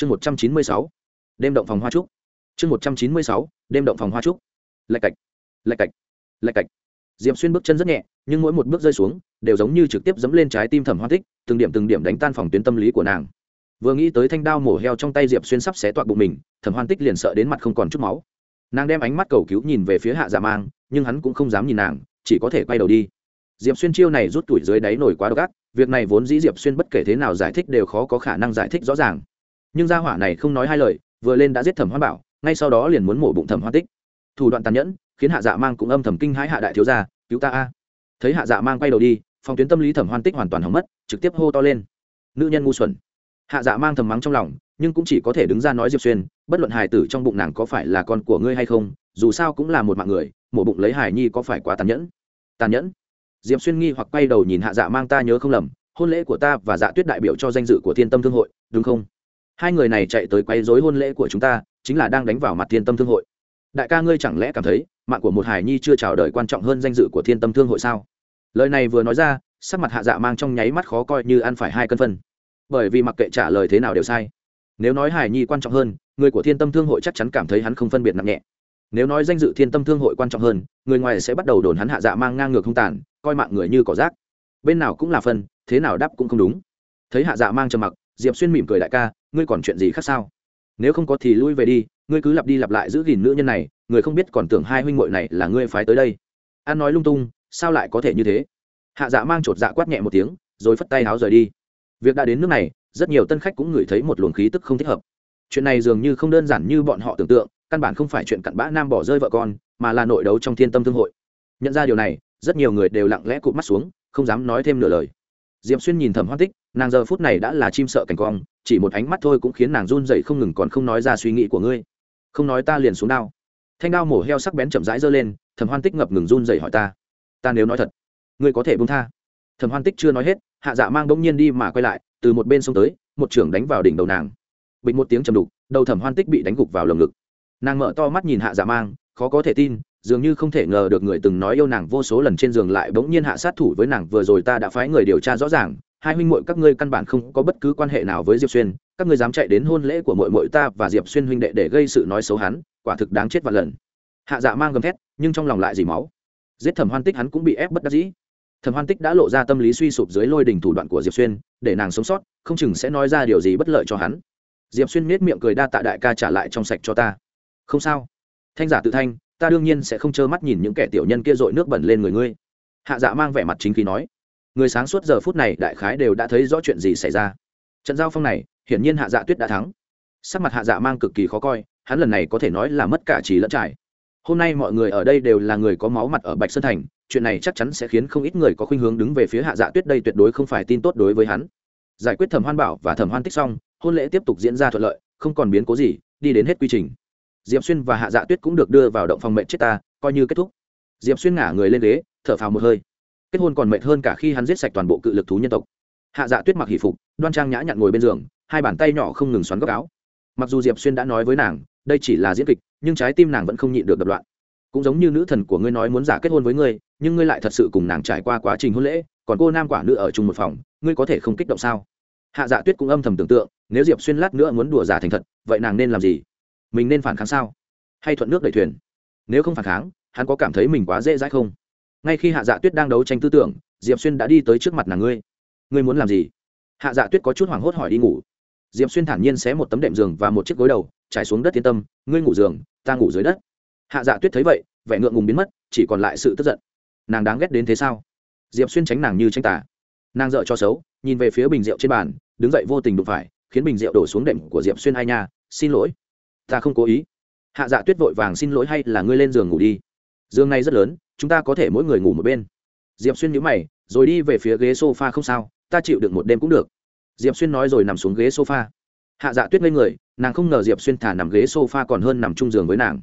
chương một trăm chín mươi sáu, đêm động phòng hoa trúc. Chương một trăm chín mươi sáu, đêm động phòng hoa trúc. Lạch cạch lạch cạch lạch cạch. Diệp xuyên bước chân rất nhẹ, nhưng mỗi một bước rơi xuống, đều giống như trực tiếp dẫm lên trái tim thẩm hoa tích, từng điểm từng điểm đánh tan phòng tuyến tâm lý của nàng. Vừa nghĩ tới thanh đao mổ heo trong tay diệp xuyên sắp xé toạc bụng mình, thẩm hoan tích liền sợ đến mặt không còn chút máu. Nàng đem ánh mắt cầu cứu nhìn về phía hạ dạ mang, nhưng hắn cũng không dám nhìn nàng, chỉ có thể quay đầu đi. Diệp xuyên chiêu này rút tuổi dưới đáy nổi quá độc ác, việc này vốn dĩ diệp xuyên bất kể thế nào giải thích đều khó có khả năng giải thích rõ ràng nhưng gia hỏa này không nói hai lời, vừa lên đã giết thẩm hoan bảo, ngay sau đó liền muốn mổ bụng thẩm hoan tích. Thủ đoạn tàn nhẫn, khiến hạ dạ mang cũng âm thầm kinh hãi hạ đại thiếu gia, cứu ta a. Thấy hạ dạ mang quay đầu đi, phòng tuyến tâm lý thẩm hoan tích hoàn toàn hỏng mất, trực tiếp hô to lên. Nữ nhân ngu xuẩn. Hạ dạ mang thầm mắng trong lòng, nhưng cũng chỉ có thể đứng ra nói diệp xuyên, bất luận hài tử trong bụng nàng có phải là con của ngươi hay không, dù sao cũng là một mạng người, mổ bụng lấy hài nhi có phải quá tàn nhẫn? Tàn nhẫn? Diệp xuyên nghi hoặc quay đầu nhìn hạ dạ mang ta nhớ không lầm, hôn lễ của ta và dạ tuyết đại biểu cho danh dự của thiên tâm thương hội, đúng không? Hai người này chạy tới quay rối hôn lễ của chúng ta, chính là đang đánh vào mặt thiên tâm thương hội. Đại ca ngươi chẳng lẽ cảm thấy, mạng của một hải nhi chưa chào đời quan trọng hơn danh dự của thiên tâm thương hội sao? Lời này vừa nói ra, sắc mặt hạ dạ mang trong nháy mắt khó coi như ăn phải hai cân phân. Bởi vì mặc kệ trả lời thế nào đều sai. Nếu nói hải nhi quan trọng hơn, người của thiên tâm thương hội chắc chắn cảm thấy hắn không phân biệt nặng nhẹ. Nếu nói danh dự thiên tâm thương hội quan trọng hơn, người ngoài sẽ bắt đầu đồn hắn hạ dạ mang ngang ngược không tàn, coi mạng người như cỏ rác. Bên nào cũng là phân, thế nào đáp cũng không đúng. Thấy hạ dạ mang trầm mặc diệp xuyên mỉm cười đại ca, ngươi còn chuyện gì khác sao? Nếu không có thì lui về đi, ngươi cứ lặp đi lặp lại giữ gìn nữ nhân này, người không biết còn tưởng hai huynh muội này là ngươi phái tới đây. An nói lung tung, sao lại có thể như thế? Hạ dạ mang chột dạ quát nhẹ một tiếng, rồi phất tay áo rời đi. Việc đã đến nước này, rất nhiều tân khách cũng ngửi thấy một luồng khí tức không thích hợp. Chuyện này dường như không đơn giản như bọn họ tưởng tượng, căn bản không phải chuyện cặn bã nam bỏ rơi vợ con, mà là nội đấu trong thiên tâm thương hội. Nhận ra điều này, rất nhiều người đều lặng lẽ cụt mắt xuống, không dám nói thêm nửa lời. Diệp xuyên nhìn thẩm hoan tích nàng giờ phút này đã là chim sợ cảnh quang, chỉ một ánh mắt thôi cũng khiến nàng run dậy không ngừng còn không nói ra suy nghĩ của ngươi. Không nói ta liền xuống đao. Thanh đao mổ heo sắc bén chậm rãi giơ lên, thẩm hoan tích ngập ngừng run dậy hỏi ta. Ta nếu nói thật, ngươi có thể buông tha? Thẩm hoan tích chưa nói hết, hạ dạ mang bỗng nhiên đi mà quay lại, từ một bên xuống tới, một trưởng đánh vào đỉnh đầu nàng. Bịch một tiếng chầm đục, đầu thẩm hoan tích bị đánh gục vào lồng ngực. Nàng mở to mắt nhìn hạ dạ mang, khó có thể tin, dường như không thể ngờ được người từng nói yêu nàng vô số lần trên giường lại bỗng nhiên hạ sát thủ với nàng, vừa rồi ta đã phái người điều tra rõ ràng hai huynh muội các ngươi căn bản không có bất cứ quan hệ nào với diệp xuyên, các ngươi dám chạy đến hôn lễ của muội muội ta và diệp xuyên huynh đệ để gây sự nói xấu hắn, quả thực đáng chết vạn lần. Hạ dạ mang gầm thét, nhưng trong lòng lại dì máu. Giết thẩm hoan tích hắn cũng bị ép bất đắc dĩ. Thẩm hoan tích đã lộ ra tâm lý suy sụp dưới lôi đình thủ đoạn của diệp xuyên, để nàng sống sót, không chừng sẽ nói ra điều gì bất lợi cho hắn. Diệp xuyên nết miệng cười đa tạ đại ca trả lại trong sạch cho ta. Không sao. Thanh giả tự thanh, ta đương nhiên sẽ không trơ mắt nhìn những kẻ tiểu nhân kia dội nước bẩn lên người ngươi. Hạ dạ mang vẻ mặt chính khí nói người sáng suốt giờ phút này đại khái đều đã thấy rõ chuyện gì xảy ra. Trận giao phong này, hiển nhiên hạ dạ tuyết đã thắng. Sắc mặt hạ dạ mang cực kỳ khó coi, hắn lần này có thể nói là mất cả trí lẫn trải. Hôm nay mọi người ở đây đều là người có máu mặt ở bạch sơn thành, chuyện này chắc chắn sẽ khiến không ít người có khuynh hướng đứng về phía hạ dạ tuyết đây tuyệt đối không phải tin tốt đối với hắn. Giải quyết thẩm hoan bảo và thẩm hoan tích xong, hôn lễ tiếp tục diễn ra thuận lợi, không còn biến cố gì, đi đến hết quy trình. Diệp xuyên và hạ dạ tuyết cũng được đưa vào động phòng mệnh chết ta, coi như kết thúc. Diệp xuyên ngả người lên ghế, thở phào một hơi kết hôn còn mệt hơn cả khi hắn giết sạch toàn bộ cự lực thú nhân tộc. Hạ dạ tuyết mặc hỷ phục, đoan trang nhã nhặn ngồi bên giường, hai bàn tay nhỏ không ngừng xoắn góc áo. Mặc dù diệp xuyên đã nói với nàng, đây chỉ là diễn kịch, nhưng trái tim nàng vẫn không nhịn được đập loạn. Cũng giống như nữ thần của ngươi nói muốn giả kết hôn với ngươi, nhưng ngươi lại thật sự cùng nàng trải qua quá trình hôn lễ, còn cô nam quả nữ ở chung một phòng, ngươi có thể không kích động sao? Hạ dạ tuyết cũng âm thầm tưởng tượng, nếu diệp xuyên lát nữa muốn đùa giả thành thật, vậy nàng nên làm gì? Mình nên phản kháng sao? Hay thuận nước đẩy thuyền? Nếu không phản kháng, hắn có cảm thấy mình quá dễ dãi không? Ngay khi hạ dạ tuyết đang đấu tranh tư tưởng, diệp xuyên đã đi tới trước mặt nàng ngươi. Ngươi muốn làm gì? Hạ dạ tuyết có chút hoảng hốt hỏi đi ngủ. Diệp xuyên thản nhiên xé một tấm đệm giường và một chiếc gối đầu, trải xuống đất yên tâm, ngươi ngủ giường, ta ngủ dưới đất. Hạ dạ tuyết thấy vậy, vẻ ngượng ngùng biến mất, chỉ còn lại sự tức giận. Nàng đáng ghét đến thế sao? Diệp xuyên tránh nàng như tranh tả nàng dợ cho xấu, nhìn về phía bình rượu trên bàn, đứng dậy vô tình đụng phải, khiến bình rượu đổ xuống đệm của diệp xuyên ai nha, xin lỗi. Ta không cố ý. Hạ dạ tuyết vội vàng xin lỗi hay là ngươi lên giường ngủ đi. Giường này rất lớn chúng ta có thể mỗi người ngủ một bên. Diệp xuyên nhíu mày, rồi đi về phía ghế sofa không sao, ta chịu được một đêm cũng được. Diệp xuyên nói rồi nằm xuống ghế sofa. Hạ dạ tuyết ngây người, nàng không ngờ diệp xuyên thả nằm ghế sofa còn hơn nằm chung giường với nàng.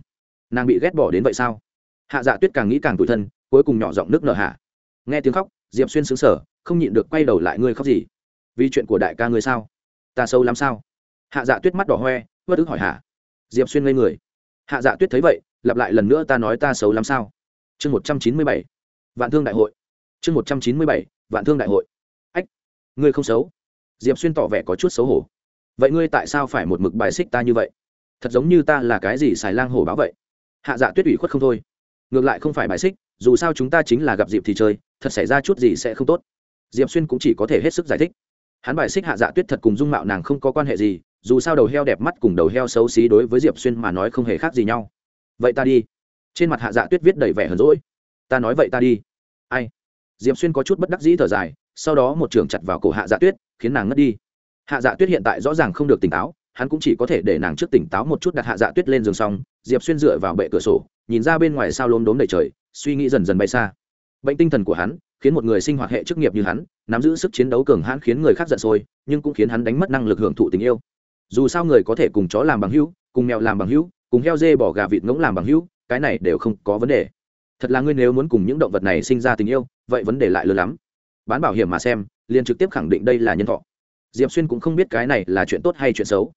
Nàng bị ghét bỏ đến vậy sao? Hạ dạ tuyết càng nghĩ càng tủi thân, cuối cùng nhỏ giọng nước nở hạ. Nghe tiếng khóc, diệp xuyên xứng sở không nhịn được quay đầu lại ngươi khóc gì? Vì chuyện của đại ca ngươi sao? Ta sâu lắm sao? Hạ dạ tuyết mắt đỏ hoe vất ức hỏi hạ. Diệp xuyên ngây người. Hạ dạ tuyết thấy vậy, lặp lại lần nữa ta nói ta xấu lắm sao? Chương một trăm chín mươi bảy, vạn thương đại hội. Chương một trăm chín mươi bảy, vạn thương đại hội. Ách, ngươi không xấu. Diệp xuyên tỏ vẻ có chút xấu hổ. Vậy ngươi tại sao phải một mực bài xích ta như vậy? Thật giống như ta là cái gì xài lang hổ báo vậy? Hạ dạ tuyết ủy khuất không thôi. Ngược lại không phải bài xích, dù sao chúng ta chính là gặp dịp thì chơi, thật xảy ra chút gì sẽ không tốt. Diệp xuyên cũng chỉ có thể hết sức giải thích. Hắn bài xích hạ dạ tuyết thật cùng dung mạo nàng không có quan hệ gì, dù sao đầu heo đẹp mắt cùng đầu heo xấu xí đối với diệp xuyên mà nói không hề khác gì nhau. Vậy ta đi trên mặt hạ dạ tuyết viết đầy vẻ hờn rỗi ta nói vậy ta đi. Ai? Diệp xuyên có chút bất đắc dĩ thở dài, sau đó một trường chặt vào cổ hạ dạ tuyết, khiến nàng ngất đi. Hạ dạ tuyết hiện tại rõ ràng không được tỉnh táo, hắn cũng chỉ có thể để nàng trước tỉnh táo một chút đặt hạ dạ tuyết lên giường xong, diệp xuyên dựa vào bệ cửa sổ, nhìn ra bên ngoài sao lốm đốm đầy trời, suy nghĩ dần dần bay xa. Bệnh tinh thần của hắn khiến một người sinh hoạt hệ chức nghiệp như hắn, nắm giữ sức chiến đấu cường hãn khiến người khác giận sôi, nhưng cũng khiến hắn đánh mất năng lực hưởng thụ tình yêu. Dù sao người có thể cùng chó làm bằng hữu, cùng mèo làm bằng hữu, cùng heo dê bỏ gà vịt ngỗng làm bằng hữu cái này đều không có vấn đề. Thật là ngươi nếu muốn cùng những động vật này sinh ra tình yêu, vậy vấn đề lại lớn lắm. Bán bảo hiểm mà xem, liền trực tiếp khẳng định đây là nhân thọ. Diệp xuyên cũng không biết cái này là chuyện tốt hay chuyện xấu.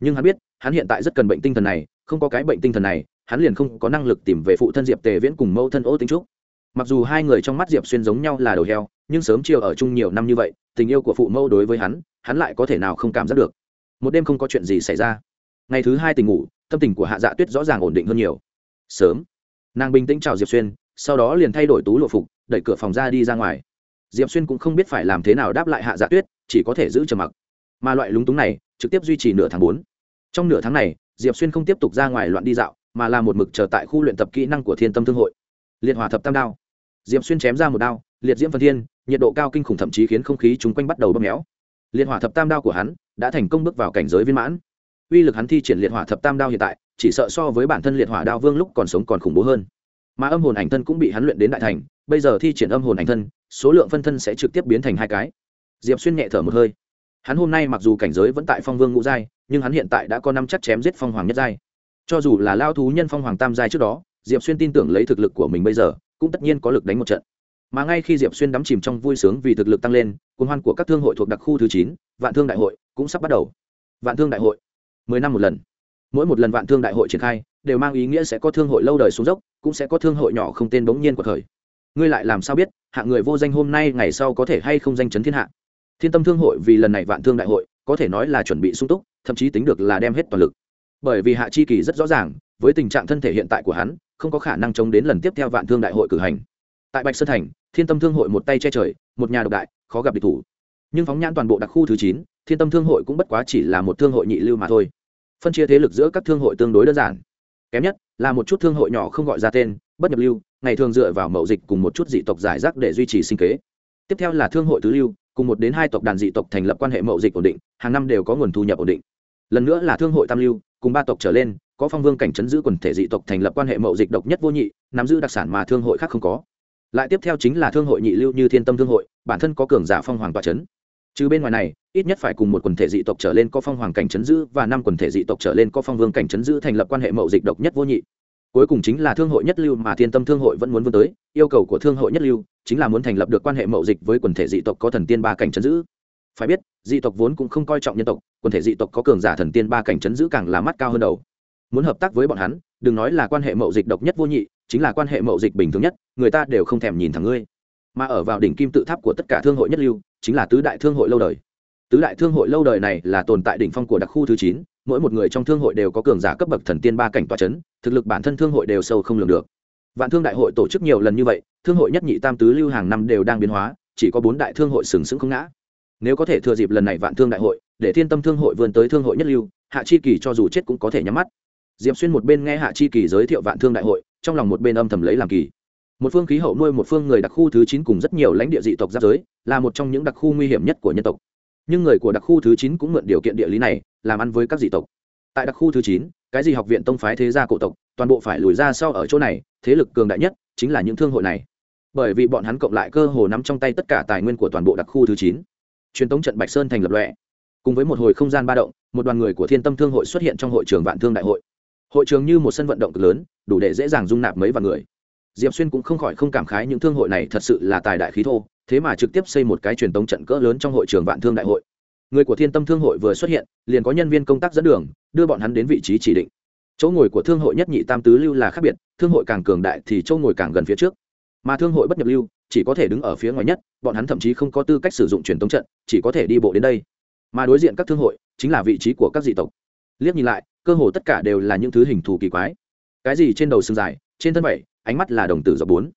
Nhưng hắn biết, hắn hiện tại rất cần bệnh tinh thần này, không có cái bệnh tinh thần này, hắn liền không có năng lực tìm về phụ thân diệp tề viễn cùng mẫu thân ô tính trúc. Mặc dù hai người trong mắt diệp xuyên giống nhau là đầu heo, nhưng sớm chiều ở chung nhiều năm như vậy, tình yêu của phụ mẫu đối với hắn hắn lại có thể nào không cảm giác được. Một đêm không có chuyện gì xảy ra. Ngày thứ hai tình ngủ, tâm tình của hạ dạ tuyết rõ ràng ổn định hơn nhiều sớm. Nàng bình tĩnh chào diệp xuyên, sau đó liền thay đổi tú lộ phục, đẩy cửa phòng ra đi ra ngoài. Diệp xuyên cũng không biết phải làm thế nào đáp lại hạ dạ tuyết, chỉ có thể giữ trầm mặc. Mà loại lúng túng này, trực tiếp duy trì nửa tháng bốn. Trong nửa tháng này, diệp xuyên không tiếp tục ra ngoài loạn đi dạo, mà là một mực chờ tại khu luyện tập kỹ năng của thiên tâm thương hội. Liệt hỏa thập tam đao. Diệp xuyên chém ra một đao, liệt diễm phần thiên, nhiệt độ cao kinh khủng thậm chí khiến không khí chung quanh bắt đầu bóp méo. Liệt hỏa thập tam đao của hắn đã thành công bước vào cảnh giới viên mãn. Uy lực hắn thi triển liệt hỏa thập tam đao hiện tại chỉ sợ so với bản thân liệt hỏa đao vương lúc còn sống còn khủng bố hơn. Mà âm hồn ảnh thân cũng bị hắn luyện đến đại thành, bây giờ thi triển âm hồn ảnh thân, số lượng phân thân sẽ trực tiếp biến thành hai cái. Diệp xuyên nhẹ thở một hơi. Hắn hôm nay mặc dù cảnh giới vẫn tại phong vương ngũ giai, nhưng hắn hiện tại đã có năm chắc chém giết phong hoàng nhất giai. Cho dù là lao thú nhân phong hoàng tam giai trước đó, diệp xuyên tin tưởng lấy thực lực của mình bây giờ, cũng tất nhiên có lực đánh một trận. Mà ngay khi diệp xuyên đắm chìm trong vui sướng vì thực lực tăng lên, cuốn hoan của các thương hội thuộc đặc khu thứ chín, vạn thương đại hội cũng sắp bắt đầu. Vạn thương đại hội, mười năm một lần mỗi một lần vạn thương đại hội triển khai, đều mang ý nghĩa sẽ có thương hội lâu đời xuống dốc, cũng sẽ có thương hội nhỏ không tên bỗng nhiên của thời ngươi lại làm sao biết, hạng người vô danh hôm nay ngày sau có thể hay không danh chấn thiên hạ? Thiên tâm thương hội vì lần này vạn thương đại hội, có thể nói là chuẩn bị sung túc, thậm chí tính được là đem hết toàn lực. Bởi vì hạ chi kỳ rất rõ ràng, với tình trạng thân thể hiện tại của hắn, không có khả năng chống đến lần tiếp theo vạn thương đại hội cử hành. Tại bạch sơn thành, thiên tâm thương hội một tay che trời, một nhà độc đại, khó gặp địch thủ. Nhưng phóng nhãn toàn bộ đặc khu thứ chín, thiên tâm thương hội cũng bất quá chỉ là một thương hội nhị lưu mà thôi phân chia thế lực giữa các thương hội tương đối đơn giản. Kém nhất là một chút thương hội nhỏ không gọi ra tên, bất nhập lưu, ngày thường dựa vào mậu dịch cùng một chút dị tộc giải rác để duy trì sinh kế. Tiếp theo là thương hội tứ lưu, cùng một đến hai tộc đàn dị tộc thành lập quan hệ mậu dịch ổn định, hàng năm đều có nguồn thu nhập ổn định. Lần nữa là thương hội tam lưu, cùng ba tộc trở lên, có phong vương cảnh chấn giữ quần thể dị tộc thành lập quan hệ mậu dịch độc nhất vô nhị, nắm giữ đặc sản mà thương hội khác không có. Lại tiếp theo chính là thương hội nhị lưu như thiên tâm thương hội, bản thân có cường giả phong hoàng tòa chấn trừ bên ngoài này, ít nhất phải cùng một quần thể dị tộc trở lên có phong hoàng cảnh chấn giữ và năm quần thể dị tộc trở lên có phong vương cảnh chấn giữ thành lập quan hệ mậu dịch độc nhất vô nhị. Cuối cùng chính là thương hội nhất lưu mà thiên tâm thương hội vẫn muốn vươn tới, yêu cầu của thương hội nhất lưu chính là muốn thành lập được quan hệ mậu dịch với quần thể dị tộc có thần tiên ba cảnh chấn giữ. Phải biết, dị tộc vốn cũng không coi trọng nhân tộc, quần thể dị tộc có cường giả thần tiên ba cảnh chấn giữ càng là mắt cao hơn đầu. Muốn hợp tác với bọn hắn, đừng nói là quan hệ mậu dịch độc nhất vô nhị, chính là quan hệ mậu dịch bình thường nhất, người ta đều không thèm nhìn thẳng ngươi. Mà ở vào đỉnh kim tự tháp của tất cả thương hội nhất lưu chính là tứ đại thương hội lâu đời. Tứ đại thương hội lâu đời này là tồn tại đỉnh phong của đặc khu thứ chín, mỗi một người trong thương hội đều có cường giả cấp bậc thần tiên ba cảnh tòa c h ấ n thực lực bản thân thương hội đều sâu không lường được. Vạn thương đại hội tổ chức nhiều lần như vậy, thương hội nhất nhị tam tứ lưu hàng năm đều đang biến hóa, chỉ có bốn đại thương hội sừng sững không ngã. Nếu có thể thừa dịp lần này vạn thương đại hội, để thiên tâm thương hội vươn tới thương hội nhất lưu, hạ chi kỳ cho dù chết cũng có thể nhắm mắt. Diệp xuyên một bên nghe hạ chi kỳ giới thiệu vạn thương đại hội, trong lòng một bên âm thầm lấy làm kỳ một phương khí hậu nuôi một phương người đặc khu thứ chín cùng rất nhiều lãnh địa dị tộc giáp giới, là một trong những đặc khu nguy hiểm nhất của nhân tộc. Nhưng người của đặc khu thứ chín cũng mượn điều kiện địa lý này, làm ăn với các dị tộc. Tại đặc khu thứ chín, cái gì học viện tông phái thế gia cổ tộc, toàn bộ phải lùi ra sau ở chỗ này, thế lực cường đại nhất chính là những thương hội này. Bởi vì bọn hắn cộng lại cơ hồ nắm trong tay tất cả tài nguyên của toàn bộ đặc khu thứ chín. Truyền thống trận bạch sơn thành lập lệ cùng với một hồi không gian ba động, một đoàn người của thiên tâm thương hội xuất hiện trong hội trường vạn thương đại hội. Hội trường như một sân vận động cực lớn, đủ để dễ dàng dung nạp mấy vạn người diệp xuyên cũng không khỏi không cảm khái những thương hội này thật sự là tài đại khí thô, thế mà trực tiếp xây một cái truyền tống trận cỡ lớn trong hội trường vạn thương đại hội. Người của thiên tâm thương hội vừa xuất hiện, liền có nhân viên công tác dẫn đường, đưa bọn hắn đến vị trí chỉ định. Chỗ ngồi của thương hội nhất nhị tam tứ lưu là khác biệt, thương hội càng cường đại thì chỗ ngồi càng gần phía trước. Mà thương hội bất nhập lưu, chỉ có thể đứng ở phía ngoài nhất, bọn hắn thậm chí không có tư cách sử dụng truyền tống trận, chỉ có thể đi bộ đến đây. Mà đối diện các thương hội, chính là vị trí của các dị tộc. Liếc nhìn lại, cơ hồ tất cả đều là những thứ hình thù kỳ quái. Cái gì trên đầu xương dài, trên thân bảy ánh mắt là đồng tử dọc bốn.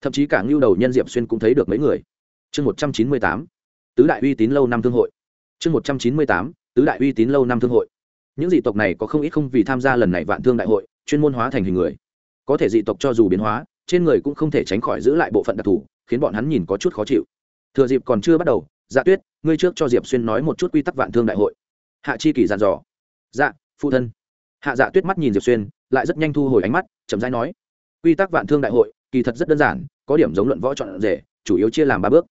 Thậm chí cả ngưu đầu nhân diệp xuyên cũng thấy được mấy người. Chương một trăm chín mươi tám, tứ đại uy tín lâu năm thương hội. Chương một trăm chín mươi tám, tứ đại uy tín lâu năm thương hội. Những dị tộc này có không ít không vì tham gia lần này vạn thương đại hội, chuyên môn hóa thành hình người. Có thể dị tộc cho dù biến hóa, trên người cũng không thể tránh khỏi giữ lại bộ phận đặc thù, khiến bọn hắn nhìn có chút khó chịu. Thừa dịp còn chưa bắt đầu dạ tuyết, ngươi trước cho diệp xuyên nói một chút quy tắc vạn thương đại hội. Hạ chi kỷ dàn dò. Dạ phụ thân. Hạ dạ tuyết mắt nhìn diệp xuyên, lại rất nhanh thu hồi ánh mắt, chậm rãi nói quy tắc vạn thương đại hội, kỳ thật rất đơn giản, có điểm giống luận võ chọn rể, chủ yếu chia làm ba bước.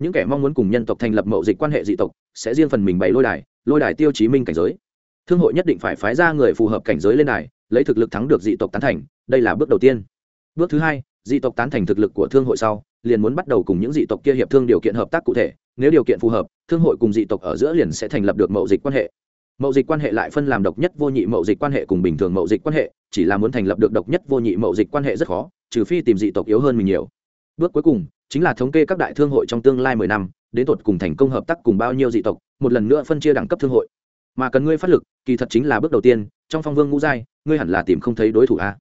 Những kẻ mong muốn cùng nhân tộc thành lập mậu dịch quan hệ dị tộc, sẽ riêng phần mình bày lôi đài lôi đài tiêu chí minh cảnh giới. Thương hội nhất định phải phái ra người phù hợp cảnh giới lên đài, lấy thực lực thắng được dị tộc tán thành, đây là bước đầu tiên. Bước thứ hai, dị tộc tán thành thực lực của thương hội sau, liền muốn bắt đầu cùng những dị tộc kia hiệp thương điều kiện hợp tác cụ thể, nếu điều kiện phù hợp, thương hội cùng dị tộc ở giữa liền sẽ thành lập được mậu dịch quan hệ mậu dịch quan hệ lại phân làm độc nhất vô nhị mậu dịch quan hệ cùng bình thường mậu dịch quan hệ, chỉ là muốn thành lập được độc nhất vô nhị mậu dịch quan hệ rất khó, trừ phi tìm dị tộc yếu hơn mình nhiều. Bước cuối cùng, chính là thống kê các đại thương hội trong tương lai mười năm, đến tột cùng thành công hợp tác cùng bao nhiêu dị tộc, một lần nữa phân chia đẳng cấp thương hội. Mà cần ngươi phát lực, kỳ thật chính là bước đầu tiên, trong phong vương ngũ giai, ngươi hẳn là tìm không thấy đối thủ a.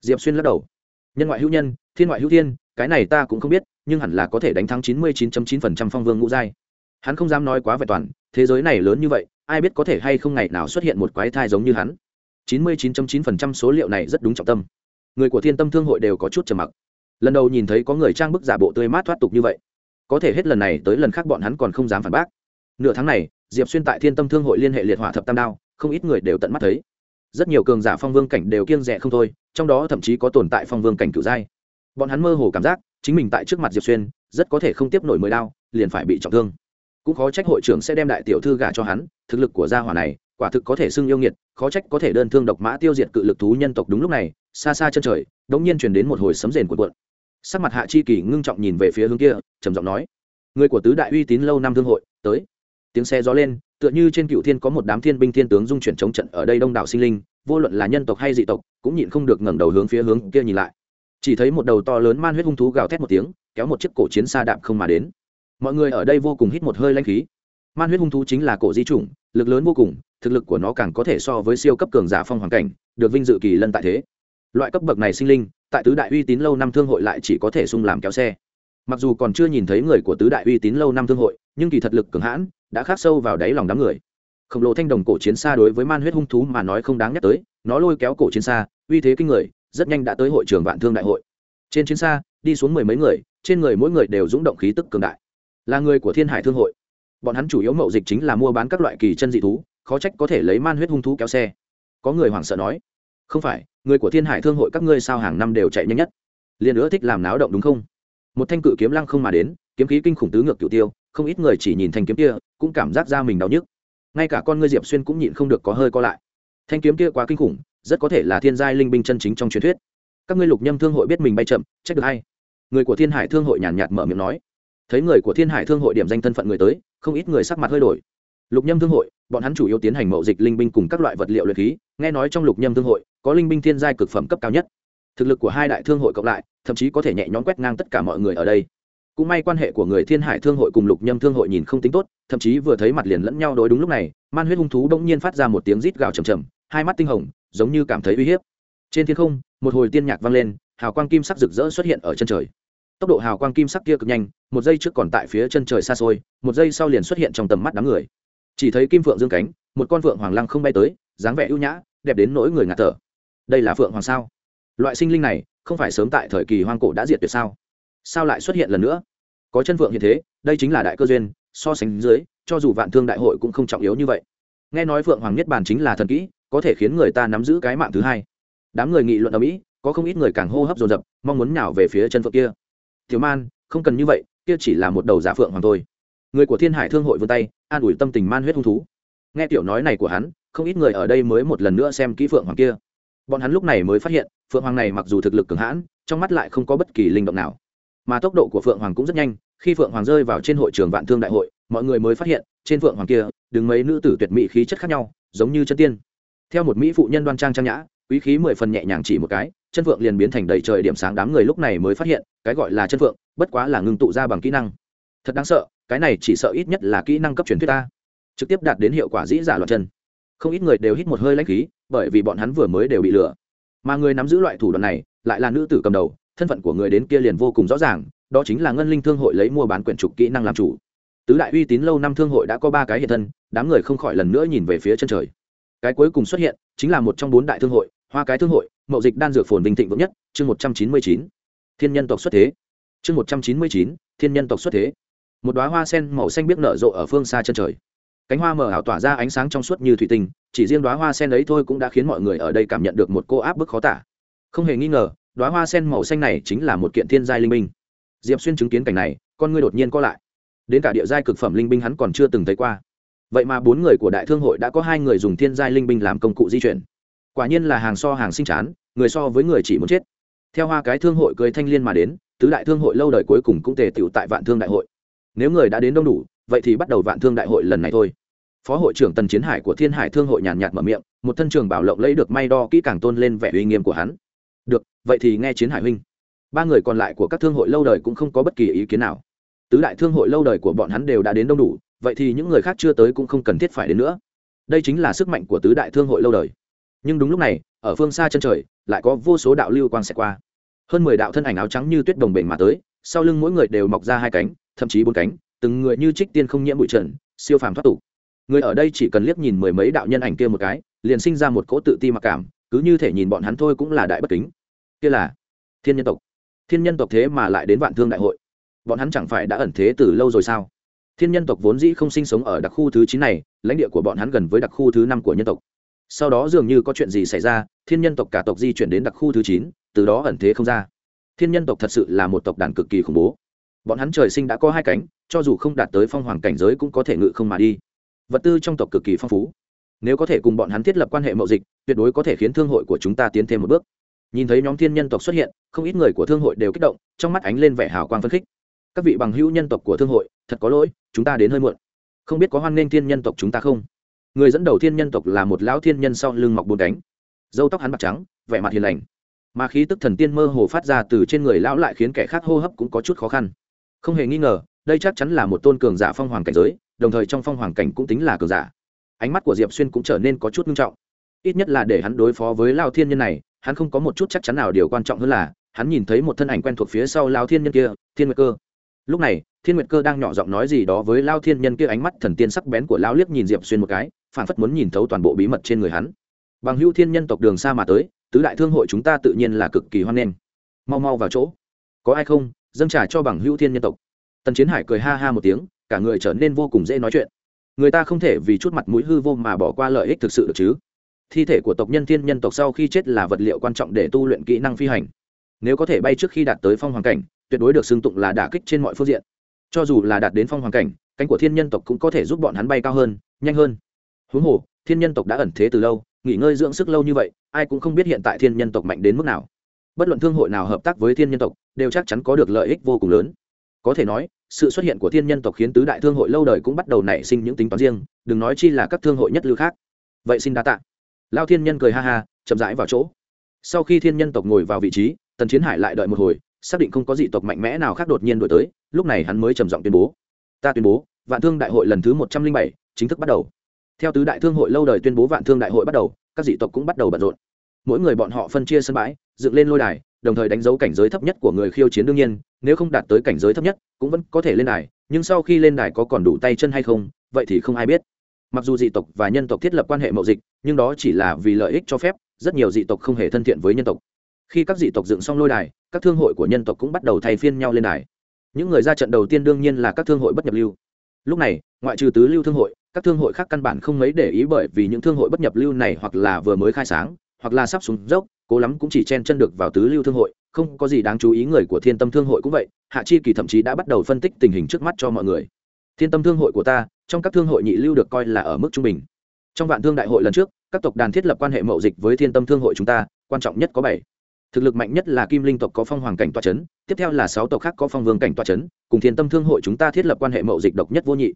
Diệp xuyên lắc đầu. Nhân ngoại hữu nhân, thiên ngoại hữu thiên, cái này ta cũng không biết, nhưng hẳn là có thể đánh thắng chín mươi chín chín phần trăm phong vương ngũ giai. Hắn không dám nói quá vẹn toàn, thế giới này lớn như vậy ai biết có thể hay không ngày nào xuất hiện một quái thai giống như hắn. Chín mươi chín chín phần trăm số liệu này rất đúng trọng tâm. Người của thiên tâm thương hội đều có chút trầm mặc. Lần đầu nhìn thấy có người trang bức giả bộ tươi mát thoát tục như vậy, có thể hết lần này tới lần khác bọn hắn còn không dám phản bác. Nửa tháng này, diệp xuyên tại thiên tâm thương hội liên hệ liệt hỏa thập tam đao, không ít người đều tận mắt thấy. Rất nhiều cường giả phong vương cảnh đều kiêng rẻ không thôi, trong đó thậm chí có tồn tại phong vương cảnh cửu giai. Bọn hắn mơ hồ cảm giác, chính mình tại trước mặt diệp xuyên, rất có thể không tiếp nổi mười đao, liền phải bị trọng thương cũng khó trách hội trưởng sẽ đem đại tiểu thư gả cho hắn, thực lực của gia hỏa này, quả thực có thể xưng yêu nghiệt, khó trách có thể đơn thương độc mã tiêu diệt cự lực thú nhân tộc đúng lúc này, xa xa chân trời đống nhiên truyền đến một hồi sấm rền của cuộn. Sắc mặt hạ chi kỳ ngưng trọng nhìn về phía hướng kia, trầm giọng nói, người của tứ đại uy tín lâu năm thương hội, tới. Tiếng xe gió lên, tựa như trên cựu thiên có một đám thiên binh thiên tướng dung chuyển chống trận ở đây đông đảo sinh linh, vô luận là nhân tộc hay dị tộc, cũng nhịn không được ngẩng đầu hướng phía hướng kia nhìn lại. Chỉ thấy một đầu to lớn man huyết hung thú gào thét một tiếng, kéo một chiếc cổ chiến xa đạm không mà đến mọi người ở đây vô cùng hít một hơi lanh khí. Man huyết hung thú chính là cổ di chủng, lực lớn vô cùng, thực lực của nó càng có thể so với siêu cấp cường giả phong hoàng cảnh, được vinh dự kỳ lân tại thế. Loại cấp bậc này sinh linh, tại tứ đại uy tín lâu năm thương hội lại chỉ có thể sung làm kéo xe. Mặc dù còn chưa nhìn thấy người của tứ đại uy tín lâu năm thương hội, nhưng kỳ thật lực cường hãn đã khắc sâu vào đáy lòng đám người. Khổng lồ thanh đồng cổ chiến xa đối với man huyết hung thú mà nói không đáng nhắc tới, nó lôi kéo cổ chiến xa, uy thế kinh người, rất nhanh đã tới hội trường vạn thương đại hội. Trên chiến xa, đi xuống mười mấy người, trên người mỗi người đều rúng động khí tức cường đại là người của thiên hải thương hội. Bọn hắn chủ yếu mậu dịch chính là mua bán các loại kỳ chân dị thú, khó trách có thể lấy man huyết hung thú kéo xe. Có người hoảng sợ nói, không phải, người của thiên hải thương hội các ngươi sao hàng năm đều chạy nhanh nhất? Liền nữa thích làm náo động đúng không? Một thanh cự kiếm lăng không mà đến, kiếm khí kinh khủng tứ ngược cựu tiêu, không ít người chỉ nhìn thanh kiếm kia, cũng cảm giác ra mình đau nhức. Ngay cả con ngươi diệp xuyên cũng nhịn không được có hơi co lại. Thanh kiếm kia quá kinh khủng, rất có thể là thiên giai linh binh chân chính trong truyền thuyết. Các ngươi lục nhâm thương hội biết mình bay chậm, trách được hay? Người của thiên hải thương hội nhàn nhạt mở miệng nói thấy người của thiên hải thương hội điểm danh thân phận người tới, không ít người sắc mặt hơi đổi. Lục nhâm thương hội, bọn hắn chủ yếu tiến hành mậu dịch linh binh cùng các loại vật liệu luyện khí, nghe nói trong lục nhâm thương hội, có linh binh thiên giai cực phẩm cấp cao nhất. Thực lực của hai đại thương hội cộng lại, thậm chí có thể nhẹ nhõm quét ngang tất cả mọi người ở đây. Cũng may quan hệ của người thiên hải thương hội cùng lục nhâm thương hội nhìn không tính tốt, thậm chí vừa thấy mặt liền lẫn nhau đối đúng lúc này, man huyết hung thú bỗng nhiên phát ra một tiếng rít gào trầm trầm, hai mắt tinh hồng, giống như cảm thấy uy hiếp. Trên thiên không, một hồi tiên nhạc vang lên, hào quang kim sắc rực rỡ xuất hiện ở chân trời tốc độ hào quang kim sắc kia cực nhanh, một giây trước còn tại phía chân trời xa xôi, một giây sau liền xuất hiện trong tầm mắt đám người. Chỉ thấy kim phượng dương cánh, một con phượng hoàng lăng không bay tới, dáng vẻ ưu nhã, đẹp đến nỗi người ngạt thở. Đây là phượng hoàng sao? Loại sinh linh này, không phải sớm tại thời kỳ hoang cổ đã diệt tuyệt sao? Sao lại xuất hiện lần nữa? Có chân phượng như thế, đây chính là đại cơ duyên, so sánh dưới, cho dù vạn thương đại hội cũng không trọng yếu như vậy. Nghe nói phượng hoàng nhất bản chính là thần kỹ, có thể khiến người ta nắm giữ cái mạng thứ hai. Đám người nghị luận ở mỹ, có không ít người càng hô hấp dồn dập, mong muốn nhào về phía chân phượng kia. Tiểu man, không cần như vậy, kia chỉ là một đầu giả phượng hoàng thôi. Người của thiên hải thương hội vươn tay, an ủi tâm tình man huyết hung thú. Nghe tiểu nói này của hắn, không ít người ở đây mới một lần nữa xem kỹ phượng hoàng kia. Bọn hắn lúc này mới phát hiện, phượng hoàng này mặc dù thực lực cường hãn, trong mắt lại không có bất kỳ linh động nào. Mà tốc độ của phượng hoàng cũng rất nhanh, khi phượng hoàng rơi vào trên hội trường vạn thương đại hội, mọi người mới phát hiện, trên phượng hoàng kia, đứng mấy nữ tử tuyệt mỹ khí chất khác nhau, giống như chân tiên. Theo một mỹ phụ nhân đoan trang trang nhã quý khí mười phần nhẹ nhàng chỉ một cái, chân phượng liền biến thành đầy trời điểm sáng đám người lúc này mới phát hiện, cái gọi là chân phượng bất quá là ngưng tụ ra bằng kỹ năng. Thật đáng sợ, cái này chỉ sợ ít nhất là kỹ năng cấp truyền thuyết ta. Trực tiếp đạt đến hiệu quả dĩ dạ giả loạt chân. Không ít người đều hít một hơi lãnh khí, bởi vì bọn hắn vừa mới đều bị lừa. Mà người nắm giữ loại thủ đoạn này, lại là nữ tử cầm đầu, thân phận của người đến kia liền vô cùng rõ ràng, đó chính là ngân linh thương hội lấy mua bán quyển trục kỹ năng làm chủ. Tứ đại uy tín lâu năm thương hội đã có ba cái hiện thân, đám người không khỏi lần nữa nhìn về phía chân trời. Cái cuối cùng xuất hiện, chính là một trong bốn đại thương hội hoa cái thương hội, mậu dịch đan dược phồn bình thịnh vượng nhất, chương một trăm chín mươi chín. Thiên nhân tộc xuất thế. Chương một trăm chín mươi chín, thiên nhân tộc xuất thế. Một đoá hoa sen màu xanh biết nở rộ ở phương xa chân trời. Cánh hoa mở ảo tỏa ra ánh sáng trong suốt như thủy tinh, chỉ riêng đoá hoa sen ấy thôi cũng đã khiến mọi người ở đây cảm nhận được một cô áp bức khó tả. Không hề nghi ngờ đoá hoa sen màu xanh này chính là một kiện thiên giai linh minh diệp xuyên chứng kiến cảnh này, con ngươi đột nhiên co lại. Đến cả địa giai cực phẩm linh binh hắn còn chưa từng thấy qua. Vậy mà bốn người của đại thương hội đã có hai người dùng thiên giai linh binh làm công cụ di chuyển quả nhiên là hàng so hàng sinh chán, người so với người chỉ muốn chết. Theo hoa cái thương hội cười thanh liên mà đến, tứ đại thương hội lâu đời cuối cùng cũng tề tựu tại vạn thương đại hội. Nếu người đã đến đông đủ, vậy thì bắt đầu vạn thương đại hội lần này thôi. Phó hội trưởng tần chiến hải của thiên hải thương hội nhàn nhạt mở miệng, một thân trường bảo lộng lấy được may đo kỹ càng tôn lên vẻ uy nghiêm của hắn. Được, vậy thì nghe chiến hải huynh. Ba người còn lại của các thương hội lâu đời cũng không có bất kỳ ý kiến nào. Tứ đại thương hội lâu đời của bọn hắn đều đã đến đông đủ, vậy thì những người khác chưa tới cũng không cần thiết phải đến nữa. Đây chính là sức mạnh của tứ đại thương hội lâu đời nhưng đúng lúc này, ở phương xa chân trời, lại có vô số đạo lưu quang xẹt qua. Hơn mười đạo thân ảnh áo trắng như tuyết đồng bền mà tới, sau lưng mỗi người đều mọc ra hai cánh, thậm chí bốn cánh, từng người như trích tiên không nhiễm bụi trần, siêu phàm thoát tục. Người ở đây chỉ cần liếc nhìn mười mấy đạo nhân ảnh kia một cái, liền sinh ra một cỗ tự ti mặc cảm, cứ như thể nhìn bọn hắn thôi cũng là đại bất kính. Kia là thiên nhân tộc. Thiên nhân tộc thế mà lại đến vạn thương đại hội. Bọn hắn chẳng phải đã ẩn thế từ lâu rồi sao? Thiên nhân tộc vốn dĩ không sinh sống ở đặc khu thứ chín này, lãnh địa của bọn hắn gần với đặc khu thứ năm của nhân tộc sau đó dường như có chuyện gì xảy ra, thiên nhân tộc cả tộc di chuyển đến đặc khu thứ chín, từ đó ẩn thế không ra. Thiên nhân tộc thật sự là một tộc đàn cực kỳ khủng bố. Bọn hắn trời sinh đã có hai cánh, cho dù không đạt tới phong hoàng cảnh giới cũng có thể ngự không mà đi. Vật tư trong tộc cực kỳ phong phú. Nếu có thể cùng bọn hắn thiết lập quan hệ mậu dịch, tuyệt đối có thể khiến thương hội của chúng ta tiến thêm một bước. Nhìn thấy nhóm thiên nhân tộc xuất hiện, không ít người của thương hội đều kích động, trong mắt ánh lên vẻ hào quang phấn khích. Các vị bằng hữu nhân tộc của thương hội, thật có lỗi, chúng ta đến hơi muộn. Không biết có hoan nghênh thiên nhân tộc chúng ta không? Người dẫn đầu thiên nhân tộc là một lão thiên nhân sau lưng mọc bốn cánh. Dâu tóc hắn bạc trắng, vẻ mặt hiền lành. Mà khí tức thần tiên mơ hồ phát ra từ trên người lão lại khiến kẻ khác hô hấp cũng có chút khó khăn. Không hề nghi ngờ, đây chắc chắn là một tôn cường giả phong hoàng cảnh giới, đồng thời trong phong hoàng cảnh cũng tính là cường giả. Ánh mắt của diệp xuyên cũng trở nên có chút nghiêm trọng. Ít nhất là để hắn đối phó với lao thiên nhân này, hắn không có một chút chắc chắn nào điều quan trọng hơn là, hắn nhìn thấy một thân ảnh quen thuộc phía sau lao thiên nhân kia, thiên nguyệt cơ. Lúc này, thiên nguyệt cơ đang nhỏ giọng nói gì đó với lao thiên nhân kia, ánh mắt thần tiên sắc bén của lao liếc nhìn diệp xuyên một cái phản phất muốn nhìn thấu toàn bộ bí mật trên người hắn. Bằng hữu thiên nhân tộc đường xa mà tới, tứ đại thương hội chúng ta tự nhiên là cực kỳ hoan nghênh. Mau mau vào chỗ. Có ai không? Dâng trả cho bằng hữu thiên nhân tộc. Tần chiến hải cười ha ha một tiếng, cả người trở nên vô cùng dễ nói chuyện. Người ta không thể vì chút mặt mũi hư vô mà bỏ qua lợi ích thực sự được chứ? Thi thể của tộc nhân thiên nhân tộc sau khi chết là vật liệu quan trọng để tu luyện kỹ năng phi hành. Nếu có thể bay trước khi đạt tới phong hoàng cảnh, tuyệt đối được xưng tụng là đả kích trên mọi phương diện. Cho dù là đạt đến phong hoàng cảnh, cánh của thiên nhân tộc cũng có thể giúp bọn hắn bay cao hơn, nhanh hơn huống hồ, thiên nhân tộc đã ẩn thế từ lâu, nghỉ ngơi dưỡng sức lâu như vậy, ai cũng không biết hiện tại thiên nhân tộc mạnh đến mức nào. Bất luận thương hội nào hợp tác với thiên nhân tộc, đều chắc chắn có được lợi ích vô cùng lớn. Có thể nói, sự xuất hiện của thiên nhân tộc khiến tứ đại thương hội lâu đời cũng bắt đầu nảy sinh những tính toán riêng, đừng nói chi là các thương hội nhất lưu khác. Vậy xin đa tạ. Lao thiên nhân cười ha ha, chậm rãi vào chỗ. Sau khi thiên nhân tộc ngồi vào vị trí, tần chiến hải lại đợi một hồi, xác định không có dị tộc mạnh mẽ nào khác đột nhiên đổi tới, lúc này hắn mới trầm giọng tuyên bố. Ta tuyên bố, vạn thương đại hội lần thứ một trăm linh bảy chính thức bắt đầu theo tứ đại thương hội lâu đời tuyên bố vạn thương đại hội bắt đầu, các dị tộc cũng bắt đầu bận rộn. Mỗi người bọn họ phân chia sân bãi, dựng lên lôi đài, đồng thời đánh dấu cảnh giới thấp nhất của người khiêu chiến đương nhiên, nếu không đạt tới cảnh giới thấp nhất, cũng vẫn có thể lên đài, nhưng sau khi lên đài có còn đủ tay chân hay không, vậy thì không ai biết. Mặc dù dị tộc và nhân tộc thiết lập quan hệ mậu dịch, nhưng đó chỉ là vì lợi ích cho phép, rất nhiều dị tộc không hề thân thiện với nhân tộc. Khi các dị tộc dựng xong lôi đài, các thương hội của nhân tộc cũng bắt đầu thay phiên nhau lên đài. Những người ra trận đầu tiên đương nhiên là các thương hội bất nhập lưu. Lúc này, ngoại trừ tứ lưu thương hội các thương hội khác căn bản không mấy để ý bởi vì những thương hội bất nhập lưu này hoặc là vừa mới khai sáng, hoặc là sắp xuống dốc, cố lắm cũng chỉ chen chân được vào tứ lưu thương hội, không có gì đáng chú ý người của thiên tâm thương hội cũng vậy, hạ chi kỳ thậm chí đã bắt đầu phân tích tình hình trước mắt cho mọi người. Thiên tâm thương hội của ta, trong các thương hội nhị lưu được coi là ở mức trung bình. Trong vạn thương đại hội lần trước, các tộc đàn thiết lập quan hệ mậu dịch với thiên tâm thương hội chúng ta, quan trọng nhất có bảy. Thực lực mạnh nhất là kim linh tộc có phong hoàng cảnh toa c h ấ n tiếp theo là sáu tộc khác có phong vương cảnh toa c h ấ n cùng thiên tâm thương hội chúng ta thiết lập quan hệ mậu dịch độc nhất vô nhị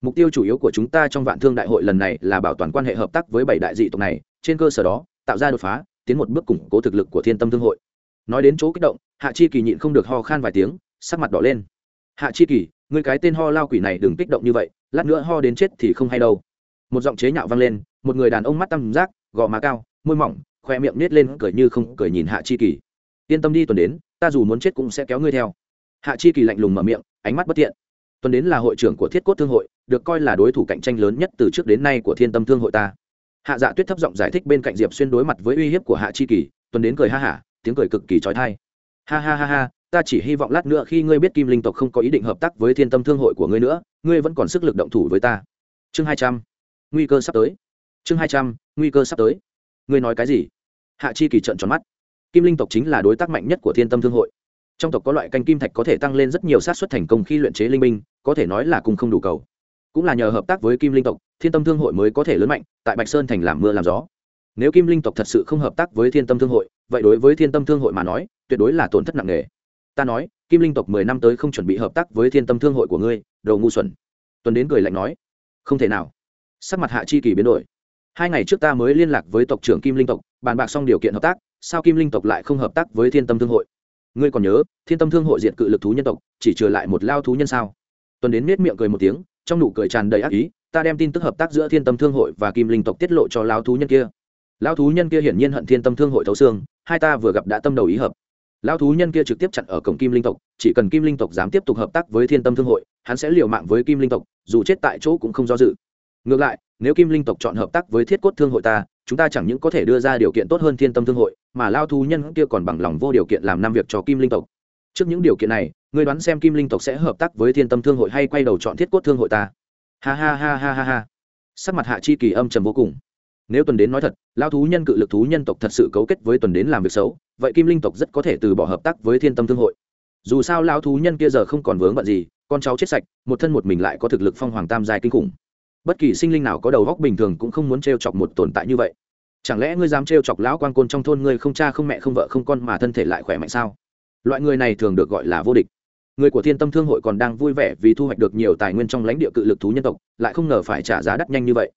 mục tiêu chủ yếu của chúng ta trong vạn thương đại hội lần này là bảo toàn quan hệ hợp tác với bảy đại dị tộc này, trên cơ sở đó, tạo ra đột phá, tiến một bước củng cố thực lực của thiên tâm thương hội. Nói đến chỗ kích động, hạ chi kỳ nhịn không được ho khan vài tiếng, sắc mặt đỏ lên. Hạ chi kỳ người cái tên ho lao quỷ này đừng kích động như vậy, lát nữa ho đến chết thì không hay đâu. Một giọng chế nhạo vang lên, một người đàn ông mắt tăm giác gò má cao, môi mỏng, khoe miệng nết lên cười như không cười nhìn hạ chi kỳ. Yên tâm đi tuần đến, ta dù muốn chết cũng sẽ kéo ngươi theo. Hạ chi kỳ lạnh lùng mở miệng, ánh mắt bất tiện tuần đến là hội trưởng của thiết cốt thương hội, được coi là đối thủ cạnh tranh lớn nhất từ trước đến nay của thiên tâm thương hội ta. Hạ dạ tuyết thấp giọng giải thích bên cạnh diệp xuyên đối mặt với uy hiếp của hạ chi kỳ, tuần đến cười ha hả, tiếng cười cực kỳ trói thai ha ha ha ha, ta chỉ hy vọng lát nữa khi ngươi biết kim linh tộc không có ý định hợp tác với thiên tâm thương hội của ngươi nữa, ngươi vẫn còn sức lực động thủ với ta. Chương hai trăm, nguy cơ sắp tới. Chương hai trăm, nguy cơ sắp tới. Ngươi nói cái gì? Hạ chi kỳ trận tròn mắt. Kim linh tộc chính là đối tác mạnh nhất của thiên tâm thương hội trong tộc có loại canh kim thạch có thể tăng lên rất nhiều sát xuất thành công khi luyện chế linh minh có thể nói là cùng không đủ cầu. Cũng là nhờ hợp tác với kim linh tộc, thiên tâm thương hội mới có thể lớn mạnh, tại bạch sơn thành làm mưa làm gió. Nếu kim linh tộc thật sự không hợp tác với thiên tâm thương hội, vậy đối với thiên tâm thương hội mà nói, tuyệt đối là tổn thất nặng nề. Ta nói, kim linh tộc mười năm tới không chuẩn bị hợp tác với thiên tâm thương hội của ngươi, đồ ngu xuẩn. Tuần đến cười lạnh nói, không thể nào. Sắc mặt hạ chi kỳ biến đổi. Hai ngày trước ta mới liên lạc với tộc trưởng kim linh tộc, bàn bạc xong điều kiện hợp tác, sao kim linh tộc lại không hợp tác với thiên tâm thương hội? Ngươi còn nhớ, thiên tâm thương hội diện cự lực thú nhân tộc, chỉ trừ lại một lao thú nhân sao? Tuần đến nết miệng cười một tiếng, trong nụ cười tràn đầy ác ý, ta đem tin tức hợp tác giữa thiên tâm thương hội và kim linh tộc tiết lộ cho lao thú nhân kia. Lao thú nhân kia hiển nhiên hận thiên tâm thương hội thấu xương, hai ta vừa gặp đã tâm đầu ý hợp. Lao thú nhân kia trực tiếp chặn ở cổng kim linh tộc, chỉ cần kim linh tộc dám tiếp tục hợp tác với thiên tâm thương hội, hắn sẽ liều mạng với kim linh tộc, dù chết tại chỗ cũng không do dự. Ngược lại, nếu kim linh tộc chọn hợp tác với thiết cốt thương hội ta chúng ta chẳng những có thể đưa ra điều kiện tốt hơn thiên tâm thương hội, mà lao thú nhân kia còn bằng lòng vô điều kiện làm năm việc cho kim linh tộc. Trước những điều kiện này, ngươi đoán xem kim linh tộc sẽ hợp tác với thiên tâm thương hội hay quay đầu chọn thiết cốt thương hội ta? Ha ha ha ha ha ha. Sắc mặt hạ chi kỳ âm trầm vô cùng. Nếu tuần đến nói thật, lao thú nhân cự lực thú nhân tộc thật sự cấu kết với tuần đến làm việc xấu, vậy kim linh tộc rất có thể từ bỏ hợp tác với thiên tâm thương hội. Dù sao lao thú nhân kia giờ không còn vướng bận gì, con cháu chết sạch, một thân một mình lại có thực lực phong hoàng tam dài kinh khủng bất kỳ sinh linh nào có đầu góc bình thường cũng không muốn t r e o chọc một tồn tại như vậy. Chẳng lẽ ngươi dám t r e o chọc lão quan côn trong thôn ngươi không cha không mẹ không vợ không con mà thân thể lại khỏe mạnh sao? Loại người này thường được gọi là vô địch. Người của thiên tâm thương hội còn đang vui vẻ vì thu hoạch được nhiều tài nguyên trong lãnh địa cự lực thú nhân tộc, lại không ngờ phải trả giá đắt nhanh như vậy.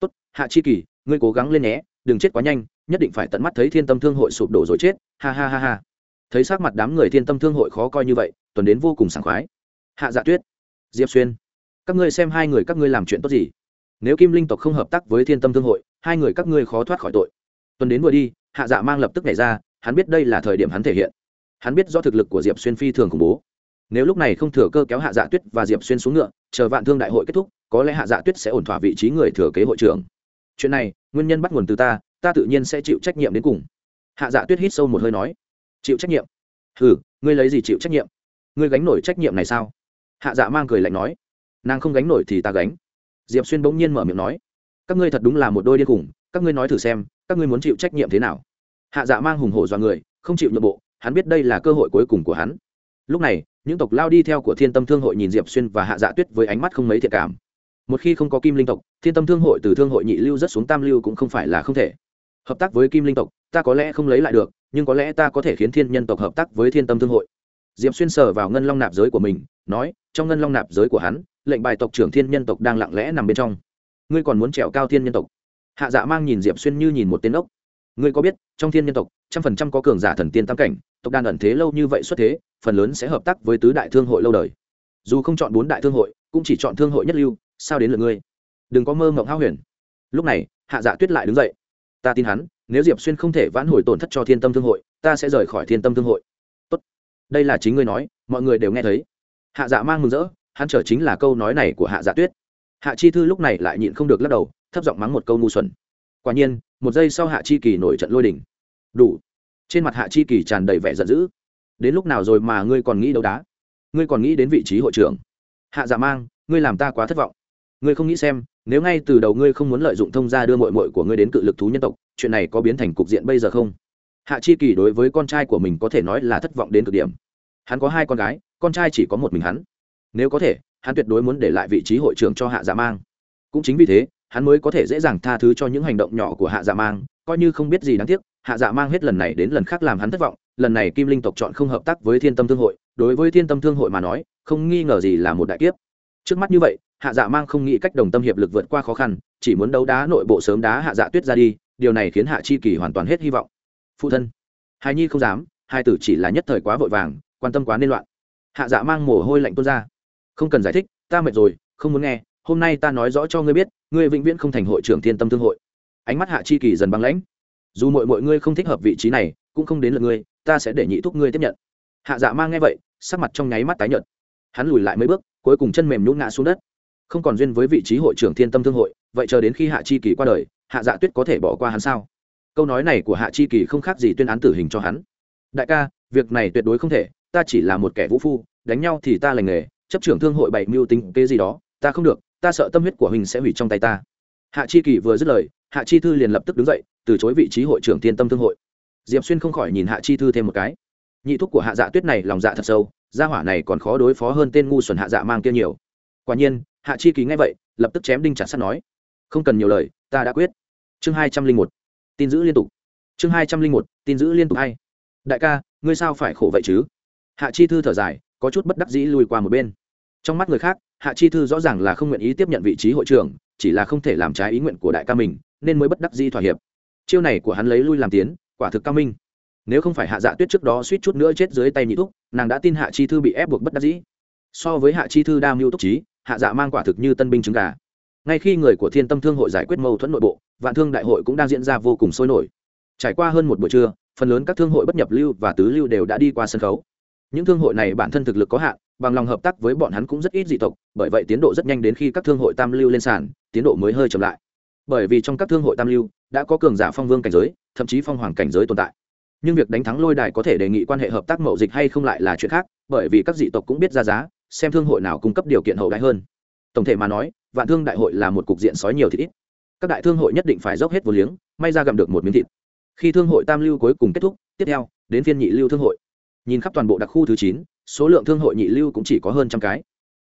Tốt, hạ chi kỳ, ngươi cố gắng lên nhé, đừng chết quá nhanh, nhất định phải tận mắt thấy thiên tâm thương hội sụp đổ rồi chết. Ha ha ha ha. Thấy sắc mặt đám người thiên tâm thương hội khó coi như vậy tuần đến vô cùng sảng khoái. Hạ dạ tuyết, diệp xuyên, các ngươi xem hai người các ngươi làm chuyện tốt gì? Nếu kim linh tộc không hợp tác với thiên tâm thương hội, hai người các ngươi khó thoát khỏi tội. Tuần đến vừa đi, hạ dạ mang lập tức nhảy ra, hắn biết đây là thời điểm hắn thể hiện. Hắn biết do thực lực của diệp xuyên phi thường khủng bố. Nếu lúc này không thừa cơ kéo hạ dạ tuyết và diệp xuyên xuống ngựa, chờ vạn thương đại hội kết thúc, có lẽ hạ dạ tuyết sẽ ổn thỏa vị trí người thừa kế hội trưởng. Chuyện này, nguyên nhân bắt nguồn từ ta ta tự nhiên sẽ chịu trách nhiệm đến cùng. Hạ dạ tuyết hít sâu một hơi nói. Chịu trách nhiệm? Ừ ngươi lấy gì chịu trách nhiệm? Ngươi gánh nổi trách nhiệm này sao? Hạ dạ mang cười lạnh nói. Nàng không gánh nổi thì ta gánh diệp xuyên bỗng nhiên mở miệng nói, các ngươi thật đúng là một đôi điên khủng, các ngươi nói thử xem, các ngươi muốn chịu trách nhiệm thế nào? Hạ dạ mang hùng hổ do người, không chịu nhượng bộ, hắn biết đây là cơ hội cuối cùng của hắn. Lúc này, những tộc lao đi theo của thiên tâm thương hội nhìn diệp xuyên và hạ dạ tuyết với ánh mắt không mấy thiện cảm. Một khi không có kim linh tộc, thiên tâm thương hội từ thương hội nhị lưu rất xuống tam lưu cũng không phải là không thể. Hợp tác với kim linh tộc, ta có lẽ không lấy lại được, nhưng có lẽ ta có thể khiến thiên nhân tộc hợp tác với thiên tâm thương hội. Diệp xuyên sờ vào ngân long nạp giới của mình, nói, trong ngân long nạp giới của hắn lệnh bài tộc trưởng thiên nhân tộc đang lặng lẽ nằm bên trong. Ngươi còn muốn trèo cao thiên nhân tộc? Hạ dạ mang nhìn diệp xuyên như nhìn một tên ốc. Ngươi có biết, trong thiên nhân tộc, trăm phần trăm có cường giả thần tiên tam cảnh, tộc đàn ẩn thế lâu như vậy xuất thế, phần lớn sẽ hợp tác với tứ đại thương hội lâu đời. Dù không chọn bốn đại thương hội, cũng chỉ chọn thương hội nhất lưu, sao đến lượt ngươi? Đừng có mơ mộng hao huyền. Lúc này, hạ dạ tuyết lại đứng dậy. Ta tin hắn, nếu diệp xuyên không thể vãn hồi tổn thất cho thiên tâm thương hội, ta sẽ rời khỏi thiên tâm thương hội. Tốt. Đây là chính ngươi nói, mọi người đều nghe thấy. Hạ dạ mang mừng rỡ hắn chờ chính là câu nói này của hạ dạ tuyết. Hạ chi thư lúc này lại nhịn không được lắc đầu, thấp giọng mắng một câu ngu xuẩn. Quả nhiên, một giây sau hạ chi kỳ nổi trận lôi đình. Đủ. Trên mặt hạ chi kỳ tràn đầy vẻ giận dữ. Đến lúc nào rồi mà ngươi còn nghĩ đấu đá? Ngươi còn nghĩ đến vị trí hội trưởng? Hạ dạ mang, ngươi làm ta quá thất vọng. Ngươi không nghĩ xem, nếu ngay từ đầu ngươi không muốn lợi dụng thông gia đưa mội mội của ngươi đến cự lực thú nhân tộc, chuyện này có biến thành cục diện bây giờ không? Hạ chi kỳ đối với con trai của mình có thể nói là thất vọng đến cực điểm. Hắn có hai con gái, con trai chỉ có một mình hắn nếu có thể, hắn tuyệt đối muốn để lại vị trí hội trưởng cho hạ dạ mang. Cũng chính vì thế, hắn mới có thể dễ dàng tha thứ cho những hành động nhỏ của hạ dạ mang, coi như không biết gì đáng tiếc, hạ dạ mang hết lần này đến lần khác làm hắn thất vọng, lần này kim linh tộc chọn không hợp tác với thiên tâm thương hội, đối với thiên tâm thương hội mà nói, không nghi ngờ gì là một đại kiếp. Trước mắt như vậy, hạ dạ mang không nghĩ cách đồng tâm hiệp lực vượt qua khó khăn, chỉ muốn đấu đá nội bộ sớm đá hạ dạ tuyết ra đi, điều này khiến hạ chi kỳ hoàn toàn hết hy vọng. Phụ thân hài nhi không dám, hai tử chỉ là nhất thời quá vội vàng, quan tâm quá nên loạn. Hạ dạ mang mồ hôi lạnh tuôn ra không cần giải thích, ta mệt rồi, không muốn nghe, hôm nay ta nói rõ cho ngươi biết, ngươi vĩnh viễn không thành hội trưởng thiên tâm thương hội. Ánh mắt hạ chi kỳ dần băng lãnh. Dù mọi mọi ngươi không thích hợp vị trí này, cũng không đến lượt ngươi, ta sẽ để nhị thúc ngươi tiếp nhận. Hạ dạ mang nghe vậy, sắc mặt trong nháy mắt tái nhợt. Hắn lùi lại mấy bước, cuối cùng chân mềm nhún ngã xuống đất. Không còn duyên với vị trí hội trưởng thiên tâm thương hội, vậy chờ đến khi hạ chi kỳ qua đời, hạ dạ tuyết có thể bỏ qua hắn sao? Câu nói này của hạ chi kỳ không khác gì tuyên án tử hình cho hắn. Đại ca, việc này tuyệt đối không thể, ta chỉ là một kẻ vũ phu, đánh nhau thì ta lành nghề chấp trưởng thương hội bảy mưu tính kế gì đó, ta không được, ta sợ tâm huyết của huynh sẽ hủy trong tay ta. Hạ chi kỳ vừa dứt lời, hạ chi thư liền lập tức đứng dậy, từ chối vị trí hội trưởng thiên tâm thương hội. Diệp xuyên không khỏi nhìn hạ chi thư thêm một cái. Nhị thúc của hạ dạ tuyết này lòng dạ thật sâu, gia hỏa này còn khó đối phó hơn tên ngu xuẩn hạ dạ mang kia nhiều. Quả nhiên, hạ chi kỳ nghe vậy, lập tức chém đinh chặt sắt nói, không cần nhiều lời, ta đã quyết. Chương hai trăm linh một, tin giữ liên tục. Chương hai trăm linh một, tin giữ liên tục hay. Đại ca, ngươi sao phải khổ vậy chứ? Hạ chi thư thở dài có chút bất đắc dĩ lùi qua một bên. Trong mắt người khác, hạ chi thư rõ ràng là không nguyện ý tiếp nhận vị trí hội trưởng, chỉ là không thể làm trái ý nguyện của đại ca mình, nên mới bất đắc dĩ thỏa hiệp. Chiêu này của hắn lấy lui làm tiến, quả thực cao minh. Nếu không phải hạ dạ tuyết trước đó suýt chút nữa chết dưới tay nhị thúc, nàng đã tin hạ chi thư bị ép buộc bất đắc dĩ. So với hạ chi thư đa mưu túc trí, hạ dạ mang quả thực như tân binh trứng gà. Ngay khi người của thiên tâm thương hội giải quyết mâu thuẫn nội bộ, vạn thương đại hội cũng đang diễn ra vô cùng sôi nổi. Trải qua hơn một buổi trưa, phần lớn các thương hội bất nhập lưu và tứ lưu đều đã đi qua sân khấu những thương hội này bản thân thực lực có hạn, bằng lòng hợp tác với bọn hắn cũng rất ít dị tộc, bởi vậy tiến độ rất nhanh đến khi các thương hội tam lưu lên sàn, tiến độ mới hơi chậm lại. Bởi vì trong các thương hội tam lưu, đã có cường giả phong vương cảnh giới, thậm chí phong hoàng cảnh giới tồn tại. Nhưng việc đánh thắng lôi đài có thể đề nghị quan hệ hợp tác mậu dịch hay không lại là chuyện khác, bởi vì các dị tộc cũng biết ra giá, xem thương hội nào cung cấp điều kiện hậu đãi hơn. Tổng thể mà nói, vạn thương đại hội là một cục diện sói nhiều thịt ít. Các đại thương hội nhất định phải dốc hết vô liếng, may ra gặm được một miếng thịt. Khi thương hội tam lưu cuối cùng kết thúc, tiếp theo, đến phiên nhị lưu thương hội nhìn khắp toàn bộ đặc khu thứ chín, số lượng thương hội nhị lưu cũng chỉ có hơn trăm cái.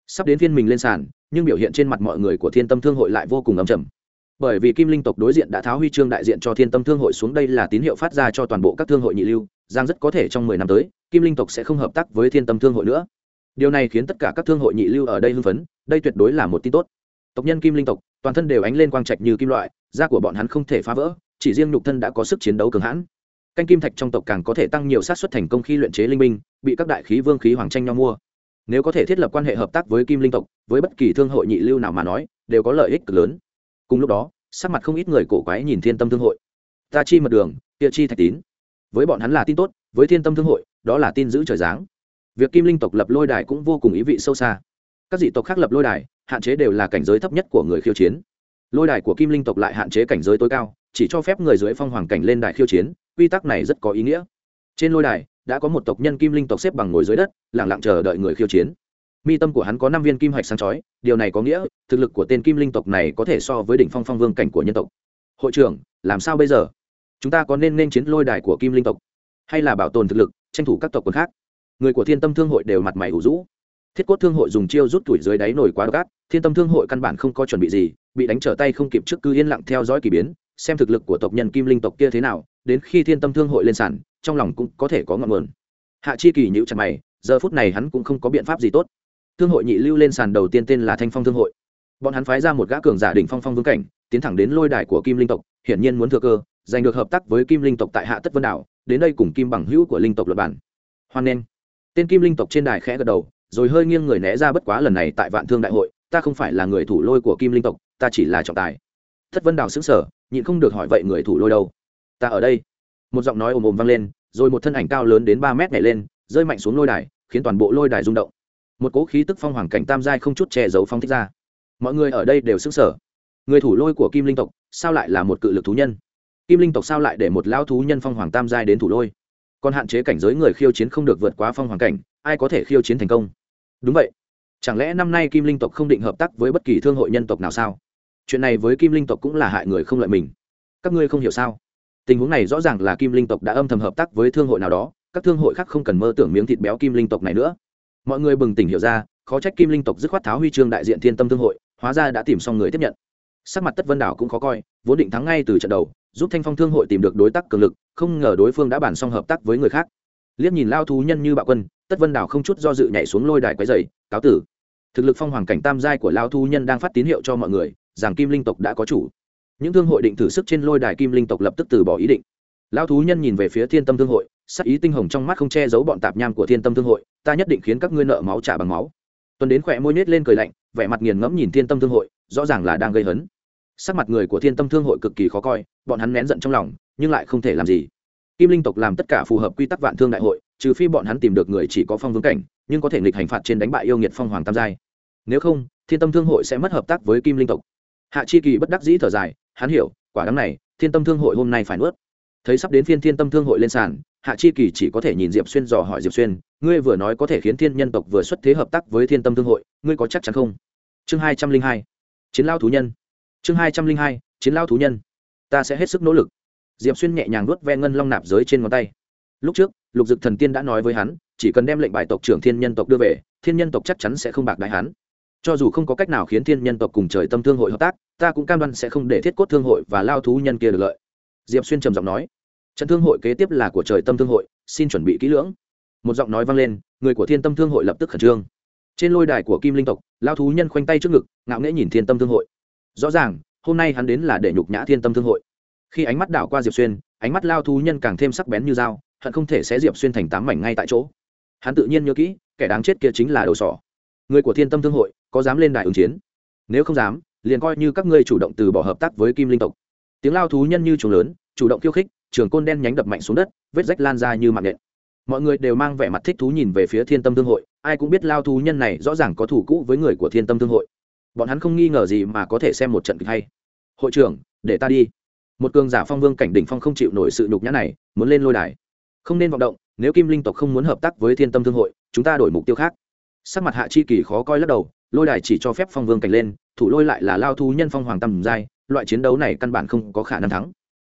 Sắp đến phiên mình lên sàn, nhưng biểu hiện trên mặt mọi người của thiên tâm thương hội lại vô cùng ấm chầm bởi vì kim linh tộc đối diện đã tháo huy chương đại diện cho thiên tâm thương hội xuống đây là tín hiệu phát ra cho toàn bộ các thương hội nhị lưu giang rất có thể trong mười năm tới, kim linh tộc sẽ không hợp tác với thiên tâm thương hội nữa. Điều này khiến tất cả các thương hội nhị lưu ở đây hưng phấn, đây tuyệt đối là một tin tốt. Tộc nhân kim linh tộc, toàn thân đều ánh lên quang trạch như kim loại, da của bọn hắn không thể phá vỡ, chỉ riêng nhục thân đã có sức chiến đấu cường hãn canh kim thạch trong tộc càng có thể tăng nhiều sát xuất thành công khi luyện chế linh minh bị các đại khí vương khí hoàng tranh nhau mua. Nếu có thể thiết lập quan hệ hợp tác với kim linh tộc, với bất kỳ thương hội nhị lưu nào mà nói, đều có lợi ích cực lớn. Cùng lúc đó, sắc mặt không ít người cổ quái nhìn thiên tâm thương hội. Ta chi mật đường địa chi thạch tín. Với bọn hắn là tin tốt, với thiên tâm thương hội, đó là tin giữ trời giáng. Việc kim linh tộc lập lôi đài cũng vô cùng ý vị sâu xa. Các dị tộc khác lập lôi đài, hạn chế đều là cảnh giới thấp nhất của người khiêu chiến. Lôi đài của kim linh tộc lại hạn chế cảnh giới tối cao, chỉ cho phép người dưới phong hoàng cảnh lên đài khiêu chiến quy tắc này rất có ý nghĩa. Trên lôi đài, đã có một tộc nhân kim linh tộc xếp bằng ngồi dưới đất lẳng lặng chờ đợi người khiêu chiến. Mi tâm của hắn có năm viên kim hạch sáng chói, điều này có nghĩa, thực lực của tên kim linh tộc này có thể so với đỉnh phong phong vương cảnh của nhân tộc. Hội trưởng, làm sao bây giờ? Chúng ta có nên nên chiến lôi đài của kim linh tộc, hay là bảo tồn thực lực, tranh thủ các tộc quân khác? Người của thiên tâm thương hội đều mặt mày ủ rũ. Thiết cốt thương hội dùng chiêu rút tuổi dưới đáy nổi quá gắt thiên tâm thương hội căn bản không có chuẩn bị gì, bị đánh trở tay không kịp trước cứ yên lặng theo dõi k ỳ biến xem thực lực của tộc nhân kim linh tộc kia thế nào, đến khi thiên tâm thương hội lên sàn, trong lòng cũng có thể có ngọn nguồn. Hạ chi kỳ nhữ chặt mày, giờ phút này hắn cũng không có biện pháp gì tốt. Thương hội nhị lưu lên sàn đầu tiên tên là thanh phong thương hội. Bọn hắn phái ra một gã cường giả đỉnh phong phong vương cảnh, tiến thẳng đến lôi đài của kim linh tộc, hiển nhiên muốn thừa cơ, giành được hợp tác với kim linh tộc tại hạ tất vân đảo, đến đây cùng kim bằng hữu của linh tộc luật bản hoan nghênh. Tên kim linh tộc trên đài khẽ gật đầu, rồi hơi nghiêng người né ra bất quá lần này tại vạn thương đại hội, ta không phải là người thủ lôi của kim linh tộc, ta chỉ là trọng tài. Thất vân đảo xứng sở nhịn không được hỏi vậy người thủ lôi đâu? Ta ở đây. Một giọng nói ồm ồm vang lên, rồi một thân ảnh cao lớn đến ba mét nhảy lên, rơi mạnh xuống lôi đài, khiến toàn bộ lôi đài rung động. Một cố khí tức phong hoàng cảnh tam giai không chút che giấu phong thích ra. Mọi người ở đây đều xứng sở người thủ lôi của kim linh tộc, sao lại là một cự lực thú nhân? Kim linh tộc sao lại để một lão thú nhân phong hoàng tam giai đến thủ lôi? Còn hạn chế cảnh giới người khiêu chiến không được vượt quá phong hoàng cảnh, ai có thể khiêu chiến thành công? Đúng vậy. Chẳng lẽ năm nay kim linh tộc không định hợp tác với bất kỳ thương hội nhân tộc nào sao? Chuyện này với kim linh tộc cũng là hại người không lợi mình. Các ngươi không hiểu sao? Tình huống này rõ ràng là kim linh tộc đã âm thầm hợp tác với thương hội nào đó, các thương hội khác không cần mơ tưởng miếng thịt béo kim linh tộc này nữa. Mọi người bừng tỉnh hiểu ra, khó trách kim linh tộc dứt khoát tháo huy chương đại diện thiên tâm thương hội, hóa ra đã tìm xong người tiếp nhận. Sắc mặt tất vân đảo cũng khó coi, vốn định thắng ngay từ trận đầu, giúp thanh phong thương hội tìm được đối tác cường lực, không ngờ đối phương đã bàn xong hợp tác với người khác. Liếc nhìn lao thú nhân như bạo quân, tất vân đảo không chút do dự nhảy xuống lôi đài quái dày cáo tử. Thực lực phong hoàng cảnh tam giai của lao thú nhân đang phát tín hiệu cho mọi người rằng kim linh tộc đã có chủ. Những thương hội định thử sức trên lôi đài kim linh tộc lập tức từ bỏ ý định. Lao thú nhân nhìn về phía thiên tâm thương hội, sắc ý tinh hồng trong mắt không che giấu bọn tạp nham của thiên tâm thương hội, ta nhất định khiến các ngươi nợ máu trả bằng máu. Tuần đến khỏe môi nết lên cười lạnh, vẻ mặt nghiền ngẫm nhìn thiên tâm thương hội, rõ ràng là đang gây hấn. Sắc mặt người của thiên tâm thương hội cực kỳ khó coi, bọn hắn nén giận trong lòng, nhưng lại không thể làm gì. Kim linh tộc làm tất cả phù hợp quy tắc vạn thương đại hội, trừ phi bọn hắn tìm được người chỉ có phong vương cảnh, nhưng có thể nghịch hành phạt trên đánh bại yêu nghiệt phong hoàng tam giai. Nếu không, thiên tâm thương hội sẽ mất hợp tác với kim linh tộc hạ chi kỳ bất đắc dĩ thở dài, hắn hiểu, quả đắng này, thiên tâm thương hội hôm nay phải nuốt. Thấy sắp đến phiên thiên tâm thương hội lên sàn, hạ chi kỳ chỉ có thể nhìn diệp xuyên dò hỏi diệp xuyên, ngươi vừa nói có thể khiến thiên nhân tộc vừa xuất thế hợp tác với thiên tâm thương hội, ngươi có chắc chắn không? Chương hai trăm linh hai, chiến lao thú nhân. Chương hai trăm linh hai, chiến lao thú nhân. Ta sẽ hết sức nỗ lực. Diệp xuyên nhẹ nhàng nuốt ve ngân long nạp giới trên ngón tay. Lúc trước, lục dực thần tiên đã nói với hắn, chỉ cần đem lệnh bài tộc trưởng thiên nhân tộc đưa về, thiên nhân tộc chắc chắn sẽ không bạc đại hắn cho dù không có cách nào khiến thiên nhân tộc cùng trời tâm thương hội hợp tác, ta cũng cam đoan sẽ không để thiết cốt thương hội và lao thú nhân kia được lợi. Diệp xuyên trầm giọng nói. Trận thương hội kế tiếp là của trời tâm thương hội, xin chuẩn bị kỹ lưỡng. Một giọng nói vang lên, người của thiên tâm thương hội lập tức khẩn trương. Trên lôi đài của kim linh tộc, lao thú nhân khoanh tay trước ngực, ngạo nghễ nhìn thiên tâm thương hội. Rõ ràng, hôm nay hắn đến là để nhục nhã thiên tâm thương hội. Khi ánh mắt đảo qua diệp xuyên, ánh mắt lao thú nhân càng thêm sắc bén như dao, hận không thể xé diệp xuyên thành tám mảnh ngay tại chỗ. Hắn tự nhiên nhớ kỹ, kẻ đáng chết kia chính là đầu sỏ người của thiên tâm thương hội có dám lên đài ứng chiến? Nếu không dám, liền coi như các ngươi chủ động từ bỏ hợp tác với kim linh tộc. Tiếng lao thú nhân như chuồng lớn, chủ động khiêu khích, trường côn đen nhánh đập mạnh xuống đất, vết rách lan ra như mạng nện mọi người đều mang vẻ mặt thích thú nhìn về phía thiên tâm thương hội, ai cũng biết lao thú nhân này rõ ràng có thủ cũ với người của thiên tâm thương hội. Bọn hắn không nghi ngờ gì mà có thể xem một trận kịch hay. Hội trưởng, để ta đi. Một cường giả phong vương cảnh đỉnh phong không chịu nổi sự nhục nhã này, muốn lên lôi đài. Không nên vọng động, nếu kim linh tộc không muốn hợp tác với thiên tâm thương hội, chúng ta đổi mục tiêu khác sắc mặt hạ chi kỳ khó coi lắc đầu, lôi đài chỉ cho phép phong vương cảnh lên, thủ lôi lại là lao thú nhân phong hoàng tầm giai, loại chiến đấu này căn bản không có khả năng thắng.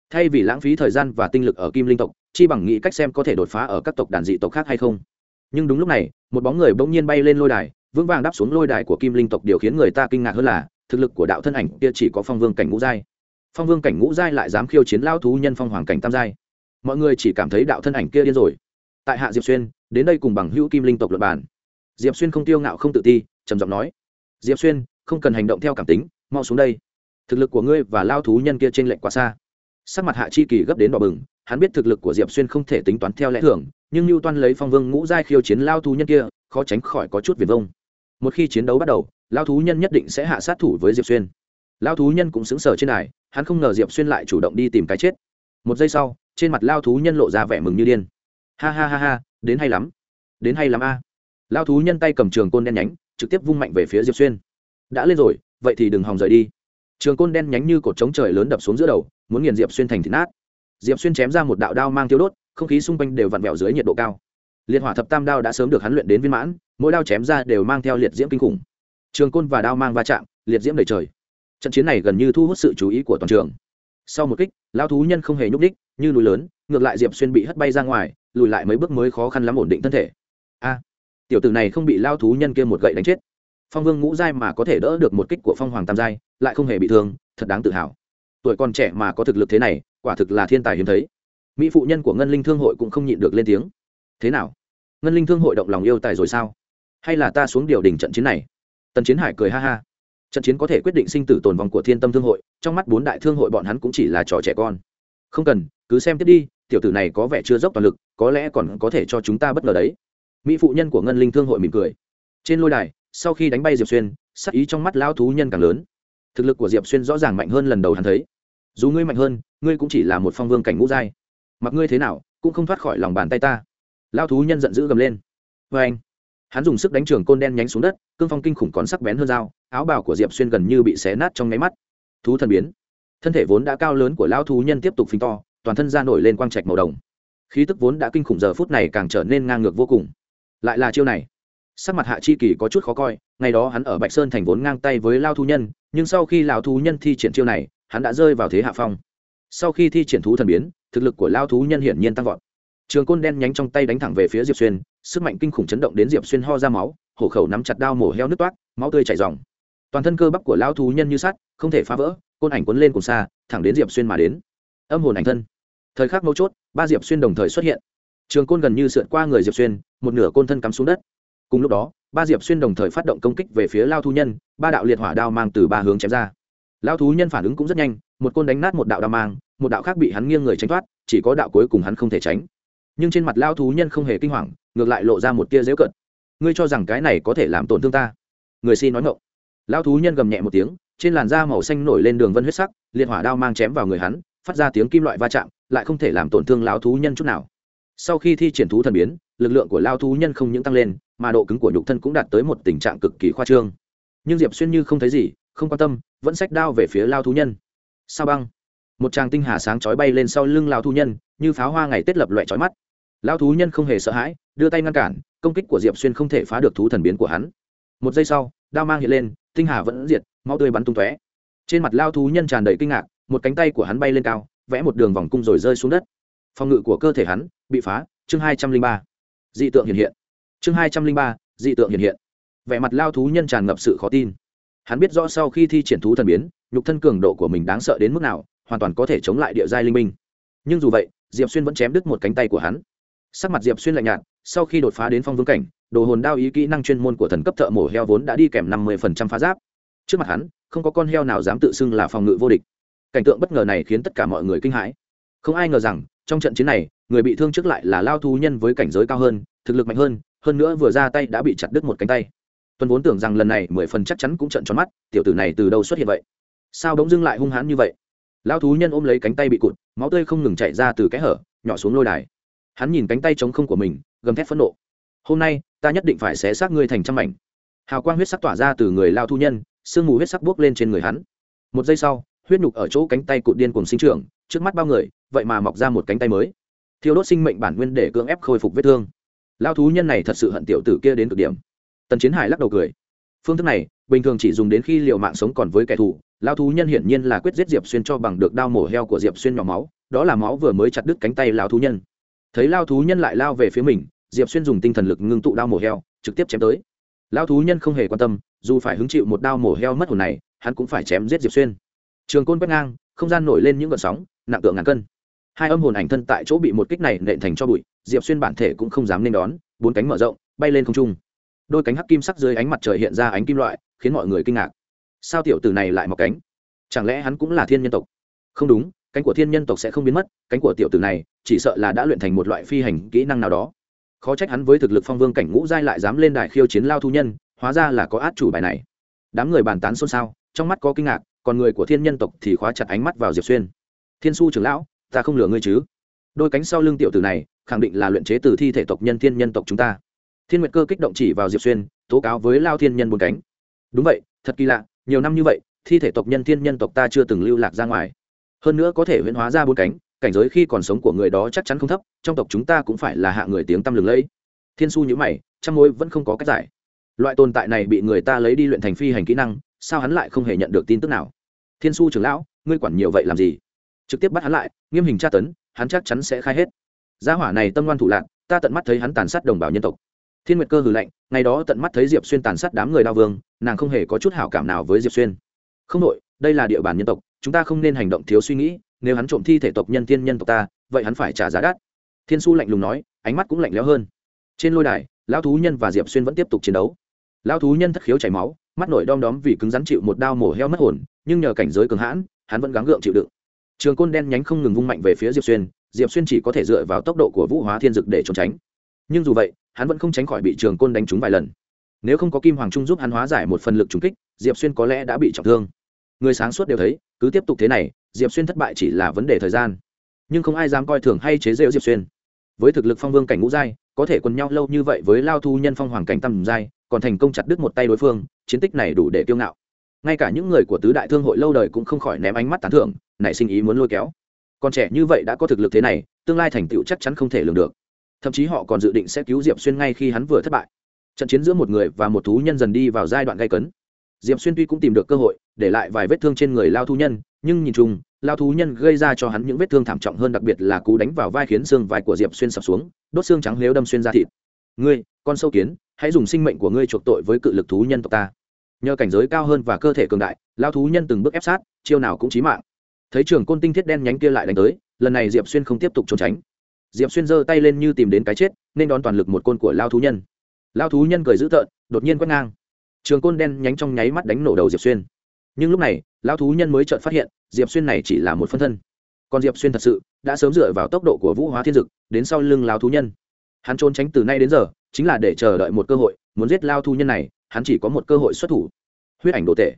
Thay vì lãng phí thời gian và tinh lực ở kim linh tộc, chi bằng nghĩ cách xem có thể đột phá ở các tộc đàn dị tộc khác hay không. Nhưng đúng lúc này, một bóng người bỗng nhiên bay lên lôi đài, vững vàng đáp xuống lôi đài của kim linh tộc, điều khiến người ta kinh ngạc hơn là, thực lực của đạo thân ảnh kia chỉ có phong vương cảnh ngũ giai. Phong vương cảnh ngũ giai lại dám khiêu chiến lao thú nhân phong hoàng cảnh tam giai. Mọi người chỉ cảm thấy đạo thân ảnh kia điên rồi. Tại hạ diệp xuyên, đến đây cùng bằng hữu kim linh tộc luật bản diệp xuyên không tiêu ngạo không tự ti, trầm giọng nói, diệp xuyên, không cần hành động theo cảm tính, mau xuống đây. Thực lực của ngươi và lao thú nhân kia t r ê n lệch quá xa. Sắc mặt hạ chi kỳ gấp đến đỏ bừng, hắn biết thực lực của diệp xuyên không thể tính toán theo lẽ thường, nhưng mưu toan lấy phong vương ngũ giai khiêu chiến lao thú nhân kia, khó tránh khỏi có chút viền vông. Một khi chiến đấu bắt đầu, lao thú nhân nhất định sẽ hạ sát thủ với diệp xuyên. Lao thú nhân cũng xứng sở trên này hắn không ngờ diệp xuyên lại chủ động đi tìm cái chết. Một giây sau, trên mặt lao thú nhân lộ ra vẻ mừng như điên. Ha ha ha ha, đến hay lắm, đến hay lắm a lao thú nhân tay cầm trường côn đen nhánh, trực tiếp vung mạnh về phía diệp xuyên. Đã lên rồi, vậy thì đừng hòng rời đi. Trường côn đen nhánh như cột trống trời lớn đập xuống giữa đầu, muốn nghiền diệp xuyên thành thịt nát. Diệp xuyên chém ra một đạo đao mang tiêu đốt, không khí xung quanh đều vặn vẹo dưới nhiệt độ cao. Liệt hỏa thập tam đao đã sớm được hắn luyện đến viên mãn, mỗi đao chém ra đều mang theo liệt diễm kinh khủng. Trường côn và đao mang va chạm, liệt diễm đầy trời. Trận chiến này gần như thu hút sự chú ý của toàn trường. Sau một kích, lao thú nhân không hề nhúc ních như núi lớn, ngược lại diệp xuyên bị hất bay ra ngoài, lùi lại mấy bước mới khó khăn lắm ổn định thân thể. A! Tiểu tử này không bị lao thú nhân kia một gậy đánh chết. Phong vương ngũ giai mà có thể đỡ được một kích của phong hoàng tam giai, lại không hề bị thương, thật đáng tự hào. Tuổi còn trẻ mà có thực lực thế này, quả thực là thiên tài hiếm thấy. Mỹ phụ nhân của ngân linh thương hội cũng không nhịn được lên tiếng. Thế nào? Ngân linh thương hội động lòng yêu tài rồi sao? Hay là ta xuống điều đình trận chiến này? Tần chiến hải cười ha ha. Trận chiến có thể quyết định sinh tử tồn vong của thiên tâm thương hội, trong mắt bốn đại thương hội bọn hắn cũng chỉ là trò trẻ con. Không cần, cứ xem tiếp đi, tiểu tử này có vẻ chưa dốc toàn lực, có lẽ còn có thể cho chúng ta bất ngờ đấy mỹ phụ nhân của ngân linh thương hội mỉm cười. Trên lôi đài, sau khi đánh bay diệp xuyên, sắc ý trong mắt lão thú nhân càng lớn. Thực lực của diệp xuyên rõ ràng mạnh hơn lần đầu hắn thấy. Dù ngươi mạnh hơn, ngươi cũng chỉ là một phong vương cảnh ngũ giai. Mặc ngươi thế nào, cũng không thoát khỏi lòng bàn tay ta. Lao thú nhân giận dữ gầm lên. Vê anh, hắn dùng sức đánh trường côn đen nhánh xuống đất, cương phong kinh khủng còn sắc bén hơn dao, áo bào của diệp xuyên gần như bị xé nát trong nháy mắt. Thú thần biến. Thân thể vốn đã cao lớn của lao thú nhân tiếp tục phình to, toàn thân ra nổi lên quang trạch màu đồng. Khí tức vốn đã kinh khủng giờ phút này càng trở nên ngang ngược vô cùng lại là chiêu này. Sắc mặt hạ chi kỳ có chút khó coi, ngày đó hắn ở bạch sơn thành vốn ngang tay với lao thú nhân, nhưng sau khi lao thú nhân thi triển chiêu này, hắn đã rơi vào thế hạ phong. Sau khi thi triển thú thần biến, thực lực của lao thú nhân hiển nhiên tăng vọt. Trường côn đen nhánh trong tay đánh thẳng về phía diệp xuyên, sức mạnh kinh khủng chấn động đến diệp xuyên ho ra máu, hổ khẩu nắm chặt đao mổ heo nước toát máu tươi chảy dòng toàn thân cơ bắp của lao thú nhân như sắt, không thể phá vỡ, côn ảnh quấn lên cùng xa, thẳng đến diệp xuyên mà đến. Âm hồn ảnh thân. Thời khắc mấu chốt, ba diệp xuyên đồng thời xuất hiện. Trường côn gần như sượt qua người diệp xuyên một nửa côn thân cắm xuống đất. Cùng lúc đó, ba diệp xuyên đồng thời phát động công kích về phía lao thú nhân, ba đạo liệt hỏa đao mang từ ba hướng chém ra. Lao thú nhân phản ứng cũng rất nhanh, một côn đánh nát một đạo đao mang, một đạo khác bị hắn nghiêng người tránh thoát, chỉ có đạo cuối cùng hắn không thể tránh. Nhưng trên mặt lao thú nhân không hề kinh hoàng, ngược lại lộ ra một tia dễu cận. Ngươi cho rằng cái này có thể làm tổn thương ta? Người xin nói ngộng lao thú nhân gầm nhẹ một tiếng, trên làn da màu xanh nổi lên đường vân huyết sắc, liệt hỏa đao mang chém vào người hắn, phát ra tiếng kim loại va chạm, lại không thể làm tổn thương lao thú nhân chút nào. Sau khi thi triển thú thần biến lực lượng của lao thú nhân không những tăng lên, mà độ cứng của nhục thân cũng đạt tới một tình trạng cực kỳ khoa trương. Nhưng diệp xuyên như không thấy gì, không quan tâm, vẫn xách đao về phía lao thú nhân. Sao băng? Một tràng tinh hà sáng chói bay lên sau lưng lao thú nhân, như pháo hoa ngày tết lập loại chói mắt. Lao thú nhân không hề sợ hãi, đưa tay ngăn cản, công kích của diệp xuyên không thể phá được thú thần biến của hắn. Một giây sau, đao mang hiện lên, tinh hà vẫn diệt mau tươi bắn tung tóe. Trên mặt lao thú nhân tràn đầy kinh ngạc, một cánh tay của hắn bay lên cao, vẽ một đường vòng cung rồi rơi xuống đất. Phòng ngự của cơ thể hắn bị phá, chương hai trăm linh ba dị tượng hiện hiện. Chương hai trăm linh ba, dị tượng hiện hiện. Vẻ mặt lao thú nhân tràn ngập sự khó tin. Hắn biết rõ sau khi thi triển thú thần biến, nhục thân cường độ của mình đáng sợ đến mức nào, hoàn toàn có thể chống lại địa giai linh minh nhưng dù vậy, diệp xuyên vẫn chém đứt một cánh tay của hắn. Sắc mặt diệp xuyên lạnh nhạt, sau khi đột phá đến phong vương cảnh, đồ hồn đao ý kỹ năng chuyên môn của thần cấp thợ mổ heo vốn đã đi kèm năm mươi phá giáp. Trước mặt hắn, không có con heo nào dám tự xưng là phòng ngự vô địch. Cảnh tượng bất ngờ này khiến tất cả mọi người kinh hãi. Không ai ngờ rằng, trong trận chiến này người bị thương trước lại là lao thú nhân với cảnh giới cao hơn, thực lực mạnh hơn hơn nữa vừa ra tay đã bị chặt đứt một cánh tay. Tuân vốn tưởng rằng lần này mười phần chắc chắn cũng trận tròn mắt, tiểu tử này từ đâu xuất hiện vậy? Sao bỗng dưng lại hung hãn như vậy? Lao thú nhân ôm lấy cánh tay bị cụt, máu tươi không ngừng chạy ra từ cái hở, nhỏ xuống lôi đài. Hắn nhìn cánh tay trống không của mình, gầm thét phẫn nộ. Hôm nay, ta nhất định phải xé xác ngươi thành trăm mảnh. Hào quang huyết sắc tỏa ra từ người lao thu nhân, sương mù huyết sắc buốc lên trên người hắn. Một giây sau, huyết nhục ở chỗ cánh tay cụt điên cùng sinh trưởng, trước mắt bao người, vậy mà mọc ra một cánh tay mới thiêu đốt sinh mệnh bản nguyên để cưỡng ép khôi phục vết thương. Lao thú nhân này thật sự hận tiểu tử kia đến cực điểm. Tần chiến hải lắc đầu cười. Phương thức này, bình thường chỉ dùng đến khi liều mạng sống còn với kẻ thù. Lao thú nhân hiển nhiên là quyết giết diệp xuyên cho bằng được đao mổ heo của diệp xuyên nhỏ máu, đó là máu vừa mới chặt đứt cánh tay lao thú nhân. Thấy lao thú nhân lại lao về phía mình, diệp xuyên dùng tinh thần lực ngưng tụ đao mổ heo, trực tiếp chém tới. Lao thú nhân không hề quan tâm, dù phải hứng chịu một đao mổ heo mất hồn này, hắn cũng phải chém giết diệp xuyên. Trường côn quét ngang, không gian nổi lên những gợn sóng, nặng tượng ngàn cân hai âm hồn ảnh thân tại chỗ bị một kích này nện thành cho bụi, diệp xuyên bản thể cũng không dám nên đón, bốn cánh mở rộng, bay lên không trung. Đôi cánh hắc kim sắc dưới ánh mặt trời hiện ra ánh kim loại, khiến mọi người kinh ngạc. Sao tiểu tử này lại mọc cánh? Chẳng lẽ hắn cũng là thiên nhân tộc? Không đúng, cánh của thiên nhân tộc sẽ không biến mất, cánh của tiểu tử này chỉ sợ là đã luyện thành một loại phi hành kỹ năng nào đó. Khó trách hắn với thực lực phong vương cảnh ngũ giai lại dám lên đài khiêu chiến lao thu nhân, hóa ra là có át chủ bài này. Đám người bàn tán xôn xao, trong mắt có kinh ngạc, còn người của thiên nhân tộc thì khóa chặt ánh mắt vào diệp xuyên. Thiên su trưởng lão ta không lừa ngươi chứ. Đôi cánh sau lưng tiểu tử này, khẳng định là luyện chế từ thi thể tộc nhân thiên nhân tộc chúng ta. Thiên nguyệt cơ kích động chỉ vào diệp xuyên, tố cáo với lao thiên nhân bốn cánh. Đúng vậy, thật kỳ lạ, nhiều năm như vậy, thi thể tộc nhân thiên nhân tộc ta chưa từng lưu lạc ra ngoài. Hơn nữa có thể huyễn hóa ra bốn cánh, cảnh giới khi còn sống của người đó chắc chắn không thấp, trong tộc chúng ta cũng phải là hạ người tiếng tăm lừng lẫy. Thiên su nhữ mày trong mối vẫn không có cách giải. Loại tồn tại này bị người ta lấy đi luyện thành phi hành kỹ năng, sao hắn lại không hề nhận được tin tức nào? Thiên su trưởng lão, ngươi quản nhiều vậy làm gì? Trực tiếp bắt hắn lại, nghiêm hình tra tấn, hắn chắc chắn sẽ khai hết. Gia hỏa này tâm ngoan thủ lạc, ta tận mắt thấy hắn tàn sát đồng bào nhân tộc. Thiên nguyệt cơ hừ lạnh, ngày đó tận mắt thấy diệp xuyên tàn sát đám người đao vương, nàng không hề có chút hảo cảm nào với diệp xuyên. Không đội đây là địa bàn nhân tộc, chúng ta không nên hành động thiếu suy nghĩ, nếu hắn trộm thi thể tộc nhân thiên nhân tộc ta, vậy hắn phải trả giá đắt. Thiên su lạnh lùng nói, ánh mắt cũng lạnh lẽo hơn. Trên lôi đài, lão thú nhân và diệp xuyên vẫn tiếp tục chiến đấu. Lão thú nhân thất khiếu chảy máu, mắt nổi đom đóm vì cứng rắn chịu một đao mổ heo mất hồn, nhưng nhờ cảnh giới cường hãn, hắn vẫn gắng gượng chịu đựng trường côn đen nhánh không ngừng vung mạnh về phía diệp xuyên diệp xuyên chỉ có thể dựa vào tốc độ của vũ hóa thiên dực để trốn tránh. Nhưng dù vậy, hắn vẫn không tránh khỏi bị trường côn đánh trúng vài lần. Nếu không có kim hoàng trung giúp hắn hóa giải một phần lực trúng kích, diệp xuyên có lẽ đã bị trọng thương. Người sáng suốt đều thấy, cứ tiếp tục thế này, diệp xuyên thất bại chỉ là vấn đề thời gian. Nhưng không ai dám coi thường hay chế rêu diệp xuyên. Với thực lực phong vương cảnh ngũ giai, có thể quần nhau lâu như vậy với lao thu nhân phong hoàng cảnh tầm giai, còn thành công chặt đứt một tay đối phương, chiến tích này đủ để kiêu ngạo. Ngay cả những người của tứ đại thương hội lâu đời cũng không khỏi ném ánh mắt tán thưởng nảy sinh ý muốn lôi kéo. Còn trẻ như vậy đã có thực lực thế này, tương lai thành tựu chắc chắn không thể lường được. Thậm chí họ còn dự định sẽ cứu diệp xuyên ngay khi hắn vừa thất bại. Trận chiến giữa một người và một thú nhân dần đi vào giai đoạn gây cấn. Diệp xuyên tuy cũng tìm được cơ hội để lại vài vết thương trên người lao thú nhân, nhưng nhìn chung, lao thú nhân gây ra cho hắn những vết thương thảm trọng hơn đặc biệt là cú đánh vào vai khiến xương vai của diệp xuyên sập xuống, đốt xương trắng lếu đâm xuyên ra thịt. Ngươi, con sâu kiến, hãy dùng sinh mệnh của ngươi chuộc tội với cự lực thú nhân tộc ta. Nhờ cảnh giới cao hơn và cơ thể cường đại, lao thú nhân từng bước ép sát, chiêu nào cũng chí mạng thấy trường côn tinh thiết đen nhánh kia lại đánh tới, lần này diệp xuyên không tiếp tục trốn tránh. Diệp xuyên giơ tay lên như tìm đến cái chết, nên đón toàn lực một côn của lao thú nhân. Lao thú nhân cười dữ tợn, đột nhiên quét ngang. Trường côn đen nhánh trong nháy mắt đánh nổ đầu diệp xuyên. Nhưng lúc này, lao thú nhân mới chợt phát hiện, diệp xuyên này chỉ là một phân thân. Còn diệp xuyên thật sự đã sớm dựa vào tốc độ của vũ hóa thiên dực, đến sau lưng lao thú nhân. Hắn trốn tránh từ nay đến giờ, chính là để chờ đợi một cơ hội, muốn giết lao thú nhân này, hắn chỉ có một cơ hội xuất thủ. Huyết ảnh đồ tệ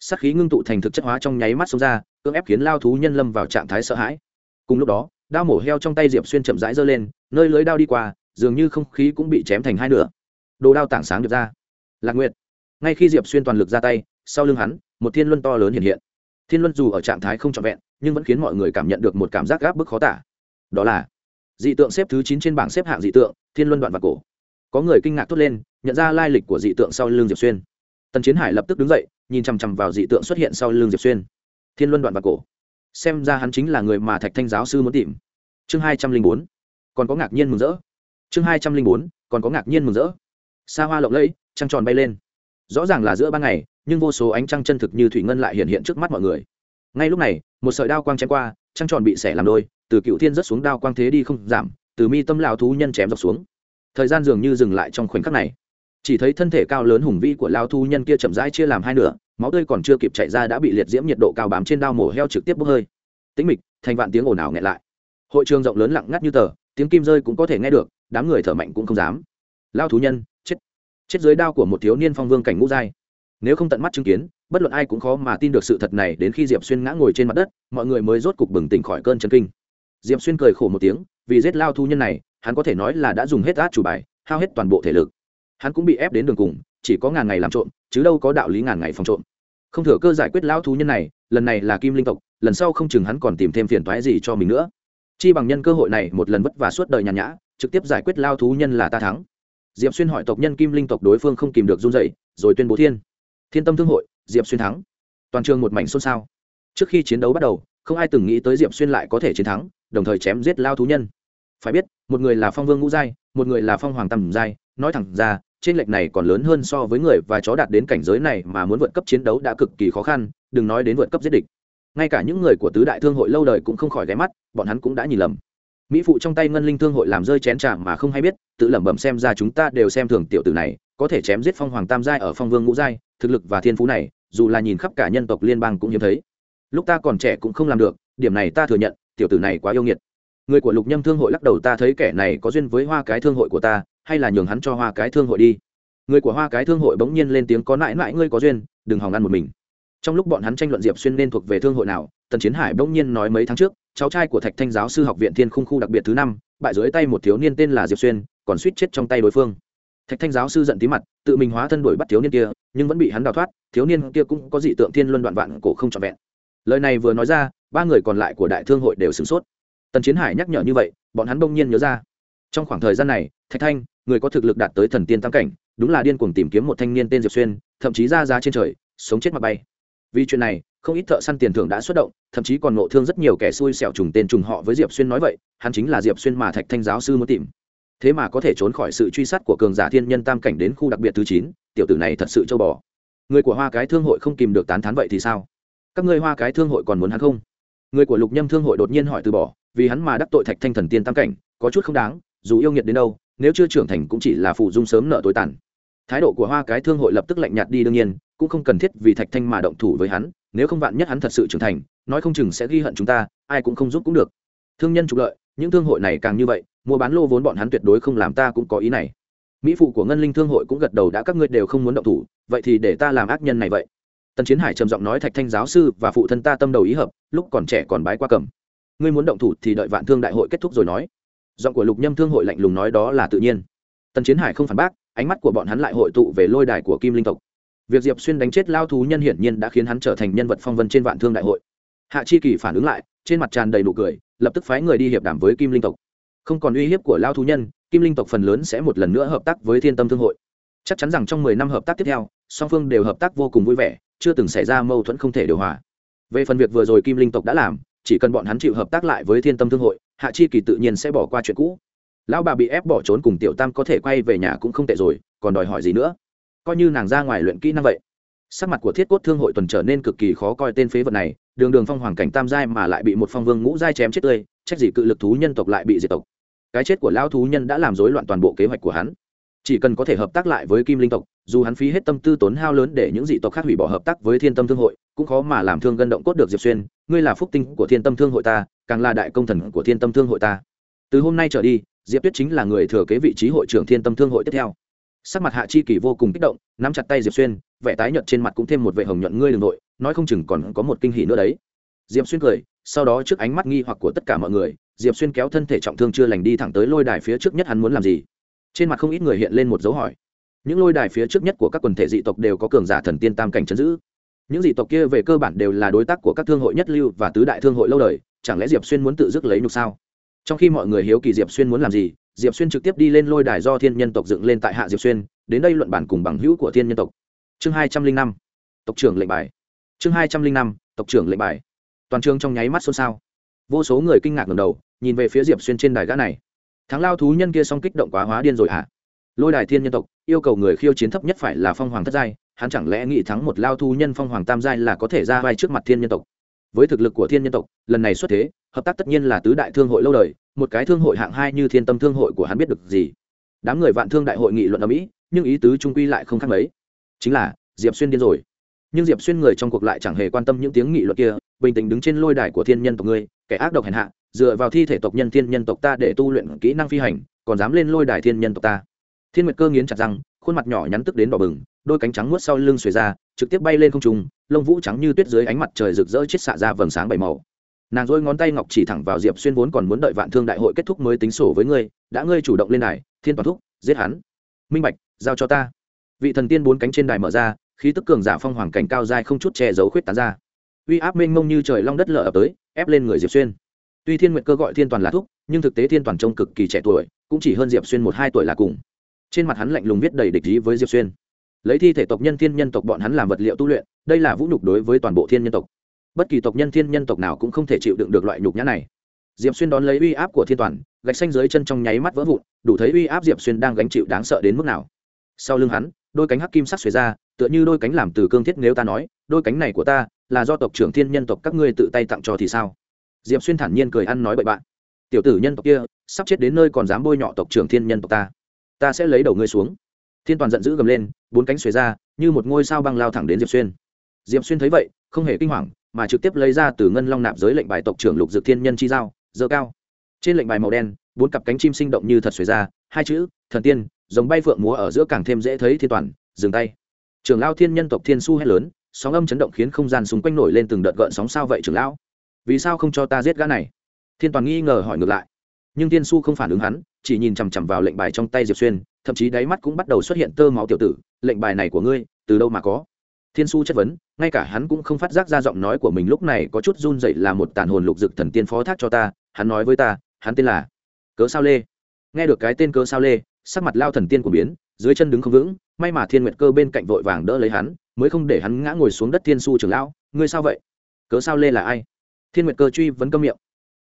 sắc khí ngưng tụ thành thực chất hóa trong nháy mắt xông ra cưỡng ép khiến lao thú nhân lâm vào trạng thái sợ hãi. Cùng lúc đó, đao mổ heo trong tay diệp xuyên chậm rãi giơ lên, nơi lưới đao đi qua, dường như không khí cũng bị chém thành hai nửa. Đồ đao tảng sáng được ra. Lạc nguyệt. Ngay khi diệp xuyên toàn lực ra tay, sau lưng hắn, một thiên luân to lớn hiện hiện. Thiên luân dù ở trạng thái không trọn vẹn, nhưng vẫn khiến mọi người cảm nhận được một cảm giác gáp bức khó tả. Đó là, dị tượng xếp thứ chín trên bảng xếp hạng dị tượng, thiên luân đoạn và cổ. Có người kinh ngạc thốt lên, nhận ra lai lịch của dị tượng sau l ư n g diệp xuyên. Tần chiến hải lập tức đứng dậy, nhìn chằm chằm vào dị tượng xuất hiện sau l ư n g diệp xuyên thiên luân đoạn và cổ. Xem ra hắn chính là người mà thạch thanh giáo sư muốn tìm. Chương hai trăm linh bốn. Còn có ngạc nhiên mừng rỡ. Chương hai trăm linh bốn, còn có ngạc nhiên mừng rỡ. Xa hoa lộng lẫy, trăng tròn bay lên. Rõ ràng là giữa ban ngày, nhưng vô số ánh trăng chân thực như thủy ngân lại hiện hiện trước mắt mọi người. Ngay lúc này, một sợi đao quang chém qua, trăng tròn bị xẻ làm đôi, từ cựu thiên rất xuống đao quang thế đi không giảm, từ mi tâm lão thú nhân chém dọc xuống. Thời gian dường như dừng lại trong khoảnh khắc này chỉ thấy thân thể cao lớn hùng vĩ của lao thu nhân kia chậm rãi chia làm hai nửa, máu tươi còn chưa kịp chạy ra đã bị liệt diễm nhiệt độ cao bám trên đao mổ heo trực tiếp bốc hơi. Tĩnh mịch, thành vạn tiếng ồn ào nghẹn lại. Hội trường rộng lớn lặng ngắt như tờ, tiếng kim rơi cũng có thể nghe được, đám người thở mạnh cũng không dám. Lao thú nhân, chết. Chết dưới đao của một thiếu niên phong vương cảnh ngũ giai. Nếu không tận mắt chứng kiến, bất luận ai cũng khó mà tin được sự thật này, đến khi diệp xuyên ngã ngồi trên mặt đất, mọi người mới rốt cục bừng tỉnh khỏi cơn chân kinh. Diệp xuyên cười khổ một tiếng, vì giết lao thú nhân này, hắn có thể nói là đã dùng hết át chủ bài, hao hết toàn bộ thể lực hắn cũng bị ép đến đường cùng, chỉ có ngàn ngày làm trộm, chứ đâu có đạo lý ngàn ngày phòng trộm. Không thừa cơ giải quyết lão thú nhân này, lần này là kim linh tộc, lần sau không chừng hắn còn tìm thêm phiền toái gì cho mình nữa. Chi bằng nhân cơ hội này một lần vất vả suốt đời nhàn nhã, trực tiếp giải quyết lao thú nhân là ta thắng. Diệp xuyên hỏi tộc nhân kim linh tộc đối phương không kìm được run dậy rồi tuyên bố thiên. Thiên tâm thương hội, diệp xuyên thắng. Toàn trường một mảnh xôn xao. Trước khi chiến đấu bắt đầu, không ai từng nghĩ tới diệp xuyên lại có thể chiến thắng, đồng thời chém giết lao thú nhân. Phải biết, một người là phong vương ngũ giai, một người là phong hoàng tầm giai, nói thẳng ra trên lệch này còn lớn hơn so với người và chó đạt đến cảnh giới này mà muốn vượt cấp chiến đấu đã cực kỳ khó khăn, đừng nói đến vượt cấp giết địch. Ngay cả những người của tứ đại thương hội lâu đời cũng không khỏi ghé mắt, bọn hắn cũng đã nhìn lầm. Mỹ phụ trong tay ngân linh thương hội làm rơi chén trà mà không hay biết, tự lẩm bẩm xem ra chúng ta đều xem thường tiểu tử này, có thể chém giết phong hoàng tam giai ở phong vương ngũ giai, thực lực và thiên phú này, dù là nhìn khắp cả nhân tộc liên bang cũng hiếm thấy. Lúc ta còn trẻ cũng không làm được, điểm này ta thừa nhận, tiểu tử này quá yêu nghiệt. Người của lục nhâm thương hội lắc đầu ta thấy kẻ này có duyên với hoa cái thương hội của ta hay là nhường hắn cho hoa cái thương hội đi. Người của hoa cái thương hội bỗng nhiên lên tiếng có nãi nãi ngươi có duyên, đừng hòng ăn một mình. Trong lúc bọn hắn tranh luận diệp xuyên nên thuộc về thương hội nào, tần chiến hải bỗng nhiên nói mấy tháng trước, cháu trai của thạch thanh giáo sư học viện thiên khung khu đặc biệt thứ năm, bại dưới tay một thiếu niên tên là diệp xuyên, còn suýt chết trong tay đối phương. Thạch thanh giáo sư giận tí mặt, tự mình hóa thân đuổi bắt thiếu niên kia, nhưng vẫn bị hắn đào thoát, thiếu niên kia cũng có dị tượng thiên luân đoạn vạn cổ không trọn vẹn. Lời này vừa nói ra, ba người còn lại của đại thương hội đều sửng sốt. Tần chiến hải nhắc nhở như vậy, bọn hắn bỗng nhiên nhớ ra. Trong khoảng thời gian này thạch thanh, người có thực lực đạt tới thần tiên tam cảnh, đúng là điên cuồng tìm kiếm một thanh niên tên diệp xuyên, thậm chí ra giá trên trời, sống chết mà bay. Vì chuyện này, không ít thợ săn tiền thưởng đã xuất động, thậm chí còn ngộ thương rất nhiều kẻ xui xẻo trùng tên trùng họ với diệp xuyên nói vậy, hắn chính là diệp xuyên mà thạch thanh giáo sư muốn tìm. Thế mà có thể trốn khỏi sự truy sát của cường giả thiên nhân tam cảnh đến khu đặc biệt thứ chín, tiểu tử này thật sự châu bò. Người của hoa cái thương hội không kìm được tán thán vậy thì sao? Các ngươi hoa cái thương hội còn muốn hắn không? Người của lục nhâm thương hội đột nhiên hỏi từ bỏ, vì hắn mà đắc tội thạch thanh thần tiên tam cảnh, có chút không đáng, dù yêu nghiệt đến đâu nếu chưa trưởng thành cũng chỉ là phụ dung sớm nợ tối tàn. Thái độ của hoa cái thương hội lập tức lạnh nhạt đi đương nhiên, cũng không cần thiết vì thạch thanh mà động thủ với hắn, nếu không vạn nhất hắn thật sự trưởng thành, nói không chừng sẽ ghi hận chúng ta, ai cũng không giúp cũng được. Thương nhân trục lợi, những thương hội này càng như vậy, mua bán lô vốn bọn hắn tuyệt đối không làm ta cũng có ý này. Mỹ phụ của ngân linh thương hội cũng gật đầu đã các ngươi đều không muốn động thủ, vậy thì để ta làm ác nhân này vậy. Tần chiến hải trầm giọng nói thạch thanh giáo sư và phụ thân ta tâm đầu ý hợp, lúc còn trẻ còn bái qua cầm. Ngươi muốn động thủ thì đợi vạn thương đại hội kết thúc rồi nói giọng của lục nhâm thương hội lạnh lùng nói đó là tự nhiên. Tần chiến hải không phản bác, ánh mắt của bọn hắn lại hội tụ về lôi đài của kim linh tộc. Việc diệp xuyên đánh chết lao thú nhân hiển nhiên đã khiến hắn trở thành nhân vật phong vân trên vạn thương đại hội. Hạ chi kỳ phản ứng lại, trên mặt tràn đầy nụ cười, lập tức phái người đi hiệp đàm với kim linh tộc. Không còn uy hiếp của lao thú nhân, kim linh tộc phần lớn sẽ một lần nữa hợp tác với thiên tâm thương hội. Chắc chắn rằng trong mười năm hợp tác tiếp theo, song phương đều hợp tác vô cùng vui vẻ, chưa từng xảy ra mâu thuẫn không thể điều hòa. Về phần việc vừa rồi kim linh tộc đã làm chỉ cần bọn hắn chịu hợp tác lại với thiên tâm thương hội, hạ chi kỳ tự nhiên sẽ bỏ qua chuyện cũ. Lão bà bị ép bỏ trốn cùng tiểu tam có thể quay về nhà cũng không tệ rồi, còn đòi hỏi gì nữa? Coi như nàng ra ngoài luyện kỹ năng vậy, sắc mặt của thiết cốt thương hội tuần trở nên cực kỳ khó coi tên phế vật này, đường đường phong hoàng cảnh tam giai mà lại bị một phong vương ngũ giai chém chết tươi, trách gì cự lực thú nhân tộc lại bị diệt tộc. Cái chết của lão thú nhân đã làm rối loạn toàn bộ kế hoạch của hắn. Chỉ cần có thể hợp tác lại với kim linh tộc, dù hắn phí hết tâm tư tốn hao lớn để những dị tộc khác hủy bỏ hợp tác với thiên tâm thương hội cũng khó mà làm thương gân động cốt được diệp xuyên, ngươi là phúc tinh của thiên tâm thương hội ta, càng là đại công thần của thiên tâm thương hội ta. Từ hôm nay trở đi, diệp tuyết chính là người thừa kế vị trí hội trưởng thiên tâm thương hội tiếp theo. Sắc mặt hạ chi kỳ vô cùng kích động, nắm chặt tay diệp xuyên, vẻ tái nhợt trên mặt cũng thêm một vệ hồng nhuận, ngươi đ n g nội nói không chừng còn có một kinh hỷ nữa đấy. Diệp xuyên cười, sau đó trước ánh mắt nghi hoặc của tất cả mọi người, diệp xuyên kéo thân thể trọng thương chưa lành đi thẳng tới lôi đài phía trước nhất hắn muốn làm gì. Trên mặt không ít người hiện lên một dấu hỏi. Những lôi đài phía trước nhất của các quần thể dị tộc đều có cường giả thần tiên tam cảnh chấn giữ những dị tộc kia về cơ bản đều là đối tác của các thương hội nhất lưu và tứ đại thương hội lâu đời, chẳng lẽ diệp xuyên muốn tự dứt lấy nhục sao? Trong khi mọi người hiếu kỳ diệp xuyên muốn làm gì, diệp xuyên trực tiếp đi lên lôi đài do thiên nhân tộc dựng lên tại hạ diệp xuyên, đến đây luận bản cùng bằng hữu của thiên nhân tộc. Chương hai trăm linh năm, tộc trưởng lệnh bài. Chương hai trăm linh năm, tộc trưởng lệnh bài. Toàn trường trong nháy mắt xôn xao. Vô số người kinh ngạc ngầm đầu, nhìn về phía diệp xuyên trên đài gã này. Thắng lao thú nhân kia xong kích động quá hóa điên rồi hả? À? lôi đài thiên nhân tộc, yêu cầu người khiêu chiến thấp nhất phải là phong hoàng thất giai hắn chẳng lẽ nghĩ thắng một lao thu nhân phong hoàng tam giai là có thể ra vai trước mặt thiên nhân tộc? Với thực lực của thiên nhân tộc, lần này xuất thế, hợp tác tất nhiên là tứ đại thương hội lâu đời, một cái thương hội hạng hai như thiên tâm thương hội của hắn biết được gì. Đám người vạn thương đại hội nghị luận ở mỹ, nhưng ý tứ trung quy lại không khác mấy. Chính là, diệp xuyên điên rồi. Nhưng diệp xuyên người trong cuộc lại chẳng hề quan tâm những tiếng nghị luận kia, bình tĩnh đứng trên lôi đài của thiên nhân tộc ngươi, kẻ ác độc hèn hạ, dựa vào thi thể tộc nhân thiên nhân tộc ta để tu luyện kỹ năng phi hành, còn dám lên lôi đài thiên nhân tộc ta. Thiên nguyệt cơ nghiến chặt răng, khuôn mặt nhỏ nhắn tức đến đỏ bừng đôi cánh trắng muốt sau lưng xuề ra, trực tiếp bay lên không trung, lông vũ trắng như tuyết dưới ánh mặt trời rực rỡ chết xạ ra vầng sáng bảy màu. Nàng dôi ngón tay ngọc chỉ thẳng vào diệp xuyên vốn còn muốn đợi vạn thương đại hội kết thúc mới tính sổ với ngươi, đã ngươi chủ động lên đài, thiên toàn thúc, giết hắn. Minh bạch, giao cho ta. Vị thần tiên bốn cánh trên đài mở ra, khí tức cường giả phong hoàng cảnh cao dai không chút che giấu khuyết tán ra. Uy áp mênh mông như trời long đất lở ập tới, ép lên người diệp xuyên. Tuy thiên nguyện cơ gọi thiên toàn là thúc, nhưng thực tế thiên toàn trông cực kỳ trẻ tuổi, cũng chỉ hơn diệp xuyên một hai tuổi là cùng. Trên mặt hắn lạnh lùng viết đầy địch ý với diệp xuyên lấy thi thể tộc nhân thiên nhân tộc bọn hắn làm vật liệu tu luyện, đây là vũ nhục đối với toàn bộ thiên nhân tộc. Bất kỳ tộc nhân thiên nhân tộc nào cũng không thể chịu đựng được loại nhục nhã này. Diệp xuyên đón lấy uy áp của thiên toàn, gạch xanh dưới chân trong nháy mắt vỡ vụn, đủ thấy uy áp diệp xuyên đang gánh chịu đáng sợ đến mức nào. Sau lưng hắn, đôi cánh hắc kim sắc xuề ra, tựa như đôi cánh làm từ cương thiết nếu ta nói, đôi cánh này của ta là do tộc trưởng thiên nhân tộc các ngươi tự tay tặng cho thì sao? Diệp xuyên thản nhiên cười ăn nói bậy bạn. Tiểu tử nhân tộc kia, sắp chết đến nơi còn dám bôi nhọ tộc trưởng thiên nhân tộc ta. Ta sẽ lấy đầu ngươi xuống thiên toàn giận dữ gầm lên bốn cánh xuề ra như một ngôi sao băng lao thẳng đến diệp xuyên diệp xuyên thấy vậy không hề kinh hoàng mà trực tiếp lấy ra từ ngân long nạp giới lệnh bài tộc trưởng lục dược thiên nhân chi giao dơ cao trên lệnh bài màu đen bốn cặp cánh chim sinh động như thật xuề ra hai chữ thần tiên giống bay phượng múa ở giữa càng thêm dễ thấy thiên toàn dừng tay trưởng lao thiên nhân tộc thiên su hét lớn sóng âm chấn động khiến không gian xung quanh nổi lên từng đợt gợn sóng sao vậy trưởng lão vì sao không cho ta giết gã này thiên toàn nghi ngờ hỏi ngược lại nhưng thiên su không phản ứng hắn chỉ nhìn chằm chằm vào lệnh bài trong tay diệp xuyên thậm chí đáy mắt cũng bắt đầu xuất hiện tơ máu tiểu tử, lệnh bài này của ngươi, từ đâu mà có? Thiên su chất vấn, ngay cả hắn cũng không phát giác ra giọng nói của mình lúc này có chút run dậy là một tàn hồn lục dực thần tiên phó thác cho ta, hắn nói với ta, hắn tên là cớ sao lê. Nghe được cái tên cớ sao lê, sắc mặt lao thần tiên của biến, dưới chân đứng không vững, may mà thiên nguyệt cơ bên cạnh vội vàng đỡ lấy hắn, mới không để hắn ngã ngồi xuống đất thiên su trưởng lão, ngươi sao vậy? Cớ sao lê là ai? Thiên nguyệt cơ truy vấn câm miệng.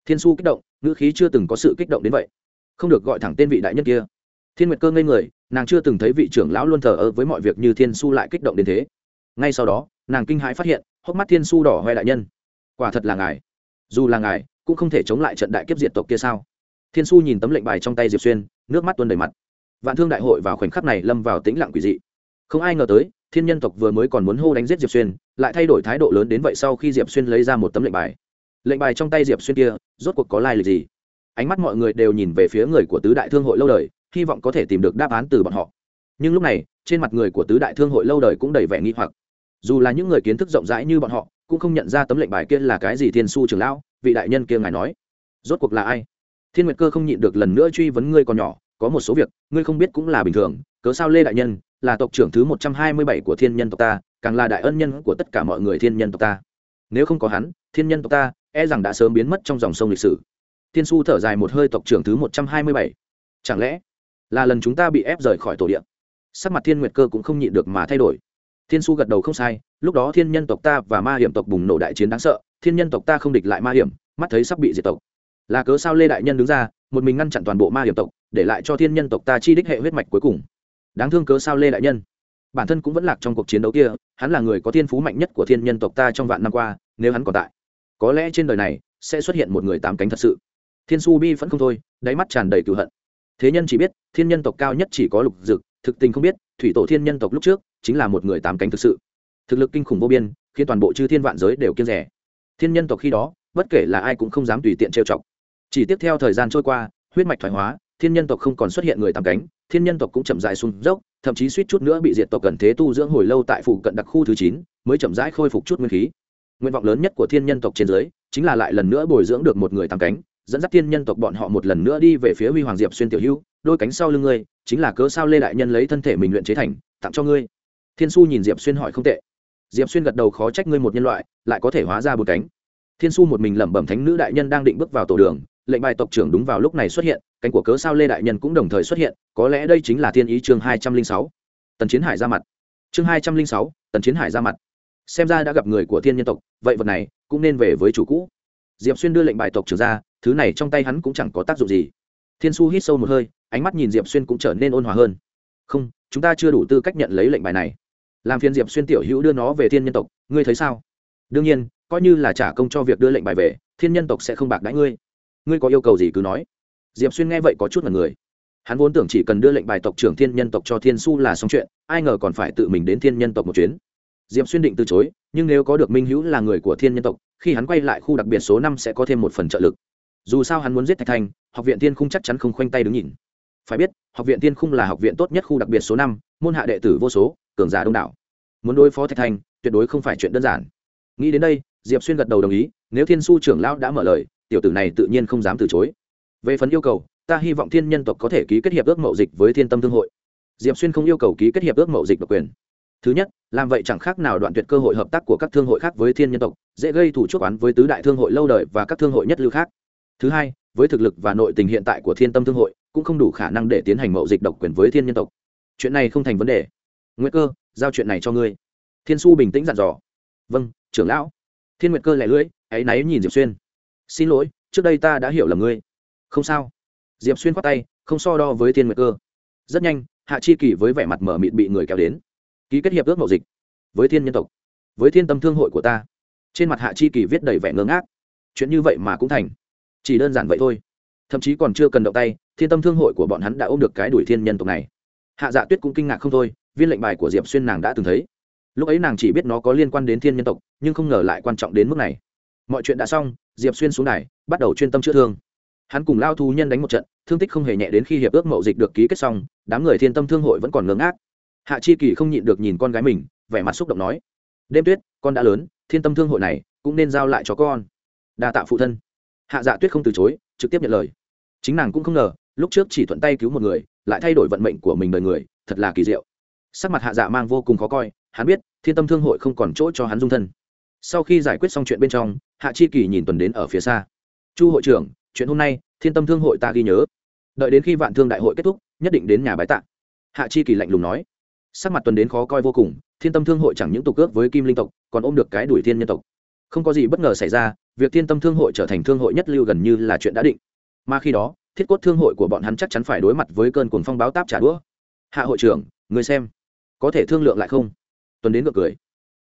Thiên su kích động, ngữ khí chưa từng có sự kích động đến vậy. Không được gọi thẳng tên vị đại nhân kia thiên nguyệt cơ ngây người, nàng chưa từng thấy vị trưởng lão luôn thờ ơ với mọi việc như thiên su lại kích động đến thế. Ngay sau đó, nàng kinh hãi phát hiện, hốc mắt thiên su đỏ hoe đại nhân. Quả thật là ngài. Dù là ngài, cũng không thể chống lại trận đại kiếp diệt tộc kia sao? Thiên su nhìn tấm lệnh bài trong tay diệp xuyên, nước mắt tuôn đầy mặt. Vạn thương đại hội vào khoảnh khắc này lâm vào tĩnh lặng quỷ dị. Không ai ngờ tới, thiên nhân tộc vừa mới còn muốn hô đánh giết diệp xuyên, lại thay đổi thái độ lớn đến vậy sau khi diệp xuyên lấy ra một tấm lệnh bài. Lệnh bài trong tay diệp xuyên kia, rốt cuộc có lai lịch gì? Ánh mắt mọi người đều nhìn về phía người của tứ đại thương hội lâu đời hy vọng có thể tìm được đáp án từ bọn họ. Nhưng lúc này, trên mặt người của tứ đại thương hội lâu đời cũng đầy vẻ nghi hoặc. Dù là những người kiến thức rộng rãi như bọn họ, cũng không nhận ra tấm lệnh bài kia là cái gì thiên su trường lão, vị đại nhân kia ngài nói. Rốt cuộc là ai? Thiên nguyệt cơ không nhịn được lần nữa truy vấn ngươi còn nhỏ, có một số việc, ngươi không biết cũng là bình thường, cớ sao lê đại nhân, là tộc trưởng thứ một trăm hai mươi bảy của thiên nhân tộc ta, càng là đại ân nhân của tất cả mọi người thiên nhân tộc ta. Nếu không có hắn, thiên nhân tộc ta e rằng đã sớm biến mất trong dòng sông lịch sử. Thiên su thở dài một hơi tộc trưởng thứ một trăm hai mươi bảy. Chẳng lẽ là lần chúng ta bị ép rời khỏi tổ điện sắc mặt thiên nguyệt cơ cũng không nhịn được mà thay đổi. Thiên su gật đầu không sai, lúc đó thiên nhân tộc ta và ma hiểm tộc bùng nổ đại chiến đáng sợ, thiên nhân tộc ta không địch lại ma hiểm, mắt thấy sắp bị diệt tộc. Là cớ sao lê đại nhân đứng ra, một mình ngăn chặn toàn bộ ma hiểm tộc, để lại cho thiên nhân tộc ta chi đích hệ huyết mạch cuối cùng. Đáng thương cớ sao lê đại nhân? Bản thân cũng vẫn lạc trong cuộc chiến đấu kia, hắn là người có thiên phú mạnh nhất của thiên nhân tộc ta trong vạn năm qua, nếu hắn còn tại, có lẽ trên đời này sẽ xuất hiện một người tám cánh thật sự. Thiên su bi vẫn không thôi, đáy mắt tràn đầy cựu hận thế nhân chỉ biết, thiên nhân tộc cao nhất chỉ có lục dực, thực tình không biết, thủy tổ thiên nhân tộc lúc trước, chính là một người tám cánh thực sự. Thực lực kinh khủng vô biên, khiến toàn bộ chư thiên vạn giới đều kiên rẻ. Thiên nhân tộc khi đó, bất kể là ai cũng không dám tùy tiện trêu chọc. Chỉ tiếp theo thời gian trôi qua, huyết mạch thoái hóa, thiên nhân tộc không còn xuất hiện người tám cánh, thiên nhân tộc cũng chậm dài xuống dốc, thậm chí suýt chút nữa bị diệt tộc gần thế tu dưỡng hồi lâu tại phủ cận đặc khu thứ chín, mới chậm rãi khôi phục chút nguyên khí. Nguyện vọng lớn nhất của thiên nhân tộc trên dưới chính là lại lần nữa bồi dưỡng được một người tam cánh dẫn dắt tiên nhân tộc bọn họ một lần nữa đi về phía huy hoàng diệp xuyên tiểu hữu, đôi cánh sau lưng ngươi, chính là cớ sao lê đại nhân lấy thân thể mình luyện chế thành, tặng cho ngươi. Thiên su nhìn diệp xuyên hỏi không tệ. Diệp xuyên gật đầu khó trách ngươi một nhân loại, lại có thể hóa ra một cánh. Thiên su một mình lẩm bẩm thánh nữ đại nhân đang định bước vào tổ đường, lệnh bài tộc trưởng đúng vào lúc này xuất hiện, cánh của cớ sao lê đại nhân cũng đồng thời xuất hiện, có lẽ đây chính là thiên ý chương hai trăm linh sáu. Tần chiến hải ra mặt. Chương hai trăm linh sáu, tần chiến hải ra mặt. Xem ra đã gặp người của thiên nhân tộc, vậy vật này cũng nên về với chủ cũ diệp xuyên đưa lệnh bài tộc trưởng ra, thứ này trong tay hắn cũng chẳng có tác dụng gì. Thiên su hít sâu một hơi, ánh mắt nhìn diệp xuyên cũng trở nên ôn hòa hơn. Không, chúng ta chưa đủ tư cách nhận lấy lệnh bài này. Làm phiên diệp xuyên tiểu hữu đưa nó về thiên nhân tộc, ngươi thấy sao? Đương nhiên, coi như là trả công cho việc đưa lệnh bài về, thiên nhân tộc sẽ không bạc đãi ngươi. Ngươi có yêu cầu gì cứ nói. Diệp xuyên nghe vậy có chút là người. Hắn vốn tưởng chỉ cần đưa lệnh bài tộc trưởng thiên nhân tộc cho thiên su là xong chuyện, ai ngờ còn phải tự mình đến thiên nhân tộc một chuyến diệp xuyên định từ chối, nhưng nếu có được minh hữu là người của thiên nhân tộc, khi hắn quay lại khu đặc biệt số năm sẽ có thêm một phần trợ lực. Dù sao hắn muốn giết thạch thanh học viện thiên khung chắc chắn không khoanh tay đứng nhìn. Phải biết, học viện thiên khung là học viện tốt nhất khu đặc biệt số năm, môn hạ đệ tử vô số, cường giả đông đảo. Muốn đối phó thạch thanh tuyệt đối không phải chuyện đơn giản. Nghĩ đến đây, diệp xuyên gật đầu đồng ý, nếu thiên su trưởng lão đã mở lời, tiểu tử này tự nhiên không dám từ chối. Về phần yêu cầu, ta hy vọng thiên nhân tộc có thể ký kết hiệp ước mậu dịch với thiên tâm thương hội. Diệp xuyên không yêu cầu ký kết hiệp ước mậu dịch độc quyền thứ nhất, làm vậy chẳng khác nào đoạn tuyệt cơ hội hợp tác của các thương hội khác với thiên nhân tộc, dễ gây thủ chuốc oán với tứ đại thương hội lâu đời và các thương hội nhất lưu khác. Thứ hai, với thực lực và nội tình hiện tại của thiên tâm thương hội, cũng không đủ khả năng để tiến hành mậu dịch độc quyền với thiên nhân tộc. Chuyện này không thành vấn đề. Nguyệt cơ, giao chuyện này cho ngươi. Thiên su bình tĩnh dặn dò. Vâng trưởng lão. Thiên nguyệt cơ lẻ lưỡi, áy náy nhìn diệp xuyên. Xin lỗi, trước đây ta đã hiểu lầm ngươi. Không sao. Diệp xuyên khoát tay, không so đo với thiên nguyệt cơ. Rất nhanh, hạ chi kỳ với vẻ mặt mở mịt bị người kéo đến ký kết hiệp ước mậu dịch với thiên nhân tộc, với thiên tâm thương hội của ta. Trên mặt hạ chi kỳ viết đầy vẻ ngơ ngác. Chuyện như vậy mà cũng thành. Chỉ đơn giản vậy thôi. Thậm chí còn chưa cần động tay, thiên tâm thương hội của bọn hắn đã ôm được cái đuổi thiên nhân tộc này. Hạ dạ tuyết cũng kinh ngạc không thôi, viên lệnh bài của diệp xuyên nàng đã từng thấy. Lúc ấy nàng chỉ biết nó có liên quan đến thiên nhân tộc, nhưng không ngờ lại quan trọng đến mức này. Mọi chuyện đã xong, diệp xuyên xuống đài, bắt đầu chuyên tâm chữa thương. Hắn cùng lao thu nhân đánh một trận, thương tích không hề nhẹ đến khi hiệp ước mậu dịch được ký kết xong, đám người thiên tâm thương hội vẫn còn ngớ ngác hạ chi kỳ không nhịn được nhìn con gái mình, vẻ mặt xúc động nói, đêm tuyết, con đã lớn, thiên tâm thương hội này cũng nên giao lại cho con. Đa tạ phụ thân. Hạ dạ tuyết không từ chối, trực tiếp nhận lời. Chính nàng cũng không ngờ, lúc trước chỉ thuận tay cứu một người, lại thay đổi vận mệnh của mình đời người, thật là kỳ diệu. Sắc mặt hạ dạ mang vô cùng khó coi, hắn biết, thiên tâm thương hội không còn chỗ cho hắn dung thân. Sau khi giải quyết xong chuyện bên trong, hạ chi kỳ nhìn tuần đến ở phía xa. Chu hội trưởng, chuyện hôm nay, thiên tâm thương hội ta ghi nhớ. Đợi đến khi vạn thương đại hội kết thúc, nhất định đến nhà bái tạ. Hạ chi kỳ lạnh lùng nói sắc mặt tuần đến khó coi vô cùng, thiên tâm thương hội chẳng những tục cước với kim linh tộc, còn ôm được cái đuổi thiên nhân tộc. Không có gì bất ngờ xảy ra, việc thiên tâm thương hội trở thành thương hội nhất lưu gần như là chuyện đã định. Mà khi đó, thiết cốt thương hội của bọn hắn chắc chắn phải đối mặt với cơn cuồng phong báo táp trả đũa. Hạ hội trưởng, người xem, có thể thương lượng lại không? Tuần đến ngược cười.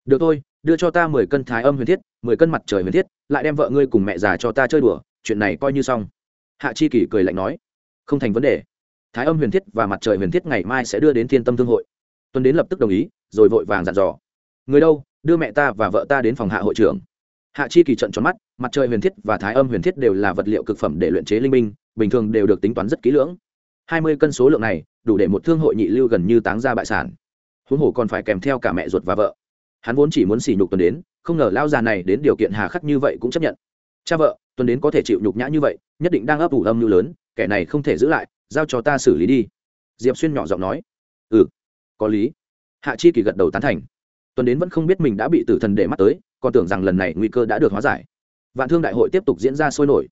Được thôi, đưa cho ta mười cân thái âm huyền thiết, mười cân mặt trời huyền thiết, lại đem vợ ngươi cùng mẹ già cho ta chơi đùa, chuyện này coi như xong. Hạ chi kỷ cười lạnh nói. Không thành vấn đề. Thái âm huyền thiết và mặt trời huyền thiết ngày mai sẽ đưa đến thiên tâm thương hội. Tuân đến lập tức đồng ý, rồi vội vàng dặn dò. Người đâu? Đưa mẹ ta và vợ ta đến phòng hạ hội trưởng. Hạ chi kỳ trận tròn mắt, mặt trời huyền thiết và thái âm huyền thiết đều là vật liệu cực phẩm để luyện chế linh minh bình thường đều được tính toán rất kỹ lưỡng. Hai mươi cân số lượng này, đủ để một thương hội nhị lưu gần như táng ra bại sản. Huống hồ còn phải kèm theo cả mẹ ruột và vợ. Hắn vốn chỉ muốn xỉ nhục tuần đến, không ngờ lao già này đến điều kiện hà khắc như vậy cũng chấp nhận. Cha vợ tuần đến có thể chịu nhục nhã như vậy, nhất định đang ấp ủ âm mưu lớn, kẻ này không thể giữ lại, giao cho ta xử lý đi. Diệp xuyên nhỏ giọng nói. Ừ có lý. Hạ chi kỳ gật đầu tán thành. Tuần đến vẫn không biết mình đã bị tử thần để mắt tới, còn tưởng rằng lần này nguy cơ đã được hóa giải. Vạn thương đại hội tiếp tục diễn ra sôi nổi.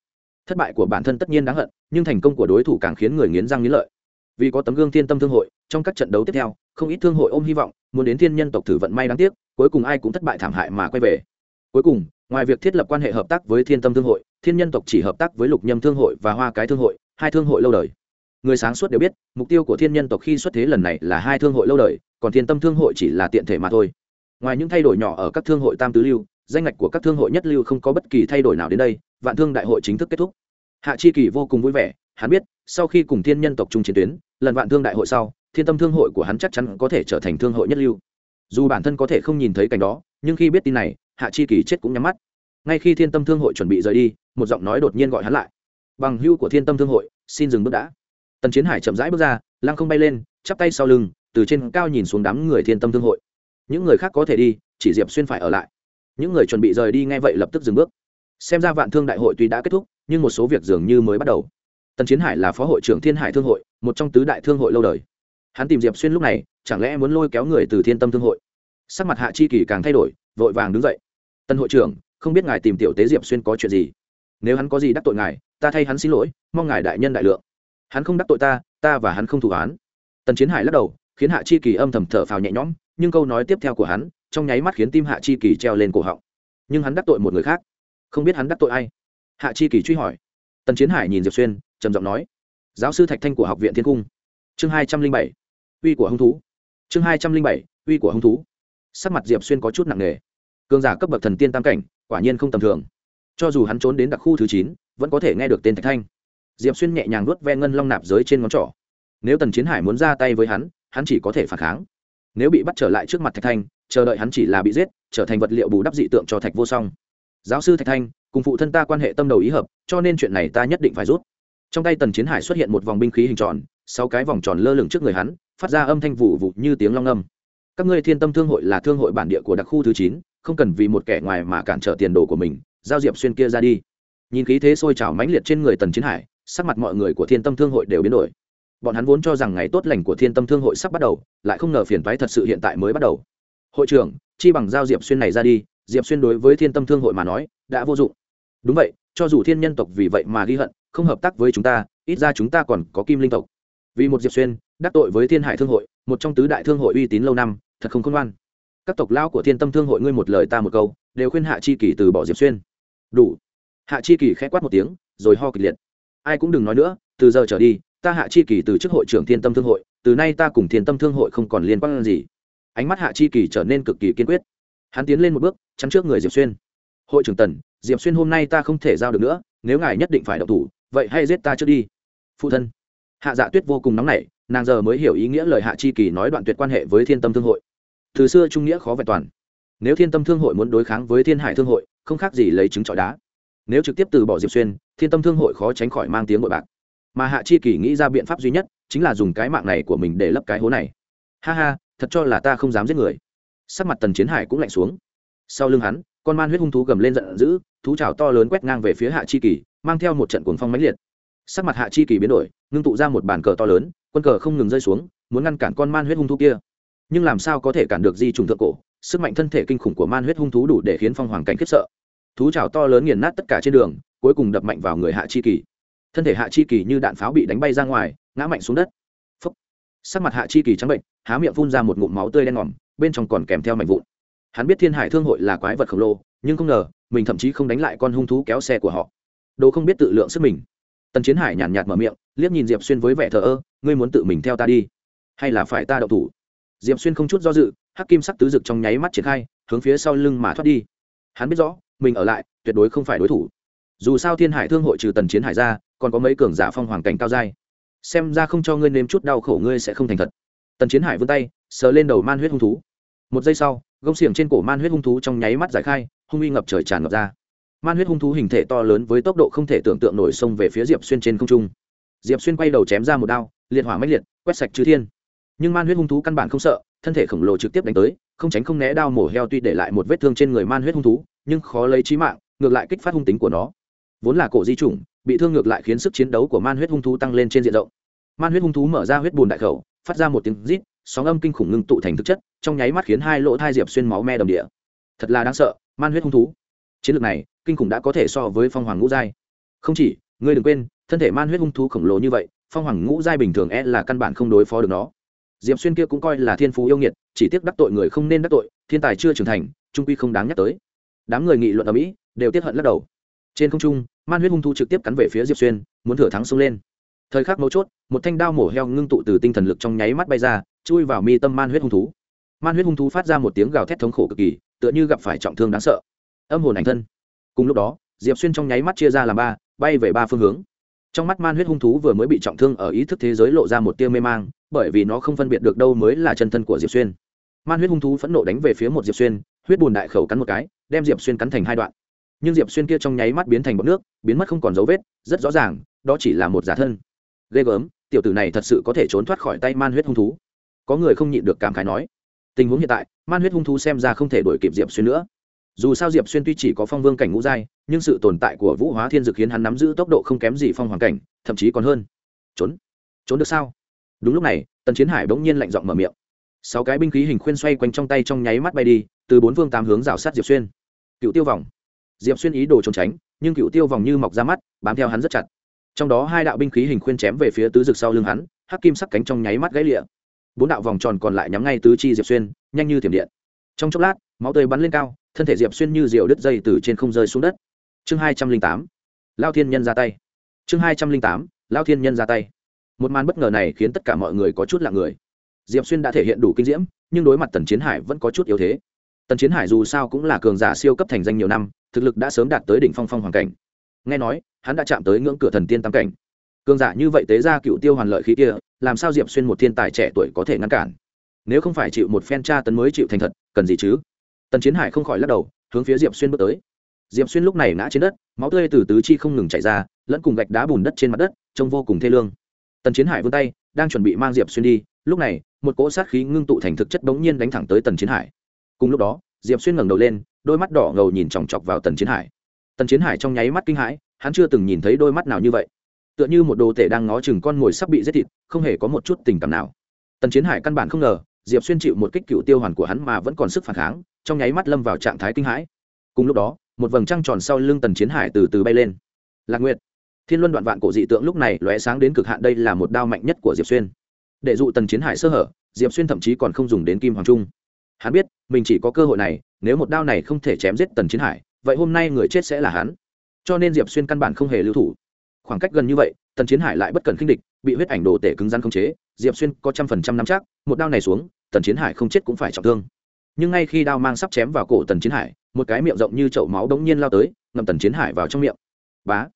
Thất bại của bản thân tất nhiên đáng hận, nhưng thành công của đối thủ càng khiến người nghiến răng nghiến lợi. Vì có tấm gương thiên tâm thương hội, trong các trận đấu tiếp theo, không ít thương hội ôm hy vọng, muốn đến thiên nhân tộc thử vận may đáng tiếc, cuối cùng ai cũng thất bại thảm hại mà quay về. Cuối cùng, ngoài việc thiết lập quan hệ hợp tác với thiên tâm thương hội, thiên nhân tộc chỉ hợp tác với lục nhâm thương hội và hoa cái thương hội, hai thương hội lâu đời người sáng suốt đều biết, mục tiêu của thiên nhân tộc khi xuất thế lần này là hai thương hội lâu đời, còn thiên tâm thương hội chỉ là tiện thể mà thôi. Ngoài những thay đổi nhỏ ở các thương hội tam tứ lưu, danh ngạch của các thương hội nhất lưu không có bất kỳ thay đổi nào đến đây, vạn thương đại hội chính thức kết thúc. Hạ chi kỳ vô cùng vui vẻ, hắn biết, sau khi cùng thiên nhân tộc chung chiến tuyến, lần vạn thương đại hội sau, thiên tâm thương hội của hắn chắc chắn có thể trở thành thương hội nhất lưu. Dù bản thân có thể không nhìn thấy cảnh đó, nhưng khi biết tin này, hạ chi kỳ chết cũng nhắm mắt. Ngay khi thiên tâm thương hội chuẩn bị rời đi, một giọng nói đột nhiên gọi hắn lại. Bằng hưu của thiên tâm thương hội, xin dừng bước đã tần chiến hải chậm rãi bước ra, lăng không bay lên, chắp tay sau lưng, từ trên cao nhìn xuống đám người thiên tâm thương hội. Những người khác có thể đi, chỉ diệp xuyên phải ở lại. Những người chuẩn bị rời đi ngay vậy lập tức dừng bước. Xem ra vạn thương đại hội tuy đã kết thúc, nhưng một số việc dường như mới bắt đầu. Tần chiến hải là phó hội trưởng thiên hải thương hội, một trong tứ đại thương hội lâu đời. Hắn tìm diệp xuyên lúc này, chẳng lẽ muốn lôi kéo người từ thiên tâm thương hội? Sắc mặt hạ chi kỳ càng thay đổi, vội vàng đứng dậy. Tân hội trưởng, không biết ngài tìm tiểu tế diệp xuyên có chuyện gì? Nếu hắn có gì đắc tội ngài, ta thay hắn xin lỗi, mong ngài đại nhân đại lượng hắn không đắc tội ta ta và hắn không thù án tần chiến hải lắc đầu, khiến hạ chi kỳ âm thầm thở phào nhẹ nhõm, nhưng câu nói tiếp theo của hắn, trong nháy mắt khiến tim hạ chi kỳ treo lên cổ họng. Nhưng hắn đắc tội một người khác. Không biết hắn đắc tội ai? Hạ chi kỳ truy hỏi. Tần chiến hải nhìn diệp xuyên, trầm giọng nói, giáo sư thạch thanh của học viện thiên cung, chương hai trăm linh bảy, uy của hung thú. Chương hai trăm linh bảy, uy của hung thú. Sắc mặt diệp xuyên có chút nặng nề. Cường giả cấp bậc thần tiên tam cảnh, quả nhiên không tầm thường. Cho dù hắn trốn đến đặc khu thứ chín, vẫn có thể nghe được tên thạch thanh diệp xuyên nhẹ nhàng nuốt ven ngân long nạp giới trên ngón trỏ. Nếu tần chiến hải muốn ra tay với hắn hắn chỉ có thể phản kháng. Nếu bị bắt trở lại trước mặt thạch thanh, chờ đợi hắn chỉ là bị giết, trở thành vật liệu bù đắp dị tượng cho thạch vô song. Giáo sư thạch thanh, cùng phụ thân ta quan hệ tâm đầu ý hợp, cho nên chuyện này ta nhất định phải rút. Trong tay tần chiến hải xuất hiện một vòng binh khí hình tròn, sáu cái vòng tròn lơ lửng trước người hắn, phát ra âm thanh vụ vụ như tiếng long âm. Các ngươi thiên tâm thương hội là thương hội bản địa của đặc khu thứ chín, không cần vì một kẻ ngoài mà cản trở tiền đồ của mình, giao diệp xuyên kia ra đi. Nhìn khí thế sôi trào mãnh liệt trên người tần chiến hải sắc mặt mọi người của thiên tâm thương hội đều biến đổi. Bọn hắn vốn cho rằng ngày tốt lành của thiên tâm thương hội sắp bắt đầu, lại không ngờ phiền toái thật sự hiện tại mới bắt đầu. Hội trưởng, chi bằng giao diệp xuyên này ra đi, diệp xuyên đối với thiên tâm thương hội mà nói, đã vô dụng. Đúng vậy, cho dù thiên nhân tộc vì vậy mà ghi hận, không hợp tác với chúng ta, ít ra chúng ta còn có kim linh tộc. Vì một diệp xuyên, đắc tội với thiên hải thương hội, một trong tứ đại thương hội uy tín lâu năm, thật không khôn ngoan. Các tộc lao của thiên tâm thương hội ngươi một lời ta một câu, đều khuyên hạ chi kỳ từ bỏ diệp xuyên. Đủ. Hạ chi kỳ khẽ quát một tiếng, rồi ho kịch liệt ai cũng đừng nói nữa, từ giờ trở đi, ta hạ chi kỳ từ chức hội trưởng thiên tâm thương hội, từ nay ta cùng thiên tâm thương hội không còn liên quan gì. Ánh mắt hạ chi kỳ trở nên cực kỳ kiên quyết. Hắn tiến lên một bước, chắn trước người diệp xuyên. Hội trưởng tần, diệp xuyên hôm nay ta không thể giao được nữa, nếu ngài nhất định phải đậu thủ, vậy hãy giết ta trước đi. Phụ thân. Hạ dạ tuyết vô cùng nóng nảy, nàng giờ mới hiểu ý nghĩa lời hạ chi kỳ nói đoạn tuyệt quan hệ với thiên tâm thương hội. Từ xưa trung nghĩa khó vẹn toàn. Nếu thiên tâm thương hội muốn đối kháng với thiên hải thương hội, không khác gì lấy trứng trọi đá. Nếu trực tiếp từ bỏ diệp xuyên thiên tâm thương hội khó tránh khỏi mang tiếng bội bạc. Mà hạ chi kỳ nghĩ ra biện pháp duy nhất, chính là dùng cái mạng này của mình để lấp cái hố này. Ha ha, thật cho là ta không dám giết người. Sắc mặt tần chiến hải cũng lạnh xuống. Sau lưng hắn, con man huyết hung thú gầm lên giận dữ, thú trào to lớn quét ngang về phía hạ chi kỳ, mang theo một trận cuồng phong mãnh liệt. Sắc mặt hạ chi kỳ biến đổi, ngưng tụ ra một bàn cờ to lớn, quân cờ không ngừng rơi xuống, muốn ngăn cản con man huyết hung thú kia. Nhưng làm sao có thể cản được di trùng thượng cổ? Sức mạnh thân thể kinh khủng của man huyết hung thú đủ để khiến phong hoàng cảnh khiếp sợ thú trào to lớn nghiền nát tất cả trên đường, cuối cùng đập mạnh vào người hạ chi kỳ. Thân thể hạ chi kỳ như đạn pháo bị đánh bay ra ngoài, ngã mạnh xuống đất. Phấp sắc mặt hạ chi kỳ trắng bệnh, há miệng phun ra một ngụm máu tươi đen ngòm, bên trong còn kèm theo mảnh vụn. Hắn biết thiên hải thương hội là quái vật khổng lồ, nhưng không ngờ, mình thậm chí không đánh lại con hung thú kéo xe của họ. Đồ không biết tự lượng sức mình. Tần chiến hải nhàn nhạt mở miệng, liếc nhìn diệp xuyên với vẻ thờ ơ, ngươi muốn tự mình theo ta đi, hay là phải ta đậu thủ? Diệp xuyên không chút do dự, hắc kim sắc tứ rực trong nháy mắt triển khai, hướng phía sau lưng mà thoát đi hắn biết rõ, mình ở lại, tuyệt đối không phải đối thủ. Dù sao thiên hải thương hội trừ tần chiến hải ra, còn có mấy cường giả phong hoàng cảnh cao dai xem ra không cho ngươi nếm chút đau khổ ngươi sẽ không thành thật. Tần chiến hải vươn tay, sờ lên đầu man huyết hung thú. Một giây sau, gông xiềng trên cổ man huyết hung thú trong nháy mắt giải khai, hung uy ngập trời tràn ngập ra. Man huyết hung thú hình thể to lớn với tốc độ không thể tưởng tượng nổi sông về phía diệp xuyên trên không trung. Diệp xuyên quay đầu chém ra một đao, liệt hỏa mãnh liệt, quét sạch chư thiên. Nhưng man huyết hung thú căn bản không sợ, thân thể khổng lồ trực tiếp đánh tới không tránh không né đao mổ heo tuy để lại một vết thương trên người man huyết hung thú, nhưng khó lấy trí mạng, ngược lại kích phát hung tính của nó. Vốn là cổ di chủng, bị thương ngược lại khiến sức chiến đấu của man huyết hung thú tăng lên trên diện rộng. Man huyết hung thú mở ra huyết bùn đại khẩu, phát ra một tiếng rít, sóng âm kinh khủng ngưng tụ thành thực chất, trong nháy mắt khiến hai lỗ thai diệp xuyên máu me đầm địa. Thật là đáng sợ, man huyết hung thú. Chiến lược này, kinh khủng đã có thể so với phong hoàng ngũ giai. Không chỉ, ngươi đừng quên, thân thể man huyết hung thú khổng lồ như vậy, phong hoàng ngũ giai bình thường e là căn bản không đối phó được nó diệp xuyên kia cũng coi là thiên phú yêu nghiệt, chỉ tiếc đắc tội người không nên đắc tội, thiên tài chưa trưởng thành, trung quy không đáng nhắc tới. Đám người nghị luận ở mỹ, đều tiết hận lắc đầu. Trên không trung, man huyết hung thú trực tiếp cắn về phía diệp xuyên, muốn thừa thắng xông lên. Thời khắc mấu chốt, một thanh đao mổ heo ngưng tụ từ tinh thần lực trong nháy mắt bay ra, chui vào mi tâm man huyết hung thú. Man huyết hung thú phát ra một tiếng gào thét thống khổ cực kỳ, tựa như gặp phải trọng thương đáng sợ. Âm hồn ảnh thân. Cùng lúc đó, diệp xuyên trong nháy mắt chia ra làm ba, bay về ba phương hướng trong mắt man huyết hung thú vừa mới bị trọng thương ở ý thức thế giới lộ ra một tia mê mang, bởi vì nó không phân biệt được đâu mới là chân thân của diệp xuyên. Man huyết hung thú phẫn nộ đánh về phía một diệp xuyên, huyết bùn đại khẩu cắn một cái, đem diệp xuyên cắn thành hai đoạn. Nhưng diệp xuyên kia trong nháy mắt biến thành bọc nước, biến mất không còn dấu vết, rất rõ ràng, đó chỉ là một giả thân. Ghê gớm, tiểu tử này thật sự có thể trốn thoát khỏi tay man huyết hung thú. Có người không nhịn được cảm khái nói. Tình huống hiện tại, man huyết hung thú xem ra không thể đổi kịp diệp xuyên nữa dù sao diệp xuyên tuy chỉ có phong vương cảnh ngũ giai, nhưng sự tồn tại của vũ hóa thiên dực khiến hắn nắm giữ tốc độ không kém gì phong hoàng cảnh, thậm chí còn hơn. Trốn. Trốn được sao? Đúng lúc này, tần chiến hải bỗng nhiên lạnh giọng mở miệng. Sáu cái binh khí hình khuyên xoay quanh trong tay trong nháy mắt bay đi, từ bốn phương tám hướng rào sát diệp xuyên. Cựu tiêu vòng. Diệp xuyên ý đồ trốn tránh, nhưng cựu tiêu vòng như mọc ra mắt, bám theo hắn rất chặt. Trong đó hai đạo binh khí hình khuyên chém về phía tứ rực sau lưng hắn, hắc kim sắc cánh trong nháy mắt gãy lịa. Bốn đạo vòng tròn còn lại nhắm ngay tứ chi diệp xuyên, nhanh như thiểm điện. Trong chốc lát, máu tươi bắn lên cao thân thể diệp xuyên như diều đứt dây từ trên không rơi xuống đất. Chương hai trăm linh tám, lao thiên nhân ra tay. Chương hai trăm linh tám, lao thiên nhân ra tay. Một màn bất ngờ này khiến tất cả mọi người có chút lạng người. Diệp xuyên đã thể hiện đủ kinh diễm, nhưng đối mặt tần chiến hải vẫn có chút yếu thế. Tần chiến hải dù sao cũng là cường giả siêu cấp thành danh nhiều năm, thực lực đã sớm đạt tới đỉnh phong phong hoàng cảnh. Nghe nói, hắn đã chạm tới ngưỡng cửa thần tiên tam cảnh. Cường giả như vậy tế ra cựu tiêu hoàn lợi khí kia, làm sao diệp xuyên một thiên tài trẻ tuổi có thể ngăn cản? Nếu không phải chịu một phen tra tấn mới chịu thành thật, cần gì chứ? Tần chiến hải không khỏi lắc đầu, hướng phía diệp xuyên bước tới. Diệp xuyên lúc này ngã trên đất, máu tươi từ tứ chi không ngừng chảy ra, lẫn cùng gạch đá bùn đất trên mặt đất, trông vô cùng thê lương. Tần chiến hải vươn tay, đang chuẩn bị mang diệp xuyên đi, lúc này, một cỗ sát khí ngưng tụ thành thực chất bỗng nhiên đánh thẳng tới tần chiến hải. Cùng lúc đó, diệp xuyên ngẩng đầu lên, đôi mắt đỏ ngầu nhìn chòng chọc vào tần chiến hải. Tần chiến hải trong nháy mắt kinh hãi, hắn chưa từng nhìn thấy đôi mắt nào như vậy. Tựa như một đồ tể đang ngó chừng con mồi sắp bị giết thịt, không hề có một chút tình cảm nào. Tần chiến hải căn bản không ngờ diệp xuyên chịu một kích cựu tiêu hoàn của hắn mà vẫn còn sức phản kháng, trong nháy mắt lâm vào trạng thái kinh hãi. Cùng lúc đó, một vầng trăng tròn sau lưng tần chiến hải từ từ bay lên. Lạc nguyệt, thiên luân đoạn vạn cổ dị tượng lúc này lóe sáng đến cực hạn, đây là một đao mạnh nhất của diệp xuyên. Để dụ tần chiến hải sơ hở, diệp xuyên thậm chí còn không dùng đến kim hoàng trung. Hắn biết, mình chỉ có cơ hội này, nếu một đao này không thể chém giết tần chiến hải, vậy hôm nay người chết sẽ là hắn. Cho nên diệp xuyên căn bản không hề lưu thủ khoảng cách gần như vậy, tần chiến hải lại bất cần khinh địch, bị huyết ảnh đồ tể cứng rắn không chế, diệp xuyên có trăm phần trăm nắm chắc, một đao này xuống, tần chiến hải không chết cũng phải trọng thương. Nhưng ngay khi đao mang sắp chém vào cổ tần chiến hải, một cái miệng rộng như chậu máu đống nhiên lao tới ngầm tần chiến hải vào trong miệng. Bá!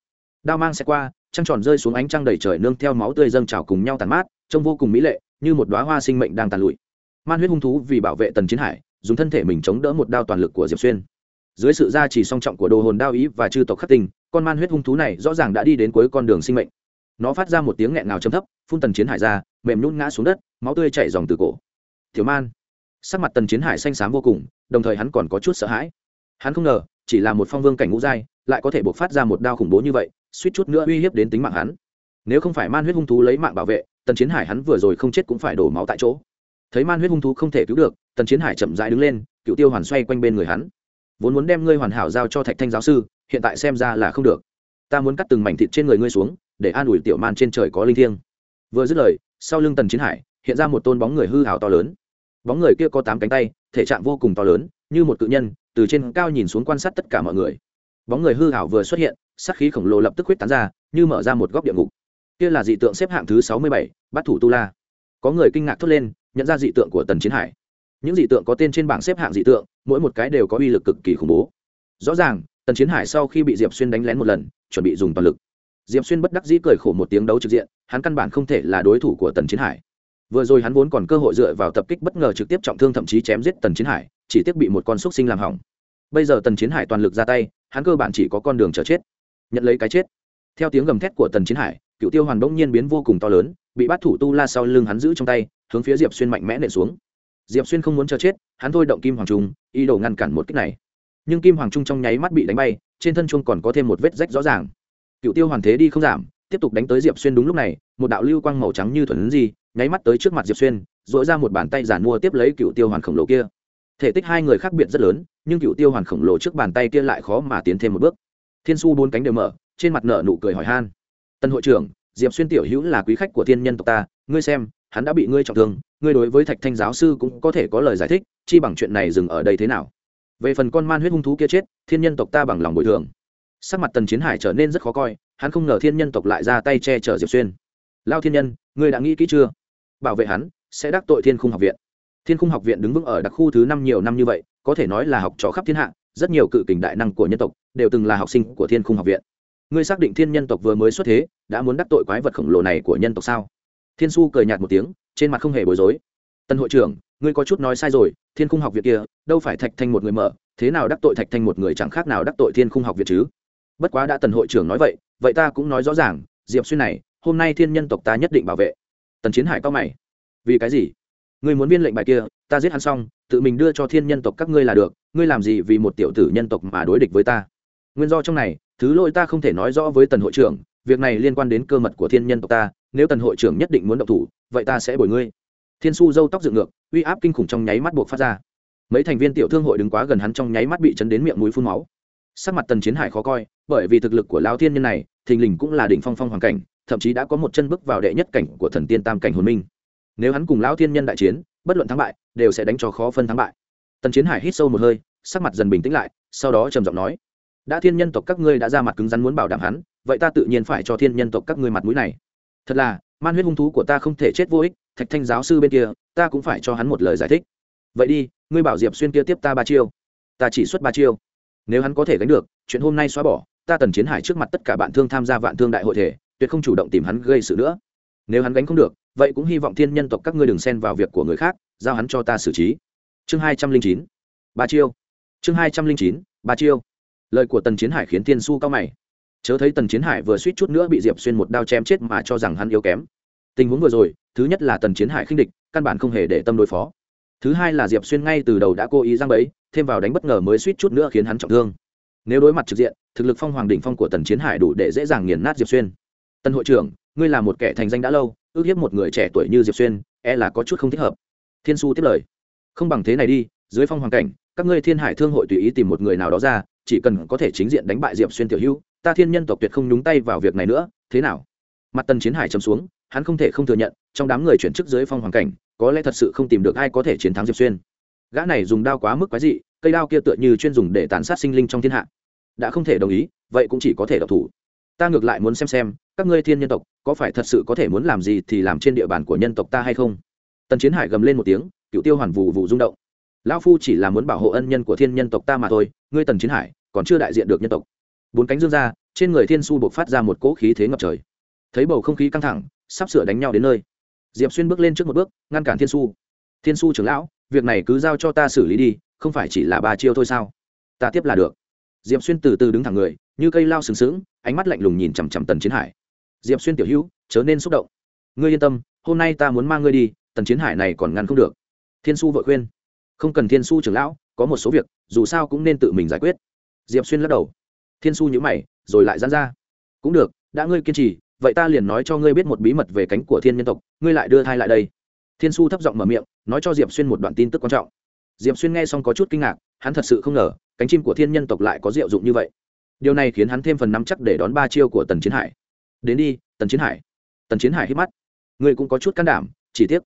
Đao mang sẽ qua, trăng tròn rơi xuống ánh trăng đầy trời nương theo máu tươi dâng trào cùng nhau tàn mát, trông vô cùng mỹ lệ, như một đoá hoa sinh mệnh đang tàn lụi. Man huyết hung thú vì bảo vệ tần chiến hải, dùng thân thể mình chống đỡ một đao toàn lực của diệp xuyên. Dưới sự gia trì song trọng của đồ hồn đao ý và chư tộc khắc tinh con man huyết hung thú này rõ ràng đã đi đến cuối con đường sinh mệnh. Nó phát ra một tiếng nghẹn ngào chấm thấp, phun tần chiến hải ra, mềm nhún ngã xuống đất, máu tươi chảy dòng từ cổ. Thiếu man, sắc mặt tần chiến hải xanh xám vô cùng, đồng thời hắn còn có chút sợ hãi. Hắn không ngờ, chỉ là một phong vương cảnh ngũ giai, lại có thể buộc phát ra một đao khủng bố như vậy, suýt chút nữa uy hiếp đến tính mạng hắn. Nếu không phải man huyết hung thú lấy mạng bảo vệ, tần chiến hải hắn vừa rồi không chết cũng phải đổ máu tại chỗ. Thấy man huyết hung thú không thể cứu được, tần chiến hải chậm rãi đứng lên, cựu tiêu hoàn xoay quanh bên người hắn. Vốn muốn đem ngươi hoàn hảo giao cho thạch thanh giáo sư hiện tại xem ra là không được. Ta muốn cắt từng mảnh thịt trên người ngươi xuống, để an ủi tiểu man trên trời có linh thiêng. Vừa dứt lời, sau lưng tần chiến hải, hiện ra một tôn bóng người hư hào to lớn. Bóng người kia có tám cánh tay, thể trạng vô cùng to lớn, như một cự nhân, từ trên cao nhìn xuống quan sát tất cả mọi người. Bóng người hư hảo vừa xuất hiện, sát khí khổng lồ lập tức huyết tán ra, như mở ra một góc địa ngục. Kia là dị tượng xếp hạng thứ sáu mươi bảy, bát thủ tu la. Có người kinh ngạc thốt lên, nhận ra dị tượng của tần chiến hải. Những dị tượng có tên trên bảng xếp hạng dị tượng, mỗi một cái đều có uy lực cực kỳ khủng bố. Rõ ràng tần chiến hải sau khi bị diệp xuyên đánh lén một lần, chuẩn bị dùng toàn lực. Diệp xuyên bất đắc dĩ cười khổ một tiếng đấu trực diện, hắn căn bản không thể là đối thủ của tần chiến hải. Vừa rồi hắn vốn còn cơ hội dựa vào tập kích bất ngờ trực tiếp trọng thương thậm chí chém giết tần chiến hải, chỉ tiếc bị một con xúc sinh làm hỏng. Bây giờ tần chiến hải toàn lực ra tay, hắn cơ bản chỉ có con đường chờ chết. Nhận lấy cái chết. Theo tiếng gầm thét của tần chiến hải, cựu tiêu hoàn bỗng nhiên biến vô cùng to lớn, bị bắt thủ tu la sau lưng hắn giữ trong tay, hướng phía diệp xuyên mạnh mẽ nện xuống. Diệp xuyên không muốn chờ chết, hắn thôi động kim hoàng trung ý đồ ngăn cản một cách này nhưng kim hoàng trung trong nháy mắt bị đánh bay, trên thân chuông còn có thêm một vết rách rõ ràng. Cựu tiêu hoàn thế đi không giảm, tiếp tục đánh tới diệp xuyên đúng lúc này, một đạo lưu quang màu trắng như thuần gì nháy mắt tới trước mặt diệp xuyên dội ra một bàn tay giản mua tiếp lấy cựu tiêu hoàn khổng lồ kia. Thể tích hai người khác biệt rất lớn, nhưng cựu tiêu hoàn khổng lồ trước bàn tay kia lại khó mà tiến thêm một bước. Thiên su bốn cánh đều mở, trên mặt nợ nụ cười hỏi han. Tân hội trưởng, diệp xuyên tiểu hữu là quý khách của thiên nhân tộc ta, ngươi xem, hắn đã bị ngươi trọng thương, ngươi đối với thạch thanh giáo sư cũng có thể có lời giải thích, chi bằng chuyện này dừng ở đây thế nào? Về phần con man huyết hung thú kia chết, thiên nhân tộc ta bằng lòng bồi thường. Sắc mặt tần chiến hải trở nên rất khó coi, hắn không ngờ thiên nhân tộc lại ra tay che chở diệp xuyên. Lao thiên nhân, ngươi đã nghĩ kỹ chưa? Bảo vệ hắn sẽ đắc tội thiên khung học viện. Thiên khung học viện đứng vững ở đặc khu thứ năm nhiều năm như vậy, có thể nói là học trò khắp thiên hạ, rất nhiều cự kình đại năng của nhân tộc đều từng là học sinh của thiên khung học viện. Ngươi xác định thiên nhân tộc vừa mới xuất thế, đã muốn đắc tội quái vật khổng lồ này của nhân tộc sao? Thiên su cười nhạt một tiếng, trên mặt không hề bối rối. Tân hội trưởng, ngươi có chút nói sai rồi thiên khung học viện kia, đâu phải thạch thanh một người mở, thế nào đắc tội thạch thanh một người chẳng khác nào đắc tội thiên khung học viện chứ? Bất quá đã tần hội trưởng nói vậy vậy ta cũng nói rõ ràng, diệp xuyên này, hôm nay thiên nhân tộc ta nhất định bảo vệ. Tần chiến hải cao mày. Vì cái gì? Ngươi muốn viên lệnh bài kia, ta giết hắn xong, tự mình đưa cho thiên nhân tộc các ngươi là được, ngươi làm gì vì một tiểu tử nhân tộc mà đối địch với ta? Nguyên do trong này, thứ lỗi ta không thể nói rõ với tần hội trưởng, việc này liên quan đến cơ mật của thiên nhân tộc ta, nếu tần hội trưởng nhất định muốn động thủ, vậy ta sẽ bồi ngươi. Thiên su dâu tóc dựng ngược uy áp kinh khủng trong nháy mắt buộc phát ra. Mấy thành viên tiểu thương hội đứng quá gần hắn trong nháy mắt bị chấn đến miệng mũi phun máu. Sắc mặt tần chiến hải khó coi, bởi vì thực lực của lão thiên nhân này, thình lình cũng là đỉnh phong phong hoàng cảnh, thậm chí đã có một chân bước vào đệ nhất cảnh của thần tiên tam cảnh hồn minh. Nếu hắn cùng lão thiên nhân đại chiến, bất luận thắng bại, đều sẽ đánh cho khó phân thắng bại. Tần chiến hải hít sâu một hơi, sắc mặt dần bình tĩnh lại, sau đó trầm giọng nói, đã thiên nhân tộc các ngươi đã ra mặt cứng rắn muốn bảo đảm hắn, vậy ta tự nhiên phải cho thiên nhân tộc các ngươi mặt mũi này. Thật là man huyết hung thú của ta không thể chết vô ích, thạch thanh giáo sư bên kia, ta cũng phải cho hắn một lời giải thích. Vậy đi, ngươi bảo diệp xuyên kia tiếp ta ba chiêu. Ta chỉ xuất ba chiêu. Nếu hắn có thể gánh được, chuyện hôm nay xóa bỏ, ta tần chiến hải trước mặt tất cả bạn thương tham gia vạn thương đại hội thể, tuyệt không chủ động tìm hắn gây sự nữa. Nếu hắn gánh không được, vậy cũng hy vọng thiên nhân tộc các ngươi đừng xen vào việc của người khác, giao hắn cho ta xử trí. Chương hai trăm linh chín. Ba chiêu. Chương hai trăm linh chín. Ba chiêu. Lời của tần chiến hải khiến thiên su cao mày chớ thấy tần chiến hải vừa suýt chút nữa bị diệp xuyên một đao chém chết mà cho rằng hắn yếu kém. Tình huống vừa rồi, thứ nhất là tần chiến hải khinh địch, căn bản không hề để tâm đối phó. Thứ hai là diệp xuyên ngay từ đầu đã cố ý giang bẫy, thêm vào đánh bất ngờ mới suýt chút nữa khiến hắn trọng thương. Nếu đối mặt trực diện, thực lực phong hoàng đỉnh phong của tần chiến hải đủ để dễ dàng nghiền nát diệp xuyên. Tân hội trưởng, ngươi là một kẻ thành danh đã lâu, ước hiếp một người trẻ tuổi như diệp xuyên e là có chút không thích hợp. Thiên su tiếp lời. Không bằng thế này đi, dưới phong hoàng cảnh, các ngươi thiên hải thương hội tùy ý tìm một người nào đó ra, chỉ cần có thể chính diện đánh bại diệp xuyên tiểu hữu ta thiên nhân tộc tuyệt không nhúng tay vào việc này nữa, thế nào? Mặt tần chiến hải chấm xuống, hắn không thể không thừa nhận, trong đám người chuyển chức dưới phong hoàng cảnh, có lẽ thật sự không tìm được ai có thể chiến thắng diệp xuyên. Gã này dùng đao quá mức quái dị, cây đao kia tựa như chuyên dùng để tàn sát sinh linh trong thiên hạ. Đã không thể đồng ý, vậy cũng chỉ có thể độc thủ. Ta ngược lại muốn xem xem, các ngươi thiên nhân tộc, có phải thật sự có thể muốn làm gì thì làm trên địa bàn của nhân tộc ta hay không? Tần chiến hải gầm lên một tiếng, cựu tiêu hoàn vụ vụ rung động. Lão phu chỉ là muốn bảo hộ ân nhân của thiên nhân tộc ta mà thôi, ngươi tần chiến hải, còn chưa đại diện được nhân tộc bốn cánh dương ra, trên người thiên su buộc phát ra một cỗ khí thế ngập trời. Thấy bầu không khí căng thẳng, sắp sửa đánh nhau đến nơi. Diệp xuyên bước lên trước một bước, ngăn cản thiên su. Thiên su trưởng lão, việc này cứ giao cho ta xử lý đi, không phải chỉ là ba chiêu thôi sao? Ta tiếp là được. Diệp xuyên từ từ đứng thẳng người, như cây lao sừng sững, ánh mắt lạnh lùng nhìn chằm chằm tần chiến hải. Diệp xuyên tiểu hữu, chớ nên xúc động. Ngươi yên tâm, hôm nay ta muốn mang ngươi đi, tần chiến hải này còn ngăn không được. Thiên su vội khuyên. Không cần thiên su trưởng lão, có một số việc, dù sao cũng nên tự mình giải quyết. Diệp xuyên lắc đầu thiên su nhữ mày, rồi lại dán ra. Cũng được, đã ngươi kiên trì, vậy ta liền nói cho ngươi biết một bí mật về cánh của thiên nhân tộc, ngươi lại đưa thai lại đây. Thiên su thấp giọng mở miệng, nói cho diệp xuyên một đoạn tin tức quan trọng. Diệp xuyên nghe xong có chút kinh ngạc, hắn thật sự không ngờ, cánh chim của thiên nhân tộc lại có diệu dụng như vậy. Điều này khiến hắn thêm phần nắm chắc để đón ba chiêu của tần chiến hải. Đến đi, tần chiến hải. Tần chiến hải hít mắt. Ngươi cũng có chút can đảm, chỉ tiếc.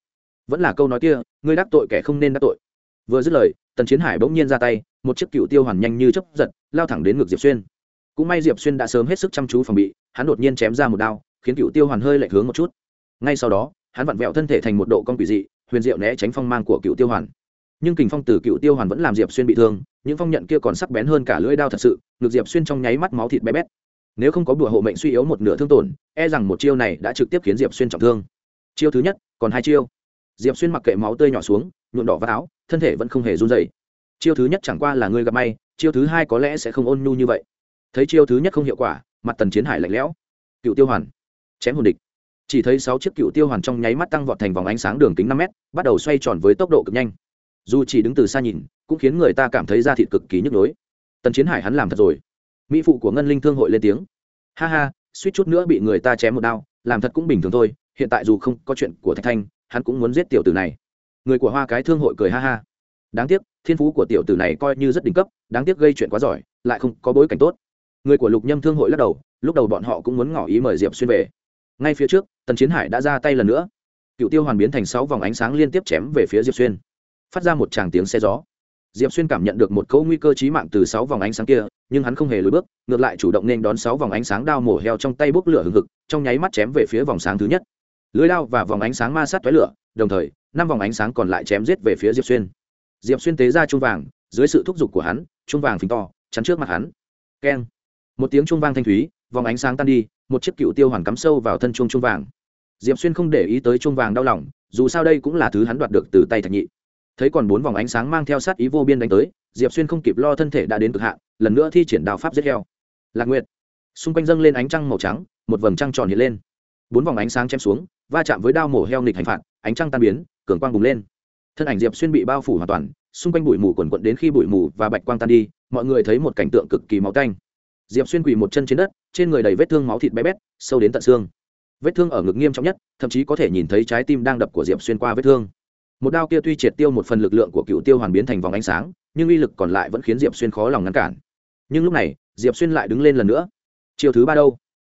Vẫn là câu nói kia, ngươi đắc tội kẻ không nên đắc tội. Vừa dứt lời, tần chiến hải bỗng nhiên ra tay, một chiếc cựu tiêu hoàn nhanh như chấp giật, lao thẳng đến ngực diệp xuyên cũng may diệp xuyên đã sớm hết sức chăm chú phòng bị, hắn đột nhiên chém ra một đao, khiến cựu tiêu hoàn hơi lệch hướng một chút. Ngay sau đó, hắn vặn vẹo thân thể thành một độ con quỷ dị, huyền diệu né tránh phong mang của cựu tiêu hoàn. Nhưng kình phong từ cựu tiêu hoàn vẫn làm diệp xuyên bị thương, những phong nhận kia còn sắc bén hơn cả lưỡi đao thật sự, ngược diệp xuyên trong nháy mắt máu thịt bé bét. Nếu không có bùa hộ mệnh suy yếu một nửa thương tổn e rằng một chiêu này đã trực tiếp khiến diệp xuyên trọng thương. Chiêu thứ nhất, còn hai chiêu. Diệp xuyên mặc kệ máu tươi nhỏ xuống, nhuộm đỏ váo áo, thân thể vẫn không hề run dày chiêu thứ nhất chẳng qua là ngươi gặp may, chiêu thứ hai có lẽ sẽ không ôn nhu như vậy thấy chiêu thứ nhất không hiệu quả, mặt tần chiến hải lạnh lẽo. Cựu tiêu hoàn, chém hồn địch. Chỉ thấy sáu chiếc cựu tiêu hoàn trong nháy mắt tăng vọt thành vòng ánh sáng đường kính năm mét, bắt đầu xoay tròn với tốc độ cực nhanh. Dù chỉ đứng từ xa nhìn, cũng khiến người ta cảm thấy da thịt cực kỳ nhức nhối. Tần chiến hải hắn làm thật rồi. Mỹ phụ của ngân linh thương hội lên tiếng. Ha ha, suýt chút nữa bị người ta chém một đao, làm thật cũng bình thường thôi, hiện tại dù không có chuyện của thạch thanh, hắn cũng muốn giết tiểu tử này. Người của hoa cái thương hội cười ha ha. Đáng tiếc, thiên phú của tiểu tử này coi như rất đỉnh cấp, đáng tiếc gây chuyện quá giỏi, lại không có bối cảnh tốt người của lục nhâm thương hội lắc đầu, lúc đầu bọn họ cũng muốn ngỏ ý mời diệp xuyên về. Ngay phía trước, tần chiến hải đã ra tay lần nữa. Cựu tiêu hoàn biến thành sáu vòng ánh sáng liên tiếp chém về phía diệp xuyên. Phát ra một tràng tiếng xe gió. Diệp xuyên cảm nhận được một câu nguy cơ chí mạng từ sáu vòng ánh sáng kia, nhưng hắn không hề lùi bước, ngược lại chủ động nên đón sáu vòng ánh sáng đao mổ heo trong tay bốc lửa hừng hực, trong nháy mắt chém về phía vòng sáng thứ nhất. Lưới đao và vòng ánh sáng ma sát toái lửa, đồng thời, năm vòng ánh sáng còn lại chém giết về phía diệp xuyên. Diệp xuyên tế ra chuông vàng, dưới sự thúc giục của hắn, chuông vàng phình to, chắn trước mặt hắn. Keng một tiếng chuông vang thanh thúy, vòng ánh sáng tan đi, một chiếc cựu tiêu hoàn cắm sâu vào thân chuông chuông vàng. Diệp xuyên không để ý tới chuông vàng đau lòng, dù sao đây cũng là thứ hắn đoạt được từ tay thạch nhị. Thấy còn bốn vòng ánh sáng mang theo sát ý vô biên đánh tới, diệp xuyên không kịp lo thân thể đã đến cực hạn, lần nữa thi triển đào pháp giết heo. Lạc nguyệt. Xung quanh dâng lên ánh trăng màu trắng, một vầng trăng tròn hiện lên. Bốn vòng ánh sáng chém xuống, va chạm với đao mổ heo nghịch hành phạt, ánh trăng tan biến, cường quang bùng lên. Thân ảnh diệp xuyên bị bao phủ hoàn toàn, xung quanh bụi mù quần quận đến khi bụi mù và bạch quang tan đi, mọi người thấy một cảnh tượng cực kỳ máu canh diệp xuyên quỳ một chân trên đất trên người đầy vết thương máu thịt bé bét sâu đến tận xương vết thương ở ngực nghiêm trọng nhất thậm chí có thể nhìn thấy trái tim đang đập của diệp xuyên qua vết thương một đao kia tuy triệt tiêu một phần lực lượng của cựu tiêu hoàn biến thành vòng ánh sáng nhưng uy lực còn lại vẫn khiến diệp xuyên khó lòng ngăn cản nhưng lúc này diệp xuyên lại đứng lên lần nữa chiều thứ ba đâu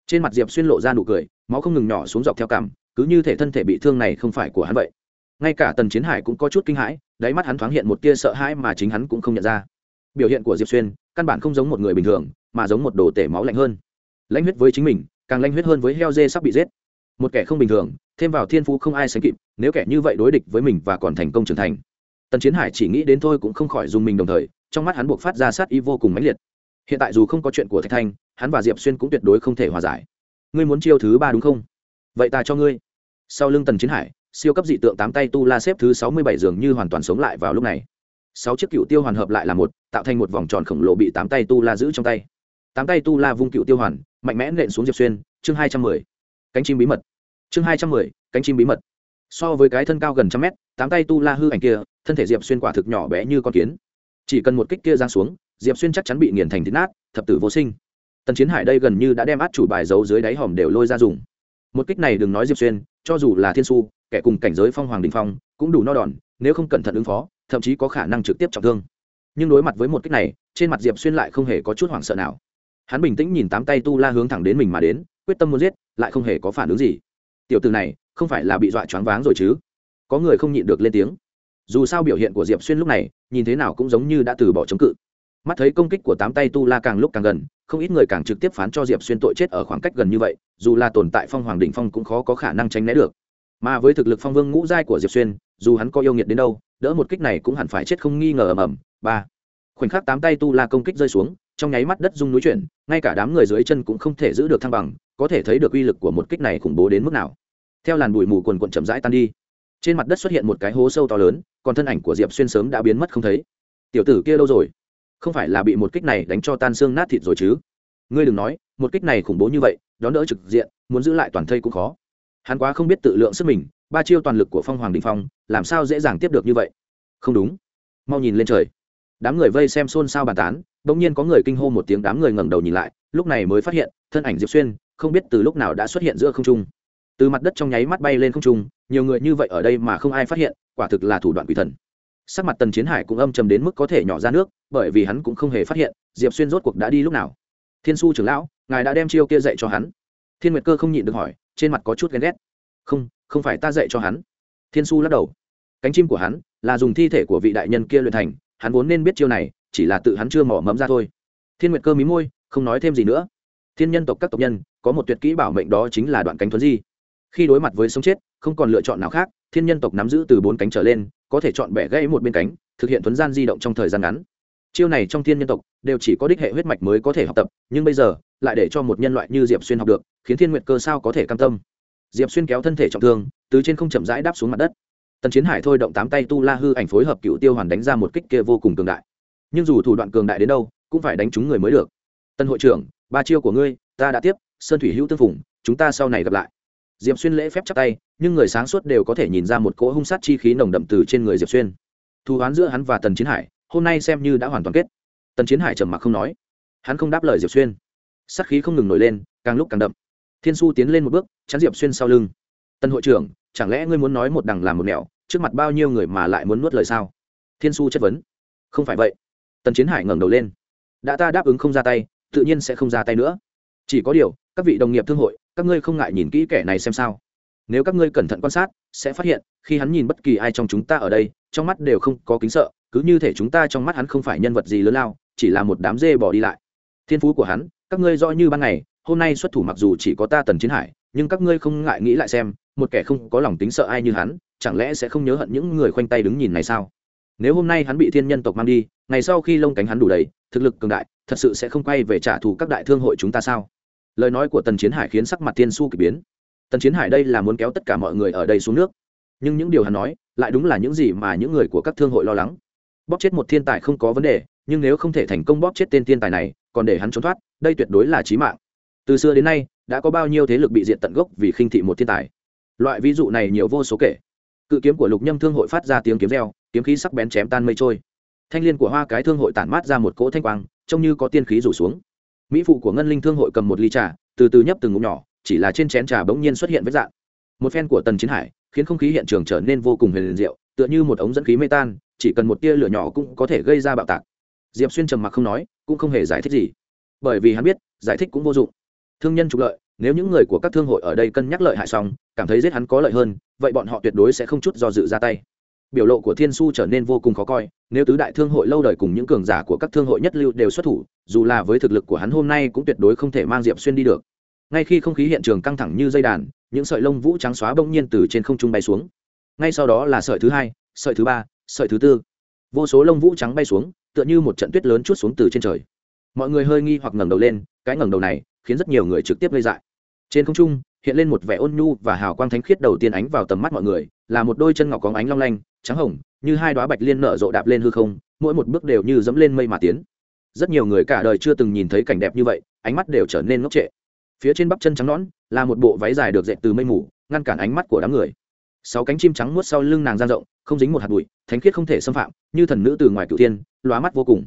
trên mặt diệp xuyên lộ ra nụ cười máu không ngừng nhỏ xuống dọc theo cằm cứ như thể thân thể bị thương này không phải của hắn vậy ngay cả tần chiến hải cũng có chút kinh hãi đáy mắt hắn thoáng hiện một tia sợ hãi mà chính hắn cũng không nhận ra biểu hiện của diệp xuyên căn bản không giống một người bình thường, mà giống một đồ tể máu lạnh hơn. Lãnh huyết với chính mình, càng lãnh huyết hơn với heo dê sắp bị giết. Một kẻ không bình thường, thêm vào thiên phú không ai sánh kịp, nếu kẻ như vậy đối địch với mình và còn thành công trưởng thành. Tần chiến hải chỉ nghĩ đến thôi cũng không khỏi dùng mình đồng thời, trong mắt hắn buộc phát ra sát y vô cùng mãnh liệt. Hiện tại dù không có chuyện của thạch thanh, hắn và diệp xuyên cũng tuyệt đối không thể hòa giải. Ngươi muốn chiêu thứ ba đúng không? Vậy ta cho ngươi. Sau lưng tần chiến hải, siêu cấp dị tượng tám tay tu la xếp thứ sáu mươi bảy dường như hoàn toàn sống lại vào lúc này sáu chiếc cựu tiêu hoàn hợp lại là một, tạo thành một vòng tròn khổng lồ bị tám tay tu la giữ trong tay. Tám tay tu la vung cựu tiêu hoàn, mạnh mẽ nện xuống diệp xuyên, chương hai trăm mười. Cánh chim bí mật. Chương hai trăm mười, cánh chim bí mật. So với cái thân cao gần trăm mét, tám tay tu la hư ảnh kia, thân thể diệp xuyên quả thực nhỏ bé như con kiến. Chỉ cần một kích kia giang xuống, diệp xuyên chắc chắn bị nghiền thành thịt nát, thập tử vô sinh. Tần chiến hải đây gần như đã đem át chủ bài giấu dưới đáy hòm đều lôi ra dùng. Một kích này đừng nói diệp xuyên, cho dù là thiên su, kẻ cùng cảnh giới phong hoàng đình phong, cũng đủ no đòn, nếu không cẩn thận ứng phó thậm chí có khả năng trực tiếp trọng thương. Nhưng đối mặt với một kích này, trên mặt diệp xuyên lại không hề có chút hoảng sợ nào. Hắn bình tĩnh nhìn tám tay tu la hướng thẳng đến mình mà đến, quyết tâm muốn giết, lại không hề có phản ứng gì. Tiểu từ này, không phải là bị dọa choáng váng rồi chứ? Có người không nhịn được lên tiếng. Dù sao biểu hiện của diệp xuyên lúc này, nhìn thế nào cũng giống như đã từ bỏ chống cự. Mắt thấy công kích của tám tay tu la càng lúc càng gần, không ít người càng trực tiếp phán cho diệp xuyên tội chết ở khoảng cách gần như vậy, dù là tồn tại phong hoàng đ ỉ n h phong cũng khó có khả năng tránh né được. Mà với thực lực phong vương ngũ giai của diệp xuyên, dù hắn có yêu nghiệt đến đâu đỡ một kích này cũng hẳn phải chết không nghi ngờ ầm ầm. Ba. Khoảnh khắc tám tay tu la công kích rơi xuống, trong nháy mắt đất rung núi chuyển, ngay cả đám người dưới chân cũng không thể giữ được thăng bằng, có thể thấy được uy lực của một kích này khủng bố đến mức nào. Theo làn bụi mù quần quận chậm rãi tan đi, trên mặt đất xuất hiện một cái hố sâu to lớn, còn thân ảnh của diệp xuyên sớm đã biến mất không thấy. Tiểu tử kia đâu rồi? Không phải là bị một kích này đánh cho tan xương nát thịt rồi chứ? Ngươi đừng nói, một kích này khủng bố như vậy, đón đỡ trực diện, muốn giữ lại toàn thây cũng khó. Hắn quá không biết tự lượng sức mình ba chiêu toàn lực của phong hoàng đình phong, làm sao dễ dàng tiếp được như vậy? Không đúng. Mau nhìn lên trời. Đám người vây xem xôn xao bàn tán, bỗng nhiên có người kinh hô một tiếng đám người ngẩng đầu nhìn lại, lúc này mới phát hiện, thân ảnh diệp xuyên, không biết từ lúc nào đã xuất hiện giữa không trung. Từ mặt đất trong nháy mắt bay lên không trung, nhiều người như vậy ở đây mà không ai phát hiện, quả thực là thủ đoạn quỷ thần. Sắc mặt tần chiến hải cũng âm trầm đến mức có thể nhỏ ra nước, bởi vì hắn cũng không hề phát hiện, diệp xuyên rốt cuộc đã đi lúc nào. Thiên su trưởng lão, ngài đã đem chiêu kia dạy cho hắn. Thiên nguyệt cơ không nhịn được hỏi, trên mặt có chút ghen ghét. Không không phải ta dạy cho hắn. Thiên su lắc đầu. Cánh chim của hắn là dùng thi thể của vị đại nhân kia luyện thành, hắn vốn nên biết chiêu này, chỉ là tự hắn chưa mỏ mẫm ra thôi. Thiên nguyệt cơ mí môi, không nói thêm gì nữa. Thiên nhân tộc các tộc nhân, có một tuyệt kỹ bảo mệnh đó chính là đoạn cánh thuấn di. Khi đối mặt với sống chết, không còn lựa chọn nào khác, thiên nhân tộc nắm giữ từ bốn cánh trở lên, có thể chọn bẻ gãy một bên cánh, thực hiện thuấn gian di động trong thời gian ngắn. Chiêu này trong thiên nhân tộc đều chỉ có đích hệ huyết mạch mới có thể học tập, nhưng bây giờ, lại để cho một nhân loại như diệp xuyên học được, khiến thiên Nguyệt cơ sao có thể cam tâm? Diệp xuyên kéo thân thể trọng thương, từ trên không chậm rãi đáp xuống mặt đất. Tần chiến hải thôi động tám tay tu la hư ảnh phối hợp cựu tiêu hoàn đánh ra một kích kia vô cùng cường đại. Nhưng dù thủ đoạn cường đại đến đâu, cũng phải đánh trúng người mới được. Tân hội trưởng, ba chiêu của ngươi, ta đã tiếp, sơn thủy hữu tư phùng, chúng ta sau này gặp lại. Diệp xuyên lễ phép chắp tay, nhưng người sáng suốt đều có thể nhìn ra một cỗ hung sát chi khí nồng đậm từ trên người diệp xuyên. Thù hoán giữa hắn và tần chiến hải, hôm nay xem như đã hoàn toàn kết. Tần chiến hải trầm mặc không nói. Hắn không đáp lời diệp xuyên. Sát khí không ngừng nổi lên, càng lúc càng đậm thiên su tiến lên một bước, chắn diệp xuyên sau lưng. Tần hội trưởng, chẳng lẽ ngươi muốn nói một đằng làm một nẻo, trước mặt bao nhiêu người mà lại muốn nuốt lời sao? Thiên su chất vấn. Không phải vậy. Tần chiến hải ngẩng đầu lên. Đã ta đáp ứng không ra tay, tự nhiên sẽ không ra tay nữa. Chỉ có điều, các vị đồng nghiệp thương hội, các ngươi không ngại nhìn kỹ kẻ này xem sao. Nếu các ngươi cẩn thận quan sát, sẽ phát hiện, khi hắn nhìn bất kỳ ai trong chúng ta ở đây, trong mắt đều không có kính sợ, cứ như thể chúng ta trong mắt hắn không phải nhân vật gì lớn lao, chỉ là một đám dê bỏ đi lại. Thiên phú của hắn, các ngươi rõ như ban ngày hôm nay xuất thủ mặc dù chỉ có ta tần chiến hải, nhưng các ngươi không ngại nghĩ lại xem, một kẻ không có lòng tính sợ ai như hắn, chẳng lẽ sẽ không nhớ hận những người khoanh tay đứng nhìn này sao? Nếu hôm nay hắn bị thiên nhân tộc mang đi, ngày sau khi lông cánh hắn đủ đầy, thực lực cường đại, thật sự sẽ không quay về trả thù các đại thương hội chúng ta sao? Lời nói của tần chiến hải khiến sắc mặt thiên su k ỳ biến. Tần chiến hải đây là muốn kéo tất cả mọi người ở đây xuống nước. Nhưng những điều hắn nói, lại đúng là những gì mà những người của các thương hội lo lắng. Bóp chết một thiên tài không có vấn đề, nhưng nếu không thể thành công bóp chết tên thiên tài này, còn để hắn trốn thoát, đây tuyệt đối là trí mạng từ xưa đến nay, đã có bao nhiêu thế lực bị diện tận gốc vì khinh thị một thiên tài. Loại ví dụ này nhiều vô số kể. Cự kiếm của lục nhâm thương hội phát ra tiếng kiếm reo, kiếm khí sắc bén chém tan mây trôi. Thanh l i ê n của hoa cái thương hội tản mát ra một cỗ thanh quang, trông như có tiên khí rủ xuống. Mỹ phụ của ngân linh thương hội cầm một ly trà, từ từ nhấp từng ngụm nhỏ, chỉ là trên chén trà bỗng nhiên xuất hiện với dạng. Một phen của tần chiến hải, khiến không khí hiện trường trở nên vô cùng huyền diệu, tựa như một ống dẫn khí mê tan, chỉ cần một tia lửa nhỏ cũng có thể gây ra bạo tạc. Diệp xuyên trầm mặc không nói, cũng không hề giải thích gì. Bởi vì hắn biết, giải thích cũng vô dụng thương nhân trục lợi, nếu những người của các thương hội ở đây cân nhắc lợi hại xong, cảm thấy giết hắn có lợi hơn, vậy bọn họ tuyệt đối sẽ không chút do dự ra tay. Biểu lộ của thiên su trở nên vô cùng khó coi, nếu tứ đại thương hội lâu đời cùng những cường giả của các thương hội nhất lưu đều xuất thủ, dù là với thực lực của hắn hôm nay cũng tuyệt đối không thể mang diệp xuyên đi được. Ngay khi không khí hiện trường căng thẳng như dây đàn, những sợi lông vũ trắng xóa bỗng nhiên từ trên không trung bay xuống. Ngay sau đó là sợi thứ hai, sợi thứ ba, sợi thứ tư. Vô số lông vũ trắng bay xuống, tựa như một trận tuyết lớn chút xuống từ trên trời. Mọi người hơi nghi hoặc ngẩng đầu lên, cái ngẩng đầu này khiến rất nhiều người trực tiếp gây dại. Trên không trung, hiện lên một vẻ ôn nhu và hào quang thánh khiết đầu tiên ánh vào tầm mắt mọi người, là một đôi chân ngọc có ánh long lanh, trắng hồng, như hai đoá bạch liên nở rộ đạp lên hư không, mỗi một bước đều như dẫm lên mây mà tiến. Rất nhiều người cả đời chưa từng nhìn thấy cảnh đẹp như vậy, ánh mắt đều trở nên ngốc trệ. Phía trên bắp chân trắng nõn, là một bộ váy dài được dệt từ mây mù, ngăn cản ánh mắt của đám người. Sáu cánh chim trắng muốt sau lưng nàng dang rộng, không dính một hạt bụi, thánh khiết không thể xâm phạm, như thần nữ từ ngoài cựu tiên lóa mắt vô cùng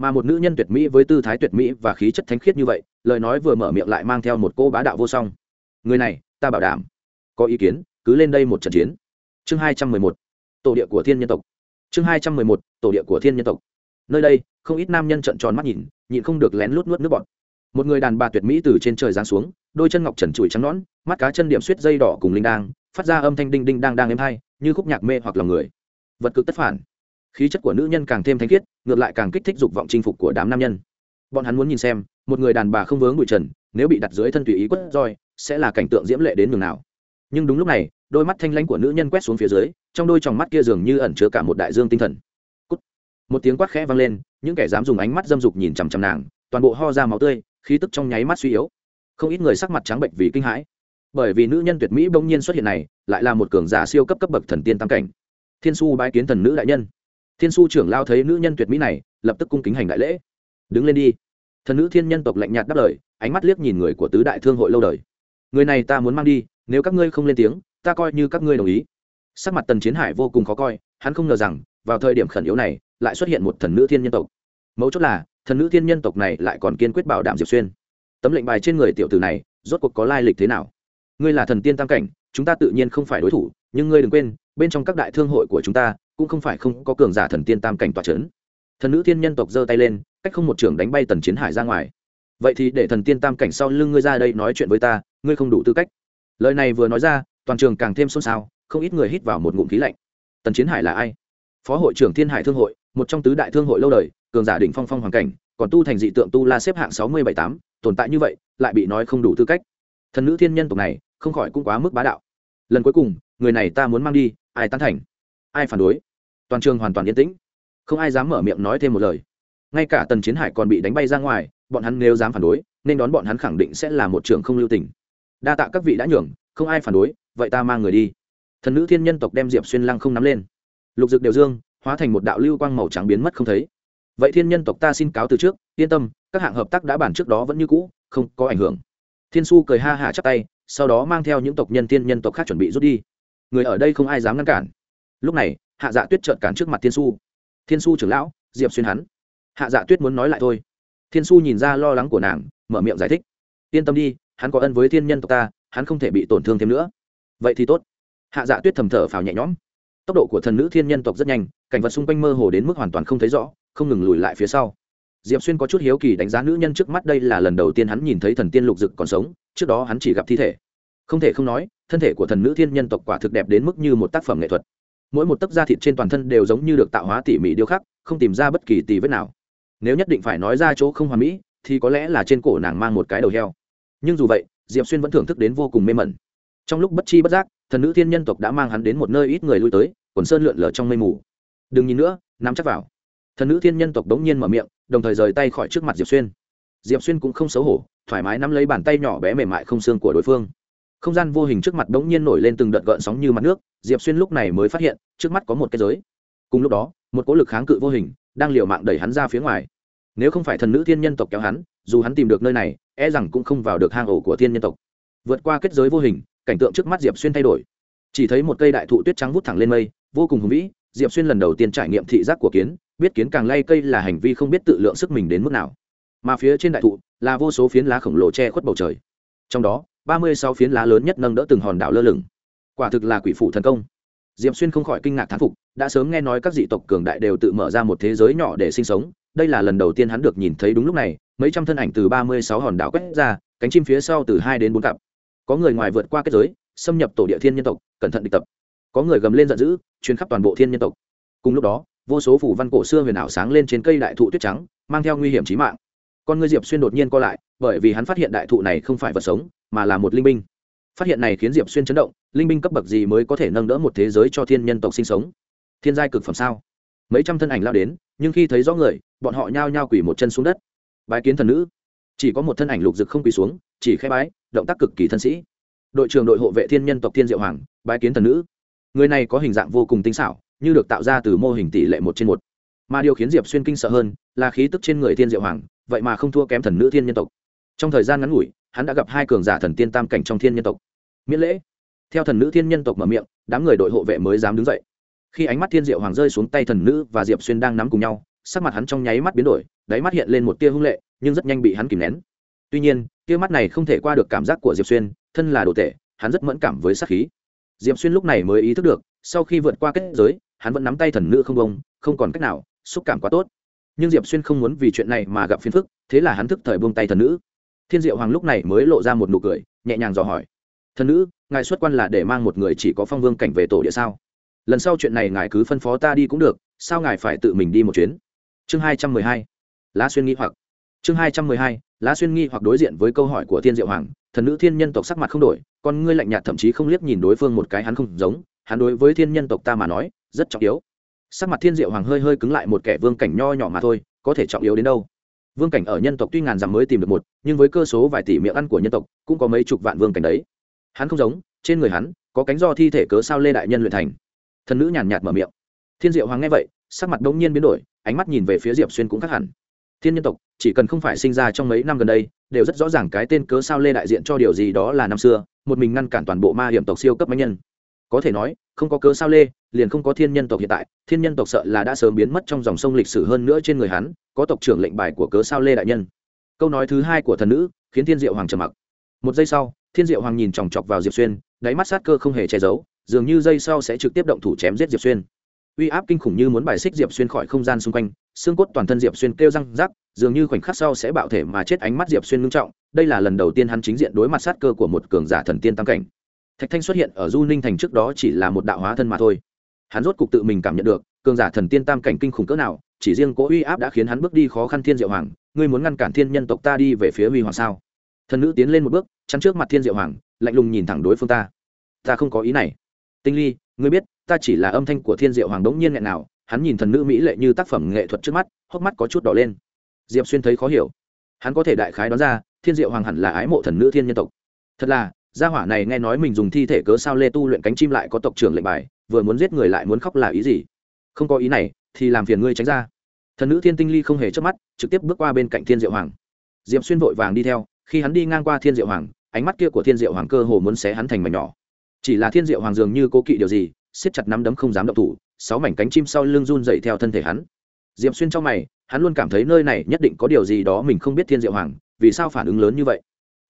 mà một nữ nhân tuyệt mỹ với tư thái tuyệt mỹ và khí chất thánh khiết như vậy, lời nói vừa mở miệng lại mang theo một cô bá đạo vô song. Người này, ta bảo đảm. Có ý kiến, cứ lên đây một trận chiến. Chương hai trăm mười một, tổ địa của thiên nhân tộc. Chương hai trăm mười một, tổ địa của thiên nhân tộc. Nơi đây, không ít nam nhân trận tròn mắt nhìn, nhịn không được lén lút nuốt nước bọt. Một người đàn bà tuyệt mỹ từ trên trời giáng xuống, đôi chân ngọc trần trụi trắng nõn, mắt cá chân điểm suýt dây đỏ cùng linh đang phát ra âm thanh đinh đinh đang đang êm hay như khúc nhạc mê hoặc lòng người. Vật cực tất phản khí chất của nữ nhân càng thêm thanh khiết, ngược lại càng kích thích dục vọng chinh phục của đám nam nhân. Bọn hắn muốn nhìn xem, một người đàn bà không vướng bụi trần, nếu bị đặt dưới thân tùy ý quất roi, sẽ là cảnh tượng diễm lệ đến nhường nào. Nhưng đúng lúc này, đôi mắt thanh lãnh của nữ nhân quét xuống phía dưới, trong đôi tròng mắt kia dường như ẩn chứa cả một đại dương tinh thần. Cút. một tiếng quát khẽ vang lên, những kẻ dám dùng ánh mắt dâm dục nhìn chằm chằm nàng, toàn bộ ho ra máu tươi, khí tức trong nháy mắt suy yếu. Không ít người sắc mặt trắng bệnh vì kinh hãi. Bởi vì nữ nhân tuyệt mỹ bỗng nhiên xuất hiện này, lại là một cường giả siêu cấp cấp bậc thần tiên tam cảnh. Thiên su bái kiến thần nữ đại nhân thiên su trưởng lao thấy nữ nhân tuyệt mỹ này, lập tức cung kính hành đại lễ. Đứng lên đi. Thần nữ thiên nhân tộc lạnh nhạt đáp lời, ánh mắt liếc nhìn người của tứ đại thương hội lâu đời. Người này ta muốn mang đi, nếu các ngươi không lên tiếng, ta coi như các ngươi đồng ý. Sắc mặt tần chiến hải vô cùng khó coi, hắn không ngờ rằng, vào thời điểm khẩn yếu này, lại xuất hiện một thần nữ thiên nhân tộc. Mấu chốt là, thần nữ thiên nhân tộc này lại còn kiên quyết bảo đảm diệp xuyên. Tấm lệnh bài trên người tiểu tử này, rốt cuộc có lai lịch thế nào? Ngươi là thần tiên tam cảnh, chúng ta tự nhiên không phải đối thủ, nhưng ngươi đừng quên, bên trong các đại thương hội của chúng ta cũng không phải không có cường giả thần tiên tam cảnh tỏa trấn thần nữ thiên nhân tộc giơ tay lên, cách không một trưởng đánh bay tần chiến hải ra ngoài. Vậy thì để thần tiên tam cảnh sau lưng ngươi ra đây nói chuyện với ta, ngươi không đủ tư cách. Lời này vừa nói ra, toàn trường càng thêm xôn xao, không ít người hít vào một ngụm khí lạnh. Tần chiến hải là ai? Phó hội trưởng thiên hải thương hội, một trong tứ đại thương hội lâu đời, cường giả đỉnh phong phong hoàn cảnh, còn tu thành dị tượng tu la xếp hạng sáu mươi bảy tám, tồn tại như vậy, lại bị nói không đủ tư cách. Thần nữ thiên nhân tộc này, không khỏi cũng quá mức bá đạo. Lần cuối cùng, người này ta muốn mang đi, ai tán thành? Ai phản đối? Toàn trường hoàn toàn yên tĩnh. Không ai dám mở miệng nói thêm một lời. Ngay cả tần chiến hải còn bị đánh bay ra ngoài, bọn hắn nếu dám phản đối, nên đón bọn hắn khẳng định sẽ là một trường không lưu tình. Đa tạ các vị đã nhường, không ai phản đối, vậy ta mang người đi. Thần nữ thiên nhân tộc đem diệp xuyên lăng không nắm lên. Lục dực đều dương, hóa thành một đạo lưu quang màu trắng biến mất không thấy. Vậy thiên nhân tộc ta xin cáo từ trước, yên tâm, các hạng hợp tác đã bản trước đó vẫn như cũ, không có ảnh hưởng. Thiên su cười ha hả chắp tay, sau đó mang theo những tộc nhân thiên nhân tộc khác chuẩn bị rút đi. Người ở đây không ai dám ngăn cản. Lúc này hạ dạ tuyết trợn cản trước mặt thiên su thiên su trưởng lão, diệp xuyên hắn. Hạ dạ tuyết muốn nói lại thôi. Thiên su nhìn ra lo lắng của nàng, mở miệng giải thích. Yên tâm đi, hắn có ân với thiên nhân tộc ta, hắn không thể bị tổn thương thêm nữa. Vậy thì tốt. Hạ dạ tuyết thầm thở phào nhẹ nhõm. Tốc độ của thần nữ thiên nhân tộc rất nhanh, cảnh vật xung quanh mơ hồ đến mức hoàn toàn không thấy rõ, không ngừng lùi lại phía sau. Diệp xuyên có chút hiếu kỳ đánh giá nữ nhân trước mắt đây là lần đầu tiên hắn nhìn thấy thần tiên lục dực còn sống, trước đó hắn chỉ gặp thi thể. Không thể không nói, thân thể của thần nữ thiên nhân tộc quả thực đẹp đến mức như một tác phẩm nghệ thuật mỗi một tấc da thịt trên toàn thân đều giống như được tạo hóa tỉ mỉ điêu khắc, không tìm ra bất kỳ tì vết nào. Nếu nhất định phải nói ra chỗ không hoàn mỹ, thì có lẽ là trên cổ nàng mang một cái đầu heo. Nhưng dù vậy, diệp xuyên vẫn thưởng thức đến vô cùng mê mẩn. Trong lúc bất chi bất giác, thần nữ thiên nhân tộc đã mang hắn đến một nơi ít người lui tới, quần sơn lượn lờ trong mây mù. Đừng nhìn nữa, nắm chắc vào. Thần nữ thiên nhân tộc đống nhiên mở miệng, đồng thời rời tay khỏi trước mặt diệp xuyên. Diệp xuyên cũng không xấu hổ, thoải mái nắm lấy bàn tay nhỏ bé mềm mại không xương của đối phương không gian vô hình trước mặt bỗng nhiên nổi lên từng đợt gợn sóng như mặt nước, diệp xuyên lúc này mới phát hiện, trước mắt có một cái giới. Cùng lúc đó, một cỗ lực kháng cự vô hình đang liều mạng đẩy hắn ra phía ngoài. Nếu không phải thần nữ thiên nhân tộc kéo hắn, dù hắn tìm được nơi này e rằng cũng không vào được hang ổ của thiên nhân tộc. Vượt qua kết giới vô hình, cảnh tượng trước mắt diệp xuyên thay đổi. Chỉ thấy một cây đại thụ tuyết trắng vút thẳng lên mây, vô cùng hùng vĩ, diệp xuyên lần đầu tiên trải nghiệm thị giác của kiến, biết kiến càng lay cây là hành vi không biết tự lượng sức mình đến mức nào. Mà phía trên đại thụ là vô số phiến lá khổng lồ che khuất bầu trời. Trong đó ba mươi sáu phiến lá lớn nhất nâng đỡ từng hòn đảo lơ lửng. Quả thực là quỷ phụ thần công. Diệp xuyên không khỏi kinh ngạc thán phục, đã sớm nghe nói các dị tộc cường đại đều tự mở ra một thế giới nhỏ để sinh sống. Đây là lần đầu tiên hắn được nhìn thấy đúng lúc này, mấy trăm thân ảnh từ ba mươi sáu hòn đảo quét ra, cánh chim phía sau từ hai đến bốn cặp. Có người ngoài vượt qua kết giới, xâm nhập tổ địa thiên nhân tộc, cẩn thận địch tập. Có người gầm lên giận dữ chuyến khắp toàn bộ thiên nhân tộc. Cùng lúc đó, vô số phủ văn cổ xưa huyền ảo sáng lên trên cây đại thụ tuyết trắng, mang theo nguy hiểm trí mạng. Con ngươi diệp xuyên đột nhiên co lại, bởi vì hắn phát hiện đại thụ này không phải vật sống mà là một linh binh. Phát hiện này khiến diệp xuyên chấn động, linh binh cấp bậc gì mới có thể nâng đỡ một thế giới cho thiên nhân tộc sinh sống? Thiên giai cực phẩm sao? Mấy trăm thân ảnh lao đến, nhưng khi thấy rõ người, bọn họ nhao nhao quỳ một chân xuống đất. Bái kiến thần nữ. Chỉ có một thân ảnh lục dực không quỳ xuống, chỉ khai bái, động tác cực kỳ thân sĩ. Đội trưởng đội hộ vệ thiên nhân tộc thiên diệu hoàng, bái kiến thần nữ. Người này có hình dạng vô cùng tinh xảo, như được tạo ra từ mô hình tỷ lệ một trên một. Mà điều khiến diệp xuyên kinh sợ hơn là khí tức trên người thiên diệu hoàng, vậy mà không thua kém thần nữ thiên nhân tộc. Trong thời gian ngắn ngủi hắn đã gặp hai cường giả thần tiên tam cảnh trong thiên nhân tộc. Miễn lễ. Theo thần nữ thiên nhân tộc mở miệng, đám người đội hộ vệ mới dám đứng dậy. Khi ánh mắt thiên diệu hoàng rơi xuống tay thần nữ và diệp xuyên đang nắm cùng nhau, sắc mặt hắn trong nháy mắt biến đổi, đáy mắt hiện lên một tia hung lệ, nhưng rất nhanh bị hắn kìm nén. Tuy nhiên, tia mắt này không thể qua được cảm giác của diệp xuyên, thân là đồ tệ hắn rất mẫn cảm với sát khí. Diệp xuyên lúc này mới ý thức được, sau khi vượt qua kết giới, hắn vẫn nắm tay thần nữ không bông không còn cách nào, xúc cảm quá tốt. Nhưng diệp xuyên không muốn vì chuyện này mà gặp phiền phức, thế là hắn thức thời buông tay thần nữ thiên diệu hoàng lúc này mới lộ ra một nụ cười, nhẹ nhàng dò hỏi. Thần nữ, ngài xuất quan là để mang một người chỉ có phong vương cảnh về tổ địa sao? Lần sau chuyện này ngài cứ phân phó ta đi cũng được, sao ngài phải tự mình đi một chuyến? Chương hai trăm mười hai, lá xuyên nghi hoặc. Chương hai trăm mười hai, lá xuyên nghi hoặc đối diện với câu hỏi của thiên diệu hoàng, thần nữ thiên nhân tộc sắc mặt không đổi, con ngươi lạnh nhạt thậm chí không liếc nhìn đối phương một cái hắn không giống, hắn đối với thiên nhân tộc ta mà nói, rất trọng yếu. Sắc mặt thiên diệu hoàng hơi hơi cứng lại một kẻ vương cảnh nho nhỏ mà thôi, có thể trọng yếu đến đâu? Vương cảnh ở nhân tộc tuy ngàn dặm mới tìm được một, nhưng với cơ số vài tỷ miệng ăn của nhân tộc, cũng có mấy chục vạn vương cảnh đấy. Hắn không giống, trên người hắn, có cánh do thi thể cớ sao lê đại nhân luyện thành. Thần nữ nhàn nhạt mở miệng. Thiên diệu hoàng nghe vậy, sắc mặt đông nhiên biến đổi, ánh mắt nhìn về phía diệp xuyên cũng khác hẳn. Thiên nhân tộc, chỉ cần không phải sinh ra trong mấy năm gần đây, đều rất rõ ràng cái tên cớ sao lê đại diện cho điều gì đó là năm xưa, một mình ngăn cản toàn bộ ma hiểm tộc siêu cấp máy nhân có thể nói, không có cớ sao lê, liền không có thiên nhân tộc hiện tại, thiên nhân tộc sợ là đã sớm biến mất trong dòng sông lịch sử hơn nữa trên người hắn, có tộc trưởng lệnh bài của cớ sao lê đại nhân. Câu nói thứ hai của thần nữ, khiến thiên diệu hoàng trầm mặc. Một giây sau, thiên diệu hoàng nhìn chòng chọc vào diệp xuyên, đáy mắt sát cơ không hề che giấu, dường như giây sau sẽ trực tiếp động thủ chém giết diệp xuyên. Uy áp kinh khủng như muốn bài xích diệp xuyên khỏi không gian xung quanh, xương cốt toàn thân diệp xuyên kêu răng rắc, dường như khoảnh khắc sau sẽ bạo thể mà chết ánh mắt diệp xuyên ngưng trọng, đây là lần đầu tiên hắn chính diện đối mặt sát cơ của một cường giả thần tiên tam cảnh thạch thanh xuất hiện ở du ninh thành trước đó chỉ là một đạo hóa thân mà thôi. Hắn rốt cục tự mình cảm nhận được, cường giả thần tiên tam cảnh kinh khủng cỡ nào, chỉ riêng cố uy áp đã khiến hắn bước đi khó khăn thiên diệu hoàng, ngươi muốn ngăn cản thiên nhân tộc ta đi về phía huy hoàng sao? Thần nữ tiến lên một bước, chắn trước mặt thiên diệu hoàng, lạnh lùng nhìn thẳng đối phương ta. Ta không có ý này. Tinh ly, ngươi biết, ta chỉ là âm thanh của thiên diệu hoàng đống nhiên nghẹn nào, hắn nhìn thần nữ mỹ lệ như tác phẩm nghệ thuật trước mắt, hốc mắt có chút đỏ lên. Diệp xuyên thấy khó hiểu. Hắn có thể đại khái đoán ra, thiên diệu hoàng hẳn là ái mộ thần nữ thiên nhân tộc. Thật là gia hỏa này nghe nói mình dùng thi thể cớ sao lê tu luyện cánh chim lại có tộc trưởng lệnh bài, vừa muốn giết người lại muốn khóc là ý gì? Không có ý này, thì làm phiền ngươi tránh ra. Thần nữ thiên tinh ly không hề chớp mắt, trực tiếp bước qua bên cạnh thiên diệu hoàng. Diệp xuyên vội vàng đi theo, khi hắn đi ngang qua thiên diệu hoàng, ánh mắt kia của thiên diệu hoàng cơ hồ muốn xé hắn thành mảnh nhỏ. Chỉ là thiên diệu hoàng dường như cố kỵ điều gì, siết chặt nắm đấm không dám động thủ, sáu mảnh cánh chim sau lưng run dậy theo thân thể hắn. Diệp xuyên trong mày, hắn luôn cảm thấy nơi này nhất định có điều gì đó mình không biết thiên diệu hoàng, vì sao phản ứng lớn như vậy?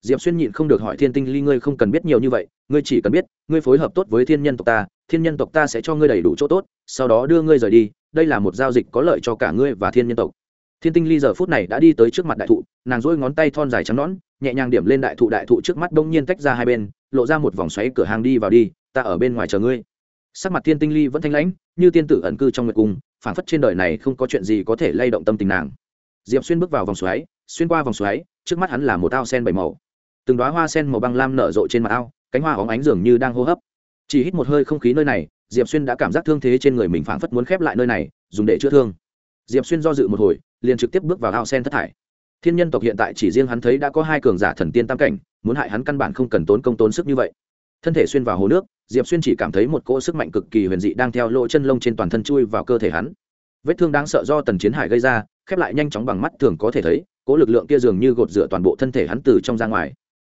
Diệp xuyên nhịn không được hỏi thiên tinh ly, ngươi không cần biết nhiều như vậy, ngươi chỉ cần biết, ngươi phối hợp tốt với thiên nhân tộc ta, thiên nhân tộc ta sẽ cho ngươi đầy đủ chỗ tốt, sau đó đưa ngươi rời đi, đây là một giao dịch có lợi cho cả ngươi và thiên nhân tộc. Thiên tinh ly giờ phút này đã đi tới trước mặt đại thụ, nàng dỗi ngón tay thon dài trắng nõn, nhẹ nhàng điểm lên đại thụ đại thụ trước mắt đông nhiên tách ra hai bên, lộ ra một vòng xoáy cửa hàng đi vào đi, ta ở bên ngoài chờ ngươi. Sắc mặt thiên tinh ly vẫn thanh lãnh, như tiên tử ẩn cư trong nguyệt cung, phảng phất trên đời này không có chuyện gì có thể lay động tâm tình nàng. Diệp xuyên bước vào vòng xoáy, xuyên qua vòng xoáy, trước mắt hắn là một ao sen bảy màu từng đoá hoa sen màu băng lam nở rộ trên mặt ao, cánh hoa óng ánh dường như đang hô hấp. Chỉ hít một hơi không khí nơi này, diệp xuyên đã cảm giác thương thế trên người mình phảng phất muốn khép lại nơi này, dùng để chữa thương. Diệp xuyên do dự một hồi, liền trực tiếp bước vào ao sen thất thải. Thiên nhân tộc hiện tại chỉ riêng hắn thấy đã có hai cường giả thần tiên tam cảnh, muốn hại hắn căn bản không cần tốn công tốn sức như vậy. Thân thể xuyên vào hồ nước, diệp xuyên chỉ cảm thấy một cỗ sức mạnh cực kỳ huyền dị đang theo lỗ chân lông trên toàn thân chui vào cơ thể hắn. Vết thương đáng sợ do tần chiến hải gây ra, khép lại nhanh chóng bằng mắt thường có thể thấy, cỗ lực lượng kia dường như gột rửa toàn bộ thân thể hắn từ trong ra ngoài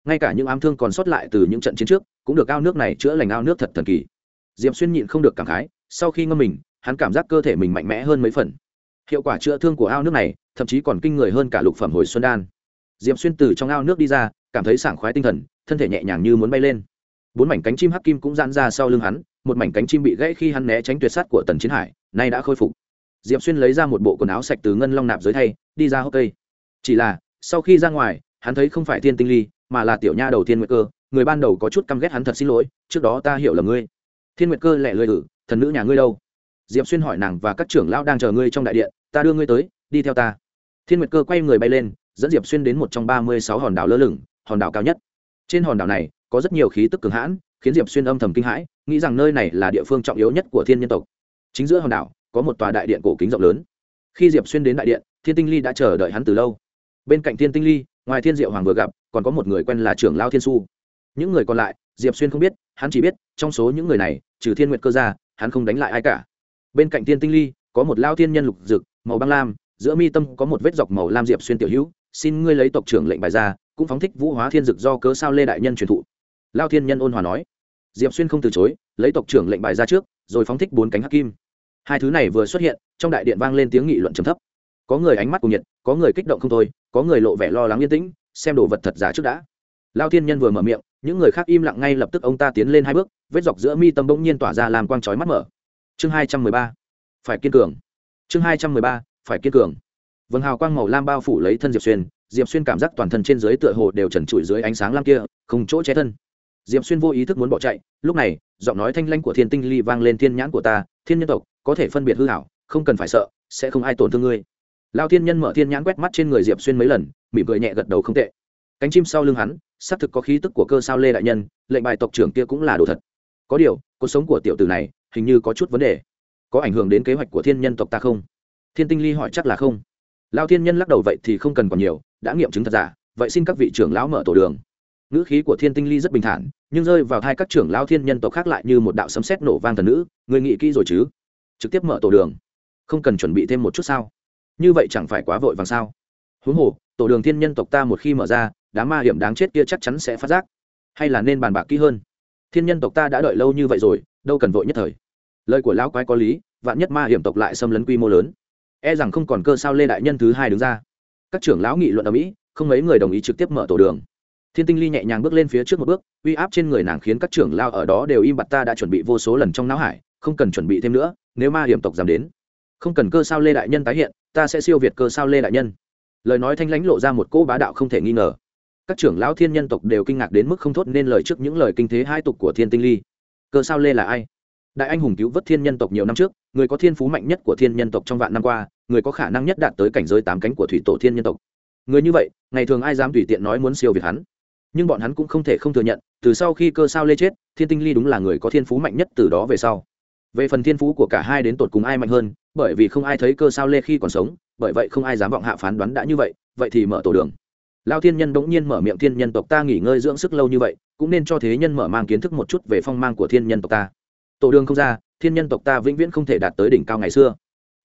ngay cả những ám thương còn sót lại từ những trận chiến trước, cũng được ao nước này chữa lành ao nước thật thần kỳ. Diệp xuyên nhịn không được cảm khái, sau khi ngâm mình, hắn cảm giác cơ thể mình mạnh mẽ hơn mấy phần. Hiệu quả chữa thương của ao nước này, thậm chí còn kinh người hơn cả lục phẩm hồi xuân đan. Diệp xuyên từ trong ao nước đi ra, cảm thấy sảng khoái tinh thần, thân thể nhẹ nhàng như muốn bay lên. Bốn mảnh cánh chim hắc kim cũng giãn ra sau lưng hắn, một mảnh cánh chim bị gãy khi hắn né tránh tuyệt sát của tần chiến hải, nay đã khôi phục. Diệp xuyên lấy ra một bộ quần áo sạch từ ngân long nạp dưới thay, đi ra hốc cây. Chỉ là, sau khi ra ngoài, hắn thấy không phải thiên tinh ly mà là tiểu nha đầu thiên nguyệt cơ, người ban đầu có chút căm ghét hắn thật xin lỗi, trước đó ta hiểu là ngươi. Thiên nguyệt cơ lẹ lười ử thần nữ nhà ngươi đâu? Diệp xuyên hỏi nàng và các trưởng lão đang chờ ngươi trong đại điện, ta đưa ngươi tới, đi theo ta. Thiên nguyệt cơ quay người bay lên, dẫn diệp xuyên đến một trong ba mươi sáu hòn đảo lơ lửng, hòn đảo cao nhất. Trên hòn đảo này, có rất nhiều khí tức cường hãn, khiến diệp xuyên âm thầm kinh hãi, nghĩ rằng nơi này là địa phương trọng yếu nhất của thiên nhân tộc. Chính giữa hòn đảo, có một tòa đại điện cổ kính rộng lớn. Khi diệp xuyên đến đại điện, thiên tinh ly đã chờ đợi hắn từ lâu. Bên cạnh thiên tinh ly ngoài thiên diệu hoàng vừa gặp, còn có một người quen là trưởng lao thiên su. Những người còn lại, diệp xuyên không biết, hắn chỉ biết, trong số những người này, trừ thiên nguyệt cơ ra, hắn không đánh lại ai cả. Bên cạnh thiên tinh ly, có một lao thiên nhân lục dực, màu băng lam, giữa mi tâm có một vết dọc màu lam diệp xuyên tiểu hữu, xin ngươi lấy tộc trưởng lệnh bài ra, cũng phóng thích vũ hóa thiên dực do cớ sao lê đại nhân truyền thụ. Lao thiên nhân ôn hòa nói. Diệp xuyên không từ chối, lấy tộc trưởng lệnh bài ra trước, rồi phóng thích bốn cánh hắc kim. Hai thứ này vừa xuất hiện, trong đại điện vang lên tiếng nghị luận trầm thấp. Có người ánh mắt cùng nhiệt, có người kích động không thôi có người lộ vẻ lo lắng yên tĩnh, xem đồ vật thật giả trước đã. Lao thiên nhân vừa mở miệng, những người khác im lặng ngay lập tức ông ta tiến lên hai bước, vết dọc giữa mi tâm bỗng nhiên tỏa ra làm quang trói mắt mở. Chương hai trăm mười ba, phải kiên cường. Chương hai trăm mười ba, phải kiên cường. Vầng hào quang màu lam bao phủ lấy thân diệp xuyên diệp xuyên cảm giác toàn thân trên dưới tựa hồ đều trần trụi dưới ánh sáng lam kia, không chỗ che thân. Diệp xuyên vô ý thức muốn bỏ chạy, lúc này, giọng nói thanh lanh của thiên tinh ly vang lên thiên nhãn của ta, thiên nhân tộc, có thể phân biệt hư hảo không cần phải sợ, sẽ không ai tổn thương ngươi lao thiên nhân mở thiên nhãn quét mắt trên người diệp xuyên mấy lần, mỉm cười nhẹ gật đầu không tệ. Cánh chim sau lưng hắn, xác thực có khí tức của cơ sao lê đại nhân, lệnh bài tộc trưởng kia cũng là đồ thật. Có điều, cuộc sống của tiểu tử này, hình như có chút vấn đề. Có ảnh hưởng đến kế hoạch của thiên nhân tộc ta không? Thiên tinh ly hỏi chắc là không. Lao thiên nhân lắc đầu vậy thì không cần còn nhiều, đã nghiệm chứng thật giả, vậy xin các vị trưởng lão mở tổ đường. Ngữ khí của thiên tinh ly rất bình thản, nhưng rơi vào thai các trưởng lao thiên nhân tộc khác lại như một đạo sấm sét nổ vang thần nữ, người nghĩ kỹ rồi chứ? Trực tiếp mở tổ đường. Không cần chuẩn bị thêm một chút sao? Như vậy chẳng phải quá vội vàng sao? Huống hồ, tổ đường thiên nhân tộc ta một khi mở ra, đám ma hiểm đáng chết kia chắc chắn sẽ phát giác. Hay là nên bàn bạc kỹ hơn? Thiên nhân tộc ta đã đợi lâu như vậy rồi, đâu cần vội nhất thời. Lời của lão quái có lý, vạn nhất ma hiểm tộc lại xâm lấn quy mô lớn. E rằng không còn cơ sao lê đại nhân thứ hai đứng ra. Các trưởng lão nghị luận ở mỹ, không mấy người đồng ý trực tiếp mở tổ đường. Thiên tinh ly nhẹ nhàng bước lên phía trước một bước, uy áp trên người nàng khiến các trưởng lao ở đó đều im bặt ta đã chuẩn bị vô số lần trong não hải, không cần chuẩn bị thêm nữa, nếu ma hiểm tộc dám đến không cần cơ sao lê đại nhân tái hiện, ta sẽ siêu việt cơ sao lê đại nhân. Lời nói thanh lãnh lộ ra một cỗ bá đạo không thể nghi ngờ. Các trưởng lão thiên nhân tộc đều kinh ngạc đến mức không thốt nên lời trước những lời kinh thế hai tục của thiên tinh ly. Cơ sao lê là ai? Đại anh hùng cứu vớt thiên nhân tộc nhiều năm trước, người có thiên phú mạnh nhất của thiên nhân tộc trong vạn năm qua, người có khả năng nhất đạt tới cảnh giới tám cánh của thủy tổ thiên nhân tộc. Người như vậy, ngày thường ai dám tùy tiện nói muốn siêu việt hắn? Nhưng bọn hắn cũng không thể không thừa nhận, từ sau khi cơ sao lê chết, thiên tinh ly đúng là người có thiên phú mạnh nhất từ đó về sau về phần thiên phú của cả hai đến tột cùng ai mạnh hơn, bởi vì không ai thấy cơ sao lê khi còn sống, bởi vậy không ai dám vọng hạ phán đoán đã như vậy vậy thì mở tổ đường. Lao thiên nhân bỗng nhiên mở miệng, thiên nhân tộc ta nghỉ ngơi dưỡng sức lâu như vậy, cũng nên cho thế nhân mở mang kiến thức một chút về phong mang của thiên nhân tộc ta. Tổ đường không ra, thiên nhân tộc ta vĩnh viễn không thể đạt tới đỉnh cao ngày xưa.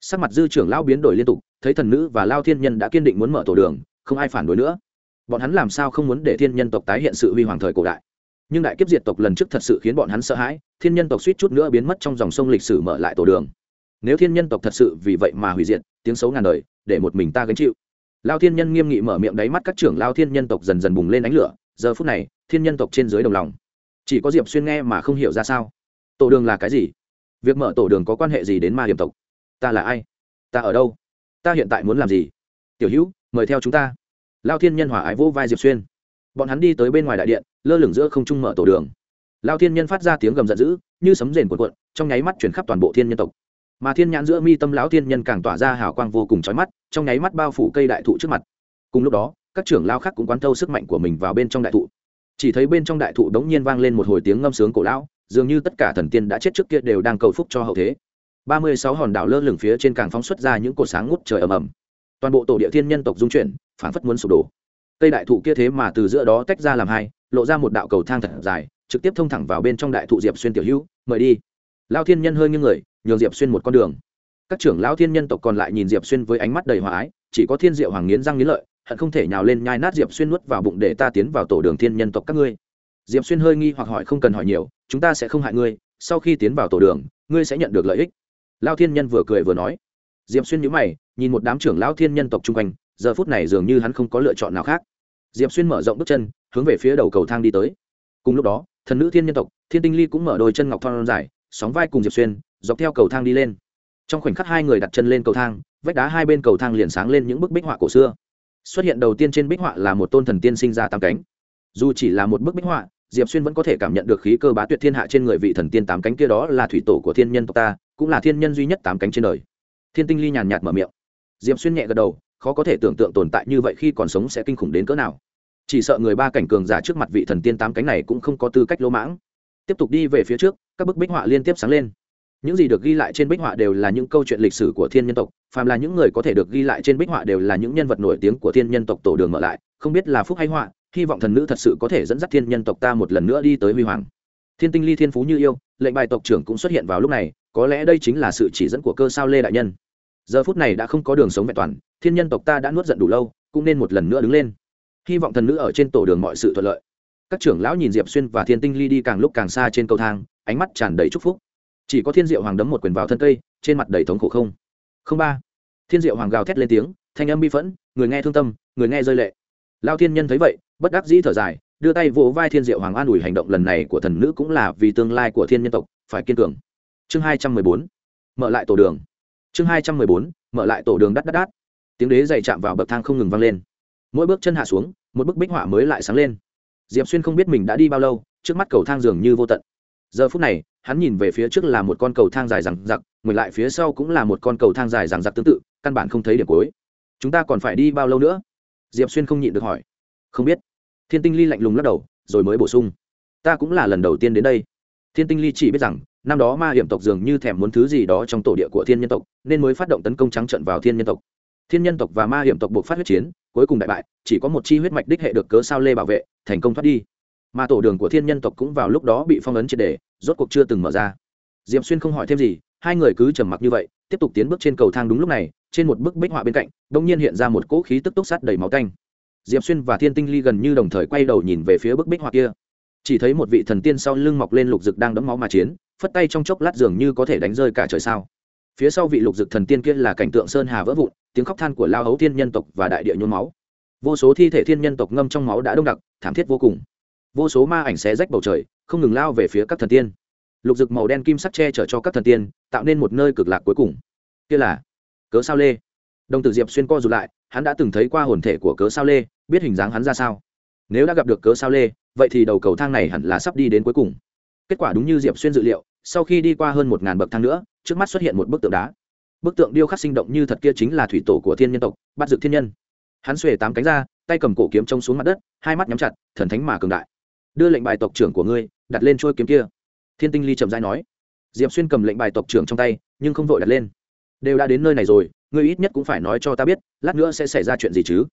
Sắc mặt dư trưởng lao biến đổi liên tục, thấy thần nữ và lao thiên nhân đã kiên định muốn mở tổ đường, không ai phản đối nữa. Bọn hắn làm sao không muốn để thiên nhân tộc tái hiện sự huy hoàng thời cổ đại? Nhưng đại kiếp diệt tộc lần trước thật sự khiến bọn hắn sợ hãi, thiên nhân tộc suýt chút nữa biến mất trong dòng sông lịch sử mở lại tổ đường. Nếu thiên nhân tộc thật sự vì vậy mà hủy diệt, tiếng xấu ngàn đời, để một mình ta gánh chịu. Lao thiên nhân nghiêm nghị mở miệng đáy mắt các trưởng lao thiên nhân tộc dần dần bùng lên ánh lửa, giờ phút này, thiên nhân tộc trên dưới đồng lòng. Chỉ có diệp xuyên nghe mà không hiểu ra sao. Tổ đường là cái gì? Việc mở tổ đường có quan hệ gì đến ma hiểm tộc? Ta là ai? Ta ở đâu? Ta hiện tại muốn làm gì? Tiểu hữu, mời theo chúng ta. Lao thiên nhân hỏa ái vô vai diệp xuyên bọn hắn đi tới bên ngoài đại điện, lơ lửng giữa không trung mở tổ đường. Lao thiên nhân phát ra tiếng gầm giận dữ, như sấm rền cuộn cuộn, trong nháy mắt chuyển khắp toàn bộ thiên nhân tộc. Mà thiên nhãn giữa mi tâm lão thiên nhân càng tỏa ra hào quang vô cùng trói mắt, trong nháy mắt bao phủ cây đại thụ trước mặt. Cùng lúc đó, các trưởng lao khác cũng quán thâu sức mạnh của mình vào bên trong đại thụ. Chỉ thấy bên trong đại thụ đống nhiên vang lên một hồi tiếng ngâm sướng cổ lão, dường như tất cả thần tiên đã chết trước kia đều đang cầu phúc cho hậu thế. Ba mươi sáu hòn đảo lơ lửng phía trên càng phóng xuất ra những cột sáng ngút trời ầm ầm. Toàn bộ tổ địa thiên nhân tộc dung chuyển phản phất muốn sụp đổ cây đại thụ kia thế mà từ giữa đó tách ra làm hai, lộ ra một đạo cầu thang thật dài, trực tiếp thông thẳng vào bên trong đại thụ diệp xuyên tiểu hữu, mời đi. Lao thiên nhân hơi như người, nhường diệp xuyên một con đường. Các trưởng lão thiên nhân tộc còn lại nhìn diệp xuyên với ánh mắt đầy hòa ái, chỉ có thiên diệu hoàng nghiến răng nghiến lợi, hận không thể nhào lên nhai nát diệp xuyên nuốt vào bụng để ta tiến vào tổ đường thiên nhân tộc các ngươi. Diệp xuyên hơi nghi hoặc hỏi không cần hỏi nhiều, chúng ta sẽ không hại ngươi, sau khi tiến vào tổ đường, ngươi sẽ nhận được lợi ích. Lao thiên nhân vừa cười vừa nói. Diệp xuyên nhữ mày, nhìn một đám trưởng lão thiên nhân tộc chung quanh giờ phút này dường như hắn không có lựa chọn nào khác. Diệp xuyên mở rộng bước chân, hướng về phía đầu cầu thang đi tới. Cùng lúc đó, thần nữ thiên nhân tộc, thiên tinh ly cũng mở đôi chân ngọc thon dài, sóng vai cùng diệp xuyên, dọc theo cầu thang đi lên. Trong khoảnh khắc hai người đặt chân lên cầu thang, vách đá hai bên cầu thang liền sáng lên những bức bích họa cổ xưa. Xuất hiện đầu tiên trên bích họa là một tôn thần tiên sinh ra tám cánh. Dù chỉ là một bức bích họa, diệp xuyên vẫn có thể cảm nhận được khí cơ bá tuyệt thiên hạ trên người vị thần tiên tám cánh kia đó là thủy tổ của thiên nhân tộc ta, cũng là thiên nhân duy nhất tám cánh trên đời. Thiên tinh ly nhàn nhạt mở miệng. Diệp xuyên nhẹ gật đầu khó có thể tưởng tượng tồn tại như vậy khi còn sống sẽ kinh khủng đến cỡ nào. Chỉ sợ người ba cảnh cường giả trước mặt vị thần tiên tám cánh này cũng không có tư cách lỗ mãng. Tiếp tục đi về phía trước, các bức bích họa liên tiếp sáng lên. Những gì được ghi lại trên bích họa đều là những câu chuyện lịch sử của thiên nhân tộc, phàm là những người có thể được ghi lại trên bích họa đều là những nhân vật nổi tiếng của thiên nhân tộc tổ đường mở lại, không biết là phúc hay họa, hy vọng thần nữ thật sự có thể dẫn dắt thiên nhân tộc ta một lần nữa đi tới huy hoàng. Thiên tinh ly thiên phú như yêu, lệnh bài tộc trưởng cũng xuất hiện vào lúc này, có lẽ đây chính là sự chỉ dẫn của cơ sao lê đại nhân giờ phút này đã không có đường sống vẹn toàn, thiên nhân tộc ta đã nuốt giận đủ lâu, cũng nên một lần nữa đứng lên. Hy vọng thần nữ ở trên tổ đường mọi sự thuận lợi. Các trưởng lão nhìn diệp xuyên và thiên tinh ly đi càng lúc càng xa trên cầu thang, ánh mắt tràn đầy chúc phúc. Chỉ có thiên diệu hoàng đấm một quyền vào thân cây, trên mặt đầy thống khổ không? Không ba. Thiên diệu hoàng gào thét lên tiếng, thanh âm bi phẫn, người nghe thương tâm, người nghe rơi lệ. Lao thiên nhân thấy vậy, bất đắc dĩ thở dài, đưa tay vỗ vai thiên diệu hoàng an ủi hành động lần này của thần nữ cũng là vì tương lai của thiên nhân tộc, phải kiên cường. Chương hai trăm mười bốn. Mở lại tổ đường chương hai trăm mười bốn, mở lại tổ đường đắt đắt đắt. Tiếng đế dày chạm vào bậc thang không ngừng vang lên. Mỗi bước chân hạ xuống, một bức bích họa mới lại sáng lên. Diệp xuyên không biết mình đã đi bao lâu, trước mắt cầu thang dường như vô tận. Giờ phút này, hắn nhìn về phía trước là một con cầu thang dài rằng giặc ngồi lại phía sau cũng là một con cầu thang dài rằng giặc tương tự, căn bản không thấy điểm cuối. Chúng ta còn phải đi bao lâu nữa? Diệp xuyên không nhịn được hỏi. Không biết. Thiên tinh ly lạnh lùng lắc đầu, rồi mới bổ sung. Ta cũng là lần đầu tiên đến đây. Thiên tinh ly chỉ biết rằng năm đó ma hiểm tộc dường như thèm muốn thứ gì đó trong tổ địa của thiên nhân tộc, nên mới phát động tấn công trắng trận vào thiên nhân tộc. Thiên nhân tộc và ma hiểm tộc buộc phát huyết chiến, cuối cùng đại bại, chỉ có một chi huyết mạch đích hệ được cớ sao lê bảo vệ, thành công thoát đi. Mà tổ đường của thiên nhân tộc cũng vào lúc đó bị phong ấn triệt đề rốt cuộc chưa từng mở ra. Diệm xuyên không hỏi thêm gì, hai người cứ trầm mặc như vậy, tiếp tục tiến bước trên cầu thang đúng lúc này, trên một bức bích họa bên cạnh đ ỗ n g nhiên hiện ra một cỗ khí tức túc sắt đầy máu canh diệp xuyên và thiên tinh ly gần như đồng thời quay đầu nhìn về phía bức bích họa kia. Chỉ thấy một vị thần tiên sau lưng mọc lên lục rực đang đấm máu mà chiến phất tay trong chốc lát dường như có thể đánh rơi cả trời sao. Phía sau vị lục dực thần tiên kia là cảnh tượng sơn hà vỡ vụn, tiếng khóc than của lao hấu thiên nhân tộc và đại địa nhôn máu. Vô số thi thể thiên nhân tộc ngâm trong máu đã đông đặc, thảm thiết vô cùng. Vô số ma ảnh xé rách bầu trời, không ngừng lao về phía các thần tiên. Lục dực màu đen kim sắc che chở cho các thần tiên, tạo nên một nơi cực lạc cuối cùng. Kia là cớ sao lê. Đồng tử diệp xuyên co rụt lại, hắn đã từng thấy qua hồn thể của cớ sao lê, biết hình dáng hắn ra sao. Nếu đã gặp được cớ sao lê, vậy thì đầu cầu thang này hẳn là sắp đi đến cuối cùng. Kết quả đúng như diệp xuyên dự liệu sau khi đi qua hơn một ngàn bậc thang nữa, trước mắt xuất hiện một bức tượng đá. Bức tượng điêu khắc sinh động như thật kia chính là thủy tổ của thiên nhân tộc, bắt dực thiên nhân. Hắn xuề tám cánh ra, tay cầm cổ kiếm trông xuống mặt đất, hai mắt nhắm chặt, thần thánh mà cường đại. Đưa lệnh bài tộc trưởng của ngươi, đặt lên trôi kiếm kia. Thiên tinh ly trầm dai nói. Diệp xuyên cầm lệnh bài tộc trưởng trong tay, nhưng không vội đặt lên. Đều đã đến nơi này rồi, ngươi ít nhất cũng phải nói cho ta biết, lát nữa sẽ xảy ra chuyện gì chứ?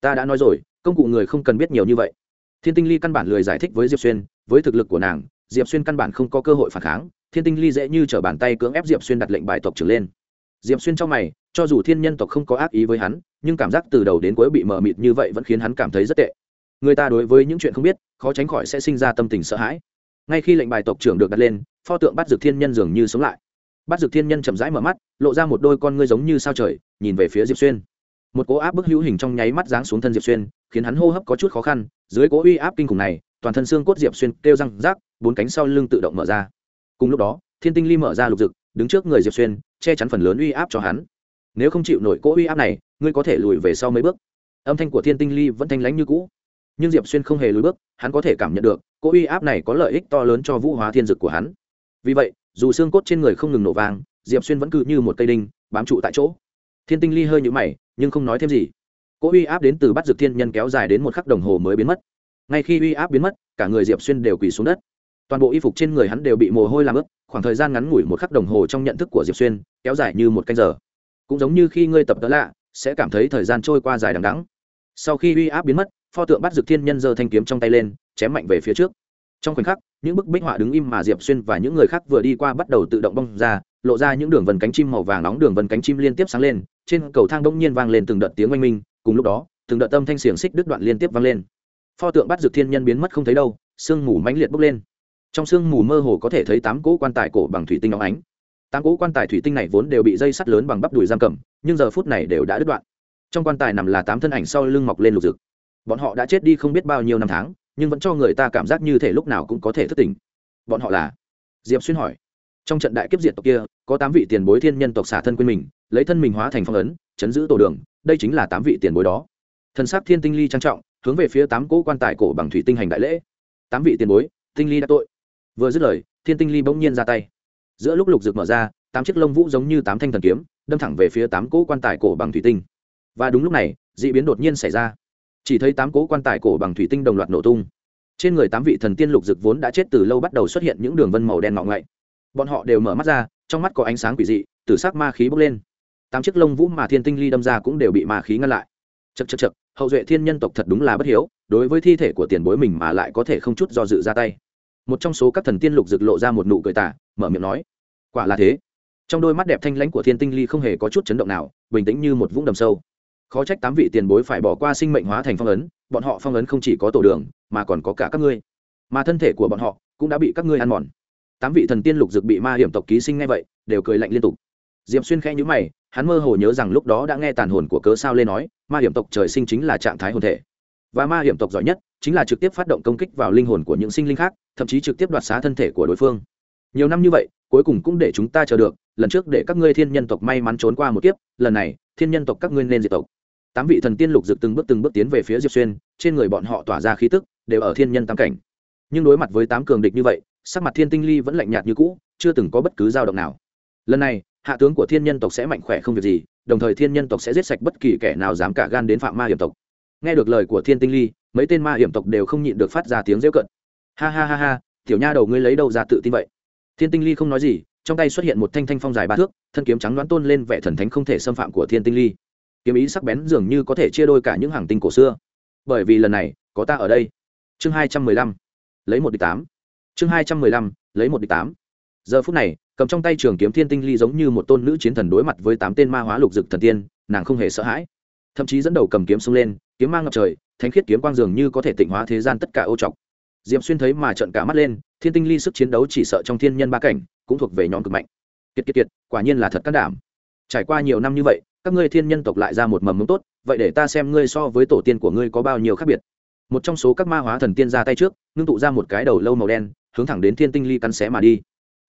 Ta đã nói rồi, công cụ người không cần biết nhiều như vậy. Thiên tinh ly căn bản lười giải thích với diệp xuyên, với thực lực của nàng diệp xuyên căn bản không có cơ hội phản kháng, thiên tinh ly dễ như t bàn tay cưỡng ép diệp xuyên đặt lệnh bài tộc trưởng lên. Diệp xuyên trong mày, cho dù thiên nhân tộc không có ác ý với hắn, nhưng cảm giác từ đầu đến cuối bị mờ mịt như vậy vẫn khiến hắn cảm thấy rất tệ. Người ta đối với những chuyện không biết, khó tránh khỏi sẽ sinh ra tâm tình sợ hãi. Ngay khi lệnh bài tộc trưởng được đặt lên, pho tượng bắt dược thiên nhân dường như sống lại. Bắt dược thiên nhân chậm rãi mở mắt, lộ ra một đôi con ngươi giống như sao trời, nhìn về phía diệp xuyên. Một cố áp bức hữu hình trong nháy mắt giáng xuống thân diệp xuyên, khiến hắn hô hấp có chút khó khăn, dưới cố uy áp kinh khủng này, toàn thân xương cốt diệp xuyên kêu răng rác bốn cánh sau lưng tự động mở ra. Cùng lúc đó, thiên tinh ly mở ra lục dực, đứng trước người diệp xuyên, che chắn phần lớn uy áp cho hắn. Nếu không chịu nổi cỗ uy áp này, ngươi có thể lùi về sau mấy bước. Âm thanh của thiên tinh ly vẫn thanh lãnh như cũ. Nhưng diệp xuyên không hề lùi bước, hắn có thể cảm nhận được, cỗ uy áp này có lợi ích to lớn cho vũ hóa thiên dực của hắn. Vì vậy, dù xương cốt trên người không ngừng nổ vàng diệp xuyên vẫn cứ như một cây đinh, bám trụ tại chỗ. Thiên tinh ly hơi nhũ mày, nhưng không nói thêm gì. Cỗ uy áp đến từ bắt dược thiên nhân kéo dài đến một khắc đồng hồ mới biến mất. Ngay khi uy áp biến mất, cả người diệp xuyên đều quỳ xuống đất toàn bộ y phục trên người hắn đều bị mồ hôi làm ướt, khoảng thời gian ngắn ngủi một khắc đồng hồ trong nhận thức của diệp xuyên, kéo dài như một canh giờ. Cũng giống như khi ngươi tập đỡ lạ, sẽ cảm thấy thời gian trôi qua dài đằng đắng sau khi uy áp biến mất, pho tượng bắt dược thiên nhân giơ thanh kiếm trong tay lên, chém mạnh về phía trước. Trong khoảnh khắc, những bức bích họa đứng im mà diệp xuyên và những người khác vừa đi qua bắt đầu tự động bong ra, lộ ra những đường vần cánh chim màu vàng nóng đường vần cánh chim liên tiếp sáng lên, trên cầu thang đông nhiên vang lên từng đợt tiếng oanh minh, cùng lúc đó, từng đợt tâm thanh xiềng xích đứt đoạn liên tiếp vang lên. Pho tượng bắt dược thiên nhân biến mất không thấy đâu, sương mù mãnh liệt bốc lên trong sương mù mơ hồ có thể thấy tám cỗ quan tài cổ bằng thủy tinh óng ánh. Tám cỗ quan tài thủy tinh này vốn đều bị dây sắt lớn bằng bắp đùi giam cầm, nhưng giờ phút này đều đã đứt đoạn. Trong quan tài nằm là tám thân ảnh sau lưng mọc lên lục rực. Bọn họ đã chết đi không biết bao nhiêu năm tháng, nhưng vẫn cho người ta cảm giác như thể lúc nào cũng có thể thức tỉnh. Bọn họ là? Diệp xuyên hỏi. Trong trận đại kiếp diệt tộc kia, có tám vị tiền bối thiên nhân tộc xả thân quên mình, lấy thân mình hóa thành phong ấn, chấn giữ tổ đường, đây chính là tám vị tiền bối đó. Thần sắc thiên tinh ly trang trọng, hướng về phía tám cỗ quan tài cổ bằng thủy tinh hành đại lễ. Tám vị tiền bối, tinh ly đã tội vừa dứt lời, thiên tinh ly bỗng nhiên ra tay. Giữa lúc lục rực mở ra, tám chiếc lông vũ giống như tám thanh thần kiếm, đâm thẳng về phía tám cỗ quan tài cổ bằng thủy tinh. Và đúng lúc này d ị biến đột nhiên xảy ra. Chỉ thấy tám cỗ quan tài cổ bằng thủy tinh đồng loạt nổ tung. Trên người tám vị thần tiên lục rực vốn đã chết từ lâu bắt đầu xuất hiện những đường vân màu đen ngọ ngậy. Bọn họ đều mở mắt ra, trong mắt có ánh sáng quỷ dị từ s ắ c ma khí bốc lên. Tám chiếc lông vũ mà thiên tinh ly đâm ra cũng đều bị ma khí ngăn lại. Chật chật chật hậu duệ thiên nhân tộc thật đúng là bất hiếu, đối với thi thể của tiền bối mình mà lại có thể không chút do dự ra tay một trong số các thần tiên lục rực lộ ra một nụ cười tả mở miệng nói, quả là thế. Trong đôi mắt đẹp thanh lãnh của thiên tinh ly không hề có chút chấn động nào, bình tĩnh như một vũng đầm sâu. Khó trách tám vị tiền bối phải bỏ qua sinh mệnh hóa thành phong ấn, bọn họ phong ấn không chỉ có tổ đường, mà còn có cả các ngươi. Mà thân thể của bọn họ cũng đã bị các ngươi ăn mòn. Tám vị thần tiên lục dực bị ma hiểm tộc ký sinh ngay vậy, đều cười lạnh liên tục. Diệp xuyên khẽ nhữ mày, hắn mơ hồ nhớ rằng lúc đó đã nghe tàn hồn của cớ sao lê nói, ma hiểm tộc trời sinh chính là trạng thái hồn thể. Và ma hiểm tộc giỏi nhất chính là trực tiếp phát động công kích vào linh hồn của những sinh linh khác, thậm chí trực tiếp đoạt xá thân thể của đối phương. Nhiều năm như vậy, cuối cùng cũng để chúng ta chờ được, lần trước để các ngươi thiên nhân tộc may mắn trốn qua một kiếp, lần này, thiên nhân tộc các ngươi nên diệt tộc. Tám vị thần tiên lục dực từng bước từng bước tiến về phía diệp xuyên, trên người bọn họ tỏa ra khí tức, đều ở thiên nhân tam cảnh. Nhưng đối mặt với tám cường địch như vậy, sắc mặt thiên tinh ly vẫn lạnh nhạt như cũ, chưa từng có bất cứ dao động nào. Lần này, hạ tướng của thiên nhân tộc sẽ mạnh khỏe không việc gì, đồng thời thiên nhân tộc sẽ giết sạch bất kỳ kẻ nào dám cả gan đến phạm ma hiểm tộc. Nghe được lời của thiên tinh ly mấy tên ma hiểm tộc đều không nhịn được phát ra tiếng rêu cận ha ha ha ha, tiểu nha đầu ngươi lấy đâu ra tự tin vậy? Thiên tinh ly không nói gì, trong tay xuất hiện một thanh thanh phong dài ba thước, thân kiếm trắng đoán tôn lên vẻ thần thánh không thể xâm phạm của thiên tinh ly. Kiếm ý sắc bén dường như có thể chia đôi cả những hàng tinh cổ xưa. Bởi vì lần này, có ta ở đây. Chương hai trăm mười lăm, lấy một địch tám. Chương hai trăm mười lăm, lấy một địch tám. Giờ phút này, cầm trong tay trường kiếm thiên tinh ly giống như một tôn nữ chiến thần đối mặt với tám tên ma hóa lục dực thần tiên, nàng không hề sợ hãi thậm chí dẫn đầu cầm kiếm xông lên, kiếm mang ngập trời, thánh khiết kiếm quang dường như có thể tịnh hóa thế gian tất cả ô trọc. Diệm xuyên thấy mà trận cả mắt lên, thiên tinh ly sức chiến đấu chỉ sợ trong thiên nhân ba cảnh, cũng thuộc về nhóm cực mạnh. Kiệt kiệt kiệt, quả nhiên là thật can đảm. Trải qua nhiều năm như vậy, các ngươi thiên nhân tộc lại ra một mầm mống tốt, vậy để ta xem ngươi so với tổ tiên của ngươi có bao nhiêu khác biệt. Một trong số các ma hóa thần tiên ra tay trước, ngưng tụ ra một cái đầu lâu màu đen, hướng thẳng đến thiên tinh ly cắn xé mà đi.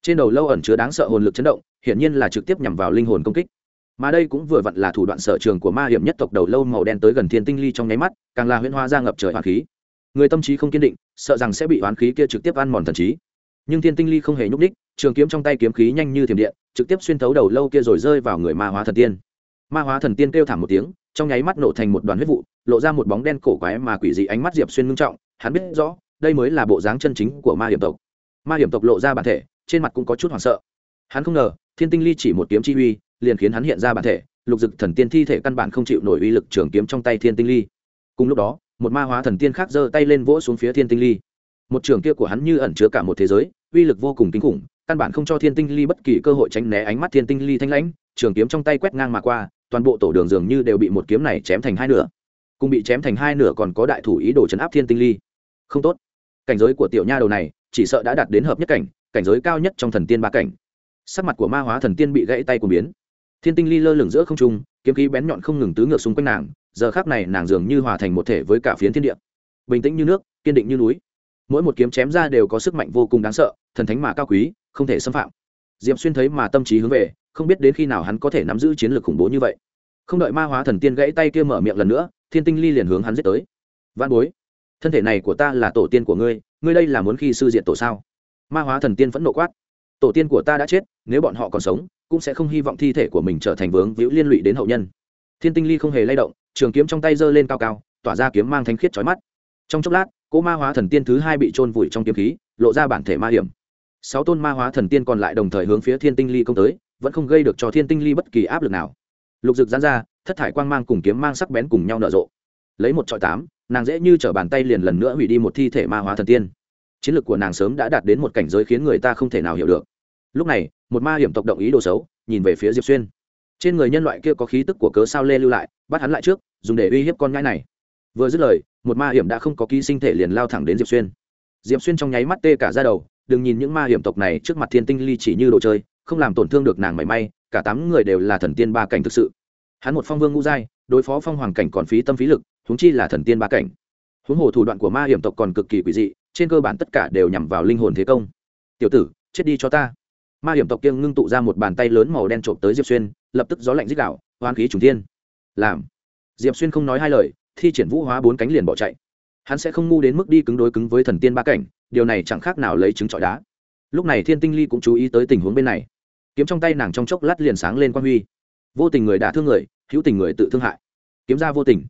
Trên đầu lâu ẩn chứa đáng sợ hồn lực chấn động, hiển nhiên là trực tiếp nhằm vào linh hồn công kích mà đây cũng vừa vặn là thủ đoạn sở trường của ma hiểm nhất tộc đầu lâu màu đen tới gần thiên tinh ly trong nháy mắt, càng là huyễn hoa ra ngập trời hoàn khí. Người tâm trí không kiên định, sợ rằng sẽ bị oán khí kia trực tiếp ăn mòn thần trí. Nhưng thiên tinh ly không hề nhúc ních trường kiếm trong tay kiếm khí nhanh như thiểm điện, trực tiếp xuyên thấu đầu lâu kia rồi rơi vào người ma hóa thần tiên. Ma hóa thần tiên kêu thảm một tiếng, trong nháy mắt nổ thành một đoàn huyết vụ, lộ ra một bóng đen cổ quái mà quỷ dị ánh mắt diệp xuyên ngưng trọng, hắn biết rõ, đây mới là bộ dáng chân chính của ma hiểm tộc. Ma hiểm tộc lộ ra bản thể, trên mặt cũng có chút hoảng sợ. Hắn không ngờ, thiên tinh ly chỉ một kiếm chi uy liền khiến hắn hiện ra bản thể, lục dực thần tiên thi thể căn bản không chịu nổi uy lực trường kiếm trong tay thiên tinh ly. Cùng lúc đó, một ma hóa thần tiên khác giơ tay lên vỗ xuống phía thiên tinh ly. Một trường kia của hắn như ẩn chứa cả một thế giới, uy lực vô cùng kinh khủng, căn bản không cho thiên tinh ly bất kỳ cơ hội tránh né ánh mắt thiên tinh ly thanh lãnh, trường kiếm trong tay quét ngang mà qua, toàn bộ tổ đường dường như đều bị một kiếm này chém thành hai nửa. Cùng bị chém thành hai nửa còn có đại thủ ý đồ chấn áp thiên tinh ly. Không tốt. Cảnh giới của tiểu nha đầu này, chỉ sợ đã đạt đến hợp nhất cảnh cảnh giới cao nhất trong thần tiên ba cảnh. Sắc mặt của ma hóa thần tiên bị gãy tay của biến thiên tinh ly lơ lửng giữa không trung, kiếm khí bén nhọn không ngừng tứ ngược xung quanh nàng, giờ khác này nàng dường như hòa thành một thể với cả phiến thiên địa. Bình tĩnh như nước, kiên định như núi. Mỗi một kiếm chém ra đều có sức mạnh vô cùng đáng sợ, thần thánh mà cao quý, không thể xâm phạm. Diệm xuyên thấy mà tâm trí hướng về, không biết đến khi nào hắn có thể nắm giữ chiến lược khủng bố như vậy. Không đợi ma hóa thần tiên gãy tay kia mở miệng lần nữa, thiên tinh ly liền hướng hắn giết tới. Văn bối, thân thể này của ta là tổ tiên của ngươi ngươi đây là muốn khi sư diện tổ sao? Ma hóa thần tiên vẫn nộ quát tổ tiên của ta đã chết, nếu bọn họ còn sống, cũng sẽ không hy vọng thi thể của mình trở thành vướng víu liên lụy đến hậu nhân. Thiên tinh ly không hề lay động, trường kiếm trong tay giơ lên cao cao, tỏa ra kiếm mang thanh khiết trói mắt. Trong chốc lát, cỗ ma hóa thần tiên thứ hai bị trôn vùi trong kiếm khí, lộ ra bản thể ma hiểm. Sáu tôn ma hóa thần tiên còn lại đồng thời hướng phía thiên tinh ly công tới, vẫn không gây được cho thiên tinh ly bất kỳ áp lực nào. Lục rực dán ra, thất thải quang mang cùng kiếm mang sắc bén cùng nhau nở rộ. Lấy một trọi tám, nàng dễ như t r ở bàn tay liền lần nữa hủy đi một thi thể ma hóa thần tiên. Chiến lược của nàng sớm đã đạt đến một cảnh giới khiến người ta không thể nào hiểu được lúc này, một ma hiểm tộc động ý đồ xấu, nhìn về phía diệp xuyên. Trên người nhân loại kia có khí tức của cớ sao lê lưu lại, bắt hắn lại trước, dùng để uy hiếp con ngãi này. Vừa dứt lời, một ma hiểm đã không có ký sinh thể liền lao thẳng đến diệp xuyên. Diệp xuyên trong nháy mắt tê cả ra đầu, đừng nhìn những ma hiểm tộc này trước mặt thiên tinh ly chỉ như đồ chơi, không làm tổn thương được nàng mảy may, cả tám người đều là thần tiên ba cảnh thực sự. Hắn một phong vương ngũ giai, đối phó phong hoàng cảnh còn phí tâm phí lực húng chi là thần tiên ba cảnh. Huống hồ thủ đoạn của ma hiểm tộc còn cực kỳ quỷ dị, trên cơ bản tất cả đều nhằm vào linh hồn thế công. Tiểu tử, chết đi cho ta ma hiểm tộc kiêng ngưng tụ ra một bàn tay lớn màu đen trộm tới diệp xuyên, lập tức gió lạnh dích đạo hoán khí trùng thiên. Làm. Diệp xuyên không nói hai lời, thi triển vũ hóa bốn cánh liền bỏ chạy. Hắn sẽ không ngu đến mức đi cứng đối cứng với thần tiên ba cảnh, điều này chẳng khác nào lấy trứng trọi đá. Lúc này thiên tinh ly cũng chú ý tới tình huống bên này. Kiếm trong tay nàng trong chốc lát liền sáng lên quan huy. Vô tình người đả thương người, hữu tình người tự thương hại. Kiếm ra vô tình.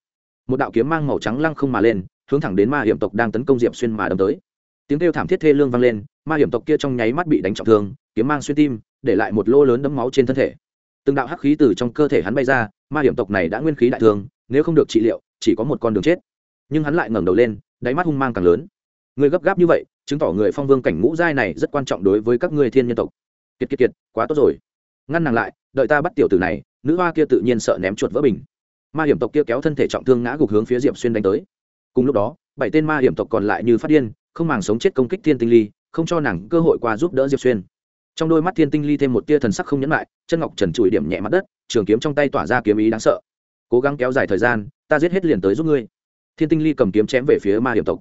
Một đạo kiếm mang màu trắng lăng không mà lên, hướng thẳng đến ma hiểm tộc đang tấn công diệp xuyên mà đâm tới. Tiếng kêu thảm thiết thê lương vang lên, ma hiểm tộc kia trong nháy mắt bị đánh trọng thương kiếm mang xuyên tim, để lại một lô lớn đấm máu trên thân thể. Từng đạo hắc khí từ trong cơ thể hắn bay ra, ma hiểm tộc này đã nguyên khí đại thương nếu không được trị liệu, chỉ có một con đường chết. Nhưng hắn lại ngẩng đầu lên, đáy mắt hung mang càng lớn. Người gấp gáp như vậy, chứng tỏ người phong vương cảnh ngũ giai này rất quan trọng đối với các ngươi thiên nhân tộc. Kiệt kiệt kiệt, quá tốt rồi. Ngăn nàng lại, đợi ta bắt tiểu tử này, nữ hoa kia tự nhiên sợ ném chuột vỡ bình. Ma hiểm tộc kia kéo thân thể trọng thương ngã gục hướng phía diệp xuyên đánh tới. Cùng lúc đó, bảy tên ma hiểm tộc còn lại như phát điên, không màng sống chết công kích thiên tinh ly, không cho nàng cơ hội qua giúp đỡ diệp xuyên trong đôi mắt thiên tinh ly thêm một tia thần sắc không nhẫn lại, chân ngọc trần trụi điểm nhẹ mặt đất, trường kiếm trong tay tỏa ra kiếm ý đáng sợ. Cố gắng kéo dài thời gian, ta giết hết liền tới giúp ngươi. Thiên tinh ly cầm kiếm chém về phía ma hiểm tộc.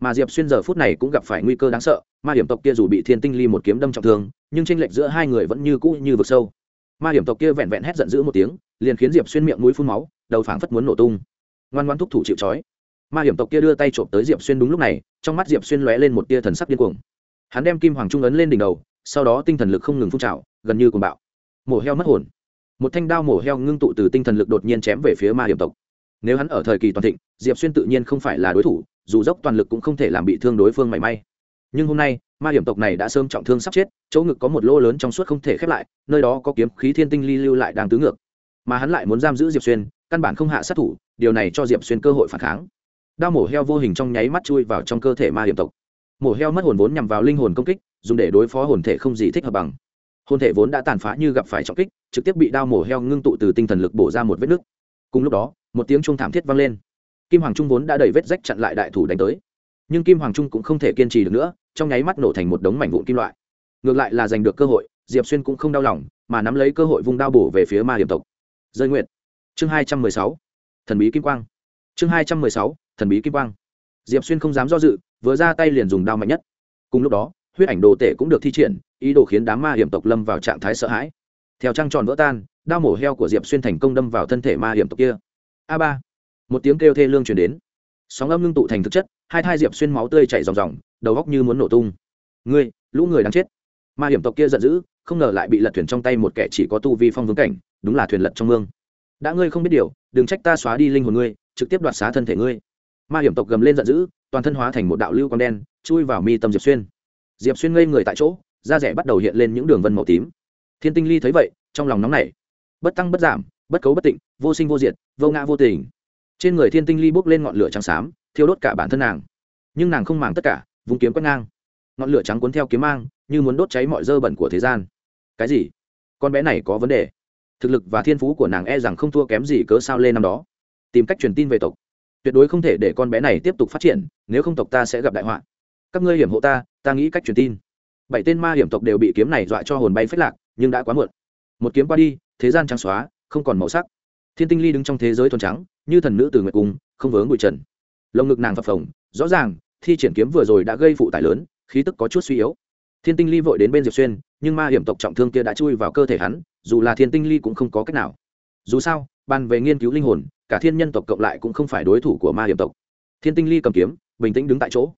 Mà diệp xuyên giờ phút này cũng gặp phải nguy cơ đáng sợ, ma hiểm tộc kia dù bị thiên tinh ly một kiếm đâm trọng thương, nhưng tranh lệch giữa hai người vẫn như cũ như vực sâu. Ma hiểm tộc kia vẹn vẹn hét giận dữ một tiếng, liền khiến diệp xuyên miệng mũi phun máu, đầu phảng phất muốn nổ tung. Ngoan ngoan thúc thủ chịu trói. Ma hiểm tộc kia đưa tay trộm tới diệp xuyên đúng lúc này, trong mắt diệp xuyên lóe lên một tia thần sắc điên cuồng. Hắn đem kim hoàng trung ấn lên đỉnh đầu sau đó tinh thần lực không ngừng phun trào, gần như cuồng bạo. Mổ heo mất hồn. Một thanh đao mổ heo ngưng tụ từ tinh thần lực đột nhiên chém về phía ma hiểm tộc. Nếu hắn ở thời kỳ toàn thịnh, diệp xuyên tự nhiên không phải là đối thủ, dù dốc toàn lực cũng không thể làm bị thương đối phương mảy may. Nhưng hôm nay, ma hiểm tộc này đã sớm trọng thương sắp chết, chỗ ngực có một lỗ lớn trong suốt không thể khép lại, nơi đó có kiếm khí thiên tinh ly lưu lại đang tứ ngược. Mà hắn lại muốn giam giữ diệp xuyên, căn bản không hạ sát thủ, điều này cho diệp xuyên cơ hội phản kháng. Đao mổ heo vô hình trong nháy mắt chui vào trong cơ thể ma hiểm tộc. Mổ heo mất hồn vốn nhằm vào linh hồn công kích dùng để đối phó hồn thể không gì thích hợp bằng. Hồn thể vốn đã tàn phá như gặp phải trọng kích, trực tiếp bị đao mổ heo ngưng tụ từ tinh thần lực bổ ra một vết nứt. Cùng lúc đó, một tiếng trung thảm thiết vang lên. Kim hoàng trung vốn đã đẩy vết rách chặn lại đại thủ đánh tới. Nhưng kim hoàng trung cũng không thể kiên trì được nữa, trong nháy mắt nổ thành một đống mảnh vụn kim loại. Ngược lại là giành được cơ hội, diệp xuyên cũng không đau lòng, mà nắm lấy cơ hội vung đao bổ về phía ma hiểm tộc. Rơi nguyện chương hai trăm mười sáu. Thần bí kim quang. Chương hai trăm mười sáu. Thần bí kim quang. Diệp xuyên không dám do dự, vừa ra tay liền dùng đao mạnh nhất. Cùng lúc đó huyết ảnh đồ tể cũng được thi triển, ý đồ khiến đám ma hiểm tộc lâm vào trạng thái sợ hãi. Theo trăng tròn vỡ tan, đao mổ heo của diệp xuyên thành công đâm vào thân thể ma hiểm tộc kia. A ba. Một tiếng kêu thê lương chuyển đến. Sóng âm ngưng tụ thành thực chất, hai thai diệp xuyên máu tươi chảy ròng ròng, đầu góc như muốn nổ tung. Ngươi, lũ người đang chết. Ma hiểm tộc kia giận dữ, không ngờ lại bị lật thuyền trong tay một kẻ chỉ có tu vi phong vương cảnh, đúng là thuyền lật trong mương. Đã ngươi không biết điều, đừng trách ta xóa đi linh hồn ngươi, trực tiếp đoạt xá thân thể ngươi. Ma hiểm tộc gầm lên giận dữ, toàn thân hóa thành một đạo lưu con đen, chui vào mi tâm diệp xuyên diệp xuyên ngây người tại chỗ da rẻ bắt đầu hiện lên những đường vân màu tím thiên tinh ly thấy vậy trong lòng nóng nảy bất tăng bất giảm bất cấu bất tịnh vô sinh vô diệt vô ngã vô tình trên người thiên tinh ly bốc lên ngọn lửa trắng xám thiêu đốt cả bản thân nàng nhưng nàng không màng tất cả vùng kiếm quét ngang ngọn lửa trắng cuốn theo kiếm mang như muốn đốt cháy mọi dơ bẩn của thế gian cái gì con bé này có vấn đề thực lực và thiên phú của nàng e rằng không thua kém gì cớ sao lên năm đó tìm cách truyền tin về tộc tuyệt đối không thể để con bé này tiếp tục phát triển nếu không tộc ta sẽ gặp đại họa các ngươi hiểm hộ ta ta nghĩ cách truyền tin. Bảy tên ma hiểm tộc đều bị kiếm này dọa cho hồn bay phết lạc, nhưng đã quá muộn. Một kiếm qua đi, thế gian trắng xóa, không còn màu sắc. Thiên tinh ly đứng trong thế giới thuần trắng, như thần nữ từ nguyệt cung, không vướng bụi trần. Lồng ngực nàng phập phồng, rõ ràng, thi triển kiếm vừa rồi đã gây phụ tải lớn, khí tức có chút suy yếu. Thiên tinh ly vội đến bên diệp xuyên, nhưng ma hiểm tộc trọng thương kia đã chui vào cơ thể hắn, dù là thiên tinh ly cũng không có cách nào. Dù sao bàn về nghiên cứu linh hồn, cả thiên nhân tộc cộng lại cũng không phải đối thủ của ma hiểm tộc. Thiên tinh ly cầm kiếm, bình tĩnh đứng tại chỗ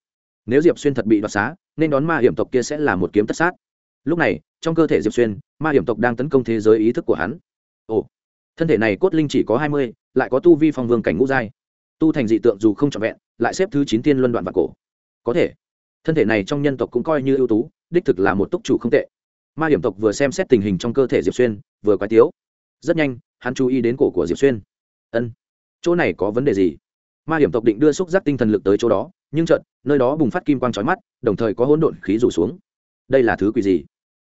nếu diệp xuyên thật bị đoạt xá, nên đón ma hiểm tộc kia sẽ là một kiếm tất sát. Lúc này, trong cơ thể diệp xuyên, ma hiểm tộc đang tấn công thế giới ý thức của hắn. Ồ, thân thể này cốt linh chỉ có hai mươi, lại có tu vi phong vương cảnh ngũ giai. Tu thành dị tượng dù không trọn vẹn, lại xếp thứ chín tiên luân đoạn và cổ. Có thể, thân thể này trong nhân tộc cũng coi như ưu tú, đích thực là một túc chủ không tệ. Ma hiểm tộc vừa xem xét tình hình trong cơ thể diệp xuyên, vừa quái tiếu. Rất nhanh, hắn chú ý đến cổ của diệp xuyên. Ân, chỗ này có vấn đề gì? Ma hiểm tộc định đưa xúc giác tinh thần lực tới chỗ đó nhưng chợt, nơi đó bùng phát kim quang trói mắt, đồng thời có hỗn độn khí rủ xuống. Đây là thứ quỷ gì?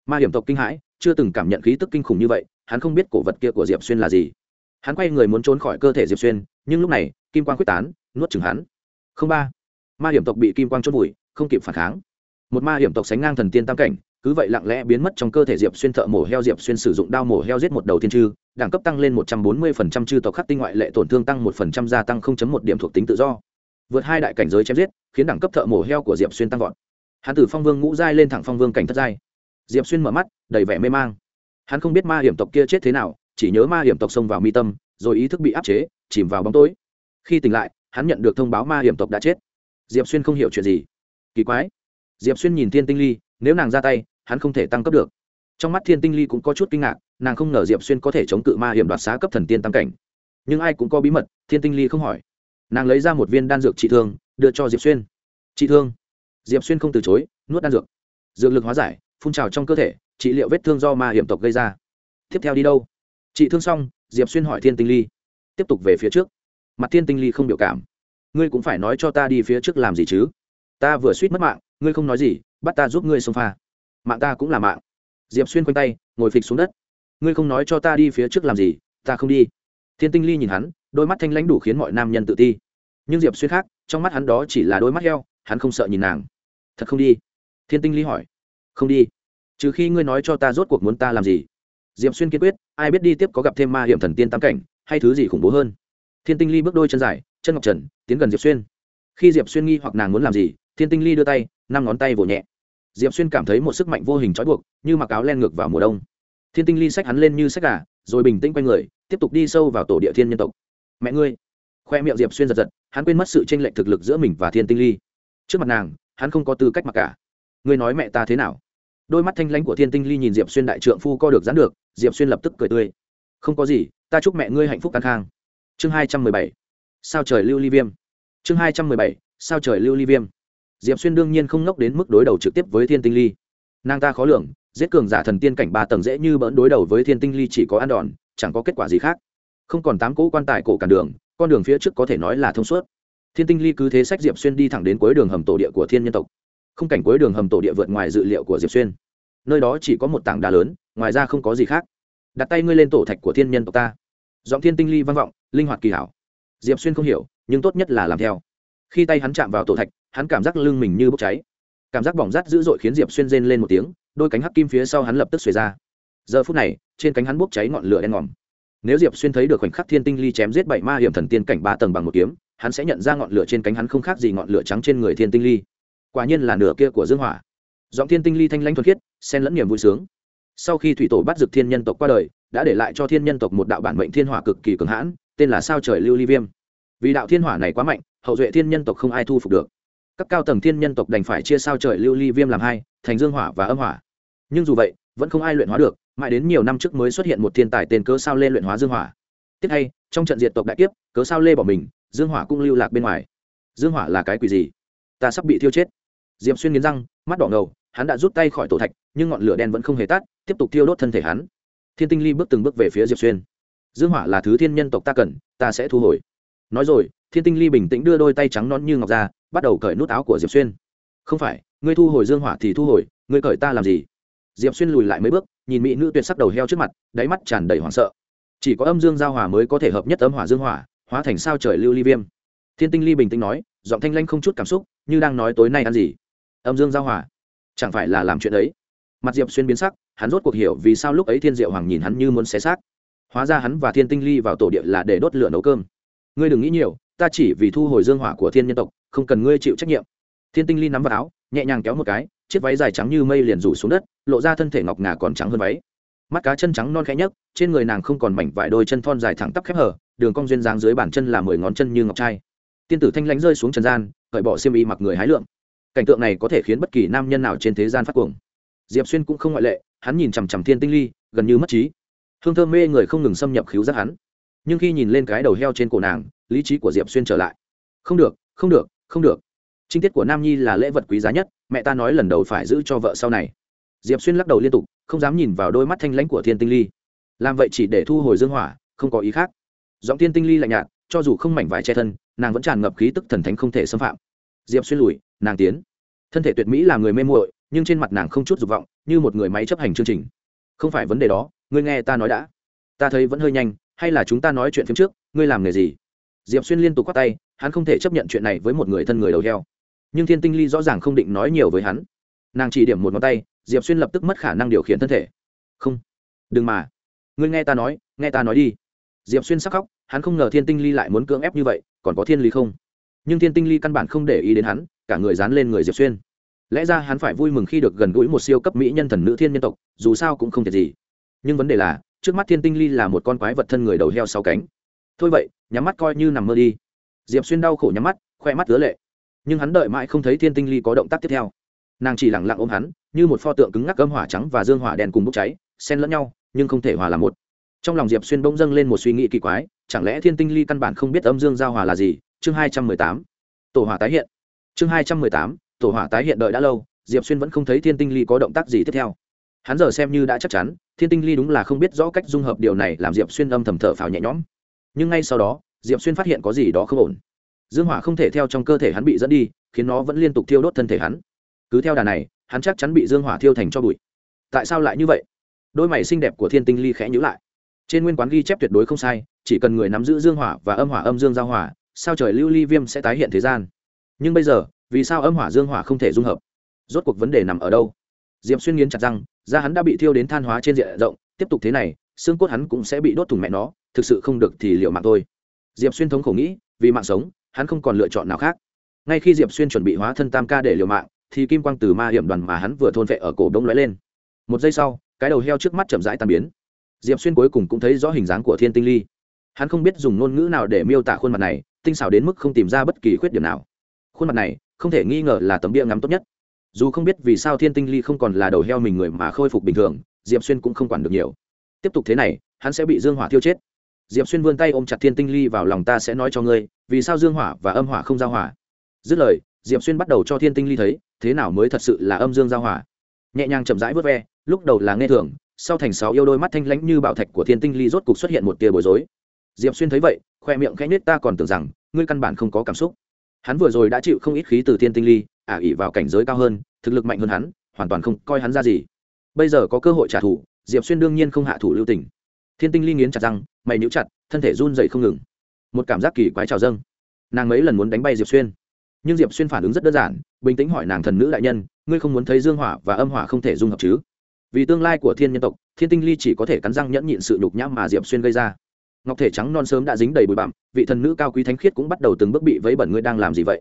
Ma hiểm tộc kinh hãi, chưa từng cảm nhận khí tức kinh khủng như vậy, hắn không biết cổ vật kia của diệp xuyên là gì. Hắn quay người muốn trốn khỏi cơ thể diệp xuyên, nhưng lúc này, kim quang quyết tán, nuốt chừng hắn. Không ba. Ma hiểm tộc bị kim quang chốt vùi, không kịp phản kháng. Một ma hiểm tộc sánh ngang thần tiên tam cảnh, cứ vậy lặng lẽ biến mất trong cơ thể diệp xuyên thợ mổ heo diệp xuyên sử dụng đao mổ heo giết một đầu tiên chư, đẳng cấp tăng lên một trăm bốn mươi phần trăm chư tộc khắc tinh ngoại lệ tổn thương tăng một phần trăm gia tăng không chấm một điểm thuộc tính tự do vượt hai đại cảnh giới chém giết, khiến đẳng cấp thợ mổ heo của diệp xuyên tăng vọt. Hắn từ phong vương ngũ giai lên thẳng phong vương cảnh thất giai. Diệp xuyên mở mắt, đầy vẻ mê mang. Hắn không biết ma hiểm tộc kia chết thế nào, chỉ nhớ ma hiểm tộc xông vào mi tâm, rồi ý thức bị áp chế, chìm vào bóng tối. Khi tỉnh lại, hắn nhận được thông báo ma hiểm tộc đã chết. Diệp xuyên không hiểu chuyện gì. Kỳ quái. Diệp xuyên nhìn thiên tinh ly, nếu nàng ra tay, hắn không thể tăng cấp được. Trong mắt thiên tinh ly cũng có chút kinh ngạc, nàng không ngờ diệp xuyên có thể chống cự ma hiểm đoạt xá cấp thần tiên tam cảnh. Nhưng ai cũng có bí mật, thiên tinh ly không hỏi nàng lấy ra một viên đan dược trị thương, đưa cho diệp xuyên. Trị thương. Diệp xuyên không từ chối, nuốt đan dược. Dược lực hóa giải, phun trào trong cơ thể, trị liệu vết thương do ma hiểm tộc gây ra. Tiếp theo đi đâu? Trị thương xong, diệp xuyên hỏi thiên tinh ly. Tiếp tục về phía trước. Mặt thiên tinh ly không biểu cảm. Ngươi cũng phải nói cho ta đi phía trước làm gì chứ? Ta vừa suýt mất mạng, ngươi không nói gì, bắt ta giúp ngươi xông pha. Mạng ta cũng là mạng. Diệp xuyên quanh tay, ngồi phịch xuống đất. Ngươi không nói cho ta đi phía trước làm gì, ta không đi. Thiên tinh ly nhìn hắn đôi mắt thanh lãnh đủ khiến mọi nam nhân tự ti. Nhưng diệp xuyên khác, trong mắt hắn đó chỉ là đôi mắt heo, hắn không sợ nhìn nàng. Thật không đi? Thiên tinh ly hỏi. Không đi. Trừ khi ngươi nói cho ta rốt cuộc muốn ta làm gì. Diệp xuyên kiên quyết, ai biết đi tiếp có gặp thêm ma hiểm thần tiên tam cảnh, hay thứ gì khủng bố hơn. Thiên tinh ly bước đôi chân dài, chân ngọc trần, tiến gần diệp xuyên. Khi diệp xuyên nghi hoặc nàng muốn làm gì, thiên tinh ly đưa tay, năm ngón tay vỗ nhẹ. Diệp xuyên cảm thấy một sức mạnh vô hình trói buộc, như mặc áo len ngược vào mùa đông. Thiên tinh ly xách hắn lên như xách gà, rồi bình tĩnh quay người, tiếp tục đi sâu vào tổ địa thiên nhân tộc mẹ ngươi. Khoe miệng diệp xuyên giật giật, hắn quên mất sự tranh lệch thực lực giữa mình và thiên tinh ly. Trước mặt nàng, hắn không có tư cách mặc cả. Ngươi nói mẹ ta thế nào? Đôi mắt thanh lãnh của thiên tinh ly nhìn diệp xuyên đại trượng phu co được dán được, diệp xuyên lập tức cười tươi. Không có gì, ta chúc mẹ ngươi hạnh phúc an khang. Chương hai trăm mười bảy. Sao trời lưu ly viêm? Chương hai trăm mười bảy. Sao trời lưu ly viêm? Diệp xuyên đương nhiên không ngốc đến mức đối đầu trực tiếp với thiên tinh ly. Nàng ta khó lường, giết cường giả thần tiên cảnh ba tầng dễ như bỡn đối đầu với thiên tinh ly chỉ có ăn đòn, chẳng có kết quả gì khác không còn tám cỗ quan tài cổ cản đường, con đường phía trước có thể nói là thông suốt. Thiên tinh ly cứ thế sách diệp xuyên đi thẳng đến cuối đường hầm tổ địa của thiên nhân tộc. Không cảnh cuối đường hầm tổ địa vượt ngoài dự liệu của diệp xuyên. Nơi đó chỉ có một tảng đá lớn, ngoài ra không có gì khác. Đặt tay ngươi lên tổ thạch của thiên nhân tộc ta. Giọng thiên tinh ly vang vọng, linh hoạt kỳ hảo. Diệp xuyên không hiểu, nhưng tốt nhất là làm theo. Khi tay hắn chạm vào tổ thạch, hắn cảm giác lưng mình như bốc cháy. Cảm giác bỏng rát dữ dội khiến diệp xuyên rên lên một tiếng, đôi cánh hắc kim phía sau hắn lập tức xuề ra. Giờ phút này, trên cánh hắn bốc cháy ngọn lửa đen ngòm nếu diệp xuyên thấy được khoảnh khắc thiên tinh ly chém giết bảy ma hiểm thần tiên cảnh ba tầng bằng một kiếm, hắn sẽ nhận ra ngọn lửa trên cánh hắn không khác gì ngọn lửa trắng trên người thiên tinh ly. Quả nhiên là nửa kia của dương hỏa. Giọng thiên tinh ly thanh lãnh thuần khiết, xen lẫn niềm vui sướng. Sau khi thủy tổ bắt dực thiên nhân tộc qua đời, đã để lại cho thiên nhân tộc một đạo bản mệnh thiên hỏa cực kỳ cường hãn, tên là sao trời lưu ly viêm. Vì đạo thiên hỏa này quá mạnh, hậu duệ thiên nhân tộc không ai thu phục được. Các cao tầng thiên nhân tộc đành phải chia sao trời lưu ly viêm làm hai, thành dương hỏa và âm hỏa. Nhưng dù vậy vẫn không ai luyện hóa được, mãi đến nhiều năm trước mới xuất hiện một thiên tài tên cớ sao lê luyện hóa dương hỏa. Tiếc hay, trong trận diệt tộc đại kiếp, cớ sao lê bỏ mình, dương hỏa cũng lưu lạc bên ngoài. Dương hỏa là cái quỷ gì? Ta sắp bị thiêu chết. Diệm xuyên nghiến răng, mắt đỏ ngầu, hắn đã rút tay khỏi tổ thạch, nhưng ngọn lửa đen vẫn không hề tắt, tiếp tục thiêu đốt thân thể hắn. Thiên tinh ly bước từng bước về phía diệp xuyên. Dương hỏa là thứ thiên nhân tộc ta cần, ta sẽ thu hồi. Nói rồi, thiên tinh ly bình tĩnh đưa đôi tay trắng non như ngọc ra, bắt đầu cởi nút áo của diệp xuyên. Không phải, ngươi thu hồi dương hỏa thì thu hồi, ngươi cởi ta làm gì? Diệp xuyên lùi lại mấy bước nhìn mỹ nữ tuyệt sắc đầu heo trước mặt đáy mắt tràn đầy hoảng sợ. Chỉ có âm dương giao hòa mới có thể hợp nhất âm hỏa dương hỏa hóa thành sao trời lưu ly viêm. Thiên tinh ly bình tĩnh nói giọng thanh lanh không chút cảm xúc như đang nói tối nay ăn gì. Âm dương giao hòa, chẳng phải là làm chuyện ấy. Mặt diệp xuyên biến sắc hắn rốt cuộc hiểu vì sao lúc ấy thiên diệu hoàng nhìn hắn như muốn xé xác. Hóa ra hắn và thiên tinh ly vào tổ địa là để đốt lửa nấu cơm. Ngươi đừng nghĩ nhiều ta chỉ vì thu hồi dương hỏa của thiên nhân tộc không cần ngươi chịu trách nhiệm. Thiên tinh ly nắm vào áo nhẹ nhàng kéo một cái chiếc váy dài trắng như mây liền rủ xuống đất, lộ ra thân thể ngọc ngà còn trắng hơn váy. Mắt cá chân trắng non khẽ nhấc, trên người nàng không còn mảnh vải đôi chân thon dài thẳng tắp khép hở, đường cong duyên dáng dưới bàn chân là mười ngón chân như ngọc trai. Tiên tử thanh lãnh rơi xuống trần gian, cởi bỏ xiêm y mặc người hái lượng cảnh tượng này có thể khiến bất kỳ nam nhân nào trên thế gian phát cuồng. Diệp xuyên cũng không ngoại lệ, hắn nhìn chằm chằm thiên tinh ly, gần như mất trí. Hương thơm mê người không ngừng xâm nhập khíu giác hắn. Nhưng khi nhìn lên cái đầu heo trên cổ nàng, lý trí của diệp xuyên trở lại. Không được không được không được trinh tiết của nam nhi là lễ vật quý giá nhất, mẹ ta nói lần đầu phải giữ cho vợ sau này. Diệp xuyên lắc đầu liên tục, không dám nhìn vào đôi mắt thanh lãnh của thiên tinh ly. Làm vậy chỉ để thu hồi dương hỏa, không có ý khác. Giọng thiên tinh ly lạnh nhạt, cho dù không mảnh vải che thân, nàng vẫn tràn ngập khí tức thần thánh không thể xâm phạm. Diệp xuyên lùi, nàng tiến. Thân thể tuyệt mỹ là người mê muội, nhưng trên mặt nàng không chút dục vọng, như một người máy chấp hành chương trình. Không phải vấn đề đó, ngươi nghe ta nói đã. Ta thấy vẫn hơi nhanh, hay là chúng ta nói chuyện phía trước, ngươi làm nghề gì? Diệp xuyên liên tục quát tay, hắn không thể chấp nhận chuyện này với một người thân người đầu heo nhưng thiên tinh ly rõ ràng không định nói nhiều với hắn. Nàng chỉ điểm một ngón tay, diệp xuyên lập tức mất khả năng điều khiển thân thể. Không. Đừng mà. Ngươi nghe ta nói, nghe ta nói đi. Diệp xuyên sắc khóc, hắn không ngờ thiên tinh ly lại muốn cưỡng ép như vậy, còn có thiên lý không? Nhưng thiên tinh ly căn bản không để ý đến hắn, cả người dán lên người diệp xuyên. Lẽ ra hắn phải vui mừng khi được gần gũi một siêu cấp mỹ nhân thần nữ thiên nhân tộc, dù sao cũng không thiệt gì. Nhưng vấn đề là, trước mắt thiên tinh ly là một con quái vật thân người đầu heo sáu cánh. Thôi vậy, nhắm mắt coi như nằm mơ đi. Diệp xuyên đau khổ nhắm mắt, khoe mắt ứa lệ nhưng hắn đợi mãi không thấy thiên tinh ly có động tác tiếp theo. Nàng chỉ lẳng lặng ôm hắn, như một pho tượng cứng ngắc gâm hỏa trắng và dương hỏa đèn cùng bốc cháy, xen lẫn nhau, nhưng không thể hòa làm một. Trong lòng diệp xuyên bỗng dâng lên một suy nghĩ kỳ quái, chẳng lẽ thiên tinh ly căn bản không biết âm dương giao hòa là gì? Chương hai trăm mười tám. Tổ hỏa tái hiện. Chương hai trăm mười tám. Tổ hỏa tái hiện đợi đã lâu, diệp xuyên vẫn không thấy thiên tinh ly có động tác gì tiếp theo. Hắn giờ xem như đã chắc chắn, thiên tinh ly đúng là không biết rõ cách dung hợp điều này làm diệp xuyên âm thầm thở phào nhẹ nhõm. Nhưng ngay sau đó, diệp xuyên phát hiện có gì đó không ổn dương hỏa không thể theo trong cơ thể hắn bị dẫn đi, khiến nó vẫn liên tục thiêu đốt thân thể hắn. Cứ theo đà này, hắn chắc chắn bị dương hỏa thiêu thành cho bụi. Tại sao lại như vậy? Đôi mày xinh đẹp của thiên tinh ly khẽ nhữ lại. Trên nguyên quán ghi chép tuyệt đối không sai, chỉ cần người nắm giữ dương hỏa và âm hỏa âm dương giao hỏa, sao trời lưu ly viêm sẽ tái hiện thế gian? Nhưng bây giờ, vì sao âm hỏa dương hỏa không thể dung hợp? Rốt cuộc vấn đề nằm ở đâu? Diệp xuyên nghiến chặt răng, da hắn đã bị thiêu đến than hóa trên diện rộng, tiếp tục thế này, xương cốt hắn cũng sẽ bị đốt thủng mẹ nó, thực sự không được thì liệu mạng thôi diệp xuyên thống khổ nghĩ, vì mạng sống hắn không còn lựa chọn nào khác. Ngay khi diệp xuyên chuẩn bị hóa thân tam ca để liều mạng, thì kim quang từ ma hiểm đoàn mà hắn vừa thôn vệ ở cổ đông lóe lên. Một giây sau, cái đầu heo trước mắt chậm rãi tan biến. Diệp xuyên cuối cùng cũng thấy rõ hình dáng của thiên tinh ly. Hắn không biết dùng ngôn ngữ nào để miêu tả khuôn mặt này, tinh xảo đến mức không tìm ra bất kỳ khuyết điểm nào. Khuôn mặt này, không thể nghi ngờ là tấm bia ngắm tốt nhất. Dù không biết vì sao thiên tinh ly không còn là đầu heo mình người mà khôi phục bình thường, diệp xuyên cũng không quản được nhiều. Tiếp tục thế này, hắn sẽ bị dương hỏa thiêu chết diệp xuyên vươn tay ôm chặt thiên tinh ly vào lòng ta sẽ nói cho ngươi, vì sao dương hỏa và âm hỏa không giao hỏa dứt lời, diệp xuyên bắt đầu cho thiên tinh ly thấy, thế nào mới thật sự là âm dương giao hỏa nhẹ nhàng chậm rãi vớt ve, lúc đầu là nghe thường, sau thành sáu yêu đôi mắt thanh lãnh như bảo thạch của thiên tinh ly rốt cục xuất hiện một tia bối rối. Diệp xuyên thấy vậy, khoe miệng khẽ nết ta còn tưởng rằng, ngươi căn bản không có cảm xúc. Hắn vừa rồi đã chịu không ít khí từ thiên tinh ly, ả ỉ vào cảnh giới cao hơn, thực lực mạnh hơn hắn, hoàn toàn không coi hắn ra gì. Bây giờ có cơ hội trả thù, diệp xuyên đương nhiên không hạ thủ lưu tình thiên tinh ly nghiến chặt răng, mày níu chặt, thân thể run dậy không ngừng. Một cảm giác kỳ quái trào dâng. Nàng mấy lần muốn đánh bay diệp xuyên. Nhưng diệp xuyên phản ứng rất đơn giản, bình tĩnh hỏi nàng thần nữ đại nhân, ngươi không muốn thấy dương hỏa và âm hỏa không thể dung hợp chứ? Vì tương lai của thiên nhân tộc, thiên tinh ly chỉ có thể cắn răng nhẫn nhịn sự nhục nhã mà diệp xuyên gây ra. Ngọc thể trắng non sớm đã dính đầy bụi bặm, vị thần nữ cao quý thánh khiết cũng bắt đầu từng bước bị vấy bẩn ngươi đang làm gì vậy?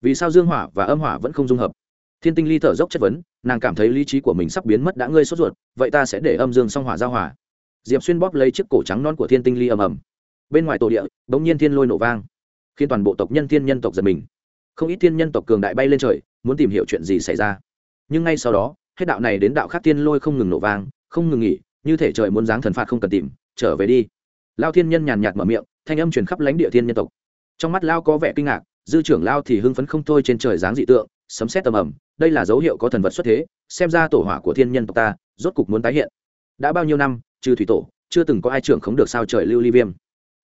Vì sao dương hỏa và âm hỏa vẫn không dung hợp? Thiên tinh ly thở dốc chất vấn, nàng cảm thấy lý trí của mình sắp biến mất đã ngươi sốt ruột, vậy ta sẽ để âm dương song hỏa giao hỏa diệp xuyên bóp lấy chiếc cổ trắng non của thiên tinh ly ầm ầm. Bên ngoài tổ địa, bỗng nhiên thiên lôi nổ vang, khiến toàn bộ tộc nhân thiên nhân tộc giật mình. Không ít thiên nhân tộc cường đại bay lên trời, muốn tìm hiểu chuyện gì xảy ra. Nhưng ngay sau đó, hết đạo này đến đạo khác thiên lôi không ngừng nổ vang, không ngừng nghỉ, như thể trời muốn giáng thần phạt không cần tìm, trở về đi. Lao thiên nhân nhàn nhạt mở miệng, thanh âm truyền khắp lãnh địa thiên nhân tộc. Trong mắt lao có vẻ kinh ngạc, dư trưởng lao thì hưng phấn không thôi trên trời dáng dị tượng, sấm xét tầm ầm, đây là dấu hiệu có thần vật xuất thế, xem ra tổ hỏa của thiên nhân tộc ta rốt cục muốn tái hiện. Đã bao nhiêu năm trừ thủy tổ, chưa từng có ai trưởng khống được sao trời lưu ly viêm.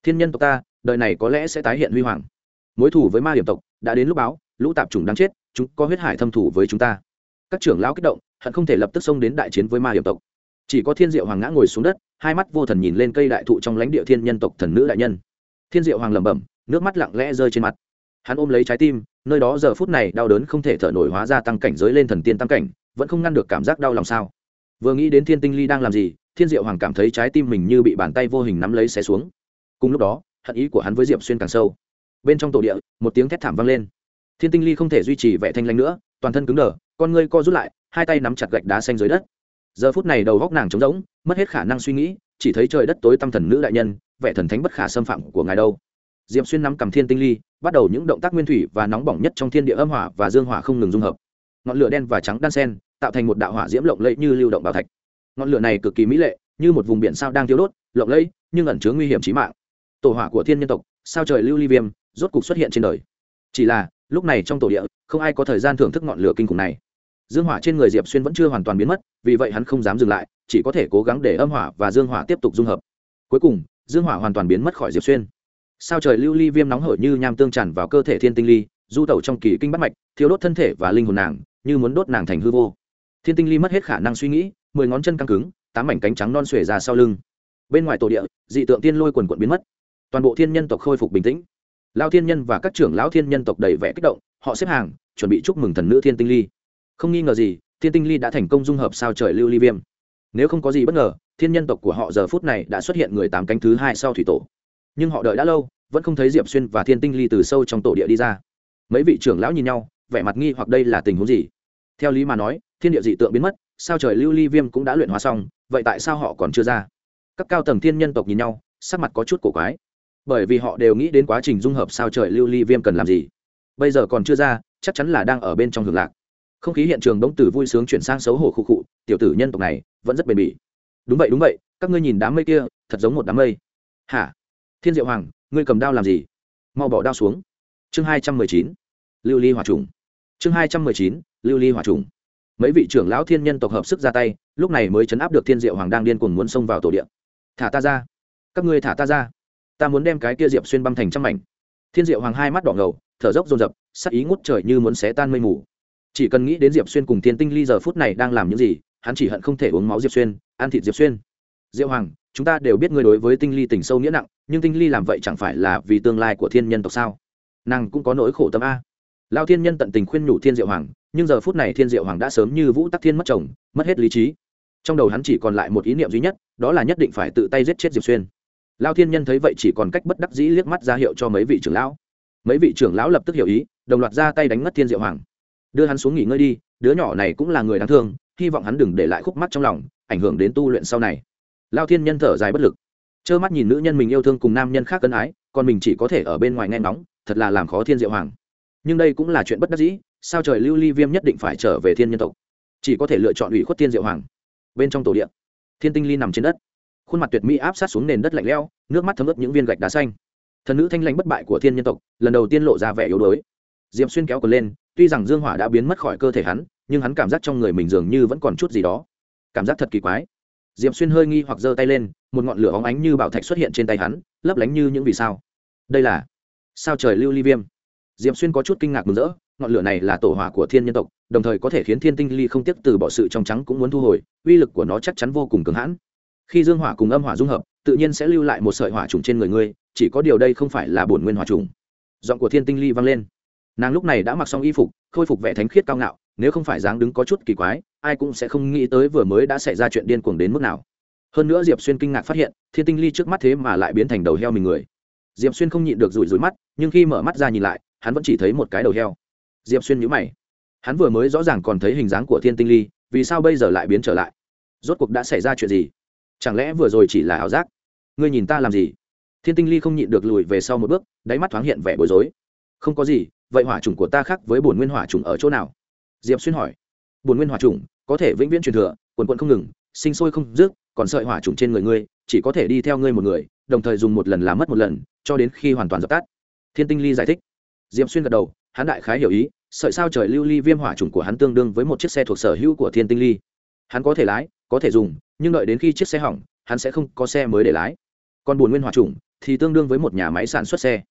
Thiên nhân tộc ta, đời này có lẽ sẽ tái hiện huy hoàng. Mối thủ với ma hiểm tộc, đã đến lúc báo, lũ tạp chủng đáng chết, chúng có huyết hải thâm thủ với chúng ta. Các trưởng lão kích động, hận không thể lập tức xông đến đại chiến với ma hiểm tộc. Chỉ có thiên diệu hoàng ngã ngồi xuống đất, hai mắt vô thần nhìn lên cây đại thụ trong lãnh địa thiên nhân tộc thần nữ đại nhân. Thiên diệu hoàng lẩm bẩm, nước mắt lặng lẽ rơi trên mặt. Hắn ôm lấy trái tim, nơi đó giờ phút này đau đớn không thể thở nổi hóa ra tăng cảnh giới lên thần tiên tăng cảnh, vẫn không ngăn được cảm giác đau lòng sao? Vừa nghĩ đến thiên tinh ly đang làm gì thiên diệu hoàng cảm thấy trái tim mình như bị bàn tay vô hình nắm lấy xé xuống. Cùng lúc đó, hận ý của hắn với diệp xuyên càng sâu. Bên trong tổ địa, một tiếng thét thảm vang lên. Thiên tinh ly không thể duy trì vẻ thanh lanh nữa, toàn thân cứng đờ, con ngươi co rút lại, hai tay nắm chặt gạch đá xanh dưới đất. Giờ phút này đầu góc nàng trống rỗng, mất hết khả năng suy nghĩ, chỉ thấy trời đất tối tâm thần nữ đại nhân, vẻ thần thánh bất khả xâm phạm của ngài đâu. Diệp xuyên nắm cầm thiên tinh ly, bắt đầu những động tác nguyên thủy và nóng bỏng nhất trong thiên địa âm hỏa và dương hỏa không ngừng dung hợp. Ngọn lửa đen và trắng đan sen, tạo thành một đạo hỏa diễm lộng lẫy như lưu động bảo thạch ngọn lửa này cực kỳ mỹ lệ, như một vùng biển sao đang thiếu đốt, lộng lẫy, nhưng ẩn chứa nguy hiểm chí mạng. Tổ hỏa của thiên nhân tộc, sao trời lưu ly viêm, rốt cục xuất hiện trên đời. Chỉ là, lúc này trong tổ địa, không ai có thời gian thưởng thức ngọn lửa kinh khủng này. Dương hỏa trên người diệp xuyên vẫn chưa hoàn toàn biến mất, vì vậy hắn không dám dừng lại, chỉ có thể cố gắng để âm hỏa và dương hỏa tiếp tục dung hợp. Cuối cùng, dương hỏa hoàn toàn biến mất khỏi diệp xuyên. Sao trời lưu ly viêm nóng hổi như nham tương tràn vào cơ thể thiên tinh ly, du tẩu trong kỳ kinh bắt mạch thiếu đốt thân thể và linh hồn nàng, như muốn đốt nàng thành hư vô. Thiên tinh ly mất hết khả năng suy nghĩ mười ngón chân căng cứng, tám mảnh cánh trắng non xuề ra sau lưng. Bên ngoài tổ địa, dị tượng tiên lôi quần quận biến mất. Toàn bộ thiên nhân tộc khôi phục bình tĩnh. Lao thiên nhân và các trưởng lão thiên nhân tộc đầy vẻ kích động, họ xếp hàng, chuẩn bị chúc mừng thần nữ thiên tinh ly. Không nghi ngờ gì, thiên tinh ly đã thành công dung hợp sao trời lưu ly viêm. Nếu không có gì bất ngờ, thiên nhân tộc của họ giờ phút này đã xuất hiện người tám cánh thứ hai sau thủy tổ. Nhưng họ đợi đã lâu, vẫn không thấy diệp xuyên và thiên tinh ly từ sâu trong tổ địa đi ra. Mấy vị trưởng lão nhìn nhau, vẻ mặt nghi hoặc đây là tình huống gì? Theo lý mà nói, thiên địa dị tượng biến mất sao trời lưu ly viêm cũng đã luyện hóa xong, vậy tại sao họ còn chưa ra? Các cao tầng thiên nhân tộc nhìn nhau, sắc mặt có chút cổ quái. Bởi vì họ đều nghĩ đến quá trình dung hợp sao trời lưu ly viêm cần làm gì. Bây giờ còn chưa ra, chắc chắn là đang ở bên trong hưởng lạc. Không khí hiện trường bỗng tử vui sướng chuyển sang xấu hổ khu khụ, tiểu tử nhân tộc này vẫn rất bền bỉ. Đúng vậy đúng vậy, các ngươi nhìn đám mây kia, thật giống một đám mây. Hả? Thiên diệu hoàng, ngươi cầm đao làm gì? Mau bỏ đao xuống. Chương hai trăm mười chín, lưu ly hòa trùng. Chương hai trăm mười chín, lưu ly hòa trùng mấy vị trưởng lão thiên nhân tộc hợp sức ra tay, lúc này mới chấn áp được thiên diệu hoàng đang điên cuồng muốn xông vào tổ điện thả ta ra. Các ngươi thả ta ra. Ta muốn đem cái kia diệp xuyên băng thành trăm mảnh. Thiên diệu hoàng hai mắt đỏ ngầu, thở dốc dồn dập, sắc ý ngút trời như muốn xé tan mây mù. Chỉ cần nghĩ đến diệp xuyên cùng thiên tinh ly giờ phút này đang làm những gì, hắn chỉ hận không thể uống máu diệp xuyên, ăn thịt diệp xuyên. Diệu hoàng, chúng ta đều biết ngươi đối với tinh ly tình sâu nghĩa nặng, nhưng tinh ly làm vậy chẳng phải là vì tương lai của thiên nhân tộc sao? Nàng cũng có nỗi khổ tâm a lao thiên nhân tận tình khuyên nhủ thiên diệu hoàng, nhưng giờ phút này thiên diệu hoàng đã sớm như vũ tắc thiên mất chồng, mất hết lý trí. Trong đầu hắn chỉ còn lại một ý niệm duy nhất, đó là nhất định phải tự tay giết chết diệp xuyên. Lao thiên nhân thấy vậy chỉ còn cách bất đắc dĩ liếc mắt ra hiệu cho mấy vị trưởng lão. Mấy vị trưởng lão lập tức hiểu ý, đồng loạt ra tay đánh ngất thiên diệu hoàng. Đưa hắn xuống nghỉ ngơi đi, đứa nhỏ này cũng là người đáng thương, hy vọng hắn đừng để lại khúc mắt trong lòng, ảnh hưởng đến tu luyện sau này. Lao thiên nhân thở dài bất lực. Trơ mắt nhìn nữ nhân mình yêu thương cùng nam nhân khác cân ái, còn mình chỉ có thể ở bên ngoài nghe ngóng, thật là làm khó thiên diệu hoàng nhưng đây cũng là chuyện bất đắc dĩ, sao trời lưu ly viêm nhất định phải trở về thiên nhân tộc? Chỉ có thể lựa chọn ủy khuất thiên diệu hoàng. Bên trong tổ điện thiên tinh ly nằm trên đất. Khuôn mặt tuyệt mỹ áp sát xuống nền đất lạnh lẽo, nước mắt thấm ướt những viên gạch đá xanh. Thần nữ thanh lãnh bất bại của thiên nhân tộc, lần đầu tiên lộ ra vẻ yếu đuối. Diệm xuyên kéo cờ lên, tuy rằng dương hỏa đã biến mất khỏi cơ thể hắn, nhưng hắn cảm giác trong người mình dường như vẫn còn chút gì đó. Cảm giác thật kỳ quái. Diệm xuyên hơi nghi hoặc giơ tay lên, một ngọn lửa óng ánh như bảo thạch xuất hiện trên tay hắn, lấp lánh như những vì sao. Đây là sao trời lưu ly viêm? Diệp xuyên có chút kinh ngạc mừng rỡ, ngọn lửa này là tổ hỏa của thiên nhân tộc, đồng thời có thể khiến thiên tinh ly không tiếc từ bỏ sự trong trắng cũng muốn thu hồi, uy lực của nó chắc chắn vô cùng cứng hãn. Khi dương hỏa cùng âm hỏa dung hợp, tự nhiên sẽ lưu lại một sợi hỏa trùng trên người ngươi, chỉ có điều đây không phải là bổn nguyên hỏa trùng. Giọng của thiên tinh ly vang lên. Nàng lúc này đã mặc xong y phục, khôi phục vẻ thánh khiết cao ngạo, nếu không phải dáng đứng có chút kỳ quái, ai cũng sẽ không nghĩ tới vừa mới đã xảy ra chuyện điên cuồng đến mức nào. Hơn nữa diệp xuyên kinh ngạc phát hiện, thiên tinh ly trước mắt thế mà lại biến thành đầu heo mình người. Diệp xuyên không nhịn được rủi rủi mắt, nhưng khi mở mắt ra nhìn lại hắn vẫn chỉ thấy một cái đầu heo. Diệp xuyên nhữ mày. Hắn vừa mới rõ ràng còn thấy hình dáng của thiên tinh ly, vì sao bây giờ lại biến trở lại? Rốt cuộc đã xảy ra chuyện gì? Chẳng lẽ vừa rồi chỉ là ảo giác? Ngươi nhìn ta làm gì? Thiên tinh ly không nhịn được lùi về sau một bước, đáy mắt thoáng hiện vẻ bối rối. Không có gì, vậy hỏa chủng của ta khác với bổn nguyên hỏa chủng ở chỗ nào? Diệp xuyên hỏi. Bổn nguyên hỏa chủng, có thể vĩnh viễn truyền thừa, quần quận không ngừng, sinh sôi không dứt, còn sợi hỏa chủng trên người ngươi, chỉ có thể đi theo ngươi một người, đồng thời dùng một lần làm mất một lần, cho đến khi hoàn toàn dập tắt. Thiên tinh ly giải thích diệp xuyên gật đầu, hắn đại khái hiểu ý, sợi sao trời lưu ly viêm hỏa chủng của hắn tương đương với một chiếc xe thuộc sở hữu của thiên tinh ly. Hắn có thể lái, có thể dùng, nhưng đợi đến khi chiếc xe hỏng, hắn sẽ không có xe mới để lái. Còn bồn nguyên hỏa chủng thì tương đương với một nhà máy sản xuất xe.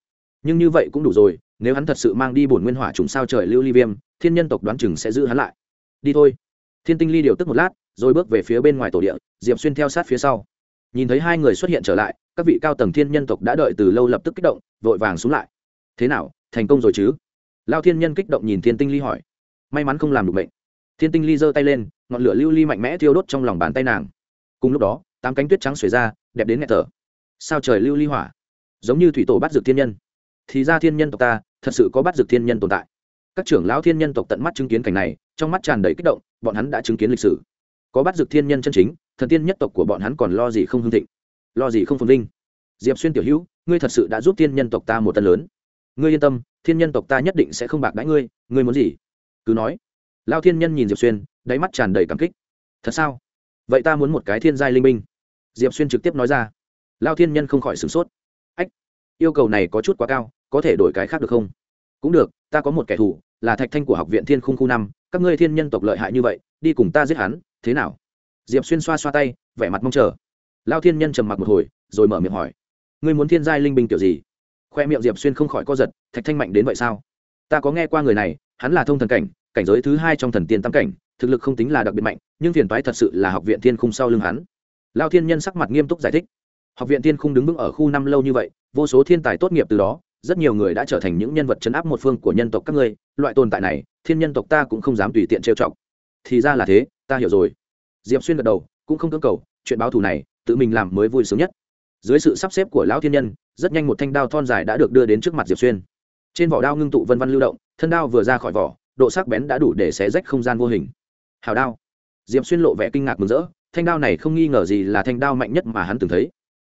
Nhưng như vậy cũng đủ rồi, nếu hắn thật sự mang đi bổn nguyên hỏa trùng sao trời lưu ly viêm, thiên nhân tộc đoán chừng sẽ giữ hắn lại. Đi thôi. Thiên tinh ly điều tức một lát, rồi bước về phía bên ngoài tổ địa, diệp xuyên theo sát phía sau. Nhìn thấy hai người xuất hiện trở lại, các vị cao tầng thiên nhân tộc đã đợi từ lâu lập tức kích động, vội vàng xuống lại. Thế nào thành công rồi chứ? Lao thiên nhân kích động nhìn thiên tinh ly hỏi. May mắn không làm được bệnh. Thiên tinh ly giơ tay lên, ngọn lửa lưu ly mạnh mẽ thiêu đốt trong lòng bàn tay nàng. Cùng lúc đó, tám cánh tuyết trắng xuề ra, đẹp đến nghẹt thở. Sao trời lưu ly hỏa? Giống như thủy tổ bắt dược thiên nhân. Thì ra thiên nhân tộc ta, thật sự có bắt dược thiên nhân tồn tại. Các trưởng lão thiên nhân tộc tận mắt chứng kiến cảnh này, trong mắt tràn đầy kích động, bọn hắn đã chứng kiến lịch sử. Có bắt dược thiên nhân chân chính, thần tiên nhất tộc của bọn hắn còn lo gì không hưng thịnh? Lo gì không phồn vinh? Diệp xuyên tiểu hữu, ngươi thật sự đã giúp thiên nhân tộc ta một tân lớn ngươi yên tâm, thiên nhân tộc ta nhất định sẽ không bạc đãi ngươi ngươi muốn gì? Cứ nói. Lao thiên nhân nhìn diệp xuyên, đáy mắt tràn đầy cảm kích. Thật sao? Vậy ta muốn một cái thiên giai linh binh. Diệp xuyên trực tiếp nói ra. Lao thiên nhân không khỏi sửng sốt. Ách, yêu cầu này có chút quá cao, có thể đổi cái khác được không? Cũng được, ta có một kẻ thù, là thạch thanh của học viện thiên khung khu năm, các ngươi thiên nhân tộc lợi hại như vậy, đi cùng ta giết hắn, thế nào? Diệp xuyên xoa xoa tay, vẻ mặt mong chờ. Lao thiên nhân trầm mặc một hồi, rồi mở miệng hỏi. Ngươi muốn thiên giai linh binh kiểu gì? Khoe miệng diệp xuyên không khỏi co giật, thạch thanh mạnh đến vậy sao? Ta có nghe qua người này, hắn là thông thần cảnh cảnh giới thứ hai trong thần tiên tam cảnh, thực lực không tính là đặc biệt mạnh, nhưng phiền toái thật sự là học viện thiên khung sau lưng hắn. Lao thiên nhân sắc mặt nghiêm túc giải thích. Học viện thiên khung đứng vững ở khu năm lâu như vậy, vô số thiên tài tốt nghiệp từ đó, rất nhiều người đã trở thành những nhân vật chấn áp một phương của nhân tộc các ngươi, loại tồn tại này, thiên nhân tộc ta cũng không dám tùy tiện trêu chọc. Thì ra là thế, ta hiểu rồi. Diệp xuyên gật đầu, cũng không cưỡng cầu, chuyện báo thù này, tự mình làm mới vui sướng nhất dưới sự sắp xếp của lão thiên nhân, rất nhanh một thanh đao thon dài đã được đưa đến trước mặt diệp xuyên. Trên vỏ đao ngưng tụ vân văn lưu động, thân đao vừa ra khỏi vỏ, độ sắc bén đã đủ để xé rách không gian vô hình. Hào đao. Diệp xuyên lộ vẻ kinh ngạc mừng rỡ, thanh đao này không nghi ngờ gì là thanh đao mạnh nhất mà hắn từng thấy.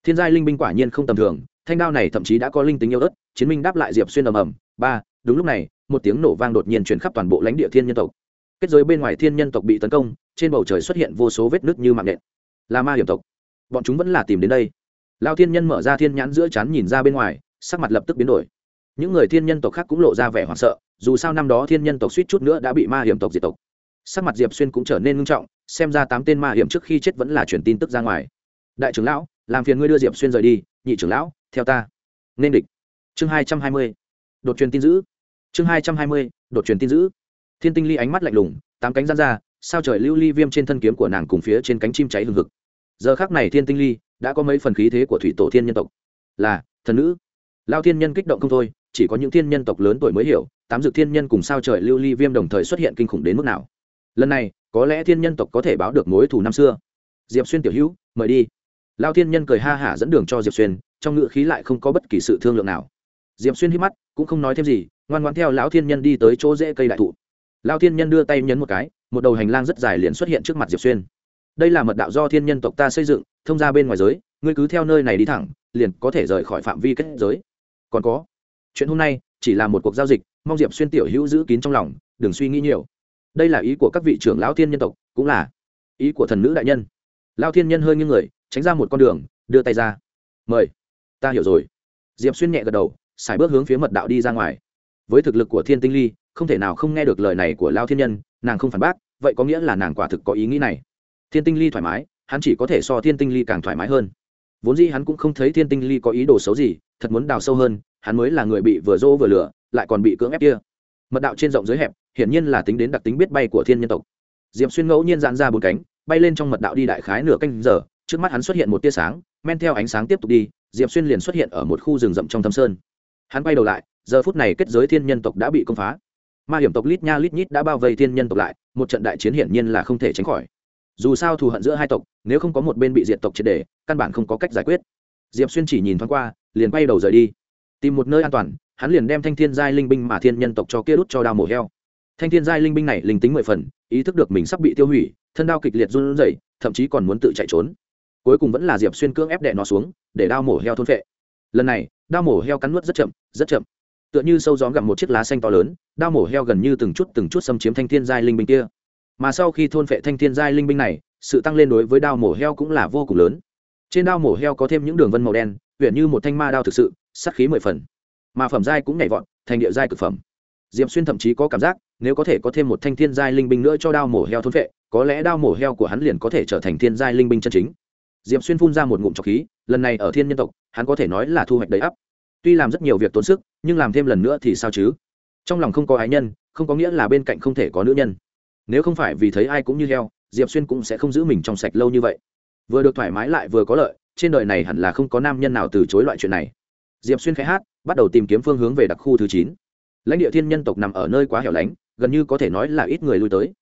Thiên giai linh binh quả nhiên không tầm thường, thanh đao này thậm chí đã có linh tính yêu ớt, chiến minh đáp lại diệp xuyên ầm ầm, ba, đúng lúc này, một tiếng nổ vang đột nhiên chuyển khắp toàn bộ lãnh địa thiên nhân tộc. Kết giới bên ngoài thiên nhân tộc bị tấn công, trên bầu trời xuất hiện vô số vết nứt như mạng nện là ma hiểm tộc. Bọn chúng vẫn là tìm đến đây lao thiên nhân mở ra thiên nhãn giữa chán nhìn ra bên ngoài, sắc mặt lập tức biến đổi. Những người thiên nhân tộc khác cũng lộ ra vẻ hoảng sợ, dù sao năm đó thiên nhân tộc suýt chút nữa đã bị ma hiểm tộc diệt tộc. Sắc mặt diệp xuyên cũng trở nên ngưng trọng, xem ra tám tên ma hiểm trước khi chết vẫn là truyền tin tức ra ngoài. Đại trưởng lão, làm phiền ngươi đưa diệp xuyên rời đi, nhị trưởng lão, theo ta. Nên địch. Chương hai trăm hai mươi. Đột truyền tin giữ. Chương hai trăm hai mươi, đột truyền tin giữ. Thiên tinh ly ánh mắt lạnh lùng, tám cánh gian ra, sao trời lưu ly viêm trên thân kiếm của nàng cùng phía trên cánh chim cháy hừng hực. Giờ khác này thiên tinh ly đã có mấy phần khí thế của thủy tổ thiên nhân tộc. Là, thần nữ. Lao thiên nhân kích động không thôi, chỉ có những thiên nhân tộc lớn tuổi mới hiểu, tám dược thiên nhân cùng sao trời lưu ly viêm đồng thời xuất hiện kinh khủng đến mức nào. Lần này, có lẽ thiên nhân tộc có thể báo được mối thù năm xưa. Diệp xuyên tiểu hữu, mời đi. Lao thiên nhân cười ha hả dẫn đường cho diệp xuyên, trong ngữ khí lại không có bất kỳ sự thương lượng nào. Diệp xuyên hít mắt, cũng không nói thêm gì, ngoan ngoan theo lão thiên nhân đi tới chỗ rễ cây đại thụ. Lao thiên nhân đưa tay nhấn một cái, một đầu hành lang rất dài liền xuất hiện trước mặt diệp xuyên. Đây là mật đạo do thiên nhân tộc ta xây dựng thông ra bên ngoài giới, ngươi cứ theo nơi này đi thẳng, liền có thể rời khỏi phạm vi kết giới. Còn có, chuyện hôm nay chỉ là một cuộc giao dịch, mong diệp xuyên tiểu hữu giữ kín trong lòng, đừng suy nghĩ nhiều. Đây là ý của các vị trưởng lão thiên nhân tộc, cũng là ý của thần nữ đại nhân. Lao thiên nhân hơi nghiêng người, tránh ra một con đường, đưa tay ra. Mời, ta hiểu rồi. Diệp xuyên nhẹ gật đầu, xài bước hướng phía mật đạo đi ra ngoài. Với thực lực của thiên tinh ly, không thể nào không nghe được lời này của lao thiên nhân, nàng không phản bác, vậy có nghĩa là nàng quả thực có ý nghĩ này. Thiên tinh ly thoải mái hắn chỉ có thể so thiên tinh ly càng thoải mái hơn. Vốn dĩ hắn cũng không thấy thiên tinh ly có ý đồ xấu gì, thật muốn đào sâu hơn, hắn mới là người bị vừa dỗ vừa lửa lại còn bị cưỡng ép kia. Mật đạo trên rộng dưới hẹp, hiển nhiên là tính đến đặc tính biết bay của thiên nhân tộc. Diệp xuyên ngẫu nhiên dạn ra bốn cánh, bay lên trong mật đạo đi đại khái nửa canh giờ, trước mắt hắn xuất hiện một tia sáng, men theo ánh sáng tiếp tục đi, diệp xuyên liền xuất hiện ở một khu rừng rậm trong thâm sơn. Hắn bay đầu lại, giờ phút này kết giới thiên nhân tộc đã bị công phá. Ma hiểm tộc lít nha lít nhít đã bao vây thiên nhân tộc lại, một trận đại chiến hiển nhiên là không thể tránh khỏi dù sao thù hận giữa hai tộc, nếu không có một bên bị diệt tộc triệt đề căn bản không có cách giải quyết. Diệp xuyên chỉ nhìn thoáng qua, liền quay đầu rời đi. Tìm một nơi an toàn, hắn liền đem thanh thiên giai linh binh mà thiên nhân tộc cho kia đút cho đao mổ heo. Thanh thiên giai linh binh này linh tính mười phần, ý thức được mình sắp bị tiêu hủy, thân đao kịch liệt run rẩy, thậm chí còn muốn tự chạy trốn. Cuối cùng vẫn là diệp xuyên cưỡng ép đệ nó xuống, để đao mổ heo thôn phệ. Lần này, đao mổ heo cắn nuốt rất chậm rất chậm. Tựa như sâu gió gặm một chiếc lá xanh to lớn, đao mổ heo gần như từng chút từng chút xâm chiếm thanh thiên giai linh binh kia mà sau khi thôn phệ thanh thiên giai linh binh này, sự tăng lên đối với đao mổ heo cũng là vô cùng lớn. Trên đao mổ heo có thêm những đường vân màu đen huyện như một thanh ma đao thực sự sắt khí mười phần. Mà phẩm giai cũng nhảy vọt, thành địa giai cực phẩm. Diệp xuyên thậm chí có cảm giác, nếu có thể có thêm một thanh thiên giai linh binh nữa cho đao mổ heo thôn phệ, có lẽ đao mổ heo của hắn liền có thể trở thành thiên giai linh binh chân chính. Diệp xuyên phun ra một ngụm trọc khí, lần này ở thiên nhân tộc, hắn có thể nói là thu hoạch đầy ắp. Tuy làm rất nhiều việc tốn sức, nhưng làm thêm lần nữa thì sao chứ? Trong lòng không có ái nhân, không có nghĩa là bên cạnh không thể có nữ nhân nếu không phải vì thấy ai cũng như heo, diệp xuyên cũng sẽ không giữ mình trong sạch lâu như vậy. Vừa được thoải mái lại vừa có lợi, trên đời này hẳn là không có nam nhân nào từ chối loại chuyện này. Diệp xuyên khai hát, bắt đầu tìm kiếm phương hướng về đặc khu thứ chín. Lãnh địa thiên nhân tộc nằm ở nơi quá hẻo lánh, gần như có thể nói là ít người lui tới.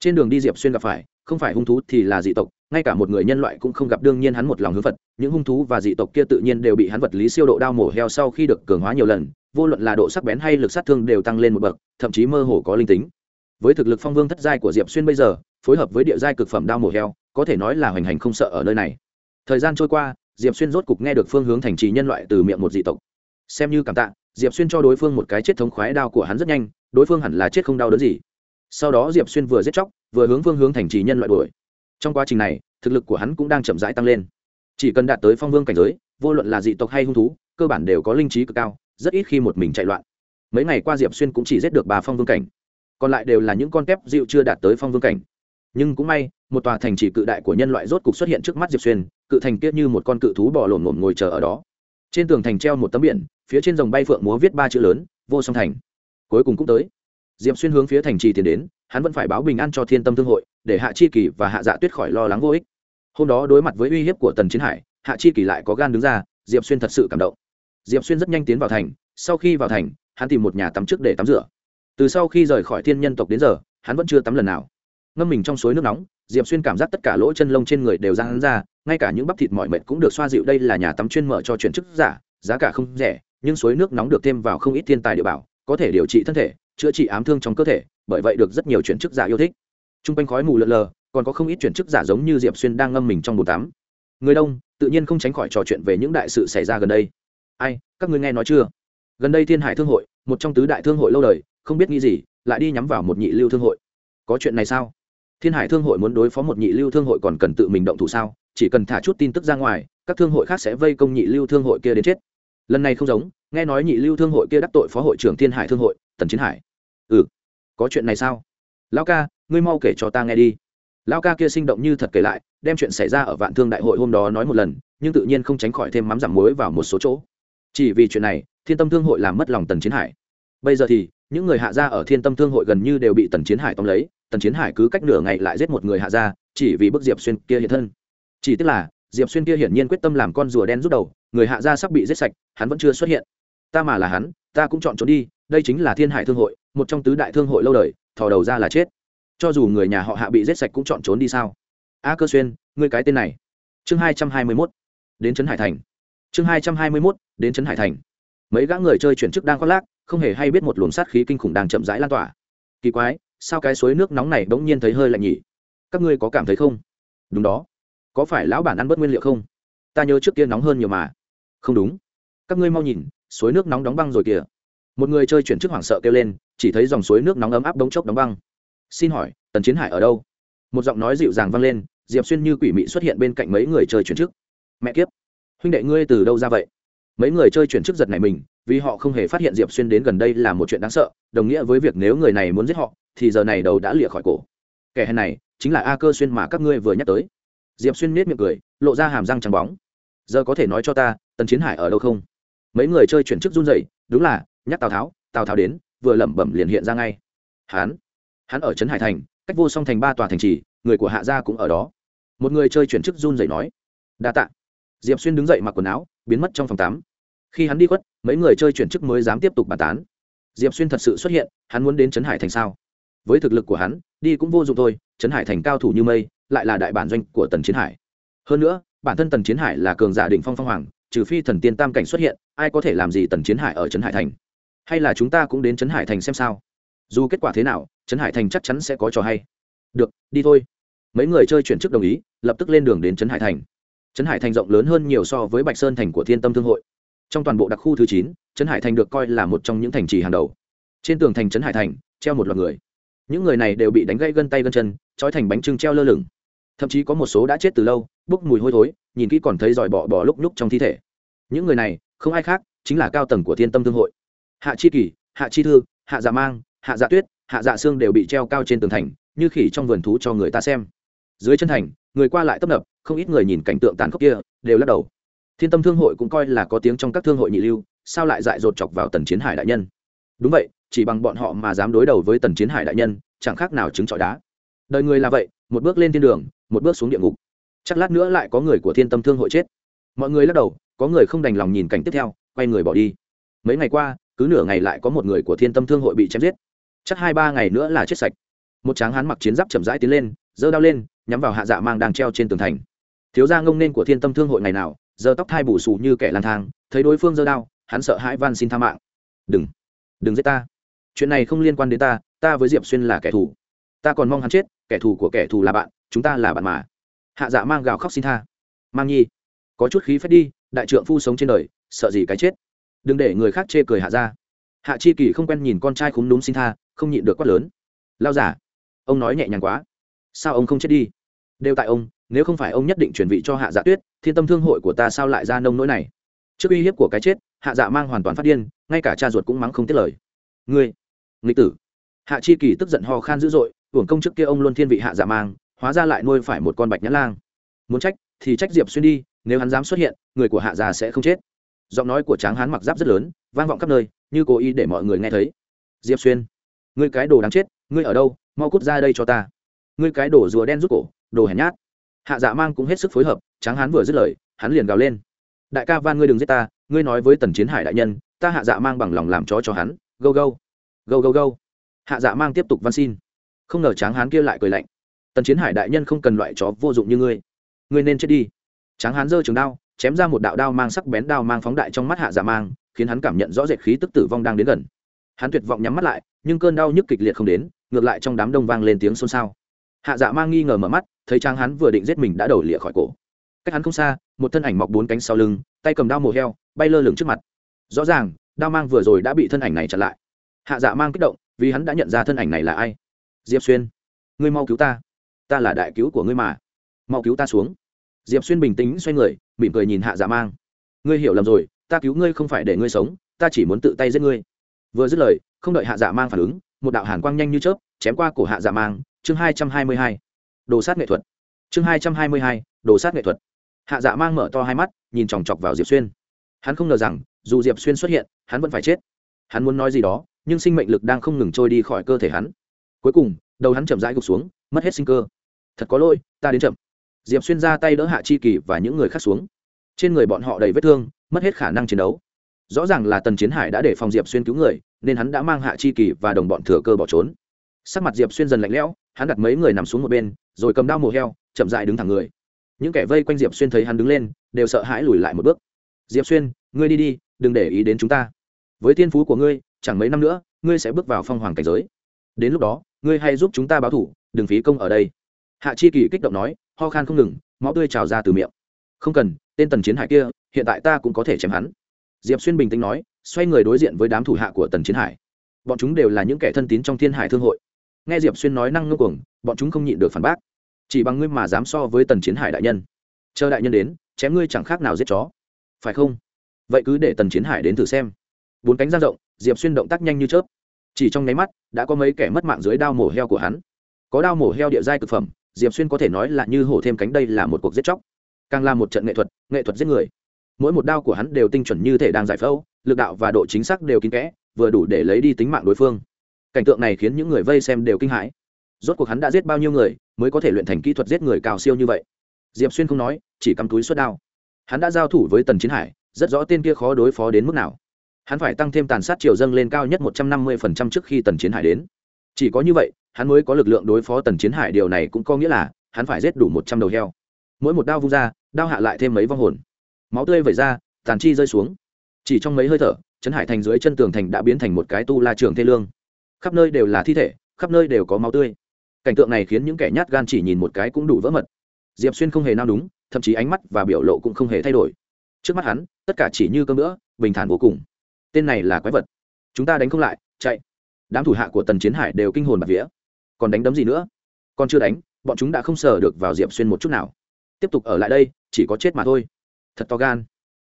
Trên đường đi diệp xuyên gặp phải, không phải hung thú thì là dị tộc, ngay cả một người nhân loại cũng không gặp, đương nhiên hắn một lòng hướng phật, những hung thú và dị tộc kia tự nhiên đều bị hắn vật lý siêu độ đao mổ heo sau khi được cường hóa nhiều lần, vô luận là độ sắc bén hay lực sát thương đều tăng lên một bậc, thậm chí mơ hồ có linh tính với thực lực phong vương thất giai của diệp xuyên bây giờ, phối hợp với địa giai cực phẩm đao mổ heo, có thể nói là hoành hành không sợ ở nơi này. Thời gian trôi qua, diệp xuyên rốt cục nghe được phương hướng thành trì nhân loại từ miệng một dị tộc. Xem như cảm tạ, diệp xuyên cho đối phương một cái chết thống khoái đao của hắn rất nhanh, đối phương hẳn là chết không đau đớn gì. Sau đó diệp xuyên vừa giết chóc, vừa hướng phương hướng thành trì nhân loại đuổi. Trong quá trình này, thực lực của hắn cũng đang chậm rãi tăng lên. Chỉ cần đạt tới phong vương cảnh giới, vô luận là dị tộc hay hung thú, cơ bản đều có linh trí cực cao, rất ít khi một mình chạy loạn. Mấy ngày qua diệp xuyên cũng chỉ giết được ba phong vương cảnh còn lại đều là những con tép dịu chưa đạt tới phong vương cảnh. Nhưng cũng may, một tòa thành trì cự đại của nhân loại rốt cục xuất hiện trước mắt diệp xuyên, cự thành kiết như một con cự thú bò lổn lổn ngồi chờ ở đó. Trên tường thành treo một tấm biển, phía trên dòng bay phượng múa viết ba chữ lớn, vô song thành. Cuối cùng cũng tới. Diệp xuyên hướng phía thành trì tiến đến, hắn vẫn phải báo bình an cho thiên tâm thương hội, để hạ chi kỳ và hạ dạ tuyết khỏi lo lắng vô ích. Hôm đó đối mặt với uy hiếp của tần chiến hải, hạ chi kỳ lại có gan đứng ra, diệp xuyên thật sự cảm động. Diệp xuyên rất nhanh tiến vào thành, sau khi vào thành, hắn tìm một nhà tắm trước để tắm rửa từ sau khi rời khỏi thiên nhân tộc đến giờ, hắn vẫn chưa tắm lần nào. Ngâm mình trong suối nước nóng, diệp xuyên cảm giác tất cả lỗ chân lông trên người đều ra hắn ra, ngay cả những bắp thịt mọi mệt cũng được xoa dịu. Đây là nhà tắm chuyên mở cho chuyển chức giả, giá cả không rẻ, nhưng suối nước nóng được thêm vào không ít thiên tài địa bảo, có thể điều trị thân thể, chữa trị ám thương trong cơ thể, bởi vậy được rất nhiều chuyển chức giả yêu thích. T r u n g quanh khói mù lợn lờ, còn có không ít chuyển chức giả giống như diệp xuyên đang ngâm mình trong bồn tắm. Người đông, tự nhiên không tránh khỏi trò chuyện về những đại sự xảy ra gần đây. Ai, các ngươi nghe nói chưa? Gần đây thiên hải thương hội, một trong tứ đại thương hội lâu đời không biết nghĩ gì, lại đi nhắm vào một nhị lưu thương hội. Có chuyện này sao? Thiên hải thương hội muốn đối phó một nhị lưu thương hội còn cần tự mình động thủ sao? Chỉ cần thả chút tin tức ra ngoài, các thương hội khác sẽ vây công nhị lưu thương hội kia đến chết. Lần này không giống, nghe nói nhị lưu thương hội kia đắc tội phó hội trưởng thiên hải thương hội, tần chiến hải. Ừ. Có chuyện này sao? Lão ca, ngươi mau kể cho ta nghe đi. Lão ca kia sinh động như thật kể lại, đem chuyện xảy ra ở vạn thương đại hội hôm đó nói một lần, nhưng tự nhiên không tránh khỏi thêm mắm giảm muối vào một số chỗ. Chỉ vì chuyện này, thiên tâm thương hội làm mất lòng tần chiến hải bây giờ thì, những người hạ gia ở thiên tâm thương hội gần như đều bị tần chiến hải tóm lấy, tần chiến hải cứ cách nửa ngày lại giết một người hạ gia, chỉ vì bức diệp xuyên kia hiện thân. Chỉ tức là, diệp xuyên kia hiển nhiên quyết tâm làm con rùa đen rút đầu, người hạ gia sắp bị giết sạch, hắn vẫn chưa xuất hiện. Ta mà là hắn, ta cũng chọn trốn đi, đây chính là thiên hải thương hội, một trong tứ đại thương hội lâu đời, thò đầu ra là chết. Cho dù người nhà họ hạ bị giết sạch cũng chọn trốn đi sao? A cơ xuyên, ngươi cái tên này. Chương hai trăm hai mươi mốt, đến trấn hải thành. Chương hai trăm hai mươi mốt, đến trấn hải thành. Mấy gã người chơi chuyển chức đang khoác lác không hề hay biết một luồng sát khí kinh khủng đang chậm rãi lan tỏa. Kỳ quái, sao cái suối nước nóng này bỗng nhiên thấy hơi lạnh nhỉ? Các ngươi có cảm thấy không? Đúng đó. Có phải lão bản ăn bớt nguyên liệu không? Ta nhớ trước kia nóng hơn nhiều mà. Không đúng. Các ngươi mau nhìn, suối nước nóng đóng băng rồi kìa. Một người chơi chuyển chức hoảng sợ kêu lên, chỉ thấy dòng suối nước nóng ấm áp đống chốc đóng băng. Xin hỏi, tần chiến hải ở đâu? Một giọng nói dịu dàng vang lên, diệp xuyên như quỷ mị xuất hiện bên cạnh mấy người chơi chuyển chức. Mẹ kiếp! Huynh đệ ngươi từ đâu ra vậy? Mấy người chơi chuyển chức giật này mình vì họ không hề phát hiện diệp xuyên đến gần đây là một chuyện đáng sợ, đồng nghĩa với việc nếu người này muốn giết họ, thì giờ này đầu đã lìa khỏi cổ. Kẻ hèn này, chính là a cơ xuyên mà các ngươi vừa nhắc tới. Diệp xuyên nết miệng cười, lộ ra hàm răng trắng bóng. Giờ có thể nói cho ta, tần chiến hải ở đâu không? Mấy người chơi chuyển chức run rẩy, đúng là, nhắc tào tháo tào tháo đến, vừa lẩm bẩm liền hiện ra ngay. Hắn hắn ở trấn hải thành, cách vô song thành ba tòa thành trì, người của hạ gia cũng ở đó. Một người chơi chuyển chức run rẩy nói, đa tạ. Diệp xuyên đứng dậy mặc quần áo, biến mất trong phòng tắm khi hắn đi khuất, mấy người chơi chuyển chức mới dám tiếp tục bàn tán. Diệp xuyên thật sự xuất hiện, hắn muốn đến trấn hải thành sao? Với thực lực của hắn, đi cũng vô dụng thôi, trấn hải thành cao thủ như mây, lại là đại bản doanh của tần chiến hải. Hơn nữa, bản thân tần chiến hải là cường giả định phong phong hoàng, trừ phi thần tiên tam cảnh xuất hiện, ai có thể làm gì tần chiến hải ở trấn hải thành? Hay là chúng ta cũng đến trấn hải thành xem sao? Dù kết quả thế nào, trấn hải thành chắc chắn sẽ có trò hay. Được, đi thôi. Mấy người chơi chuyển chức đồng ý, lập tức lên đường đến trấn hải thành. Trấn hải thành rộng lớn hơn nhiều so với bạch sơn thành của thiên tâm thương hội trong toàn bộ đặc khu thứ chín, trấn hải thành được coi là một trong những thành trì hàng đầu. Trên tường thành trấn hải thành, treo một loạt người. Những người này đều bị đánh gãy gân tay gân chân, trói thành bánh trưng treo lơ lửng. Thậm chí có một số đã chết từ lâu, bốc mùi hôi thối, nhìn kỹ còn thấy giỏi bỏ bỏ lúc lúc trong thi thể. Những người này, không ai khác, chính là cao tầng của thiên tâm thương hội. Hạ chi kỳ, hạ chi thư, hạ dạ mang, hạ dạ tuyết, hạ dạ xương đều bị treo cao trên tường thành, như khỉ trong vườn thú cho người ta xem. Dưới chân thành, người qua lại tấp nập, không ít người nhìn cảnh tượng tàn khốc kia, đều lắc đầu thiên tâm thương hội cũng coi là có tiếng trong các thương hội nhị lưu, sao lại dại dột chọc vào tần chiến hải đại nhân? Đúng vậy, chỉ bằng bọn họ mà dám đối đầu với tần chiến hải đại nhân, chẳng khác nào chứng trọi đá. Đời người là vậy, một bước lên thiên đường, một bước xuống địa ngục. Chắc lát nữa lại có người của thiên tâm thương hội chết. Mọi người lắc đầu, có người không đành lòng nhìn cảnh tiếp theo, quay người bỏ đi. Mấy ngày qua, cứ nửa ngày lại có một người của thiên tâm thương hội bị chém giết. Chắc hai ba ngày nữa là chết sạch. Một tráng hán mặc chiến giáp chậm rãi tiến lên, giơ đao lên, nhắm vào hạ dạ mang đang treo trên tường thành. Thiếu gia ngông nên của thiên tâm thương hội ngày nào giờ tóc thai bù xù như kẻ lang thang, thấy đối phương giơ đao, hắn sợ hãi van xin tha mạng. Đừng đừng giết ta. Chuyện này không liên quan đến ta ta với diệp xuyên là kẻ thù. Ta còn mong hắn chết, kẻ thù của kẻ thù là bạn, chúng ta là bạn mà. Hạ dạ mang gào khóc xin tha. Mang nhi, có chút khí phép đi, đại trượng phu sống trên đời, sợ gì cái chết. Đừng để người khác chê cười hạ ra hạ chi kỳ không quen nhìn con trai khúm núm xin tha, không nhịn được quát lớn. Lao giả, ông nói nhẹ nhàng quá. Sao ông không chết đi? Đều tại ông, nếu không phải ông nhất định chuyển vị cho hạ dạ tuyết, thiên tâm thương hội của ta sao lại ra nông nỗi này? Trước uy hiếp của cái chết, hạ dạ mang hoàn toàn phát điên, ngay cả cha ruột cũng mắng không tiết lời. Ngươi, nghịch tử. Hạ chi kỳ tức giận ho khan dữ dội, hưởng công trước kia ông luôn thiên vị hạ dạ mang, hóa ra lại nuôi phải một con bạch nhã lang. Muốn trách, thì trách diệp xuyên đi, nếu hắn dám xuất hiện, người của hạ già sẽ không chết. Giọng nói của tráng hán mặc giáp rất lớn, vang vọng khắp nơi, như cố ý để mọi người nghe thấy. Diệp xuyên, ngươi cái đồ đáng chết, ngươi ở đâu, mau cút ra đây cho ta. Ngươi cái đồ rùa đen rút cổ đồ hèn nhát. Hạ dạ mang cũng hết sức phối hợp, tráng hán vừa dứt lời, hắn liền gào lên. Đại ca van ngươi đừng giết ta, ngươi nói với tần chiến hải đại nhân, ta hạ dạ mang bằng lòng làm chó cho hắn. Gâu gâu. Gâu gâu gâu. Hạ dạ mang tiếp tục van xin. Không ngờ tráng hán kia lại cười lạnh. Tần chiến hải đại nhân không cần loại chó vô dụng như ngươi. Ngươi nên chết đi. Tráng hán giơ trường đao, chém ra một đạo đao mang sắc bén đao mang phóng đại trong mắt hạ dạ mang, khiến hắn cảm nhận rõ rệt khí tức tử vong đang đến gần. Hắn tuyệt vọng nhắm mắt lại, nhưng cơn đau nhức kịch liệt không đến, ngược lại trong đám đông vang lên tiếng xôn xao hạ dạ mang nghi ngờ mở mắt, thấy tráng hắn vừa định giết mình đã đầu lịa khỏi cổ. Cách hắn không xa, một thân ảnh mọc bốn cánh sau lưng, tay cầm đao mồ heo, bay lơ lửng trước mặt. Rõ ràng, đao mang vừa rồi đã bị thân ảnh này chặn lại. Hạ dạ mang kích động, vì hắn đã nhận ra thân ảnh này là ai. Diệp xuyên, ngươi mau cứu ta. Ta là đại cứu của ngươi mà. Mau cứu ta xuống. Diệp xuyên bình tĩnh xoay người, mỉm cười nhìn hạ dạ mang ngươi hiểu lầm rồi, ta cứu ngươi không phải để ngươi sống, ta chỉ muốn tự tay giết ngươi. Vừa dứt lời, không đợi hạ dạ mang phản ứng, một đạo hàn quang nhanh như chớp chém qua cổ hạ dạ mang, chương hai trăm hai mươi hai, đồ sát nghệ thuật. Chương hai trăm hai mươi hai, đồ sát nghệ thuật. Hạ dạ mang mở to hai mắt, nhìn chòng chọc vào diệp xuyên. Hắn không ngờ rằng, dù diệp xuyên xuất hiện, hắn vẫn phải chết. Hắn muốn nói gì đó, nhưng sinh mệnh lực đang không ngừng trôi đi khỏi cơ thể hắn. Cuối cùng, đầu hắn chậm rãi gục xuống, mất hết sinh cơ. Thật có lỗi, ta đến chậm. Diệp xuyên ra tay đỡ hạ chi kỳ và những người khác xuống. Trên người bọn họ đầy vết thương, mất hết khả năng chiến đấu. Rõ ràng là tần chiến hải đã để phòng diệp xuyên cứu người, nên hắn đã mang hạ chi kỳ và đồng bọn thừa cơ bỏ trốn sắc mặt diệp xuyên dần lạnh lẽo, hắn đặt mấy người nằm xuống một bên, rồi cầm đao mổ heo, chậm dại đứng thẳng người. Những kẻ vây quanh diệp xuyên thấy hắn đứng lên, đều sợ hãi lùi lại một bước. Diệp xuyên, ngươi đi đi, đừng để ý đến chúng ta. Với tiên phú của ngươi, chẳng mấy năm nữa, ngươi sẽ bước vào phong hoàng cảnh giới. Đến lúc đó, ngươi hay giúp chúng ta báo thủ, đừng phí công ở đây. Hạ chi kỳ kích động nói, ho khan không ngừng, máu tươi trào ra từ miệng. Không cần, tên tần chiến hải kia, hiện tại ta cũng có thể chém hắn. Diệp xuyên bình tĩnh nói, xoay người đối diện với đám thủ hạ của tần chiến hải. Bọn chúng đều là những kẻ thân tín trong thiên hải thương hội nghe diệp xuyên nói năng ngưng cuồng, bọn chúng không nhịn được phản bác. Chỉ bằng ngươi mà dám so với tần chiến hải đại nhân. Chờ đại nhân đến, chém ngươi chẳng khác nào giết chó. Phải không? Vậy cứ để tần chiến hải đến thử xem. Bốn cánh giang rộng, diệp xuyên động tác nhanh như chớp. Chỉ trong nháy mắt, đã có mấy kẻ mất mạng dưới đao mổ heo của hắn. Có đao mổ heo địa giai cực phẩm, diệp xuyên có thể nói là như hổ thêm cánh đây là một cuộc giết chóc. Càng là một trận nghệ thuật nghệ thuật giết người. Mỗi một đao của hắn đều tinh chuẩn như thể đang giải phẫu, lực đạo và độ chính xác đều kín kẽ, vừa đủ để lấy đi tính mạng đối phương cảnh tượng này khiến những người vây xem đều kinh hãi. Rốt cuộc hắn đã giết bao nhiêu người, mới có thể luyện thành kỹ thuật giết người cao siêu như vậy? Diệp xuyên không nói, chỉ cắm túi suất đao. Hắn đã giao thủ với tần chiến hải, rất rõ tên kia khó đối phó đến mức nào. Hắn phải tăng thêm tàn sát chiều dâng lên cao nhất một trăm năm mươi phần trăm trước khi tần chiến hải đến. Chỉ có như vậy, hắn mới có lực lượng đối phó tần chiến hải, điều này cũng có nghĩa là, hắn phải giết đủ một trăm đầu heo. Mỗi một đao vung ra, đao hạ lại thêm mấy vong hồn. Máu tươi vẩy ra, tàn chi rơi xuống. Chỉ trong mấy hơi thở, trấn hải thành dưới chân tường thành đã biến thành một cái tu la trường thê lương khắp nơi đều là thi thể, khắp nơi đều có máu tươi. Cảnh tượng này khiến những kẻ nhát gan chỉ nhìn một cái cũng đủ vỡ mật. Diệp xuyên không hề nao đúng thậm chí ánh mắt và biểu lộ cũng không hề thay đổi. Trước mắt hắn, tất cả chỉ như cơm nữa bình thản vô cùng. Tên này là quái vật. Chúng ta đánh không lại, chạy. Đám thủ hạ của tần chiến hải đều kinh hồn bạc vía. Còn đánh đấm gì nữa? Còn chưa đánh, bọn chúng đã không sờ được vào diệp xuyên một chút nào. Tiếp tục ở lại đây, chỉ có chết mà thôi. Thật to gan.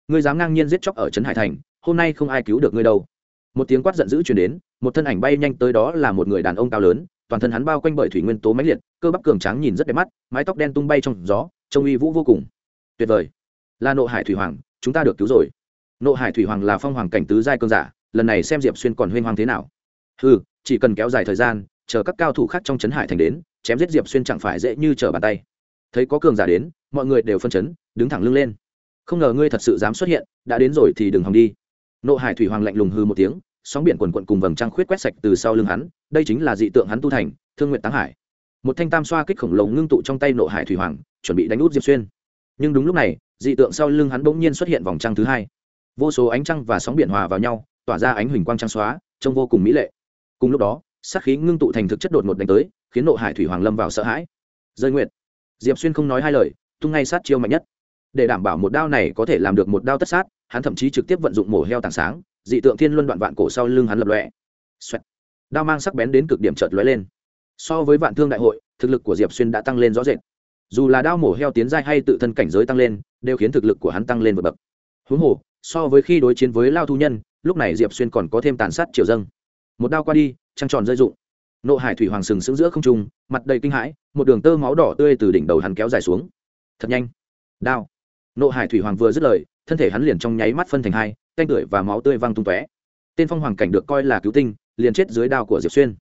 Ngươi dám ngang nhiên giết chóc ở trấn hải thành, hôm nay không ai cứu được ngươi đâu một tiếng quát giận dữ chuyển đến, một thân ảnh bay nhanh tới đó là một người đàn ông cao lớn, toàn thân hắn bao quanh bởi thủy nguyên tố máy liệt, cơ bắp cường tráng nhìn rất đẹp mắt, mái tóc đen tung bay trong gió, trông uy vũ vô cùng. Tuyệt vời. Là nộ hải thủy hoàng, chúng ta được cứu rồi. Nộ hải thủy hoàng là phong hoàng cảnh tứ giai cơn giả, lần này xem diệp xuyên còn huyên hoàng thế nào. Ừ chỉ cần kéo dài thời gian, chờ các cao thủ khác trong trấn hải thành đến, chém giết diệp xuyên chẳng phải dễ như trở bàn tay. Thấy có cường giả đến, mọi người đều phân chấn, đứng thẳng lưng lên. Không ngờ ngươi thật sự dám xuất hiện, đã đến rồi thì đừng hòng đi nộ hải thủy hoàng lạnh lùng hư một tiếng, sóng biển quần quận cùng vầng trăng khuyết quét sạch từ sau lưng hắn, đây chính là dị tượng hắn tu thành, thương nguyện táng hải. Một thanh tam xoa kích khổng lồ ngưng tụ trong tay nộ hải thủy hoàng, chuẩn bị đánh út diệp xuyên. Nhưng đúng lúc này, dị tượng sau lưng hắn bỗng nhiên xuất hiện vòng trăng thứ hai. Vô số ánh trăng và sóng biển hòa vào nhau, tỏa ra ánh huỳnh quang trăng xóa, trông vô cùng mỹ lệ. Cùng lúc đó, sát khí ngưng tụ thành thực chất đột ngột đánh tới, khiến nộ hải thủy hoàng lâm vào sợ hãi. Rơi nguyện diệp xuyên không nói hai lời, tung ngay sát chiêu mạnh nhất. Để đảm bảo một đao này có thể làm được một đao tất sát hắn thậm chí trực tiếp vận dụng mổ heo tảng sáng, dị tượng thiên luân đoạn vạn cổ sau lưng hắn lập lọe Xoẹt. đao mang sắc bén đến cực điểm chợt lóe lên. So với vạn thương đại hội, thực lực của diệp xuyên đã tăng lên rõ rệt. Dù là đao mổ heo tiến giai hay tự thân cảnh giới tăng lên, đều khiến thực lực của hắn tăng lên vượt bậc. Huống hồ, so với khi đối chiến với lao thu nhân, lúc này diệp xuyên còn có thêm tàn sát triều dâng. Một đao qua đi, trăng tròn rơi rụng. Nộ hải thủy hoàng sừng sững giữa không trung, mặt đầy kinh hãi, một đường tơ máu đỏ tươi từ đỉnh đầu hắn kéo dài xuống. Thật nhanh. Đao. Nộ hải thủy hoàng vừa dứt lời thân thể hắn liền trong nháy mắt phân thành hai, canh tưởi và máu tươi văng tung tóe. Tên phong hoàng cảnh được coi là cứu tinh, liền chết dưới đao của diệp xuyên.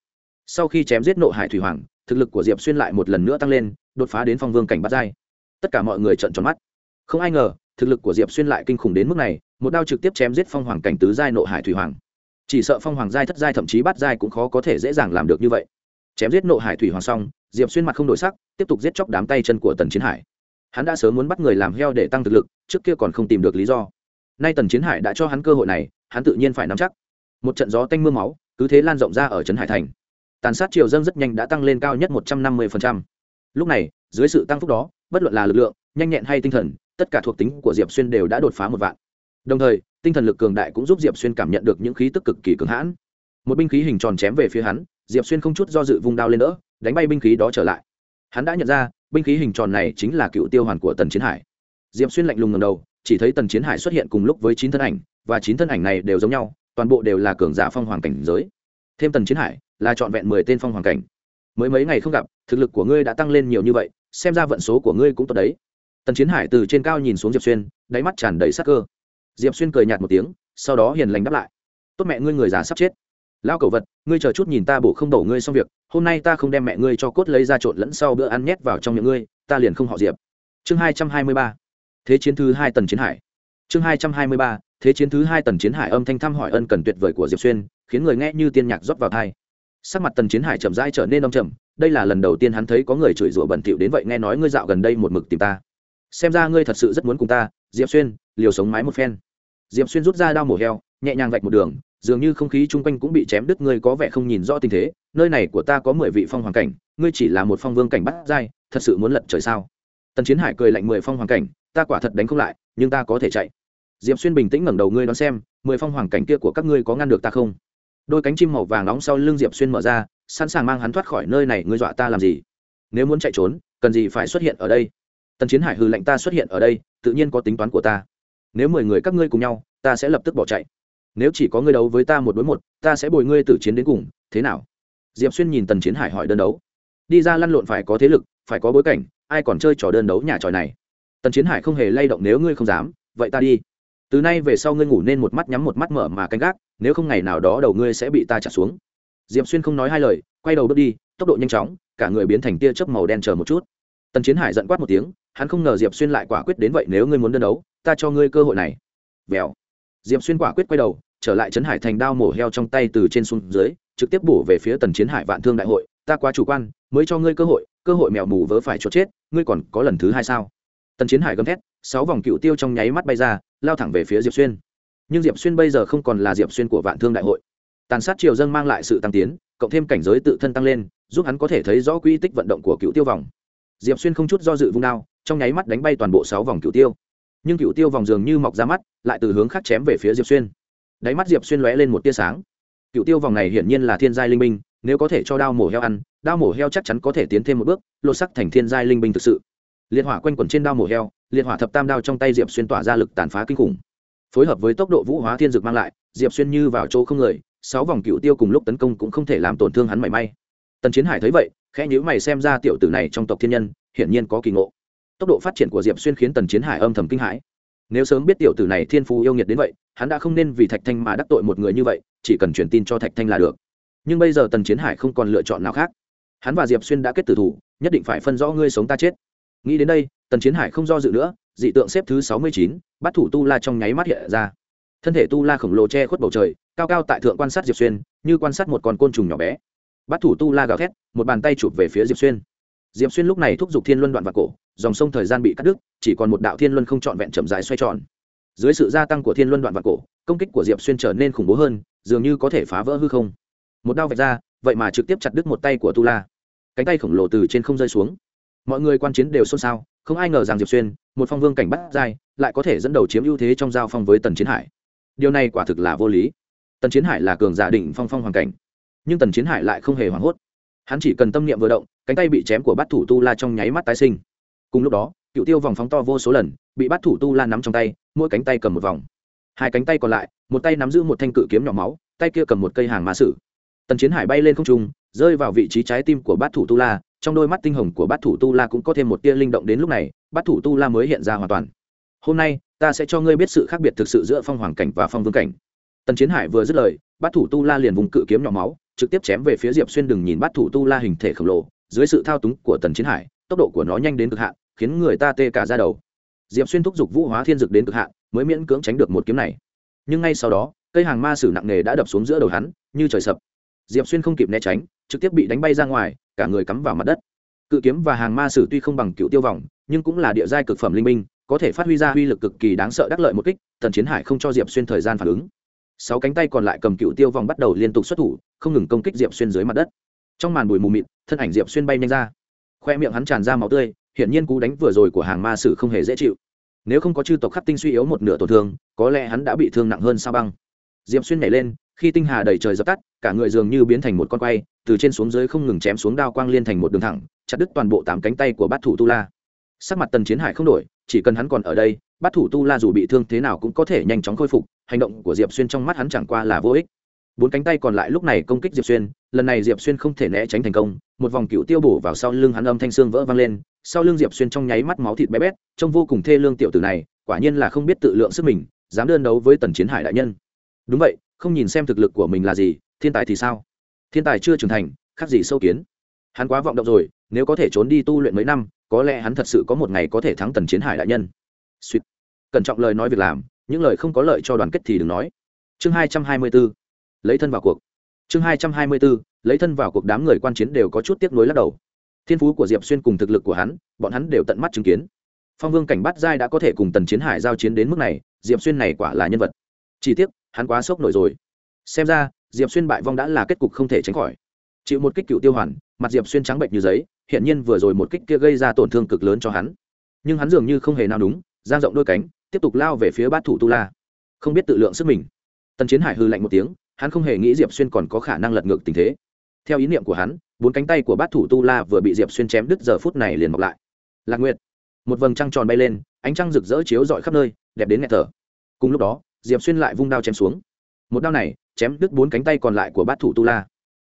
Sau khi chém giết nộ hải thủy hoàng, thực lực của diệp xuyên lại một lần nữa tăng lên, đột phá đến phong vương cảnh bắt giai. Tất cả mọi người trợn tròn mắt. Không ai ngờ, thực lực của diệp xuyên lại kinh khủng đến mức này, một đao trực tiếp chém giết phong hoàng cảnh tứ giai nộ hải thủy hoàng. Chỉ sợ phong hoàng giai thất giai thậm chí bắt giai cũng khó có thể dễ dàng làm được như vậy. Chém giết nộ hải thủy hoàng xong, diệp xuyên mặt không đổi sắc, tiếp tục giết chóc đám tay chân của tần chiến hải hắn đã sớm muốn bắt người làm heo để tăng thực lực, trước kia còn không tìm được lý do. Nay tần chiến hải đã cho hắn cơ hội này, hắn tự nhiên phải nắm chắc. Một trận gió tanh m ư a máu, cứ thế lan rộng ra ở trấn hải thành. Tàn sát triều dân rất nhanh đã tăng lên cao nhất một trăm năm mươi lúc này, dưới sự tăng phúc đó, bất luận là lực lượng, nhanh nhẹn hay tinh thần, tất cả thuộc tính của diệp xuyên đều đã đột phá một vạn. Đồng thời, tinh thần lực cường đại cũng giúp diệp xuyên cảm nhận được những khí tức cực kỳ cường hãn. Một binh khí hình tròn chém về phía hắn, diệp xuyên không chút do dự vung đao lên đỡ, đánh bay binh khí đó trở lại. Hắn đã nhận ra binh khí hình tròn này chính là cựu tiêu hoàn của tần chiến hải. Diệp xuyên lạnh lùng ngầm đầu, chỉ thấy tần chiến hải xuất hiện cùng lúc với chín thân ảnh, và chín thân ảnh này đều giống nhau, toàn bộ đều là cường giả phong hoàng cảnh giới. Thêm tần chiến hải, là trọn vẹn mười tên phong hoàng cảnh. Mới mấy ngày không gặp, thực lực của ngươi đã tăng lên nhiều như vậy, xem ra vận số của ngươi cũng tốt đấy. Tần chiến hải từ trên cao nhìn xuống diệp xuyên, đáy mắt tràn đầy sắc cơ. Diệp xuyên cười nhạt một tiếng, sau đó hiền lành đáp lại. Tốt mẹ ngươi người già sắp chết lao cầu vật, ngươi chờ chút nhìn ta bổ không đổ ngươi xong việc, hôm nay ta không đem mẹ ngươi cho cốt lấy ra trộn lẫn sau bữa ăn nhét vào trong miệng ngươi, ta liền không họ diệp. Chương hai trăm hai mươi ba. Thế chiến thứ hai tần chiến hải. Chương hai trăm hai mươi ba. Thế chiến thứ hai tần chiến hải âm thanh thăm hỏi ân cần tuyệt vời của diệp xuyên, khiến người nghe như tiên nhạc rót vào thai sắc mặt tần chiến hải chậm rãi trở nên đông trầm, đây là lần đầu tiên hắn thấy có người chửi rủa bẩn thỉu đến vậy nghe nói ngươi dạo gần đây một mực tìm ta. Xem ra ngươi thật sự rất muốn cùng ta, diệp xuyên, liều sống mái một phen. Diệp xuyên rút ra đao mổ heo, nhẹ nhàng vạch một đường dường như không khí chung quanh cũng bị chém đứt, ngươi có vẻ không nhìn rõ tình thế. Nơi này của ta có mười vị phong hoàng cảnh, ngươi chỉ là một phong vương cảnh bắt dai thật sự muốn lật trời sao? Tần chiến hải cười lạnh mười phong hoàng cảnh, ta quả thật đánh không lại, nhưng ta có thể chạy. Diệp xuyên bình tĩnh ngẩng đầu, ngươi đón xem, mười phong hoàng cảnh kia của các ngươi có ngăn được ta không? Đôi cánh chim màu vàng nóng sau lưng diệp xuyên mở ra, sẵn sàng mang hắn thoát khỏi nơi này, ngươi dọa ta làm gì? Nếu muốn chạy trốn, cần gì phải xuất hiện ở đây? Tần chiến hải hư lệnh ta xuất hiện ở đây, tự nhiên có tính toán của ta. Nếu mười người các ngươi cùng nhau, ta sẽ lập tức bỏ chạy nếu chỉ có ngươi đấu với ta một đối một, ta sẽ bồi ngươi tử chiến đến cùng, thế nào? Diệp xuyên nhìn tần chiến hải hỏi đơn đấu. Đi ra lăn lộn phải có thế lực, phải có bối cảnh, ai còn chơi trò đơn đấu nhà tròi này? Tần chiến hải không hề lay động nếu ngươi không dám, vậy ta đi. Từ nay về sau ngươi ngủ nên một mắt nhắm một mắt mở mà canh gác, nếu không ngày nào đó đầu ngươi sẽ bị ta trả xuống. Diệp xuyên không nói hai lời, quay đầu bước đi, tốc độ nhanh chóng, cả người biến thành tia chớp màu đen chờ một chút. Tần chiến hải giận quát một tiếng, hắn không ngờ diệp xuyên lại quả quyết đến vậy nếu ngươi muốn đơn đấu, ta cho ngươi cơ hội này. Vèo. Diệp xuyên quả quyết quay đầu trở lại trấn hải thành đao mổ heo trong tay từ trên xuống dưới, trực tiếp bổ về phía tần chiến hải vạn thương đại hội. Ta quá chủ quan, mới cho ngươi cơ hội cơ hội mèo mù vớ phải chốt chết, ngươi còn có lần thứ hai sao? Tần chiến hải gầm thét, sáu vòng cựu tiêu trong nháy mắt bay ra, lao thẳng về phía diệp xuyên. Nhưng diệp xuyên bây giờ không còn là diệp xuyên của vạn thương đại hội. Tàn sát triều dân mang lại sự tăng tiến, cộng thêm cảnh giới tự thân tăng lên, giúp hắn có thể thấy rõ quy tích vận động của cựu tiêu vòng. Diệp xuyên không chút do dự vung đao, trong nháy mắt đánh bay toàn bộ sáu vòng cựu tiêu. Nhưng cựu tiêu vòng dường như mọc ra mắt, lại từ hướng khác chém về phía diệp xuyên đáy mắt diệp xuyên lóe lên một tia sáng cựu tiêu vòng này hiển nhiên là thiên giai linh binh nếu có thể cho đao mổ heo ăn đao mổ heo chắc chắn có thể tiến thêm một bước lột sắc thành thiên giai linh binh thực sự liệt hỏa quanh quẩn trên đao mổ heo liệt hỏa thập tam đao trong tay diệp xuyên tỏa ra lực tàn phá kinh khủng phối hợp với tốc độ vũ hóa thiên dực mang lại diệp xuyên như vào chỗ không người sáu vòng cựu tiêu cùng lúc tấn công cũng không thể làm tổn thương hắn mảy may tần chiến hải thấy vậy khẽ nhữ mày xem ra tiểu tử này trong tộc thiên nhân hiển nhiên có kỳ ngộ tốc độ phát triển của diệp xuyên khiến tần chiến hải âm thầm kinh hãi nếu sớm biết tiểu tử này thiên phú yêu nghiệt đến vậy, hắn đã không nên vì thạch thanh mà đắc tội một người như vậy, chỉ cần truyền tin cho thạch thanh là được. Nhưng bây giờ tần chiến hải không còn lựa chọn nào khác. Hắn và diệp xuyên đã kết tử thủ, nhất định phải phân rõ ngươi sống ta chết. Nghĩ đến đây, tần chiến hải không do dự nữa, dị tượng xếp thứ sáu mươi chín, bắt thủ tu la trong nháy mắt hiện ra. Thân thể tu la khổng lồ che khuất bầu trời, cao cao tại thượng quan sát diệp xuyên, như quan sát một con côn trùng nhỏ bé. Bắt thủ tu la gào thét, một bàn tay chụp về phía diệp xuyên diệp xuyên lúc này thúc giục thiên luân đoạn và cổ, dòng sông thời gian bị cắt đứt, chỉ còn một đạo thiên luân không trọn vẹn chậm dài xoay tròn. Dưới sự gia tăng của thiên luân đoạn và cổ, công kích của diệp xuyên trở nên khủng bố hơn, dường như có thể phá vỡ hư không. Một đao vạch ra, vậy mà trực tiếp chặt đứt một tay của tu la. Cánh tay khổng lồ từ trên không rơi xuống. Mọi người quan chiến đều xôn xao, không ai ngờ rằng diệp xuyên, một phong vương cảnh bắt dai lại có thể dẫn đầu chiếm ưu thế trong giao phong với tần chiến hải. Điều này quả thực là vô lý. Tần chiến hải là cường giả định phong phong hoàng cảnh, nhưng tần chiến hải lại không hề hoảng hốt hắn chỉ cần tâm niệm vừa động, cánh tay bị chém của bát thủ tu la trong nháy mắt tái sinh. Cùng lúc đó, cựu tiêu vòng phóng to vô số lần, bị bát thủ tu la nắm trong tay, mỗi cánh tay cầm một vòng. Hai cánh tay còn lại, một tay nắm giữ một thanh cự kiếm nhỏ máu, tay kia cầm một cây hàng mã sử. Tần chiến hải bay lên không trung, rơi vào vị trí trái tim của bát thủ tu la, trong đôi mắt tinh hồng của bát thủ tu la cũng có thêm một tia linh động đến lúc này, bát thủ tu la mới hiện ra hoàn toàn. Hôm nay, ta sẽ cho ngươi biết sự khác biệt thực sự giữa phong hoàng cảnh và phong vương cảnh. Tần chiến hải vừa dứt lời, bát thủ tu la liền vùng cự kiếm nhỏ máu trực tiếp chém về phía diệp xuyên đừng nhìn bắt thủ tu la hình thể khổng lồ, dưới sự thao túng của tần chiến hải, tốc độ của nó nhanh đến cực hạn, khiến người ta tê cả ra đầu. Diệp xuyên thúc giục vũ hóa thiên dực đến cực hạn, mới miễn cưỡng tránh được một kiếm này. Nhưng ngay sau đó, cây hàng ma sử nặng nề đã đập xuống giữa đầu hắn, như trời sập. Diệp xuyên không kịp né tránh, trực tiếp bị đánh bay ra ngoài, cả người cắm vào mặt đất. Cự kiếm và hàng ma sử tuy không bằng cựu tiêu vòng, nhưng cũng là địa giai cực phẩm linh minh có thể phát huy ra uy lực cực kỳ đáng sợ đắc lợi một kích, tần chiến hải không cho diệp xuyên thời gian phản ứng sáu cánh tay còn lại cầm cựu tiêu vòng bắt đầu liên tục xuất thủ, không ngừng công kích diệp xuyên dưới mặt đất. Trong màn bụi mù mịt, thân ảnh diệp xuyên bay nhanh ra. Khoe miệng hắn tràn ra máu tươi, hiển nhiên cú đánh vừa rồi của hàng ma sử không hề dễ chịu. Nếu không có chư tộc khắc tinh suy yếu một nửa tổn thương, có lẽ hắn đã bị thương nặng hơn sao băng. Diệp xuyên nhảy lên, khi tinh hà đầy trời dập tắt, cả người dường như biến thành một con quay, từ trên xuống dưới không ngừng chém xuống đao quang liên thành một đường thẳng, chặt đứt toàn bộ tám cánh tay của bát thủ tu la. Sắc mặt tần chiến hải không đổi, chỉ cần hắn còn ở đây, bát thủ tu la dù bị thương thế nào cũng có thể nhanh chóng khôi phục hành động của diệp xuyên trong mắt hắn chẳng qua là vô ích. Bốn cánh tay còn lại lúc này công kích diệp xuyên, lần này diệp xuyên không thể né tránh thành công, một vòng cựu tiêu bổ vào sau lưng hắn âm thanh xương vỡ vang lên, sau lưng diệp xuyên trong nháy mắt máu thịt bé bét, trông vô cùng thê lương tiểu tử này, quả nhiên là không biết tự lượng sức mình, dám đơn đấu với tần chiến hải đại nhân. Đúng vậy, không nhìn xem thực lực của mình là gì, thiên tài thì sao? Thiên tài chưa trưởng thành, khác gì sâu kiến. Hắn quá vọng động rồi, nếu có thể trốn đi tu luyện mấy năm, có lẽ hắn thật sự có một ngày có thể thắng tần chiến hải đại nhân. Suýt. Cẩn trọng lời nói việc làm những lời không có lợi cho đoàn kết thì đừng nói. Chương hai trăm hai mươi b ố lấy thân vào cuộc. Chương hai trăm hai mươi b ố lấy thân vào cuộc đám người quan chiến đều có chút tiếc nuối lắc đầu. Thiên phú của diệp xuyên cùng thực lực của hắn, bọn hắn đều tận mắt chứng kiến. Phong vương cảnh bắt giai đã có thể cùng tần chiến hải giao chiến đến mức này, diệp xuyên này quả là nhân vật. Chỉ tiếc, hắn quá sốc nổi rồi. Xem ra, diệp xuyên bại vong đã là kết cục không thể tránh khỏi. Chịu một kích cựu tiêu hoàn, mặt diệp xuyên trắng bệnh như giấy hiện nhiên vừa rồi một kích kia gây ra tổn thương cực lớn cho hắn. Nhưng hắn dường như không hề nào đúng, giang rộng đôi cánh tiếp tục lao về phía bát thủ tu la. Không biết tự lượng sức mình. Tần chiến hải hư lạnh một tiếng, hắn không hề nghĩ diệp xuyên còn có khả năng lật ngược tình thế. Theo ý niệm của hắn, bốn cánh tay của bát thủ tu la vừa bị diệp xuyên chém đứt giờ phút này liền mọc lại. Lạc nguyệt. Một vầng trăng tròn bay lên, ánh trăng rực rỡ chiếu rọi khắp nơi, đẹp đến nghẹt thở. Cùng lúc đó, diệp xuyên lại vung đao chém xuống. Một đao này, chém đứt bốn cánh tay còn lại của bát thủ tu la.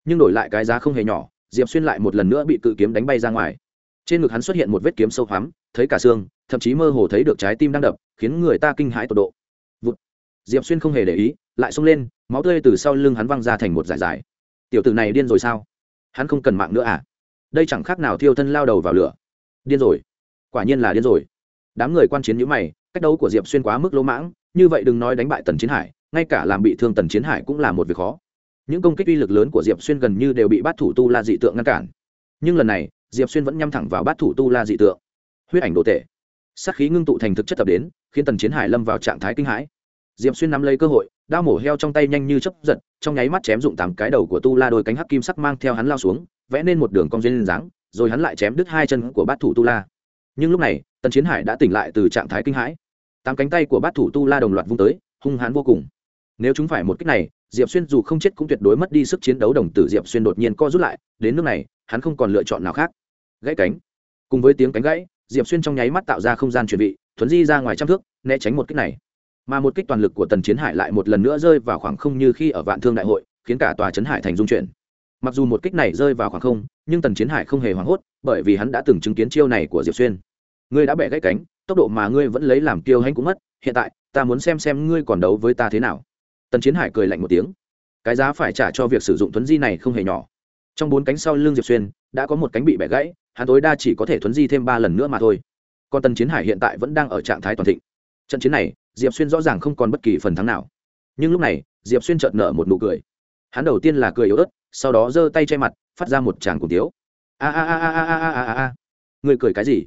Nhưng đổi lại cái giá không hề nhỏ, diệp xuyên lại một lần nữa bị cự kiếm đánh bay ra ngoài. Trên ngực hắn xuất hiện một vết kiếm sâu hoắm, thấy cả xương, thậm chí mơ hồ thấy được trái tim đang đập khiến người ta kinh hãi tột độ. Vụt. diệp xuyên không hề để ý, lại xông lên, máu tươi từ sau lưng hắn văng ra thành một dải dải. Tiểu tử này điên rồi sao? Hắn không cần mạng nữa à? Đây chẳng khác nào thiêu thân lao đầu vào lửa. Điên rồi. Quả nhiên là điên rồi. Đám người quan chiến nhữ mày, cách đấu của diệp xuyên quá mức lỗ mãng, như vậy đừng nói đánh bại tần chiến hải, ngay cả làm bị thương tần chiến hải cũng là một việc khó. Những công kích uy lực lớn của diệp xuyên gần như đều bị bát thủ tu la dị tượng ngăn cản. Nhưng lần này, diệp xuyên vẫn nhắm thẳng vào bát thủ tu la dị tượng. Huyết ảnh đồ tệ sát khí ngưng tụ thành thực chất tập đến khiến tần chiến hải lâm vào trạng thái kinh hãi. Diệp xuyên nắm lấy cơ hội, đao mổ heo trong tay nhanh như chấp giật, trong nháy mắt chém dụng tám cái đầu của tu la đôi cánh hắc kim sắc mang theo hắn lao xuống, vẽ nên một đường cong duyên dáng, rồi hắn lại chém đứt hai chân của bát thủ tu la. Nhưng lúc này, tần chiến hải đã tỉnh lại từ trạng thái kinh hãi. Tám cánh tay của bát thủ tu la đồng loạt vung tới, hung hãn vô cùng. Nếu chúng phải một cách này, diệp xuyên dù không chết cũng tuyệt đối mất đi sức chiến đấu đồng tử diệp xuyên đột nhiên co rút lại, đến nước này, hắn không còn lựa chọn nào khác. Gãy cánh. Cùng với tiếng cánh gãy, diệp xuyên trong nháy mắt tạo ra không gian chuẩn bị thuấn di ra ngoài trăm thước, né tránh một kích này. Mà một kích toàn lực của tần chiến hải lại một lần nữa rơi vào khoảng không như khi ở vạn thương đại hội, khiến cả tòa trấn hải thành dung chuyển. Mặc dù một kích này rơi vào khoảng không, nhưng tần chiến hải không hề hoảng hốt, bởi vì hắn đã từng chứng kiến chiêu này của diệp xuyên. Ngươi đã bẻ gãy cánh, tốc độ mà ngươi vẫn lấy làm kiêu hãnh cũng mất, hiện tại, ta muốn xem xem ngươi còn đấu với ta thế nào. Tần chiến hải cười lạnh một tiếng. Cái giá phải trả cho việc sử dụng thuấn di này không hề nhỏ. Trong bốn cánh sau lưng diệp xuyên, đã có một cánh bị bẻ gãy, hắn tối đa chỉ có thể thuấn di thêm ba lần nữa mà thôi còn tần chiến hải hiện tại vẫn đang ở trạng thái toàn thịnh. Trận chiến này, diệp xuyên rõ ràng không còn bất kỳ phần thắng nào. Nhưng lúc này, diệp xuyên chợt nở một nụ cười. Hắn đầu tiên là cười yếu ớt, sau đó giơ tay che mặt, phát ra một tràng cùng tiếu. A a a a a a a a a. Người cười cái gì?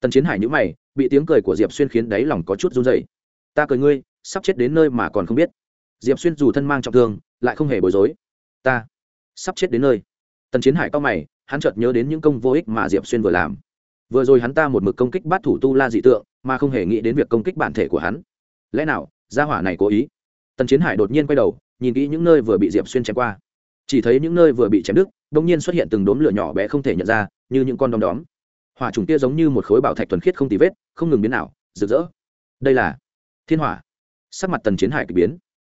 Tần chiến hải nhữ mày, bị tiếng cười của diệp xuyên khiến đáy lòng có chút run dày ta cười ngươi, sắp chết đến nơi mà còn không biết. Diệp xuyên dù thân mang trọng thương, lại không hề bối rối. Ta, sắp chết đến nơi. Tần chiến hải cao mày, hắn chợt nhớ đến những công vô ích mà diệp xuyên vừa làm vừa rồi hắn ta một mực công kích bát thủ tu la dị tượng, mà không hề nghĩ đến việc công kích bản thể của hắn. Lẽ nào, gia hỏa này cố ý? Tần chiến hải đột nhiên quay đầu, nhìn kỹ những nơi vừa bị diệp xuyên chém qua. Chỉ thấy những nơi vừa bị chém đứt đ ỗ n g nhiên xuất hiện từng đốm lửa nhỏ bé không thể nhận ra, như những con đom đóm. Hỏa trùng kia giống như một khối bảo thạch thuần khiết không tì vết, không ngừng biến nào rực rỡ. Đây là thiên hỏa. Sắc mặt tần chiến hải k ỳ biến.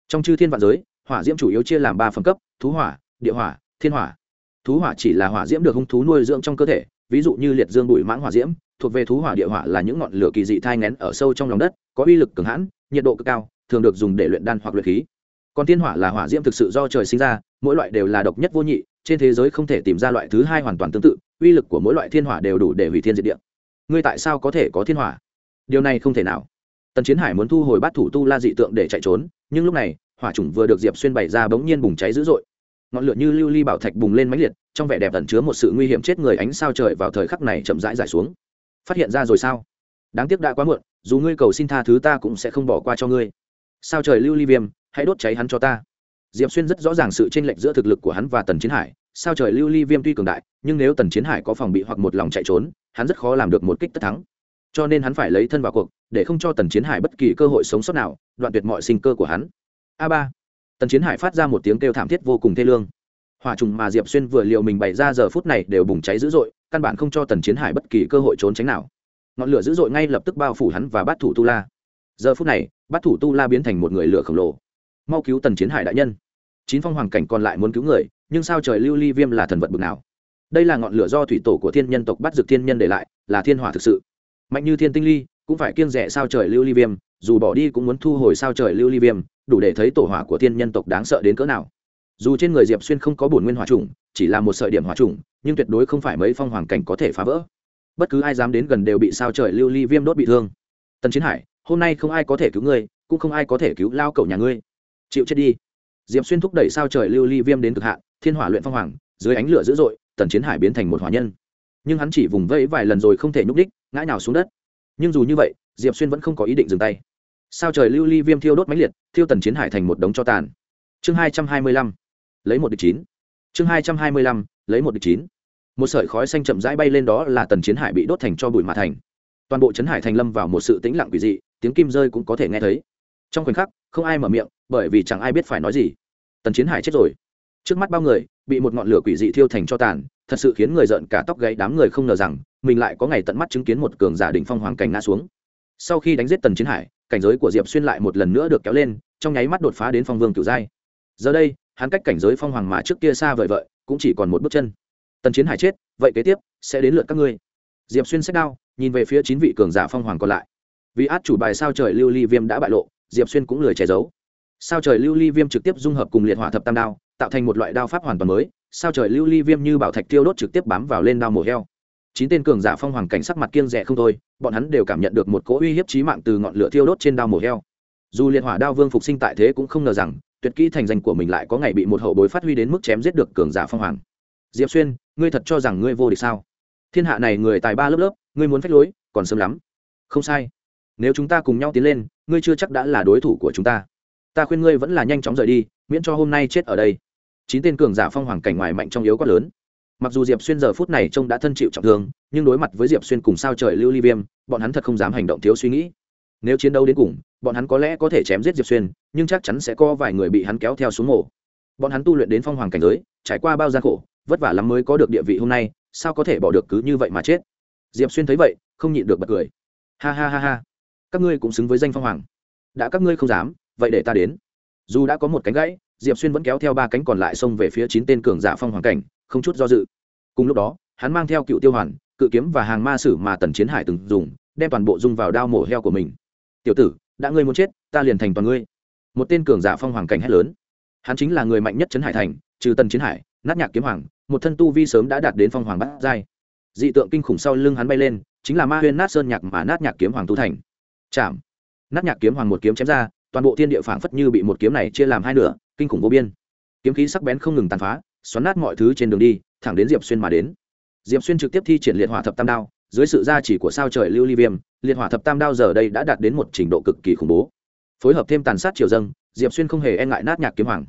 Trong chư thiên vạn giới, hỏa diễm chủ yếu chia làm ba phẩm cấp, thú hỏa, địa hỏa, thiên hỏa. Thú hỏa chỉ là hỏa diễm được hung thú nuôi dưỡng trong cơ thể ví dụ như liệt dương bụi mãng hỏa diễm, thuộc về thú hỏa địa hỏa là những ngọn lửa kỳ dị thai ngén ở sâu trong lòng đất, có uy lực cường hãn, nhiệt độ cực cao, thường được dùng để luyện đan hoặc luyện khí. Còn thiên hỏa là hỏa diễm thực sự do trời sinh ra, mỗi loại đều là độc nhất vô nhị, trên thế giới không thể tìm ra loại thứ hai hoàn toàn tương tự, uy lực của mỗi loại thiên hỏa đều đủ để hủy thiên diệt địa. Ngươi tại sao có thể có thiên hỏa? Điều này không thể nào. Tần chiến hải muốn thu hồi bát thủ tu la dị tượng để chạy trốn, nhưng lúc này, hỏa chủng vừa được diệp xuyên bày ra bỗng nhiên bùng cháy dữ dội ngọn lửa như lưu ly bảo thạch bùng lên mãnh liệt, trong vẻ đẹp ẩn chứa một sự nguy hiểm chết người ánh sao trời vào thời khắc này chậm rãi giải xuống. Phát hiện ra rồi sao? Đáng tiếc đã quá muộn, dù ngươi cầu xin tha thứ ta cũng sẽ không bỏ qua cho ngươi. Sao trời lưu ly viêm, hãy đốt cháy hắn cho ta. Diệp xuyên rất rõ ràng sự chênh lệch giữa thực lực của hắn và tần chiến hải. Sao trời lưu ly viêm tuy cường đại, nhưng nếu tần chiến hải có phòng bị hoặc một lòng chạy trốn, hắn rất khó làm được một kích tất thắng. Cho nên hắn phải lấy thân vào cuộc, để không cho tần chiến hải bất kỳ cơ hội sống sót nào, đoạn tuyệt mọi sinh cơ của hắn. A ba tần chiến hải phát ra một tiếng kêu thảm thiết vô cùng thê lương. Hỏa trùng mà diệp xuyên vừa liệu mình bày ra giờ phút này đều bùng cháy dữ dội, căn bản không cho tần chiến hải bất kỳ cơ hội trốn tránh nào. Ngọn lửa dữ dội ngay lập tức bao phủ hắn và bắt thủ tu la. Giờ phút này bắt thủ tu la biến thành một người lửa khổng lồ. Mau cứu tần chiến hải đại nhân. Chín phong hoàng cảnh còn lại muốn cứu người, nhưng sao trời lưu ly viêm là thần vật bực nào? Đây là ngọn lửa do thủy tổ của thiên nhân tộc bắt dược thiên nhân để lại, là thiên hỏa thực sự. Mạnh như thiên tinh ly, cũng phải kiêng rẻ sao trời lưu ly viêm, dù bỏ đi cũng muốn thu hồi sao trời lưu ly viêm đủ để thấy tổ hỏa của thiên nhân tộc đáng sợ đến cỡ nào. Dù trên người diệp xuyên không có bổn nguyên hỏa trùng chỉ là một sợi điểm hỏa trùng nhưng tuyệt đối không phải mấy phong hoàng cảnh có thể phá vỡ. Bất cứ ai dám đến gần đều bị sao trời lưu ly viêm đốt bị thương. Tần chiến hải, hôm nay không ai có thể cứu ngươi, cũng không ai có thể cứu lao cậu nhà ngươi. Chịu chết đi. Diệp xuyên thúc đẩy sao trời lưu ly viêm đến cực hạn, thiên hỏa luyện phong hoàng, dưới ánh lửa dữ dội, tần chiến hải biến thành một hỏa nhân. Nhưng hắn chỉ vùng vẫy vài lần rồi không thể nhúc đích ngã nhào xuống đất. Nhưng dù như vậy, diệp xuyên vẫn không có ý định dừng tay sao trời lưu ly viêm thiêu đốt máy liệt, thiêu tần chiến hải thành một đống cho tàn. Chương hai trăm hai mươi lăm, lấy một địch chín. Chương hai trăm hai mươi lăm, lấy một địch chín. Một sợi khói xanh chậm rãi bay lên đó là tần chiến hải bị đốt thành cho bụi mạ thành. Toàn bộ trấn hải thành lâm vào một sự tĩnh lặng quỷ dị, tiếng kim rơi cũng có thể nghe thấy. Trong khoảnh khắc, không ai mở miệng, bởi vì chẳng ai biết phải nói gì. Tần chiến hải chết rồi. Trước mắt bao người, bị một ngọn lửa quỷ dị thiêu thành cho tàn, thật sự khiến người giận cả tóc gáy đám người không ngờ rằng, mình lại có ngày tận mắt chứng kiến một cường giả đỉnh phong hoàng cảnh ngã xuống. Sau khi đánh giết tần chiến hải cảnh giới của diệp xuyên lại một lần nữa được kéo lên, trong nháy mắt đột phá đến phong vương cửu giai. Giờ đây, hắn cách cảnh giới phong hoàng mà trước kia xa vời vợi, cũng chỉ còn một bước chân. Tần chiến hải chết, vậy kế tiếp sẽ đến lượt các ngươi. Diệp xuyên sách đao, nhìn về phía chín vị cường giả phong hoàng còn lại. Vì át chủ bài sao trời lưu ly viêm đã bại lộ, diệp xuyên cũng lười che giấu. Sao trời lưu ly viêm trực tiếp dung hợp cùng liệt hỏa thập tam đao, tạo thành một loại đao pháp hoàn toàn mới. Sao trời lưu ly viêm như bảo thạch tiêu đốt trực tiếp bám vào lên đao mổ heo chín tên cường giả phong hoàng cảnh sắc mặt kiêng rẻ không thôi, bọn hắn đều cảm nhận được một cỗ uy hiếp chí mạng từ ngọn lửa thiêu đốt trên đao mổ heo. Dù liệt hỏa đao vương phục sinh tại thế cũng không ngờ rằng, tuyệt kỹ thành danh của mình lại có ngày bị một hậu bối phát huy đến mức chém giết được cường giả phong hoàng. Diệp xuyên, ngươi thật cho rằng ngươi vô địch sao? Thiên hạ này người tài ba lớp lớp, ngươi muốn phách lối, còn sớm lắm. Không sai. Nếu chúng ta cùng nhau tiến lên, ngươi chưa chắc đã là đối thủ của chúng ta. Ta khuyên ngươi vẫn là nhanh chóng rời đi, miễn cho hôm nay chết ở đây. Chín tên cường giả phong hoàng cảnh ngoài mạnh trong yếu quá lớn mặc dù diệp xuyên giờ phút này trông đã thân chịu trọng thương, nhưng đối mặt với diệp xuyên cùng sao trời lưu ly viêm, bọn hắn thật không dám hành động thiếu suy nghĩ. Nếu chiến đấu đến cùng, bọn hắn có lẽ có thể chém giết diệp xuyên, nhưng chắc chắn sẽ có vài người bị hắn kéo theo xuống mổ bọn hắn tu luyện đến phong hoàng cảnh giới, trải qua bao gian khổ, vất vả lắm mới có được địa vị hôm nay, sao có thể bỏ được cứ như vậy mà chết? Diệp xuyên thấy vậy, không nhịn được bật cười. Ha ha ha ha. Các ngươi cũng xứng với danh phong hoàng. Đã các ngươi không dám, vậy để ta đến. Dù đã có một cánh gãy, diệp xuyên vẫn kéo theo ba cánh còn lại xông về phía chín tên cường giả phong hoàng cảnh không chút do dự. Cùng lúc đó, hắn mang theo cựu tiêu hoàn, cự kiếm và hàng ma sử mà tần chiến hải từng dùng, đem toàn bộ dung vào đao mổ heo của mình. Tiểu tử, đã ngươi muốn chết, ta liền thành toàn ngươi. Một tên cường giả phong hoàng cảnh hét lớn. Hắn chính là người mạnh nhất trấn hải thành, trừ tần chiến hải, nát nhạc kiếm hoàng, một thân tu vi sớm đã đạt đến phong hoàng bát giai. Dị tượng kinh khủng sau lưng hắn bay lên, chính là ma huyên nát sơn nhạc mà nát nhạc kiếm hoàng tu thành. Chạm. Nát nhạc kiếm hoàng một kiếm chém ra, toàn bộ thiên địa phảng phất như bị một kiếm này chia làm hai nửa, kinh khủng vô biên. Kiếm khí sắc bén không ngừng tàn phá xoắn nát mọi thứ trên đường đi, thẳng đến diệp xuyên mà đến. Diệp xuyên trực tiếp thi triển liệt hỏa thập tam đao, dưới sự gia trì của sao trời lưu ly viêm, liệt hỏa thập tam đao giờ đây đã đạt đến một trình độ cực kỳ khủng bố. Phối hợp thêm tàn sát triều dâng, diệp xuyên không hề e ngại nát nhạc kiếm hoàng.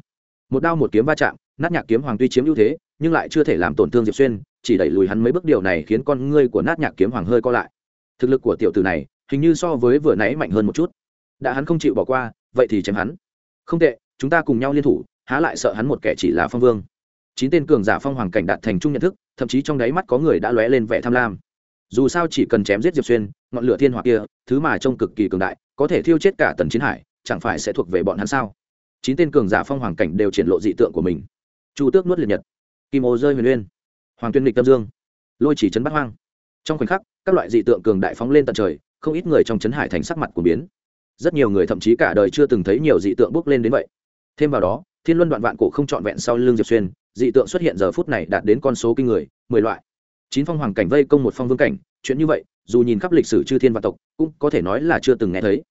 Một đao một kiếm va chạm, nát nhạc kiếm hoàng tuy chiếm ưu thế, nhưng lại chưa thể làm tổn thương diệp xuyên, chỉ đẩy lùi hắn mấy bước điều này khiến con ngươi của nát nhạc kiếm hoàng hơi co lại. Thực lực của tiểu tử này, hình như so với vừa nãy mạnh hơn một chút. Đã hắn không chịu bỏ qua, vậy thì chém hắn. Không tệ, chúng ta cùng nhau liên thủ, há lại sợ hắn một kẻ chỉ là phong vương chín tên cường giả phong hoàng cảnh đạt thành chung nhận thức, thậm chí trong đáy mắt có người đã lóe lên vẻ tham lam. Dù sao chỉ cần chém giết diệp xuyên, ngọn lửa thiên hỏa kia, thứ mà trông cực kỳ cường đại, có thể thiêu chết cả tần chiến hải, chẳng phải sẽ thuộc về bọn hắn sao? Chín tên cường giả phong hoàng cảnh đều triển lộ dị tượng của mình. Chu tước nuốt liệt nhật. Kim ô rơi huyền uyên. Hoàng tuyên lịch tâm dương. Lôi chỉ chấn bắt hoang. Trong khoảnh khắc, các loại dị tượng cường đại phóng lên tận trời, không ít người trong chấn hải thành sắc mặt của biến. Rất nhiều người thậm chí cả đời chưa từng thấy nhiều dị tượng bước lên đến vậy. Thêm vào đó, thiên luân đoạn vạn cổ không trọn vẹn sau lưng diệp xuyên dị tượng xuất hiện giờ phút này đạt đến con số kinh người, mười loại. Chín phong hoàng cảnh vây công một phong vương cảnh, chuyện như vậy, dù nhìn khắp lịch sử chư thiên và tộc, cũng có thể nói là chưa từng nghe thấy.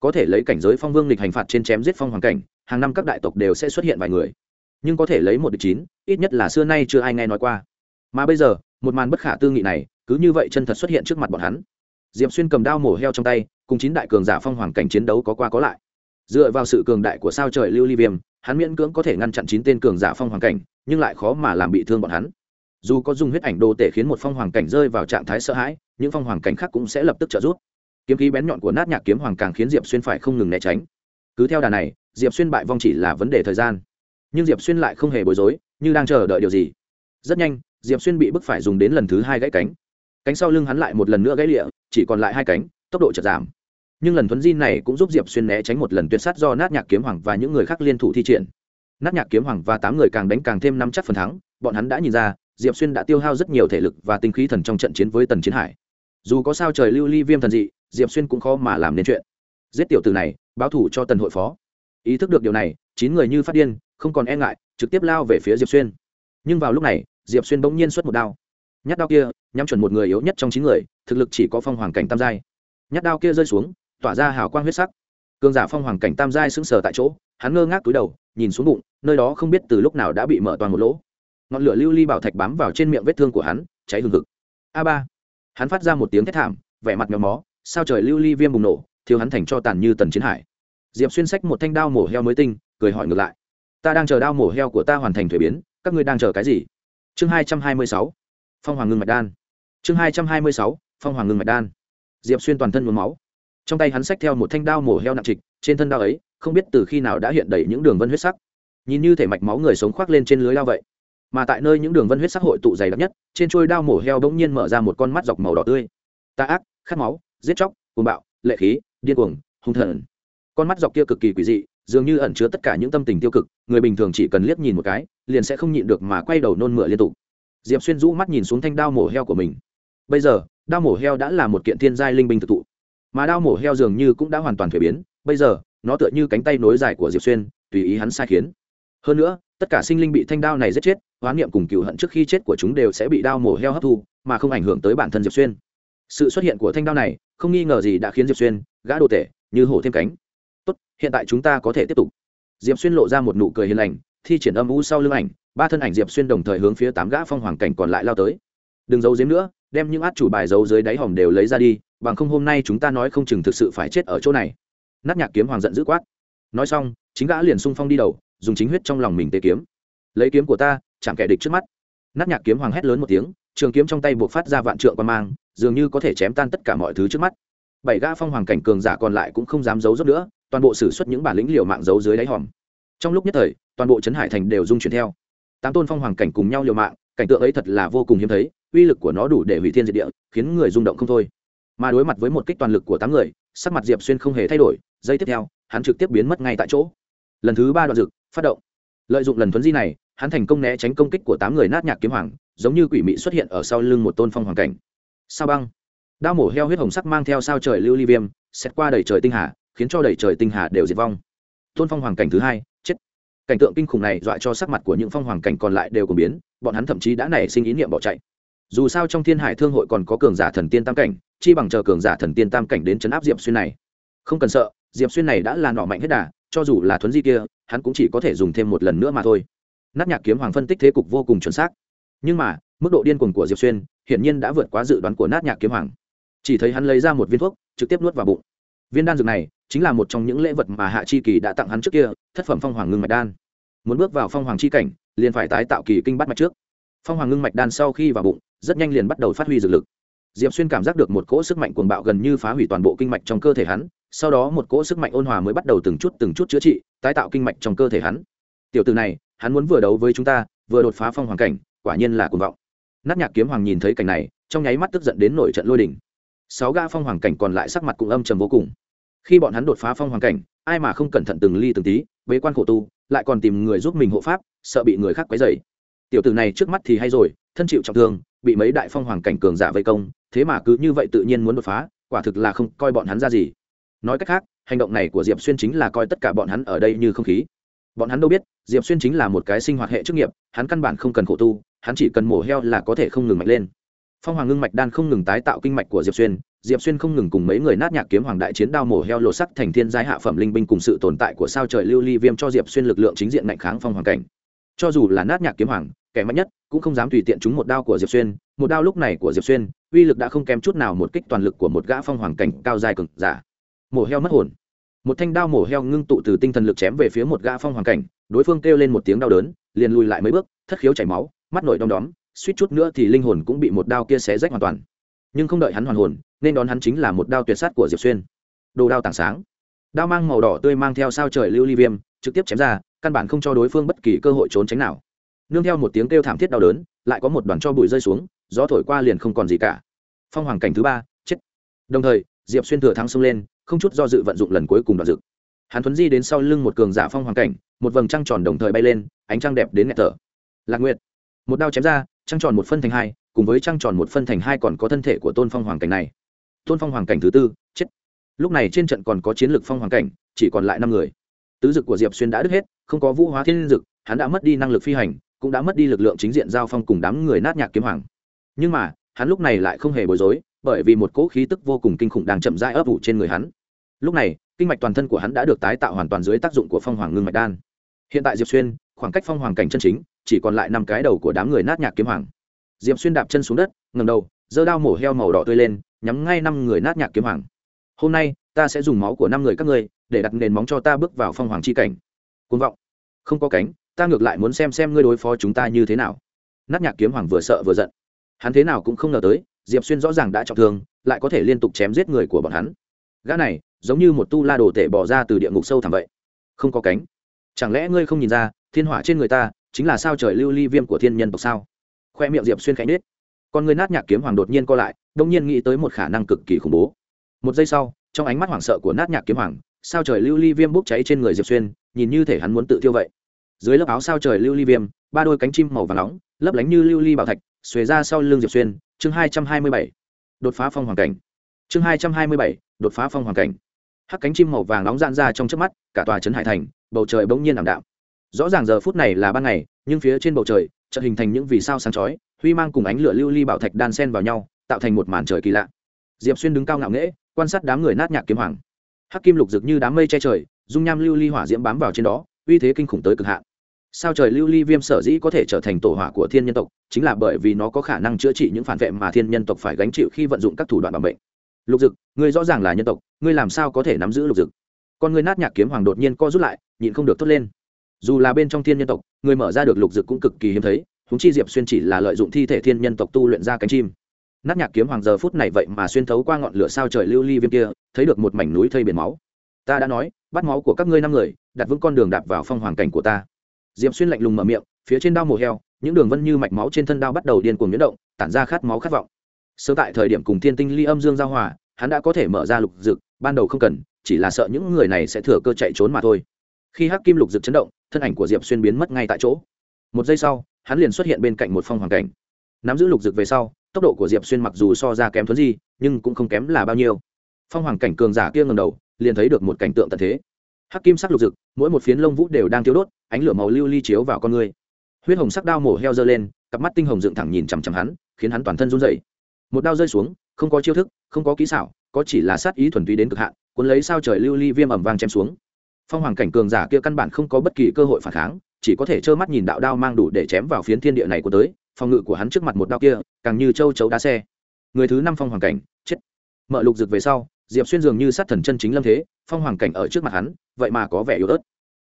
Có thể lấy cảnh giới phong vương lịch hành phạt trên chém giết phong hoàng cảnh, hàng năm các đại tộc đều sẽ xuất hiện vài người. Nhưng có thể lấy một địch chín, ít nhất là xưa nay chưa ai nghe nói qua. Mà bây giờ, một màn bất khả tư nghị này, cứ như vậy chân thật xuất hiện trước mặt bọn hắn. Diệp xuyên cầm đao mổ heo trong tay, cùng chín đại cường giả phong hoàng cảnh chiến đấu có qua có lại dựa vào sự cường đại của sao trời lưu ly viêm, hắn miễn cưỡng có thể ngăn chặn chín tên cường giả phong hoàng cảnh, nhưng lại khó mà làm bị thương bọn hắn. Dù có dùng huyết ảnh đồ tể khiến một phong hoàng cảnh rơi vào trạng thái sợ hãi, những phong hoàng cảnh khác cũng sẽ lập tức trợ giúp. Kiếm khí bén nhọn của nát nhạc kiếm hoàng càng khiến diệp xuyên phải không ngừng né tránh. Cứ theo đà này, diệp xuyên bại vong chỉ là vấn đề thời gian. Nhưng diệp xuyên lại không hề bối rối, như đang chờ đợi điều gì. Rất nhanh, diệp xuyên bị bức phải dùng đến lần thứ hai gãy cánh. Cánh sau lưng hắn lại một lần nữa gãy lịa, chỉ còn lại hai cánh, tốc độ chật giảm nhưng lần thuấn di này cũng giúp diệp xuyên né tránh một lần tuyệt sát do nát nhạc kiếm hoàng và những người khác liên thủ thi triển. Nát nhạc kiếm hoàng và tám người càng đánh càng thêm năm chắc phần thắng, bọn hắn đã nhìn ra, diệp xuyên đã tiêu hao rất nhiều thể lực và tinh khí thần trong trận chiến với tần chiến hải. Dù có sao trời lưu ly viêm thần dị, diệp xuyên cũng khó mà làm nên chuyện. Giết tiểu từ này, báo thủ cho tần hội phó. Ý thức được điều này, chín người như phát điên, không còn e ngại, trực tiếp lao về phía diệp xuyên. Nhưng vào lúc này, diệp xuyên bỗng nhiên xuất một đao. Nhát đao kia, nhắm chuẩn một người yếu nhất trong chín người, thực lực chỉ có phong hoàng cảnh tam giai. Nhát đao kia rơi xuống tỏa ra hào quang huyết sắc. Cường giả phong hoàng cảnh tam giai sững sờ tại chỗ, hắn ngơ ngác túi đầu, nhìn xuống bụng, nơi đó không biết từ lúc nào đã bị mở toàn một lỗ. Ngọn lửa lưu ly bảo thạch bám vào trên miệng vết thương của hắn, cháy hừng hực. A ba. Hắn phát ra một tiếng thét thảm, vẻ mặt méo mó, sao trời lưu ly viêm bùng nổ thiếu hắn thành cho tàn như tần chiến hải. Diệp xuyên sách một thanh đao mổ heo mới tinh, cười hỏi ngược lại. Ta đang chờ đao mổ heo của ta hoàn thành thuế biến, các ngươi đang chờ cái gì? Chương hai trăm hai mươi sáu. Phong hoàng ngưng mạch đan. Chương hai trăm hai mươi sáu, phong hoàng ngưng mạch đan. Diệp xuyên toàn thân nhuốm máu trong tay hắn xách theo một thanh đao mổ heo nặng trịch, trên thân đao ấy, không biết từ khi nào đã hiện đầy những đường vân huyết sắc. Nhìn như thể mạch máu người sống khoác lên trên lưới lao vậy, mà tại nơi những đường vân huyết sắc hội tụ dày đặc nhất, trên trôi đao mổ heo bỗng nhiên mở ra một con mắt dọc màu đỏ tươi. Tạ ác, khát máu, giết chóc, cuồng bạo, lệ khí, điên cuồng, hung thần. Con mắt dọc kia cực kỳ quỷ dị, dường như ẩn chứa tất cả những tâm tình tiêu cực, người bình thường chỉ cần liếc nhìn một cái, liền sẽ không nhịn được mà quay đầu nôn mửa liên tục. Diệp xuyên rũ mắt nhìn xuống thanh đao mổ heo của mình. Bây giờ, đao mổ heo đã là một kiện thiên giai linh binh thực thụ mà đao mổ heo dường như cũng đã hoàn toàn thuế biến, bây giờ, nó tựa như cánh tay nối dài của diệp xuyên, tùy ý hắn sai khiến. Hơn nữa, tất cả sinh linh bị thanh đao này giết chết, hoán niệm cùng cựu hận trước khi chết của chúng đều sẽ bị đao mổ heo hấp thu, mà không ảnh hưởng tới bản thân diệp xuyên. Sự xuất hiện của thanh đao này, không nghi ngờ gì đã khiến diệp xuyên gã đồ tể như hổ thêm cánh. Tốt, hiện tại chúng ta có thể tiếp tục. Diệp xuyên lộ ra một nụ cười hiền lành, thi triển âm u sau lưng ảnh, ba thân ảnh diệp xuyên đồng thời hướng phía tám gã phong hoàng cảnh còn lại lao tới. Đừng giấu giếm nữa đem những át chủ bài giấu dưới đáy hòm đều lấy ra đi, bằng không hôm nay chúng ta nói không chừng thực sự phải chết ở chỗ này. Nát nhạc kiếm hoàng giận dữ quát. Nói xong, chính gã liền sung phong đi đầu, dùng chính huyết trong lòng mình tế kiếm. Lấy kiếm của ta chẳng kẻ địch trước mắt. Nát nhạc kiếm hoàng hét lớn một tiếng, trường kiếm trong tay buộc phát ra vạn trượng quan mang, dường như có thể chém tan tất cả mọi thứ trước mắt. Bảy gã phong hoàng cảnh cường giả còn lại cũng không dám giấu dốt nữa, toàn bộ xử suất những bản lĩnh liều mạng giấu dưới đáy hòm. Trong lúc nhất thời, toàn bộ trấn hải thành đều dung chuyển theo. Tám tôn phong hoàng cảnh cùng nhau liều mạng, cảnh tượng ấy thật là vô cùng hiếm thấy uy lực của nó đủ để hủy thiên diệt địa, khiến người rung động không thôi. Mà đối mặt với một kích toàn lực của tám người, sắc mặt diệp xuyên không hề thay đổi, giây tiếp theo, hắn trực tiếp biến mất ngay tại chỗ. Lần thứ ba đoạn dực phát động. Lợi dụng lần thuấn di này, hắn thành công né tránh công kích của tám người nát nhạc kiếm hoàng, giống như quỷ mị xuất hiện ở sau lưng một tôn phong hoàng cảnh. Sao băng? Đao mổ heo huyết hồng sắc mang theo sao trời lưu ly viêm, xét qua đầy trời tinh hà, khiến cho đầy trời tinh hà đều diệt vong. Tôn phong hoàng cảnh thứ hai, chết. Cảnh tượng kinh khủng này dọa cho sắc mặt của những phong hoàng cảnh còn lại đều cùng biến, bọn hắn thậm chí đã nảy sinh ý niệm bỏ chạy dù sao trong thiên hải thương hội còn có cường giả thần tiên tam cảnh, chi bằng chờ cường giả thần tiên tam cảnh đến chấn áp diệp xuyên này. Không cần sợ, diệp xuyên này đã là nọ mạnh hết đà, cho dù là thuấn di kia, hắn cũng chỉ có thể dùng thêm một lần nữa mà thôi. Nát nhạc kiếm hoàng phân tích thế cục vô cùng chuẩn xác. Nhưng mà, mức độ điên cuồng của diệp xuyên, hiển nhiên đã vượt quá dự đoán của nát nhạc kiếm hoàng. Chỉ thấy hắn lấy ra một viên thuốc, trực tiếp nuốt vào bụng. Viên đan dược này, chính là một trong những lễ vật mà hạ chi kỳ đã tặng hắn trước kia, thất phẩm phong hoàng ngưng mạch đan. Muốn bước vào phong hoàng chi cảnh, liền phải tái tạo kỳ kinh bắt mạch trước. Phong hoàng ngưng mạch đan sau khi vào bụng rất nhanh liền bắt đầu phát huy dược lực. Diệp xuyên cảm giác được một cỗ sức mạnh cuồng bạo gần như phá hủy toàn bộ kinh mạch trong cơ thể hắn, sau đó một cỗ sức mạnh ôn hòa mới bắt đầu từng chút từng chút chữa trị, tái tạo kinh mạch trong cơ thể hắn. Tiểu từ này, hắn muốn vừa đấu với chúng ta, vừa đột phá phong hoàng cảnh, quả nhiên là cuồng vọng. Nát nhạc kiếm hoàng nhìn thấy cảnh này, trong nháy mắt tức giận đến nổi trận lôi đình. Sáu ga phong hoàng cảnh còn lại sắc mặt cũng âm trầm vô cùng. Khi bọn hắn đột phá phong hoàng cảnh, ai mà không cẩn thận từng ly từng tí, bế quan khổ tu, lại còn tìm người giúp mình hộ pháp, sợ bị người khác quấy dày tiểu tử này trước mắt thì hay rồi, thân chịu trọng thương bị mấy đại phong hoàng cảnh cường giả vây công, thế mà cứ như vậy tự nhiên muốn đột phá, quả thực là không coi bọn hắn ra gì. Nói cách khác, hành động này của diệp xuyên chính là coi tất cả bọn hắn ở đây như không khí. Bọn hắn đâu biết, diệp xuyên chính là một cái sinh hoạt hệ chức nghiệp, hắn căn bản không cần khổ tu, hắn chỉ cần mổ heo là có thể không ngừng mạnh lên. Phong hoàng ngưng mạch đan không ngừng tái tạo kinh mạch của diệp xuyên diệp xuyên không ngừng cùng mấy người nát nhạc kiếm hoàng đại chiến đao mổ heo lộ sắc thành thiên giai hạ phẩm linh binh cùng sự tồn tại của sao trời lưu ly viêm cho diệp xuyên lực lượng chính diện mạnh kháng phong hoàng cảnh cho dù là nát nhạc kiếm hoàng, kẻ mạnh nhất cũng không dám tùy tiện trúng một đao của diệp xuyên. Một đao lúc này của diệp xuyên, uy lực đã không kém chút nào một kích toàn lực của một gã phong hoàng cảnh cao dài cực giả. Mổ heo mất hồn. Một thanh đao mổ heo ngưng tụ từ tinh thần lực chém về phía một gã phong hoàng cảnh. Đối phương kêu lên một tiếng đau đớn, liền lùi lại mấy bước, thất khiếu chảy máu, mắt nổi đom đóm, suýt chút nữa thì linh hồn cũng bị một đao kia xé rách hoàn toàn. Nhưng không đợi hắn hoàn hồn, nên đón hắn chính là một đao tuyệt sát của diệp xuyên. Đồ đao tảng sáng. Đao mang màu đỏ tươi mang theo sao trời lưu ly viêm trực tiếp chém ra, căn bản không cho đối phương bất kỳ cơ hội trốn tránh nào. Nương theo một tiếng kêu thảm thiết đau đớn, lại có một đoàn cho bụi rơi xuống, gió thổi qua liền không còn gì cả. Phong hoàng cảnh thứ ba, chết. Đồng thời, diệp xuyên thừa thắng xông lên, không chút do dự vận dụng lần cuối cùng đoạn dực hắn thuấn di đến sau lưng một cường giả phong hoàng cảnh, một vầng trăng tròn đồng thời bay lên, ánh trăng đẹp đến ngạt thở. Lạc nguyệt. Một đao chém ra, trăng tròn một phân thành hai, cùng với trăng tròn một phân thành hai còn có thân thể của tôn phong hoàng cảnh này. Tôn phong hoàng cảnh thứ tư, chết. Lúc này trên trận còn có chiến lược phong hoàng cảnh, chỉ còn lại năm người tứ dực của diệp xuyên đã đứt hết, không có vũ hóa thiên dực, hắn đã mất đi năng lực phi hành, cũng đã mất đi lực lượng chính diện giao phong cùng đám người nát nhạc kiếm hoàng. Nhưng mà, hắn lúc này lại không hề bối rối, bởi vì một cỗ khí tức vô cùng kinh khủng đang chậm rãi ấp ủ trên người hắn. Lúc này, kinh mạch toàn thân của hắn đã được tái tạo hoàn toàn dưới tác dụng của phong hoàng ngưng mạch đan. Hiện tại diệp xuyên, khoảng cách phong hoàng cảnh chân chính, chỉ còn lại năm cái đầu của đám người nát nhạc kiếm hoàng. Diệp xuyên đạp chân xuống đất ngầm đầu, giơ đao mổ heo màu đỏ tươi lên, nhắm ngay năm người nát nhạc kiếm hoàng. Hôm nay, ta sẽ dùng máu của năm người các ngươi để đặt nền móng cho ta bước vào phong hoàng c h i cảnh. Côn vọng. Không có cánh, ta ngược lại muốn xem xem ngươi đối phó chúng ta như thế nào. Nát nhạc kiếm hoàng vừa sợ vừa giận. Hắn thế nào cũng không ngờ tới, diệp xuyên rõ ràng đã trọng thương, lại có thể liên tục chém giết người của bọn hắn. Gã này, giống như một tu la đồ tể bỏ ra từ địa ngục sâu thẳm vậy. Không có cánh. Chẳng lẽ ngươi không nhìn ra, thiên hỏa trên người ta chính là sao trời lưu ly viêm của thiên nhân tộc sao? Khoe miệng diệp xuyên khẽ nết con người nát nhạc kiếm hoàng đột nhiên co lại, đông nhiên nghĩ tới một khả năng cực kỳ khủng bố. Một giây sau, trong ánh mắt hoảng sợ của nát nhạc kiếm hoàng sao trời lưu ly viêm bốc cháy trên người diệp xuyên, nhìn như thể hắn muốn tự tiêu vậy. Dưới lớp áo sao trời lưu ly viêm, ba đôi cánh chim màu vàng nóng, lấp lánh như lưu ly bảo thạch, xuề ra sau lưng diệp xuyên, chương hai trăm hai mươi bảy, đột phá phong hoàng cảnh. Chương hai trăm hai mươi bảy, đột phá phong hoàng cảnh. Hắc cánh chim màu vàng nóng dạn ra trong trước mắt, cả tòa trấn hải thành, bầu trời bỗng nhiên ảm đạm. Rõ ràng giờ phút này là ban ngày, nhưng phía trên bầu trời, chợt hình thành những vì sao sáng chói, huy mang cùng ánh lửa lưu ly bảo thạch đan sen vào nhau, tạo thành một màn trời kỳ lạ. Diệp xuyên đứng cao ngạo nghễ, quan sát đám người nát nhạc kiếm hoàng hắc kim lục rực như đám mây che trời, dung nham lưu ly hỏa diễm bám vào trên đó, uy thế kinh khủng tới cực hạn. Sao trời lưu ly viêm sở dĩ có thể trở thành tổ hỏa của thiên nhân tộc, chính là bởi vì nó có khả năng chữa trị những phản vệ mà thiên nhân tộc phải gánh chịu khi vận dụng các thủ đoạn bảo mệnh lục dực ngươi rõ ràng là nhân tộc, ngươi làm sao có thể nắm giữ lục dực con ngươi nát nhạc kiếm hoàng đột nhiên co rút lại, nhịn không được thốt lên. Dù là bên trong thiên nhân tộc người mở ra được lục dực cũng cực kỳ hiếm thấy húng chi diệp xuyên chỉ là lợi dụng thi thể thiên nhân tộc tu luyện ra cánh chim nát nhạc kiếm hoàng giờ phút này vậy mà xuyên thấu qua ngọn lửa sao trời lưu ly viêm kia, thấy được một mảnh núi thây biển máu. Ta đã nói, bắt máu của các ngươi năm người, đặt vững con đường đạp vào phong hoàng cảnh của ta. Diệp xuyên lạnh lùng mở miệng, phía trên đao mổ heo, những đường vân như mạch máu trên thân đao bắt đầu điên cuồng biến động, tản ra khát máu khát vọng. Sớm tại thời điểm cùng thiên tinh ly âm dương giao hòa, hắn đã có thể mở ra lục dực, ban đầu không cần, chỉ là sợ những người này sẽ thừa cơ chạy trốn mà thôi. Khi hắc kim lục dực chấn động, thân ảnh của diệp xuyên biến mất ngay tại chỗ. Một giây sau, hắn liền xuất hiện bên cạnh một phong hoàng cảnh. Nắm giữ lục dực về sau tốc độ của diệp xuyên mặc dù so ra kém thuấn gì nhưng cũng không kém là bao nhiêu. Phong hoàng cảnh cường giả kia ngầm đầu, liền thấy được một cảnh tượng tận thế. Hắc kim sắc lục rực, mỗi một phiến lông vũ đều đang thiếu đốt, ánh lửa màu lưu ly chiếu vào con người. Huyết hồng sắc đao mổ heo dơ lên, cặp mắt tinh hồng dựng thẳng nhìn chằm chằm hắn, khiến hắn toàn thân run dậy một đao rơi xuống, không có chiêu thức, không có kỹ xảo, có chỉ là sát ý thuần túy đến cực hạn, cuốn lấy sao trời lưu ly viêm ẩm vang chém xuống. Phong hoàng cảnh cường giả kia căn bản không có bất kỳ cơ hội phản kháng, chỉ có thể trơ mắt nhìn đạo đao mang đủ để chém vào phiến thiên địa này của tới phòng ngự của hắn trước mặt một đao kia, càng như châu chấu đá xe. Người thứ năm phong hoàng cảnh, chết. Mợ lục rực về sau, diệp xuyên dường như sát thần chân chính lâm thế, phong hoàng cảnh ở trước mặt hắn, vậy mà có vẻ yếu ớt.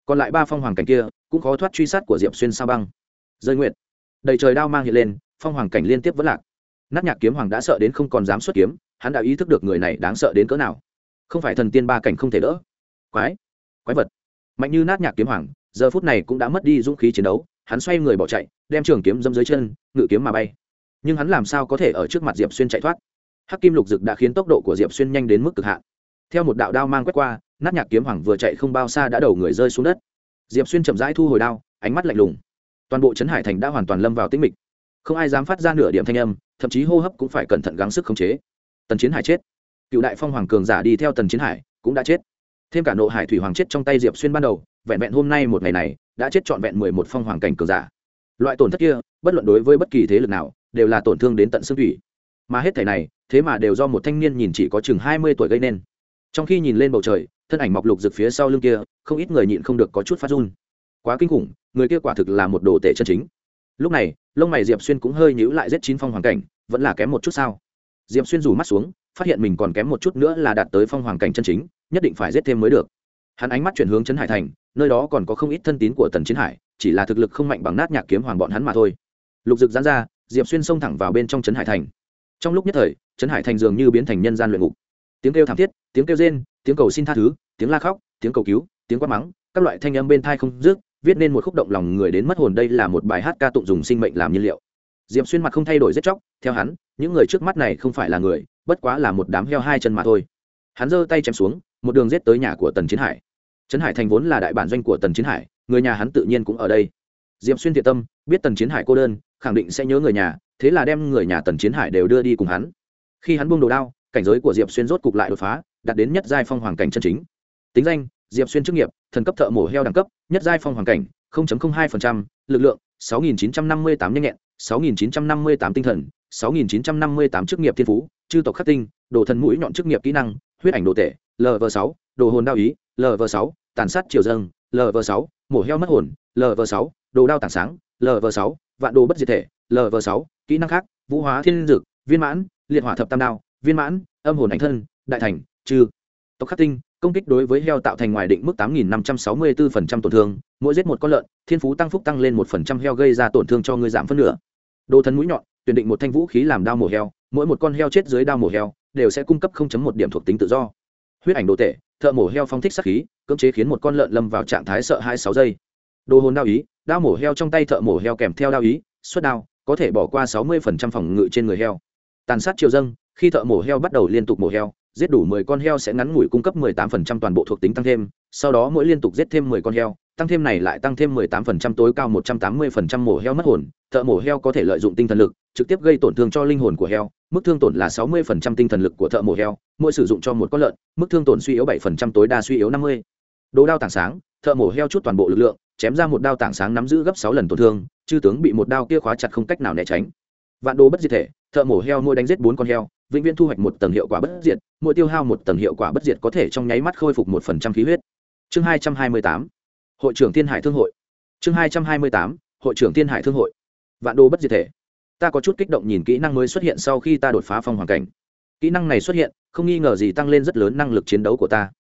Còn lại ba phong hoàng cảnh kia, cũng khó thoát truy sát của diệp xuyên sao băng. Rơi nguyện đầy trời đao mang hiện lên, phong hoàng cảnh liên tiếp vẫn lạc. Nát nhạc kiếm hoàng đã sợ đến không còn dám xuất kiếm, hắn đã ý thức được người này đáng sợ đến cỡ nào. Không phải thần tiên ba cảnh không thể đỡ. Quái. Quái vật. Mạnh như nát nhạc kiếm hoàng, giờ phút này cũng đã mất đi dũng khí chiến đấu hắn xoay người bỏ chạy, đem trường kiếm dâm dưới chân, ngự kiếm mà bay. Nhưng hắn làm sao có thể ở trước mặt diệp xuyên chạy thoát? Hắc kim lục dực đã khiến tốc độ của diệp xuyên nhanh đến mức cực hạn. Theo một đạo đao mang quét qua, nát nhạc kiếm hoàng vừa chạy không bao xa đã đầu người rơi xuống đất. Diệp xuyên chậm rãi thu hồi đao, ánh mắt lạnh lùng. Toàn bộ trấn hải thành đã hoàn toàn lâm vào tĩnh mịch. Không ai dám phát ra nửa điểm thanh âm, thậm chí hô hấp cũng phải cẩn thận gắng sức khống chế. Tần chiến hải chết. Cựu đại phong hoàng cường giả đi theo tần chiến hải cũng đã chết. Thêm cả nộ hải thủy hoàng chết trong tay diệp xuyên ban đầu, vẹn vẹn hôm nay một ngày này đã chết trọn vẹn mười một phong hoàng cảnh cường giả. Loại tổn thất kia, bất luận đối với bất kỳ thế lực nào, đều là tổn thương đến tận xương thủy. Mà hết thảy này, thế mà đều do một thanh niên nhìn chỉ có chừng hai mươi tuổi gây nên. Trong khi nhìn lên bầu trời, thân ảnh mọc lục rực phía sau lưng kia, không ít người nhịn không được có chút phát run. Quá kinh khủng, người kia quả thực là một đồ tể chân chính. Lúc này, lông mày diệp xuyên cũng hơi nhíu lại giết chín phong hoàng cảnh, vẫn là kém một chút sao? Diệp xuyên rủ mắt xuống, phát hiện mình còn kém một chút nữa là đạt tới phong hoàng cảnh chân chính, nhất định phải giết thêm mới được. Hắn ánh mắt chuyển hướng trấn hải thành nơi đó còn có không ít thân tín của tần chiến hải, chỉ là thực lực không mạnh bằng nát nhạc kiếm hoàng bọn hắn mà thôi. Lục dực giãn ra, diệp xuyên xông thẳng vào bên trong trấn hải thành. Trong lúc nhất thời, trấn hải thành dường như biến thành nhân gian luyện ngục. Tiếng kêu thảm thiết, tiếng kêu rên, tiếng cầu xin tha thứ, tiếng la khóc, tiếng cầu cứu, tiếng quát mắng, các loại thanh âm bên thai không dứt, viết nên một khúc động lòng người đến mất hồn đây là một bài hát ca tụng dùng sinh mệnh làm nhiên liệu. Diệp xuyên mặt không thay đổi rất chóc, theo hắn, những người trước mắt này không phải là người, bất quá là một đám heo hai chân mà thôi. Hắn giơ tay chém xuống, một đường rết tới nhà của tần chiến hải trấn hải thành vốn là đại bản doanh của tần chiến hải người nhà hắn tự nhiên cũng ở đây. Diệp xuyên thiện tâm biết tần chiến hải cô đơn khẳng định sẽ nhớ người nhà thế là đem người nhà tần chiến hải đều đưa đi cùng hắn. Khi hắn buông đồ đao cảnh giới của diệp xuyên rốt cục lại đột phá đạt đến nhất giai phong hoàng cảnh chân chính. Tính danh diệp xuyên chức nghiệp thần cấp thợ mổ heo đẳng cấp nhất giai phong hoàng cảnh 0.02%, lực lượng 6.958 nhanh nhẹn 6.958 tinh thần 6.958 chức nghiệp thiên phú chư tộc khắc tinh đồ thần mũi nhọn chức nghiệp kỹ năng huyết ảnh đồ tể lv 6 đồ hồn đao ý lv 6 tàn sát triều dâng lv 6 mổ heo mất hồn lv 6 đồ đao tảng sáng lv 6 vạn đồ bất diệt thể lv 6 kỹ năng khác, vũ hóa thiên dực viên mãn, liệt hỏa thập tam đao, viên mãn, âm hồn ảnh thân, đại thành, trừ. Tộc khắc tinh, công kích đối với heo tạo thành ngoài định mức 8.564% tổn thương, mỗi giết một con lợn, thiên phú tăng phúc tăng lên một phần trăm heo gây ra tổn thương cho người giảm phân nửa. Đồ thần mũi nhọn, tuyển định một thanh vũ khí làm đao mổ heo, mỗi một con heo chết dưới đao mổ heo, đều sẽ cung cấp 0.1 điểm thuộc tính tự do huyết ảnh đồ tệ thợ mổ heo phong thích sát khí, cưỡng chế khiến một con lợn lâm vào trạng thái sợ hãi sáu giây. Đồ hồn đao ý, đao mổ heo trong tay thợ mổ heo kèm theo đao ý xuất đao, có thể bỏ qua 60% phòng ngự trên người heo. Tàn sát chiều dâng, khi thợ mổ heo bắt đầu liên tục mổ heo giết đủ 10 con heo sẽ ngắn ngủi cung cấp 18% toàn bộ thuộc tính tăng thêm, sau đó mỗi liên tục giết thêm 10 con heo, tăng thêm này lại tăng thêm 18% tối cao 180% mổ heo mất hồn, thợ mổ heo có thể lợi dụng tinh thần lực, trực tiếp gây tổn thương cho linh hồn của heo, mức thương tổn là 60% tinh thần lực của thợ mổ heo, mỗi sử dụng cho một con lợn, mức thương tổn suy yếu 7% tối đa suy yếu 50. Đồ đao tảng sáng, thợ mổ heo chút toàn bộ lực lượng, chém ra một đao tảng sáng nắm giữ gấp 6 lần tổn thương, chư tướng bị một đao kia khóa chặt không cách nào né tránh. Vạn đồ bất diệt thể, thợ mổ heo mỗi đánh giết 4 con heo, vĩnh viễn thu hoạch một tầng hiệu quả bất diệt, mỗi tiêu hao một tầng hiệu quả bất diệt có thể trong nháy mắt khôi phục một phần trăm khí huyết. Chương hai trăm hai mươi tám, hội trưởng thiên hải thương hội. Chương hai trăm hai mươi tám, hội trưởng thiên hải thương hội. Vạn đô bất diệt thể. Ta có chút kích động nhìn kỹ năng mới xuất hiện sau khi ta đột phá phong hoàn cảnh. Kỹ năng này xuất hiện, không nghi ngờ gì tăng lên rất lớn năng lực chiến đấu của ta.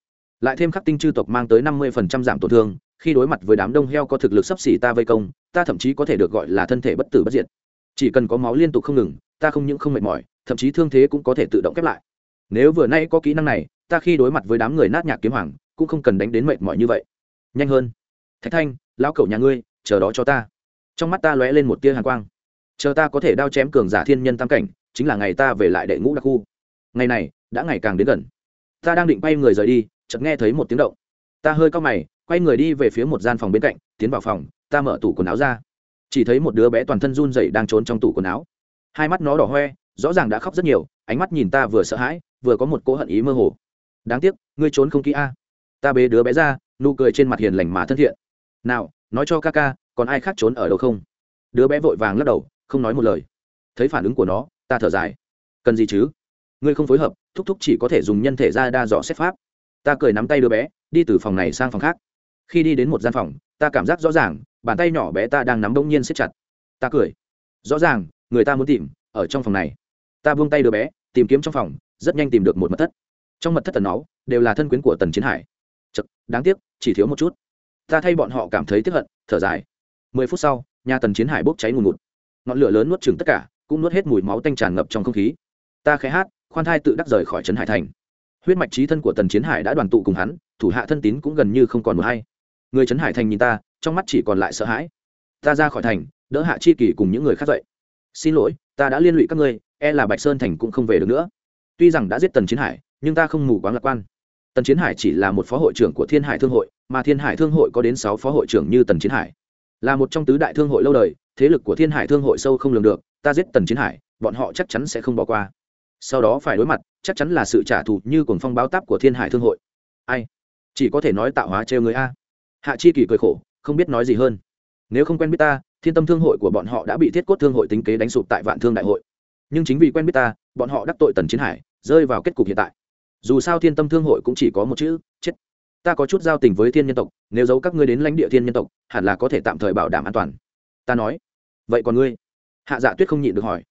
Lại thêm khắc tinh chư tộc mang tới năm mươi phần trăm giảm tổn thương, khi đối mặt với đám đông heo có thực lực sấp xỉ ta vây công, ta thậm chí có thể được gọi là thân thể bất tử bất diệt. Chỉ cần có máu liên tục không ngừng, ta không những không mệt mỏi thậm chí thương thế cũng có thể tự động khép lại. Nếu vừa nay có kỹ năng này, ta khi đối mặt với đám người nát nhạc kiếm hoàng, cũng không cần đánh đến mệt mỏi như vậy. Nhanh hơn. Thạch thanh, lão cẩu nhà ngươi, chờ đó cho ta. Trong mắt ta lóe lên một tia hàn quang. Chờ ta có thể đao chém cường giả thiên nhân tam cảnh, chính là ngày ta về lại đệ ngũ đặc khu. Ngày này, đã ngày càng đến gần. Ta đang định quay người rời đi, chợt nghe thấy một tiếng động. Ta hơi cao mày, quay người đi về phía một gian phòng bên cạnh, tiến vào phòng, ta mở tủ quần áo ra. Chỉ thấy một đứa bé toàn thân run rẩy đang trốn trong tủ quần áo. Hai mắt nó đỏ hoe rõ ràng đã khóc rất nhiều, ánh mắt nhìn ta vừa sợ hãi, vừa có một cỗ hận ý mơ hồ. Đáng tiếc, ngươi trốn không kỹ a. Ta bế đứa bé ra, nụ cười trên mặt hiền lành mà thân thiện. Nào, nói cho ca ca, còn ai khác trốn ở đâu không? Đứa bé vội vàng lắc đầu, không nói một lời. Thấy phản ứng của nó, ta thở dài. Cần gì chứ? Ngươi không phối hợp, thúc thúc chỉ có thể dùng nhân thể ra đa dọ xét pháp. Ta cười nắm tay đứa bé, đi từ phòng này sang phòng khác. Khi đi đến một gian phòng, ta cảm giác rõ ràng, bàn tay nhỏ bé ta đang nắm bỗng nhiên siết chặt. Ta cười. Rõ ràng, người ta muốn tìm, ở trong phòng này ta buông tay đứa bé tìm kiếm trong phòng rất nhanh tìm được một mật thất. Trong mật thất tần máu đều là thân quyến của tần chiến hải. Chật, đáng tiếc chỉ thiếu một chút. Ta thay bọn họ cảm thấy tiếc hận thở dài. Mười phút sau nhà tần chiến hải bốc cháy ngùn ngụt. Ngọn lửa lớn nuốt chừng tất cả cũng nuốt hết mùi máu tanh tràn ngập trong không khí. Ta khẽ hát khoan thai tự đắc rời khỏi trấn hải thành. Huyết mạch trí thân của tần chiến hải đã đoàn tụ cùng hắn thủ hạ thân tín cũng gần như không còn một hay người trấn hải thành nhìn ta trong mắt chỉ còn lại sợ hãi. Ta ra khỏi thành đỡ hạ chi kỳ cùng những người khác dậy. Xin lỗi ta đã liên lụy các ngươi e là bạch sơn thành cũng không về được nữa. Tuy rằng đã giết tần chiến hải, nhưng ta không mù quáng lạc quan. Tần chiến hải chỉ là một phó hội trưởng của thiên hải thương hội, mà thiên hải thương hội có đến sáu phó hội trưởng như tần chiến hải. Là một trong tứ đại thương hội lâu đời, thế lực của thiên hải thương hội sâu không lường được, ta giết tần chiến hải, bọn họ chắc chắn sẽ không bỏ qua. Sau đó phải đối mặt, chắc chắn là sự trả thù như cuồng phong báo táp của thiên hải thương hội. Ai? Chỉ có thể nói tạo hóa trêu người a. Hạ chi kỳ cười khổ, không biết nói gì hơn. Nếu không quen biết ta, thiên tâm thương hội của bọn họ đã bị thiết cốt thương hội tính kế đánh sụp tại vạn thương đại hội nhưng chính vì quen biết ta, bọn họ đắc tội tần chiến hải, rơi vào kết cục hiện tại. Dù sao thiên tâm thương hội cũng chỉ có một chữ, chết. Ta có chút giao tình với thiên nhân tộc, nếu giấu các ngươi đến lãnh địa thiên nhân tộc, hẳn là có thể tạm thời bảo đảm an toàn. Ta nói. Vậy còn ngươi? Hạ dạ tuyết không nhịn được hỏi.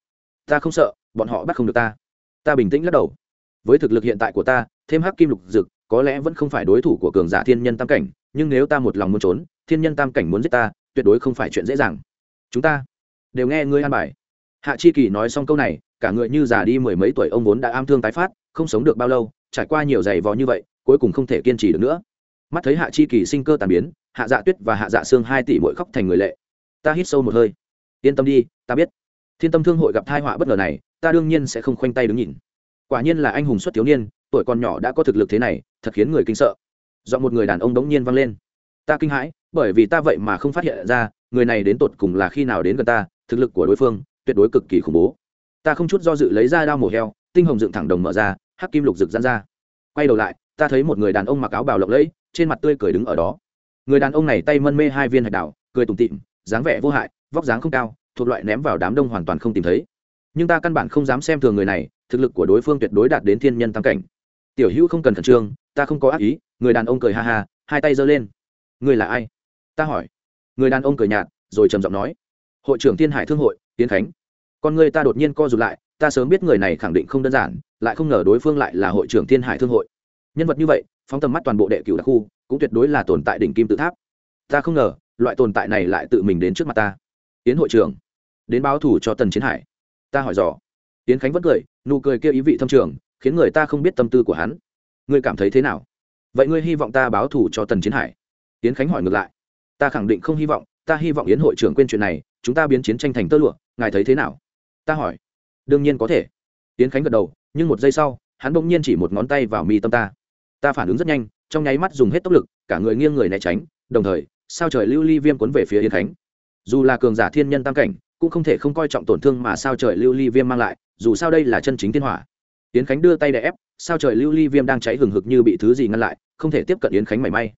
Ta không sợ, bọn họ bắt không được ta. Ta bình tĩnh lắc đầu. Với thực lực hiện tại của ta, thêm hắc kim lục dực, có lẽ vẫn không phải đối thủ của cường giả thiên nhân tam cảnh, nhưng nếu ta một lòng muốn trốn, thiên nhân tam cảnh muốn giết ta, tuyệt đối không phải chuyện dễ dàng. Chúng ta đều nghe ngươi an bài hạ chi kỳ nói xong câu này, cả người như già đi mười mấy tuổi ông vốn đã am thương tái phát, không sống được bao lâu, trải qua nhiều giày vò như vậy, cuối cùng không thể kiên trì được nữa. Mắt thấy hạ chi kỳ sinh cơ tàn biến, hạ dạ tuyết và hạ dạ xương hai tỷ mỗi khóc thành người lệ. Ta hít sâu một hơi. Yên tâm đi, ta biết. Thiên tâm thương hội gặp thai họa bất ngờ này, ta đương nhiên sẽ không khoanh tay đứng nhìn. Quả nhiên là anh hùng xuất thiếu niên, tuổi còn nhỏ đã có thực lực thế này, thật khiến người kinh sợ. Do một người đàn ông đống nhiên vang lên. Ta kinh hãi, bởi vì ta vậy mà không phát hiện ra, người này đến tột cùng là khi nào đến gần ta, thực lực của đối phương tuyệt đối cực kỳ khủng bố. Ta không chút do dự lấy ra đao mổ heo, tinh hồng dựng thẳng đồng mở ra, hắc kim lục rực dán ra. Quay đầu lại, ta thấy một người đàn ông mặc áo bào lộng lẫy, trên mặt tươi cười đứng ở đó. Người đàn ông này tay mân mê hai viên hạch đảo, cười tủm tịm dáng vẻ vô hại, vóc dáng không cao, thuộc loại ném vào đám đông hoàn toàn không tìm thấy. Nhưng ta căn bản không dám xem thường người này, thực lực của đối phương tuyệt đối đạt đến thiên nhân tam cảnh. Tiểu hữu không cần khẩn trương, ta không có ác ý, người đàn ông cười ha ha, hai tay giơ lên. Người là ai? Ta hỏi. Người đàn ông cười nhạt, rồi trầm giọng nói. Hội trưởng thiên hải thương hội tiến khánh, con người ta đột nhiên co rụt lại, ta sớm biết người này khẳng định không đơn giản, lại không ngờ đối phương lại là hội trưởng thiên hải thương hội. Nhân vật như vậy, phóng tầm mắt toàn bộ đệ cửu đặc khu, cũng tuyệt đối là tồn tại đỉnh kim tự tháp. Ta không ngờ, loại tồn tại này lại tự mình đến trước mặt ta. Tiến hội trưởng, đến báo thủ cho tần chiến hải. Ta hỏi dò. Tiến khánh vẫn cười, nụ cười kia ý vị thâm trường, khiến người ta không biết tâm tư của hắn. Ngươi cảm thấy thế nào? Vậy ngươi hy vọng ta báo thủ cho tần chiến hải? Tiến khánh hỏi ngược lại. Ta khẳng định không hy vọng ta hy vọng yến hội trưởng quên chuyện này, chúng ta biến chiến tranh thành tơ lụa, ngài thấy thế nào? Ta hỏi. Đương nhiên có thể. Yến khánh gật đầu, nhưng một giây sau, hắn bỗng nhiên chỉ một ngón tay vào mi tâm ta. Ta phản ứng rất nhanh, trong nháy mắt dùng hết tốc lực, cả người nghiêng người né tránh, đồng thời, sao trời lưu ly viêm cuốn về phía yến khánh. Dù là cường giả thiên nhân tam cảnh, cũng không thể không coi trọng tổn thương mà sao trời lưu ly viêm mang lại, dù sao đây là chân chính thiên hỏa. Yến khánh đưa tay đè ép, sao trời lưu ly viêm đang cháy hừng hực như bị thứ gì ngăn lại, không thể tiếp cận yến khánh mảy may.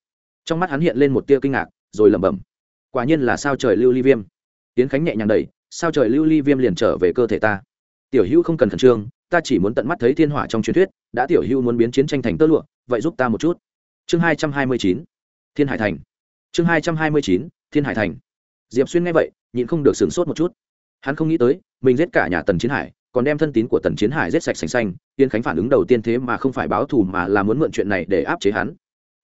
Trong mắt hắn hiện lên một tia kinh ngạc, rồi lẩm bẩm quả nhiên là sao trời lưu ly viêm. Tiến khánh nhẹ nhàng đẩy, sao trời lưu ly viêm liền trở về cơ thể ta. Tiểu hữu không cần khẩn trương, ta chỉ muốn tận mắt thấy thiên hỏa trong truyền thuyết, đã tiểu hữu muốn biến chiến tranh thành tơ lụa, vậy giúp ta một chút. Chương hai trăm hai mươi chín, thiên hải thành. Chương hai trăm hai mươi chín, thiên hải thành. Diệp xuyên nghe vậy, nhịn không được sửng sốt một chút. Hắn không nghĩ tới, mình giết cả nhà tần chiến hải, còn đem thân tín của tần chiến hải giết sạch sành xanh tiên khánh phản ứng đầu tiên thế mà không phải báo thù mà là muốn mượn chuyện này để áp chế hắn.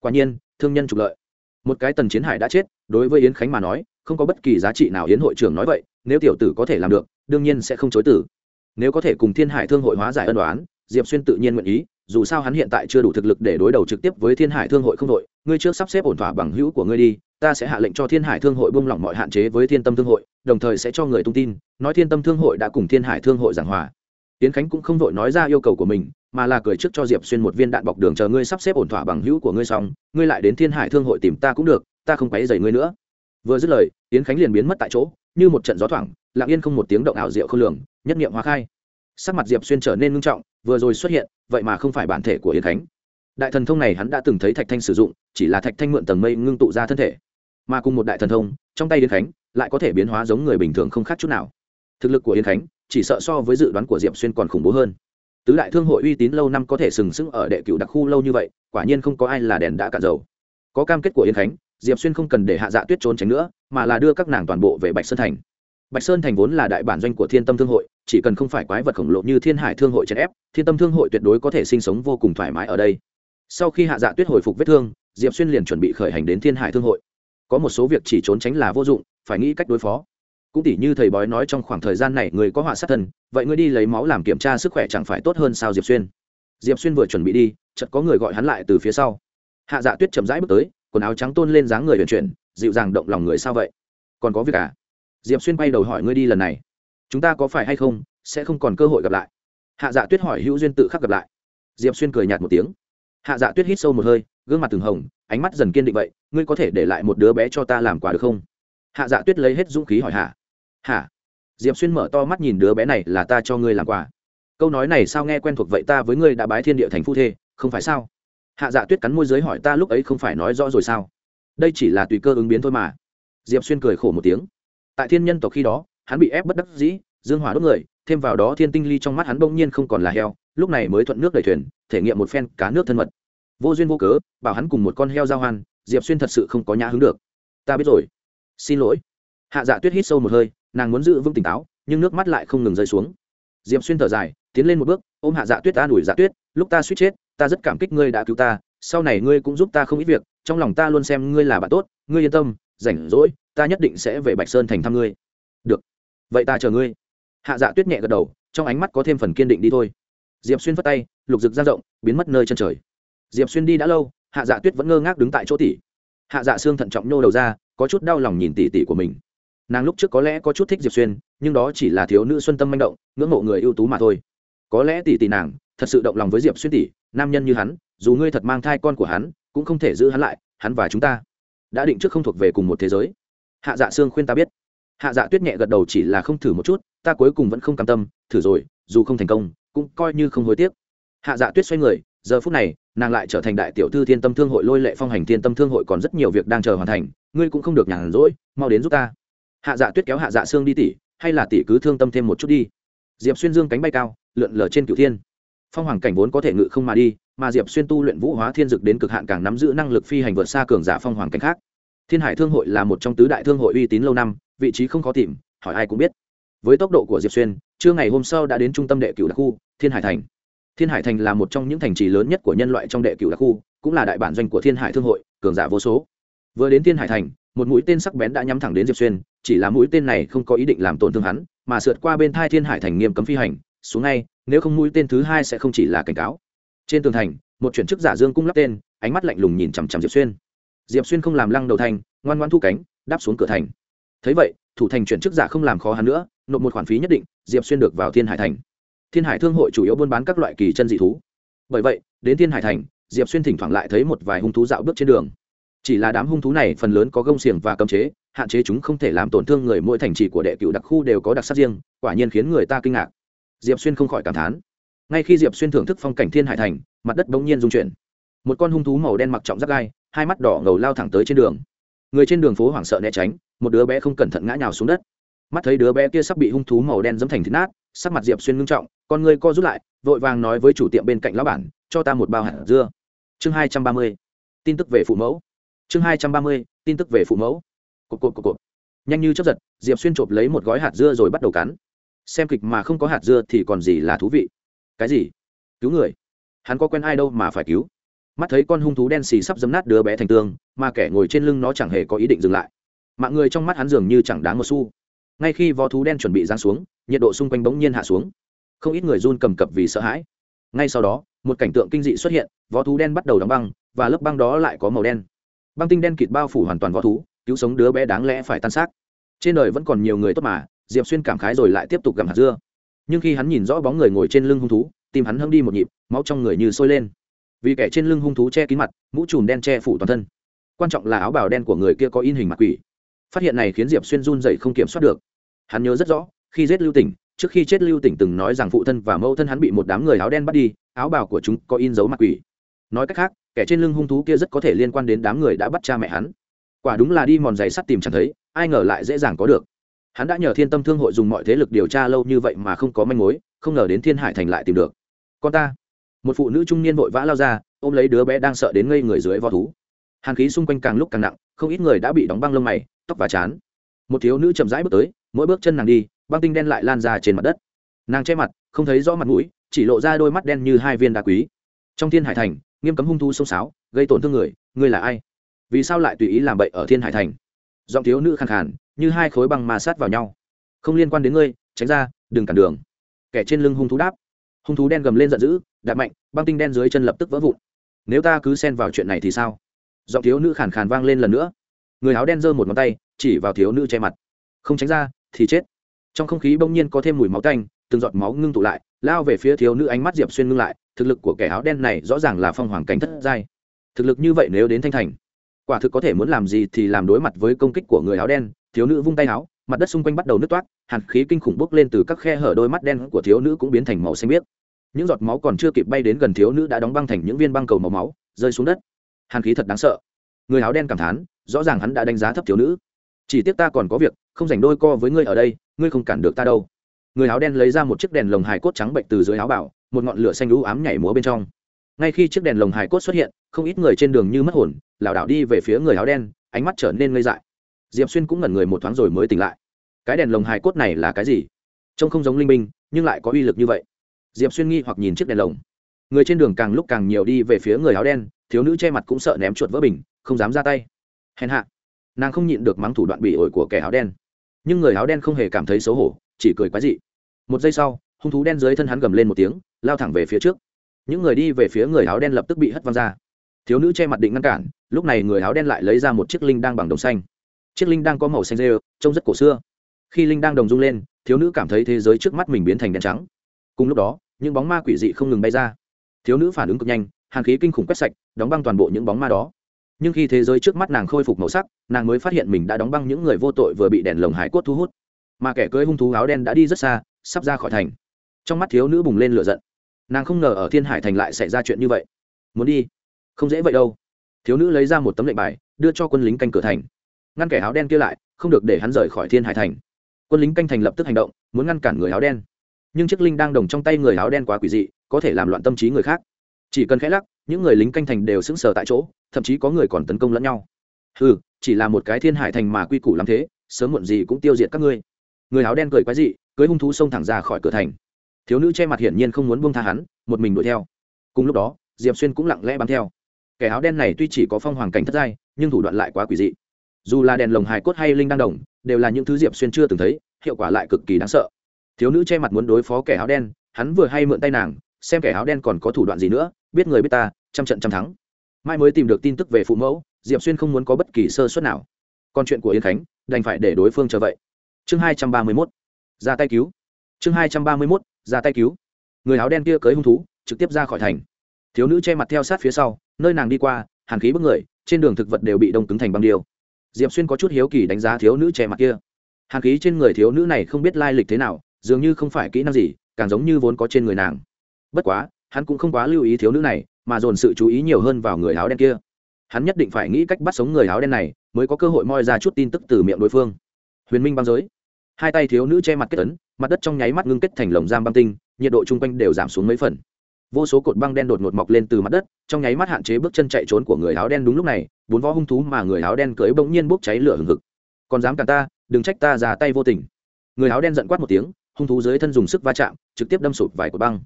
Quả nhiên, thương nhân trục lợi một cái tần chiến hải đã chết, đối với yến khánh mà nói, không có bất kỳ giá trị nào yến hội trưởng nói vậy, nếu tiểu tử có thể làm được, đương nhiên sẽ không chối tử nếu có thể cùng thiên hải thương hội hóa giải ân đoán diệp xuyên tự nhiên nguyện ý, dù sao hắn hiện tại chưa đủ thực lực để đối đầu trực tiếp với thiên hải thương hội không đội, ngươi trước sắp xếp ổn thỏa bằng hữu của ngươi đi, ta sẽ hạ lệnh cho thiên hải thương hội buông lỏng mọi hạn chế với thiên tâm thương hội, đồng thời sẽ cho người tung tin, nói thiên tâm thương hội đã cùng thiên hải thương hội giảng hòa. Tiến khánh cũng không vội nói ra yêu cầu của mình mà là cười trước cho diệp xuyên một viên đạn bọc đường chờ ngươi sắp xếp ổn thỏa bằng hữu của ngươi xong, ngươi lại đến thiên hải thương hội tìm ta cũng được, ta không quấy dày ngươi nữa. Vừa dứt lời, yến khánh liền biến mất tại chỗ, như một trận gió thoảng, lặng yên không một tiếng động ảo diệu không lường, nhất nghiệm hóa khai. Sắc mặt diệp xuyên trở nên ngưng trọng, vừa rồi xuất hiện, vậy mà không phải bản thể của yến khánh. Đại thần thông này hắn đã từng thấy thạch thanh sử dụng, chỉ là thạch thanh mượn tầng mây ngưng tụ ra thân thể. Mà cùng một đại thần thông, trong tay yến khánh, lại có thể biến hóa giống người bình thường không khác chút nào. Thực lực của yến khánh, chỉ sợ so với dự đoán của diệp xuyên còn khủng bố hơn tứ đại thương hội uy tín lâu năm có thể sừng sững ở đệ cựu đặc khu lâu như vậy, quả nhiên không có ai là đèn đã cạn dầu. Có cam kết của Yên khánh, diệp xuyên không cần để hạ dạ tuyết trốn tránh nữa, mà là đưa các nàng toàn bộ về bạch sơn thành. Bạch sơn thành vốn là đại bản doanh của thiên tâm thương hội, chỉ cần không phải quái vật khổng lồ như thiên hải thương hội chèn ép, thiên tâm thương hội tuyệt đối có thể sinh sống vô cùng thoải mái ở đây. Sau khi hạ dạ tuyết hồi phục vết thương, diệp xuyên liền chuẩn bị khởi hành đến thiên hải thương hội. Có một số việc chỉ trốn tránh là vô dụng, phải nghĩ cách đối phó cũng tỉ như thầy bói nói trong khoảng thời gian này người có họa sát thần vậy ngươi đi lấy máu làm kiểm tra sức khỏe chẳng phải tốt hơn sao diệp xuyên? Diệp xuyên vừa chuẩn bị đi, chợt có người gọi hắn lại từ phía sau. Hạ dạ tuyết chậm rãi bước tới, quần áo trắng tôn lên dáng người huyền chuyển, dịu dàng động lòng người sao vậy? Còn có việc à? Diệp xuyên bay đầu hỏi ngươi đi lần này. Chúng ta có phải hay không, sẽ không còn cơ hội gặp lại? Hạ dạ tuyết hỏi hữu duyên tự khắc gặp lại. Diệp xuyên cười nhạt một tiếng. Hạ dạ tuyết hít sâu một hơi, gương mặt từng hồng, ánh mắt dần kiên định vậy, ngươi có thể để lại một đứa bé cho ta làm quà được không? Hạ dạ tuyết lấy hết dũng khí hỏi hạ hả? Diệp xuyên mở to mắt nhìn đứa bé này là ta cho ngươi làm quà. Câu nói này sao nghe quen thuộc vậy ta với ngươi đã bái thiên địa thành phu thê, không phải sao? Hạ dạ tuyết cắn môi giới hỏi ta lúc ấy không phải nói rõ rồi sao? Đây chỉ là tùy cơ ứng biến thôi mà. Diệp xuyên cười khổ một tiếng. Tại thiên nhân tộc khi đó, hắn bị ép bất đắc dĩ, dương hỏa đốt người, thêm vào đó thiên tinh ly trong mắt hắn bỗng nhiên không còn là heo, lúc này mới thuận nước đầy thuyền, thể nghiệm một phen cá nước thân mật. Vô duyên vô cớ, bảo hắn cùng một con heo giao hoan, diệp xuyên thật sự không có nhã hứng được. Ta biết rồi. Xin lỗi. Hạ dạ tuyết hít sâu một hơi nàng muốn giữ vững tỉnh táo, nhưng nước mắt lại không ngừng rơi xuống. Diệp xuyên thở dài, tiến lên một bước, ôm hạ dạ tuyết ta đuổi dạ tuyết, lúc ta suýt chết, ta rất cảm kích ngươi đã cứu ta, sau này ngươi cũng giúp ta không ít việc, trong lòng ta luôn xem ngươi là bạn tốt, ngươi yên tâm, rảnh rỗi, ta nhất định sẽ về bạch sơn thành thăm ngươi. Được, vậy ta chờ ngươi. Hạ dạ tuyết nhẹ gật đầu, trong ánh mắt có thêm phần kiên định đi thôi. Diệp xuyên phất tay, lục rực ra rộng, biến mất nơi chân trời. Diệp xuyên đi đã lâu, hạ dạ tuyết vẫn ngơ ngác đứng tại chỗ tỷ hạ dạ xương thận trọng nhô đầu ra, có chút đau lòng nhìn tỷ tỷ của mình nàng lúc trước có lẽ có chút thích diệp xuyên, nhưng đó chỉ là thiếu nữ xuân tâm manh động, ngưỡng mộ người ưu tú mà thôi. Có lẽ tỷ tỷ nàng, thật sự động lòng với diệp xuyên tỷ, nam nhân như hắn, dù ngươi thật mang thai con của hắn, cũng không thể giữ hắn lại, hắn và chúng ta đã định trước không thuộc về cùng một thế giới. Hạ dạ sương khuyên ta biết. Hạ dạ tuyết nhẹ gật đầu chỉ là không thử một chút, ta cuối cùng vẫn không cam tâm, thử rồi, dù không thành công, cũng coi như không hối tiếc. Hạ dạ tuyết xoay người, giờ phút này, nàng lại trở thành đại tiểu thư thiên tâm thương hội lôi lệ phong hành thiên tâm thương hội còn rất nhiều việc đang chờ hoàn thành, ngươi cũng không được nhàn rỗi, mau đến giúp ta hạ dạ tuyết kéo hạ dạ xương đi tỉ, hay là tỷ cứ thương tâm thêm một chút đi. Diệp xuyên dương cánh bay cao, lượn lờ trên cửu thiên. Phong hoàng cảnh vốn có thể ngự không mà đi, mà diệp xuyên tu luyện vũ hóa thiên dực đến cực hạn càng nắm giữ năng lực phi hành vượt xa cường giả phong hoàng cảnh khác. Thiên hải thương hội là một trong tứ đại thương hội uy tín lâu năm, vị trí không khó tìm, hỏi ai cũng biết. Với tốc độ của diệp xuyên, trưa ngày hôm sau đã đến trung tâm đệ cửu đặc khu, thiên hải thành. Thiên hải thành là một trong những thành trì lớn nhất của nhân loại trong đệ cửu đặc khu, cũng là đại bản doanh của thiên hải thương hội, cường giả vô số. Vừa đến thiên hải thành, một mũi tên sắc bén đã nhắm thẳng đến diệp xuyên chỉ là mũi tên này không có ý định làm tổn thương hắn, mà sượt qua bên thai thiên hải thành nghiêm cấm phi hành, xuống ngay, nếu không mũi tên thứ hai sẽ không chỉ là cảnh cáo. Trên tường thành, một chuyển chức giả dương cung lắp tên, ánh mắt lạnh lùng nhìn chằm chằm diệp xuyên. Diệp xuyên không làm lăng đầu thành, ngoan ngoan thu cánh, đáp xuống cửa thành. Thấy vậy, thủ thành chuyển chức giả không làm khó hắn nữa, nộp một khoản phí nhất định, diệp xuyên được vào thiên hải thành. Thiên hải thương hội chủ yếu buôn bán các loại kỳ chân dị thú. Bởi vậy, đến thiên hải thành, diệp xuyên thỉnh thoảng lại thấy một vài hung thú dạo bước trên đường. Chỉ là đám hung thú này phần lớn có gông xiềng và cấm chế hạn chế chúng không thể làm tổn thương người mỗi thành trì của đệ cựu đặc khu đều có đặc sắc riêng, quả nhiên khiến người ta kinh ngạc. Diệp xuyên không khỏi cảm thán. Ngay khi diệp xuyên thưởng thức phong cảnh thiên hải thành, mặt đất bỗng nhiên rung chuyển. Một con hung thú màu đen mặc trọng giáp gai, hai mắt đỏ ngầu lao thẳng tới trên đường. Người trên đường phố hoảng sợ né tránh, một đứa bé không cẩn thận ngã nhào xuống đất. Mắt thấy đứa bé kia sắp bị hung thú màu đen dẫm thành thịt nát, sắc mặt diệp xuyên ngưng trọng, con người co rút lại, vội vàng nói với chủ tiệm bên cạnh lão bản, cho ta một bao hạt dưa. Chương hai trăm ba mươi. Tin tức về phụ mẫu. Chương hai trăm ba mươi, tin tức về phụ mẫu cộp cộp cộp cộp. Nhanh như chấp giật, diệp xuyên chộp lấy một gói hạt dưa rồi bắt đầu cắn. Xem kịch mà không có hạt dưa thì còn gì là thú vị. Cái gì? Cứu người. Hắn có quen ai đâu mà phải cứu. Mắt thấy con hung thú đen xì sắp dấm nát đứa bé thành tương, mà kẻ ngồi trên lưng nó chẳng hề có ý định dừng lại. Mạng người trong mắt hắn dường như chẳng đáng một xu. Ngay khi vó thú đen chuẩn bị giáng xuống, nhiệt độ xung quanh bỗng nhiên hạ xuống. Không ít người run cầm cập vì sợ hãi. Ngay sau đó, một cảnh tượng kinh dị xuất hiện, vó thú đen bắt đầu đóng băng, và lớp băng đó lại có màu đen. Băng tinh đen kịt bao phủ hoàn toàn võ thú cứu sống đứa bé đáng lẽ phải tan xác. Trên đời vẫn còn nhiều người tốt mà, diệp xuyên cảm khái rồi lại tiếp tục gặm hạt dưa. Nhưng khi hắn nhìn rõ bóng người ngồi trên lưng hung thú, tim hắn hâm đi một nhịp, máu trong người như sôi lên. Vì kẻ trên lưng hung thú che kín mặt, mũ trùm đen che phủ toàn thân. Quan trọng là áo bào đen của người kia có in hình mặt quỷ. Phát hiện này khiến diệp xuyên run dậy không kiểm soát được. Hắn nhớ rất rõ, khi giết lưu tỉnh, trước khi chết lưu tỉnh từng nói rằng phụ thân và mẫu thân hắn bị một đám người áo đen bắt đi, áo bào của chúng có in dấu mặt quỷ. Nói cách khác, kẻ trên lưng hung thú kia rất có thể liên quan đến đám người đã bắt cha mẹ hắn quả đúng là đi mòn giày sắt tìm chẳng thấy, ai ngờ lại dễ dàng có được. Hắn đã nhờ thiên tâm thương hội dùng mọi thế lực điều tra lâu như vậy mà không có manh mối, không ngờ đến thiên hải thành lại tìm được. Con ta. Một phụ nữ trung niên vội vã lao ra, ôm lấy đứa bé đang sợ đến ngây người dưới vo thú. Hàn khí xung quanh càng lúc càng nặng, không ít người đã bị đóng băng lông mày, tóc và chán. Một thiếu nữ chậm rãi bước tới, mỗi bước chân nàng đi, băng tinh đen lại lan ra trên mặt đất. Nàng che mặt, không thấy rõ mặt mũi, chỉ lộ ra đôi mắt đen như hai viên đá quý. Trong thiên hải thành, nghiêm cấm hung thu sông sáo gây tổn thương người ngươi là ai? Vì sao lại tùy ý làm bậy ở thiên hải thành? Giọng thiếu nữ khàn khàn, như hai khối băng ma sát vào nhau. Không liên quan đến ngươi, tránh ra, đừng cản đường. Kẻ trên lưng hung thú đáp. Hung thú đen gầm lên giận dữ, đạp mạnh, băng tinh đen dưới chân lập tức vỡ vụn. Nếu ta cứ xen vào chuyện này thì sao? Giọng thiếu nữ khàn khàn vang lên lần nữa. Người áo đen giơ một ngón tay, chỉ vào thiếu nữ che mặt. Không tránh ra, thì chết. Trong không khí bỗng nhiên có thêm mùi máu tanh, từng giọt máu ngưng tụ lại, lao về phía thiếu nữ ánh mắt diệp xuyên ngưng lại, thực lực của kẻ áo đen này rõ ràng là phong hoàng cảnh thất giai. Thực lực như vậy nếu đến thanh thành quả thực có thể muốn làm gì thì làm đối mặt với công kích của người áo đen, thiếu nữ vung tay áo, mặt đất xung quanh bắt đầu nứt toát hàn khí kinh khủng bốc lên từ các khe hở đôi mắt đen của thiếu nữ cũng biến thành màu xanh biếc. Những giọt máu còn chưa kịp bay đến gần thiếu nữ đã đóng băng thành những viên băng cầu màu máu, rơi xuống đất. Hàn khí thật đáng sợ. Người áo đen cảm thán, rõ ràng hắn đã đánh giá thấp thiếu nữ. Chỉ tiếc ta còn có việc, không dành đôi co với ngươi ở đây, ngươi không cản được ta đâu. Người áo đen lấy ra một chiếc đèn lồng hài cốt trắng bệnh từ dưới áo bảo, một ngọn lửa xanh lũ ám nhảy múa bên trong ngay khi chiếc đèn lồng hải cốt xuất hiện, không ít người trên đường như mất hồn, lảo đảo đi về phía người áo đen, ánh mắt trở nên ngây dại. Diệp xuyên cũng ngẩn người một thoáng rồi mới tỉnh lại. Cái đèn lồng hải cốt này là cái gì? Trông không giống linh minh nhưng lại có uy lực như vậy. Diệp xuyên nghi hoặc nhìn chiếc đèn lồng. Người trên đường càng lúc càng nhiều đi về phía người áo đen, thiếu nữ che mặt cũng sợ ném chuột vỡ bình, không dám ra tay. Hèn hạ. Nàng không nhịn được mắng thủ đoạn bị ổi của kẻ áo đen. Nhưng người áo đen không hề cảm thấy xấu hổ, chỉ cười quái dị. Một giây sau, hung thú đen dưới thân hắn gầm lên một tiếng, lao thẳng về phía trước những người đi về phía người áo đen lập tức bị hất văng ra. Thiếu nữ che mặt định ngăn cản, lúc này người áo đen lại lấy ra một chiếc linh đang bằng đồng xanh. Chiếc linh đang có màu xanh rêu, trông rất cổ xưa. Khi linh đang đồng rung lên, thiếu nữ cảm thấy thế giới trước mắt mình biến thành đen trắng. Cùng lúc đó, những bóng ma quỷ dị không ngừng bay ra. Thiếu nữ phản ứng cực nhanh, hàn khí kinh khủng quét sạch, đóng băng toàn bộ những bóng ma đó. Nhưng khi thế giới trước mắt nàng khôi phục màu sắc, nàng mới phát hiện mình đã đóng băng những người vô tội vừa bị đèn lồng hải cốt thu hút. Mà kẻ cưới hung thú áo đen đã đi rất xa, sắp ra khỏi thành. Trong mắt thiếu nữ bùng lên lửa giận nàng không ngờ ở thiên hải thành lại xảy ra chuyện như vậy. Muốn đi? Không dễ vậy đâu. Thiếu nữ lấy ra một tấm lệnh bài, đưa cho quân lính canh cửa thành. Ngăn kẻ áo đen kia lại, không được để hắn rời khỏi thiên hải thành. Quân lính canh thành lập tức hành động, muốn ngăn cản người áo đen. Nhưng chiếc linh đang đồng trong tay người áo đen quá quỷ dị, có thể làm loạn tâm trí người khác. Chỉ cần khẽ lắc, những người lính canh thành đều sững sờ tại chỗ, thậm chí có người còn tấn công lẫn nhau. Ừ chỉ là một cái thiên hải thành mà quy củ làm thế, sớm muộn gì cũng tiêu diệt các ngươi. Người áo đen cười quái dị, cưới hung thú xông thẳng ra khỏi cửa thành thiếu nữ che mặt hiển nhiên không muốn buông tha hắn, một mình đuổi theo. Cùng lúc đó, diệp xuyên cũng lặng lẽ bám theo. Kẻ áo đen này tuy chỉ có phong hoàng cảnh thất giai, nhưng thủ đoạn lại quá quỷ dị. Dù là đèn lồng hài cốt hay linh đăng đồng, đều là những thứ diệp xuyên chưa từng thấy, hiệu quả lại cực kỳ đáng sợ. Thiếu nữ che mặt muốn đối phó kẻ áo đen, hắn vừa hay mượn tay nàng, xem kẻ áo đen còn có thủ đoạn gì nữa, biết người biết ta, trăm trận trăm thắng. Mai mới tìm được tin tức về phụ mẫu, diệp xuyên không muốn có bất kỳ sơ suất nào. Còn chuyện của Yên khánh, đành phải để đối phương chờ vậy. Chương hai trăm ba mươi mốt. Ra tay cứu. Chương hai trăm ba mươi mốt ra tay cứu. Người áo đen kia cưới hung thú, trực tiếp ra khỏi thành. Thiếu nữ che mặt theo sát phía sau, nơi nàng đi qua, hàn khí bức người, trên đường thực vật đều bị đông cứng thành băng điêu. Diệp xuyên có chút hiếu kỳ đánh giá thiếu nữ che mặt kia. Hàn khí trên người thiếu nữ này không biết lai lịch thế nào, dường như không phải kỹ năng gì, càng giống như vốn có trên người nàng. Bất quá, hắn cũng không quá lưu ý thiếu nữ này, mà dồn sự chú ý nhiều hơn vào người áo đen kia. Hắn nhất định phải nghĩ cách bắt sống người áo đen này, mới có cơ hội moi ra chút tin tức từ miệng đối phương. Huyền minh băng giới. Hai tay thiếu nữ che mặt kết ấn mặt đất trong nháy mắt ngưng kết thành lồng giam băng tinh, nhiệt độ chung quanh đều giảm xuống mấy phần. Vô số cột băng đen đột ngột mọc lên từ mặt đất, trong nháy mắt hạn chế bước chân chạy trốn của người áo đen đúng lúc này, bốn võ hung thú mà người áo đen cưới bỗng nhiên bốc cháy lửa hừng hực. Còn dám cả ta, đừng trách ta ra tay vô tình. Người áo đen giận quát một tiếng, hung thú dưới thân dùng sức va chạm, trực tiếp đâm sụt vài cột băng.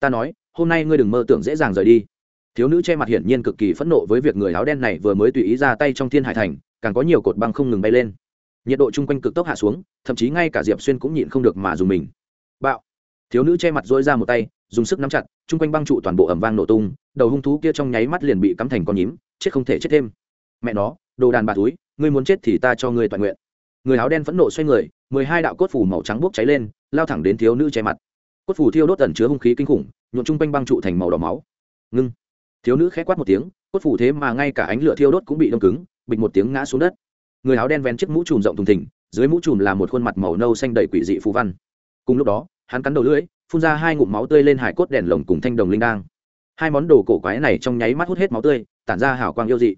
Ta nói, hôm nay ngươi đừng mơ tưởng dễ dàng rời đi. Thiếu nữ che mặt hiển nhiên cực kỳ phẫn nộ với việc người áo đen này vừa mới tùy ý ra tay trong thiên hải thành, càng có nhiều cột băng không ngừng bay lên nhiệt độ chung quanh cực tốc hạ xuống, thậm chí ngay cả diệp xuyên cũng nhịn không được mà dùng mình. Bạo. Thiếu nữ che mặt dỗi ra một tay, dùng sức nắm chặt, chung quanh băng trụ toàn bộ ẩm vang nổ tung, đầu hung thú kia trong nháy mắt liền bị cắm thành con nhím, chết không thể chết thêm. Mẹ nó, đồ đàn bà túi, ngươi muốn chết thì ta cho ngươi toàn nguyện. Người áo đen phẫn nộ xoay người, mười hai đạo cốt phủ màu trắng bốc cháy lên, lao thẳng đến thiếu nữ che mặt. Cốt phủ thiêu đốt tẩn chứa hung khí kinh khủng, nhuộm chung quanh băng trụ thành màu đỏ máu. Ngưng. Thiếu nữ khẽ quát một tiếng, cốt phủ thế mà ngay cả ánh lửa thiêu đốt cũng bị đông cứng, bịch một tiếng ngã xuống đất người áo đen vén chiếc mũ trùm rộng thùng thình, dưới mũ trùm là một khuôn mặt màu nâu xanh đầy quỷ dị phù văn. Cùng lúc đó, hắn cắn đầu lưỡi, phun ra hai ngụm máu tươi lên hải cốt đèn lồng cùng thanh đồng linh đang hai món đồ cổ quái này trong nháy mắt hút hết máu tươi, tản ra hào quang yêu dị.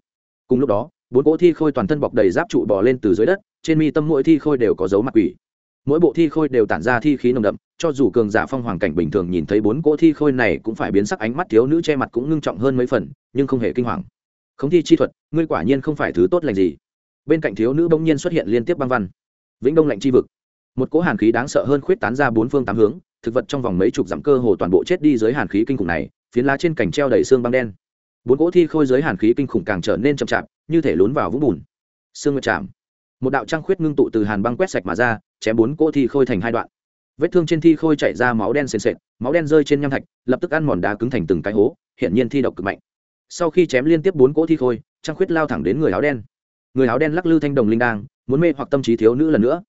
Cùng lúc đó, bốn cỗ thi khôi toàn thân bọc đầy giáp trụ bò lên từ dưới đất, trên mi tâm mỗi thi khôi đều có dấu mặt quỷ. Mỗi bộ thi khôi đều tản ra thi khí nồng đậm, cho dù cường giả phong hoàng cảnh bình thường nhìn thấy bốn cỗ thi khôi này cũng phải biến sắc ánh mắt thiếu nữ che mặt cũng ngưng trọng hơn mấy phần, nhưng không hề kinh hoàng. Không thi chi thuật, ngươi quả nhiên không phải thứ tốt lành gì bên cạnh thiếu nữ bỗng nhiên xuất hiện liên tiếp băng văn. Vĩnh đông lạnh chi vực. Một cỗ hàn khí đáng sợ hơn khuyết tán ra bốn phương tám hướng, thực vật trong vòng mấy chục dặm cơ hồ toàn bộ chết đi dưới hàn khí kinh khủng này, phiến lá trên cành treo đầy xương băng đen. Bốn cỗ thi khôi dưới hàn khí kinh khủng càng trở nên chậm chạp, như thể lún vào vũng bùn. Xương nguyệt chạm. Một đạo trăng khuyết ngưng tụ từ hàn băng quét sạch mà ra, chém bốn cỗ thi khôi thành hai đoạn. Vết thương trên thi khôi chảy ra máu đen sền sệt, máu đen rơi trên nham thạch, lập tức ăn mòn đá cứng thành từng cái hố, hiển nhiên thi độc cực mạnh. Sau khi chém liên tiếp bốn cỗ thi khôi, trăng khuyết lao thẳng đến người áo đen người áo đen lắc lư thanh đồng linh đang, muốn mê hoặc tâm trí thiếu nữ lần nữa.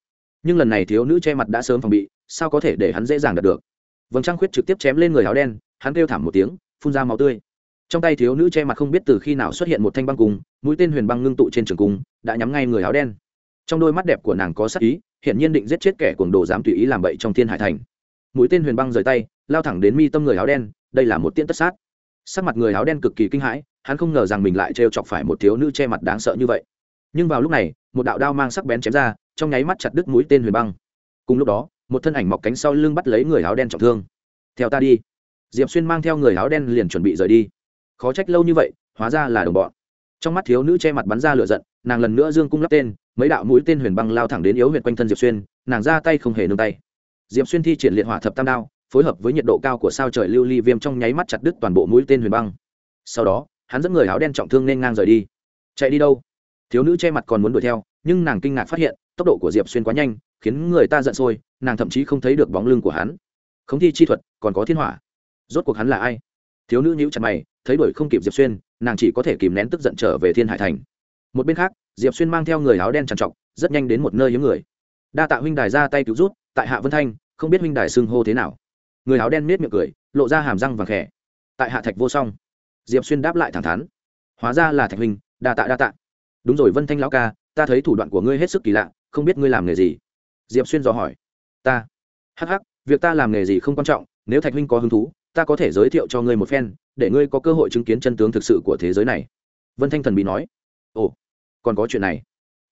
Nhưng lần này thiếu nữ che mặt đã sớm phòng bị, sao có thể để hắn dễ dàng đạt được? Vầng trăng khuyết trực tiếp chém lên người áo đen, hắn kêu thảm một tiếng, phun ra máu tươi. Trong tay thiếu nữ che mặt không biết từ khi nào xuất hiện một thanh băng cung, mũi tên huyền băng ngưng tụ trên trường cung, đã nhắm ngay người áo đen. Trong đôi mắt đẹp của nàng có sắc ý hiện nhiên định giết chết kẻ cuồng đồ dám tùy ý làm bậy trong thiên hải thành. Mũi tên huyền băng rời tay, lao thẳng đến mi tâm người áo đen, đây là một tiễn tất sát. Sắc mặt người áo đen cực kỳ kinh hãi, hắn không ngờ rằng mình lại trêu chọc phải một thiếu nữ che mặt đáng sợ như vậy nhưng vào lúc này, một đạo đao mang sắc bén chém ra, trong nháy mắt chặt đứt mũi tên huyền băng. Cùng lúc đó, một thân ảnh mọc cánh sau lưng bắt lấy người áo đen trọng thương. Theo ta đi. Diệp xuyên mang theo người áo đen liền chuẩn bị rời đi. Khó trách lâu như vậy, hóa ra là đồng bọn. Trong mắt thiếu nữ che mặt bắn ra lửa giận, nàng lần nữa dương cung lắp tên, mấy đạo mũi tên huyền băng lao thẳng đến yếu huyệt quanh thân diệp xuyên, nàng ra tay không hề nương tay. Diệp xuyên thi triển liệt hỏa thập tam đao, phối hợp với nhiệt độ cao của sao trời lưu ly viêm trong nháy mắt chặt đứt toàn bộ mũi tên huyền băng. Sau đó, hắn dẫn người áo đen trọng thương nên ngang rời đi. Chạy đi đâu? Thiếu nữ che mặt còn muốn đuổi theo, nhưng nàng kinh ngạc phát hiện, tốc độ của diệp xuyên quá nhanh, khiến người ta giận sôi, nàng thậm chí không thấy được bóng lưng của hắn. Không thi chi thuật, còn có thiên hỏa. Rốt cuộc hắn là ai? Thiếu nữ nhíu chặt mày, thấy đuổi không kịp diệp xuyên, nàng chỉ có thể kìm nén tức giận trở về thiên hải thành. Một bên khác, diệp xuyên mang theo người áo đen trằn trọc, rất nhanh đến một nơi hiếm người. Đa tạ huynh đài ra tay cứu rút tại hạ vân thanh, không biết huynh đài xưng hô thế nào. Người áo đen miết miệng cười, lộ ra hàm răng vàng khẽ. Tại hạ thạch vô song. Diệp xuyên đáp lại thẳng thắn. Hóa ra là thạch huynh, đa tạ đa tạ đúng rồi vân thanh lão ca, ta thấy thủ đoạn của ngươi hết sức kỳ lạ, không biết ngươi làm nghề gì? Diệp xuyên dò hỏi. Ta. Hắc hắc, việc ta làm nghề gì không quan trọng, nếu thạch huynh có hứng thú, ta có thể giới thiệu cho ngươi một phen, để ngươi có cơ hội chứng kiến chân tướng thực sự của thế giới này. Vân thanh thần bị nói. Ồ, còn có chuyện này.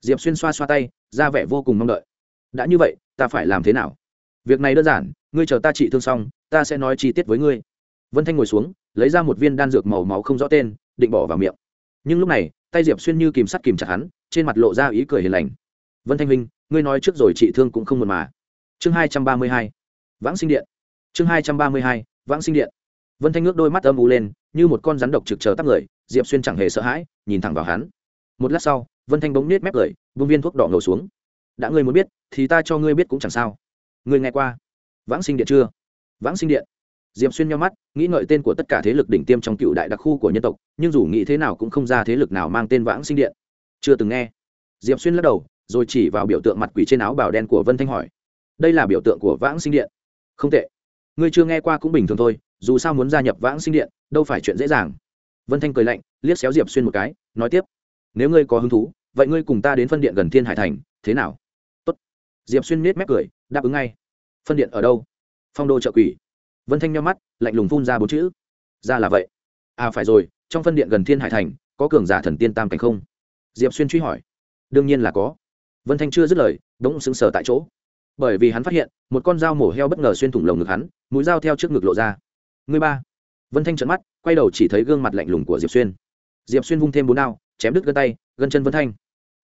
Diệp xuyên xoa xoa tay, ra vẻ vô cùng mong đợi. Đã như vậy, ta phải làm thế nào? Việc này đơn giản, ngươi chờ ta trị thương xong, ta sẽ nói chi tiết với ngươi. Vân thanh ngồi xuống, lấy ra một viên đan dược màu máu không rõ tên, định bỏ vào miệng. Nhưng lúc này tay diệp xuyên như kìm sắt kìm chặt hắn, trên mặt lộ ra ý cười hiền lành. Vân thanh huynh, ngươi nói trước rồi chị thương cũng không mượn mà. Chương hai trăm ba mươi hai, vãng sinh điện. Chương hai trăm ba mươi hai, vãng sinh điện. Vân thanh ngước đôi mắt âm u lên, như một con rắn độc trực chờ tắp người, diệp xuyên chẳng hề sợ hãi, nhìn thẳng vào hắn. Một lát sau, vân thanh bỗng nết mép cười vương viên thuốc đỏ ngầu xuống. Đã ngươi muốn biết, thì ta cho ngươi biết cũng chẳng sao. Ngươi nghe qua vãng sinh điện chưa? Vãng sinh điện diệp xuyên nhau mắt, nghĩ ngợi tên của tất cả thế lực đỉnh tiêm trong cựu đại đặc khu của nhân tộc, nhưng dù nghĩ thế nào cũng không ra thế lực nào mang tên vãng sinh điện. Chưa từng nghe. Diệp xuyên lắc đầu, rồi chỉ vào biểu tượng mặt quỷ trên áo bào đen của vân thanh hỏi, đây là biểu tượng của vãng sinh điện? Không tệ. Ngươi chưa nghe qua cũng bình thường thôi, dù sao muốn gia nhập vãng sinh điện, đâu phải chuyện dễ dàng. Vân thanh cười lạnh, liếc xéo diệp xuyên một cái, nói tiếp, nếu ngươi có hứng thú, vậy ngươi cùng ta đến phân điện gần thiên hải thành, thế nào? Tốt. diệp xuyên nết mép cười, đáp ứng ngay. Phân điện ở đâu? Phong đô trợ quỷ vân thanh nhau mắt, lạnh lùng phun ra bốn chữ. Ra là vậy. À phải rồi, trong phân điện gần thiên hải thành, có cường giả thần tiên tam cảnh không? Diệp xuyên truy hỏi. Đương nhiên là có. Vân thanh chưa dứt lời đống xứng sờ tại chỗ. Bởi vì hắn phát hiện, một con dao mổ heo bất ngờ xuyên thủng lồng ngực hắn, mũi dao theo trước ngực lộ ra. Người ba. Vân thanh trợn mắt, quay đầu chỉ thấy gương mặt lạnh lùng của diệp xuyên. Diệp xuyên vung thêm bốn đao, chém đứt gân tay, gân chân vân thanh.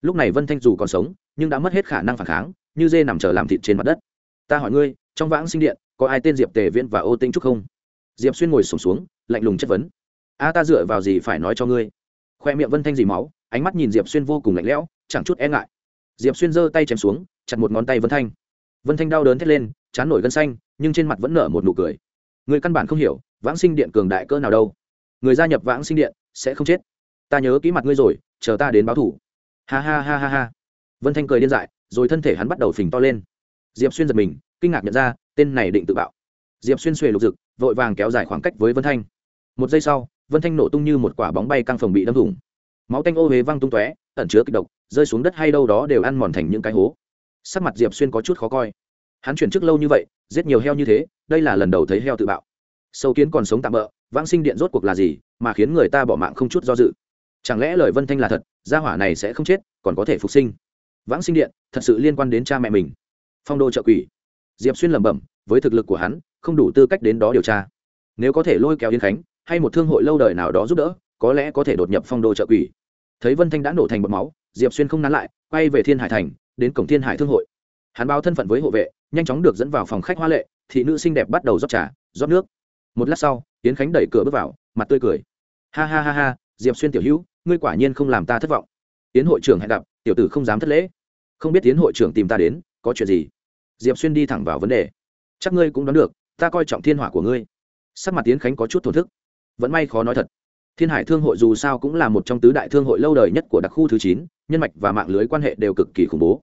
Lúc này vân thanh dù còn sống, nhưng đã mất hết khả năng phản kháng, như dê nằm chờ làm thịt trên mặt đất. Ta hỏi ngươi, trong vãng sinh điện có ai tên diệp tề viễn và ô tinh trúc không? Diệp xuyên ngồi sùng xuống, xuống lạnh lùng chất vấn. A ta dựa vào gì phải nói cho ngươi? Khoe miệng vân thanh dì máu ánh mắt nhìn diệp xuyên vô cùng lạnh lẽo chẳng chút e ngại. Diệp xuyên giơ tay chém xuống chặt một ngón tay vân thanh. Vân thanh đau đớn thét lên chán nổi gân xanh nhưng trên mặt vẫn nở một nụ cười. Người căn bản không hiểu vãng sinh điện cường đại cỡ nào đâu. Người gia nhập vãng sinh điện sẽ không chết. Ta nhớ kỹ mặt ngươi rồi chờ ta đến báo thủ. Ha ha ha ha ha. Vân thanh cười điên dại rồi thân thể hắn bắt đầu phình to lên. Diệp xuyên giật mình kinh ngạc nhận ra tên này định tự bạo. Diệp xuyên xuề lục rực, vội vàng kéo dài khoảng cách với vân thanh. Một giây sau, vân thanh nổ tung như một quả bóng bay căng phòng bị đâm thủng. Máu tanh ô huế văng tung tóe, ẩn chứa kịch độc, rơi xuống đất hay đâu đó đều ăn mòn thành những cái hố. Sắc mặt diệp xuyên có chút khó coi. Hắn chuyển chức lâu như vậy, giết nhiều heo như thế, đây là lần đầu thấy heo tự bạo. Sâu kiến còn sống tạm bỡ vãng sinh điện rốt cuộc là gì, mà khiến người ta bỏ mạng không chút do dự. Chẳng lẽ lời vân thanh là thật, gia hỏa này sẽ không chết, còn có thể phục sinh? Vãng sinh điện, thật sự liên quan đến cha mẹ mình. Phong đô trợ quỷ diệp xuyên lẩm bẩm, với thực lực của hắn, không đủ tư cách đến đó điều tra. Nếu có thể lôi kéo Yến khánh, hay một thương hội lâu đời nào đó giúp đỡ, có lẽ có thể đột nhập phong đô trợ quỷ. Thấy vân thanh đã nổ thành bọt máu, diệp xuyên không nán lại, quay về thiên hải thành, đến cổng thiên hải thương hội. Hắn báo thân phận với hộ vệ, nhanh chóng được dẫn vào phòng khách hoa lệ, thị nữ xinh đẹp bắt đầu rót trà, rót nước. Một lát sau, Yến khánh đẩy cửa bước vào, mặt tươi cười. Ha ha ha ha, diệp xuyên tiểu hữu, ngươi quả nhiên không làm ta thất vọng. Yến hội trưởng hẹn gặp, tiểu tử không dám thất lễ. Không biết Yến hội trưởng tìm ta đến, có chuyện gì? Diệp xuyên đi thẳng vào vấn đề. Chắc ngươi cũng đoán được, ta coi trọng thiên hỏa của ngươi. Sắc mặt tiến khánh có chút thổn thức. Vẫn may khó nói thật. Thiên hải thương hội dù sao cũng là một trong tứ đại thương hội lâu đời nhất của đặc khu thứ chín, nhân mạch và mạng lưới quan hệ đều cực kỳ khủng bố.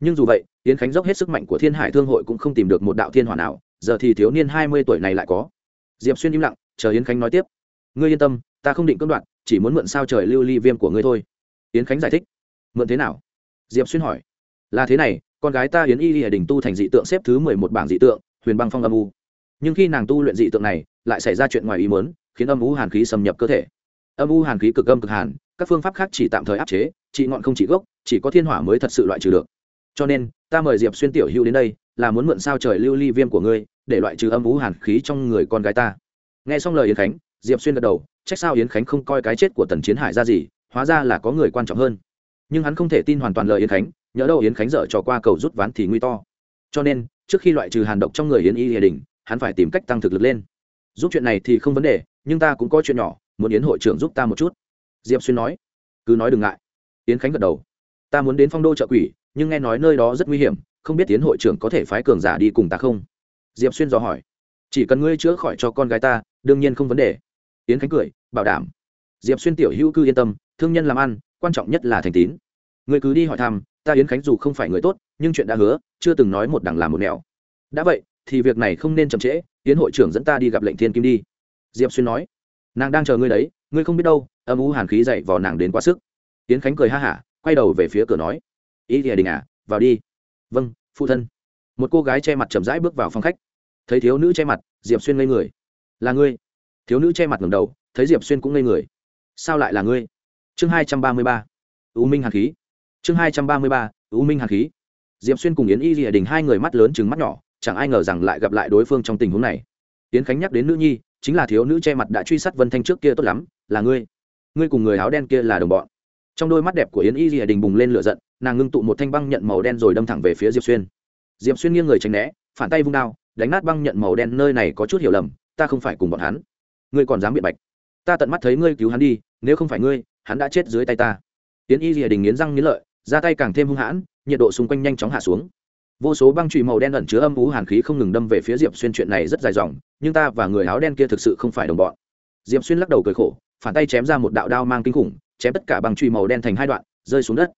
Nhưng dù vậy, tiến khánh dốc hết sức mạnh của thiên hải thương hội cũng không tìm được một đạo thiên hỏa nào, giờ thì thiếu niên hai mươi tuổi này lại có. Diệp xuyên im lặng, chờ yến khánh nói tiếp. Ngươi yên tâm, ta không định cưỡng đoạt, chỉ muốn mượn sao trời lưu ly viêm của ngươi thôi. Yến khánh giải thích. Mượn thế nào? Diệp xuyên hỏi. Là thế này con gái ta yến y y đình tu thành dị tượng xếp thứ mười một bảng dị tượng, huyền băng phong âm u. Nhưng khi nàng tu luyện dị tượng này, lại xảy ra chuyện ngoài ý mớn khiến âm u hàn khí xâm nhập cơ thể. Âm u hàn khí cực âm cực hàn, các phương pháp khác chỉ tạm thời áp chế trị ngọn không chỉ gốc, chỉ có thiên hỏa mới thật sự loại trừ được. Cho nên, ta mời diệp xuyên tiểu Hưu đến đây, là muốn mượn sao trời lưu ly viêm của ngươi, để loại trừ âm u hàn khí trong người con gái ta. Nghe xong lời yến khánh, diệp xuyên gật đầu, trách sao yến khánh không coi cái chết của tần chiến hải ra gì, hóa ra là có người quan trọng hơn. Nhưng hắn không thể tin hoàn toàn lời yến khánh nhớ đâu yến khánh dở trò qua cầu rút ván thì nguy to. Cho nên, trước khi loại trừ hàn độc trong người yến y hiền đình hắn phải tìm cách tăng thực lực lên. Giúp chuyện này thì không vấn đề, nhưng ta cũng có chuyện nhỏ, muốn yến hội trưởng giúp ta một chút. Diệp xuyên nói, cứ nói đừng ngại. Yến khánh gật đầu, ta muốn đến phong đô trợ quỷ, nhưng nghe nói nơi đó rất nguy hiểm, không biết yến hội trưởng có thể phái cường giả đi cùng ta không? Diệp xuyên dò hỏi, chỉ cần ngươi chữa khỏi cho con gái ta, đương nhiên không vấn đề. Yến khánh cười, bảo đảm. Diệp xuyên tiểu hữu cư yên tâm, thương nhân làm ăn, quan trọng nhất là thành tín ngươi cứ đi hỏi thăm, ta yến khánh dù không phải người tốt, nhưng chuyện đã hứa, chưa từng nói một đằng làm một nẻo. Đã vậy, thì việc này không nên chậm trễ, yến hội trưởng dẫn ta đi gặp lệnh thiên kim đi. Diệp xuyên nói. Nàng đang chờ ngươi đấy, ngươi không biết đâu, âm u hàn khí dậy vào nàng đến quá sức. Yến khánh cười ha hả, quay đầu về phía cửa nói. Ý thì đình à vào đi. Vâng phụ thân. Một cô gái che mặt chậm rãi bước vào phòng khách. Thấy thiếu nữ che mặt, diệp xuyên ngây người. Là ngươi. Thiếu nữ che mặt ngầm đầu, thấy diệp xuyên cũng ngây người. Sao lại là ngươi? Chương hai trăm ba mươi ba. U minh hàn khí chương hai trăm ba mươi ba, u minh hàn khí. Diệp xuyên cùng yến y rìa đình hai người mắt lớn chừng mắt nhỏ, chẳng ai ngờ rằng lại gặp lại đối phương trong tình huống này. Yến khánh nhắc đến nữ nhi, chính là thiếu nữ che mặt đã truy sát vân thanh trước kia tốt lắm, là ngươi. Ngươi cùng người áo đen kia là đồng bọn. Trong đôi mắt đẹp của yến y rìa đình bùng lên lửa giận, nàng ngưng tụ một thanh băng nhận màu đen rồi đâm thẳng về phía diệp xuyên. Diệp xuyên nghiêng người tránh né, phản tay vung đao, đánh nát băng nhận màu đen nơi này có chút hiểu lầm, ta không phải cùng bọn hắn. Ngươi còn dám biện bạch. Ta tận mắt thấy ngươi cứu hắn đi, nếu không phải ngươi, hắn đã chết dưới tay ta. Yến y rìa đình nghiến răng nghiến lợi ra tay càng thêm hung hãn, nhiệt độ xung quanh nhanh chóng hạ xuống. Vô số băng trụy màu đen ẩn chứa âm ú hàn khí không ngừng đâm về phía diệp xuyên, chuyện này rất dài dòng, nhưng ta và người áo đen kia thực sự không phải đồng bọn. Diệp xuyên lắc đầu cười khổ, phản tay chém ra một đạo đao mang kinh khủng, chém tất cả băng trụy màu đen thành hai đoạn, rơi xuống đất.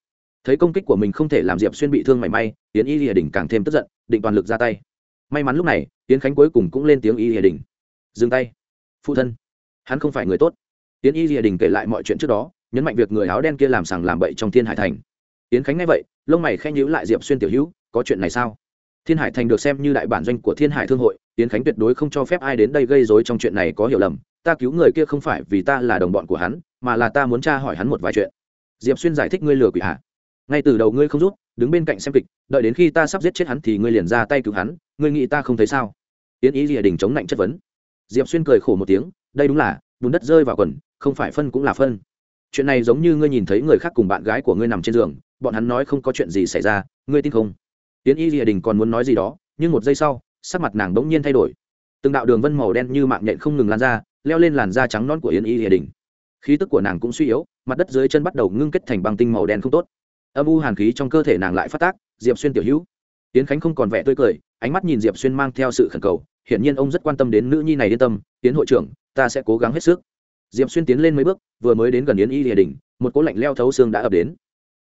Thấy công kích của mình không thể làm diệp xuyên bị thương mảy may tiến y rìa đình càng thêm tức giận, định toàn lực ra tay. May mắn lúc này tiến khánh cuối cùng cũng lên tiếng y rìa đình. Dừng tay. Phụ thân. Hắn không phải người tốt. Tiến y rìa đình kể lại mọi chuyện trước đó, nhấn mạnh việc người áo đen kia làm sàng làm bậy trong thiên hải thành. Yến khánh nghe vậy, lông mày khẽ nhíu lại diệp xuyên tiểu hữu, có chuyện này sao? Thiên hải thành được xem như đại bản doanh của thiên hải thương hội, Yến khánh tuyệt đối không cho phép ai đến đây gây dối trong chuyện này có hiểu lầm, ta cứu người kia không phải vì ta là đồng bọn của hắn, mà là ta muốn tra hỏi hắn một vài chuyện. Diệp xuyên giải thích ngươi lừa quỷ hạ ngay từ đầu ngươi không rút, đứng bên cạnh xem kịch, đợi đến khi ta sắp giết chết hắn thì ngươi liền ra tay cứu hắn, ngươi nghĩ ta không thấy sao? Yến ý rìa đình chống lạnh chất vấn. Diệp xuyên cười khổ một tiếng, đây đúng là, bùn đất rơi vào quần, không phải phân cũng là phân. Chuyện này giống như ngươi nhìn thấy người khác cùng bạn gái của ngươi nằm trên giường bọn hắn nói không có chuyện gì xảy ra, ngươi tin không? Tiến y lìa đình còn muốn nói gì đó, nhưng một giây sau, sắc mặt nàng bỗng nhiên thay đổi. Từng đạo đường vân màu đen như mạng nhện không ngừng lan ra, leo lên làn da trắng non của yến y lìa đình. Khí tức của nàng cũng suy yếu, mặt đất dưới chân bắt đầu ngưng kết thành băng tinh màu đen không tốt. Âm u hàn khí trong cơ thể nàng lại phát tác, diệp xuyên tiểu hữu. Tiến khánh không còn vẻ tươi cười, ánh mắt nhìn diệp xuyên mang theo sự khẩn cầu, hiển nhiên ông rất quan tâm đến nữ nhi này yên tâm tiến hội trưởng, ta sẽ cố gắng hết sức. Diệp xuyên tiến lên mấy bước, vừa mới đến gần yến y lìa đình, một cỗ lạnh leo thấu xương đã ập đến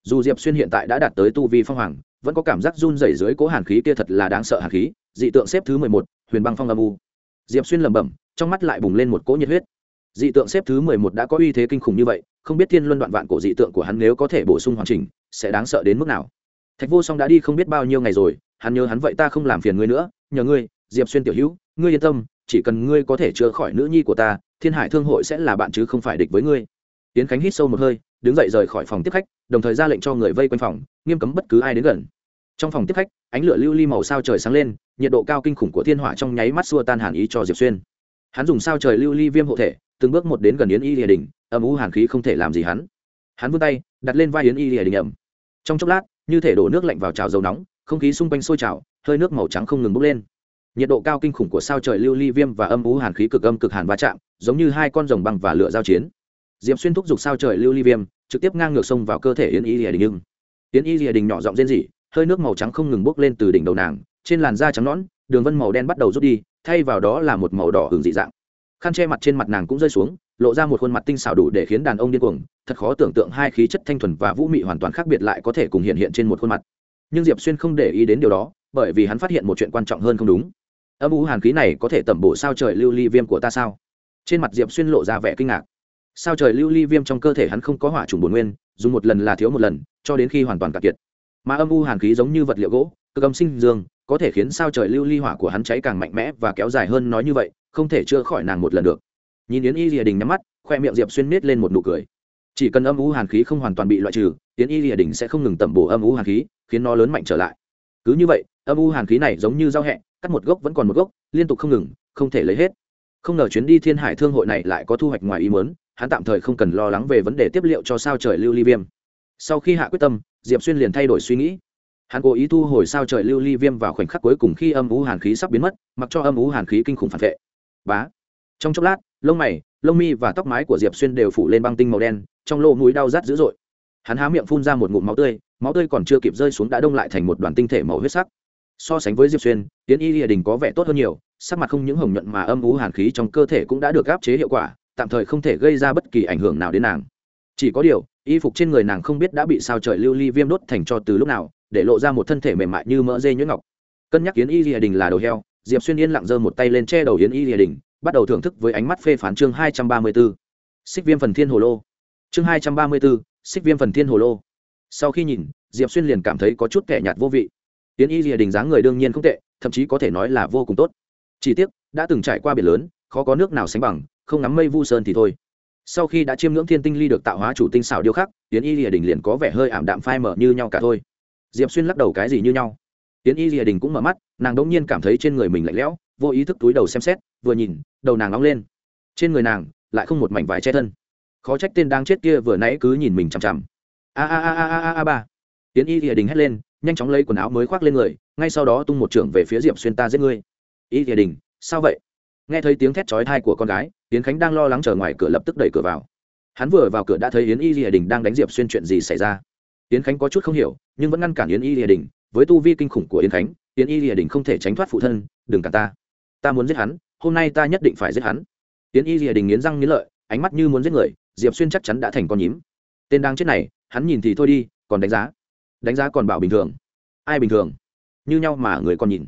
dù diệp xuyên hiện tại đã đạt tới tu vi phong hoàng, vẫn có cảm giác run rẩy dưới cố hàn khí kia thật là đáng sợ hàn khí, dị tượng xếp thứ mười một, huyền băng phong âm u. Diệp xuyên lẩm bẩm, trong mắt lại bùng lên một cỗ nhiệt huyết. Dị tượng xếp thứ mười một đã có uy thế kinh khủng như vậy, không biết thiên luân đoạn vạn cổ dị tượng của hắn nếu có thể bổ sung hoàn chỉnh, sẽ đáng sợ đến mức nào. Thạch vô song đã đi không biết bao nhiêu ngày rồi, hắn nhớ hắn vậy ta không làm phiền ngươi nữa, nhờ ngươi, diệp xuyên tiểu hữu, ngươi yên tâm, chỉ cần ngươi có thể chữa khỏi nữ nhi của ta, thiên hải thương hội sẽ là bạn chứ không phải địch với ngươi tiến khánh hít sâu một hơi, đứng dậy rời khỏi phòng tiếp khách, đồng thời ra lệnh cho người vây quanh phòng, nghiêm cấm bất cứ ai đến gần. Trong phòng tiếp khách, ánh lửa lưu ly màu sao trời sáng lên, nhiệt độ cao kinh khủng của thiên hỏa trong nháy mắt xua tan hàn ý cho diệp xuyên. Hắn dùng sao trời lưu ly viêm hộ thể, từng bước một đến gần yến y lìa đình, âm u hàn khí không thể làm gì hắn. Hắn vươn tay, đặt lên vai yến y lìa đình ẩm. Trong chốc lát, như thể đổ nước lạnh vào trào dầu nóng, không khí xung quanh sôi trào, hơi nước màu trắng không ngừng bốc lên. Nhiệt độ cao kinh khủng của sao trời lưu ly viêm và âm u hàn khí cực âm cực hàn va chạm, giống như hai con rồng băng và lửa giao chiến diệp xuyên thúc giục sao trời lưu ly viêm, trực tiếp ngang ngược sông vào cơ thể yến y lìa đình nhưng yến y lìa đình nhỏ giọng rên rỉ, hơi nước màu trắng không ngừng bốc lên từ đỉnh đầu nàng, trên làn da trắng nõn, đường vân màu đen bắt đầu rút đi, thay vào đó là một màu đỏ hưởng dị dạng. Khăn che mặt trên mặt nàng cũng rơi xuống, lộ ra một khuôn mặt tinh xảo đủ để khiến đàn ông điên cuồng, thật khó tưởng tượng hai khí chất thanh thuần và vũ mị hoàn toàn khác biệt lại có thể cùng hiện hiện trên một khuôn mặt. Nhưng diệp xuyên không để ý đến điều đó, bởi vì hắn phát hiện một chuyện quan trọng hơn không đúng. Âm u hàn khí này có thể tẩm bổ sao trời lưu ly viêm của ta sao? Trên mặt diệp xuyên lộ ra vẻ kinh ngạc sao trời lưu ly viêm trong cơ thể hắn không có hỏa trùng bồn nguyên, dùng một lần là thiếu một lần, cho đến khi hoàn toàn cạn kiệt. Mà âm u hàn khí giống như vật liệu gỗ, cực âm sinh dương, có thể khiến sao trời lưu ly hỏa của hắn cháy càng mạnh mẽ và kéo dài hơn nói như vậy, không thể chữa khỏi nàng một lần được. Nhìn yến y rìa đình nhắm mắt, khoe miệng diệp xuyên miết lên một nụ cười. Chỉ cần âm u hàn khí không hoàn toàn bị loại trừ, yến y rìa đình sẽ không ngừng tẩm bổ âm u hàn khí, khiến nó lớn mạnh trở lại. Cứ như vậy, âm u hàn khí này giống như giao hẹ, cắt một gốc vẫn còn một gốc, liên tục không ngừng, không thể lấy hết. Không ngờ chuyến đi thiên hải thương hội này lại có thu hoạch ngoài ý muốn hắn tạm thời không cần lo lắng về vấn đề tiếp liệu cho sao trời lưu ly viêm. Sau khi hạ quyết tâm, diệp xuyên liền thay đổi suy nghĩ. Hắn cố ý thu hồi sao trời lưu ly viêm vào khoảnh khắc cuối cùng khi âm ú hàn khí sắp biến mất, mặc cho âm ú hàn khí kinh khủng phản vệ. Bá. Trong chốc lát, lông mày, lông mi và tóc mái của diệp xuyên đều phủ lên băng tinh màu đen, trong lỗ mũi đau rát dữ dội. Hắn há miệng phun ra một ngụm máu tươi máu tươi còn chưa kịp rơi xuống đã đông lại thành một đoàn tinh thể màu huyết sắc. So sánh với diệp xuyên tiến y địa đình có vẻ tốt hơn nhiều, sắc mặt không những hồng nhuận mà âm ú hàn khí trong cơ thể cũng đã được áp chế hiệu quả tạm thời không thể gây ra bất kỳ ảnh hưởng nào đến nàng. Chỉ có điều, y phục trên người nàng không biết đã bị sao trời lưu ly viêm đốt thành cho từ lúc nào, để lộ ra một thân thể mềm mại như mỡ dê nhuyễn ngọc. Cân nhắc yến y lìa đình là đầu heo, diệp xuyên yên lặng giơ một tay lên che đầu yến y lìa đình, bắt đầu thưởng thức với ánh mắt phê phán chương hai trăm ba mươi b ố xích viêm phần thiên hồ lô. Chương hai trăm ba mươi b ố xích viêm phần thiên hồ lô. Sau khi nhìn, diệp xuyên liền cảm thấy có chút kẻ nhạt vô vị. Yến y lìa đình dáng người đương nhiên không tệ, thậm chí có thể nói là vô cùng tốt. Chỉ tiếc, đã từng trải qua biển lớn, khó có nước nào sánh bằng không ngắm mây vu sơn thì thôi. Sau khi đã chiêm ngưỡng thiên tinh ly được tạo hóa chủ tinh xảo điêu khắc tiến y lìa đình liền có vẻ hơi ảm đạm phai mở như nhau cả thôi. Diệp xuyên lắc đầu cái gì như nhau? Tiến y lìa đình cũng mở mắt, nàng đ ỗ n g nhiên cảm thấy trên người mình lạnh lẽo, vô ý thức túi đầu xem xét, vừa nhìn, đầu nàng nóng lên. Trên người nàng lại không một mảnh vải che thân. Khó trách tên đang chết kia vừa nãy cứ nhìn mình chằm chằm. A a a a a a ba. Tiến y lìa đình hét lên, nhanh chóng lấy quần áo mới khoác lên người, ngay sau đó tung một trưởng về phía diệp xuyên ta giết ngươi. Y lìa đình, sao vậy? Nghe thấy tiếng thét chói thai của con gái, yến khánh đang lo lắng chờ ngoài cửa lập tức đẩy cửa vào. Hắn vừa vào cửa đã thấy yến y lìa đình đang đánh diệp xuyên chuyện gì xảy ra. Yến khánh có chút không hiểu, nhưng vẫn ngăn cản yến y lìa đình. Với tu vi kinh khủng của yến khánh, yến y lìa đình không thể tránh thoát phụ thân, đừng cản ta. Ta muốn giết hắn, hôm nay ta nhất định phải giết hắn. Yến y lìa đình nghiến răng nghiến lợi, ánh mắt như muốn giết người, diệp xuyên chắc chắn đã thành con nhím. Tên đang chết này, hắn nhìn thì thôi đi, còn đánh giá. Đánh giá còn bảo bình thường. Ai bình thường? Như nhau mà người còn nhìn.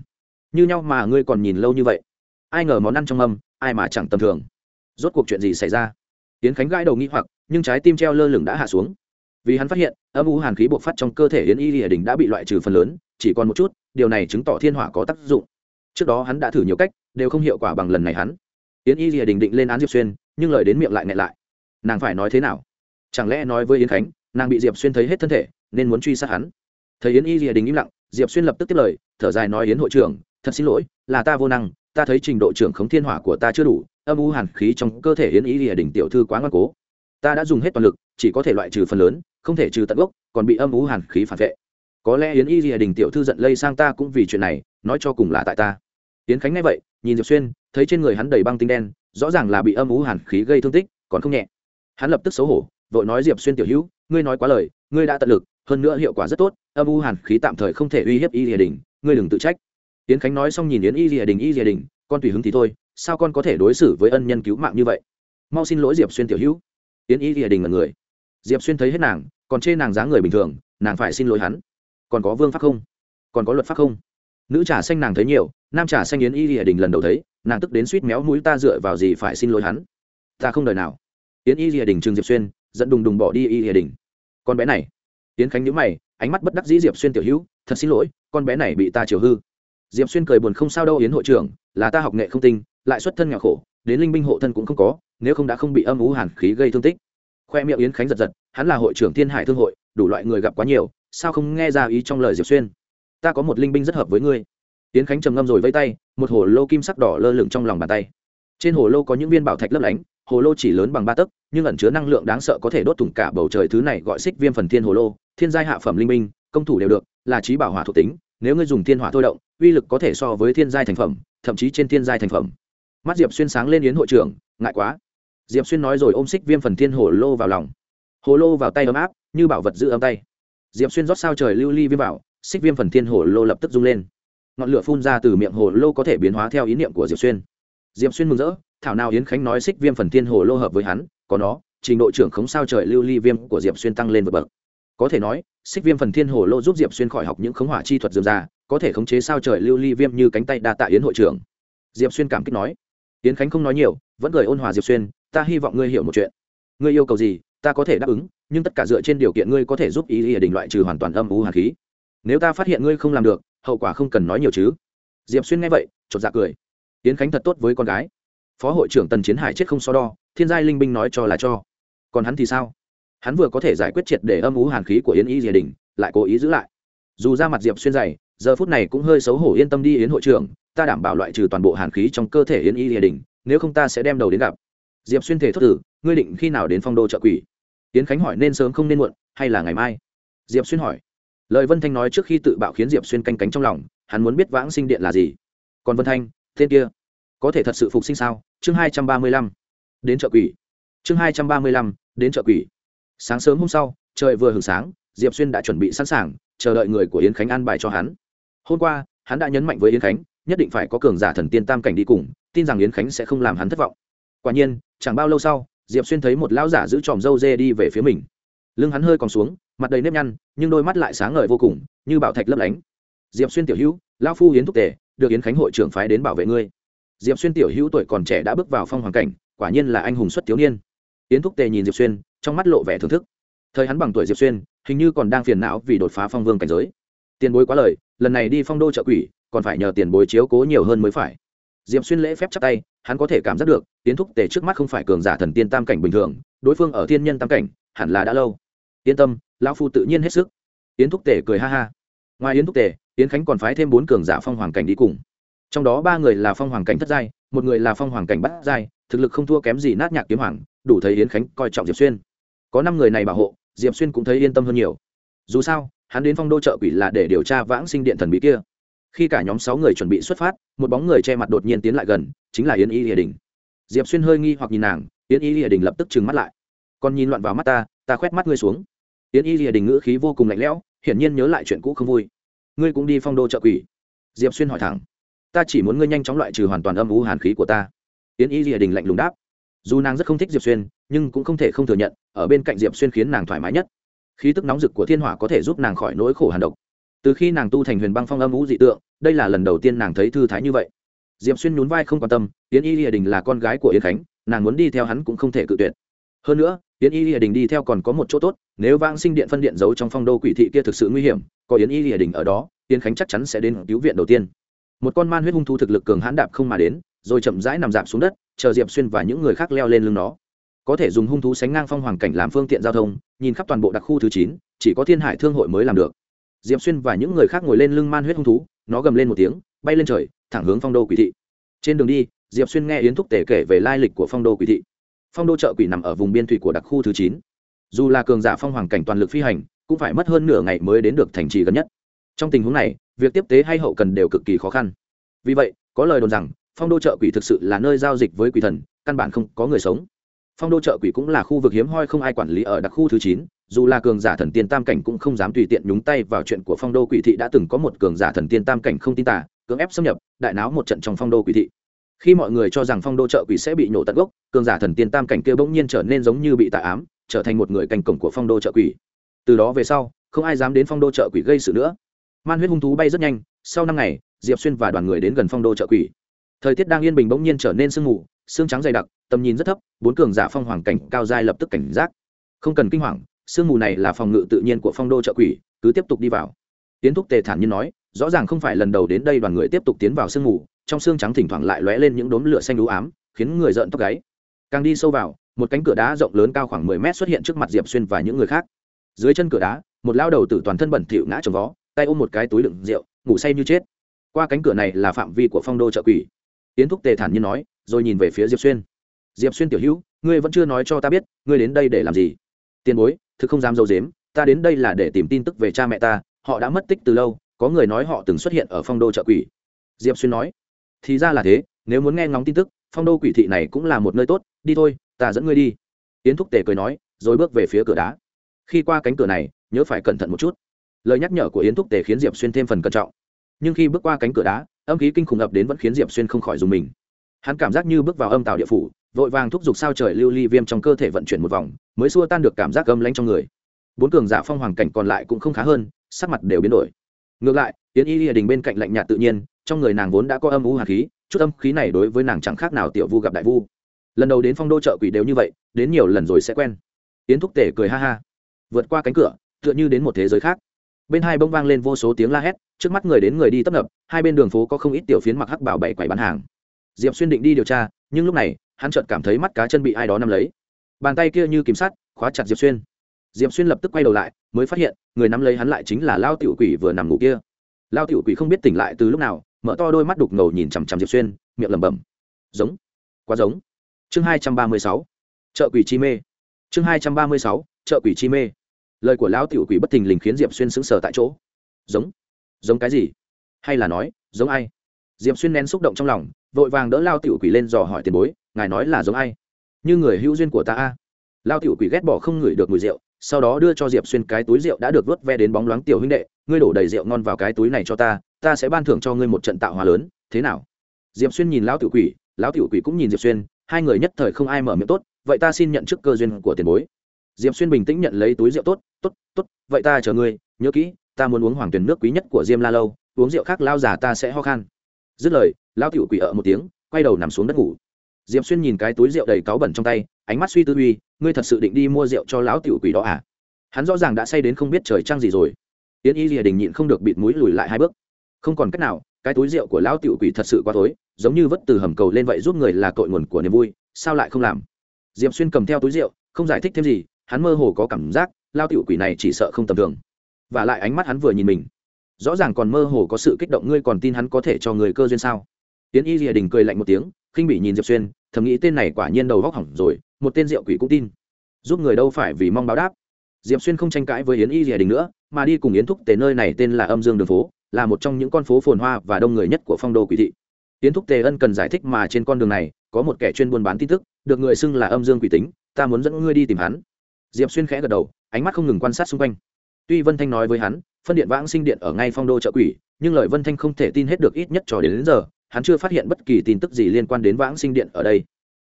Như nhau mà ngươi còn nhìn lâu như vậy ai ngờ món ăn trong mâm ai mà chẳng tầm thường. Rốt cuộc chuyện gì xảy ra? Yến khánh gãi đầu nghĩ hoặc, nhưng trái tim treo lơ lửng đã hạ xuống. Vì hắn phát hiện, âm u hàn khí bộc phát trong cơ thể yến y lìa đình đã bị loại trừ phần lớn, chỉ còn một chút, điều này chứng tỏ thiên hỏa có tác dụng. Trước đó hắn đã thử nhiều cách, đều không hiệu quả bằng lần này hắn. Yến y lìa đình định lên án diệp xuyên, nhưng lời đến miệng lại ngại lại. Nàng phải nói thế nào? Chẳng lẽ nói với yến khánh, nàng bị diệp xuyên thấy hết thân thể, nên muốn truy sát hắn? Thấy yến y lìa đình im lặng, diệp xuyên lập tức tiếp lời, thở dài nói yến hội trưởng, thật xin lỗi, là ta vô năng ta thấy trình độ trưởng khống thiên hỏa của ta chưa đủ, âm u hàn khí trong cơ thể yến ý lìa đỉnh tiểu thư quá ngoan cố. Ta đã dùng hết toàn lực, chỉ có thể loại trừ phần lớn, không thể trừ tận gốc, còn bị âm u hàn khí phản vệ. Có lẽ yến y lìa đình tiểu thư giận lây sang ta cũng vì chuyện này, nói cho cùng là tại ta. Yến khánh nghe vậy, nhìn diệp xuyên, thấy trên người hắn đầy băng tinh đen, rõ ràng là bị âm u hàn khí gây thương tích, còn không nhẹ. Hắn lập tức xấu hổ, vội nói diệp xuyên tiểu hữu, ngươi nói quá lời, ngươi đã tận lực, hơn nữa hiệu quả rất tốt, âm u hàn khí tạm thời không thể uy hiếp y lìa đình ngươi đừng tự trách yến khánh nói xong nhìn yến y lìa đình, y lìa đình, con tùy hứng thì thôi, sao con có thể đối xử với ân nhân cứu mạng như vậy? Mau xin lỗi diệp xuyên tiểu hữu. Yến y lìa đình là người. Diệp xuyên thấy hết nàng, còn chê nàng dáng người bình thường, nàng phải xin lỗi hắn. Còn có vương pháp không? Còn có luật pháp không? Nữ trà xanh nàng thấy nhiều, nam trà xanh yến y lìa đình lần đầu thấy, nàng tức đến suýt méo mũi ta dựa vào gì phải xin lỗi hắn? Ta không đời nào. Yến y lìa đình trừng diệp xuyên dẫn đùng đùng bỏ đi y lìa đình. Con bé này. Yến khánh nhíu mày, ánh mắt bất đắc dĩ diệp xuyên tiểu hữu, thật xin lỗi, con bé này bị ta chiều hư diệp xuyên cười buồn không sao đâu, yến hội trưởng, là ta học nghệ không tinh, lại xuất thân nghèo khổ, đến linh binh hộ thân cũng không có, nếu không đã không bị âm ú hàn khí gây thương tích. Khoe miệng yến khánh giật giật, hắn là hội trưởng thiên hải thương hội, đủ loại người gặp quá nhiều, sao không nghe ra ý trong lời diệp xuyên? Ta có một linh binh rất hợp với ngươi. Yến khánh trầm ngâm rồi vây tay, một hồ lô kim sắc đỏ lơ lửng trong lòng bàn tay. Trên hồ lô có những viên bảo thạch lấp lánh, hồ lô chỉ lớn bằng ba tấc, nhưng ẩn chứa năng lượng đáng sợ có thể đốt thủng cả bầu trời thứ này gọi xích viêm phần thiên hồ lô, thiên giai hạ phẩm linh minh công thủ đều được, là trí bảo hỏa thuộc tính nếu ngươi dùng thiên hỏa thôi động uy lực có thể so với thiên giai thành phẩm thậm chí trên thiên giai thành phẩm. Mắt diệp xuyên sáng lên yến hội trưởng ngại quá. Diệp xuyên nói rồi ôm xích viêm phần thiên hồ lô vào lòng. Hồ lô vào tay ấm áp như bảo vật giữ ấm tay. Diệp xuyên rót sao trời lưu ly viêm bảo, xích viêm phần thiên hồ lô lập tức rung lên. Ngọn lửa phun ra từ miệng hồ lô có thể biến hóa theo ý niệm của diệp xuyên. Diệp xuyên mừng rỡ thảo nào yến khánh nói xích viêm phần thiên hồ lô hợp với hắn có nó trình độ trưởng khống sao trời lưu ly viêm của diệp xuyên tăng lên vượt bậc có thể nói, xích viêm phần thiên hồ lô giúp diệp xuyên khỏi học những khống hỏa chi thuật dườm già có thể khống chế sao trời lưu ly viêm như cánh tay đa tạ yến hội trưởng. Diệp xuyên cảm kích nói. Yến khánh không nói nhiều, vẫn gửi ôn hòa diệp xuyên, ta hy vọng ngươi hiểu một chuyện. Ngươi yêu cầu gì, ta có thể đáp ứng, nhưng tất cả dựa trên điều kiện ngươi có thể giúp ý ỉa đình loại trừ hoàn toàn âm u hạt khí. Nếu ta phát hiện ngươi không làm được, hậu quả không cần nói nhiều chứ. Diệp xuyên nghe vậy, chột dạ cười. Yến khánh thật tốt với con gái. Phó hội trưởng tần chiến hải chết không so đo, thiên giai linh binh nói cho là cho. Còn hắn thì sao? Hắn vừa có thể giải quyết triệt để âm ú hàn khí của yến y dìa đình, lại cố ý giữ lại. Dù ra mặt diệp xuyên dày, giờ phút này cũng hơi xấu hổ yên tâm đi yến hội trưởng, ta đảm bảo loại trừ toàn bộ hàn khí trong cơ thể yến y dìa đình, nếu không ta sẽ đem đầu đến gặp. Diệp xuyên thể thốt tử, ngươi định khi nào đến phong đô trợ quỷ? Yến khánh hỏi nên sớm không nên muộn, hay là ngày mai? Diệp xuyên hỏi. Lời vân thanh nói trước khi tự bạo khiến diệp xuyên canh cánh trong lòng, hắn muốn biết vãng sinh điện là gì. Còn vân thanh, tên kia, có thể thật sự phục sinh sao? Chương hai trăm ba mươi lăm, đến chợ quỷ. Chương hai trăm ba mươi lăm, đến chợ quỷ sáng sớm hôm sau, trời vừa hừng sáng, diệp xuyên đã chuẩn bị sẵn sàng, chờ đợi người của yến khánh an bài cho hắn. Hôm qua, hắn đã nhấn mạnh với yến khánh, nhất định phải có cường giả thần tiên tam cảnh đi cùng, tin rằng yến khánh sẽ không làm hắn thất vọng. Quả nhiên, chẳng bao lâu sau, diệp xuyên thấy một lão giả giữ tròm râu dê đi về phía mình. Lưng hắn hơi còn xuống, mặt đầy nếp nhăn, nhưng đôi mắt lại sáng ngời vô cùng, như bảo thạch lấp lánh. Diệp xuyên tiểu hữu, lão phu yến thúc tề, được yến khánh hội trưởng phái đến bảo vệ ngươi. Diệp xuyên tiểu hữu tuổi còn trẻ đã bước vào phong hoàng cảnh, quả nhiên là anh hùng xuất thiếu niên. Yến thúc tề nhìn diệp xuyên trong mắt lộ vẻ thưởng thức. Thời hắn bằng tuổi diệp xuyên, hình như còn đang phiền não vì đột phá phong vương cảnh giới. Tiền bối quá lời, lần này đi phong đô trợ quỷ, còn phải nhờ tiền bối chiếu cố nhiều hơn mới phải. Diệp xuyên lễ phép chắc tay, hắn có thể cảm giác được, tiến thúc tề trước mắt không phải cường giả thần tiên tam cảnh bình thường, đối phương ở thiên nhân tam cảnh, hẳn là đã lâu. Yên tâm, lão phu tự nhiên hết sức. Yến thúc tề cười ha ha. Ngoài yến thúc tề, yến khánh còn phái thêm bốn cường giả phong hoàng cảnh đi cùng. Trong đó ba người là phong hoàng cảnh thất giai, một người là phong hoàng cảnh bát giai, thực lực không thua kém gì nát nhạc kiếm hoàng, đủ thấy yến khánh coi trọng diệp xuyên có năm người này bảo hộ, diệp xuyên cũng thấy yên tâm hơn nhiều. Dù sao, hắn đến phong đô trợ quỷ là để điều tra vãng sinh điện thần bí kia. Khi cả nhóm sáu người chuẩn bị xuất phát, một bóng người che mặt đột nhiên tiến lại gần, chính là yến y hiệ đình. Diệp xuyên hơi nghi hoặc nhìn nàng, yến y hiệ đình lập tức trừng mắt lại. Còn nhìn loạn vào mắt ta ta khoét mắt ngươi xuống. Yến y hiệ đình ngữ khí vô cùng lạnh lẽo, hiển nhiên nhớ lại chuyện cũ không vui. Ngươi cũng đi phong đô trợ quỷ? Diệp xuyên hỏi thẳng. Ta chỉ muốn ngươi nhanh chóng loại trừ hoàn toàn âm u hàn khí của ta. Yến y hiệ đình lạnh lùng đáp dù nàng rất không thích diệp xuyên, nhưng cũng không thể không thừa nhận, ở bên cạnh diệp xuyên khiến nàng thoải mái nhất. Khí tức nóng rực của thiên hỏa có thể giúp nàng khỏi nỗi khổ hàn độc. Từ khi nàng tu thành huyền băng phong âm ngũ dị tượng, đây là lần đầu tiên nàng thấy thư thái như vậy. Diệp xuyên nhún vai không quan tâm, yến y lìa đình là con gái của yến khánh, nàng muốn đi theo hắn cũng không thể cự tuyệt. Hơn nữa, yến y lìa đình đi theo còn có một chỗ tốt, nếu vang sinh điện phân điện giấu trong phong đô quỷ thị kia thực sự nguy hiểm, có yến y lìa đình ở đó, yến khánh chắc chắn sẽ đến cứu viện đầu tiên. Một con man huyết hung thu thực lực cường hãn đạp không mà đến, rồi chậm rãi nằm dạp xuống đất chờ diệp xuyên và những người khác leo lên lưng nó. Có thể dùng hung thú sánh ngang phong hoàng cảnh làm phương tiện giao thông, nhìn khắp toàn bộ đặc khu thứ chín, chỉ có thiên hải thương hội mới làm được. Diệp xuyên và những người khác ngồi lên lưng man huyết hung thú, nó gầm lên một tiếng, bay lên trời, thẳng hướng phong đô quỷ thị. Trên đường đi, diệp xuyên nghe yến thúc tể kể về lai lịch của phong đô quỷ thị. Phong đô chợ quỷ nằm ở vùng biên thủy của đặc khu thứ chín. Dù là cường giả phong hoàng cảnh toàn lực phi hành, cũng phải mất hơn nửa ngày mới đến được thành trì gần nhất. Trong tình huống này, việc tiếp tế hay hậu cần đều cực kỳ khó khăn. Vì vậy, có lời đồn rằng phong đô chợ quỷ thực sự là nơi giao dịch với quỷ thần, căn bản không có người sống. Phong đô chợ quỷ cũng là khu vực hiếm hoi không ai quản lý ở đặc khu thứ chín, dù là cường giả thần tiên tam cảnh cũng không dám tùy tiện nhúng tay vào chuyện của phong đô quỷ thị đã từng có một cường giả thần tiên tam cảnh không tin tả cưỡng ép xâm nhập, đại náo một trận trong phong đô quỷ thị. Khi mọi người cho rằng phong đô chợ quỷ sẽ bị nhổ tận gốc, cường giả thần tiên tam cảnh kia bỗng nhiên trở nên giống như bị tà ám, trở thành một người canh cổng của phong đô chợ quỷ. Từ đó về sau, không ai dám đến phong đô chợ quỷ gây sự nữa. Man huyết hung thú bay rất nhanh, sau năm ngày, diệp xuyên và đoàn người đến gần phong đô chợ quỷ thời tiết đang yên bình bỗng nhiên trở nên sương mù, sương trắng dày đặc, tầm nhìn rất thấp, bốn cường giả phong hoàng cảnh cao dai lập tức cảnh giác. Không cần kinh hoàng, sương mù này là phòng ngự tự nhiên của phong đô trợ quỷ, cứ tiếp tục đi vào. Tiến thúc tề thản nhiên nói, rõ ràng không phải lần đầu đến đây đoàn người tiếp tục tiến vào sương mù, trong sương trắng thỉnh thoảng lại lóe lên những đốm lửa xanh đú ám, khiến người rợn tóc gáy. Càng đi sâu vào, một cánh cửa đá rộng lớn cao khoảng mười mét xuất hiện trước mặt diệp xuyên và những người khác. Dưới chân cửa đá, một lao đầu tử toàn thân bẩn thỉu ngã trồng vó, tay ôm một cái túi đựng rượu, ngủ say như chết. Qua cánh cửa này là phạm vi của phong đô trợ quỷ. Yến thúc tề thản nhiên nói, rồi nhìn về phía diệp xuyên. Diệp xuyên tiểu hữu, ngươi vẫn chưa nói cho ta biết, ngươi đến đây để làm gì? Tiền bối, thực không dám dâu dếm ta đến đây là để tìm tin tức về cha mẹ ta, họ đã mất tích từ lâu, có người nói họ từng xuất hiện ở phong đô chợ quỷ. Diệp xuyên nói, thì ra là thế, nếu muốn nghe ngóng tin tức, phong đô quỷ thị này cũng là một nơi tốt, đi thôi, ta dẫn ngươi đi. Yến thúc tề cười nói, rồi bước về phía cửa đá. Khi qua cánh cửa này, nhớ phải cẩn thận một chút. Lời nhắc nhở của yến thúc tề khiến diệp xuyên thêm phần cẩn trọng. Nhưng khi bước qua cánh cửa đá âm khí kinh khủng ập đến vẫn khiến diệp xuyên không khỏi dùng mình hắn cảm giác như bước vào âm tàu địa phủ vội vàng thúc giục sao trời lưu ly viêm trong cơ thể vận chuyển một vòng mới xua tan được cảm giác âm lanh trong người bốn cường giả phong hoàng cảnh còn lại cũng không khá hơn sắc mặt đều biến đổi ngược lại tiến y lìa đình bên cạnh lạnh nhạt tự nhiên trong người nàng vốn đã có âm u hạt khí chút âm khí này đối với nàng chẳng khác nào tiểu vu gặp đại vu lần đầu đến phong đô chợ quỷ đều như vậy đến nhiều lần rồi sẽ quen yến thúc tể cười ha ha vượt qua cánh cửa tựa như đến một thế giới khác bên hai bông vang lên vô số tiếng la hét, trước mắt người đến người đi tấp nập, hai bên đường phố có không ít tiểu phiến mặc hắc bảo bảy quầy bán hàng. Diệp xuyên định đi điều tra, nhưng lúc này, hắn chợt cảm thấy mắt cá chân bị ai đó nắm lấy. Bàn tay kia như kìm sắt, khóa chặt diệp xuyên. Diệp xuyên lập tức quay đầu lại, mới phát hiện, người nắm lấy hắn lại chính là lao tiểu quỷ vừa nằm ngủ kia. Lao tiểu quỷ không biết tỉnh lại từ lúc nào, mở to đôi mắt đục ngầu nhìn chằm chằm diệp xuyên, miệng lẩm bẩm. Giống, quá giống. Chương hai trăm ba mươi sáu, chợ quỷ chi mê. Chương hai trăm ba mươi sáu, chợ quỷ chi mê lời của lão tiểu quỷ bất thình lình khiến diệp xuyên sững sờ tại chỗ. Giống giống cái gì? Hay là nói, giống ai? Diệp xuyên nén xúc động trong lòng, vội vàng đỡ lao tiểu quỷ lên dò hỏi tiền bối, ngài nói là giống ai? Như người hữu duyên của ta a. Lao tiểu quỷ ghét bỏ không ngửi được mùi rượu, sau đó đưa cho diệp xuyên cái túi rượu đã được vớt ve đến bóng loáng tiểu huynh đệ, ngươi đổ đầy rượu ngon vào cái túi này cho ta ta sẽ ban thưởng cho ngươi một trận tạo hòa lớn, thế nào? Diệp xuyên nhìn lão tiểu quỷ, lão tiểu quỷ cũng nhìn diệp xuyên, hai người nhất thời không ai mở miệng tốt, vậy ta xin nhận chức cơ duyên của tiền bối diệp xuyên bình tĩnh nhận lấy túi rượu tốt tốt tốt, vậy ta chờ ngươi, nhớ kỹ, ta muốn uống hoàng tuyển nước quý nhất của diêm la lâu, uống rượu khác lao già ta sẽ ho khan. Dứt lời lao tiểu quỷ ở một tiếng, quay đầu nằm xuống đất ngủ. Diệp xuyên nhìn cái túi rượu đầy cáu bẩn trong tay, ánh mắt suy tư uy, ngươi thật sự định đi mua rượu cho lão tiểu quỷ đó à? Hắn rõ ràng đã say đến không biết trời trăng gì rồi. Yến y rìa đình nhịn không được bịt mũi lùi lại hai bước. Không còn cách nào, cái túi rượu của lão tiểu quỷ thật sự quá tối giống như vất từ hầm cầu lên vậy giúp người là cội nguồn của niềm vui, sao lại không làm? Diệp xuyên cầm theo túi rượu, không giải thích thêm gì hắn mơ hồ có cảm giác, lao tiểu quỷ này chỉ sợ không tầm thường. Và lại ánh mắt hắn vừa nhìn mình. Rõ ràng còn mơ hồ có sự kích động, ngươi còn tin hắn có thể cho người cơ duyên sao? Tiến y rìa đình cười lạnh một tiếng, khinh bị nhìn diệp xuyên, thầm nghĩ tên này quả nhiên đầu góc hỏng rồi, một tên rượu quỷ cũng tin. Giúp người đâu phải vì mong báo đáp. Diệp xuyên không tranh cãi với yến y rìa đình nữa, mà đi cùng yến thúc tề nơi này tên là âm dương đường phố, là một trong những con phố phồn hoa và đông người nhất của phong đô quỷ thị. Yến thúc tề ân cần giải thích mà trên con đường này, có một kẻ chuyên buôn bán tin tức, được người xưng là âm dương quỷ tính, ta muốn dẫn ngươi đi tìm hắn diệp xuyên khẽ gật đầu ánh mắt không ngừng quan sát xung quanh. Tuy vân thanh nói với hắn phân điện vãng sinh điện ở ngay phong đô chợ quỷ nhưng lời vân thanh không thể tin hết được ít nhất cho đến, đến giờ hắn chưa phát hiện bất kỳ tin tức gì liên quan đến vãng sinh điện ở đây.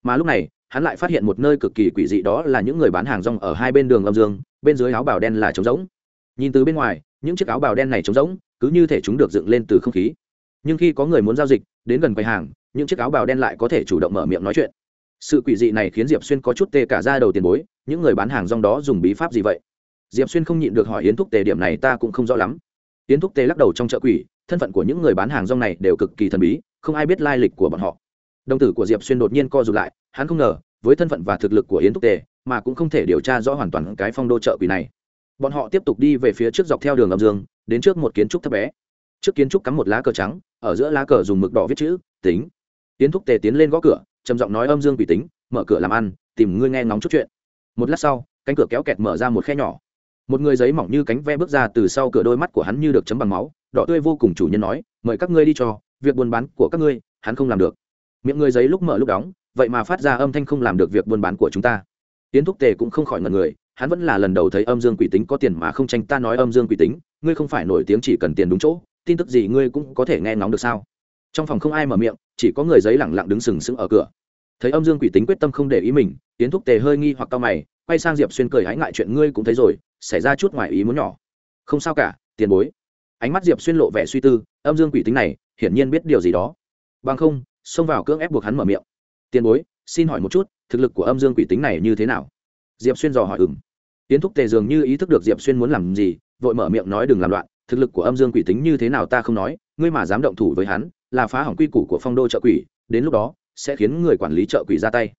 Mà lúc này hắn lại phát hiện một nơi cực kỳ quỷ dị đó là những người bán hàng rong ở hai bên đường âm dương bên dưới áo bào đen là trống rỗng. Nhìn từ bên ngoài những chiếc áo bào đen này trống rỗng cứ như thể chúng được dựng lên từ không khí. Nhưng khi có người muốn giao dịch đến gần quầy hàng những chiếc áo bào đen lại có thể chủ động mở miệng nói chuyện sự quỷ dị này khiến diệp xuyên có chút tê cả ra đầu tiền bối, những người bán hàng rong đó dùng bí pháp gì vậy? Diệp xuyên không nhịn được hỏi yến thúc tề điểm này ta cũng không rõ lắm. Yến thúc tề lắc đầu trong chợ quỷ, thân phận của những người bán hàng rong này đều cực kỳ thần bí, không ai biết lai lịch của bọn họ. Đồng tử của diệp xuyên đột nhiên co rụt lại, hắn không ngờ, với thân phận và thực lực của yến thúc tề, mà cũng không thể điều tra rõ hoàn toàn cái phong đô chợ quỷ này. Bọn họ tiếp tục đi về phía trước dọc theo đường âm dương, đến trước một kiến trúc thấp bé. Trước kiến trúc cắm một lá cờ trắng, ở giữa lá cờ dùng mực đỏ viết chữ, tính. Yến thúc tề tiến lên gõ cửa trầm giọng nói âm dương quỷ tính, mở cửa làm ăn, tìm ngươi nghe ngóng chút chuyện. Một lát sau, cánh cửa kéo kẹt mở ra một khe nhỏ. Một người giấy mỏng như cánh ve bước ra từ sau cửa đôi mắt của hắn như được chấm bằng máu, đỏ tươi vô cùng chủ nhân nói, mời các ngươi đi cho, việc buôn bán của các ngươi, hắn không làm được. Miệng người giấy lúc mở lúc đóng, vậy mà phát ra âm thanh không làm được việc buôn bán của chúng ta. Tiến thúc tề cũng không khỏi ngần người, hắn vẫn là lần đầu thấy âm dương quỷ tính có tiền mà không tranh ta nói âm dương quỷ tính, ngươi không phải nổi tiếng chỉ cần tiền đúng chỗ, tin tức gì ngươi cũng có thể nghe ngóng được sao? Trong phòng không ai mở miệng chỉ có người giấy lẳng lặng đứng sừng sững ở cửa. Thấy âm dương quỷ tính quyết tâm không để ý mình tiến thúc tề hơi nghi hoặc cao mày, quay sang diệp xuyên cười hãy ngại chuyện ngươi cũng thấy rồi, xảy ra chút ngoài ý muốn nhỏ. Không sao cả, tiền bối. Ánh mắt diệp xuyên lộ vẻ suy tư, âm dương quỷ tính này, hiển nhiên biết điều gì đó. Bằng không, xông vào cưỡng ép buộc hắn mở miệng. Tiền bối, xin hỏi một chút, thực lực của âm dương quỷ tính này như thế nào? Diệp xuyên dò hỏi ừng tiến thúc tề dường như ý thức được diệp xuyên muốn làm gì, vội mở miệng nói đừng làm loạn, thực lực của âm dương quỷ tính như thế nào ta không nói, ngươi mà dám động thủ với hắn là phá hỏng quy củ của phong đô chợ quỷ, đến lúc đó, sẽ khiến người quản lý chợ quỷ ra tay.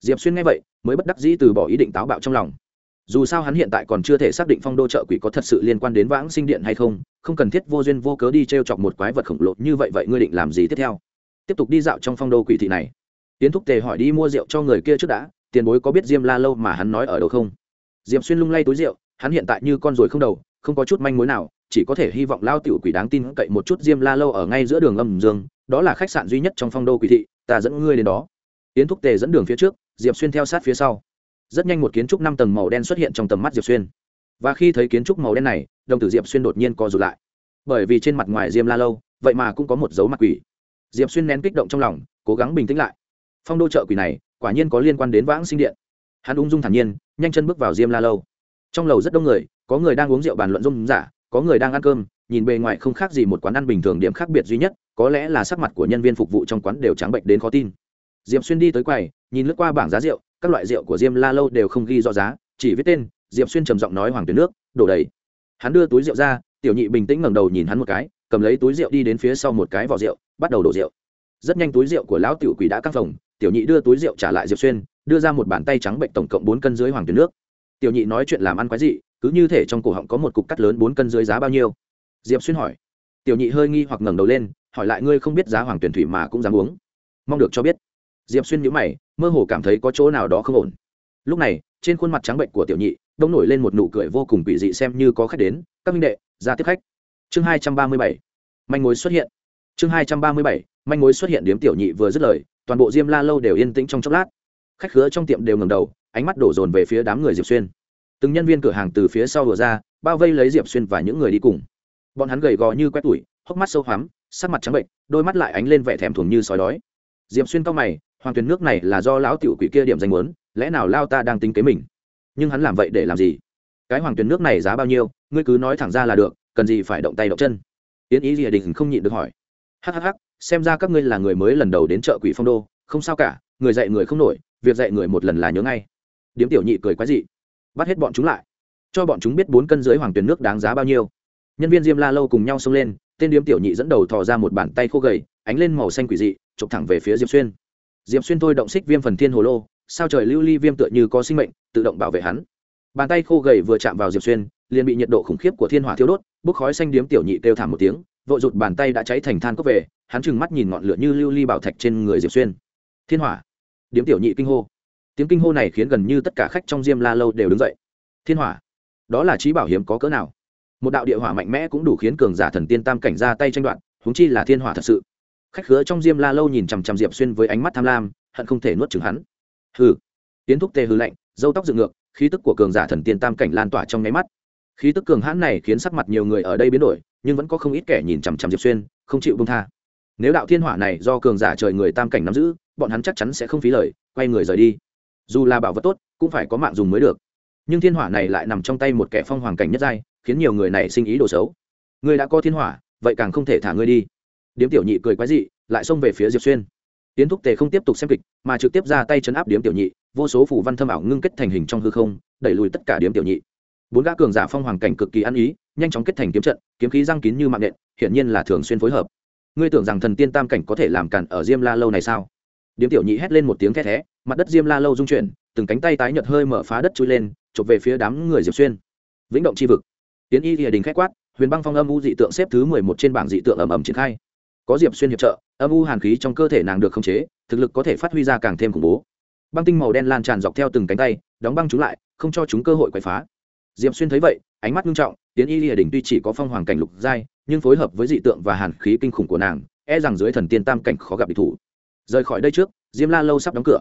Diệp xuyên nghe vậy, mới bất đắc dĩ từ bỏ ý định táo bạo trong lòng. Dù sao hắn hiện tại còn chưa thể xác định phong đô chợ quỷ có thật sự liên quan đến vãng sinh điện hay không không cần thiết vô duyên vô cớ đi t r e o chọc một quái vật khổng lồ như vậy vậy ngươi định làm gì tiếp theo? Tiếp tục đi dạo trong phong đô quỷ thị này. Tiến thúc tề hỏi đi mua rượu cho người kia trước đã, tiền bối có biết diêm la lâu mà hắn nói ở đâu không? Diệp xuyên lung lay túi rượu, hắn hiện tại như con ruồi không đầu, không có chút manh mối nào chỉ có thể hy vọng lao tiểu quỷ đáng tin cậy một chút diêm la lâu ở ngay giữa đường âm dương, đó là khách sạn duy nhất trong phong đô quỷ thị, ta dẫn ngươi đến đó. Yến thúc tề dẫn đường phía trước, diệp xuyên theo sát phía sau. Rất nhanh một kiến trúc năm tầng màu đen xuất hiện trong tầm mắt diệp xuyên. Và khi thấy kiến trúc màu đen này, đồng tử diệp xuyên đột nhiên co rụt lại. Bởi vì trên mặt ngoài diêm la lâu, vậy mà cũng có một dấu mặt quỷ. Diệp xuyên nén kích động trong lòng, cố gắng bình tĩnh lại. Phong đô chợ quỷ này, quả nhiên có liên quan đến vãng sinh điện. Hắn ung dung thản nhiên, nhanh chân bước vào diêm la lâu. Trong lầu rất đông người, có người đang uống rượu bàn luận dung giả có người đang ăn cơm, nhìn bề ngoài không khác gì một quán ăn bình thường điểm khác biệt duy nhất, có lẽ là sắc mặt của nhân viên phục vụ trong quán đều trắng bệnh đến khó tin. Diệp xuyên đi tới quầy, nhìn lướt qua bảng giá rượu, các loại rượu của diêm la lâu đều không ghi rõ giá, chỉ viết tên, diệp xuyên trầm giọng nói hoàng tuyến nước, đổ đầy. Hắn đưa túi rượu ra, tiểu nhị bình tĩnh ngẩng đầu nhìn hắn một cái, cầm lấy túi rượu đi đến phía sau một cái vỏ rượu, bắt đầu đổ rượu. Rất nhanh túi rượu của lão tiểu quỷ đã căng phòng, tiểu nhị đưa túi rượu trả lại diệp xuyên, đưa ra một bàn tay trắng bệnh tổng cộng bốn cân dưới hoàng tuyến nước. Tiểu nhị nói chuyện làm ăn quái dị cứ như thể trong cổ họng có một cục cắt lớn bốn cân dưới giá bao nhiêu? Diệp xuyên hỏi. Tiểu nhị hơi nghi hoặc ngẩng đầu lên, hỏi lại ngươi không biết giá hoàng tuyển thủy mà cũng dám uống. Mong được cho biết. Diệp xuyên nhữ mày, mơ hồ cảm thấy có chỗ nào đó không ổn. Lúc này, trên khuôn mặt trắng bệnh của tiểu nhị đông nổi lên một nụ cười vô cùng quỷ dị xem như có khách đến. Các minh đệ, ra tiếp khách. Chương hai trăm ba mươi bảy. Manh mối xuất hiện. Chương hai trăm ba mươi bảy. Manh mối xuất hiện điếm tiểu nhị vừa dứt lời, toàn bộ diêm la lâu đều yên tĩnh trong chốc lát. Khách khứa trong tiệm đều ngầm đầu, ánh mắt đổ dồn về phía đám người diệp xuyên từng nhân viên cửa hàng từ phía sau đùa ra, bao vây lấy diệp xuyên và những người đi cùng. Bọn hắn gầy gò như quét tủi, hốc mắt sâu hoắm, sắc mặt trắng bệnh, đôi mắt lại ánh lên vẻ thèm thuồng như sói đói. Diệp xuyên cao mày, hoàng tuyền nước này là do lão tiểu quỷ kia điểm danh muốn, lẽ nào lao ta đang tính kế mình? Nhưng hắn làm vậy để làm gì? Cái hoàng tuyền nước này giá bao nhiêu, ngươi cứ nói thẳng ra là được, cần gì phải động tay động chân? Yến ý địa đình không nhịn được hỏi. Hhh xem ra các ngươi là người mới lần đầu đến chợ quỷ phong đô, không sao cả, người dạy người không nổi, việc dạy người một lần là nhớ ngay. Điếm tiểu nhị cười quái dị bắt hết bọn chúng lại. Cho bọn chúng biết bốn cân dưới hoàng tuyền nước đáng giá bao nhiêu. Nhân viên diêm la lâu cùng nhau xông lên, tên điếm tiểu nhị dẫn đầu thò ra một bàn tay khô gầy, ánh lên màu xanh quỷ dị, chụp thẳng về phía diệp xuyên. Diệp xuyên thôi động xích viêm phần thiên hồ lô, sao trời lưu ly viêm tựa như có sinh mệnh, tự động bảo vệ hắn. Bàn tay khô gầy vừa chạm vào diệp xuyên, liền bị nhiệt độ khủng khiếp của thiên hỏa thiêu đốt, bốc khói xanh điếm tiểu nhị kêu thảm một tiếng, vội rụt bàn tay đã cháy thành than cốc về, hắn trừng mắt nhìn ngọn lửa như lưu ly bảo thạch trên người diệp xuyên. Thiên hỏa! Điếm tiểu nhị kinh hô tiếng kinh hô này khiến gần như tất cả khách trong diêm la lâu đều đứng dậy. Thiên hỏa, đó là trí bảo hiếm có cỡ nào? Một đạo địa hỏa mạnh mẽ cũng đủ khiến cường giả thần tiên tam cảnh ra tay tranh đoạt húng chi là thiên hỏa thật sự. Khách khứa trong diêm la lâu nhìn chằm chằm diệp xuyên với ánh mắt tham lam, hận không thể nuốt chừng hắn. Hừ, tiến thúc tê hư lạnh, dâu tóc dựng ngược, khí tức của cường giả thần tiên tam cảnh lan tỏa trong nháy mắt. Khí tức cường hãn này khiến sắc mặt nhiều người ở đây biến đổi, nhưng vẫn có không ít kẻ nhìn chằm chằm diệp xuyên, không chịu bông tha. Nếu đạo thiên hỏa này do cường giả trời người tam cảnh nắm giữ, bọn hắn chắc chắn sẽ không phí lời, quay người rời đi dù là bảo vật tốt, cũng phải có mạng dùng mới được. Nhưng thiên hỏa này lại nằm trong tay một kẻ phong hoàng cảnh nhất giai, khiến nhiều người này sinh ý đồ xấu. Ngươi đã có thiên hỏa, vậy càng không thể thả ngươi đi. Điếm tiểu nhị cười quái dị, lại xông về phía diệp xuyên. Tiến thúc tề không tiếp tục xem kịch, mà trực tiếp ra tay chấn áp điếm tiểu nhị, vô số phủ văn thâm ảo ngưng kết thành hình trong hư không, đẩy lùi tất cả điếm tiểu nhị. Bốn gã cường giả phong hoàng cảnh cực kỳ ăn ý, nhanh chóng kết thành kiếm trận, kiếm khí răng kín như mạng nện, hiển nhiên là thường xuyên phối hợp. Ngươi tưởng rằng thần tiên tam cảnh có thể làm cản ở diêm la lâu này sao? Điếm tiểu nhị hét lên một tiếng thét thé mặt đất diêm la lâu rung chuyển, từng cánh tay tái nhợt hơi mở phá đất chui lên, chụp về phía đám người diệp xuyên. Vĩnh động c h i vực. Tiến y địa đình khách quát, huyền băng phong âm u dị tượng xếp thứ mười một trên bảng dị tượng ẩm ẩm triển khai. Có diệp xuyên hiệp trợ, âm u hàn khí trong cơ thể nàng được khống chế, thực lực có thể phát huy ra càng thêm khủng bố. Băng tinh màu đen lan tràn dọc theo từng cánh tay, đóng băng chúng lại, không cho chúng cơ hội quậy phá. Diệp xuyên thấy vậy, ánh mắt nghiêm trọng, tiến y lìa đỉnh tuy chỉ có phong hoàng cảnh lục giai, nhưng phối hợp với dị tượng và hàn khí kinh khủng của nàng e rằng dưới thần tiên tam cảnh khó gặp địch thủ. Rời khỏi đây trước, diêm la lâu sắp đóng cửa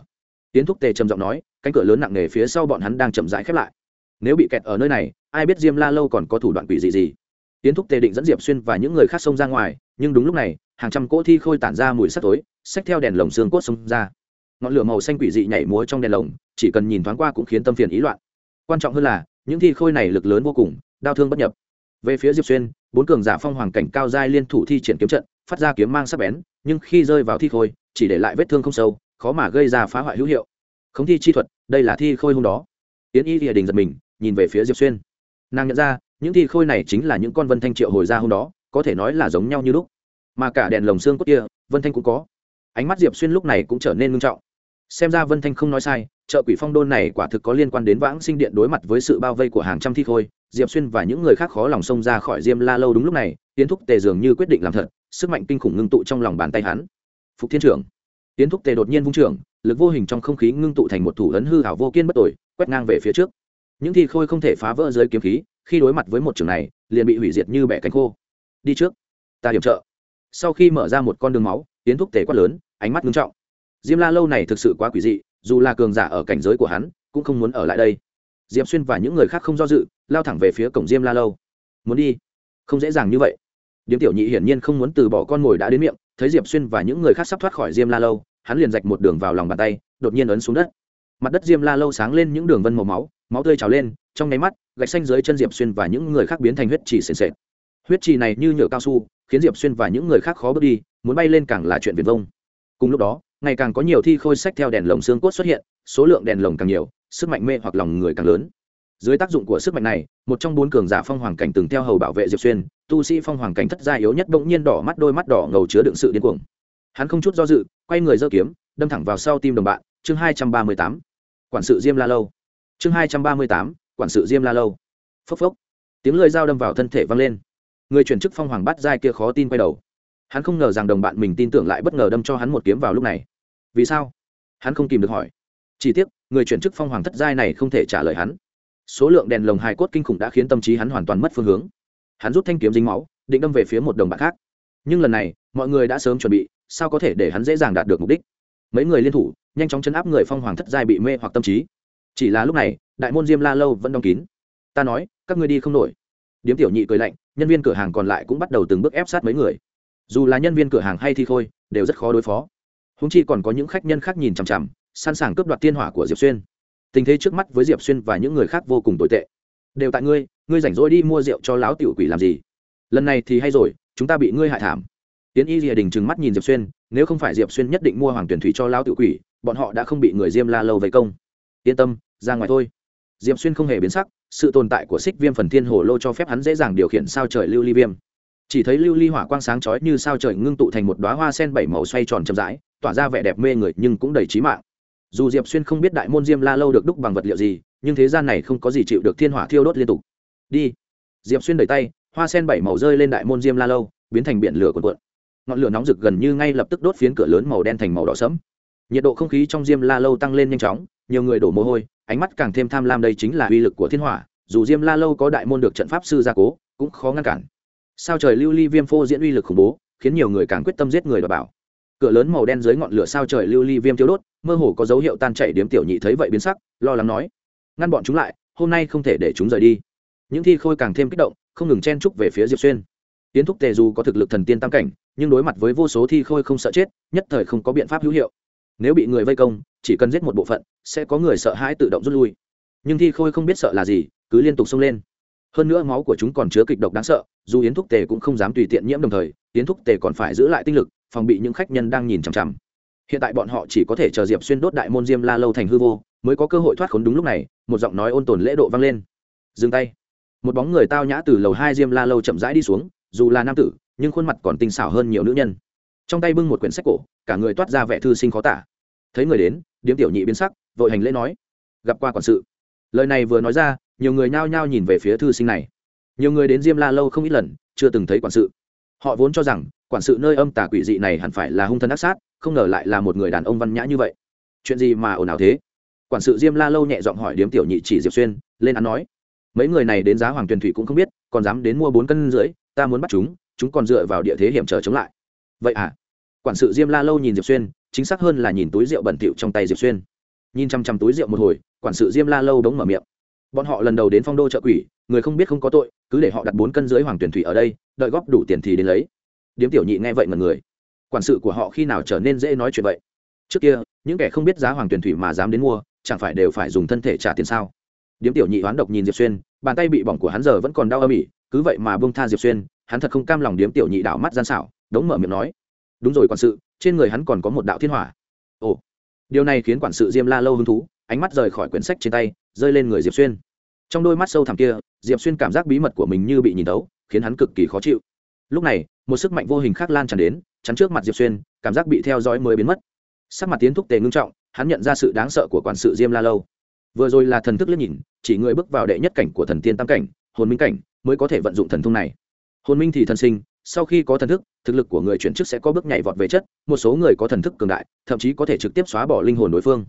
tiến thúc tề trầm giọng nói, cánh cửa lớn nặng nề phía sau bọn hắn đang chậm rãi khép lại. Nếu bị kẹt ở nơi này, ai biết diêm la lâu còn có thủ đoạn quỷ gì gì. Tiến thúc tề định dẫn diệp xuyên và những người khác xông ra ngoài, nhưng đúng lúc này, hàng trăm cỗ thi khôi tản ra mùi sắt tối, xách theo đèn lồng xương cốt xông ra. Ngọn lửa màu xanh quỷ dị nhảy múa trong đèn lồng, chỉ cần nhìn thoáng qua cũng khiến tâm phiền ý loạn. Quan trọng hơn là, những thi khôi này lực lớn vô cùng, đau thương bất nhập. Về phía diệp xuyên, bốn cường giả phong hoàng cảnh cao giai liên thủ thi triển kiếm trận, phát ra kiếm mang sắc bén, nhưng khi rơi vào thi khôi, chỉ để lại vết thương không sâu khó mà gây ra phá hoại hữu hiệu. Không thi chi thuật, đây là thi khôi hôm đó. Yến y địa đình giật mình, nhìn về phía diệp xuyên. Nàng nhận ra, những thi khôi này chính là những con vân thanh triệu hồi ra hôm đó, có thể nói là giống nhau như lúc. Mà cả đèn lồng xương cốt kia, vân thanh cũng có. Ánh mắt diệp xuyên lúc này cũng trở nên ngưng trọng. Xem ra vân thanh không nói sai, chợ quỷ phong đôn này quả thực có liên quan đến vãng sinh điện đối mặt với sự bao vây của hàng trăm thi khôi. Diệp xuyên và những người khác khó lòng xông ra khỏi diêm la lâu đúng lúc này tiến thúc tề dường như quyết định làm thật, sức mạnh kinh khủng ngưng tụ trong lòng bàn tay hắn. Phục thiên trưởng tiến thúc tề đột nhiên vung trưởng lực vô hình trong không khí ngưng tụ thành một thủ ấn hư hảo vô kiên bất tội, quét ngang về phía trước. Những thi khôi không thể phá vỡ dưới kiếm khí, khi đối mặt với một trường này, liền bị hủy diệt như bẻ cánh khô. Đi trước, ta điểm trợ. Sau khi mở ra một con đường máu, tiến thúc tề quát lớn, ánh mắt ngưng trọng. Diêm la lâu này thực sự quá quỷ dị, dù là cường giả ở cảnh giới của hắn, cũng không muốn ở lại đây. Diệp xuyên và những người khác không do dự, lao thẳng về phía cổng diêm la lâu. Muốn đi? Không dễ dàng như vậy. Điếm tiểu nhị hiển nhiên không muốn từ bỏ con mồi đã đến miệng thấy diệp xuyên và những người khác sắp thoát khỏi diêm la lâu, hắn liền rạch một đường vào lòng bàn tay, đột nhiên ấn xuống đất. Mặt đất diêm la lâu sáng lên những đường vân màu máu máu tươi trào lên, trong nháy mắt, gạch xanh dưới chân diệp xuyên và những người khác biến thành huyết trì sền sệt. Huyết trì này như nhựa cao su, khiến diệp xuyên và những người khác khó bước đi, muốn bay lên càng là chuyện viền vông. Cùng lúc đó, ngày càng có nhiều thi khôi sách theo đèn lồng xương cốt xuất hiện, số lượng đèn lồng càng nhiều, sức mạnh mê hoặc lòng người càng lớn dưới tác dụng của sức mạnh này, một trong bốn cường giả phong hoàng cảnh từng theo hầu bảo vệ diệp xuyên, tu sĩ phong hoàng cảnh thất gia yếu nhất bỗng nhiên đỏ mắt đôi mắt đỏ ngầu chứa đựng sự điên cuồng. Hắn không chút do dự, quay người giơ kiếm, đâm thẳng vào sau tim đồng bạn, chương hai trăm ba mươi tám. Quản sự diêm la lâu. Chương hai trăm ba mươi tám, quản sự diêm la lâu. Phốc phốc. Tiếng lưỡi dao đâm vào thân thể vang lên. Người chuyển chức phong hoàng bắt giai kia khó tin quay đầu. Hắn không ngờ rằng đồng bạn mình tin tưởng lại bất ngờ đâm cho hắn một kiếm vào lúc này. Vì sao? Hắn không kìm được hỏi. Chỉ tiếc, người chuyển chức phong hoàng thất giai này không thể trả lời hắn số lượng đèn lồng hài cốt kinh khủng đã khiến tâm trí hắn hoàn toàn mất phương hướng. Hắn rút thanh kiếm dính máu, định đâm về phía một đồng bạc khác. Nhưng lần này, mọi người đã sớm chuẩn bị, sao có thể để hắn dễ dàng đạt được mục đích? Mấy người liên thủ, nhanh chóng chấn áp người phong hoàng thất giai bị mê hoặc tâm trí. Chỉ là lúc này, đại môn diêm la lâu vẫn đóng kín. Ta nói, các ngươi đi không nổi. Điếm tiểu nhị cười lạnh, nhân viên cửa hàng còn lại cũng bắt đầu từng bước ép sát mấy người. Dù là nhân viên cửa hàng hay thi khôi, đều rất khó đối phó. Húng chi còn có những khách nhân khác nhìn chằm chằm, sẵn sàng cướp đoạt tiên hỏa của diệp xuyên tình thế trước mắt với diệp xuyên và những người khác vô cùng tồi tệ đều tại ngươi ngươi rảnh rỗi đi mua rượu cho lão tiểu quỷ làm gì lần này thì hay rồi chúng ta bị ngươi hại thảm tiến y rìa đình trừng mắt nhìn diệp xuyên nếu không phải diệp xuyên nhất định mua hoàng tuyển thủy cho lão tiểu quỷ bọn họ đã không bị người diêm la lâu vây công yên tâm ra ngoài thôi diệp xuyên không hề biến sắc sự tồn tại của xích viêm phần thiên hồ lô cho phép hắn dễ dàng điều khiển sao trời lưu ly viêm chỉ thấy lưu ly hỏa quang sáng chói như sao trời ngưng tụ thành một đoá hoa sen bảy màu xoay tròn chậm rãi tỏa ra vẻ đẹp mê người nhưng cũng đầy trí mạng dù diệp xuyên không biết đại môn diêm la lâu được đúc bằng vật liệu gì, nhưng thế gian này không có gì chịu được thiên hỏa thiêu đốt liên tục. Đi. Diệp xuyên đẩy tay, hoa sen bảy màu rơi lên đại môn diêm la lâu, biến thành biển lửa cuộn cuộn. Ngọn lửa nóng rực gần như ngay lập tức đốt phiến cửa lớn màu đen thành màu đỏ sẫm. Nhiệt độ không khí trong diêm la lâu tăng lên nhanh chóng, nhiều người đổ mồ hôi, ánh mắt càng thêm tham lam đây chính là uy lực của thiên hỏa, dù diêm la lâu có đại môn được trận pháp sư gia cố, cũng khó ngăn cản. Sao trời lưu ly viêm phô diễn uy lực khủng bố, khiến nhiều người càng quyết tâm giết người và bảo. Cửa lớn màu đen dưới ngọn lửa sao trời lưu ly viêm thiếu đốt mơ hồ có dấu hiệu tan chảy điếm tiểu nhị thấy vậy biến sắc, lo lắng nói, ngăn bọn chúng lại, hôm nay không thể để chúng rời đi. Những thi khôi càng thêm kích động, không ngừng chen trúc về phía diệp xuyên. Tiến thúc tề dù có thực lực thần tiên tam cảnh, nhưng đối mặt với vô số thi khôi không sợ chết, nhất thời không có biện pháp hữu hiệu. Nếu bị người vây công, chỉ cần giết một bộ phận, sẽ có người sợ hãi tự động rút lui. Nhưng thi khôi không biết sợ là gì, cứ liên tục xông lên. Hơn nữa máu của chúng còn chứa kịch độc đáng sợ, dù yến thúc tề cũng không dám tùy tiện nhiễm đồng thời, yến thúc tề còn phải giữ lại tinh lực, phòng bị những khách nhân đang nhìn chằm chằm hiện tại bọn họ chỉ có thể chờ diệp xuyên đốt đại môn diêm la lâu thành hư vô, mới có cơ hội thoát khốn đúng lúc này, một giọng nói ôn tồn lễ độ vang lên. Dừng tay. Một bóng người tao nhã từ lầu hai diêm la lâu chậm rãi đi xuống, dù là nam tử, nhưng khuôn mặt còn tinh xảo hơn nhiều nữ nhân. Trong tay bưng một quyển sách cổ, cả người toát ra vẻ thư sinh khó tả. Thấy người đến, điếm tiểu nhị biến sắc, vội hành lễ nói. Gặp qua quản sự. Lời này vừa nói ra, nhiều người nhao nhao nhìn về phía thư sinh này. Nhiều người đến diêm la lâu không ít lần, chưa từng thấy quản sự. Họ vốn cho rằng, quản sự nơi âm tà quỷ dị này hẳn phải là hung thân ác sát không ngờ lại là một người đàn ông văn nhã như vậy. Chuyện gì mà ồn ào thế? Quản sự diêm la lâu nhẹ giọng hỏi điếm tiểu nhị chỉ diệp xuyên, lên án nói, mấy người này đến giá hoàng tuyền thủy cũng không biết, còn dám đến mua bốn cân rưỡi, ta muốn bắt chúng chúng còn dựa vào địa thế hiểm trở chống lại. Vậy à? Quản sự diêm la lâu nhìn diệp xuyên, chính xác hơn là nhìn túi rượu bẩn thỉu trong tay diệp xuyên. Nhìn chăm chăm túi rượu một hồi, quản sự diêm la lâu đống mở miệng, bọn họ lần đầu đến phong đô chợ quỷ, người không biết không có tội, cứ để họ đặt bốn cân dưới hoàng tuyển thủy ở đây, đợi góp đủ tiền thì đến lấy. Điếm tiểu nhị nghe vậy mật người quản sự của họ khi nào trở nên dễ nói chuyện vậy? Trước kia, những kẻ không biết giá hoàng tuyển thủy mà dám đến mua, chẳng phải đều phải dùng thân thể trả tiền sao? Điếm tiểu nhị hoán độc nhìn diệp xuyên, bàn tay bị bỏng của hắn giờ vẫn còn đau âm ỉ, cứ vậy mà bông tha diệp xuyên, hắn thật không cam lòng điếm tiểu nhị đảo mắt gian xảo, đống mở miệng nói. Đúng rồi quản sự, trên người hắn còn có một đạo thiên hỏa. Ồ, điều này khiến quản sự diêm la lâu hứng thú, ánh mắt rời khỏi quyển sách trên tay, rơi lên người diệp xuyên. Trong đôi mắt sâu thẳm kia, diệp xuyên cảm giác bí mật của mình như bị nhìn tấu khiến hắn cực kỳ khó chịu. Lúc này, một sức mạnh vô hình khác lan tràn đến chắn trước mặt diệp xuyên, cảm giác bị theo dõi mới biến mất. Sắc mặt tiến thúc tề ngưng trọng, hắn nhận ra sự đáng sợ của quản sự diêm la lâu. Vừa rồi là thần thức liếc nhìn, chỉ người bước vào đệ nhất cảnh của thần tiên tam cảnh, hồn minh cảnh, mới có thể vận dụng thần thông này. Hồn minh thì thần sinh, sau khi có thần thức, thực lực của người chuyển chức sẽ có bước nhảy vọt về chất, một số người có thần thức cường đại, thậm chí có thể trực tiếp xóa bỏ linh hồn đối phương.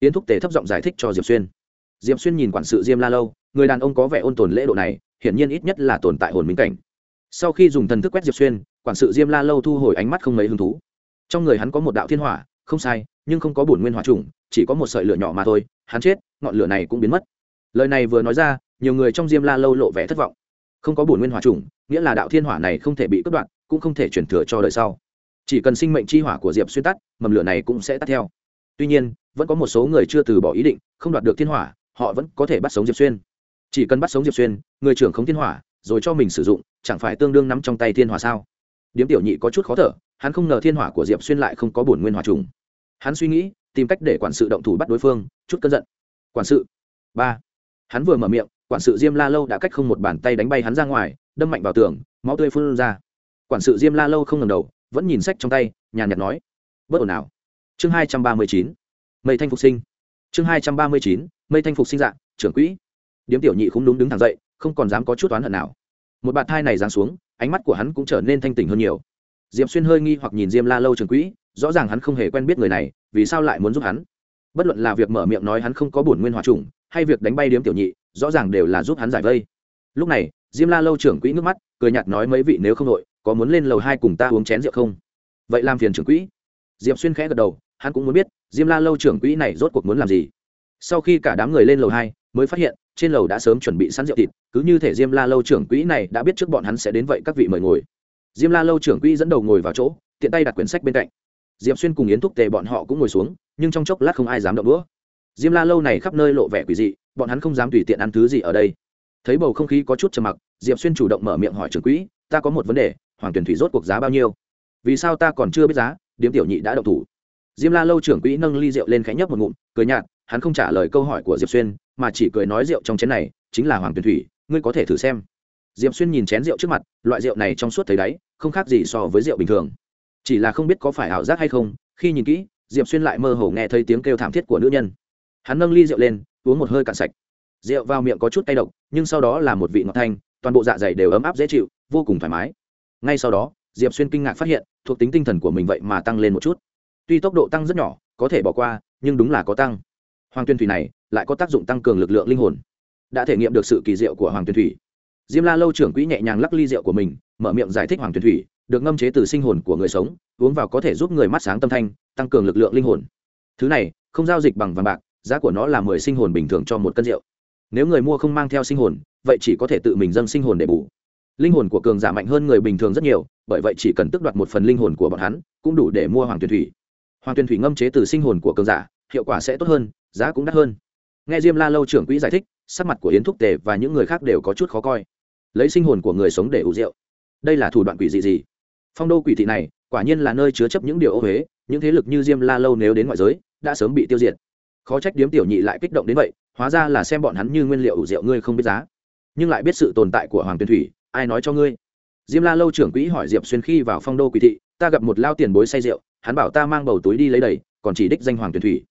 Yến thúc tề thấp giọng giải thích cho diệp xuyên. Diệp xuyên nhìn quản sự diêm la lâu, người đàn ông có vẻ ôn tồn lễ độ này, hiển nhiên ít nhất là tồn tại hồn minh cảnh sau khi dùng thần thức quét diệp xuyên, quản sự diêm la lâu thu hồi ánh mắt không mấy hứng thú. Trong người hắn có một đạo thiên hỏa, không sai, nhưng không có bổn nguyên hỏa trùng chỉ có một sợi lửa nhỏ mà thôi, hắn chết, ngọn lửa này cũng biến mất. Lời này vừa nói ra, nhiều người trong diêm la lâu lộ vẻ thất vọng. Không có bổn nguyên hỏa trùng nghĩa là đạo thiên hỏa này không thể bị cắt đoạn cũng không thể chuyển thừa cho đời sau. Chỉ cần sinh mệnh chi hỏa của diệp xuyên tắt, mầm lửa này cũng sẽ tắt theo. Tuy nhiên, vẫn có một số người chưa từ bỏ ý định, không đoạt được thiên hỏa, họ vẫn có thể bắt sống diệp xuyên. Chỉ cần bắt sống diệp xuyên, người trưởng không thiên hỏa rồi cho mình sử dụng, chẳng phải tương đương nắm trong tay thiên hỏa sao? Điếm tiểu nhị có chút khó thở, hắn không ngờ thiên hỏa của diệp xuyên lại không có bổn nguyên hỏa trùng. Hắn suy nghĩ, tìm cách để quản sự động thủ bắt đối phương, chút cơn giận. Quản sự. Ba. Hắn vừa mở miệng, quản sự diêm la lâu đã cách không một bàn tay đánh bay hắn ra ngoài, đâm mạnh vào tường, máu tươi phun ra. Quản sự diêm la lâu không ngầm đầu, vẫn nhìn sách trong tay, nhàn nhạt nói. Bất ổn nào? chương hai trăm ba mươi chín. Mây thanh phục sinh. Chương hai trăm ba mươi chín. Mây thanh phục sinh dạng trưởng quỹ. Điếm tiểu nhị cũng đúng đứng thẳng dậy không còn dám có chút oán hận nào. Một bạn thai này giáng xuống, ánh mắt của hắn cũng trở nên thanh tỉnh hơn nhiều. Diệp xuyên hơi nghi hoặc nhìn diêm la lâu trưởng quỹ, rõ ràng hắn không hề quen biết người này, vì sao lại muốn giúp hắn? Bất luận là việc mở miệng nói hắn không có bổn nguyên hòa trùng, hay việc đánh bay điếm tiểu nhị, rõ ràng đều là giúp hắn giải vây. Lúc này, diêm la lâu trưởng quỹ nước mắt, cười nhạt nói mấy vị nếu không đội, có muốn lên lầu hai cùng ta uống chén rượu không? Vậy làm phiền trưởng quỹ. Diệp xuyên khẽ gật đầu, hắn cũng muốn biết, diêm la lâu trưởng quỹ này rốt cuộc muốn làm gì. Sau khi cả đám người lên lầu hai, mới phát hiện trên lầu đã sớm chuẩn bị sẵn rượu thịt, cứ như thể diêm la lâu trưởng quỹ này đã biết trước bọn hắn sẽ đến vậy các vị mời ngồi. Diêm la lâu trưởng quỹ dẫn đầu ngồi vào chỗ, tiện tay đặt quyển sách bên cạnh. Diệp xuyên cùng yến thúc tề bọn họ cũng ngồi xuống, nhưng trong chốc lát không ai dám động đũa. Diêm la lâu này khắp nơi lộ vẻ quỷ dị, bọn hắn không dám tùy tiện ăn thứ gì ở đây. Thấy bầu không khí có chút trầm mặc, diệp xuyên chủ động mở miệng hỏi trưởng quỹ, ta có một vấn đề, hoàng tuyển thủy rốt cuộc giá bao nhiêu? Vì sao ta còn chưa biết giá, điếm tiểu nhị đã đậu thủ. Diêm la lâu trưởng quỹ nâng ly rượu lên khẽ nhấp một ngụm, cười nhạt, hắn không trả lời câu hỏi của diệp xuyên mà chỉ cười nói rượu trong chén này chính là hoàng tuyển thủy, ngươi có thể thử xem. Diệp xuyên nhìn chén rượu trước mặt, loại rượu này trong suốt thấy đáy không khác gì so với rượu bình thường. Chỉ là không biết có phải ảo giác hay không, khi nhìn kỹ, diệp xuyên lại mơ hồ nghe thấy tiếng kêu thảm thiết của nữ nhân. Hắn nâng ly rượu lên, uống một hơi cạn sạch. Rượu vào miệng có chút tay độc, nhưng sau đó là một vị ngọt thanh, toàn bộ dạ dày đều ấm áp dễ chịu, vô cùng thoải mái. Ngay sau đó, diệp xuyên kinh ngạc phát hiện, thuộc tính tinh thần của mình vậy mà tăng lên một chút. Tuy tốc độ tăng rất nhỏ, có thể bỏ qua, nhưng đúng là có tăng. Hoàng tuyên thủy này lại có tác dụng tăng cường lực lượng linh hồn. Đã thể nghiệm được sự kỳ diệu của hoàng tuyền thủy. Diêm la lâu trưởng quỹ nhẹ nhàng lắc ly rượu của mình, mở miệng giải thích hoàng tuyền thủy, được ngâm chế từ sinh hồn của người sống, uống vào có thể giúp người mắt sáng tâm thanh, tăng cường lực lượng linh hồn. Thứ này, không giao dịch bằng vàng bạc, giá của nó là mười sinh hồn bình thường cho một cân rượu. Nếu người mua không mang theo sinh hồn, vậy chỉ có thể tự mình dâng sinh hồn để bù. Linh hồn của cường giả mạnh hơn người bình thường rất nhiều, bởi vậy chỉ cần tước đoạt một phần linh hồn của bọn hắn, cũng đủ để mua hoàng tuyền thủy. Hoàng tuyền thủy ngâm chế từ sinh hồn của cường giả, hiệu quả sẽ tốt hơn, giá cũng đắt hơn nghe diêm la lâu trưởng quỹ giải thích, sắc mặt của yến thúc tề và những người khác đều có chút khó coi. Lấy sinh hồn của người sống để ủ rượu. Đây là thủ đoạn quỷ dị gì? Phong đô quỷ thị này, quả nhiên là nơi chứa chấp những điều ô huế những thế lực như diêm la lâu nếu đến ngoại giới, đã sớm bị tiêu diệt. Khó trách điếm tiểu nhị lại kích động đến vậy, hóa ra là xem bọn hắn như nguyên liệu ủ rượu ngươi không biết giá. Nhưng lại biết sự tồn tại của hoàng tuyên thủy, ai nói cho ngươi? Diêm la lâu trưởng quỹ hỏi diệp xuyên khi vào phong đô quỷ thị, ta gặp một lao tiền bối say rượu, hắn bảo ta mang bầu túi đi lấy đầy, còn chỉ đích danh hoàng Tuyền thủy.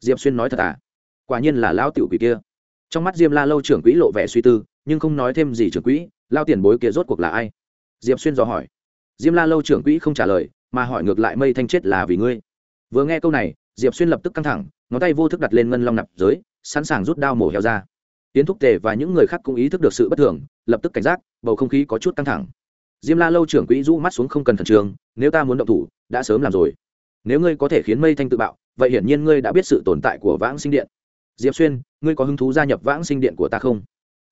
Diệp xuyên nói thật à? Quả nhiên là lao tiểu quỷ kia. Trong mắt diêm la lâu trưởng quỹ lộ vẻ suy tư nhưng không nói thêm gì trưởng quỹ lao tiền bối kia rốt cuộc là ai? Diệp xuyên dò hỏi. Diêm la lâu trưởng quỹ không trả lời mà hỏi ngược lại mây thanh chết là vì ngươi. Vừa nghe câu này diệp xuyên lập tức căng thẳng ngón tay vô thức đặt lên ngân long nạp giới sẵn sàng rút đao mổ heo ra. Tiến thúc tề và những người khác cũng ý thức được sự bất thường lập tức cảnh giác bầu không khí có chút căng thẳng. Diêm la lâu trưởng quỹ rũ mắt xuống không cần thần trường, nếu ta muốn động thủ đã sớm làm rồi. Nếu ngươi có thể khiến mây thanh tự bạo vậy hiển nhiên ngươi đã biết sự tồn tại của vãng sinh điện diệp xuyên, ngươi có hứng thú gia nhập vãng sinh điện của ta không?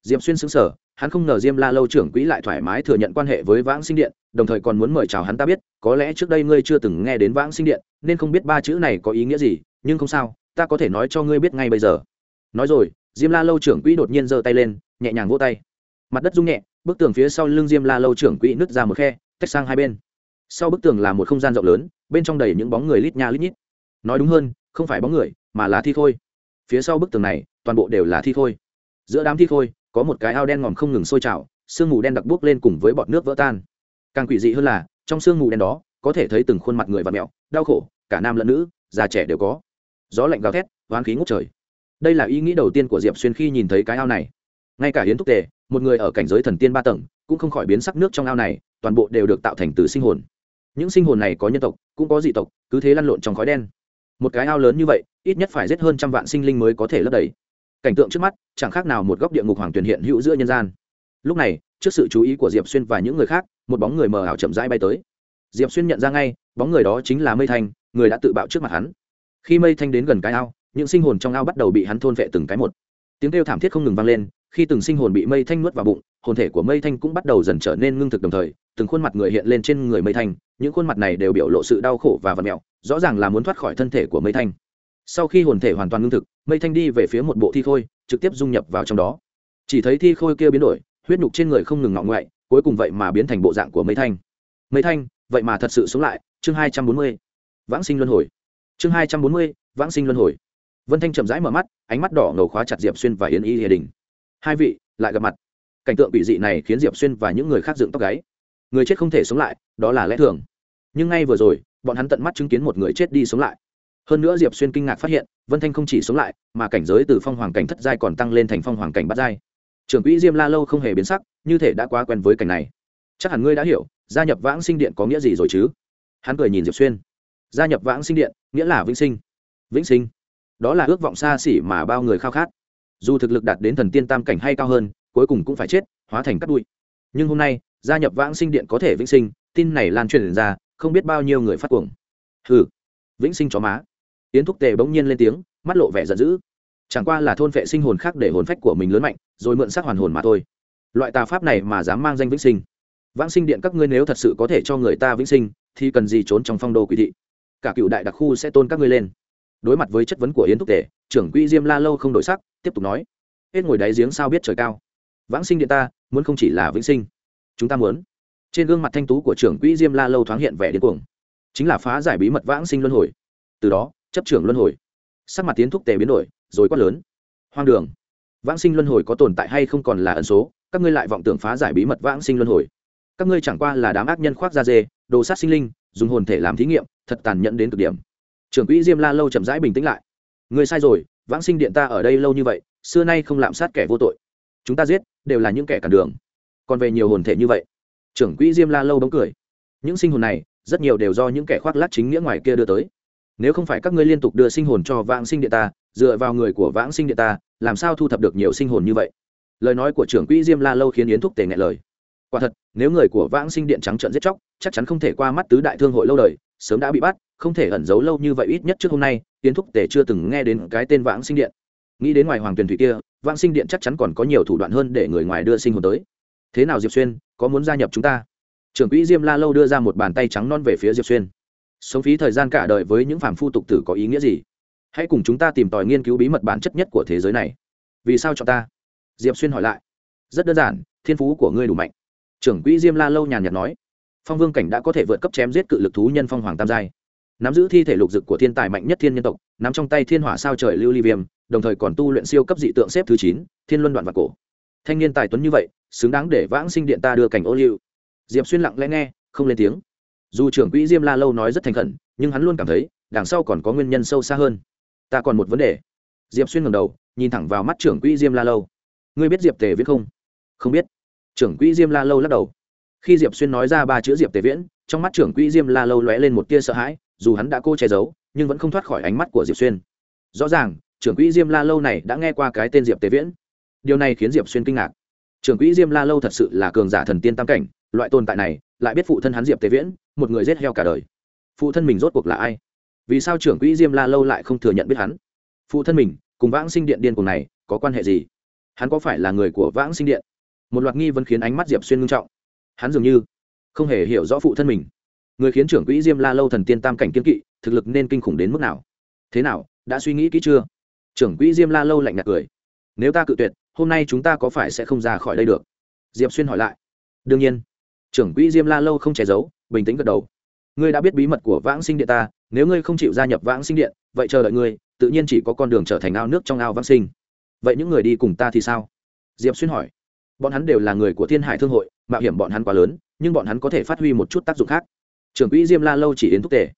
Diệp xuyên xứng sở hắn không ngờ diêm la lâu trưởng quỹ lại thoải mái thừa nhận quan hệ với vãng sinh điện, đồng thời còn muốn mời chào hắn ta biết, có lẽ trước đây ngươi chưa từng nghe đến vãng sinh điện, nên không biết ba chữ này có ý nghĩa gì, nhưng không sao, ta có thể nói cho ngươi biết ngay bây giờ. Nói rồi, diêm la lâu trưởng quỹ đột nhiên giơ tay lên, nhẹ nhàng vỗ tay. Mặt đất rung nhẹ, bức tường phía sau lưng diêm la lâu trưởng quỹ nứt ra một khe, tách sang hai bên. Sau bức tường là một không gian rộng lớn, bên trong đầy những bóng người lít nha lít nhít. Nói đúng hơn, không phải bóng người, mà là thi khôi phía sau bức tường này, toàn bộ đều là thi khôi. Giữa đám thi khôi, có một cái ao đen ngòm không ngừng sôi trào, sương mù đen đặc buốc lên cùng với bọt nước vỡ tan. Càng quỷ dị hơn là, trong sương mù đen đó, có thể thấy từng khuôn mặt người và mẹo, đau khổ, cả nam lẫn nữ, già trẻ đều có. Gió lạnh gào thét hoán khí ngút trời. Đây là ý nghĩ đầu tiên của diệp xuyên khi nhìn thấy cái ao này. Ngay cả hiến thúc tề, một người ở cảnh giới thần tiên ba tầng, cũng không khỏi biến sắc nước trong ao này, toàn bộ đều được tạo thành từ sinh hồn. Những sinh hồn này có nhân tộc, cũng có dị tộc, cứ thế lăn lộn trong khói đen. Một cái ao lớn như vậy ít nhất phải giết hơn trăm vạn sinh linh mới có thể lấp đầy. Cảnh tượng trước mắt, chẳng khác nào một góc địa ngục hoàng tuyền hiện hữu giữa nhân gian. Lúc này, trước sự chú ý của diệp xuyên và những người khác, một bóng người mờ ảo chậm rãi bay tới. Diệp xuyên nhận ra ngay, bóng người đó chính là mây thanh, người đã tự bạo trước mặt hắn. Khi mây thanh đến gần cái ao, những sinh hồn trong ao bắt đầu bị hắn thôn vệ từng cái một. Tiếng kêu thảm thiết không ngừng vang lên, khi từng sinh hồn bị mây thanh nuốt vào bụng, hồn thể của mây thanh cũng bắt đầu dần trở nên ngưng thực đồng thời, từng khuôn mặt người hiện lên trên người mây thanh, những khuôn mặt này đều biểu lộ sự đau khổ và vật mẹo, rõ ràng là muốn thoát khỏi thân thể của mây thanh sau khi hồn thể hoàn toàn ngưng thực, mây thanh đi về phía một bộ thi khôi, trực tiếp dung nhập vào trong đó. Chỉ thấy thi khôi kia biến đổi, huyết nhục trên người không ngừng ngọng ngoại, cuối cùng vậy mà biến thành bộ dạng của mây thanh. Mây thanh, vậy mà thật sự sống lại, chương hai trăm bốn mươi. Vãng sinh luân hồi. Chương hai trăm bốn mươi, vãng sinh luân hồi. Vân thanh chậm rãi mở mắt, ánh mắt đỏ ngầu khóa chặt diệp xuyên và yến y hiền đình. Hai vị, lại gặp mặt. Cảnh tượng bị dị này khiến diệp xuyên và những người khác dựng tóc gáy. Người chết không thể sống lại, đó là lẽ thường. Nhưng ngay vừa rồi, bọn hắn tận mắt chứng kiến một người chết đi sống lại hơn nữa diệp xuyên kinh ngạc phát hiện, vân thanh không chỉ sống lại, mà cảnh giới từ phong hoàng cảnh thất giai còn tăng lên thành phong hoàng cảnh bát giai. Trưởng quỹ diêm la lâu không hề biến sắc, như thể đã quá quen với cảnh này. Chắc hẳn ngươi đã hiểu, gia nhập vãng sinh điện có nghĩa gì rồi chứ? Hắn cười nhìn diệp xuyên. Gia nhập vãng sinh điện, nghĩa là vĩnh sinh. Vĩnh sinh. Đó là ước vọng xa xỉ mà bao người khao khát. Dù thực lực đạt đến thần tiên tam cảnh hay cao hơn, cuối cùng cũng phải chết, hóa thành cắt bụi. Nhưng hôm nay, gia nhập vãng sinh điện có thể vĩnh sinh, tin này lan truyền ra, không biết bao nhiêu người phát cuồng. Hừ. Vĩnh sinh chó má yến thúc tề bỗng nhiên lên tiếng, mắt lộ vẻ giận dữ. Chẳng qua là thôn vệ sinh hồn khác để hồn phách của mình lớn mạnh, rồi mượn sắc hoàn hồn mà thôi. Loại tà pháp này mà dám mang danh vĩnh sinh. Vãng sinh điện các ngươi nếu thật sự có thể cho người ta vĩnh sinh, thì cần gì trốn trong phong đô quỷ thị? Cả cựu đại đặc khu sẽ tôn các ngươi lên. Đối mặt với chất vấn của yến thúc tề, trưởng quỹ diêm la lâu không đổi sắc, tiếp tục nói, hết ngồi đáy giếng sao biết trời cao? Vãng sinh điện ta, muốn không chỉ là vĩnh sinh. Chúng ta muốn. Trên gương mặt thanh tú của trưởng quỹ diêm la lâu thoáng hiện vẻ điên cuồng. Chính là phá giải bí mật vãng sinh luân hồi. Từ đó chấp trưởng luân hồi. Sắc mặt tiến thúc tề biến đổi, rồi quát lớn. Hoang đường. Vãng sinh luân hồi có tồn tại hay không còn là ẩn số, các ngươi lại vọng tưởng phá giải bí mật vãng sinh luân hồi. Các ngươi chẳng qua là đám ác nhân khoác da dê, đồ sát sinh linh, dùng hồn thể làm thí nghiệm, thật tàn nhẫn đến cực điểm. Trưởng quỹ diêm la lâu chậm rãi bình tĩnh lại. Ngươi sai rồi, vãng sinh điện ta ở đây lâu như vậy, xưa nay không lạm sát kẻ vô tội. Chúng ta giết, đều là những kẻ cản đường. Còn về nhiều hồn thể như vậy. Trưởng quỹ diêm la lâu bóng cười. Những sinh hồn này, rất nhiều đều do những kẻ khoác lát chính nghĩa ngoài kia đưa tới nếu không phải các ngươi liên tục đưa sinh hồn cho vãng sinh điện ta, dựa vào người của vãng sinh điện ta, làm sao thu thập được nhiều sinh hồn như vậy? Lời nói của trưởng quỹ diêm la lâu khiến yến thúc tề ngại lời. Quả thật, nếu người của vãng sinh điện trắng trợn giết chóc, chắc chắn không thể qua mắt tứ đại thương hội lâu đời, sớm đã bị bắt, không thể ẩn giấu lâu như vậy ít nhất trước hôm nay, yến thúc tề chưa từng nghe đến cái tên vãng sinh điện. Nghĩ đến ngoài hoàng tuyền thủy kia, vãng sinh điện chắc chắn còn có nhiều thủ đoạn hơn để người ngoài đưa sinh hồn tới. Thế nào diệp xuyên, có muốn gia nhập chúng ta? Trưởng quỹ diêm la lâu đưa ra một bàn tay trắng non về phía diệp xuyên sống phí thời gian cả đời với những phàm phu tục tử có ý nghĩa gì? Hãy cùng chúng ta tìm tòi nghiên cứu bí mật bản chất nhất của thế giới này. Vì sao cho ta? Diệp xuyên hỏi lại. Rất đơn giản, thiên phú của ngươi đủ mạnh. Trưởng quỹ diêm la lâu nhàn nhạt nói. Phong vương cảnh đã có thể vượt cấp chém giết cự lực thú nhân phong hoàng tam giai. Nắm giữ thi thể lục dực của thiên tài mạnh nhất thiên nhân tộc, nắm trong tay thiên hỏa sao trời lưu ly viêm, đồng thời còn tu luyện siêu cấp dị tượng xếp thứ chín, thiên luân đoạn và cổ. Thanh niên tài tuấn như vậy, xứng đáng để vãng sinh điện ta đưa cảnh ô liu. Diệp xuyên lặng lẽ nghe, không lên tiếng dù trưởng quỹ diêm la lâu nói rất thành khẩn, nhưng hắn luôn cảm thấy, đằng sau còn có nguyên nhân sâu xa hơn. Ta còn một vấn đề. Diệp xuyên ngầm đầu, nhìn thẳng vào mắt trưởng quỹ diêm la lâu. Ngươi biết diệp tề viễn không? Không biết. Trưởng quỹ diêm la lâu lắc đầu. Khi diệp xuyên nói ra ba chữ diệp tề viễn, trong mắt trưởng quỹ diêm la lâu lóe lên một tia sợ hãi, dù hắn đã cô che giấu, nhưng vẫn không thoát khỏi ánh mắt của diệp xuyên. Rõ ràng, trưởng quỹ diêm la lâu này đã nghe qua cái tên diệp tề viễn. Điều này khiến diệp xuyên kinh ngạc. Trưởng quỹ diêm la lâu thật sự là cường giả thần tiên tam cảnh, loại tồn tại này, lại biết phụ thân hắn diệp tề viễn một người giết heo cả đời. Phụ thân mình rốt cuộc là ai? Vì sao trưởng quỹ diêm la lâu lại không thừa nhận biết hắn? Phụ thân mình, cùng vãng sinh điện điên cùng này, có quan hệ gì? Hắn có phải là người của vãng sinh điện? Một loạt nghi vấn khiến ánh mắt diệp xuyên ngưng trọng. Hắn dường như không hề hiểu rõ phụ thân mình. Người khiến trưởng quỹ diêm la lâu thần tiên tam cảnh kiên kỵ, thực lực nên kinh khủng đến mức nào? Thế nào, đã suy nghĩ kỹ chưa? Trưởng quỹ diêm la lâu lạnh nhạt cười. Nếu ta cự tuyệt, hôm nay chúng ta có phải sẽ không ra khỏi đây được? Diệp xuyên hỏi lại. Đương nhiên, trưởng quỹ diêm la lâu không che giấu bình tĩnh gật đầu. Ngươi đã biết bí mật của vãng sinh điện ta, nếu ngươi không chịu gia nhập vãng sinh điện, vậy chờ đợi ngươi, tự nhiên chỉ có con đường trở thành ao nước trong ao vãng sinh. Vậy những người đi cùng ta thì sao? Diệp xuyên hỏi. Bọn hắn đều là người của thiên hải thương hội, mạo hiểm bọn hắn quá lớn, nhưng bọn hắn có thể phát huy một chút tác dụng khác. Trưởng quỹ diêm la lâu chỉ yến thúc tề.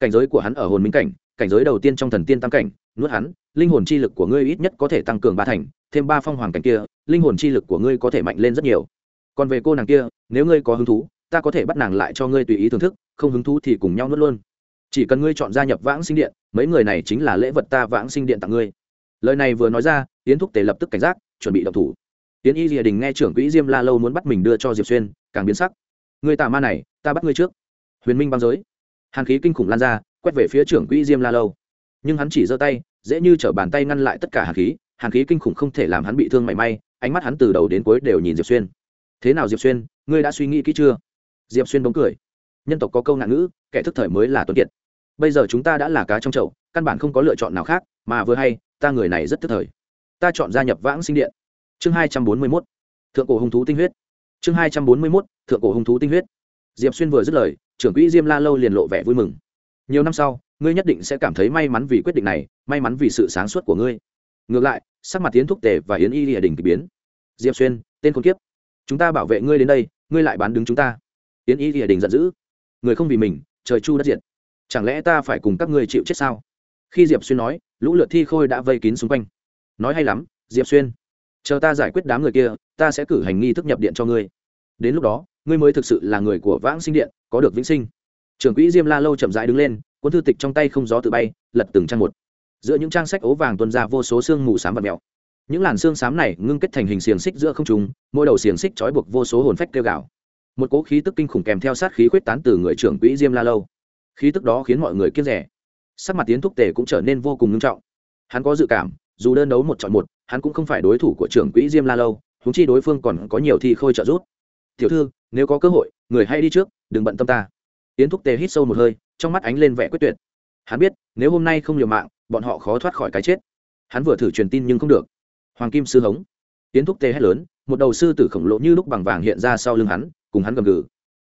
Cảnh giới của hắn ở hồn minh cảnh cảnh giới đầu tiên trong thần tiên tam cảnh, nuốt hắn, linh hồn chi lực của ngươi ít nhất có thể tăng cường ba thành, thêm ba phong hoàng cảnh kia, linh hồn chi lực của ngươi có thể mạnh lên rất nhiều. Còn về cô nàng kia, nếu ngươi có hứng thú ta có thể bắt nàng lại cho ngươi tùy ý thưởng thức, không hứng thú thì cùng nhau nuốt luôn. Chỉ cần ngươi chọn gia nhập vãng sinh điện, mấy người này chính là lễ vật ta vãng sinh điện tặng ngươi. Lời này vừa nói ra, yến thúc tề lập tức cảnh giác, chuẩn bị đậu thủ. Yến y rìa đình nghe trưởng quỹ diêm la lâu muốn bắt mình đưa cho diệp xuyên, càng biến sắc. Người tà ma này, ta bắt ngươi trước. Huyền minh băng giới. Hàn khí kinh khủng lan ra, quét về phía trưởng quỹ diêm la lâu. Nhưng hắn chỉ giơ tay, dễ như t bàn tay ngăn lại tất cả hàn khí hàn khí kinh khủng không thể làm hắn bị thương mảy may, ánh mắt hắn từ đầu đến cuối đều nhìn diệp xuyên. Thế nào diệp xuyên, ngươi đã suy nghĩ kỹ chưa? Diệp xuyên bóng cười. Nhân tộc có câu nạn ngữ, kẻ thức thời mới là tuấn kiệt. Bây giờ chúng ta đã là cá trong chậu, căn bản không có lựa chọn nào khác, mà vừa hay, ta người này rất thức thời. Ta chọn gia nhập vãng sinh điện. Chương hai trăm bốn mươi mốt. Thượng cổ hung thú tinh huyết. Chương hai trăm bốn mươi mốt. Thượng cổ hung thú tinh huyết. Diệp xuyên vừa dứt lời, trưởng quỹ diêm la lâu liền lộ vẻ vui mừng. Nhiều năm sau, ngươi nhất định sẽ cảm thấy may mắn vì quyết định này, may mắn vì sự sáng suốt của ngươi. Ngược lại, sắc mặt tiến thúc tề và yến y địa đình k ỳ biến. Diệp xuyên, tên khốn kiếp. Chúng ta bảo vệ ngươi đến đây, ngươi lại bán đứng chúng ta yến y địa đình giận dữ. Người không vì mình, trời chu đất diệt. Chẳng lẽ ta phải cùng các ngươi chịu chết sao? Khi diệp xuyên nói, lũ lượt thi khôi đã vây kín xung quanh. Nói hay lắm, diệp xuyên. Chờ ta giải quyết đám người kia, ta sẽ cử hành nghi thức nhập điện cho ngươi. Đến lúc đó, ngươi mới thực sự là người của vãng sinh điện, có được vĩnh sinh. Trưởng quỹ diêm la lâu chậm rãi đứng lên, cuốn thư tịch trong tay không gió tự bay, lật từng trang một. Giữa những trang sách ố vàng tuân ra vô số xương mù xám và mèo. Những làn xương xám này ngưng kết thành hình xiềng xích giữa không trùng mỗi đầu xiềng xích trói buộc vô số hồn phách kêu gạo một cỗ khí tức kinh khủng kèm theo sát khí khuyết tán từ người trưởng quỹ diêm la lâu. Khí tức đó khiến mọi người kiêng rẻ. Sắc mặt tiến thúc tề cũng trở nên vô cùng nghiêm trọng. Hắn có dự cảm, dù đơn đấu một chọn một, hắn cũng không phải đối thủ của trưởng quỹ diêm la lâu húng chi đối phương còn có nhiều thi khôi trợ giúp. Tiểu thư, nếu có cơ hội, người hay đi trước, đừng bận tâm ta. Tiến thúc tề hít sâu một hơi, trong mắt ánh lên vẻ quyết tuyệt. Hắn biết, nếu hôm nay không liều mạng, bọn họ khó thoát khỏi cái chết. Hắn vừa thử truyền tin nhưng không được. Hoàng kim sư hống. Tiến thúc tề hét lớn một đầu sư tử khổng lồ như lúc bằng vàng hiện ra sau lưng hắn, cùng hắn gầm gừ.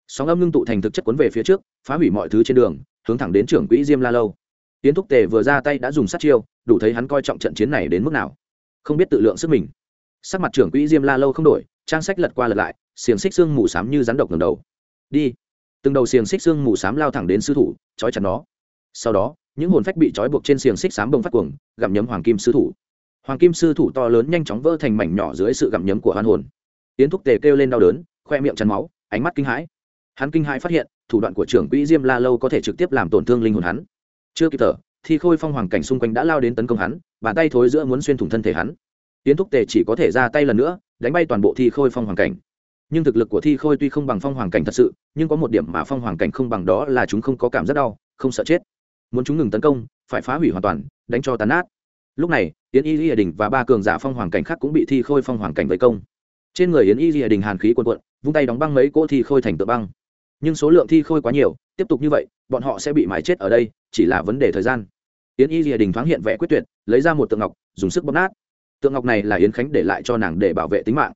Sóng âm ngưng tụ thành thực chất cuốn về phía trước, phá hủy mọi thứ trên đường, hướng thẳng đến trưởng quỹ diêm la lâu. Tiến thúc tề vừa ra tay đã dùng sát chiêu, đủ thấy hắn coi trọng trận chiến này đến mức nào. Không biết tự lượng sức mình. Sắc mặt trưởng quỹ diêm la lâu không đổi, trang sách lật qua lật lại, xiềng xích xương mù xám như rắn độc ngầm đầu. Đi. Từng đầu xiềng xích xương mù xám lao thẳng đến sư thủ, trói chặt nó. Sau đó, những hồn phách bị trói buộc trên xiềng xích xám bông phát cuồng, gặm nhấm hoàng kim sư thủ hoàng kim sư thủ to lớn nhanh chóng vỡ thành mảnh nhỏ dưới sự gặm nhấm của hoan hồn. Yến thúc tề kêu lên đau đớn, khoe miệng chắn máu, ánh mắt kinh hãi. Hắn kinh hãi phát hiện, thủ đoạn của trưởng quỹ diêm la lâu có thể trực tiếp làm tổn thương linh hồn hắn. Chưa kịp thở, thì khôi phong hoàng cảnh xung quanh đã lao đến tấn công hắn, bàn tay thối giữa muốn xuyên thủng thân thể hắn. Yến thúc tề chỉ có thể ra tay lần nữa, đánh bay toàn bộ thi khôi phong hoàng cảnh. Nhưng thực lực của thi khôi tuy không bằng phong hoàng cảnh thật sự, nhưng có một điểm mà phong hoàng cảnh không bằng đó là chúng không có cảm giác đau, không sợ chết. Muốn chúng ngừng tấn công, phải phá hủy hoàn toàn, đánh cho tàn nát lúc này, yến y lìa đình và ba cường giả phong hoàng cảnh khác cũng bị thi khôi phong hoàng cảnh vây công. Trên người yến y lìa đình hàn khí quần quận vung tay đóng băng mấy cỗ thi khôi thành tượng băng. Nhưng số lượng thi khôi quá nhiều, tiếp tục như vậy, bọn họ sẽ bị mái chết ở đây, chỉ là vấn đề thời gian. Yến y lìa đình thoáng hiện vẻ quyết tuyệt, lấy ra một tượng ngọc, dùng sức bóp nát. Tượng ngọc này là yến khánh để lại cho nàng để bảo vệ tính mạng.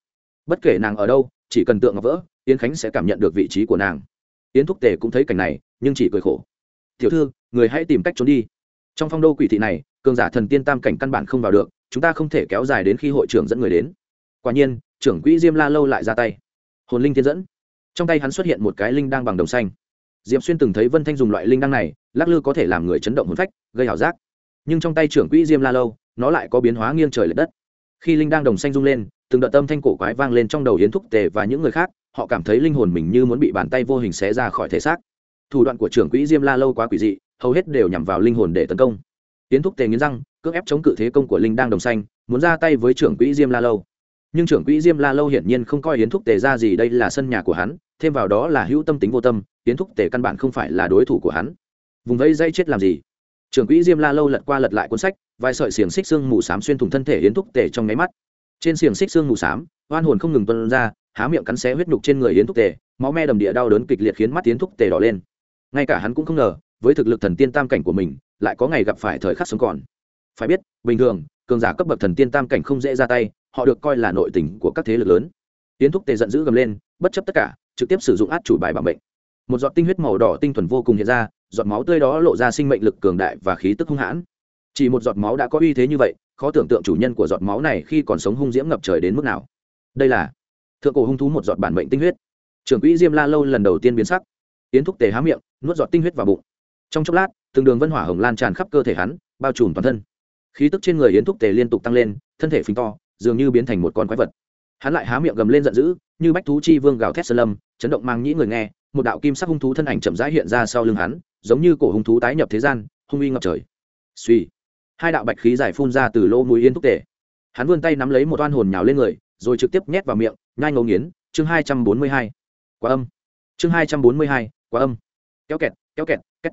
Bất kể nàng ở đâu, chỉ cần tượng ngọc vỡ, yến khánh sẽ cảm nhận được vị trí của nàng. Yến thúc tề cũng thấy cảnh này, nhưng chỉ cười khổ. Tiểu thư, người hãy tìm cách trốn đi. Trong phong đô quỷ thị này cường giả thần tiên tam cảnh căn bản không vào được, chúng ta không thể kéo dài đến khi hội trưởng dẫn người đến. Quả nhiên, trưởng quỹ diêm la lâu lại ra tay. Hồn linh thiên dẫn. Trong tay hắn xuất hiện một cái linh đang bằng đồng xanh. Diệm xuyên từng thấy vân thanh dùng loại linh đăng này, lắc lư có thể làm người chấn động hồn phách, gây ảo giác. Nhưng trong tay trưởng quỹ diêm la lâu, nó lại có biến hóa nghiêng trời l ệ đất. Khi linh đang đồng xanh rung lên, từng đợt tâm thanh cổ quái vang lên trong đầu yến thúc tề và những người khác, họ cảm thấy linh hồn mình như muốn bị bàn tay vô hình xé ra khỏi thể xác. Thủ đoạn của trưởng quỹ diêm la lâu quá quỷ dị, hầu hết đều nhằm vào linh hồn để tấn công yến thúc tề nghiến răng, cưỡng ép chống cự thế công của linh đang đồng xanh, muốn ra tay với trưởng quỹ diêm la lâu. Nhưng trưởng quỹ diêm la lâu hiển nhiên không coi yến thúc tề ra gì đây là sân nhà của hắn, thêm vào đó là hữu tâm tính vô tâm, yến thúc tề căn bản không phải là đối thủ của hắn. Vùng vẫy dây chết làm gì? Trưởng quỹ diêm la lâu lật qua lật lại cuốn sách vài sợi xiềng xích xương mù s á m xuyên thủng thân thể yến thúc tề trong nháy mắt. Trên xiềng xích xương mù s á m oan hồn không ngừng tuân ra, há miệng cắn xé huyết nhục trên người yến thúc tề, máu me đầm địa đau đớn kịch liệt khiến mắt yến thúc tề đỏ lên. Ngay cả hắn cũng không ngờ, với thực lực thần tiên tam cảnh của mình lại có ngày gặp phải thời khắc sống còn. Phải biết, bình thường, cường giả cấp bậc thần tiên tam cảnh không dễ ra tay, họ được coi là nội tình của các thế lực lớn. Tiến thúc tề giận dữ gầm lên, bất chấp tất cả, trực tiếp sử dụng át chủ bài bảo mệnh. Một giọt tinh huyết màu đỏ tinh thuần vô cùng hiện ra, giọt máu tươi đó lộ ra sinh mệnh lực cường đại và khí tức hung hãn. Chỉ một giọt máu đã có uy thế như vậy, khó tưởng tượng chủ nhân của giọt máu này khi còn sống hung diễm ngập trời đến mức nào. Đây là thượng cổ hung thú một giọt bản mệnh tinh huyết. Trưởng quỹ diêm la lâu lần đầu tiên biến sắc. Tiến thúc tề há miệng, nuốt giọt tinh huyết vào bụng. Trong chốc lát từng đường vân hỏa hồng lan tràn khắp cơ thể hắn, bao trùm toàn thân. Khí tức trên người yến thúc tề liên tục tăng lên, thân thể phình to, dường như biến thành một con quái vật. Hắn lại há miệng gầm lên giận dữ, như bách thú chi vương gào thét sơn lâm, chấn động mang nhĩ người nghe, một đạo kim sắc hung thú thân ảnh chậm rãi hiện ra sau lưng hắn, giống như cổ hung thú tái nhập thế gian, hung uy ngập trời. Suy. Hai đạo bạch khí giải phun ra từ lỗ mũi yên thúc tề. Hắn vươn tay nắm lấy một oan hồn nhào lên người, rồi trực tiếp nhét vào miệng, nhai ngấu nghiến, chương hai trăm bốn mươi hai. Quá âm. Chương hai trăm bốn mươi hai, quá âm. Kéo kẹt kéo kẹt két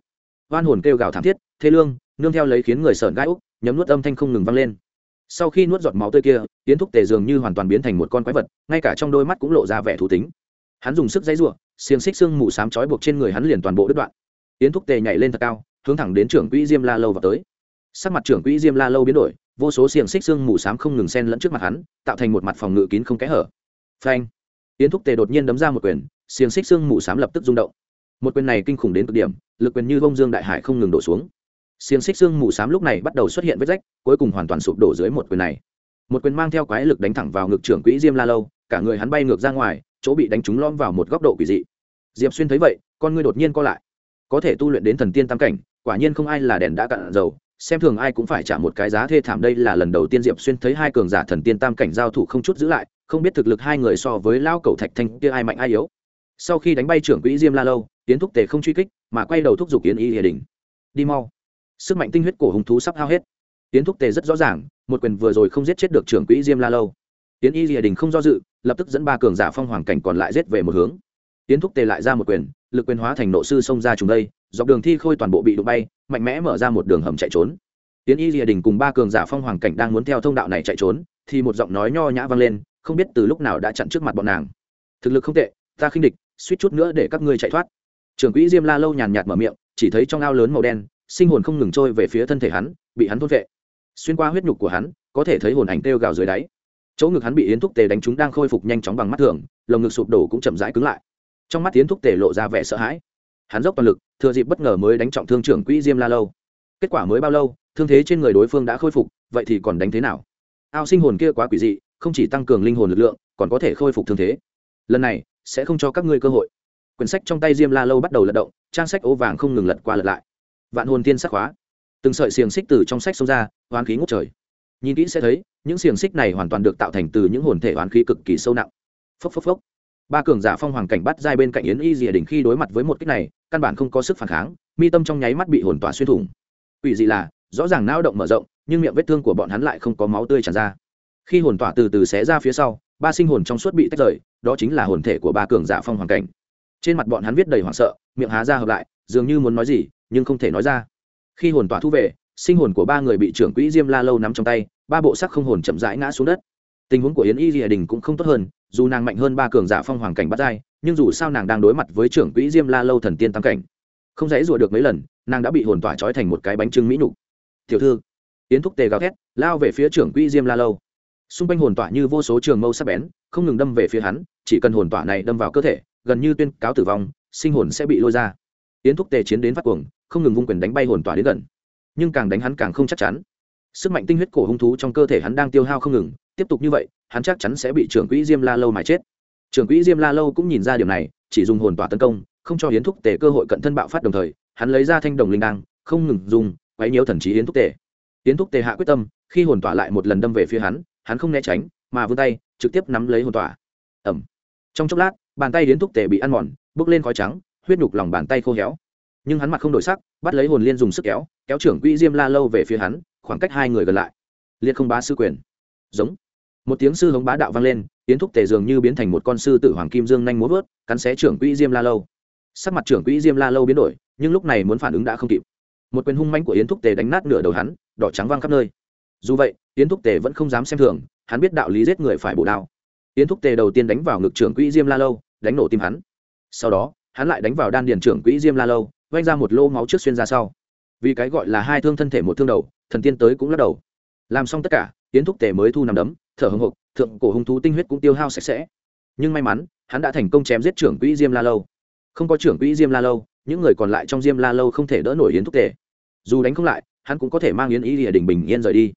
oan hồn kêu gào thảm thiết thê lương, nương theo lấy khiến người sợn gai úc, nhấm nuốt âm thanh không ngừng vang lên. Sau khi nuốt giọt máu tươi kia tiến thúc tề dường như hoàn toàn biến thành một con quái vật, ngay cả trong đôi mắt cũng lộ ra vẻ thú tính. Hắn dùng sức dãy ruộng xiềng xích xương mù sám trói buộc trên người hắn liền toàn bộ đứt đoạn. Tiến thúc tề nhảy lên thật cao, hướng thẳng đến trưởng quỹ diêm la lâu và tới. Sắc mặt trưởng quỹ diêm la lâu biến đổi, vô số xiềng xích xương mù sám không ngừng xen lẫn trước mặt hắn, tạo thành một mặt phòng ngự kín không kẽ hở. Phanh! Tiến thúc tề đột nhiên đấm ra một quyền, xiềng xích xương mù sám lập tức rung động một quyền này kinh khủng đến cực điểm, lực quyền như bông dương đại hải không ngừng đổ xuống. Xiềng xích xương mù xám lúc này bắt đầu xuất hiện vết rách, cuối cùng hoàn toàn sụp đổ dưới một quyền này. Một quyền mang theo quái lực đánh thẳng vào ngực trưởng quỹ diêm la lâu, cả người hắn bay ngược ra ngoài, chỗ bị đánh trúng lom vào một góc độ quỷ dị. Diệp xuyên thấy vậy, con ngươi đột nhiên co lại. Có thể tu luyện đến thần tiên tam cảnh, quả nhiên không ai là đèn đã cạn dầu, xem thường ai cũng phải trả một cái giá thê thảm đây là lần đầu tiên diệp xuyên thấy hai cường giả thần tiên tam cảnh giao thủ không chút giữ lại, không biết thực lực hai người so với lao cầu thạch thanh kia ai mạnh ai yếu. Sau khi đánh bay trưởng quỹ diêm la lâu tiến thúc tề không truy kích, mà quay đầu thúc giục yến y hiệ đình. Đi mau. Sức mạnh tinh huyết cổ hùng thú sắp hao hết. Tiến thúc tề rất rõ ràng, một quyền vừa rồi không giết chết được trưởng quỹ diêm la lâu. Tiến y rìa đình không do dự, lập tức dẫn ba cường giả phong hoàng cảnh còn lại giết về một hướng. Tiến thúc tề lại ra một quyền, lực quyền hóa thành nộ sư xông ra trùng đây, dọc đường thi khôi toàn bộ bị đụng bay, mạnh mẽ mở ra một đường hầm chạy trốn. Tiến y rìa đình cùng ba cường giả phong hoàng cảnh đang muốn theo thông đạo này chạy trốn, thì một giọng nói nho nhã vang lên, không biết từ lúc nào đã chặn trước mặt bọn nàng. Thực lực không tệ, ta khinh địch, suýt chút nữa để các ngươi chạy thoát trưởng quỹ diêm la lâu nhàn nhạt mở miệng, chỉ thấy trong ao lớn màu đen, sinh hồn không ngừng trôi về phía thân thể hắn, bị hắn thôn vệ. Xuyên qua huyết nhục của hắn, có thể thấy hồn ảnh kêu gào dưới đáy. Chỗ ngực hắn bị yến thúc tề đánh trúng đang khôi phục nhanh chóng bằng mắt thường, lồng ngực sụp đổ cũng chậm rãi cứng lại. Trong mắt yến thúc tề lộ ra vẻ sợ hãi. Hắn dốc toàn lực, thừa dịp bất ngờ mới đánh trọng thương trưởng quỹ diêm la lâu. Kết quả mới bao lâu, thương thế trên người đối phương đã khôi phục, vậy thì còn đánh thế nào? Ao sinh hồn kia quá quỷ dị, không chỉ tăng cường linh hồn lực lượng, còn có thể khôi phục thương thế. Lần này, sẽ không cho các ngươi cơ hội quyển sách trong tay diêm la lâu bắt đầu lật động, trang sách ố vàng không ngừng lật qua lật lại. Vạn hồn tiên sắc hóa. Từng sợi xiềng xích từ trong sách xông ra, hoán khí ngút trời. Nhìn kỹ sẽ thấy, những xiềng xích này hoàn toàn được tạo thành từ những hồn thể hoán khí cực kỳ sâu nặng. Phốc phốc phốc. Ba cường giả phong hoàng cảnh bắt giai bên cạnh yến y dìa đỉnh khi đối mặt với một kích này, căn bản không có sức phản kháng, mi tâm trong nháy mắt bị hồn tỏa xuyên thủng. Ủy dị là, rõ ràng não động mở rộng, nhưng miệng vết thương của bọn hắn lại không có máu tươi tràn ra. Khi hồn tỏa từ từ xé ra phía sau, ba sinh hồn trong suốt bị tách rời, đó chính là hồn thể của ba cường giả phong hoàng cảnh trên mặt bọn hắn viết đầy hoảng sợ, miệng há ra hợp lại, dường như muốn nói gì, nhưng không thể nói ra. Khi hồn tỏa thu về, sinh hồn của ba người bị trưởng quỹ diêm la lâu nắm trong tay, ba bộ sắc không hồn chậm rãi ngã xuống đất. Tình huống của yến y rìa đình cũng không tốt hơn, dù nàng mạnh hơn ba cường giả phong hoàng cảnh bắt dai nhưng dù sao nàng đang đối mặt với trưởng quỹ diêm la lâu thần tiên tam cảnh. Không dãy rủa được mấy lần, nàng đã bị hồn tỏa trói thành một cái bánh trưng mỹ nụ. Tiểu thư. Yến thúc tề gào thét, lao về phía trưởng quỹ diêm la lâu. Xung quanh hồn tỏa như vô số trường mâu sắc bén, không ngừng đâm về phía hắn, chỉ cần hồn tỏa này đâm vào cơ thể gần như tuyên cáo tử vong, sinh hồn sẽ bị lôi ra. Yến thúc tề chiến đến phát cuồng, không ngừng vung quyền đánh bay hồn tỏa đến gần. Nhưng càng đánh hắn càng không chắc chắn. Sức mạnh tinh huyết cổ hung thú trong cơ thể hắn đang tiêu hao không ngừng, tiếp tục như vậy, hắn chắc chắn sẽ bị trưởng quỹ diêm la lâu mà chết. Trưởng quỹ diêm la lâu cũng nhìn ra điều này, chỉ dùng hồn tỏa tấn công, không cho hiến thúc tề cơ hội cận thân bạo phát đồng thời, hắn lấy ra thanh đồng linh đăng không ngừng dùng, quấy nhiễu thần trí hiến thúc tề. Hiến thúc tề hạ quyết tâm, khi hồn tỏa lại một lần đâm về phía hắn hắn không né tránh, mà vươn tay, trực tiếp nắm lấy hồn tỏa. Ẩm trong chốc lát bàn tay đến thúc tề bị ăn mòn, bước lên khói trắng, huyết nhục lòng bàn tay khô héo. Nhưng hắn mặt không đổi sắc, bắt lấy hồn liên dùng sức kéo kéo trưởng quỹ diêm la lâu về phía hắn, khoảng cách hai người gần lại. Liệt không bá sư quyền. Giống. Một tiếng sư hống bá đạo vang lên, tiến thúc tề dường như biến thành một con sư tử hoàng kim dương nhanh múa vớt, cắn xé trưởng quỹ diêm la lâu. Sắc mặt trưởng quỹ diêm la lâu biến đổi, nhưng lúc này muốn phản ứng đã không kịp. Một quyền hung manh của yến thúc tề đánh nát nửa đầu hắn, đỏ trắng văng khắp nơi. Dù vậy, yến thúc tề vẫn không dám xem thường, hắn biết đạo lý giết người phải bổ đao yến thúc tề đầu tiên đánh vào ngực trưởng quỹ diêm la lâu, đánh nổ tim hắn. Sau đó, hắn lại đánh vào đan điền trưởng quỹ diêm la lâu vanh ra một lô máu trước xuyên ra sau. Vì cái gọi là hai thương thân thể một thương đầu, thần tiên tới cũng lắc đầu. Làm xong tất cả, yến thúc tề mới thu nằm đấm, thở hồng hộc thượng cổ hung thú tinh huyết cũng tiêu hao sạch sẽ. Nhưng may mắn, hắn đã thành công chém giết trưởng quỹ diêm la lâu. Không có trưởng quỹ diêm la lâu, những người còn lại trong diêm la lâu không thể đỡ nổi yến thúc tề. Dù đánh không lại, hắn cũng có thể mang yến ý địa đình bình yên rời đi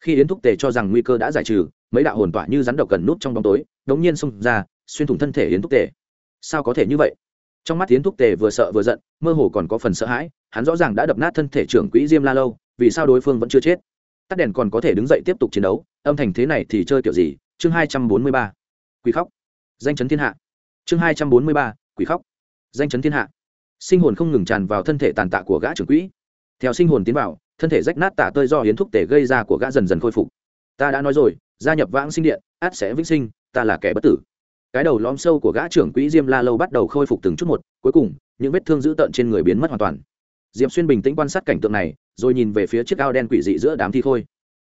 khi yến thúc tề cho rằng nguy cơ đã giải trừ, mấy đạo hồn tỏa như rắn độc gần nút trong bóng tối, đống nhiên xông ra, xuyên thủng thân thể yến thúc tề. Sao có thể như vậy? Trong mắt yến thúc tề vừa sợ vừa giận, mơ hồ còn có phần sợ hãi, hắn rõ ràng đã đập nát thân thể trưởng quỹ diêm la lâu, vì sao đối phương vẫn chưa chết? Tắt đèn còn có thể đứng dậy tiếp tục chiến đấu, âm thành thế này thì chơi kiểu gì? Chương hai trăm bốn mươi ba, quỷ khóc. Danh chấn thiên hạ. Chương hai trăm bốn mươi ba, quỷ khóc. Danh chấn thiên hạ. Sinh hồn không ngừng tràn vào thân thể tàn tạ của gã trưởng quỹ. Theo sinh hồn tiến vào thân thể rách nát tả tơi do hiến thúc tể gây ra của gã dần dần khôi phục. Ta đã nói rồi, gia nhập vãng sinh điện, át sẽ vĩnh sinh, ta là kẻ bất tử. Cái đầu lõm sâu của gã trưởng quỹ diêm la lâu bắt đầu khôi phục từng chút một, cuối cùng, những vết thương dữ tợn trên người biến mất hoàn toàn. Diệp xuyên bình tĩnh quan sát cảnh tượng này, rồi nhìn về phía chiếc ao đen quỷ dị giữa đám thi khôi.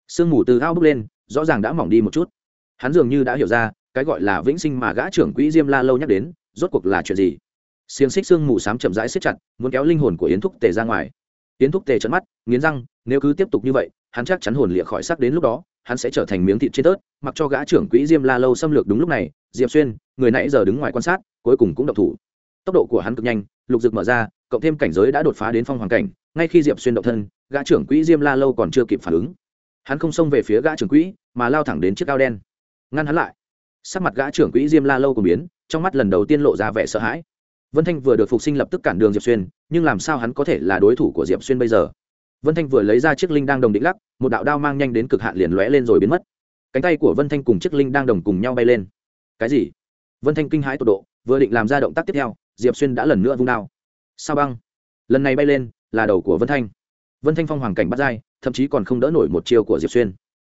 Sương mù từ ao bước lên, rõ ràng đã mỏng đi một chút. Hắn dường như đã hiểu ra, cái gọi là vĩnh sinh mà gã trưởng quỹ diêm la lâu nhắc đến, rốt cuộc là chuyện gì? Xiềng xích sương mù sám chậm rãi xếp chặt, muốn kéo linh hồn của yến thúc tề ra ngoài yến thúc tề trấn mắt, nghiến răng, nếu cứ tiếp tục như vậy, hắn chắc chắn hồn lịa khỏi sắc đến lúc đó, hắn sẽ trở thành miếng thịt trên tớt, mặc cho gã trưởng quỹ diêm la lâu xâm lược đúng lúc này, diệp xuyên, người nãy giờ đứng ngoài quan sát, cuối cùng cũng độc thủ. Tốc độ của hắn cực nhanh, lục dực mở ra, cộng thêm cảnh giới đã đột phá đến phong hoàng cảnh, ngay khi diệp xuyên động thân, gã trưởng quỹ diêm la lâu còn chưa kịp phản ứng. Hắn không xông về phía gã trưởng quỹ, mà lao thẳng đến chiếc ao đen. Ngăn hắn lại. Sắc mặt gã trưởng quỹ diêm la lâu cùng biến, trong mắt lần đầu tiên lộ ra vẻ sợ hãi vân thanh vừa được phục sinh lập tức cản đường diệp xuyên, nhưng làm sao hắn có thể là đối thủ của diệp xuyên bây giờ? Vân thanh vừa lấy ra chiếc linh đang đồng định lắc, một đạo đao mang nhanh đến cực hạn liền lóe lên rồi biến mất. Cánh tay của vân thanh cùng chiếc linh đang đồng cùng nhau bay lên. Cái gì? Vân thanh kinh hãi tột độ, vừa định làm ra động tác tiếp theo, diệp xuyên đã lần nữa vung đao. Sao băng? Lần này bay lên, là đầu của vân thanh. Vân thanh phong hoàng cảnh bắt dai thậm chí còn không đỡ nổi một chiêu của diệp xuyên.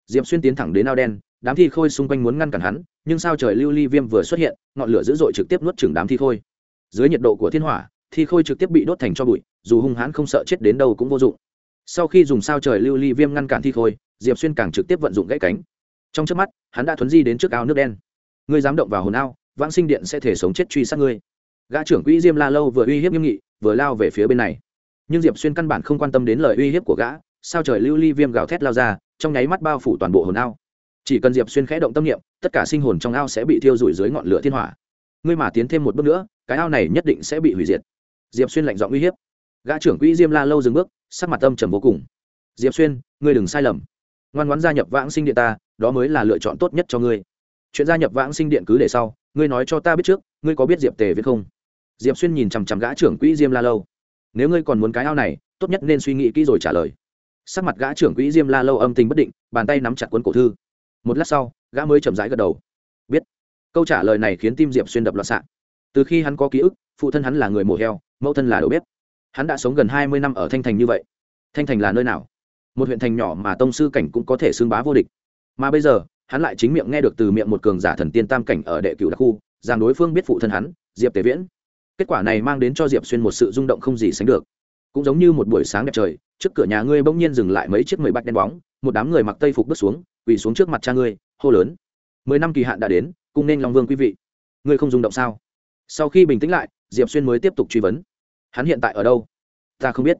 Diệp xuyên tiến thẳng đến ao đen, đám thi khôi xung quanh muốn ngăn cản hắn, nhưng sao trời lưu ly viêm vừa xuất hiện, ngọn lửa dữ dội trực tiếp nuốt chừng đám thi khôi dưới nhiệt độ của thiên hỏa, thi khôi trực tiếp bị đốt thành cho bụi, dù hung hãn không sợ chết đến đâu cũng vô dụng. Sau khi dùng sao trời lưu ly viêm ngăn cản thi khôi, diệp xuyên càng trực tiếp vận dụng gãy cánh. Trong trước mắt, hắn đã thuấn di đến trước ao nước đen. Ngươi dám động vào hồn ao, vãng sinh điện sẽ thể sống chết truy sát ngươi. Gã trưởng quỹ diêm la lâu vừa uy hiếp nghiêm nghị, vừa lao về phía bên này. Nhưng diệp xuyên căn bản không quan tâm đến lời uy hiếp của gã, sao trời lưu ly viêm gào thét lao ra, trong nháy mắt bao phủ toàn bộ hồn ao. Chỉ cần diệp xuyên khẽ động tâm niệm, tất cả sinh hồn trong ao sẽ bị thiêu rụi dưới ngọn lửa thiên hỏa. Ngươi mà tiến thêm một bước nữa cái ao này nhất định sẽ bị hủy diệt. Diệp xuyên lạnh giọng uy hiếp. Gã trưởng quỹ diêm la lâu dừng bước, sắc mặt âm trầm vô cùng. Diệp xuyên, ngươi đừng sai lầm. Ngoan ngoãn gia nhập vãng sinh điện ta, đó mới là lựa chọn tốt nhất cho ngươi. Chuyện gia nhập vãng sinh điện cứ để sau, ngươi nói cho ta biết trước, ngươi có biết diệp tề viết không? Diệp xuyên nhìn chằm chằm gã trưởng quỹ diêm la lâu. Nếu ngươi còn muốn cái ao này, tốt nhất nên suy nghĩ kỹ rồi trả lời. Sắc mặt gã trưởng quỹ diêm la lâu âm tình bất định, bàn tay nắm chặt cuốn cổ thư. Một lát sau, gã mới chậm rãi gật đầu. Biết. Câu trả lời này khiến tim diệp xuyên đập loạn xạ từ khi hắn có ký ức, phụ thân hắn là người mổ heo, mẫu thân là đầu bếp. Hắn đã sống gần hai mươi năm ở thanh thành như vậy. Thanh thành là nơi nào? Một huyện thành nhỏ mà tông sư cảnh cũng có thể xưng bá vô địch. Mà bây giờ, hắn lại chính miệng nghe được từ miệng một cường giả thần tiên tam cảnh ở đệ cửu đặc khu, rằng đối phương biết phụ thân hắn, diệp tề viễn. Kết quả này mang đến cho diệp xuyên một sự rung động không gì sánh được. Cũng giống như một buổi sáng đẹp trời, trước cửa nhà ngươi bỗng nhiên dừng lại mấy chiếc mười bạch đen bóng, một đám người mặc tây phục bước xuống, quỳ xuống trước mặt cha ngươi, hô lớn. Mười năm kỳ hạn đã đến cùng nên long vương quý vị. Ngươi không rung động sao? Sau khi bình tĩnh lại, diệp xuyên mới tiếp tục truy vấn. Hắn hiện tại ở đâu? Ta không biết.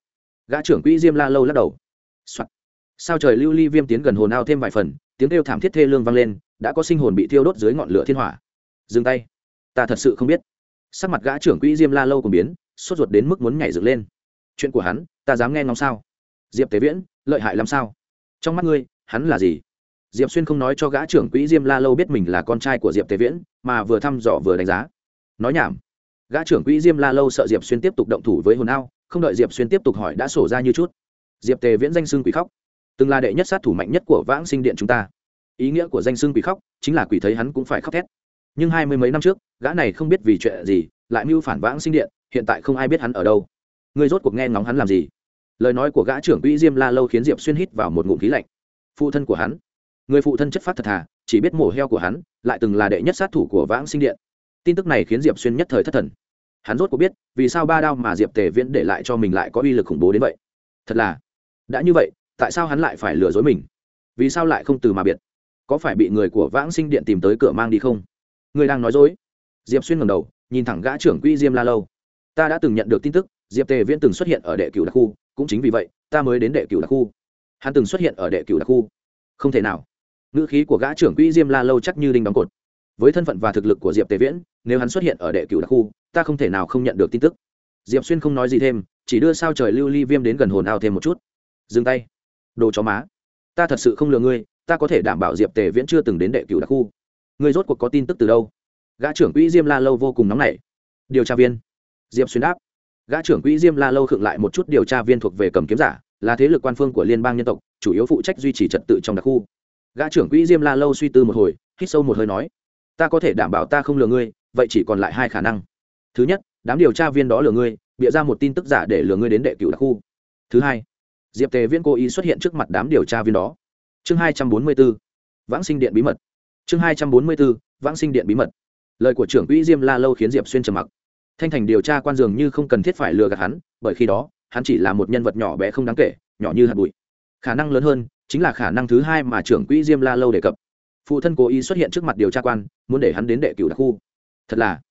Gã trưởng quỹ diêm la lâu lắc đầu、Soạn. sao trời lưu ly viêm tiến gần hồn ao thêm vài phần, tiếng kêu thảm thiết thê lương vang lên, đã có sinh hồn bị thiêu đốt dưới ngọn lửa thiên hỏa. Dừng tay. Ta thật sự không biết. Sắc mặt gã trưởng quỹ diêm la lâu còn biến, sốt ruột đến mức muốn nhảy dựng lên. Chuyện của hắn, ta dám nghe ngóng sao? Diệp tế viễn, lợi hại làm sao? Trong mắt ngươi, hắn là gì? Diệp xuyên không nói cho gã trưởng quỹ diêm la lâu biết mình là con trai của diệp tế viễn, mà vừa thăm dò vừa đánh giá nói nhảm. Gã trưởng quỹ diêm la lâu sợ diệp xuyên tiếp tục động thủ với hồn ao, không đợi diệp xuyên tiếp tục hỏi đã sổ ra như chút. Diệp tề viễn danh xưng quỷ khóc. Từng là đệ nhất sát thủ mạnh nhất của vãng sinh điện chúng ta. Ý nghĩa của danh xưng quỷ khóc chính là quỷ thấy hắn cũng phải khóc thét. Nhưng hai mươi mấy năm trước, gã này không biết vì chuyện gì, lại mưu phản vãng sinh điện, hiện tại không ai biết hắn ở đâu. Người rốt cuộc nghe ngóng hắn làm gì? Lời nói của gã trưởng quỹ diêm la lâu khiến diệp xuyên hít vào một ngụm khí lạnh. Phụ thân của hắn. Người phụ thân chất phát thật thà, chỉ biết mổ heo của hắn, lại từng là đệ nhất sát thủ của vãng sinh điện tin tức này khiến diệp xuyên nhất thời thất thần. Hắn rốt cuộc biết, vì sao ba đao mà diệp tề viễn để lại cho mình lại có uy lực khủng bố đến vậy. Thật là, đã như vậy, tại sao hắn lại phải lừa dối mình? Vì sao lại không từ mà biệt? Có phải bị người của vãng sinh điện tìm tới cửa mang đi không? Người đang nói dối. Diệp xuyên ngầm đầu, nhìn thẳng gã trưởng quỹ diêm la lâu. Ta đã từng nhận được tin tức, diệp tề viễn từng xuất hiện ở đệ cửu đặc khu, cũng chính vì vậy, ta mới đến đệ cửu đặc khu. Hắn từng xuất hiện ở đệ cửu đặc khu. Không thể nào. Ngữ khí của gã trưởng quỹ diêm la lâu chắc như đinh đóng cột. Với thân phận và thực lực của diệp tề viễn nếu hắn xuất hiện ở đệ cửu đặc khu, ta không thể nào không nhận được tin tức. Diệp xuyên không nói gì thêm, chỉ đưa sao trời lưu ly viêm đến gần hồn ao thêm một chút. Dừng tay. Đồ chó má. Ta thật sự không lừa ngươi, ta có thể đảm bảo diệp tề viễn chưa từng đến đệ cửu đặc khu. Ngươi rốt cuộc có tin tức từ đâu? Gã trưởng quỹ diêm la lâu vô cùng nóng nảy. Điều tra viên. Diệp xuyên đáp. Gã trưởng quỹ diêm la lâu khựng lại một chút điều tra viên thuộc về cầm kiếm giả, là thế lực quan phương của liên bang nhân tộc, chủ yếu phụ trách duy trì trật tự trong đặc khu. Gã trưởng quỹ diêm la lâu suy tư một hồi, hít sâu một hơi nói, ta có thể đảm bảo ta không lừa ngươi vậy chỉ còn lại hai khả năng. Thứ nhất, đám điều tra viên đó lừa ngươi, bịa ra một tin tức giả để lừa ngươi đến đệ cựu đặc khu. Thứ hai, diệp tề viễn cố ý xuất hiện trước mặt đám điều tra viên đó. Chương hai trăm bốn mươi b ố vãng sinh điện bí mật. Chương hai trăm bốn mươi b ố vãng sinh điện bí mật. Lời của trưởng quỹ diêm la lâu khiến diệp xuyên trầm mặc. Thanh thành điều tra quan dường như không cần thiết phải lừa gạt hắn, bởi khi đó, hắn chỉ là một nhân vật nhỏ bé không đáng kể, nhỏ như hạt bụi. Khả năng lớn hơn chính là khả năng thứ hai mà trưởng quỹ diêm la lâu đề cập. Phụ thân cố ý xuất hiện trước mặt điều tra quan, muốn để hắn đến đệ cửu đặc khu thật là,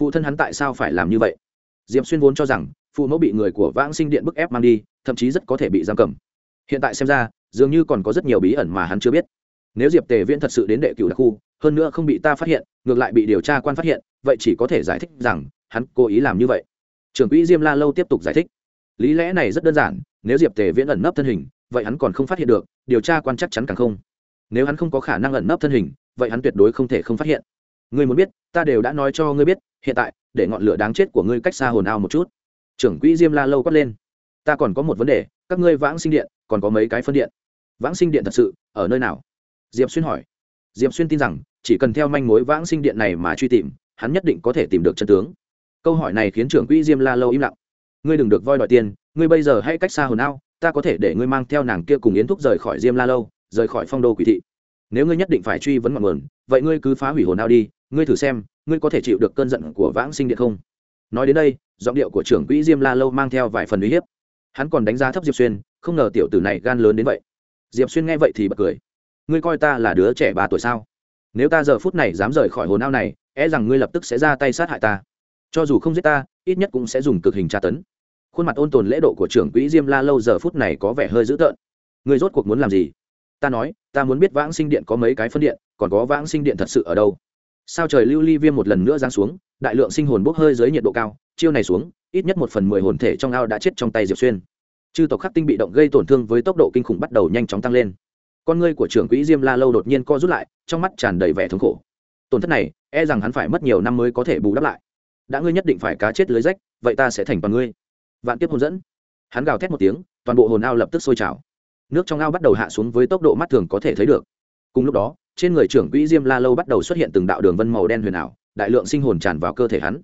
phụ thân hắn tại sao phải làm như vậy? Diệp xuyên vốn cho rằng, phụ mẫu bị người của vãng sinh điện bức ép mang đi, thậm chí rất có thể bị giam cầm. Hiện tại xem ra, dường như còn có rất nhiều bí ẩn mà hắn chưa biết. Nếu diệp tề viễn thật sự đến đệ cửu đặc khu, hơn nữa không bị ta phát hiện, ngược lại bị điều tra quan phát hiện, vậy chỉ có thể giải thích rằng, hắn cố ý làm như vậy. Trưởng quỹ diêm la lâu tiếp tục giải thích. Lý lẽ này rất đơn giản, nếu diệp tề viễn ẩn nấp thân hình, vậy hắn còn không phát hiện được, điều tra quan chắc chắn càng không. Nếu hắn không có khả năng ẩn nấp thân hình, vậy hắn tuyệt đối không thể không phát hiện ngươi muốn biết, ta đều đã nói cho ngươi biết, hiện tại, để ngọn lửa đáng chết của ngươi cách xa hồn ao một chút. Trưởng quỹ diêm la lâu quát lên. Ta còn có một vấn đề, các ngươi vãng sinh điện, còn có mấy cái phân điện. Vãng sinh điện thật sự, ở nơi nào? Diệp xuyên hỏi. Diệp xuyên tin rằng, chỉ cần theo manh mối vãng sinh điện này mà truy tìm, hắn nhất định có thể tìm được chân tướng. Câu hỏi này khiến trưởng quỹ diêm la lâu im lặng. Ngươi đừng được voi đòi tiền, ngươi bây giờ hãy cách xa hồn ao, ta có thể để ngươi mang theo nàng kia cùng yến thúc rời khỏi diêm la lâu, rời khỏi phong đô quỷ thị nếu ngươi nhất định phải truy vấn ngọn nguồn, vậy ngươi cứ phá hủy hồn ao đi, ngươi thử xem, ngươi có thể chịu được cơn giận của vãng sinh điện không? Nói đến đây, giọng điệu của trưởng quỹ diêm la lâu mang theo vài phần uy hiếp. Hắn còn đánh giá thấp diệp xuyên, không ngờ tiểu tử này gan lớn đến vậy. Diệp xuyên nghe vậy thì bật cười. Ngươi coi ta là đứa trẻ ba tuổi sao? Nếu ta giờ phút này dám rời khỏi hồn ao này é rằng ngươi lập tức sẽ ra tay sát hại ta. Cho dù không giết ta, ít nhất cũng sẽ dùng cực hình tra tấn. Khuôn mặt ôn tồn lễ độ của trưởng quỹ diêm la lâu giờ phút này có vẻ hơi dữ tợn. Ngươi rốt cuộc muốn làm gì? Ta nói ta muốn biết vãng sinh điện có mấy cái phân điện, còn có vãng sinh điện thật sự ở đâu? Sao trời lưu ly viêm một lần nữa giáng xuống, đại lượng sinh hồn bốc hơi dưới nhiệt độ cao, chiêu này xuống, ít nhất một phần mười hồn thể trong ao đã chết trong tay diệp xuyên. Chư tộc khắc tinh bị động gây tổn thương với tốc độ kinh khủng bắt đầu nhanh chóng tăng lên. Con ngươi của trưởng quỹ diêm la lâu đột nhiên co rút lại, trong mắt tràn đầy vẻ thống khổ. Tổn thất này e rằng hắn phải mất nhiều năm mới có thể bù đắp lại. Đã ngươi nhất định phải cá chết lưới rách, vậy ta sẽ thành toàn ngươi. Vạn tiếp hồn dẫn. Hắn gào thét một tiếng, toàn bộ hồn ao lập tức sôi trào nước trong ao bắt đầu hạ xuống với tốc độ mắt thường có thể thấy được. Cùng lúc đó, trên người trưởng quỹ diêm la lâu bắt đầu xuất hiện từng đạo đường vân màu đen huyền ảo, đại lượng sinh hồn tràn vào cơ thể hắn.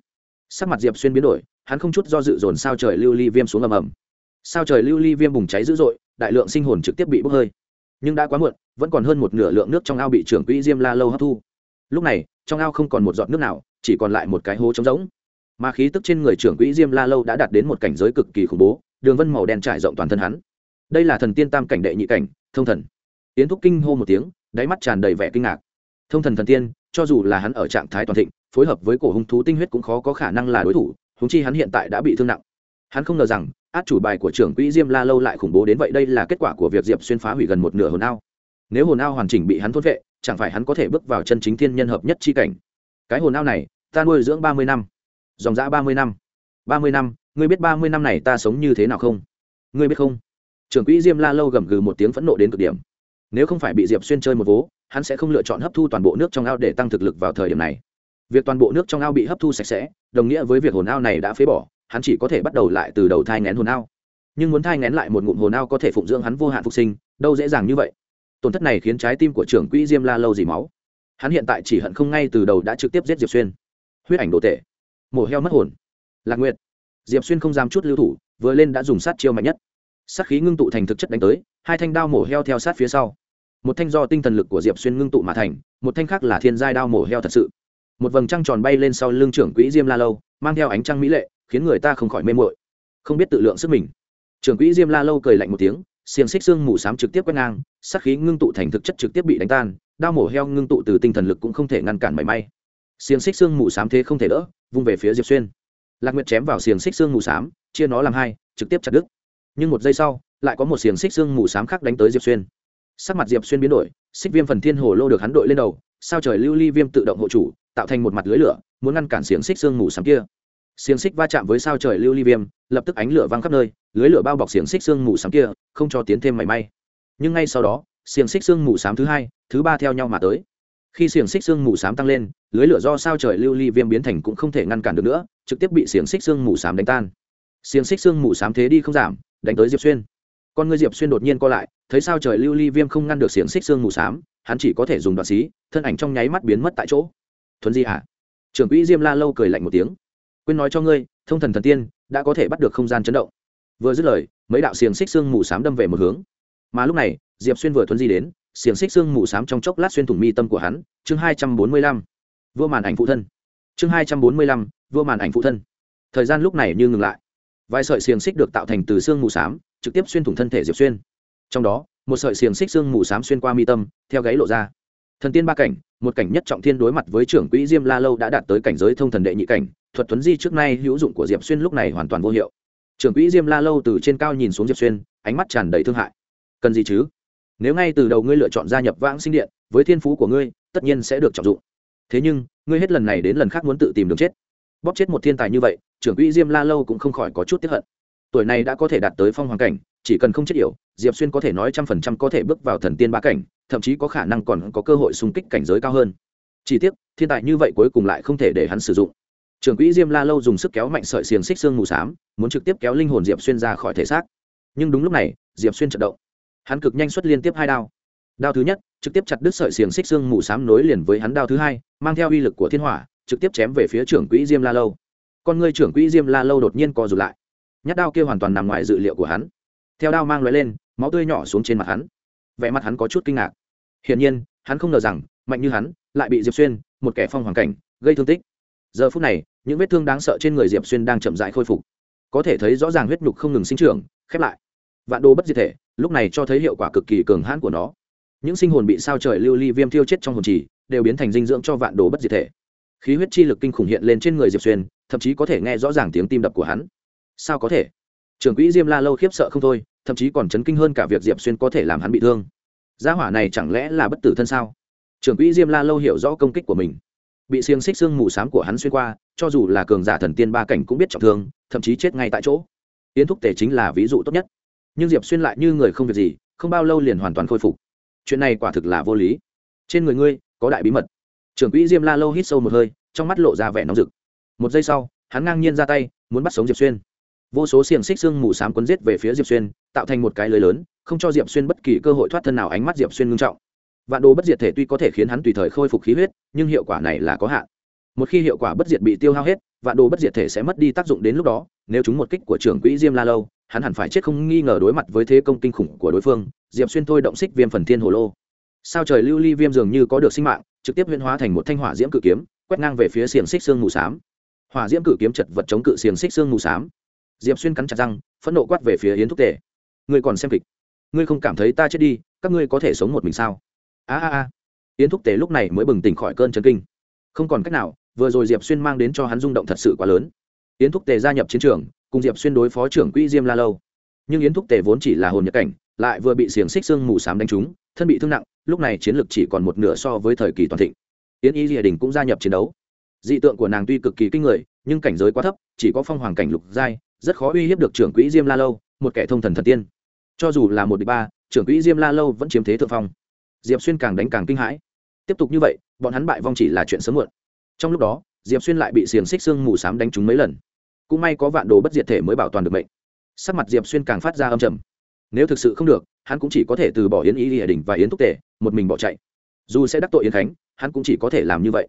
Sắc mặt diệp xuyên biến đổi, hắn không chút do dự dồn sao trời lưu ly viêm xuống ầm ầm. Sao trời lưu ly viêm bùng cháy dữ dội, đại lượng sinh hồn trực tiếp bị bốc hơi. Nhưng đã quá muộn, vẫn còn hơn một nửa lượng nước trong ao bị trưởng quỹ diêm la lâu hấp thu. Lúc này, trong ao không còn một giọt nước nào, chỉ còn lại một cái hố trống rỗng. Mà khí tức trên người trưởng quỹ diêm la lâu đã đạt đến một cảnh giới cực kỳ khủng bố, đường vân màu đen trải rộng toàn thân hắn đây là thần tiên tam cảnh đệ nhị cảnh, thông thần. Yến thúc kinh hô một tiếng, đáy mắt tràn đầy vẻ kinh ngạc. Thông thần thần tiên, cho dù là hắn ở trạng thái toàn thịnh, phối hợp với cổ hung thú tinh huyết cũng khó có khả năng là đối thủ húng chi hắn hiện tại đã bị thương nặng. Hắn không ngờ rằng, át chủ bài của trưởng quỹ diêm la lâu lại khủng bố đến vậy, đây là kết quả của việc diệp xuyên phá hủy gần một nửa hồn ao. Nếu hồn ao hoàn chỉnh bị hắn thốt vệ, chẳng phải hắn có thể bước vào chân chính thiên nhân hợp nhất chi cảnh. Cái hồn ao này, ta nuôi dưỡng ba mươi năm. Dòng dã ba mươi năm. Ba mươi năm, ngươi biết ba mươi năm này ta sống như thế nào không? Ngươi biết không? Trưởng quỹ diêm la lâu gầm gừ một tiếng phẫn nộ đến cực điểm. Nếu không phải bị diệp xuyên chơi một vố, hắn sẽ không lựa chọn hấp thu toàn bộ nước trong ao để tăng thực lực vào thời điểm này. Việc toàn bộ nước trong ao bị hấp thu sạch sẽ, đồng nghĩa với việc hồn ao này đã phế bỏ, hắn chỉ có thể bắt đầu lại từ đầu thai ngén hồn ao. Nhưng muốn thai ngén lại một ngụm hồn ao có thể phụng dưỡng hắn vô hạn phục sinh, đâu dễ dàng như vậy. Tổn thất này khiến trái tim của trưởng quỹ diêm la lâu dì máu. Hắn hiện tại chỉ hận không ngay từ đầu đã trực tiếp giết diệp xuyên. Huyết ảnh đồ tệ mổ heo mất hồn. Lạc nguyệt. Diệp xuyên không dám chút lưu thủ, vừa lên đã dùng sát chiêu mạnh nhất sát khí ngưng tụ thành thực chất đánh tới, hai thanh đao mổ heo theo sát phía sau. Một thanh do tinh thần lực của diệp xuyên ngưng tụ mà thành, một thanh khác là thiên giai đao mổ heo thật sự. Một vầng trăng tròn bay lên sau lưng trưởng quỹ diêm la lâu, mang theo ánh trăng mỹ lệ, khiến người ta không khỏi mê mội không biết tự lượng sức mình. Trưởng quỹ diêm la lâu cười lạnh một tiếng, xiềng xích xương mù s á m trực tiếp quét ngang, sát khí ngưng tụ thành thực chất trực tiếp bị đánh tan, đao mổ heo ngưng tụ từ tinh thần lực cũng không thể ngăn cản mảy may. Xiềng xích xương mù s á m thế không thể đỡ, vung về phía diệp xuyên. Lạc nguyệt chém vào xiềng xích xương mù s á m chia nó làm hai, trực tiếp chặt đứt nhưng một giây sau, lại có một xiềng xích xương mù s á m khác đánh tới diệp xuyên. Sắc mặt diệp xuyên biến đổi, xích viêm phần thiên hồ lô được hắn đội lên đầu, sao trời lưu ly viêm tự động hộ chủ, tạo thành một mặt lưới lửa, muốn ngăn cản xiềng xích xương mù s á m kia. Xiềng xích va chạm với sao trời lưu ly viêm, lập tức ánh lửa văng khắp nơi, lưới lửa bao bọc xiềng xích xương mù s á m kia, không cho tiến thêm mảy may. Nhưng ngay sau đó, xiềng xích xương mù s á m thứ hai, thứ ba theo nhau mà tới. Khi xiềng xích xương mù s á m tăng lên, lưới lửa do sao trời lưu ly viêm biến thành cũng không thể ngăn cản được nữa, trực tiếp bị xiềng xích xương mù s á m đánh tan. Xiềng xích xương mù s á m thế đi không giảm đánh tới diệp xuyên. Con ngươi diệp xuyên đột nhiên co lại, thấy sao trời lưu ly viêm không ngăn được xiềng xích xương mù s á m hắn chỉ có thể dùng đoạn xí, thân ảnh trong nháy mắt biến mất tại chỗ. Thuần di hả trưởng quỹ diêm la lâu cười lạnh một tiếng. Quên nói cho ngươi, thông thần thần tiên đã có thể bắt được không gian chấn động. Vừa dứt lời, mấy đạo xiềng xích xương mù s á m đâm về một hướng. Mà lúc này, diệp xuyên vừa thuần di đến, xiềng xích xương mù s á m trong chốc lát xuyên thủng mi tâm của hắn. Chương hai trăm bốn mươi lăm. Vua màn ảnh phụ thân. Chương hai trăm bốn mươi lăm, vua màn ảnh phụ thân. Thời gian lúc này như ngừng lại vài sợi xiềng xích được tạo thành từ xương mù s á m trực tiếp xuyên thủng thân thể diệp xuyên. Trong đó, một sợi xiềng xích xương mù s á m xuyên qua mi tâm, theo gáy lộ ra. Thần tiên ba cảnh, một cảnh nhất trọng thiên đối mặt với trưởng quỹ diêm la lâu đã đạt tới cảnh giới thông thần đệ nhị cảnh, thuật tuấn di trước nay hữu dụng của diệp xuyên lúc này hoàn toàn vô hiệu. Trưởng quỹ diêm la lâu từ trên cao nhìn xuống diệp xuyên, ánh mắt tràn đầy thương hại. Cần gì chứ? Nếu ngay từ đầu ngươi lựa chọn gia nhập vãng sinh điện, với thiên phú của ngươi, tất nhiên sẽ được trọng dụng. Thế nhưng, ngươi hết lần này đến lần khác muốn tự tìm đường chết bóp chết một thiên tài như vậy, trưởng quỹ diêm la lâu cũng không khỏi có chút tiếp hận. Tuổi này đã có thể đạt tới phong hoàng cảnh, chỉ cần không chết yểu, diệp xuyên có thể nói trăm phần trăm có thể bước vào thần tiên ba cảnh, thậm chí có khả năng còn có cơ hội xung kích cảnh giới cao hơn. Chỉ tiếc, thiên tài như vậy cuối cùng lại không thể để hắn sử dụng. Trưởng quỹ diêm la lâu dùng sức kéo mạnh sợi xiềng xích xương mù s á m muốn trực tiếp kéo linh hồn diệp xuyên ra khỏi thể xác. Nhưng đúng lúc này, diệp xuyên trận động. Hắn cực nhanh xuất liên tiếp hai đao. Đao thứ nhất, trực tiếp chặt đứt sợi xiềng xích xương mù s á m nối liền với hắn đao thứ hai, mang theo uy lực của thiên hỏa trực tiếp chém về phía trưởng quỹ diêm la lâu. Con ngươi trưởng quỹ diêm la lâu đột nhiên co rụt lại. Nhát đao kia hoàn toàn nằm ngoài dự liệu của hắn. Theo đao mang loại lên, máu tươi nhỏ xuống trên mặt hắn. Vẻ mặt hắn có chút kinh ngạc. Hiển nhiên, hắn không ngờ rằng, mạnh như hắn, lại bị diệp xuyên, một kẻ phong hoàn cảnh, gây thương tích. Giờ phút này, những vết thương đáng sợ trên người diệp xuyên đang chậm dại khôi phục. Có thể thấy rõ ràng huyết nhục không ngừng sinh trưởng, khép lại. Vạn đồ bất diệt thể, lúc này cho thấy hiệu quả cực kỳ cường hãn của nó. Những sinh hồn bị sao trời lưu ly viêm thiêu chết trong hồn trì, đều biến thành dinh dưỡng cho vạn đồ bất diệt thể khí huyết chi lực kinh khủng hiện lên trên người diệp xuyên, thậm chí có thể nghe rõ ràng tiếng tim đập của hắn. Sao có thể? Trưởng quỹ diêm la lâu khiếp sợ không thôi, thậm chí còn chấn kinh hơn cả việc diệp xuyên có thể làm hắn bị thương. Gia hỏa này chẳng lẽ là bất tử thân sao? Trưởng quỹ diêm la lâu hiểu rõ công kích của mình. Bị xiềng xích xương mù s á m của hắn xuyên qua, cho dù là cường giả thần tiên ba cảnh cũng biết trọng thương, thậm chí chết ngay tại chỗ. Yến thúc tể chính là ví dụ tốt nhất. Nhưng diệp xuyên lại như người không việc gì, không bao lâu liền hoàn toàn khôi phục. Chuyện này quả thực là vô lý. Trên người ngươi, có đại bí mật trưởng quỹ diêm la lâu hít sâu một hơi, trong mắt lộ ra vẻ nóng rực. Một giây sau, hắn ngang nhiên ra tay, muốn bắt sống diệp xuyên. Vô số xiềng xích xương mù s á m quấn giết về phía diệp xuyên, tạo thành một cái lưới lớn, không cho diệp xuyên bất kỳ cơ hội thoát thân nào, ánh mắt diệp xuyên ngưng trọng. Vạn đồ bất diệt thể tuy có thể khiến hắn tùy thời khôi phục khí huyết, nhưng hiệu quả này là có hạn. Một khi hiệu quả bất diệt bị tiêu hao hết, vạn đồ bất diệt thể sẽ mất đi tác dụng đến lúc đó, nếu chúng một kích của trưởng quỹ diêm la lâu, hắn hẳn phải chết không nghi ngờ đối mặt với thế công kinh khủng của đối phương, diệp xuyên thôi động xích viêm phần thiên hồ lô. Sao trời lưu ly viêm dường như có được sinh mạng trực tiếp huyễn hóa thành một thanh hỏa diễm cự kiếm, quét ngang về phía xiềng xích xương mù s á m hỏa diễm cự kiếm chật vật chống cự xiềng xích xương mù s á m diệp xuyên cắn chặt răng, phẫn nộ quát về phía yến thúc tề. Ngươi còn xem kịch? Ngươi không cảm thấy ta chết đi, các ngươi có thể sống một mình sao? A a a. Yến thúc tề lúc này mới bừng tỉnh khỏi cơn chấn kinh. Không còn cách nào, vừa rồi diệp xuyên mang đến cho hắn rung động thật sự quá lớn. Yến thúc tề gia nhập chiến trường, cùng diệp xuyên đối phó trưởng quỹ diêm la lâu. Nhưng yến thúc tề vốn chỉ là hồn nhập cảnh, lại vừa bị xiềng xích xương mù s á m đánh trúng, thân bị thương nặng lúc này chiến lược chỉ còn một nửa so với thời kỳ toàn thịnh. Yến y rìa đình cũng gia nhập chiến đấu. Dị tượng của nàng tuy cực kỳ kinh người, nhưng cảnh giới quá thấp, chỉ có phong hoàng cảnh lục giai, rất khó uy hiếp được trưởng quỹ diêm la lâu, một kẻ thông thần thần tiên. Cho dù là một địch ba, trưởng quỹ diêm la lâu vẫn chiếm thế thượng phong. Diệp xuyên càng đánh càng kinh hãi. Tiếp tục như vậy, bọn hắn bại vong chỉ là chuyện sớm muộn. Trong lúc đó, diệp xuyên lại bị xiềng xích xương mù s á m đánh trúng mấy lần. Cũng may có vạn đồ bất diệt thể mới bảo toàn được mệnh. Sắc mặt diệp xuyên càng phát ra âm trầm nếu thực sự không được, hắn cũng chỉ có thể từ bỏ yến y địa đình và yến Thúc tể, một mình bỏ chạy. Dù sẽ đắc tội yến khánh, hắn cũng chỉ có thể làm như vậy.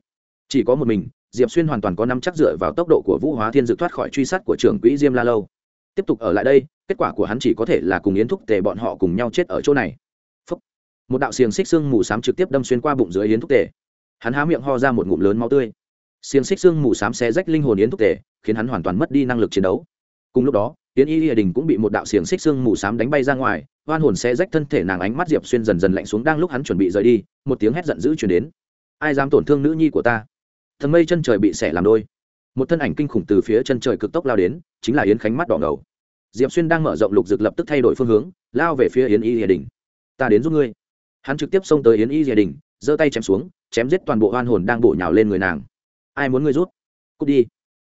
Chỉ có một mình, diệp xuyên hoàn toàn có năm chắc dựa vào tốc độ của vũ hóa thiên dự thoát khỏi truy sát của trưởng quỹ diêm la lâu. Tiếp tục ở lại đây, kết quả của hắn chỉ có thể là cùng yến thúc tề bọn họ cùng nhau chết ở chỗ này. Phúc. một đạo xiềng xích xương mù s á m trực tiếp đâm xuyên qua bụng dưới yến thúc tề hắn há miệng ho ra một ngụm lớn máu tươi. Xiềng xích xương mù s á m xé rách linh hồn yến thúc tề khiến hắn hoàn toàn mất đi năng lực chiến đấu. Cùng lúc đó yến y lìa đình cũng bị một đạo xiềng xích xương mù s á m đánh bay ra ngoài, oan hồn xé rách thân thể nàng ánh mắt diệp xuyên dần dần lạnh xuống đang lúc hắn chuẩn bị rời đi, một tiếng hét giận dữ chuyển đến. Ai dám tổn thương nữ nhi của ta? Thần mây chân trời bị xẻ làm đôi. Một thân ảnh kinh khủng từ phía chân trời cực tốc lao đến, chính là yến khánh mắt đỏ ngầu. Diệp xuyên đang mở rộng lục dực lập tức thay đổi phương hướng, lao về phía yến y gia đình. Ta đến giúp ngươi. Hắn trực tiếp xông tới yến y gia đình, giơ tay chém xuống, chém giết toàn bộ oan hồn đang bổ nhào lên người nàng. Ai muốn ngươi rút cút đi.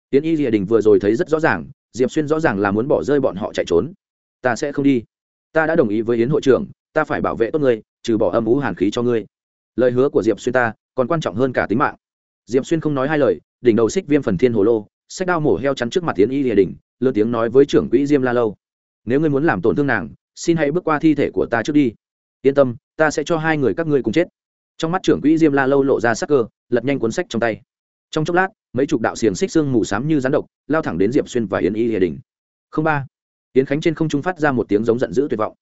Yến y gia đình vừa rồi thấy rất rõ ràng diệp xuyên rõ ràng là muốn bỏ rơi bọn họ chạy trốn. Ta sẽ không đi. Ta đã đồng ý với yến hội trưởng, ta phải bảo vệ tốt ngươi, trừ bỏ âm ú hàn khí cho ngươi. Lời hứa của diệp xuyên ta, còn quan trọng hơn cả tính mạng. Diệp xuyên không nói hai lời, đỉnh đầu xích viêm phần thiên hồ lô sách đao mổ heo chắn trước mặt tiến y địa đình lơ tiếng nói với trưởng quỹ diêm la lâu. Nếu ngươi muốn làm tổn thương nàng, xin hãy bước qua thi thể của ta trước đi. Yên tâm, ta sẽ cho hai người các ngươi cùng chết. Trong mắt trưởng quỹ diêm la lâu lộ ra sắc cơ, lật nhanh cuốn sách trong tay trong chốc lát, mấy chục đạo xiềng xích xương mù s á m như rán độc lao thẳng đến diệp xuyên và yến y Hiền đình. Không ba. Yến khánh trên không trung phát ra một tiếng giống giận dữ tuyệt vọng.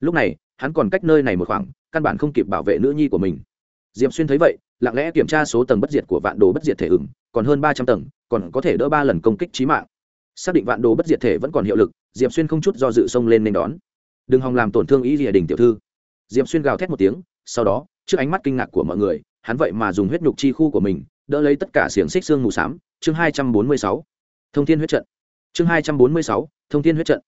Lúc này, hắn còn cách nơi này một khoảng, căn bản không kịp bảo vệ nữ nhi của mình. Diệp xuyên thấy vậy, lặng lẽ kiểm tra số tầng bất diệt của vạn đồ bất diệt thể ửng, còn hơn ba trăm tầng, còn có thể đỡ ba lần công kích trí mạng. Xác định vạn đồ bất diệt thể vẫn còn hiệu lực, diệp xuyên không chút do dự xông lên nên đón. Đừng hòng làm tổn thương ý địa đình tiểu thư. Diệp xuyên gào thét một tiếng, sau đó, trước ánh mắt kinh ngạc của mọi người, hắn vậy mà dùng huyết nhục chi khu của mình đỡ lấy tất cả xiềng xích xương mù s á m chương hai trăm bốn mươi sáu. Thông thiên huyết trận. Chương hai trăm bốn mươi sáu, thông thiên huyết trận.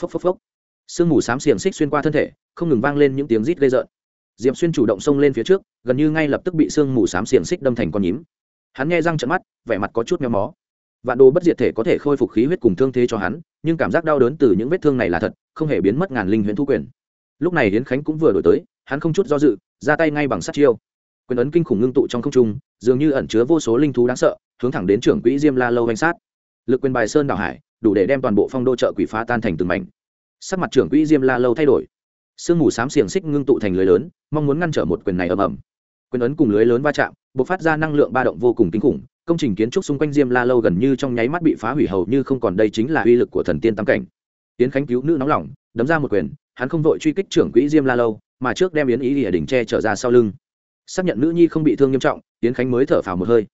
Phốc phốc phốc. Sương mù s á m xiềng xích xuyên qua thân thể, không ngừng vang lên những tiếng rít gây rợn. Diệp xuyên chủ động xông lên phía trước, gần như ngay lập tức bị sương mù s á m xiềng xích đâm thành con nhím. Hắn nghe răng trận mắt, vẻ mặt có chút méo mó. Vạn đồ bất diệt thể có thể khôi phục khí huyết cùng thương thế cho hắn, nhưng cảm giác đau đớn từ những vết thương này là thật, không hề biến mất ngàn linh huyễn thu quyền. Lúc này hiến khánh cũng vừa đổi tới, hắn không chút do dự, ra tay ngay bằng sát chiêu quyền ấn kinh khủng ngưng tụ trong không trung, dường như ẩn chứa vô số linh thú đáng sợ, hướng thẳng đến trưởng quỹ diêm la lâu danh sát. Lực quyền bài sơn đảo hải, đủ để đem toàn bộ phong đô chợ quỷ phá tan thành từng mảnh. Sắc mặt trưởng quỹ diêm la lâu thay đổi. Sương mù xám xiềng xích ngưng tụ thành lưới lớn, mong muốn ngăn trở một quyền này ầm ầm. Quyền ấn cùng lưới lớn va chạm b ộ c phát ra năng lượng ba động vô cùng kinh khủng, công trình kiến trúc xung quanh diêm la lâu gần như trong nháy mắt bị phá hủy hầu như không còn đây chính là uy lực của thần tiên tam cảnh. Tiến khánh cứu nữ nóng lòng, đấm ra một quyền, hắn không vội truy kích trưởng quỹ diêm la lâu, mà trước đem yến ý địa đỉnh che trở ra sau lưng xác nhận nữ nhi không bị thương nghiêm trọng, yến khánh mới thở phào một hơi.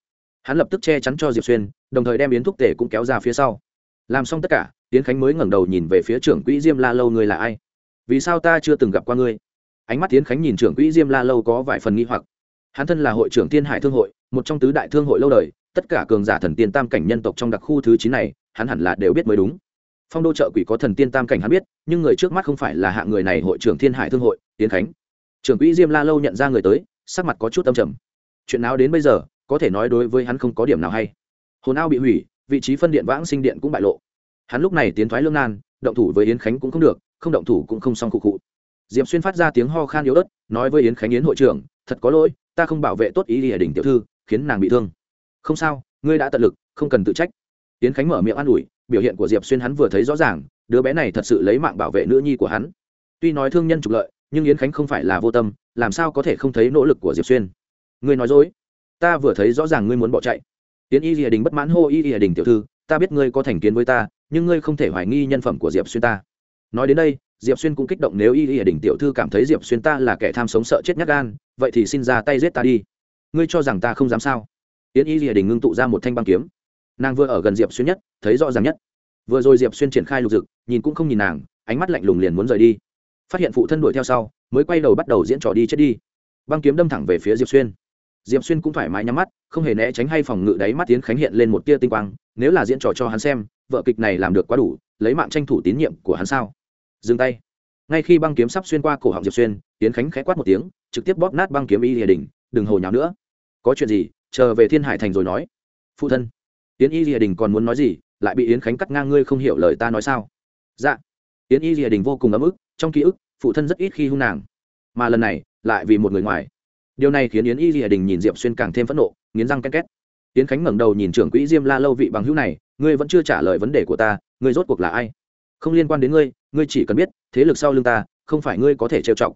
Hắn lập tức che chắn cho diệp xuyên, đồng thời đem yến thúc tể cũng kéo ra phía sau. Làm xong tất cả, yến khánh mới ngẩng đầu nhìn về phía trưởng quỹ diêm la lâu người là ai? Vì sao ta chưa từng gặp qua ngươi? Ánh mắt yến khánh nhìn trưởng quỹ diêm la lâu có vài phần nghi hoặc. Hắn thân là hội trưởng thiên hải thương hội, một trong tứ đại thương hội lâu đời, tất cả cường giả thần tiên tam cảnh nhân tộc trong đặc khu thứ chín này, hắn hẳn là đều biết mới đúng. Phong đô trợ quỷ có thần tiên tam cảnh hắn biết, nhưng người trước mắt không phải là hạng người này hội trưởng thiên hải thương hội tiến khánh. Trưởng quỹ diêm la lâu nhận ra người tới sắc mặt có chút âm trầm. Chuyện nào đến bây giờ, có thể nói đối với hắn không có điểm nào hay. Hồn ao bị hủy, vị trí phân điện vãng sinh điện cũng bại lộ. Hắn lúc này tiến thoái lương nan, động thủ với yến khánh cũng không được, không động thủ cũng không xong cụ cụ diệm xuyên phát ra tiếng ho khan yếu ớt, nói với yến khánh yến hội trưởng, thật có lỗi, ta không bảo vệ tốt ý địa đình tiểu thư, khiến nàng bị thương. Không sao, ngươi đã tận lực, không cần tự trách. Yến khánh mở miệng an ủi, biểu hiện của diệp xuyên hắn vừa thấy rõ ràng, đứa bé này thật sự lấy mạng bảo vệ nữ nhi của hắn. Tuy nói thương nhân trục lợi, nhưng yến khánh không phải là vô tâm làm sao có thể không thấy nỗ lực của diệp xuyên? Ngươi nói dối. Ta vừa thấy rõ ràng ngươi muốn bỏ chạy. Tiến y rìa đình bất mãn hô y rìa đình tiểu thư, ta biết ngươi có thành kiến với ta, nhưng ngươi không thể hoài nghi nhân phẩm của diệp xuyên ta. Nói đến đây, diệp xuyên cũng kích động nếu y rìa đình tiểu thư cảm thấy diệp xuyên ta là kẻ tham sống sợ chết nhát gan, vậy thì xin ra tay giết ta đi. Ngươi cho rằng ta không dám sao? Tiến y rìa đình ngưng tụ ra một thanh băng kiếm. Nàng vừa ở gần diệp xuyên nhất, thấy rõ ràng nhất. Vừa rồi diệp xuyên triển khai lục dực, nhìn cũng không nhìn nàng, ánh mắt lạnh lùng liền muốn rời đi phát hiện phụ thân đuổi theo sau, mới quay đầu bắt đầu diễn trò đi chết đi. Băng kiếm đâm thẳng về phía diệp xuyên. Diệp xuyên cũng thoải mái nhắm mắt, không hề né tránh hay phòng ngự đáy mắt tiến khánh hiện lên một tia tinh quang, nếu là diễn trò cho hắn xem, vợ kịch này làm được quá đủ, lấy mạng tranh thủ tín nhiệm của hắn sao? Dừng tay. Ngay khi băng kiếm sắp xuyên qua cổ họng diệp xuyên, tiến khánh khẽ quát một tiếng, trực tiếp bóp nát băng kiếm y địa đình đừng hồ nháo nữa. Có chuyện gì, chờ về thiên hải thành rồi nói. Phụ thân tiến y địa đình còn muốn nói gì, lại bị yến khánh cắt ngang ngươi không hiểu lời ta nói sao? Dạ. Yến y rìa đình vô cùng ấm ức trong ký ức, phụ thân rất ít khi hung nàng. Mà lần này, lại vì một người ngoài. Điều này khiến yến y rìa đình nhìn diệp xuyên càng thêm phẫn nộ, nghiến răng ken két. Yến khánh ngẩng đầu nhìn trưởng quỹ diêm la lâu vị bằng hữu này, ngươi vẫn chưa trả lời vấn đề của ta, ngươi rốt cuộc là ai? Không liên quan đến ngươi ngươi chỉ cần biết, thế lực sau lưng ta, không phải ngươi có thể trêu chọc.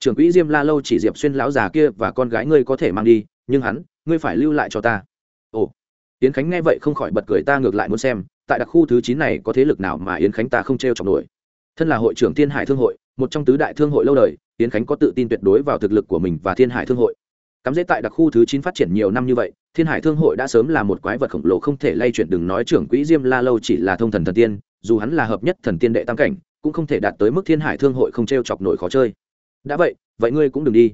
Trưởng quỹ diêm la lâu chỉ diệp xuyên lão già kia và con gái ngươi có thể mang đi, nhưng hắn, ngươi phải lưu lại cho ta. Ồ. Yến khánh nghe vậy không khỏi bật cười, ta ngược lại muốn xem, tại đặc khu thứ chín này có thế lực nào mà yến khánh ta không t r e o chọc nổi thân là hội trưởng thiên hải thương hội, một trong tứ đại thương hội lâu đời tiến khánh có tự tin tuyệt đối vào thực lực của mình và thiên hải thương hội. Cắm dễ tại đặc khu thứ chín phát triển nhiều năm như vậy, thiên hải thương hội đã sớm là một quái vật khổng lồ không thể lay chuyển, đừng nói trưởng quỹ diêm la lâu chỉ là thông thần thần tiên, dù hắn là hợp nhất thần tiên đệ tam cảnh, cũng không thể đạt tới mức thiên hải thương hội không t r e o chọc nổi khó chơi. Đã vậy vậy ngươi cũng đừng đi.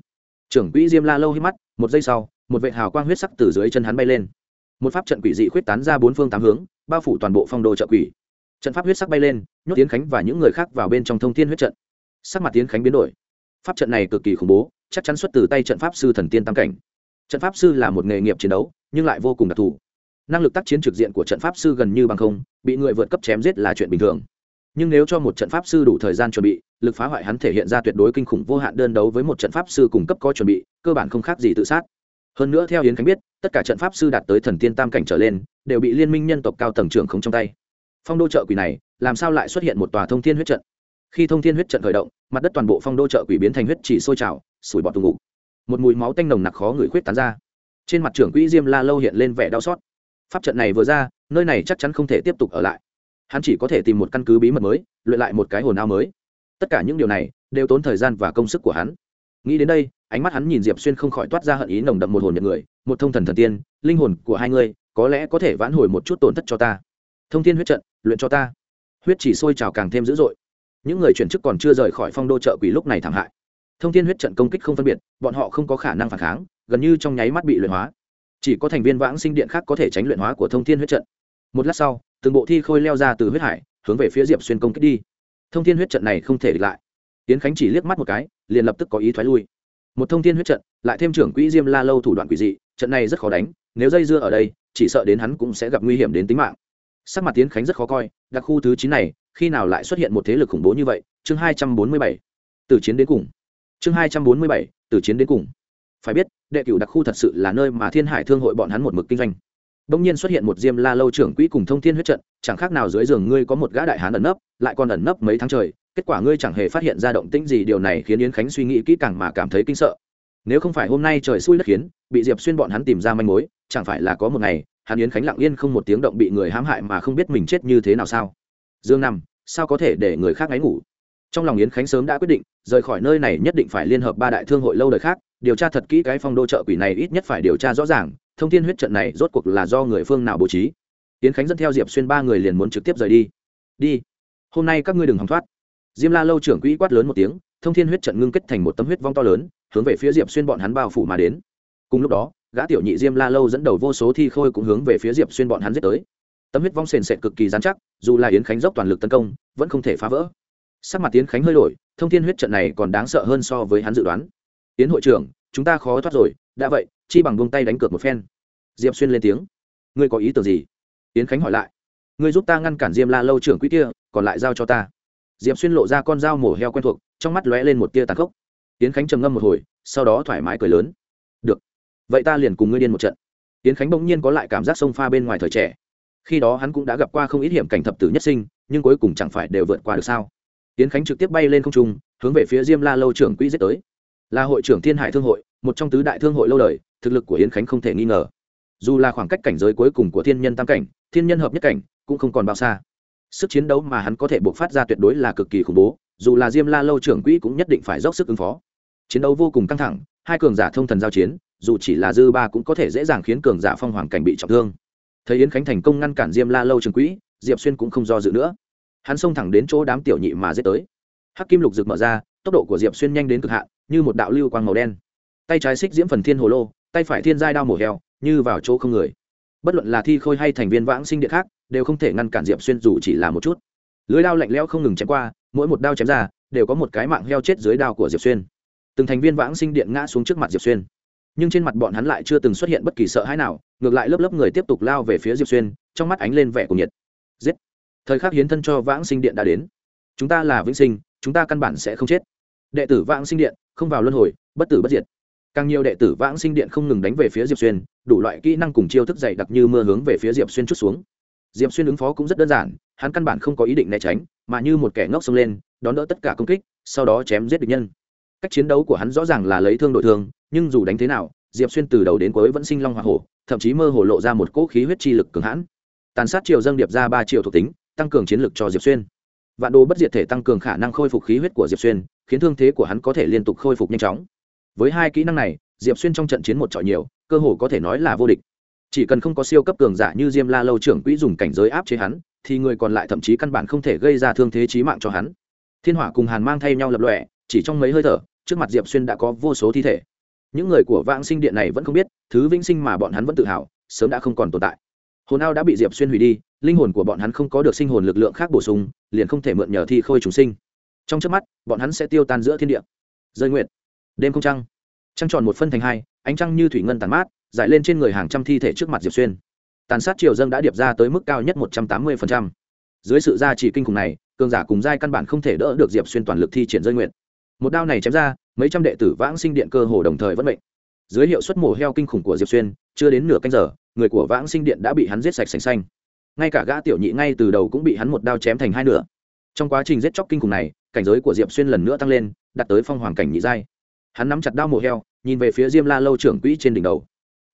Trưởng quỹ diêm la lâu hít mắt, một giây sau, một vệ hào quang huyết sắc từ dưới chân hắn bay lên. Một pháp trận quỷ dị khuyết tán ra bốn phương tám hướng, bao phủ toàn bộ phong đồ trợ quỷ trận pháp huyết sắc bay lên, nhốt tiến khánh và những người khác vào bên trong thông thiên huyết trận. Sắc mặt tiến khánh biến đổi. Pháp trận này cực kỳ khủng bố, chắc chắn xuất từ tay trận pháp sư thần tiên tam cảnh. Trận pháp sư là một nghề nghiệp chiến đấu, nhưng lại vô cùng đặc thù. Năng lực tác chiến trực diện của trận pháp sư gần như bằng không, bị người vượt cấp chém giết là chuyện bình thường. Nhưng nếu cho một trận pháp sư đủ thời gian chuẩn bị, lực phá hoại hắn thể hiện ra tuyệt đối kinh khủng vô hạn đơn đấu với một trận pháp sư cung cấp có chuẩn bị, cơ bản không khác gì tự sát. Hơn nữa theo yến khánh biết, tất cả trận pháp sư đạt tới thần tiên tam cảnh trở lên, đều bị liên minh nhân tộc cao tầng trưởng không trong tay phong đô chợ quỷ này, làm sao lại xuất hiện một tòa thông thiên huyết trận? Khi thông thiên huyết trận khởi động, mặt đất toàn bộ phong đô chợ quỷ biến thành huyết chỉ sôi trào, sủi bọt tù ngục. Một mùi máu tanh nồng nặc khó người khuyết tán ra. Trên mặt trưởng quỹ diêm la lâu hiện lên vẻ đau xót. Pháp trận này vừa ra, nơi này chắc chắn không thể tiếp tục ở lại. Hắn chỉ có thể tìm một căn cứ bí mật mới, luyện lại một cái hồn ao mới. Tất cả những điều này đều tốn thời gian và công sức của hắn. Nghĩ đến đây, ánh mắt hắn nhìn diệp xuyên không khỏi toát ra hận ý nồng đậm một hồn nhận người, một thông thần thần tiên, linh hồn của hai ngươi có lẽ có thể vãn hồi một chút tổn thất cho ta. Thông thiên huyết trận luyện cho ta. Huyết chỉ sôi trào càng thêm dữ dội. Những người chuyển chức còn chưa rời khỏi phong đô trợ quỷ lúc này thảm hại. Thông thiên huyết trận công kích không phân biệt, bọn họ không có khả năng phản kháng, gần như trong nháy mắt bị luyện hóa. Chỉ có thành viên vãng sinh điện khác có thể tránh luyện hóa của thông thiên huyết trận. Một lát sau, từng bộ thi khôi leo ra từ huyết hải, hướng về phía diệp xuyên công kích đi. Thông thiên huyết trận này không thể địch lại. Tiến khánh chỉ liếc mắt một cái, liền lập tức có ý thoái lui. Một thông thiên huyết trận, lại thêm trưởng quỹ diêm la lâu thủ đoạn quỷ dị, trận này rất khó đánh, nếu dây dưa ở đây, chỉ sợ đến hắn cũng sẽ gặp nguy hiểm đến tính mạng sắc mặt tiến khánh rất khó coi đặc khu thứ chín này khi nào lại xuất hiện một thế lực khủng bố như vậy? Chương hai trăm bốn mươi bảy từ chiến đến cùng. Chương hai trăm bốn mươi bảy từ chiến đến cùng. Phải biết đệ cửu đặc khu thật sự là nơi mà thiên hải thương hội bọn hắn một mực kinh doanh. Đông nhiên xuất hiện một Diêm La lâu trưởng quỹ cùng thông thiên huyết trận, chẳng khác nào dưới giường ngươi có một gã đại hán ẩn nấp, lại còn ẩn nấp mấy tháng trời, kết quả ngươi chẳng hề phát hiện ra động tĩnh gì, điều này khiến Yến Khánh suy nghĩ kỹ càng mà cảm thấy kinh sợ. Nếu không phải hôm nay trời xui đất khiến, bị Diệp Xuyên bọn hắn tìm ra manh mối, chẳng phải là có một ngày, hắn Yến Khánh lặng yên không một tiếng động bị người hãm hại mà không biết mình chết như thế nào sao? Dương nằm, sao có thể để người khác ngáy ngủ? Trong lòng yến khánh sớm đã quyết định rời khỏi nơi này nhất định phải liên hợp ba đại thương hội lâu đời khác điều tra thật kỹ cái phong đô trợ quỷ này ít nhất phải điều tra rõ ràng thông tin huyết trận này rốt cuộc là do người phương nào bố trí. Yến khánh dẫn theo diệp xuyên ba người liền muốn trực tiếp rời đi. Đi. Hôm nay các ngươi đừng hòng thoát. Diêm la lâu trưởng quỹ quát lớn một tiếng thông thiên huyết trận ngưng kết thành một tấm huyết vong to lớn hướng về phía diệp xuyên bọn hắn bao phủ mà đến. Cùng lúc đó gã tiểu nhị diêm la lâu dẫn đầu vô số thi khôi cũng hướng về phía diệp xuyên bọn hắn giết tới. Tấm huyết vong sền sệt cực kỳ dán chắc, dù là yến khánh dốc toàn lực tấn công, vẫn không thể phá vỡ. Sắc mặt yến khánh hơi đổi, thông thiên huyết trận này còn đáng sợ hơn so với hắn dự đoán. Yến hội trưởng, chúng ta khó thoát rồi, đã vậy, chi bằng buông tay đánh cược một phen. Diệp xuyên lên tiếng. Ngươi có ý tưởng gì? Yến khánh hỏi lại. Ngươi giúp ta ngăn cản diêm la lâu trưởng quỹ kia, còn lại giao cho ta. Diệp xuyên lộ ra con dao mổ heo quen thuộc, trong mắt lóe lên một tia tàn khốc. Yến khánh trầm ngâm một hồi, sau đó thoải mái cười lớn vậy ta liền cùng ngươi điên một trận. Tiến khánh bỗng nhiên có lại cảm giác sông pha bên ngoài thời trẻ. Khi đó hắn cũng đã gặp qua không ít hiểm cảnh thập tử nhất sinh, nhưng cuối cùng chẳng phải đều vượt qua được sao? Tiến khánh trực tiếp bay lên không trung, hướng về phía diêm la lâu trưởng quỹ giết tới. Là hội trưởng thiên hải thương hội, một trong tứ đại thương hội lâu đời, thực lực của yến khánh không thể nghi ngờ. Dù là khoảng cách cảnh giới cuối cùng của thiên nhân tam cảnh, thiên nhân hợp nhất cảnh, cũng không còn bao xa. Sức chiến đấu mà hắn có thể buộc phát ra tuyệt đối là cực kỳ khủng bố, dù là diêm la lâu trưởng quỹ cũng nhất định phải dốc sức ứng phó chiến đấu vô cùng căng thẳng, hai cường giả thông thần giao chiến, dù chỉ là dư ba cũng có thể dễ dàng khiến cường giả phong hoàng cảnh bị trọng thương. Thấy yến khánh thành công ngăn cản diêm la lâu trường quỹ, diệp xuyên cũng không do dự nữa. Hắn xông thẳng đến chỗ đám tiểu nhị mà giết tới. Hắc kim lục rực mở ra, tốc độ của diệp xuyên nhanh đến cực hạn, như một đạo lưu quang màu đen. Tay trái xích diễm phần thiên hồ lô, tay phải thiên giai đao mổ heo, như vào chỗ không người. Bất luận là thi khôi hay thành viên vãng sinh điện khác, đều không thể ngăn cản diệp xuyên dù chỉ là một chút. Lưới đao lạnh lẽo không ngừng chém qua, mỗi một đao chém ra, đều có một cái mạng heo chết dưới đao của diệp xuyên từng thành viên vãng sinh điện ngã xuống trước mặt diệp xuyên. Nhưng trên mặt bọn hắn lại chưa từng xuất hiện bất kỳ sợ hãi nào, ngược lại lớp lớp người tiếp tục lao về phía diệp xuyên, trong mắt ánh lên vẻ của nhiệt. Giết! Thời khắc hiến thân cho vãng sinh điện đã đến. Chúng ta là vĩnh sinh, chúng ta căn bản sẽ không chết. Đệ tử vãng sinh điện, không vào luân hồi, bất tử bất diệt. Càng nhiều đệ tử vãng sinh điện không ngừng đánh về phía diệp xuyên, đủ loại kỹ năng cùng chiêu thức dày đặc như mưa hướng về phía diệp xuyên chút xuống. Diệp xuyên ứng phó cũng rất đơn giản, hắn căn bản không có ý định né tránh, mà như một kẻ ngốc xông lên, đón đỡ tất cả công kích, sau đó chém giết địch nhân cách chiến đấu của hắn rõ ràng là lấy thương đội thương, nhưng dù đánh thế nào, diệp xuyên từ đầu đến cuối vẫn sinh long hoa hổ, thậm chí mơ hồ lộ ra một cỗ khí huyết chi lực cường hãn. Tàn sát triều dâng điệp ra ba triệu thuộc tính, tăng cường chiến lực cho diệp xuyên. Vạn đồ bất diệt thể tăng cường khả năng khôi phục khí huyết của diệp xuyên, khiến thương thế của hắn có thể liên tục khôi phục nhanh chóng. Với hai kỹ năng này, diệp xuyên trong trận chiến một trọi nhiều, cơ hồ có thể nói là vô địch. Chỉ cần không có siêu cấp cường giả như diêm la lâu trưởng quỹ dùng cảnh giới áp chế hắn, thì người còn lại thậm chí căn bản không thể gây ra thương thế chí mạng cho hắn. Thiên hỏa cùng hàn mang thay nhau lập lọe chỉ trong mấy hơi thở trước mặt diệp xuyên đã có vô số thi thể. Những người của vãng sinh điện này vẫn không biết, thứ vĩnh sinh mà bọn hắn vẫn tự hào, sớm đã không còn tồn tại. Hồn ao đã bị diệp xuyên hủy đi, linh hồn của bọn hắn không có được sinh hồn lực lượng khác bổ sung, liền không thể mượn nhờ thi khôi chúng sinh. Trong trước mắt, bọn hắn sẽ tiêu tan giữa thiên địa. Rơi nguyện đêm không trăng. Trăng tròn một phân thành hai, ánh trăng như thủy ngân tàn mát giải lên trên người hàng trăm thi thể trước mặt diệp xuyên. Tàn sát triều dâng đã điệp ra tới mức cao nhất một trăm tám mươi dưới sự gia trì kinh khủng này, cường giả cùng giai căn bản không thể đỡ được diệp xuyên toàn lực thi triển rơi nguyện một đao này chém ra, mấy trăm đệ tử vãng sinh điện cơ hồ đồng thời vẫn mệnh. Dưới hiệu suất mổ heo kinh khủng của diệp xuyên, chưa đến nửa canh giờ, người của vãng sinh điện đã bị hắn giết sạch sành xanh. Ngay cả gã tiểu nhị ngay từ đầu cũng bị hắn một đao chém thành hai nửa. Trong quá trình giết chóc kinh khủng này, cảnh giới của diệp xuyên lần nữa tăng lên, đạt tới phong hoàng cảnh nhị giai. Hắn nắm chặt đao mổ heo, nhìn về phía diêm la lâu trưởng quỹ trên đỉnh đầu.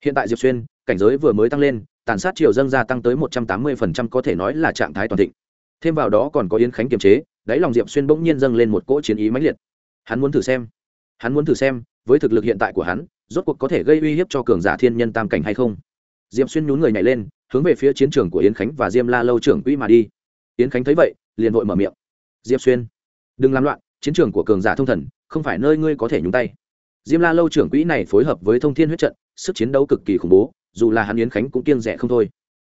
Hiện tại diệp xuyên, cảnh giới vừa mới tăng lên, tàn sát triều dân gia tăng tới một trăm tám mươi phần trăm, có thể nói là trạng thái toàn thịnh. Thêm vào đó còn có yến khánh kiềm chế, đáy lòng diệp xuyên bỗng nhiên dâng lên một cỗ chiến ý mãnh liệt hắn muốn thử xem. Hắn muốn thử xem, với thực lực hiện tại của hắn, rốt cuộc có thể gây uy hiếp cho cường giả thiên nhân tam cảnh hay không? Diệp xuyên nhún người nhảy lên, hướng về phía chiến trường của yến khánh và diêm la lâu trưởng quỹ mà đi. Yến khánh thấy vậy, liền vội mở miệng. Diệp xuyên, đừng làm loạn, chiến trường của cường giả thông thần, không phải nơi ngươi có thể nhúng tay. Diêm la lâu trưởng quỹ này phối hợp với thông thiên huyết trận, sức chiến đấu cực kỳ khủng bố, dù là hắn yến khánh cũng kiêng rẻ không thôi.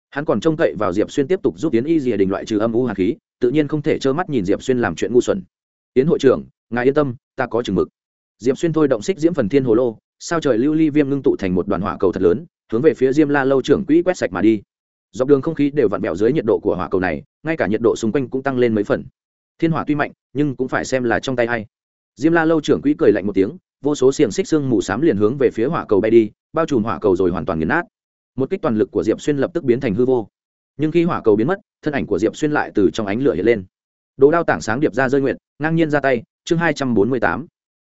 Hắn còn trông cậy vào diệp xuyên tiếp tục giúp yến y dìa đình loại trừ âm u hạt khí, tự nhiên không thể trơ mắt nhìn diệp xuyên làm chuyện ngu xuẩn yến hội trưởng, ngài yên tâm, ta có chừng mực. Diệp xuyên thôi động xích diễm phần thiên hồ lô, sao trời lưu ly viêm ngưng tụ thành một đoàn hỏa cầu thật lớn, hướng về phía diêm la lâu trưởng quỹ quét sạch mà đi. Dọc đường không khí đều vặn vẹo dưới nhiệt độ của hỏa cầu này, ngay cả nhiệt độ xung quanh cũng tăng lên mấy phần. Thiên hỏa tuy mạnh, nhưng cũng phải xem là trong tay hay diêm la lâu trưởng quỹ cười lạnh một tiếng, vô số xiềng xích xương mù s á m liền hướng về phía hỏa cầu bay đi, bao trùm hỏa cầu rồi hoàn toàn nghiền nát. Một kích toàn lực của diệp xuyên lập tức biến thành hư vô. Nhưng khi hỏa cầu biến mất, thân ảnh của diệp xuyên lại từ trong ánh lửa hiện lên đồ đao tảng sáng điệp ra rơi nguyện ngang nhiên ra tay, chương hai trăm bốn mươi tám.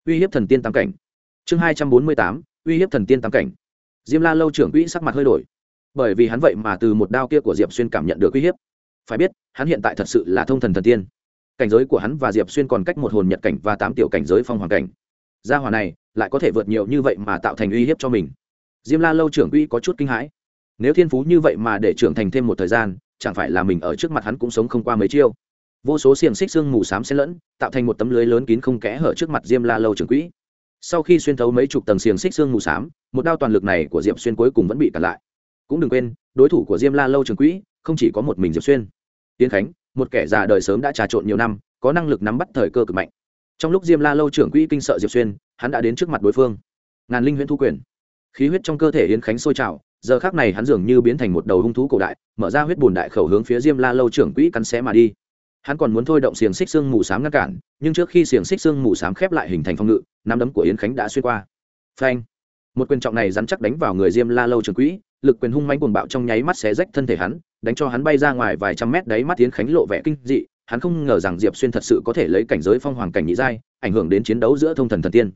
Uy hiếp thần tiên tam cảnh. Chương hai trăm bốn mươi tám, uy hiếp thần tiên tam cảnh. Diêm la lâu trưởng quỹ sắc mặt hơi đổi. Bởi vì hắn vậy mà từ một đao kia của diệp xuyên cảm nhận được uy hiếp. Phải biết, hắn hiện tại thật sự là thông thần thần tiên. Cảnh giới của hắn và diệp xuyên còn cách một hồn nhật cảnh và tám tiểu cảnh giới phong hoàng cảnh. Gia hòa này lại có thể vượt nhiều như vậy mà tạo thành uy hiếp cho mình. Diêm la lâu trưởng quỹ có chút kinh hãi. Nếu thiên phú như vậy mà để trưởng thành thêm một thời gian, chẳng phải là mình ở trước mặt hắn cũng sống không qua mấy chiêu vô số xiềng xích xương mù xám xen lẫn, tạo thành một tấm lưới lớn kín không kẽ hở trước mặt diêm la lâu trưởng quỹ. Sau khi xuyên thấu mấy chục tầng xiềng xích xương mù xám, một đao toàn lực này của diệp xuyên cuối cùng vẫn bị cản lại. Cũng đừng quên, đối thủ của diêm la lâu trưởng quỹ không chỉ có một mình diệp xuyên. Tiến khánh, một kẻ già đời sớm đã trà trộn nhiều năm, có năng lực nắm bắt thời cơ cực mạnh. Trong lúc diêm la lâu trưởng quỹ kinh sợ diệp xuyên, hắn đã đến trước mặt đối phương. Ngàn linh huyễn thu quyền. Khí huyết trong cơ thể yến khánh sôi trào, giờ khác này hắn dường như biến thành một đầu hung thú cổ đại, mở ra huyết bùn đại khẩu hướng phía diêm la lâu trưởng quỹ cắn xé mà đi hắn còn muốn thôi động xiềng xích xương mù s á m ngăn cản, nhưng trước khi xiềng xích xương mù s á m khép lại hình thành phong ngự, nắm đấm của yến khánh đã xuyên qua. Phanh! Một quyền trọng này dắn chắc đánh vào người diêm la lâu trưởng quỹ, lực quyền hung mánh cuồng bạo trong nháy mắt xé rách thân thể hắn, đánh cho hắn bay ra ngoài vài trăm mét, đáy mắt yến khánh lộ vẻ kinh dị, hắn không ngờ rằng diệp xuyên thật sự có thể lấy cảnh giới phong hoàng cảnh nhị giai, ảnh hưởng đến chiến đấu giữa thông thần thần tiên.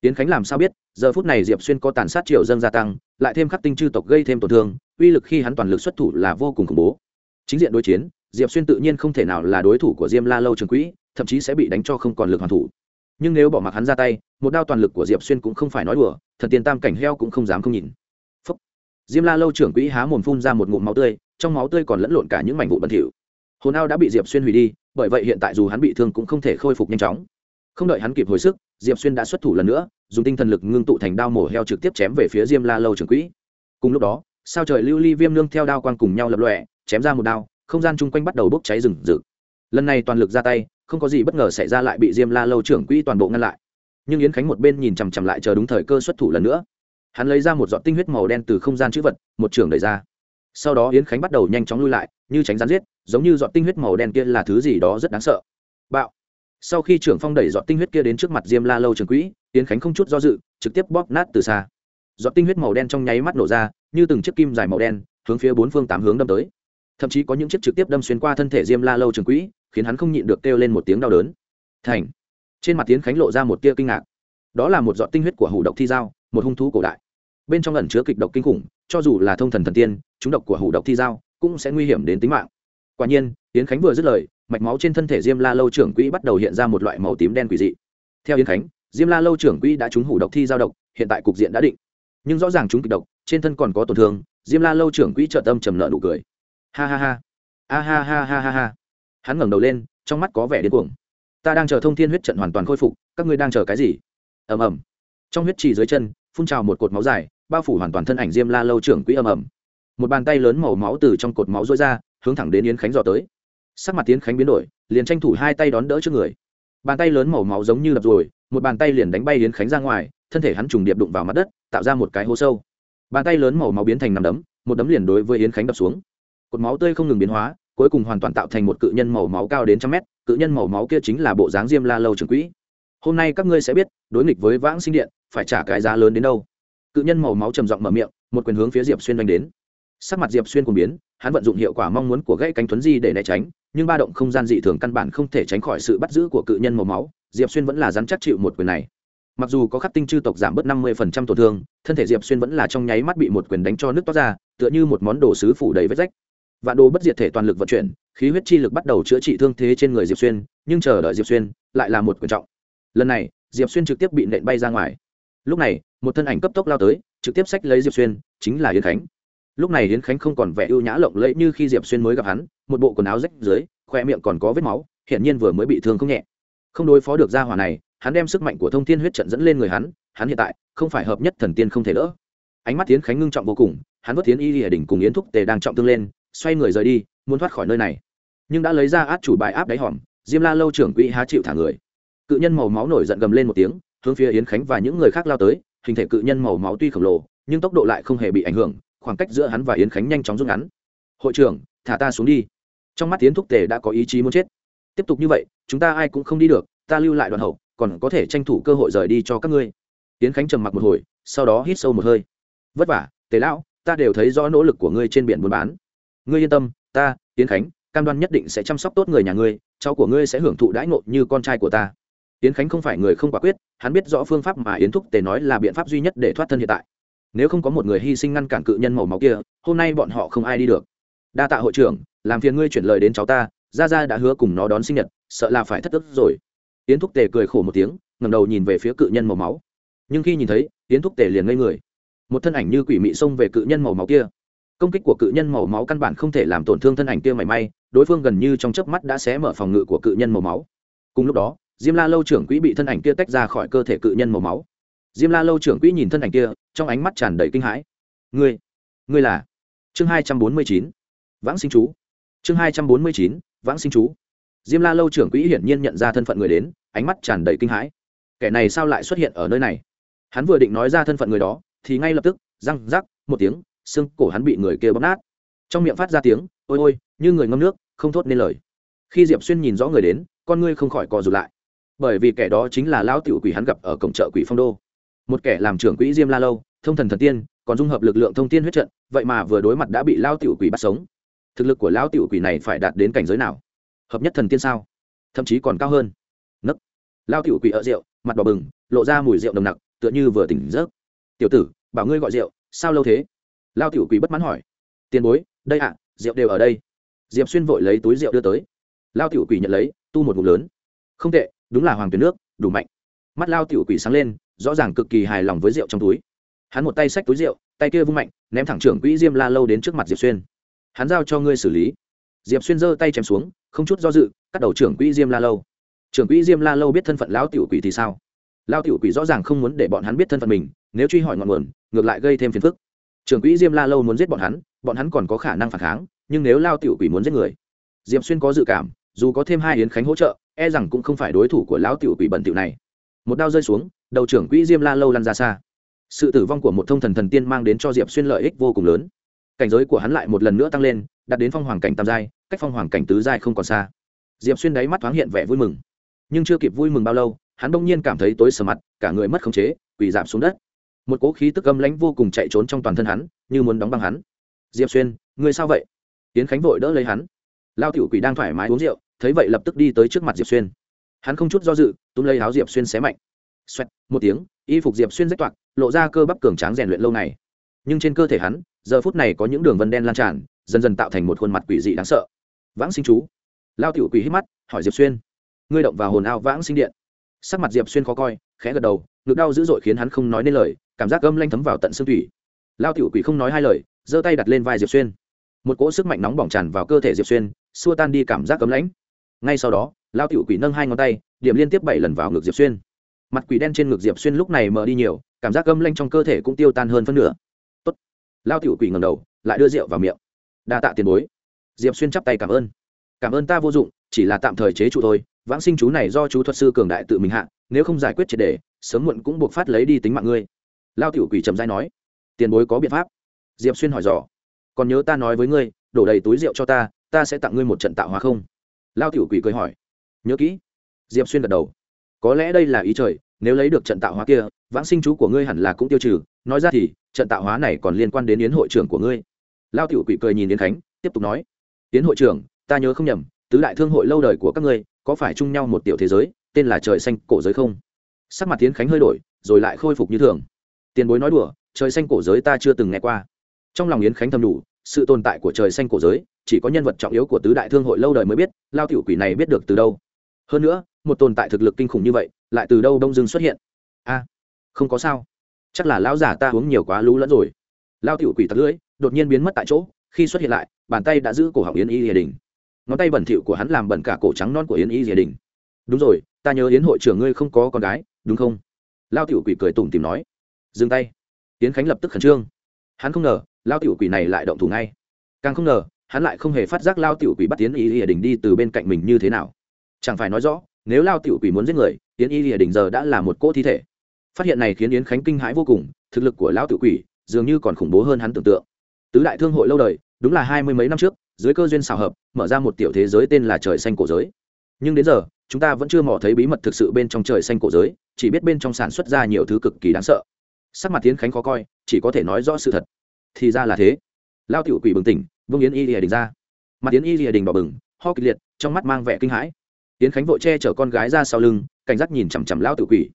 Yến khánh làm sao biết, giờ phút này diệp xuyên có tàn sát triệu dân gia tăng, lại thêm khắc tinh chư tộc gây thêm tổn thương, uy lực khi hắn toàn lực xuất thủ là vô cùng khủng bố. Chính diện đối chiến diệp xuyên tự nhiên không thể nào là đối thủ của diêm la lâu trường quỹ, thậm chí sẽ bị đánh cho không còn lực hoàn thủ. Nhưng nếu bỏ mặc hắn ra tay, một đao toàn lực của diệp xuyên cũng không phải nói đùa, thần tiên tam cảnh heo cũng không dám không nhìn. Phúc. diêm la lâu trưởng quỹ há mồm phun ra một ngụm máu tươi, trong máu tươi còn lẫn lộn cả những mảnh vụ bẩn thỉu. Hồn ao đã bị diệp xuyên hủy đi, bởi vậy hiện tại dù hắn bị thương cũng không thể khôi phục nhanh chóng. Không đợi hắn kịp hồi sức, diệp xuyên đã xuất thủ lần nữa, dùng tinh thần lực ngưng tụ thành đao mổ heo trực tiếp chém về phía diêm la lâu trưởng quỹ. Cùng lúc đó, sao trời lưu ly viêm nương theo đao quang cùng nhau lập lòe, chém ra một đao không gian chung quanh bắt đầu bốc cháy rừng rực. Lần này toàn lực ra tay, không có gì bất ngờ xảy ra lại bị diêm la lâu trưởng quỹ toàn bộ ngăn lại. Nhưng yến khánh một bên nhìn chằm chằm lại chờ đúng thời cơ xuất thủ lần nữa. Hắn lấy ra một giọt tinh huyết màu đen từ không gian chữ vật, một trường đẩy ra. Sau đó yến khánh bắt đầu nhanh chóng lui lại, như tránh rán giết, giống như giọt tinh huyết màu đen kia là thứ gì đó rất đáng sợ. Bạo. Sau khi trưởng phong đẩy giọt tinh huyết kia đến trước mặt diêm la lâu trưởng quỹ, yến khánh không chút do dự, trực tiếp bóp nát từ xa. Giọt tinh huyết màu đen trong nháy mắt nổ ra, như từng chiếc kim dài màu đen, hướng phía bốn phương tám hướng đâm tới thậm chí có những chiếc trực tiếp đâm xuyên qua thân thể diêm la lâu trường quỹ, khiến hắn không nhịn được kêu lên một tiếng đau đớn. Thành! Trên mặt tiến khánh lộ ra một tia kinh ngạc. Đó là một giọt tinh huyết của hủ độc thi giao một hung thú cổ đại. Bên trong ẩn chứa kịch độc kinh khủng, cho dù là thông thần thần tiên, chúng độc của hủ độc thi giao cũng sẽ nguy hiểm đến tính mạng. Quả nhiên, yến khánh vừa dứt lời, mạch máu trên thân thể diêm la lâu trưởng quỹ bắt đầu hiện ra một loại màu tím đen quỷ dị. Theo yến khánh, diêm la lâu trưởng quỹ đã trúng hủ độc thi giao độc, hiện tại cục diện đã định. Nhưng rõ ràng chúng kịch độc, trên thân còn có tổn thương, diêm la lâu trưởng quỹ trợ tâm trầm nợ nụ cười ha ha ha. A ha ha ha ha ha. Hắn ngẩng đầu lên, trong mắt có vẻ điên cuồng. Ta đang chờ thông thiên huyết trận hoàn toàn khôi phục, các ngươi đang chờ cái gì? Ầm ầm. Trong huyết trì dưới chân, phun trào một cột máu dài, bao phủ hoàn toàn thân ảnh diêm la lâu trưởng quỹ ầm ầm. Một bàn tay lớn màu máu từ trong cột máu rối ra, hướng thẳng đến yến khánh dò tới. Sắc mặt tiến khánh biến đổi, liền tranh thủ hai tay đón đỡ trước người. Bàn tay lớn màu máu giống như đập rồi, một bàn tay liền đánh bay yến khánh ra ngoài, thân thể hắn trùng điệp đụng vào mặt đất, tạo ra một cái hố sâu. Bàn tay lớn màu máu biến thành nằm đấm, một đấm liền đối với yến khánh đập xuống cột máu tươi không ngừng biến hóa, cuối cùng hoàn toàn tạo thành một cự nhân màu máu cao đến trăm mét, cự nhân màu máu kia chính là bộ dáng diêm la lâu trường quỹ. Hôm nay các ngươi sẽ biết, đối nghịch với vãng sinh điện, phải trả cái giá lớn đến đâu. Cự nhân màu máu trầm giọng mở miệng, một quyền hướng phía diệp xuyên đánh đến. Sắc mặt diệp xuyên cùng biến, hắn vận dụng hiệu quả mong muốn của gãy cánh thuấn di để né tránh, nhưng ba động không gian dị thường căn bản không thể tránh khỏi sự bắt giữ của cự nhân màu máu, diệp xuyên vẫn là dám chắc chịu một quyền này. Mặc dù có khắc tinh chư tộc giảm bớt năm mươi tổn thương, thân thể diệp xuyên vẫn là trong nháy mắt bị một quyền đánh cho nước toát ra, tựa như một món đồ sứ phủ đầy vết rách vạn đồ bất diệt thể toàn lực vận chuyển, khí huyết chi lực bắt đầu chữa trị thương thế trên người diệp xuyên, nhưng chờ đợi diệp xuyên lại là một quyền trọng. Lần này, diệp xuyên trực tiếp bị nện bay ra ngoài. Lúc này, một thân ảnh cấp tốc lao tới, trực tiếp sách lấy diệp xuyên, chính là yến khánh. Lúc này yến khánh không còn vẻ ưu nhã lộng lẫy như khi diệp xuyên mới gặp hắn, một bộ quần áo rách dưới khoe miệng còn có vết máu, hiển nhiên vừa mới bị thương không nhẹ. Không đối phó được gia hỏa này, hắn đem sức mạnh của thông thiên huyết trận dẫn lên người hắn hắn hiện tại không phải hợp nhất thần tiên không thể đỡ. Ánh mắt tiến khánh ngưng trọng vô cùng, hắn vớt tiến y lìa đỉnh cùng yến thúc tề đang trọng thương lên xoay người rời đi, muốn thoát khỏi nơi này. Nhưng đã lấy ra át chủ bài áp đáy hòm, diêm la lâu trưởng quỹ há chịu thả người. Cự nhân màu máu nổi giận gầm lên một tiếng, hướng phía yến khánh và những người khác lao tới, hình thể cự nhân màu máu tuy khổng lồ, nhưng tốc độ lại không hề bị ảnh hưởng, khoảng cách giữa hắn và yến khánh nhanh chóng rút ngắn. Hội trưởng, thả ta xuống đi. Trong mắt yến thúc tề đã có ý chí muốn chết. Tiếp tục như vậy, chúng ta ai cũng không đi được, ta lưu lại đoàn hậu, còn có thể tranh thủ cơ hội rời đi cho các ngươi. Yến khánh trầm mặc một hồi, sau đó hít sâu một hơi. Vất vả, tề lão, ta đều thấy rõ nỗ lực của ngươi trên biển buôn bán ngươi yên tâm, ta tiến khánh, cam đoan nhất định sẽ chăm sóc tốt người nhà ngươi, cháu của ngươi sẽ hưởng thụ đãi ngộ như con trai của ta. Yến khánh không phải người không quả quyết, hắn biết rõ phương pháp mà yến thúc tề nói là biện pháp duy nhất để thoát thân hiện tại. Nếu không có một người hy sinh ngăn cản cự nhân màu máu kia, hôm nay bọn họ không ai đi được. Đa tạ hội trưởng, làm phiền ngươi chuyển lời đến cháu ta ra ra đã hứa cùng nó đón sinh nhật, sợ là phải thất tức rồi. Yến thúc tề cười khổ một tiếng ngầm đầu nhìn về phía cự nhân màu máu. Nhưng khi nhìn thấy, yến thúc tề liền ngây người. Một thân ảnh như quỷ mị xông về cự nhân màu máu kia công kích của cự nhân màu máu căn bản không thể làm tổn thương thân ảnh kia mảy may, đối phương gần như trong chớp mắt đã xé mở phòng ngự của cự nhân màu máu. Cùng lúc đó, diêm la lâu trưởng quỹ bị thân ảnh kia tách ra khỏi cơ thể cự nhân màu máu. Diêm la lâu trưởng quỹ nhìn thân ảnh kia, trong ánh mắt tràn đầy kinh hãi. Ngươi ngươi là? Chương hai trăm bốn mươi chín, vãng sinh chú. Chương hai trăm bốn mươi chín, vãng sinh chú. Diêm la lâu trưởng quỹ hiển nhiên nhận ra thân phận người đến, ánh mắt tràn đầy kinh hãi. Kẻ này sao lại xuất hiện ở nơi này? Hắn vừa định nói ra thân phận người đó, thì ngay lập tức, răng rắc, một tiếng xương cổ hắn bị người kia bóp nát. Trong miệng phát ra tiếng, ôi ôi, như người ngâm nước, không thốt nên lời. Khi diệp xuyên nhìn rõ người đến, con ngươi không khỏi co rụt lại. Bởi vì kẻ đó chính là lão tiểu quỷ hắn gặp ở cổng chợ quỷ phong đô. Một kẻ làm trưởng quỹ diêm la lâu, thông thần thần tiên, còn dung hợp lực lượng thông tiên huyết trận, vậy mà vừa đối mặt đã bị Lão tiểu quỷ bắt sống. Thực lực của lão tiểu quỷ này phải đạt đến cảnh giới nào? Hợp nhất thần tiên sao? Thậm chí còn cao hơn. Nấc. Lão tiểu quỷ ở rượu, mặt đỏ bừng, lộ ra mùi rượu nồng nặc, tựa như vừa tỉnh giấc. Tiểu tử, bảo ngươi gọi rượu, sao lâu thế? Lao tiểu quỷ bất mãn hỏi. Tiền bối, đây ạ, rượu đều ở đây. Diệp xuyên vội lấy túi rượu đưa tới. Lao tiểu quỷ nhận lấy, tu một ngụm lớn. Không tệ, đúng là hoàng tuyến nước, đủ mạnh. Mắt lao tiểu quỷ sáng lên, rõ ràng cực kỳ hài lòng với rượu trong túi. Hắn một tay xách túi rượu, tay kia vung mạnh, ném thẳng trưởng quỹ diêm la lâu đến trước mặt diệp xuyên. Hắn giao cho ngươi xử lý. Diệp xuyên giơ tay chém xuống, không chút do dự, cắt đầu trưởng quỹ diêm la lâu. Trưởng quỹ diêm la lâu biết thân phận lão tiểu quỷ thì sao? Lao tiểu quỷ rõ ràng không muốn để bọn hắn biết thân phận mình, nếu truy hỏi ngọn nguồn, ngược lại gây thêm phiền phức trưởng quỹ diêm la lâu muốn giết bọn hắn bọn hắn còn có khả năng phản kháng, nhưng nếu lao tiểu quỷ muốn giết người diệp xuyên có dự cảm, dù có thêm hai yến khánh hỗ trợ e rằng cũng không phải đối thủ của lão tiểu quỷ bẩn tiểu này. Một đao rơi xuống, đầu trưởng quỹ diêm la lâu lăn ra xa. Sự tử vong của một thông thần thần tiên mang đến cho diệp xuyên lợi ích vô cùng lớn. Cảnh giới của hắn lại một lần nữa tăng lên, đạt đến phong hoàng cảnh tam giai, cách phong hoàng cảnh tứ giai không còn xa. Diệp xuyên đáy mắt thoáng hiện vẻ vui mừng. Nhưng chưa kịp vui mừng bao lâu, hắn đông nhiên cảm thấy tối sờ mặt, cả người mất khống chế, quỳ giảm xuống đất một cỗ khí tức âm lãnh vô cùng chạy trốn trong toàn thân hắn, như muốn đóng băng hắn. Diệp xuyên, ngươi sao vậy? Tiến khánh vội đỡ lấy hắn. Lao tiểu quỷ đang thoải mái uống rượu, thấy vậy lập tức đi tới trước mặt diệp xuyên. Hắn không chút do dự, túm lấy áo diệp xuyên xé mạnh. Xoẹt, một tiếng, y phục diệp xuyên rách toạc, lộ ra cơ bắp cường tráng rèn luyện lâu này nhưng trên cơ thể hắn, giờ phút này có những đường vân đen lan tràn, dần dần tạo thành một khuôn mặt quỷ dị đáng sợ. Vãng sinh chú. Lao tiểu quỷ hít mắt, hỏi diệp xuyên. Ngươi động vào hồn ao vãng sinh điện. Sắc mặt diệp xuyên khó coi, khẽ gật đầu, ngực đau dữ dội khiến hắn không nói nên lời cảm giác gâm lanh thấm vào tận xương thủy. Lao tiểu quỷ không nói hai lời, giơ tay đặt lên vai diệp xuyên. Một cỗ sức mạnh nóng bỏng tràn vào cơ thể diệp xuyên, xua tan đi cảm giác cấm lãnh. Ngay sau đó, lao tiểu quỷ nâng hai ngón tay, điểm liên tiếp bảy lần vào ngực diệp xuyên. Mặt quỷ đen trên ngực diệp xuyên lúc này mở đi nhiều, cảm giác gâm lanh trong cơ thể cũng tiêu tan hơn phân nửa. Tốt. lao tiểu quỷ ngầm đầu, lại đưa rượu vào miệng. Đa tạ tiền bối. Diệp xuyên chắp tay cảm ơn. Cảm ơn ta vô dụng, chỉ là tạm thời chế trụ thôi, vãng sinh chú này do chú thuật sư cường đại tự mình hạ, nếu không giải quyết triệt đề sớm muộn cũng buộc phát lấy đi tính mạng ngươi lao tiểu quỷ trầm dai nói, tiền bối có biện pháp. Diệp xuyên hỏi dò, còn nhớ ta nói với ngươi, đổ đầy túi rượu cho ta ta sẽ tặng ngươi một trận tạo hóa không? Lao tiểu quỷ cười hỏi, nhớ kỹ. Diệp xuyên gật đầu, có lẽ đây là ý trời, nếu lấy được trận tạo hóa kia, vãng sinh chú của ngươi hẳn là cũng tiêu trừ, nói ra thì, trận tạo hóa này còn liên quan đến yến hội trưởng của ngươi. Lao tiểu quỷ cười nhìn yến khánh, tiếp tục nói, yến hội trưởng, ta nhớ không nhầm, tứ đại thương hội lâu đời của các ngươi, có phải chung nhau một tiểu thế giới, tên là trời xanh cổ giới không? Sắc mặt tiến khánh hơi đổi, rồi lại khôi phục như thường tiền bối nói đùa, trời xanh cổ giới ta chưa từng nghe qua. Trong lòng yến khánh thầm đủ, sự tồn tại của trời xanh cổ giới, chỉ có nhân vật trọng yếu của tứ đại thương hội lâu đời mới biết, lao tiểu quỷ này biết được từ đâu. Hơn nữa, một tồn tại thực lực kinh khủng như vậy, lại từ đâu đông dưng xuất hiện? A, không có sao. Chắc là lão giả ta uống nhiều quá lú lẫn rồi. Lao tiểu quỷ tắt lưỡi, đột nhiên biến mất tại chỗ, khi xuất hiện lại, bàn tay đã giữ cổ họng yến y hiền đình. Ngón tay bẩn thỉu của hắn làm bẩn cả cổ trắng non của yến y hiền đình. Đúng rồi, ta nhớ yến hội trưởng ngươi không có con gái, đúng không? Lao tiểu quỷ cười tủm tìm nói dừng tay. Tiến khánh lập tức khẩn trương. Hắn không ngờ, lao tiểu quỷ này lại động thủ ngay. Càng không ngờ, hắn lại không hề phát giác lao tiểu quỷ bắt tiến y hiền đình đi từ bên cạnh mình như thế nào. Chẳng phải nói rõ, nếu lao tiểu quỷ muốn giết người, tiến y hiền đình giờ đã là một cỗ thi thể. Phát hiện này khiến yến khánh kinh hãi vô cùng, thực lực của lao tiểu quỷ dường như còn khủng bố hơn hắn tưởng tượng. Tứ đại thương hội lâu đời, đúng là hai mươi mấy năm trước, dưới cơ duyên xào hợp, mở ra một tiểu thế giới tên là trời xanh cổ giới. Nhưng đến giờ, chúng ta vẫn chưa mò thấy bí mật thực sự bên trong trời xanh cổ giới, chỉ biết bên trong sản xuất ra nhiều thứ cực kỳ đáng sợ sắc mặt tiến khánh khó coi, chỉ có thể nói rõ sự thật. Thì ra là thế. Lao tiểu quỷ bừng tỉnh vương yến y lìa đình ra. Mặt yến y lìa đình đỏ bừng, ho kịch liệt, trong mắt mang vẻ kinh hãi. Yến khánh vội che chở con gái ra sau lưng, cảnh giác nhìn chằm chằm lao tiểu quỷ.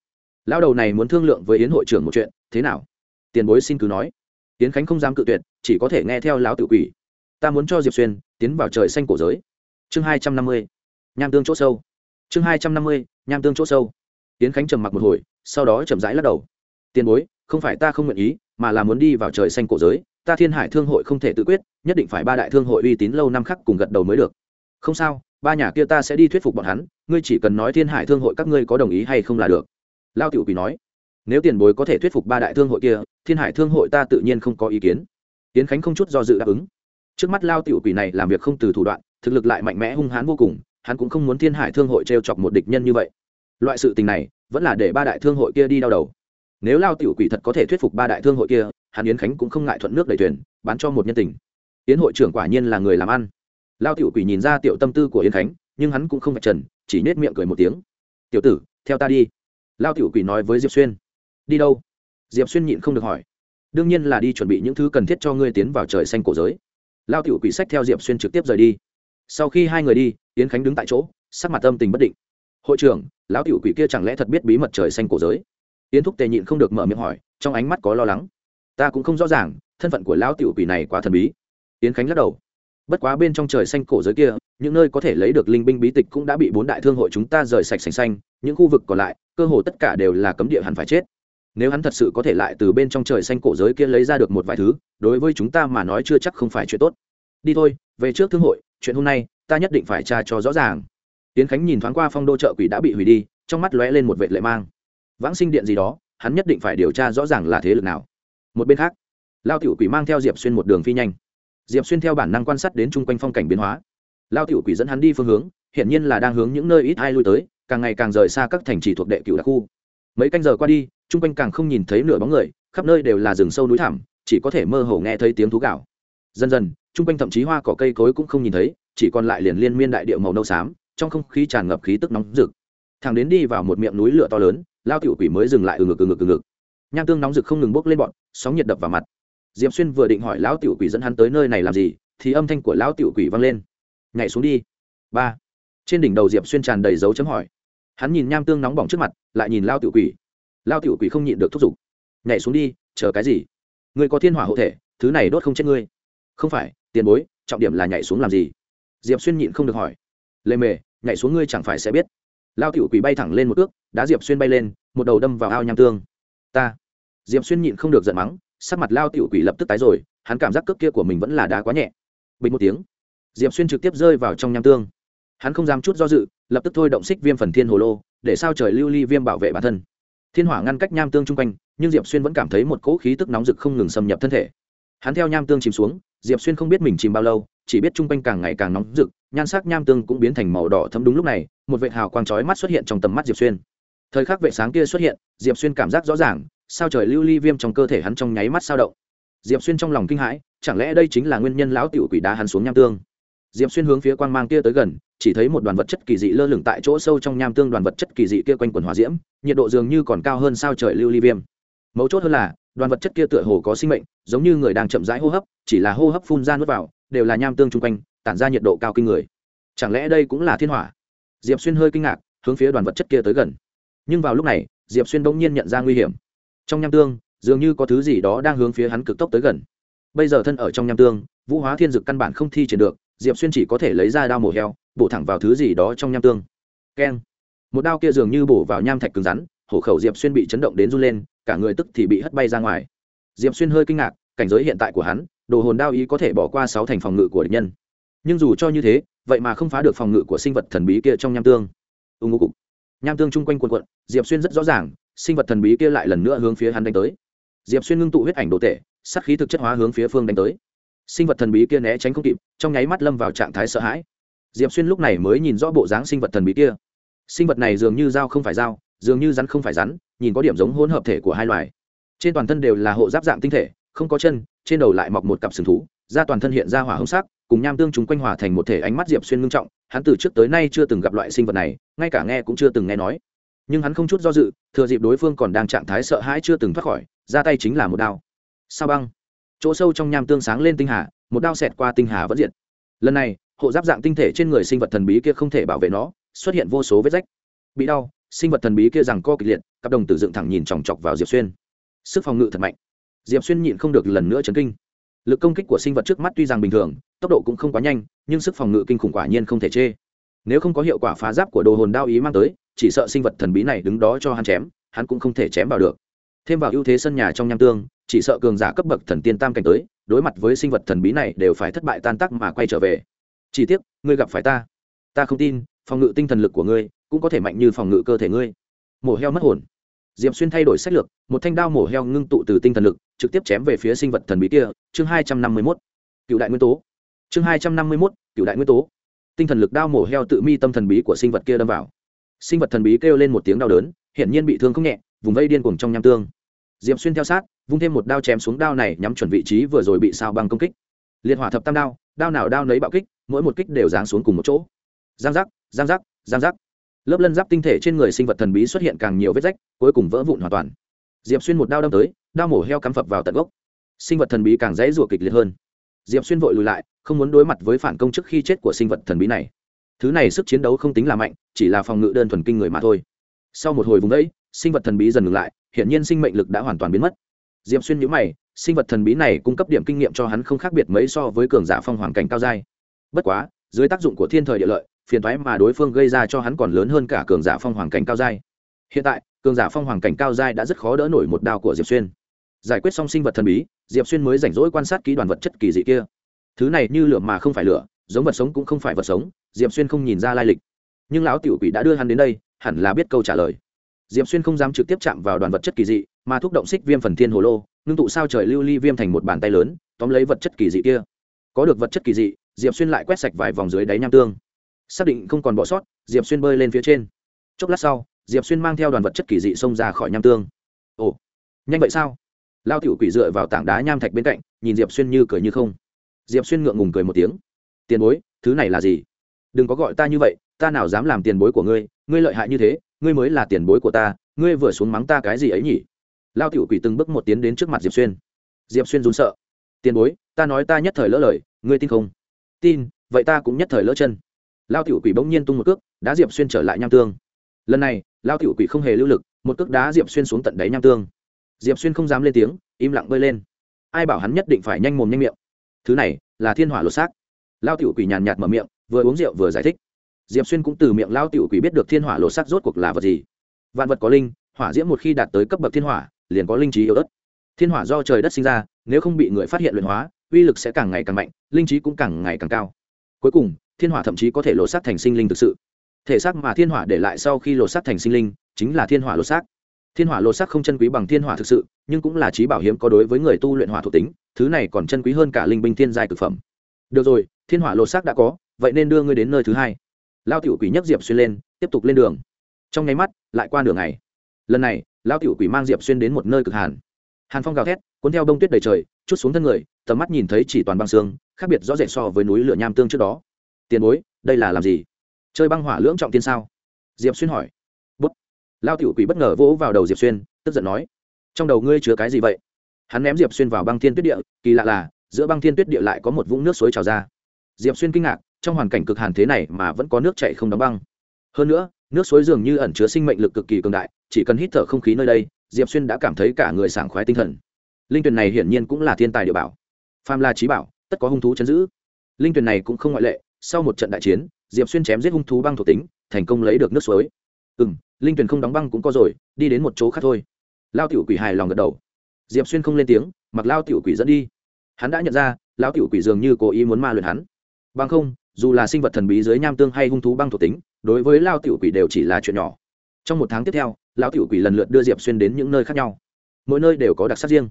Lao đầu này muốn thương lượng với yến hội trưởng một chuyện, thế nào? Tiền bối xin cứ nói. Yến khánh không dám cự tuyệt, chỉ có thể nghe theo lão tiểu quỷ. Ta muốn cho diệp xuyên tiến vào trời xanh cổ giới. Chương hai trăm năm mươi, nham tương chỗ sâu. Chương hai trăm năm mươi, nham tương chỗ sâu. Tiến khánh trầm mặc một hồi, sau đó chậm rãi lắc đầu. Tiền bối không phải ta không nguyện ý, mà là muốn đi vào trời xanh cổ giới, ta thiên hải thương hội không thể tự quyết, nhất định phải ba đại thương hội uy tín lâu năm khắc cùng gật đầu mới được. Không sao, ba nhà kia ta sẽ đi thuyết phục bọn hắn, ngươi chỉ cần nói thiên hải thương hội các ngươi có đồng ý hay không là được. Lao tiểu quỷ nói. Nếu tiền bối có thể thuyết phục ba đại thương hội kia, thiên hải thương hội ta tự nhiên không có ý kiến. Tiến khánh không chút do dự đáp ứng. Trước mắt lao tiểu quỷ này làm việc không từ thủ đoạn, thực lực lại mạnh mẽ hung hãn vô cùng, hắn cũng không muốn thiên hải thương hội t r e o chọc một địch nhân như vậy. Loại sự tình này, vẫn là để ba đại thương hội kia đi đau đầu nếu lao tiểu quỷ thật có thể thuyết phục ba đại thương hội kia, hắn yến khánh cũng không ngại thuận nước đầy thuyền, bán cho một nhân tình. Yến hội trưởng quả nhiên là người làm ăn. Lao tiểu quỷ nhìn ra tiểu tâm tư của yến khánh, nhưng hắn cũng không vạch trần, chỉ nết miệng cười một tiếng. Tiểu tử, theo ta đi. Lao tiểu quỷ nói với diệp xuyên. Đi đâu? Diệp xuyên nhịn không được hỏi. Đương nhiên là đi chuẩn bị những thứ cần thiết cho ngươi tiến vào trời xanh cổ giới. Lao tiểu quỷ sách theo diệp xuyên trực tiếp rời đi. Sau khi hai người đi, yến khánh đứng tại chỗ, sắc mặt âm tình bất định. Hội trưởng, lão tiểu quỷ kia chẳng lẽ thật biết bí mật trời xanh cổ giới? Yến thúc tề nhịn không được mở miệng hỏi, trong ánh mắt có lo lắng. Ta cũng không rõ ràng, thân phận của lão tiểu quỷ này quá thần bí. Yến khánh lắc đầu. Bất quá bên trong trời xanh cổ giới kia, những nơi có thể lấy được linh binh bí tịch cũng đã bị bốn đại thương hội chúng ta rời sạch sành xanh, những khu vực còn lại, cơ hồ tất cả đều là cấm địa hẳn phải chết. Nếu hắn thật sự có thể lại từ bên trong trời xanh cổ giới kia lấy ra được một vài thứ, đối với chúng ta mà nói chưa chắc không phải chuyện tốt. Đi thôi, về trước thương hội, chuyện hôm nay, ta nhất định phải tra cho rõ ràng. Tiến khánh nhìn thoáng qua phong đô chợ quỷ đã bị hủy đi, trong mắt lóe lên một vệ lệ mang vãng sinh điện gì đó, hắn nhất định phải điều tra rõ ràng là thế lực nào. Một bên khác, lao tiểu quỷ mang theo diệp xuyên một đường phi nhanh. Diệp xuyên theo bản năng quan sát đến chung quanh phong cảnh biến hóa. Lao tiểu quỷ dẫn hắn đi phương hướng, hiển nhiên là đang hướng những nơi ít ai lui tới, càng ngày càng rời xa các thành trì thuộc đệ cựu đặc khu. Mấy canh giờ qua đi, chung quanh càng không nhìn thấy nửa bóng người, khắp nơi đều là rừng sâu núi thẳm, chỉ có thể mơ hồ nghe thấy tiếng thú gạo dần dần, chung quanh thậm chí hoa cỏ cây cối cũng không nhìn thấy, chỉ còn lại liền liên miên đại điệu màu nâu xám, trong không khí tràn ngập khí tức nóng rực. Thằng đến đi vào một miệng núi lửa to lớn lao tiểu quỷ mới dừng lại ừ ngực ừ ngực ừ ngực. Nham tương nóng rực không ngừng bốc lên bọn, sóng nhiệt đập vào mặt. Diệp xuyên vừa định hỏi lão tiểu quỷ dẫn hắn tới nơi này làm gì, thì âm thanh của lão tiểu quỷ vang lên. Nhảy xuống đi. Ba. Trên đỉnh đầu diệp xuyên tràn đầy dấu chấm hỏi. Hắn nhìn nham tương nóng bỏng trước mặt, lại nhìn lao tiểu quỷ. Lao tiểu quỷ không nhịn được thúc giục. Nhảy xuống đi, chờ cái gì? Ngươi có thiên hỏa hộ thể, thứ này đốt không chết ngươi. Không phải, tiền bối, trọng điểm là nhảy xuống làm gì? Diệp xuyên nhịn không được hỏi. Lê mề, nhảy xuống ngươi chẳng phải sẽ biết lao tiểu quỷ bay thẳng lên một ước đá diệp xuyên bay lên, một đầu đâm vào ao nham tương. Ta. Diệp xuyên nhịn không được giận mắng, sắc mặt lao tiểu quỷ lập tức tái rồi, hắn cảm giác cước kia của mình vẫn là đá quá nhẹ. Bình một tiếng, diệp xuyên trực tiếp rơi vào trong nham tương. Hắn không dám chút do dự, lập tức thôi động xích viêm phần thiên hồ lô, để sao trời lưu ly viêm bảo vệ bản thân. Thiên hỏa ngăn cách nham tương chung quanh, nhưng diệp xuyên vẫn cảm thấy một cỗ khí tức nóng rực không ngừng xâm nhập thân thể. Hắn theo nham tương chìm xuống, diệp xuyên không biết mình chìm bao lâu chỉ biết trung quanh càng ngày càng nóng rực, nhan sắc nham tương cũng biến thành màu đỏ thấm đúng lúc này, một vệ hào quang chói mắt xuất hiện trong tầm mắt diệp xuyên. Thời khắc vệ sáng kia xuất hiện, diệp xuyên cảm giác rõ ràng, sao trời lưu ly viêm trong cơ thể hắn trong nháy mắt sao động. Diệp xuyên trong lòng kinh hãi, chẳng lẽ đây chính là nguyên nhân lão tiểu quỷ đá hắn xuống nham tương? Diệp xuyên hướng phía quang mang kia tới gần, chỉ thấy một đoàn vật chất kỳ dị lơ lửng tại chỗ sâu trong nham tương đoàn vật chất kỳ dị kia quanh quần hòa diễm, nhiệt độ dường như còn cao hơn sao trời lưu ly viêm. Mấu chốt hơn là, đoàn vật chất kia tựa hồ có sinh mệnh, giống như người đang chậm rãi hô hấp, chỉ là hô hấp phun ra nuốt vào đều là nham tương chung quanh, tản ra nhiệt độ cao kinh người. Chẳng lẽ đây cũng là thiên hỏa? Diệp xuyên hơi kinh ngạc, hướng phía đoàn vật chất kia tới gần. Nhưng vào lúc này, diệp xuyên bỗng nhiên nhận ra nguy hiểm. Trong nham tương, dường như có thứ gì đó đang hướng phía hắn cực tốc tới gần. Bây giờ thân ở trong nham tương, vũ hóa thiên dực căn bản không thi triển được, diệp xuyên chỉ có thể lấy ra đao mổ heo, bổ thẳng vào thứ gì đó trong nham tương. Keng. Một đao kia dường như bổ vào nham thạch cứng rắn, hổ khẩu diệp xuyên bị chấn động đến run lên, cả người tức thì bị hất bay ra ngoài. Diệp xuyên hơi kinh ngạc, cảnh giới hiện tại của hắn đồ hồn đao ý có thể bỏ qua sáu thành phòng ngự của địch nhân. Nhưng dù cho như thế, vậy mà không phá được phòng ngự của sinh vật thần bí kia trong nham tương. Ưng ngô cục. Nham tương chung quanh quần quận diệp xuyên rất rõ ràng, sinh vật thần bí kia lại lần nữa hướng phía hắn đánh tới. Diệp xuyên ngưng tụ huyết ảnh đồ tệ sắc khí thực chất hóa hướng phía phương đánh tới. Sinh vật thần bí kia né tránh không kịp, trong nháy mắt lâm vào trạng thái sợ hãi. Diệp xuyên lúc này mới nhìn rõ bộ dáng sinh vật thần bí kia. Sinh vật này dường như dao không phải dao, dường như rắn không phải rắn, nhìn có điểm giống hỗn hợp thể của hai loài. Trên toàn thân đều là hộ giáp dạng tinh thể không có chân, trên đầu lại mọc một cặp sừng thú, da toàn thân hiện ra hỏa hông sắc, cùng nham tương chúng quanh hòa thành một thể ánh mắt diệp xuyên ngưng trọng, hắn từ trước tới nay chưa từng gặp loại sinh vật này, ngay cả nghe cũng chưa từng nghe nói. Nhưng hắn không chút do dự, thừa dịp đối phương còn đang trạng thái sợ hãi chưa từng thoát khỏi, ra tay chính là một đao. Sao băng? Chỗ sâu trong nham tương sáng lên tinh hà, một đao xẹt qua tinh hà vẫn diện lần này, hộ giáp dạng tinh thể trên người sinh vật thần bí kia không thể bảo vệ nó, xuất hiện vô số vết rách. Bị đau, sinh vật thần bí kia rằng co kịch liệt, cặp đồng tử dựng thẳng nhìn chòng chọc vào diệp xuyên. Sức phòng ngự thật mạnh diệp xuyên nhịn không được lần nữa chấn kinh. Lực công kích của sinh vật trước mắt tuy rằng bình thường, tốc độ cũng không quá nhanh, nhưng sức phòng ngự kinh khủng quả nhiên không thể chê. Nếu không có hiệu quả phá giáp của đồ hồn đao ý mang tới, chỉ sợ sinh vật thần bí này đứng đó cho hắn chém, hắn cũng không thể chém vào được. Thêm vào ưu thế sân nhà trong nham tương, chỉ sợ cường giả cấp bậc thần tiên tam cảnh tới, đối mặt với sinh vật thần bí này đều phải thất bại tan tác mà quay trở về. Chỉ tiếc, ngươi gặp phải ta. Ta không tin, phòng ngự tinh thần lực của ngươi cũng có thể mạnh như phòng ngự cơ thể ngươi. Mổ heo mất hồn. Diệp xuyên thay đổi sách lược, một thanh đao mổ heo ngưng tụ từ tinh thần lực, trực tiếp chém về phía sinh vật thần bí kia, chương hai trăm năm mươi mốt. Cựu đại nguyên tố. Chương hai trăm năm mươi mốt, cựu đại nguyên tố. Tinh thần lực đao mổ heo tự mi tâm thần bí của sinh vật kia đâm vào. Sinh vật thần bí kêu lên một tiếng đau đớn, hiển nhiên bị thương không nhẹ, vùng vây điên cuồng trong nham tương. Diệp xuyên theo sát, vung thêm một đao chém xuống đao này, nhắm chuẩn vị trí vừa rồi bị sao băng công kích. Liệt hỏa thập tam đao đao nào đao nấy bạo kích, mỗi một kích đều giáng xuống cùng một chỗ. Giang giác giang giác giang giác lớp lân giáp tinh thể trên người sinh vật thần bí xuất hiện càng nhiều vết rách, cuối cùng vỡ vụn hoàn toàn. Diệp xuyên một đao đâm tới, đao mổ heo cắm phập vào tận gốc. Sinh vật thần bí càng dãy rủa kịch liệt hơn. Diệp xuyên vội lùi lại, không muốn đối mặt với phản công trước khi chết của sinh vật thần bí này. Thứ này sức chiến đấu không tính là mạnh, chỉ là phòng ngự đơn thuần kinh người mà thôi. Sau một hồi vùng ấy sinh vật thần bí dần ngừng lại hiện nhiên sinh mệnh lực đã hoàn toàn biến mất. Diệp xuyên nhữ mày, sinh vật thần bí này cung cấp điểm kinh nghiệm cho hắn không khác biệt mấy so với cường giả phong hoàng cảnh cao giai. Bất quá, dưới tác dụng của thiên thời địa lợi phiền thoái mà đối phương gây ra cho hắn còn lớn hơn cả cường giả phong hoàng cảnh cao giai. Hiện tại, cường giả phong hoàng cảnh cao giai đã rất khó đỡ nổi một đao của diệp xuyên. Giải quyết xong sinh vật thần bí, diệp xuyên mới rảnh rỗi quan sát kỹ đoàn vật chất kỳ dị kia. Thứ này như lửa mà không phải lửa, giống vật sống cũng không phải vật sống, diệp xuyên không nhìn ra lai lịch. Nhưng lão tiểu quỷ đã đưa hắn đến đây, hẳn là biết câu trả lời. Diệp xuyên không dám trực tiếp chạm vào đoàn vật chất kỳ dị, mà thúc động xích viêm phần thiên hồ lô, ngưng tụ sao trời lưu ly viêm thành một bàn tay lớn, tóm lấy vật chất kỳ dị kia. Có được vật chất kỳ dị, diệp xuyên lại quét sạch vài vòng dưới đáy nham tương xác định không còn bỏ sót, diệp xuyên bơi lên phía trên. Chốc lát sau, diệp xuyên mang theo đoàn vật chất kỳ dị xông ra khỏi nham tương. Ồ, nhanh vậy sao? Lao tiểu quỷ dựa vào tảng đá nham thạch bên cạnh, nhìn diệp xuyên như cười như không. Diệp xuyên ngượng ngùng cười một tiếng. Tiền bối, thứ này là gì? Đừng có gọi ta như vậy, ta nào dám làm tiền bối của ngươi ngươi lợi hại như thế, ngươi mới là tiền bối của ta, ngươi vừa xuống mắng ta cái gì ấy nhỉ? Lao tiểu quỷ từng bước một tiến đến trước mặt diệp xuyên. Diệp xuyên run sợ. Tiền bối, ta nói ta nhất thời lỡ lời, ngươi tin không? Tin, vậy ta cũng nhất thời lỡ chân lao tiểu quỷ bỗng nhiên tung một cước, đá diệp xuyên trở lại nham tương. Lần này, lao tiểu quỷ không hề lưu lực, một cước đá diệp xuyên xuống tận đáy nham tương. Diệp xuyên không dám lên tiếng, im lặng bơi lên. Ai bảo hắn nhất định phải nhanh mồm nhanh miệng. Thứ này, là thiên hỏa lột xác. Lao tiểu quỷ nhàn nhạt mở miệng, vừa uống rượu vừa giải thích. Diệp xuyên cũng từ miệng lao tiểu quỷ biết được thiên hỏa lột xác rốt cuộc là vật gì. Vạn vật có linh, hỏa diễm một khi đạt tới cấp bậc thiên hỏa, liền có linh trí yếu ớt. Thiên hỏa do trời đất sinh ra, nếu không bị người phát hiện luyện hóa, uy lực sẽ càng ngày càng mạnh, linh trí cũng càng ngày càng cao. Cuối cùng thiên hỏa thậm chí có thể lột xác thành sinh linh thực sự. Thể xác mà thiên hỏa để lại sau khi lột xác thành sinh linh, chính là thiên hỏa lột xác. Thiên hỏa lột xác không chân quý bằng thiên hỏa thực sự, nhưng cũng là trí bảo hiếm có đối với người tu luyện hỏa thuộc tính, thứ này còn chân quý hơn cả linh binh thiên giai cực phẩm. Được rồi, thiên hỏa lột xác đã có, vậy nên đưa ngươi đến nơi thứ hai. Lao tiểu quỷ nhấc diệp xuyên lên, tiếp tục lên đường. Trong nháy mắt, lại qua đường ngày. Lần này lao tiểu quỷ mang diệp xuyên đến một nơi cực hàn. Hàn phong gào thét, cuốn theo đông tuyết đầy trời, chút xuống thân người, tầm mắt nhìn thấy chỉ toàn băng xương, khác biệt rõ rệt so với núi lửa nham tương trước đó tiền bối, đây là làm gì? Chơi băng hỏa lưỡng trọng tiên sao? Diệp xuyên hỏi. Bút. Lao tiểu quỷ bất ngờ vỗ vào đầu diệp xuyên, tức giận nói. Trong đầu ngươi chứa cái gì vậy? Hắn ném diệp xuyên vào băng thiên tuyết địa, kỳ lạ là, giữa băng thiên tuyết địa lại có một vũng nước suối trào ra. Diệp xuyên kinh ngạc, trong hoàn cảnh cực hàn thế này mà vẫn có nước chạy không đóng băng. Hơn nữa, nước suối dường như ẩn chứa sinh mệnh lực cực kỳ cường đại, chỉ cần hít thở không khí nơi đây, diệp xuyên đã cảm thấy cả người sảng khoái tinh thần. Linh tuyển này hiển nhiên cũng là thiên tài địa bảo. Pham la trí bảo, tất có hung thú chấn giữ. Linh tuyển này cũng không ngoại lệ sau một trận đại chiến, diệp xuyên chém giết hung thú băng thuộc tính, thành công lấy được nước suối. Ừ m linh tuyển không đóng băng cũng có rồi, đi đến một chỗ khác thôi. Lao tiểu quỷ hài lòng gật đầu. Diệp xuyên không lên tiếng, mặc lao tiểu quỷ dẫn đi. Hắn đã nhận ra, lao tiểu quỷ dường như cố ý muốn ma luyện hắn. Băng không, dù là sinh vật thần bí dưới nham tương hay hung thú băng thuộc tính, đối với lao tiểu quỷ đều chỉ là chuyện nhỏ. Trong một tháng tiếp theo lão tiểu quỷ lần lượt đưa diệp xuyên đến những nơi khác nhau. Mỗi nơi đều có đặc sắc riêng.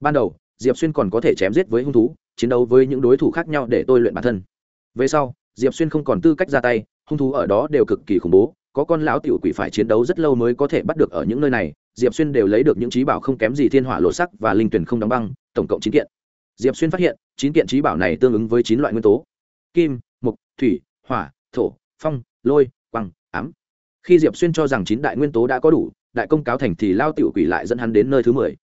Ban đầu, diệp xuyên còn có thể chém giết với hung thú, chiến đấu với những đối thủ khác nhau để tôi luyện bản thân về sau, diệp xuyên không còn tư cách ra tay, hung thú ở đó đều cực kỳ khủng bố, có con lão tiểu quỷ phải chiến đấu rất lâu mới có thể bắt được ở những nơi này, diệp xuyên đều lấy được những trí bảo không kém gì thiên hỏa lộ sắc và linh tuyển không đóng băng, tổng cộng chín kiện. Diệp xuyên phát hiện, chín kiện trí bảo này tương ứng với chín loại nguyên tố. Kim mục thủy, hỏa, thổ, phong, lôi quăng ám. Khi diệp xuyên cho rằng chín đại nguyên tố đã có đủ, đại công cáo thành thì lao tiểu quỷ lại dẫn hắn đến nơi thứ mười.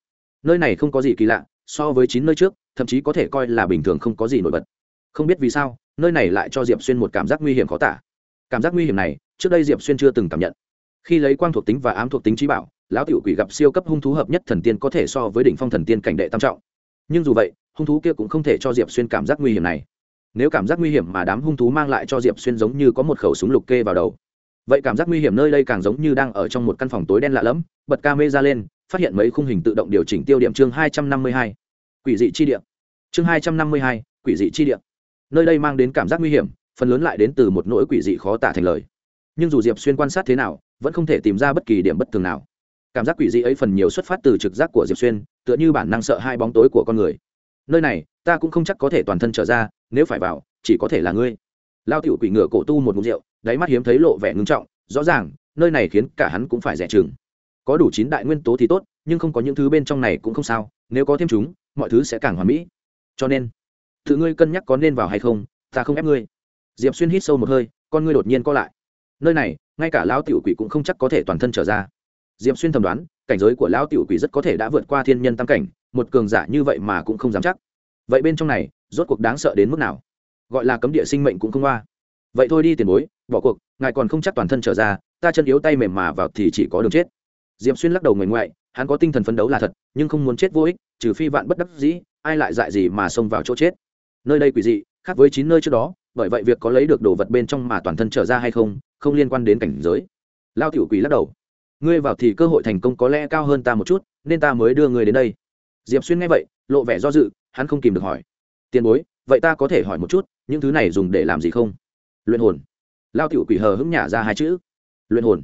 Nơi này không có gì kỳ lạ, so với chín nơi trước, thậm chí có thể coi là bình thường không có gì nổi bật. Không biết vì sao nơi này lại cho diệp xuyên một cảm giác nguy hiểm khó tả cảm giác nguy hiểm này trước đây diệp xuyên chưa từng cảm nhận khi lấy quang thuộc tính và ám thuộc tính trí bảo lão tiểu quỷ gặp siêu cấp hung thú hợp nhất thần tiên có thể so với đỉnh phong thần tiên cảnh đệ tam trọng nhưng dù vậy hung thú kia cũng không thể cho diệp xuyên cảm giác nguy hiểm này nếu cảm giác nguy hiểm mà đám hung thú mang lại cho diệp xuyên giống như có một khẩu súng lục kê vào đầu vậy cảm giác nguy hiểm nơi đây càng giống như đang ở trong một căn phòng tối đen lạ lẫm bật ca mê ra lên phát hiện mấy khung hình tự động điều chỉnh tiêu điểm chương hai trăm năm mươi hai quỷ dị chi địa chương hai trăm năm mươi hai quỷ dị chi địa nơi đây mang đến cảm giác nguy hiểm, phần lớn lại đến từ một nỗi quỷ dị khó tả thành lời. Nhưng dù diệp xuyên quan sát thế nào, vẫn không thể tìm ra bất kỳ điểm bất thường nào. Cảm giác quỷ dị ấy phần nhiều xuất phát từ trực giác của diệp xuyên, tựa như bản năng sợ hai bóng tối của con người. Nơi này, ta cũng không chắc có thể toàn thân trở ra, nếu phải vào, chỉ có thể là ngươi. Lao tiểu quỷ ngựa cổ tu một ngụm rượu, đáy mắt hiếm thấy lộ vẻ ngưng trọng, rõ ràng, nơi này khiến cả hắn cũng phải rẻ chừng. Có đủ chín đại nguyên tố thì tốt, nhưng không có những thứ bên trong này cũng không sao, nếu có thêm chúng, mọi thứ sẽ càng hoàn mỹ. Cho nên tự ngươi cân nhắc có nên vào hay không, ta không ép ngươi. Diệp xuyên hít sâu một hơi, con ngươi đột nhiên co lại. Nơi này, ngay cả lão tiểu quỷ cũng không chắc có thể toàn thân trở ra. Diệp xuyên thầm đoán, cảnh giới của lão tiểu quỷ rất có thể đã vượt qua thiên nhân tam cảnh, một cường giả như vậy mà cũng không dám chắc. Vậy bên trong này, rốt cuộc đáng sợ đến mức nào? Gọi là cấm địa sinh mệnh cũng không qua. Vậy thôi đi tiền bối, bỏ cuộc, ngài còn không chắc toàn thân trở ra, ta chân yếu tay mềm mà vào thì chỉ có đường chết. Diệp xuyên lắc đầu ngoại ngoại, hắn có tinh thần phấn đấu là thật, nhưng không muốn chết vô ích, trừ phi vạn bất đắc dĩ, ai lại dại gì mà xông vào chỗ chết? Nơi đây quỷ dị, khác với chín nơi trước đó, bởi vậy việc có lấy được đồ vật bên trong mà toàn thân trở ra hay không không liên quan đến cảnh giới. Lao tiểu quỷ lắc đầu. Ngươi vào thì cơ hội thành công có lẽ cao hơn ta một chút, nên ta mới đưa ngươi đến đây. Diệp xuyên nghe vậy, lộ vẻ do dự, hắn không kìm được hỏi. Tiền bối, vậy ta có thể hỏi một chút, những thứ này dùng để làm gì không? Luyện hồn. Lao tiểu quỷ hờ hững nhả ra hai chữ. Luyện hồn.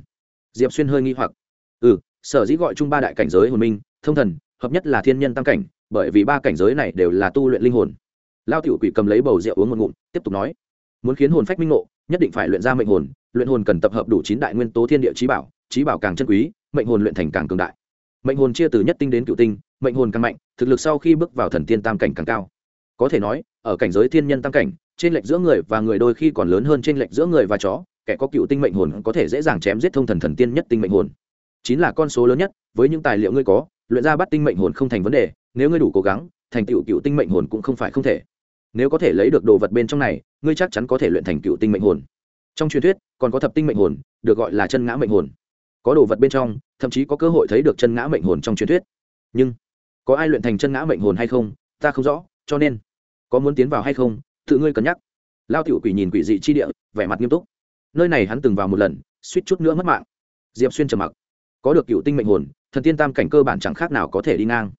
Diệp xuyên hơi nghi hoặc. Ừ sở dĩ gọi chung ba đại cảnh giới hồn minh, thông thần, hợp nhất là thiên nhân tam cảnh, bởi vì ba cảnh giới này đều là tu luyện linh hồn lao tiểu quỷ cầm lấy bầu rượu uống một ngụm, tiếp tục nói. Muốn khiến hồn phách minh ngộ, nhất định phải luyện ra mệnh hồn, luyện hồn cần tập hợp đủ chín đại nguyên tố thiên địa trí bảo trí bảo càng chân quý, mệnh hồn luyện thành càng cường đại. Mệnh hồn chia từ nhất tinh đến cựu tinh, mệnh hồn càng mạnh, thực lực sau khi bước vào thần tiên tam cảnh càng cao. Có thể nói, ở cảnh giới thiên nhân tam cảnh, trên lệch giữa người và người đôi khi còn lớn hơn trên lệch giữa người và chó, kẻ có cựu tinh mệnh hồn có thể dễ dàng chém giết thông thần thần tiên nhất tinh mệnh hồn. Chính là con số lớn nhất, với những tài liệu ngươi có, luyện ra bắt tinh mệnh hồn không thành vấn đề, nếu ngươi đủ cố gắng, thành tựu cựu tinh mệnh hồn cũng không phải không thể nếu có thể lấy được đồ vật bên trong này, ngươi chắc chắn có thể luyện thành cựu tinh mệnh hồn. Trong truyền thuyết, còn có thập tinh mệnh hồn, được gọi là chân ngã mệnh hồn. Có đồ vật bên trong, thậm chí có cơ hội thấy được chân ngã mệnh hồn trong truyền thuyết. Nhưng, có ai luyện thành chân ngã mệnh hồn hay không, ta không rõ, cho nên, có muốn tiến vào hay không, tự ngươi cân nhắc. Lao tiểu quỷ nhìn quỷ dị chi địa, vẻ mặt nghiêm túc. Nơi này hắn từng vào một lần, suýt chút nữa mất mạng. Diệp xuyên trầm mặc. Có được cựu tinh mệnh hồn, thần tiên tam cảnh cơ bản chẳng khác nào có thể đi ngang.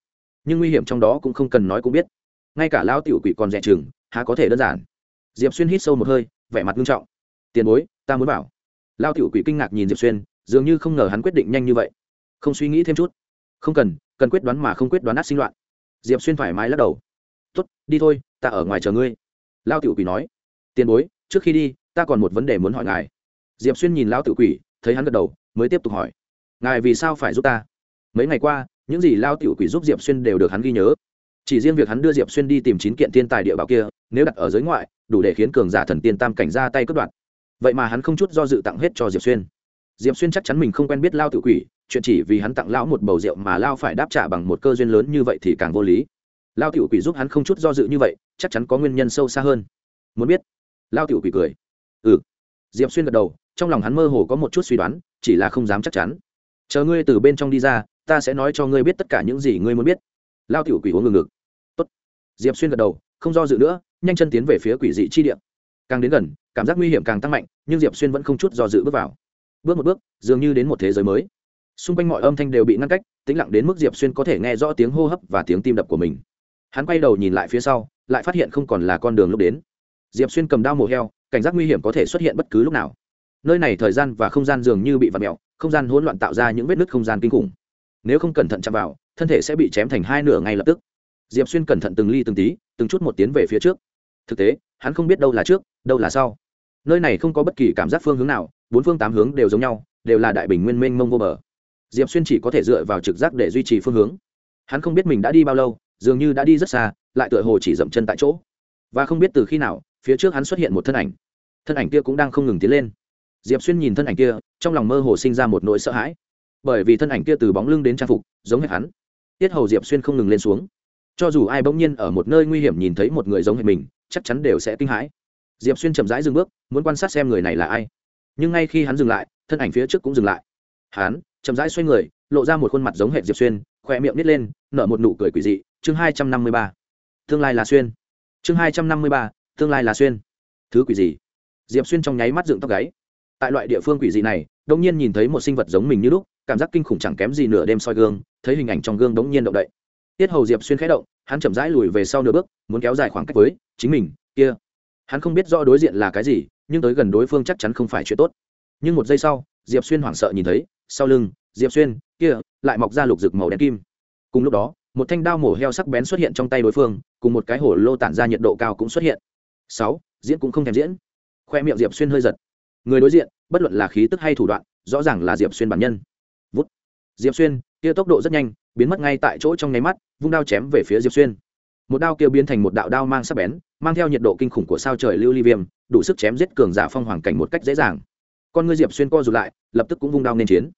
Nhưng nguy hiểm trong đó cũng không cần nói cũng biết ngay cả Lão tiểu quỷ còn rẻ chừng, há có thể đơn giản. Diệp xuyên hít sâu một hơi, vẻ mặt nghiêm trọng. Tiền bối, ta muốn bảo Lão tiểu quỷ kinh ngạc nhìn diệp xuyên, dường như không ngờ hắn quyết định nhanh như vậy. Không suy nghĩ thêm chút. Không cần cần quyết đoán mà không quyết đoán át sinh loạn. Diệp xuyên thoải mái lắc đầu. Tốt, đi thôi, ta ở ngoài chờ ngươi. Lao tiểu quỷ nói. Tiền bối, trước khi đi, ta còn một vấn đề muốn hỏi ngài. Diệp xuyên nhìn lao tiểu quỷ, thấy hắn gật đầu, mới tiếp tục hỏi. Ngài vì sao phải giúp ta? Mấy ngày qua, những gì lao tiểu quỷ giúp diệp xuyên đều được hắn ghi nhớ chỉ riêng việc hắn đưa diệp xuyên đi tìm chín kiện thiên tài địa bảo kia, nếu đặt ở giới ngoại, đủ để khiến cường giả thần tiên tam cảnh ra tay cướp đoạt. Vậy mà hắn không chút do dự tặng hết cho diệp xuyên. Diệp xuyên chắc chắn mình không quen biết lao tự quỷ, chuyện chỉ vì hắn tặng lão một bầu rượu mà lao phải đáp trả bằng một cơ duyên lớn như vậy thì càng vô lý. Lao tự quỷ giúp hắn không chút do dự như vậy, chắc chắn có nguyên nhân sâu xa hơn. Muốn biết? Lao tự quỷ cười. Ừ. Diệp xuyên gật đầu, trong lòng hắn mơ hồ có một chút suy đoán, chỉ là không dám chắc chắn. Chờ ngươi từ bên trong đi ra, ta sẽ nói cho ngươi biết tất cả những gì ngươi muốn biết lao tiểu quỷ uống ngừng ngực Tốt. diệp xuyên gật đầu, không do dự nữa, nhanh chân tiến về phía quỷ dị chi địa. Càng đến gần, cảm giác nguy hiểm càng tăng mạnh, nhưng diệp xuyên vẫn không chút do dự bước vào. Bước một bước, dường như đến một thế giới mới. Xung quanh mọi âm thanh đều bị ngăn cách, tĩnh lặng đến mức diệp xuyên có thể nghe rõ tiếng hô hấp và tiếng tim đập của mình. Hắn quay đầu nhìn lại phía sau, lại phát hiện không còn là con đường lúc đến. Diệp xuyên cầm đao mổ heo, cảnh giác nguy hiểm có thể xuất hiện bất cứ lúc nào. Nơi này thời gian và không gian dường như bị vặt mẹo không gian hỗn loạn tạo ra những vết nứt không gian kinh khủng. Nếu không cẩn thận chạm vào thân thể sẽ bị chém thành hai nửa ngay lập tức. Diệp xuyên cẩn thận từng ly từng tí, từng chút một tiến về phía trước. Thực tế, hắn không biết đâu là trước, đâu là sau. Nơi này không có bất kỳ cảm giác phương hướng nào, bốn phương tám hướng đều giống nhau, đều là đại bình nguyên mênh mông vô bờ. Diệp xuyên chỉ có thể dựa vào trực giác để duy trì phương hướng. Hắn không biết mình đã đi bao lâu, dường như đã đi rất xa, lại tựa hồ chỉ dậm chân tại chỗ. Và không biết từ khi nào, phía trước hắn xuất hiện một thân ảnh. Thân ảnh kia cũng đang không ngừng tiến lên. Diệp xuyên nhìn thân ảnh kia, trong lòng mơ hồ sinh ra một nỗi sợ hãi. Bởi vì thân ảnh kia từ bóng lưng đến trang phục, giống hệt hắn tiết hầu diệp xuyên không ngừng lên xuống. Cho dù ai bỗng nhiên ở một nơi nguy hiểm nhìn thấy một người giống hệt mình, chắc chắn đều sẽ kinh hãi. Diệp xuyên chậm rãi dừng bước, muốn quan sát xem người này là ai. Nhưng ngay khi hắn dừng lại, thân ảnh phía trước cũng dừng lại. Hắn chậm rãi xoay người, lộ ra một khuôn mặt giống hệt diệp xuyên khỏe miệng nít lên, nở một nụ cười quỷ dị. Chương hai trăm năm mươi ba. Tương lai là xuyên. Chương hai trăm năm mươi ba, tương lai là xuyên. Thứ quỷ gì? Diệp xuyên trong nháy mắt dựng tóc gáy. Tại loại địa phương quỷ dị này đông nhiên nhìn thấy một sinh vật giống mình như lúc cảm giác kinh khủng chẳng kém gì nửa đêm soi gương, thấy hình ảnh trong gương đống nhiên động đậy. Tiết hầu diệp xuyên khẽ động, hắn chậm rãi lùi về sau nửa bước, muốn kéo dài khoảng cách với chính mình, kia. Hắn không biết rõ đối diện là cái gì, nhưng tới gần đối phương chắc chắn không phải chuyện tốt. Nhưng một giây sau, diệp xuyên hoảng sợ nhìn thấy, sau lưng, diệp xuyên, kia, lại mọc ra lục rực màu đen kim. Cùng lúc đó, một thanh đao mổ heo sắc bén xuất hiện trong tay đối phương, cùng một cái hổ lô tản ra nhiệt độ cao cũng xuất hiện. Sáu, diễn cũng không thèm diễn. Khoe miệng diệp xuyên hơi giật. Người đối diện, bất luận là khí tức hay thủ đoạn, rõ ràng là diệp xuyên bản nhân diệp xuyên, kia tốc độ rất nhanh, biến mất ngay tại chỗ trong nháy mắt, vung đao chém về phía diệp xuyên. Một đao kia biến thành một đạo đao mang sắc bén, mang theo nhiệt độ kinh khủng của sao trời lưu ly viêm, đủ sức chém giết cường giả phong hoàng cảnh một cách dễ dàng. Con ngươi diệp xuyên co rụt lại, lập tức cũng vung đao nên chiến.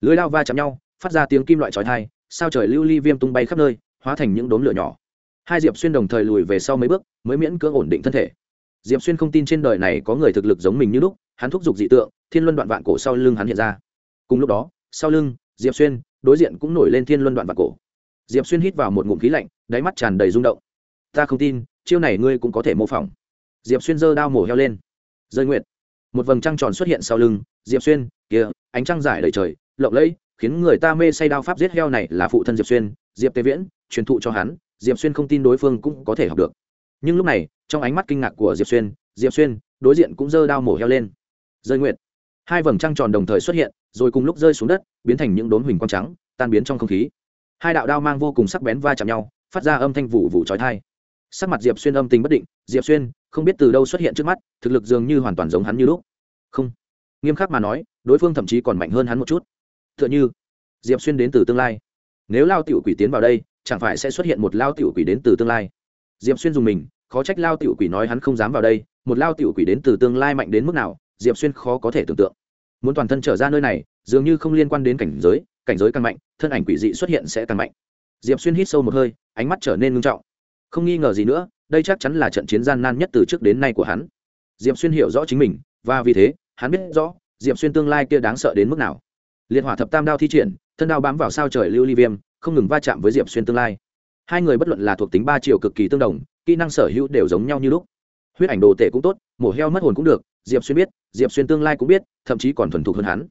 Lưới đao va chạm nhau, phát ra tiếng kim loại trói thai sao trời lưu ly viêm tung bay khắp nơi, hóa thành những đốm lửa nhỏ. Hai diệp xuyên đồng thời lùi về sau mấy bước, mới miễn cưỡng ổn định thân thể. Diệp xuyên không tin trên đời này có người thực lực giống mình như lúc, hắn thúc giục dị tượng, thiên luân đoạn vạn cổ sau lưng hắn hiện ra. Cùng lúc đó, sau lưng diệp xuyên, đối diện cũng nổi lên thiên luân đoạn vạn cổ. Diệp xuyên hít vào một ngụm khí lạnh, đáy mắt tràn đầy rung động. Ta không tin, chiêu này ngươi cũng có thể mô phỏng. Diệp xuyên giơ đao mổ heo lên. Rơi nguyện một vầng trăng tròn xuất hiện sau lưng, diệp xuyên kia ánh trăng giải đầy trời, lộng lẫy, khiến người ta mê say đao pháp giết heo này là phụ thân diệp xuyên, diệp tế viễn, truyền thụ cho hắn, diệp xuyên không tin đối phương cũng có thể học được. Nhưng lúc này, trong ánh mắt kinh ngạc của diệp xuyên diệp xuyên, đối diện cũng giơ đao mổ heo lên. Rơi nguyện hai vầng trăng tròn đồng thời xuất hiện rồi cùng lúc rơi xuống đất, biến thành những đốm huỳnh quang trắng, tan biến trong không khí. Hai đạo đao mang vô cùng sắc bén va chạm nhau, phát ra âm thanh vụ vụ trói thai sắc mặt diệp xuyên âm tình bất định, diệp xuyên, không biết từ đâu xuất hiện trước mắt, thực lực dường như hoàn toàn giống hắn như lúc. Không. Nghiêm khắc mà nói, đối phương thậm chí còn mạnh hơn hắn một chút. T h ư ợ n h ư diệp xuyên đến từ tương lai. Nếu lao tiểu quỷ tiến vào đây, chẳng phải sẽ xuất hiện một lao tiểu quỷ đến từ tương lai? Diệp xuyên dùng mình, khó trách lao tiểu quỷ nói hắn không dám vào đây, một lao tiểu quỷ đến từ tương lai mạnh đến mức nào, diệp xuyên khó có thể tưởng tượng muốn toàn thân trở ra nơi này, dường như không liên quan đến cảnh giới cảnh giới càng mạnh, thân ảnh quỷ dị xuất hiện sẽ càng mạnh. Diệp xuyên hít sâu một hơi, ánh mắt trở nên ngưng trọng. Không nghi ngờ gì nữa, đây chắc chắn là trận chiến gian nan nhất từ trước đến nay của hắn. Diệp xuyên hiểu rõ chính mình, và vì thế, hắn biết rõ, diệp xuyên tương lai kia đáng sợ đến mức nào. Liệt hỏa thập tam đao thi triển, thân đao bám vào sao trời lưu ly viêm, không ngừng va chạm với diệp xuyên tương lai. Hai người bất luận là thuộc tính ba triệu cực kỳ tương đồng, kỹ năng sở hữu đều giống nhau như lúc. Huyết ảnh đồ tệ cũng tốt, mổ heo mất hồn cũng được diệp xuyên biết diệp xuyên tương lai cũng biết thậm chí còn thuần thục hơn hắn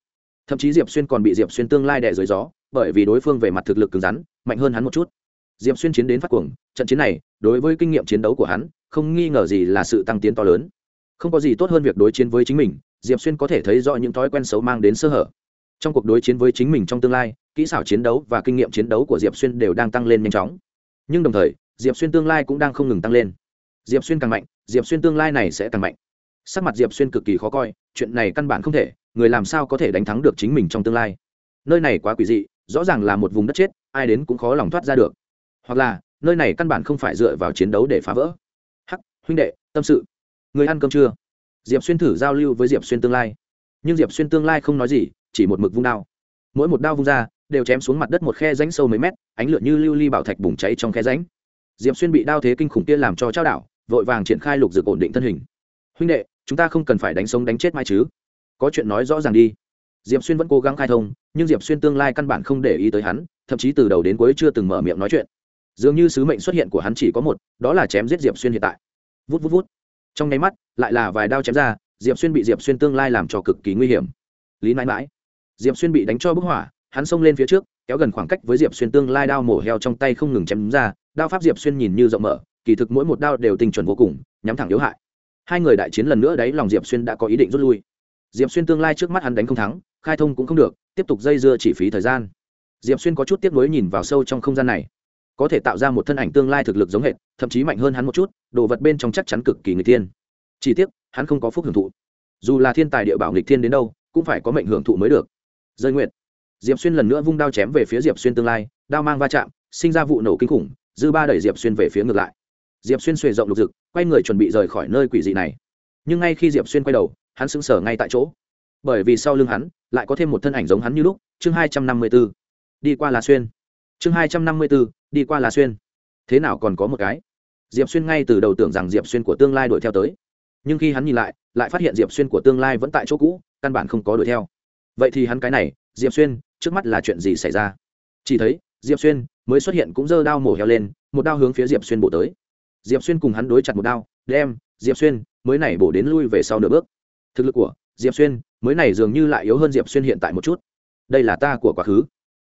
thậm chí diệp xuyên còn bị diệp xuyên tương lai đẻ dưới gió bởi vì đối phương về mặt thực lực cứng rắn mạnh hơn hắn một chút diệp xuyên chiến đến phát cuồng trận chiến này đối với kinh nghiệm chiến đấu của hắn không nghi ngờ gì là sự tăng tiến to lớn không có gì tốt hơn việc đối chiến với chính mình diệp xuyên có thể thấy rõ những thói quen xấu mang đến sơ hở trong cuộc đối chiến với chính mình trong tương lai kỹ xảo chiến đấu và kinh nghiệm chiến đấu của diệp xuyên đều đang tăng lên nhanh chóng nhưng đồng thời diệp xuyên tương lai cũng đang không ngừng tăng lên diệp xuyên càng mạnh diệp xuyên tương lai này sẽ càng mạnh sắc mặt diệp xuyên cực kỳ khó coi, chuyện này căn bản không thể, người làm sao có thể đánh thắng được chính mình trong tương lai? Nơi này quá quỷ dị, rõ ràng là một vùng đất chết, ai đến cũng khó lòng thoát ra được. Hoặc là, nơi này căn bản không phải dựa vào chiến đấu để phá vỡ. Hắc, huynh đệ, tâm sự. Người ăn cơm chưa? Diệp xuyên thử giao lưu với diệp xuyên tương lai. Nhưng diệp xuyên tương lai không nói gì, chỉ một mực vung đao. Mỗi một đao vung ra, đều chém xuống mặt đất một khe ránh sâu mấy mét, ánh lửa như lưu ly bảo thạch bùng cháy trong khe ránh diệp xuyên bị đao thế kinh khủng kia làm cho trao đảo, vội vàng triển khai lục dược ổn định thân hình. Huynh đệ chúng ta không cần phải đánh sống đánh chết mai chứ. Có chuyện nói rõ ràng đi. Diệp xuyên vẫn cố gắng khai thông, nhưng diệp xuyên tương lai căn bản không để ý tới hắn, thậm chí từ đầu đến cuối chưa từng mở miệng nói chuyện. Dường như sứ mệnh xuất hiện của hắn chỉ có một, đó là chém giết diệp xuyên hiện tại. Vút vút vút. Trong nháy mắt, lại là vài đao chém ra, diệp xuyên bị diệp xuyên tương lai làm cho cực kỳ nguy hiểm. Lý mãi mãi. Diệp xuyên bị đánh cho bức hỏa hắn xông lên phía trước, kéo gần khoảng cách với diệp xuyên tương lai đao mổ heo trong tay không ngừng chém ra, đao pháp diệp xuyên nhìn như rộng mở, kỳ thực mỗi một đao đều tinh chuẩn vô cùng, nhắm thẳng yếu hại hai người đại chiến lần nữa đấy, lòng diệp xuyên đã có ý định rút lui. Diệp xuyên tương lai trước mắt hắn đánh không thắng, khai thông cũng không được, tiếp tục dây dưa chỉ phí thời gian. Diệp xuyên có chút tiếp nối nhìn vào sâu trong không gian này. Có thể tạo ra một thân ảnh tương lai thực lực giống hệt, thậm chí mạnh hơn hắn một chút, đồ vật bên trong chắc chắn cực kỳ người tiên. chỉ tiếc, hắn không có phúc hưởng thụ. Dù là thiên tài địa bảo nghịch thiên đến đâu, cũng phải có mệnh hưởng thụ mới được. Rơi nguyện diệp xuyên lần nữa vung đao chém về phía diệp xuyên tương lai, đao mang va chạm, sinh ra vụ nổ kinh khủng, dư ba đẩy diệp xuyên về phía ngược lại. Diệp xuyên xuề rộng lục rực quay người chuẩn bị rời khỏi nơi quỷ dị này. Nhưng ngay khi diệp xuyên quay đầu, hắn sững sờ ngay tại chỗ. Bởi vì sau lưng hắn, lại có thêm một thân ảnh giống hắn như lúc, chương hai trăm năm mươi b ố đi qua là xuyên. Chương hai trăm năm mươi b ố đi qua là xuyên. Thế nào còn có một cái? Diệp xuyên ngay từ đầu tưởng rằng diệp xuyên của tương lai đuổi theo tới. Nhưng khi hắn nhìn lại lại phát hiện diệp xuyên của tương lai vẫn tại chỗ cũ, căn bản không có đuổi theo. Vậy thì hắn cái này, diệp xuyên, trước mắt là chuyện gì xảy ra? Chỉ thấy, diệp xuyên mới xuất hiện cũng giơ đao mổ heo lên, một đao hướng phía diệp xuyên bổ tới diệp xuyên cùng hắn đối chặt một đao, đem, diệp xuyên, mới này bổ đến lui về sau nửa bước. Thực lực của diệp xuyên, mới này dường như lại yếu hơn diệp xuyên hiện tại một chút. Đây là ta của quá khứ.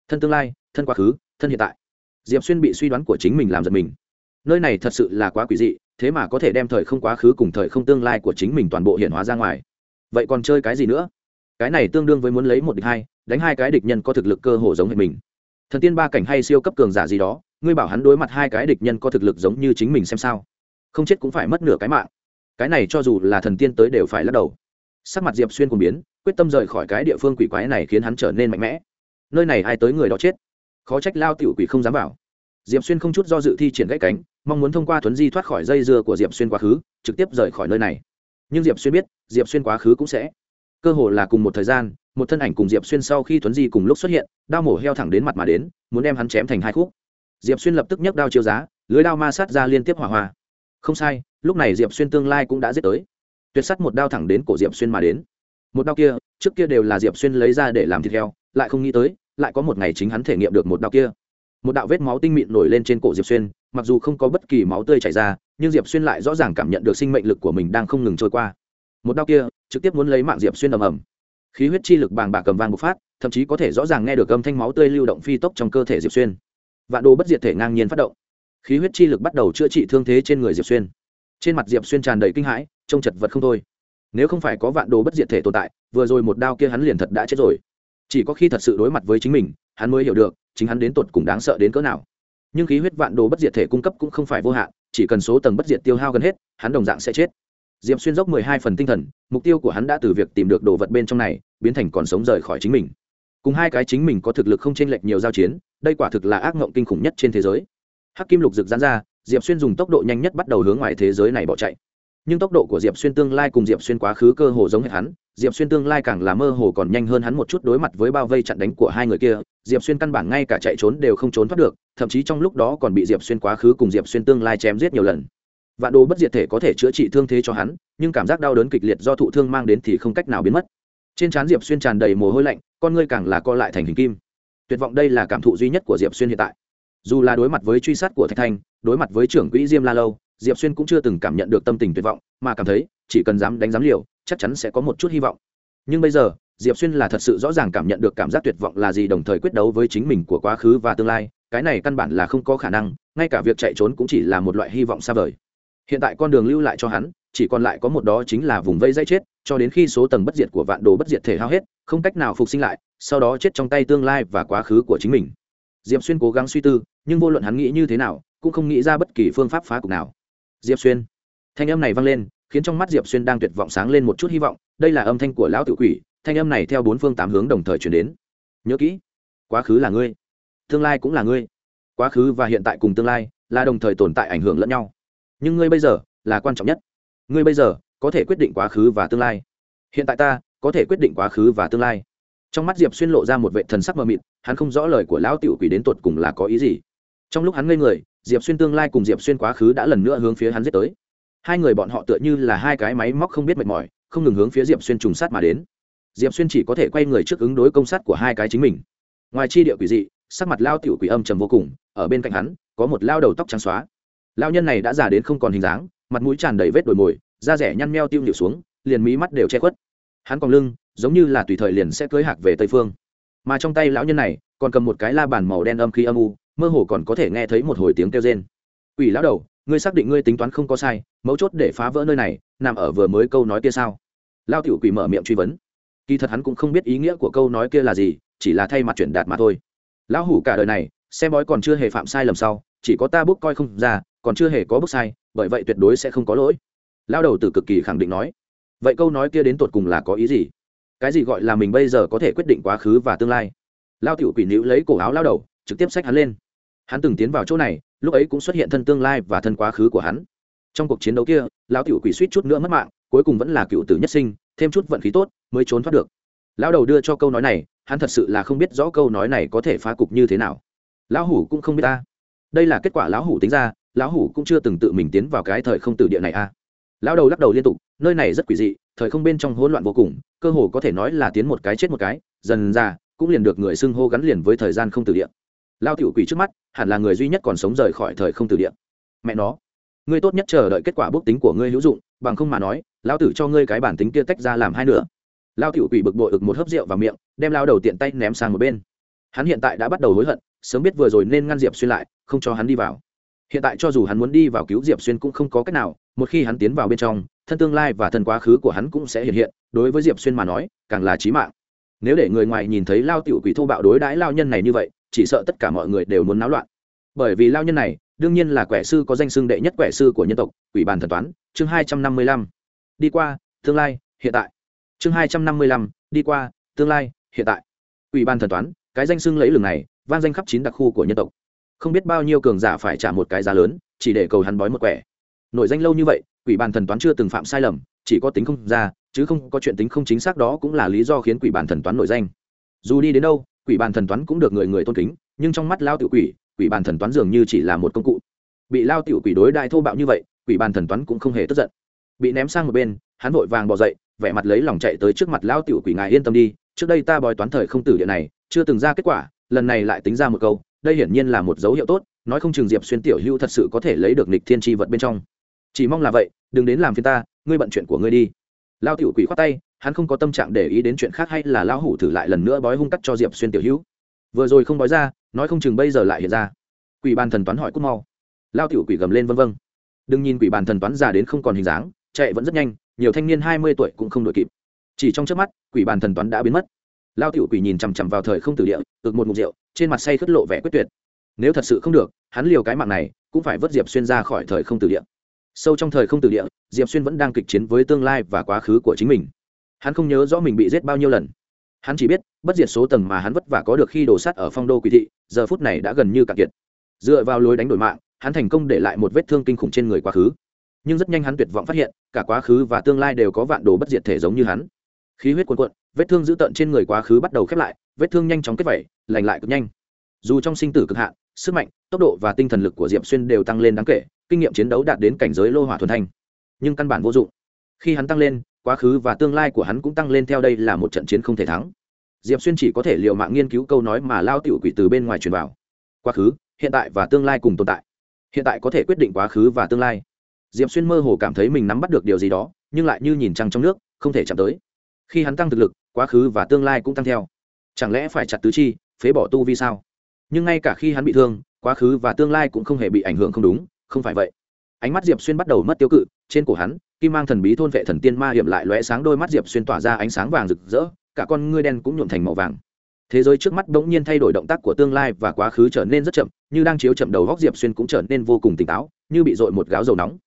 Thân tương lai, thân quá khứ, thân hiện tại. Diệp xuyên bị suy đoán của chính mình làm giật mình. Nơi này thật sự là quá quỷ dị, thế mà có thể đem thời không quá khứ cùng thời không tương lai của chính mình toàn bộ hiện hóa ra ngoài. Vậy còn chơi cái gì nữa? Cái này tương đương với muốn lấy một địch hai, đánh hai cái địch nhân có thực lực cơ hồ giống hệ mình. Thần tiên ba cảnh hay siêu cấp cường giả gì đó ngươi bảo hắn đối mặt hai cái địch nhân có thực lực giống như chính mình xem sao. Không chết cũng phải mất nửa cái mạng. Cái này cho dù là thần tiên tới đều phải lắc đầu. Sắc mặt diệp xuyên cùng biến, quyết tâm rời khỏi cái địa phương quỷ quái này khiến hắn trở nên mạnh mẽ. Nơi này ai tới người đó chết? Khó trách lao tiểu quỷ không dám vào. Diệp xuyên không chút do dự thi triển gãy cánh, mong muốn thông qua thuấn di thoát khỏi dây dưa của diệp xuyên quá khứ, trực tiếp rời khỏi nơi này. Nhưng diệp xuyên biết, diệp xuyên quá khứ cũng sẽ. Cơ hồ là cùng một thời gian, một thân ảnh cùng diệp xuyên sau khi thuấn di cùng lúc xuất hiện, đao mổ heo thẳng đến mặt mà đến, muốn đem hắn chém thành hai khúc diệp xuyên lập tức nhấc đao chiêu giá, lưới đao ma sát ra liên tiếp hỏa hoa. Không sai, lúc này diệp xuyên tương lai cũng đã giết tới. Tuyệt sắt một đao thẳng đến cổ diệp xuyên mà đến. Một đao kia, trước kia đều là diệp xuyên lấy ra để làm thịt heo, lại không nghĩ tới, lại có một ngày chính hắn thể nghiệm được một đao kia. Một đạo vết máu tinh mịn nổi lên trên cổ diệp xuyên, mặc dù không có bất kỳ máu tươi chảy ra, nhưng diệp xuyên lại rõ ràng cảm nhận được sinh mệnh lực của mình đang không ngừng trôi qua. Một đao kia, trực tiếp muốn lấy mạng diệp xuyên ầm ầm. Khí huyết chi lực bàng bạc cầm vang bộc phát, thậm chí có thể rõ ràng nghe được âm thanh máu tươi lưu động phi tốc trong cơ thể diệp xuyên vạn đồ bất diệt thể ngang nhiên phát động. Khí huyết chi lực bắt đầu chữa trị thương thế trên người diệp xuyên. Trên mặt diệp xuyên tràn đầy kinh hãi, trông chật vật không thôi. Nếu không phải có vạn đồ bất diệt thể tồn tại, vừa rồi một đao kia hắn liền thật đã chết rồi. Chỉ có khi thật sự đối mặt với chính mình, hắn mới hiểu được, chính hắn đến tột cùng đáng sợ đến cỡ nào. Nhưng khí huyết vạn đồ bất diệt thể cung cấp cũng không phải vô hạn, chỉ cần số tầng bất diệt tiêu hao gần hết, hắn đồng dạng sẽ chết. Diệp xuyên dốc mười hai phần tinh thần, mục tiêu của hắn đã từ việc tìm được đồ vật bên trong này, biến thành còn sống rời khỏi chính mình cùng hai cái chính mình có thực lực không chênh lệch nhiều giao chiến, đây quả thực là ác ngộng kinh khủng nhất trên thế giới. Hắc kim lục rực giãn ra, diệp xuyên dùng tốc độ nhanh nhất bắt đầu hướng ngoài thế giới này bỏ chạy. Nhưng tốc độ của diệp xuyên tương lai cùng diệp xuyên quá khứ cơ hồ giống hệt hắn, diệp xuyên tương lai càng là mơ hồ còn nhanh hơn hắn một chút đối mặt với bao vây chặn đánh của hai người kia, diệp xuyên căn bản ngay cả chạy trốn đều không trốn thoát được, thậm chí trong lúc đó còn bị diệp xuyên quá khứ cùng diệp xuyên tương lai chém giết nhiều lần. Vạn đồ bất diệt thể có thể chữa trị thương thế cho hắn, nhưng cảm giác đau đớn kịch liệt do thụ thương mang đến thì không cách nào biến mất trên trán diệp xuyên tràn đầy mồ hôi lạnh, con ngươi càng là co lại thành hình kim. Tuyệt vọng đây là cảm thụ duy nhất của diệp xuyên hiện tại. Dù là đối mặt với truy sát của thạch thanh, đối mặt với trưởng quỹ diêm la lâu, diệp xuyên cũng chưa từng cảm nhận được tâm tình tuyệt vọng, mà cảm thấy, chỉ cần dám đánh dám liều, chắc chắn sẽ có một chút hy vọng. Nhưng bây giờ, diệp xuyên là thật sự rõ ràng cảm nhận được cảm giác tuyệt vọng là gì đồng thời quyết đấu với chính mình của quá khứ và tương lai, cái này căn bản là không có khả năng, ngay cả việc chạy trốn cũng chỉ là một loại hy vọng xa vời hiện tại con đường lưu lại cho hắn, chỉ còn lại có một đó chính là vùng vây dây chết, cho đến khi số tầng bất diệt của vạn đồ bất diệt thể hao hết, không cách nào phục sinh lại, sau đó chết trong tay tương lai và quá khứ của chính mình. Diệp xuyên cố gắng suy tư, nhưng vô luận hắn nghĩ như thế nào, cũng không nghĩ ra bất kỳ phương pháp phá cục nào. Diệp xuyên. Thanh âm này vang lên, khiến trong mắt diệp xuyên đang tuyệt vọng sáng lên một chút hy vọng, đây là âm thanh của lão tự quỷ, thanh âm này theo bốn phương tám hướng đồng thời chuyển đến. Nhớ kỹ, quá khứ là ngươi, tương lai cũng là ngươi. Quá khứ và hiện tại cùng tương lai là đồng thời tồn tại ảnh hưởng lẫn nhau nhưng ngươi bây giờ là quan trọng nhất. Ngươi bây giờ có thể quyết định quá khứ và tương lai. Hiện tại ta có thể quyết định quá khứ và tương lai. Trong mắt diệp xuyên lộ ra một vệ thần sắc mờ mịt, hắn không rõ lời của lão tiểu quỷ đến tột cùng là có ý gì. Trong lúc hắn ngây người, diệp xuyên tương lai cùng diệp xuyên quá khứ đã lần nữa hướng phía hắn giết tới. Hai người bọn họ tựa như là hai cái máy móc không biết mệt mỏi, không ngừng hướng phía diệp xuyên trùng sát mà đến. Diệp xuyên chỉ có thể quay người trước ứng đối công sát của hai cái chính mình. Ngoài chi địa quỷ dị, sắc mặt lao tiểu quỷ âm trầm vô cùng, ở bên cạnh hắn, có một lao đầu tóc trắng xóa lao nhân này đã già đến không còn hình dáng, mặt mũi tràn đầy vết đồi mồi, da rẻ nhăn meo tiêu nhịu xuống, liền mí mắt đều che khuất. Hắn còn lưng, giống như là tùy thời liền sẽ cưới hạc về tây phương. Mà trong tay lão nhân này, còn cầm một cái la bàn màu đen âm khí âm u, mơ hồ còn có thể nghe thấy một hồi tiếng kêu rên. Quỷ lão đầu, ngươi xác định ngươi tính toán không có sai, mấu chốt để phá vỡ nơi này, nằm ở vừa mới câu nói kia sao? Lao tiểu quỷ mở miệng truy vấn. Kỳ thật hắn cũng không biết ý nghĩa của câu nói kia là gì, chỉ là thay mặt chuyển đạt mà thôi. Lão hủ cả đời này, xem bói còn chưa hề phạm sai lầm sau, chỉ có ta bước coi không ra còn chưa hề có bước sai, bởi vậy tuyệt đối sẽ không có lỗi. Lao đầu từ cực kỳ khẳng định nói. Vậy câu nói kia đến tột cùng là có ý gì? Cái gì gọi là mình bây giờ có thể quyết định quá khứ và tương lai? Lao tiểu quỷ nữ lấy cổ áo lao đầu, trực tiếp xách hắn lên. Hắn từng tiến vào chỗ này, lúc ấy cũng xuất hiện thân tương lai và thân quá khứ của hắn. Trong cuộc chiến đấu kia, lão tiểu quỷ suýt chút nữa mất mạng, cuối cùng vẫn là cựu tử nhất sinh, thêm chút vận khí tốt mới trốn thoát được. Lão đầu đưa cho câu nói này, hắn thật sự là không biết rõ câu nói này có thể phá cục như thế nào. Lão hủ cũng không biết ta đây là kết quả lão hủ tính ra, lão hủ cũng chưa từng tự mình tiến vào cái thời không tử địa này a à. lão đầu lắc đầu liên tục, nơi này rất quỷ dị, thời không bên trong hỗn loạn vô cùng, cơ hồ có thể nói là tiến một cái chết một cái, dần ra, cũng liền được người xưng hô gắn liền với thời gian không tử địa. Lao tiểu quỷ trước mắt, hẳn là người duy nhất còn sống rời khỏi thời không tử địa. Mẹ nó, ngươi tốt nhất chờ đợi kết quả bốc tính của ngươi hữu dụng, bằng không mà nói lao tử cho ngươi cái bản tính kia tách ra làm hai nửa. Lao tiểu quỷ bực bội ực một hớp rượu vào miệng, đem lao đầu tiện tay ném sang một bên. Hắn hiện tại đã bắt đầu hối hận, sớm biết vừa rồi nên ngăn diệp xuyên lại không cho hắn đi vào. Hiện tại cho dù hắn muốn đi vào cứu diệp xuyên cũng không có cách nào, một khi hắn tiến vào bên trong, thân tương lai và thân quá khứ của hắn cũng sẽ hiện hiện, đối với diệp xuyên mà nói, càng là trí mạng. Nếu để người ngoài nhìn thấy lao tiểu quỷ thô bạo đối đãi lao nhân này như vậy, chỉ sợ tất cả mọi người đều muốn náo loạn. Bởi vì lao nhân này, đương nhiên là quẻ sư có danh xưng đệ nhất quẻ sư của nhân tộc, quỷ bàn thần toán, chương hai trăm năm mươi lăm. Đi qua, tương lai, hiện tại. Chương hai trăm năm mươi lăm, đi qua, tương lai, hiện tại. Quỷ bàn thần toán, cái danh xưng lấy lường này, vang danh khắp chín đặc khu của nhân tộc không biết bao nhiêu cường giả phải trả một cái giá lớn, chỉ để cầu hắn bói một quẻ. Nổi danh lâu như vậy, quỷ bàn thần toán chưa từng phạm sai lầm, chỉ có tính không ra, chứ không có chuyện tính không chính xác đó cũng là lý do khiến quỷ bàn thần toán nổi danh. Dù đi đến đâu, quỷ bàn thần toán cũng được người người tôn kính, nhưng trong mắt lao tự quỷ quỷ bàn thần toán dường như chỉ là một công cụ. Bị lao tiểu quỷ đối đại thô bạo như vậy, quỷ bàn thần toán cũng không hề tức giận. Bị ném sang một bên, hắn vội vàng bỏ dậy, vẻ mặt lấy lòng chạy tới trước mặt lao tiểu quỷ ngài yên tâm đi, trước đây ta bói toán thời không tử địa này, chưa từng ra kết quả, lần này lại tính ra một câu đây hiển nhiên là một dấu hiệu tốt, nói không chừng diệp xuyên tiểu hưu thật sự có thể lấy được nịch thiên tri vật bên trong. Chỉ mong là vậy, đừng đến làm phiền ta, ngươi bận chuyện của ngươi đi. Lao tiểu quỷ khoát tay, hắn không có tâm trạng để ý đến chuyện khác hay là lao hủ thử lại lần nữa bói hung cắt cho diệp xuyên tiểu hữu. Vừa rồi không bói ra, nói không chừng bây giờ lại hiện ra. Quỷ bàn thần toán hỏi cút mau. Lao tiểu quỷ gầm lên vân vân. Đừng nhìn quỷ bàn thần toán già đến không còn hình dáng, chạy vẫn rất nhanh, nhiều thanh niên hai mươi tuổi cũng không đội kịp. Chỉ trong trước mắt, quỷ bàn thần toán đã biến mất lao tiểu quỷ nhìn chằm chằm vào thời không tử địa, ực một mục rượu, trên mặt say khất lộ vẻ quyết tuyệt. Nếu thật sự không được, hắn liều cái mạng này, cũng phải vớt diệp xuyên ra khỏi thời không tử địa. Sâu trong thời không tử địa, diệp xuyên vẫn đang kịch chiến với tương lai và quá khứ của chính mình. Hắn không nhớ rõ mình bị giết bao nhiêu lần. Hắn chỉ biết, bất diệt số tầng mà hắn vất vả có được khi đổ sắt ở phong đô quỷ thị, giờ phút này đã gần như cạn kiệt. Dựa vào lối đánh đổi mạng, hắn thành công để lại một vết thương kinh khủng trên người quá khứ. Nhưng rất nhanh hắn tuyệt vọng phát hiện, cả quá khứ và tương lai đều có vạn đồ bất diệt thể giống như hắn khí huyết cuồn cuộn, vết thương dữ tợn trên người quá khứ bắt đầu khép lại, vết thương nhanh chóng kết vẩy lành lại cực nhanh. Dù trong sinh tử cực hạn, sức mạnh, tốc độ và tinh thần lực của diệp xuyên đều tăng lên đáng kể, kinh nghiệm chiến đấu đạt đến cảnh giới lô hỏa thuần thanh. Nhưng căn bản vô dụng. Khi hắn tăng lên, quá khứ và tương lai của hắn cũng tăng lên theo đây là một trận chiến không thể thắng. Diệp xuyên chỉ có thể l i ề u mạng nghiên cứu câu nói mà lao tiểu quỷ từ bên ngoài truyền vào. Quá khứ, hiện tại và tương lai cùng tồn tại. Hiện tại có thể quyết định quá khứ và tương lai. Diệp xuyên mơ hồ cảm thấy mình nắm bắt được điều gì đó, nhưng lại như nhìn trăng trong nước, không thể chạm tới khi hắn tăng thực lực, quá khứ và tương lai cũng tăng theo. Chẳng lẽ phải chặt tứ chi, phế bỏ tu vi sao? Nhưng ngay cả khi hắn bị thương, quá khứ và tương lai cũng không hề bị ảnh hưởng không đúng, không phải vậy. Ánh mắt diệp xuyên bắt đầu mất tiêu cự, trên cổ hắn, kim mang thần bí thôn vệ thần tiên ma hiểm lại lóe sáng đôi mắt diệp xuyên tỏa ra ánh sáng vàng rực rỡ, cả con ngươi đen cũng nhuộm thành màu vàng. Thế giới trước mắt bỗng nhiên thay đổi động tác của tương lai và quá khứ trở nên rất chậm, như đang chiếu chậm đầu góc diệp xuyên cũng trở nên vô cùng tỉnh táo, như bị dội một gáo dầu nóng.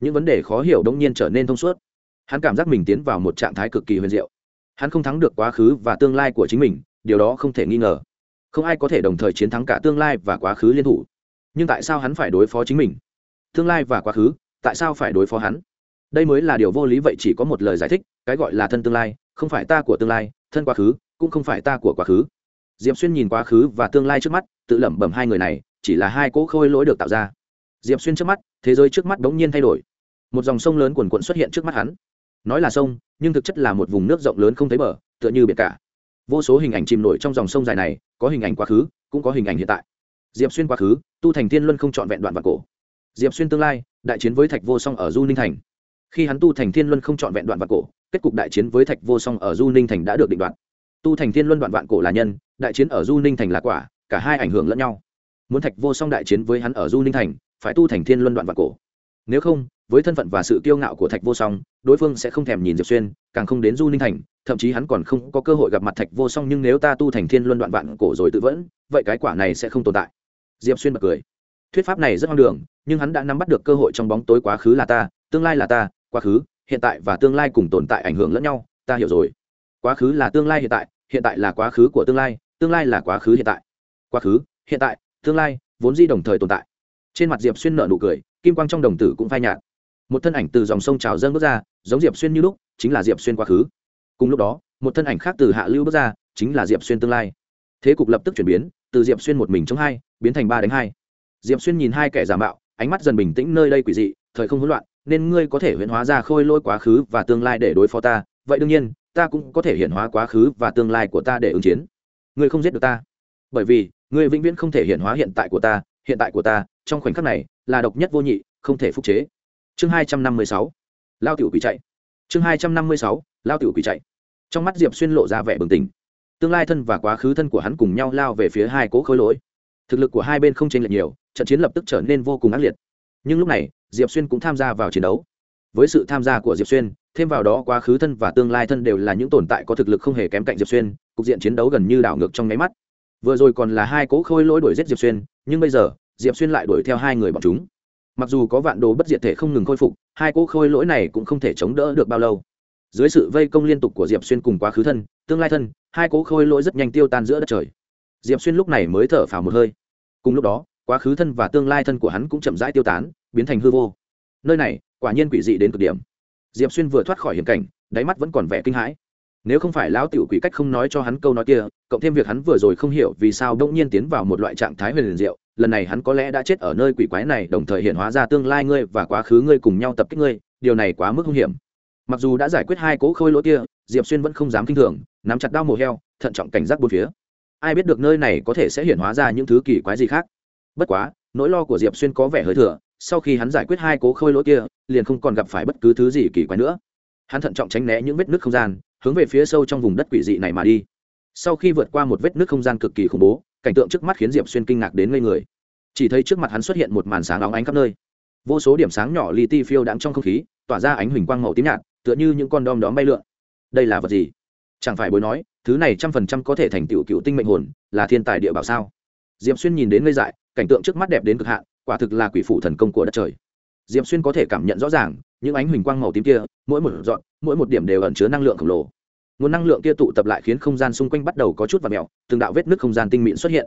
Những vấn đề khó hiểu bỗng nhiên trở nên thông suốt. Hắn cảm giác mình tiến vào một trạng thái cực kỳ huyền diệu hắn không thắng được quá khứ và tương lai của chính mình, điều đó không thể nghi ngờ. Không ai có thể đồng thời chiến thắng cả tương lai và quá khứ liên thủ. Nhưng tại sao hắn phải đối phó chính mình? Tương lai và quá khứ, tại sao phải đối phó hắn? Đây mới là điều vô lý, vậy chỉ có một lời giải thích, cái gọi là thân tương lai, không phải ta của tương lai, thân quá khứ, cũng không phải ta của quá khứ. Diệp xuyên nhìn quá khứ và tương lai trước mắt, tự lẩm bẩm hai người này, chỉ là hai cỗ khôi lỗi được tạo ra. Diệp xuyên trước mắt, thế giới trước mắt đ ố n g nhiên thay đổi. Một dòng sông lớn quần quận xuất hiện trước mắt hắn nói là sông, nhưng thực chất là một vùng nước rộng lớn không thấy bờ, tựa như biển cả. Vô số hình ảnh chìm nổi trong dòng sông dài này, có hình ảnh quá khứ, cũng có hình ảnh hiện tại. Diệp xuyên quá khứ, tu thành thiên luân không trọn vẹn đoạn vạn cổ. Diệp xuyên tương lai, đại chiến với thạch vô song ở du ninh thành. Khi hắn tu thành thiên luân không trọn vẹn đoạn vạn cổ, kết cục đại chiến với thạch vô song ở du ninh thành đã được định đoạt. Tu thành thiên luân đoạn vạn cổ là nhân, đại chiến ở du ninh thành là quả, cả hai ảnh hưởng lẫn nhau. Muốn thạch vô song đại chiến với hắn ở du ninh thành, phải tu thành thiên luân đoạn vạn cổ. Nếu không với thân phận và sự kiêu ngạo của thạch vô song, đối phương sẽ không thèm nhìn diệp xuyên, càng không đến du ninh thành, thậm chí hắn còn không có cơ hội gặp mặt thạch vô song nhưng nếu ta tu thành thiên luân đoạn vạn cổ rồi tự vẫn, vậy cái quả này sẽ không tồn tại. Diệp xuyên bật cười. Thuyết pháp này rất hoang đường, nhưng hắn đã nắm bắt được cơ hội trong bóng tối quá khứ là ta, tương lai là ta, quá khứ, hiện tại và tương lai cùng tồn tại ảnh hưởng lẫn nhau, ta hiểu rồi. Quá khứ là tương lai hiện tại hiện tại là quá khứ của tương lai tương lai là quá khứ hiện tại. Quá khứ, hiện tại, tương lai, vốn di đồng thời tồn tại. Trên mặt diệp xuyên nợ nụ cười, kim quang trong đồng tử cũng phai nhạt một thân ảnh từ dòng sông trào dâng bước ra, giống diệp xuyên như lúc, chính là diệp xuyên quá khứ. Cùng lúc đó, một thân ảnh khác từ hạ lưu bước ra, chính là diệp xuyên tương lai. Thế cục lập tức chuyển biến, từ diệp xuyên một mình chống hai, biến thành ba đánh hai. Diệp xuyên nhìn hai kẻ giả mạo, ánh mắt dần bình tĩnh nơi đây quỷ dị, thời không hỗn loạn, nên ngươi có thể huyễn hóa ra khôi lôi quá khứ và tương lai để đối phó ta. Vậy đương nhiên, ta cũng có thể hiện hóa quá khứ và tương lai của ta để ứng chiến. Ngươi không giết được ta. Bởi vì, ngươi vĩnh viễn không thể hiện hóa hiện tại của ta, hiện tại của ta, trong khoảnh khắc này, là độc nhất vô nhị, không thể phục chế chương hai trăm năm mươi sáu, lao tiểu quỷ chạy. Chương hai trăm năm mươi sáu, lao tiểu quỷ chạy. Trong mắt diệp xuyên lộ ra vẻ bừng tỉnh. Tương lai thân và quá khứ thân của hắn cùng nhau lao về phía hai cố khối lỗi. Thực lực của hai bên không chênh lệch nhiều, trận chiến lập tức trở nên vô cùng ác liệt. Nhưng lúc này, diệp xuyên cũng tham gia vào chiến đấu. Với sự tham gia của diệp xuyên, thêm vào đó quá khứ thân và tương lai thân đều là những tồn tại có thực lực không hề kém cạnh diệp xuyên, cục diện chiến đấu gần như đảo ngược trong nháy mắt. Vừa rồi còn là hai cố khôi lỗi đuổi giết diệp xuyên, nhưng bây giờ, diệp xuyên lại đuổi theo hai người bọn chúng mặc dù có vạn đồ bất diệt thể không ngừng khôi phục, hai cỗ khôi lỗi này cũng không thể chống đỡ được bao lâu. Dưới sự vây công liên tục của diệp xuyên cùng quá khứ thân, tương lai thân, hai cỗ khôi lỗi rất nhanh tiêu tan giữa đất trời. Diệp xuyên lúc này mới thở phào một hơi. Cùng lúc đó, quá khứ thân và tương lai thân của hắn cũng chậm rãi tiêu tán, biến thành hư vô. Nơi này, quả nhiên quỷ dị đến cực điểm. Diệp xuyên vừa thoát khỏi hiểm cảnh, đáy mắt vẫn còn vẻ kinh hãi. Nếu không phải lão tiểu quỷ cách không nói cho hắn câu nói kia, cộng thêm việc hắn vừa rồi không hiểu vì sao đông nhiên tiến vào một loại trạng thái huyền liền diệu lần này hắn có lẽ đã chết ở nơi quỷ quái này, đồng thời hiện hóa ra tương lai ngươi và quá khứ ngươi cùng nhau tập kích ngươi, điều này quá mức hung hiểm. Mặc dù đã giải quyết hai cố khôi lỗi kia, diệp xuyên vẫn không dám kinh thường, nắm chặt đao mổ heo, thận trọng cảnh giác bốn phía. Ai biết được nơi này có thể sẽ hiện hóa ra những thứ kỳ quái gì khác. Bất quá, nỗi lo của diệp xuyên có vẻ hơi thừa, sau khi hắn giải quyết hai cố khôi lỗi kia, liền không còn gặp phải bất cứ thứ gì kỳ quái nữa. Hắn thận trọng tránh né những vết nước không gian, hướng về phía sâu trong vùng đất quỷ dị này mà đi. Sau khi vượt qua một vết nước không gian cực kỳ khủng bố cảnh tượng trước mắt khiến diệp xuyên kinh ngạc đến ngây người. Chỉ thấy trước mặt hắn xuất hiện một màn sáng óng ánh khắp nơi. Vô số điểm sáng nhỏ li ti phiêu đãng trong không khí, tỏa ra ánh huỳnh quang màu tím nhạt, tựa như những con đom đóm bay lượn. Đây là vật gì? Chẳng phải bối nói, thứ này trăm phần trăm có thể thành tựu cựu tinh mệnh hồn, là thiên tài địa bảo sao? Diệp xuyên nhìn đến ngây dại, cảnh tượng trước mắt đẹp đến cực hạn, quả thực là quỷ phủ thần công của đất trời. Diệp xuyên có thể cảm nhận rõ ràng, những ánh huỳnh quang màu tím kia, mỗi một dọn mỗi một điểm đều ẩn chứa năng lượng khổng lồ nguồn năng lượng kia tụ tập lại khiến không gian xung quanh bắt đầu có chút và mèo từng đạo vết nước không gian tinh mịn xuất hiện.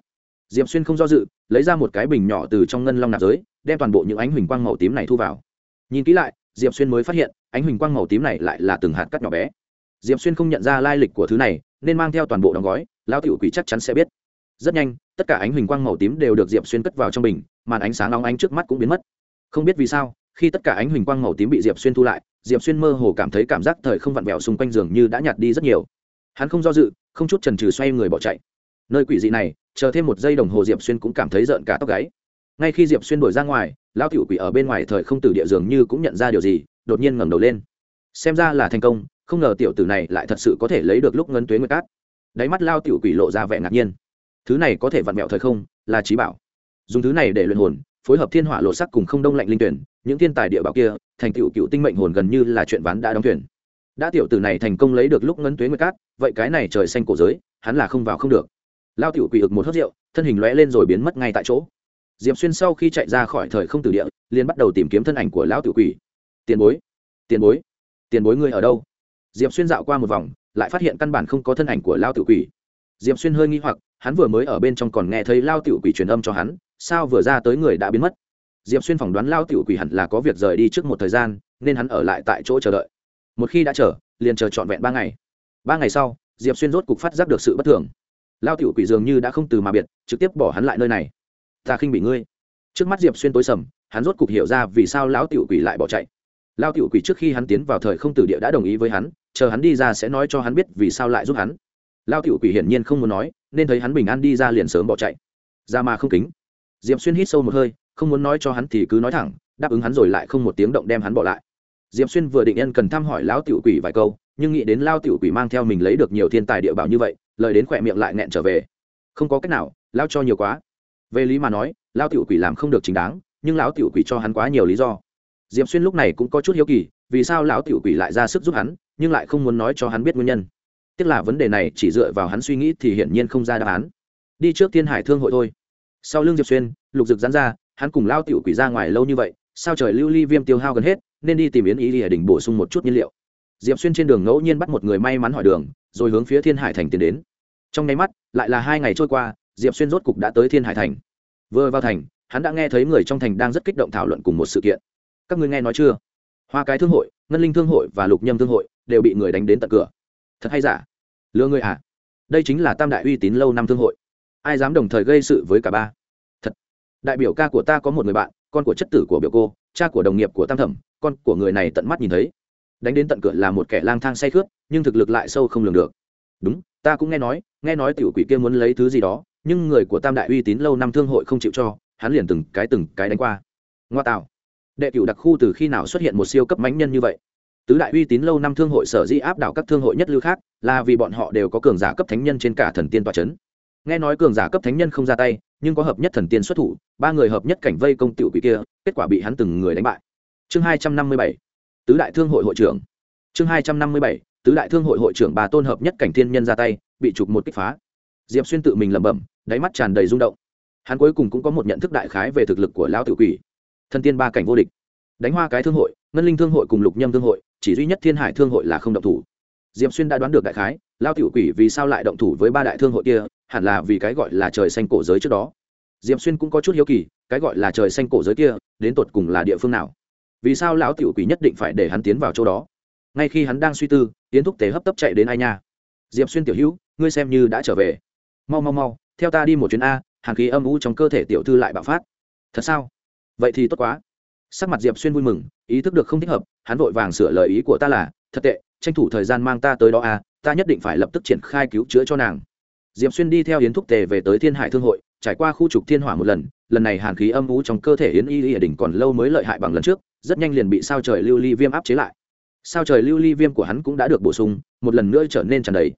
Diệp xuyên không do dự, lấy ra một cái bình nhỏ từ trong ngân long nạp giới, đem toàn bộ những ánh huỳnh quang màu tím này thu vào. Nhìn kỹ lại, diệp xuyên mới phát hiện, ánh huỳnh quang màu tím này lại là từng hạt cắt nhỏ bé. Diệp xuyên không nhận ra lai lịch của thứ này, nên mang theo toàn bộ đóng gói lao tiểu quỷ chắc chắn sẽ biết. Rất nhanh, tất cả ánh huỳnh quang màu tím đều được diệp xuyên cất vào trong bình, màn ánh sáng nóng ánh trước mắt cũng biến mất. Không biết vì sao, khi tất cả ánh huỳnh quang màu tím bị diệp xuyên thu lại diệp xuyên mơ hồ cảm thấy cảm giác thời không vặn vẹo xung quanh giường như đã nhạt đi rất nhiều. Hắn không do dự, không chút trần trừ xoay người bỏ chạy. Nơi quỷ dị này, chờ thêm một giây đồng hồ diệp xuyên cũng cảm thấy rợn cả tóc gáy. Ngay khi diệp xuyên đổi ra ngoài, lão tiểu quỷ ở bên ngoài thời không tử địa dường như cũng nhận ra điều gì, đột nhiên ngẩng đầu lên. Xem ra là thành công, không ngờ tiểu tử này lại thật sự có thể lấy được lúc ngân tuế nguyệt cát. Đáy mắt lao tiểu quỷ lộ ra vẻ ngạc nhiên. Thứ này có thể vặn mẹo thời không, là trí bảo. Dùng thứ này để luyện hồn phối hợp thiên hỏa lộ sắc cùng không đông lạnh linh tuyển, những thiên tài địa bảo kia, thành tựu cựu tinh mệnh hồn gần như là chuyện ván đã đóng thuyền. Đã tiểu tử này thành công lấy được lúc ngân tuế nguyệt cát, vậy cái này trời xanh cổ giới, hắn là không vào không được. Lao tiểu quỷ ực một hớt rượu, thân hình lóe lên rồi biến mất ngay tại chỗ. Diệp xuyên sau khi chạy ra khỏi thời không tử địa, liền bắt đầu tìm kiếm thân ảnh của lão tiểu quỷ. Tiền bối tiền bối tiền bối ngươi ở đâu? Diệp xuyên dạo qua một vòng, lại phát hiện căn bản không có thân ảnh của lao tiểu quỷ diệp xuyên hơi nghi hoặc, hắn vừa mới ở bên trong còn nghe thấy lao tiểu quỷ truyền âm cho hắn, sao vừa ra tới người đã biến mất? Diệp xuyên phỏng đoán lao tiểu quỷ hẳn là có việc rời đi trước một thời gian, nên hắn ở lại tại chỗ chờ đợi. Một khi đã chờ, liền chờ trọn vẹn ba ngày. Ba ngày sau, diệp xuyên rốt cục phát giác được sự bất thường. Lao tiểu quỷ dường như đã không từ mà biệt, trực tiếp bỏ hắn lại nơi này. Ta khinh bị ngươi. Trước mắt diệp xuyên tối sầm, hắn rốt cục hiểu ra vì sao lão tiểu quỷ lại bỏ chạy. Lao tiểu quỷ trước khi hắn tiến vào thời không tử địa đã đồng ý với hắn, chờ hắn đi ra sẽ nói cho hắn biết vì sao lại giúp hắn lao tiểu quỷ hiển nhiên không muốn nói, nên thấy hắn bình an đi ra liền sớm bỏ chạy. Ra mà không kính. Diệp xuyên hít sâu một hơi, không muốn nói cho hắn thì cứ nói thẳng, đáp ứng hắn rồi lại không một tiếng động đem hắn bỏ lại. Diệp xuyên vừa định nhân cần thăm hỏi lão tiểu quỷ vài câu, nhưng nghĩ đến lao tiểu quỷ mang theo mình lấy được nhiều thiên tài địa bảo như vậy, lời đến khỏe miệng lại nghẹn trở về. Không có cách nào, lao cho nhiều quá. Về lý mà nói, lao tiểu quỷ làm không được chính đáng, nhưng lão tiểu quỷ cho hắn quá nhiều lý do. Diệp xuyên lúc này cũng có chút hiếu kỳ, vì sao lão tiểu quỷ lại ra sức giúp hắn, nhưng lại không muốn nói cho hắn biết nguyên nhân tức là vấn đề này chỉ dựa vào hắn suy nghĩ thì hiển nhiên không ra đáp án. Đi trước thiên hải thương hội thôi. Sau lưng diệp xuyên, lục dực dán ra, hắn cùng lao tiểu quỷ ra ngoài lâu như vậy, sao trời lưu ly viêm tiêu hao gần hết, nên đi tìm yến ý địa đỉnh bổ sung một chút nhiên liệu. Diệp xuyên trên đường ngẫu nhiên bắt một người may mắn hỏi đường, rồi hướng phía thiên hải thành tiến đến. Trong nháy mắt, lại là hai ngày trôi qua, diệp xuyên rốt cục đã tới thiên hải thành. Vừa vào thành, hắn đã nghe thấy người trong thành đang rất kích động thảo luận cùng một sự kiện. Các ngươi nghe nói chưa? Hoa cái thương hội, ngân linh thương hội và lục nhâm thương hội đều bị người đánh đến tận cửa thật hay giả? Lừa người à? Đây chính là tam đại uy tín lâu năm thương hội. Ai dám đồng thời gây sự với cả ba? Thật. Đại biểu ca của ta có một người bạn, con của chất tử của biểu cô, cha của đồng nghiệp của tam thẩm, con của người này tận mắt nhìn thấy. Đánh đến tận cửa là một kẻ lang thang say khướt, nhưng thực lực lại sâu không lường được. Đúng, ta cũng nghe nói nghe nói tiểu quỷ kia muốn lấy thứ gì đó, nhưng người của tam đại uy tín lâu năm thương hội không chịu cho, hắn liền từng cái từng cái đánh qua. Ngoa tạo. Đệ cựu đặc khu từ khi nào xuất hiện một siêu cấp mãnh nhân như vậy? Tứ đại uy tín lâu năm thương hội sở di áp đảo các thương hội nhất lưu khác là vì bọn họ đều có cường giả cấp thánh nhân trên cả thần tiên tòa c h ấ n nghe nói cường giả cấp thánh nhân không ra tay, nhưng có hợp nhất thần tiên xuất thủ, ba người hợp nhất cảnh vây công tựu quỷ kia, kết quả bị hắn từng người đánh bại. Chương hai trăm năm mươi bảy, tứ đại thương hội hội trưởng. Chương hai trăm năm mươi bảy, tứ đại thương hội hội trưởng bà tôn hợp nhất cảnh thiên nhân ra tay, bị chụp một kích phá. Diệp xuyên tự mình lẩm bẩm, đáy mắt tràn đầy rung động. Hắn cuối cùng cũng có một nhận thức đại khái về thực lực của lão tự quỷ. Thần tiên ba cảnh vô địch. Đánh hoa cái thương hội, ngân linh thương hội cùng lục nhâm thương hội chỉ duy nhất thiên hải thương hội là không động thủ. Diệp xuyên đã đoán được đại khái, lao tiểu quỷ vì sao lại động thủ với ba đại thương hội kia, hẳn là vì cái gọi là trời xanh cổ giới trước đó. Diệp xuyên cũng có chút hiếu kỳ, cái gọi là trời xanh cổ giới kia, đến tột cùng là địa phương nào? Vì sao lão tiểu quỷ nhất định phải để hắn tiến vào chỗ đó? Ngay khi hắn đang suy tư tiến thúc tế hấp tấp chạy đến ai nha? Diệp xuyên tiểu hữu, ngươi xem như đã trở về. Mau mau mau, theo ta đi một chuyến a, hàn khí âm u trong cơ thể tiểu thư lại bạo phát. Thật sao? Vậy thì tốt quá sắc mặt diệp xuyên vui mừng, ý thức được không thích hợp, hắn vội vàng sửa lời ý của ta là, thật tệ, tranh thủ thời gian mang ta tới đó à? ta nhất định phải lập tức triển khai cứu chữa cho nàng diệp xuyên đi theo yến thúc tề về tới thiên hải thương hội, trải qua khu trục thiên hỏa một lần lần này hàn khí âm u trong cơ thể yến y y đỉnh còn lâu mới lợi hại bằng lần trước, rất nhanh liền bị sao trời lưu ly viêm áp chế lại sao trời lưu ly viêm của hắn cũng đã được bổ sung, một lần nữa trở nên tràn đầy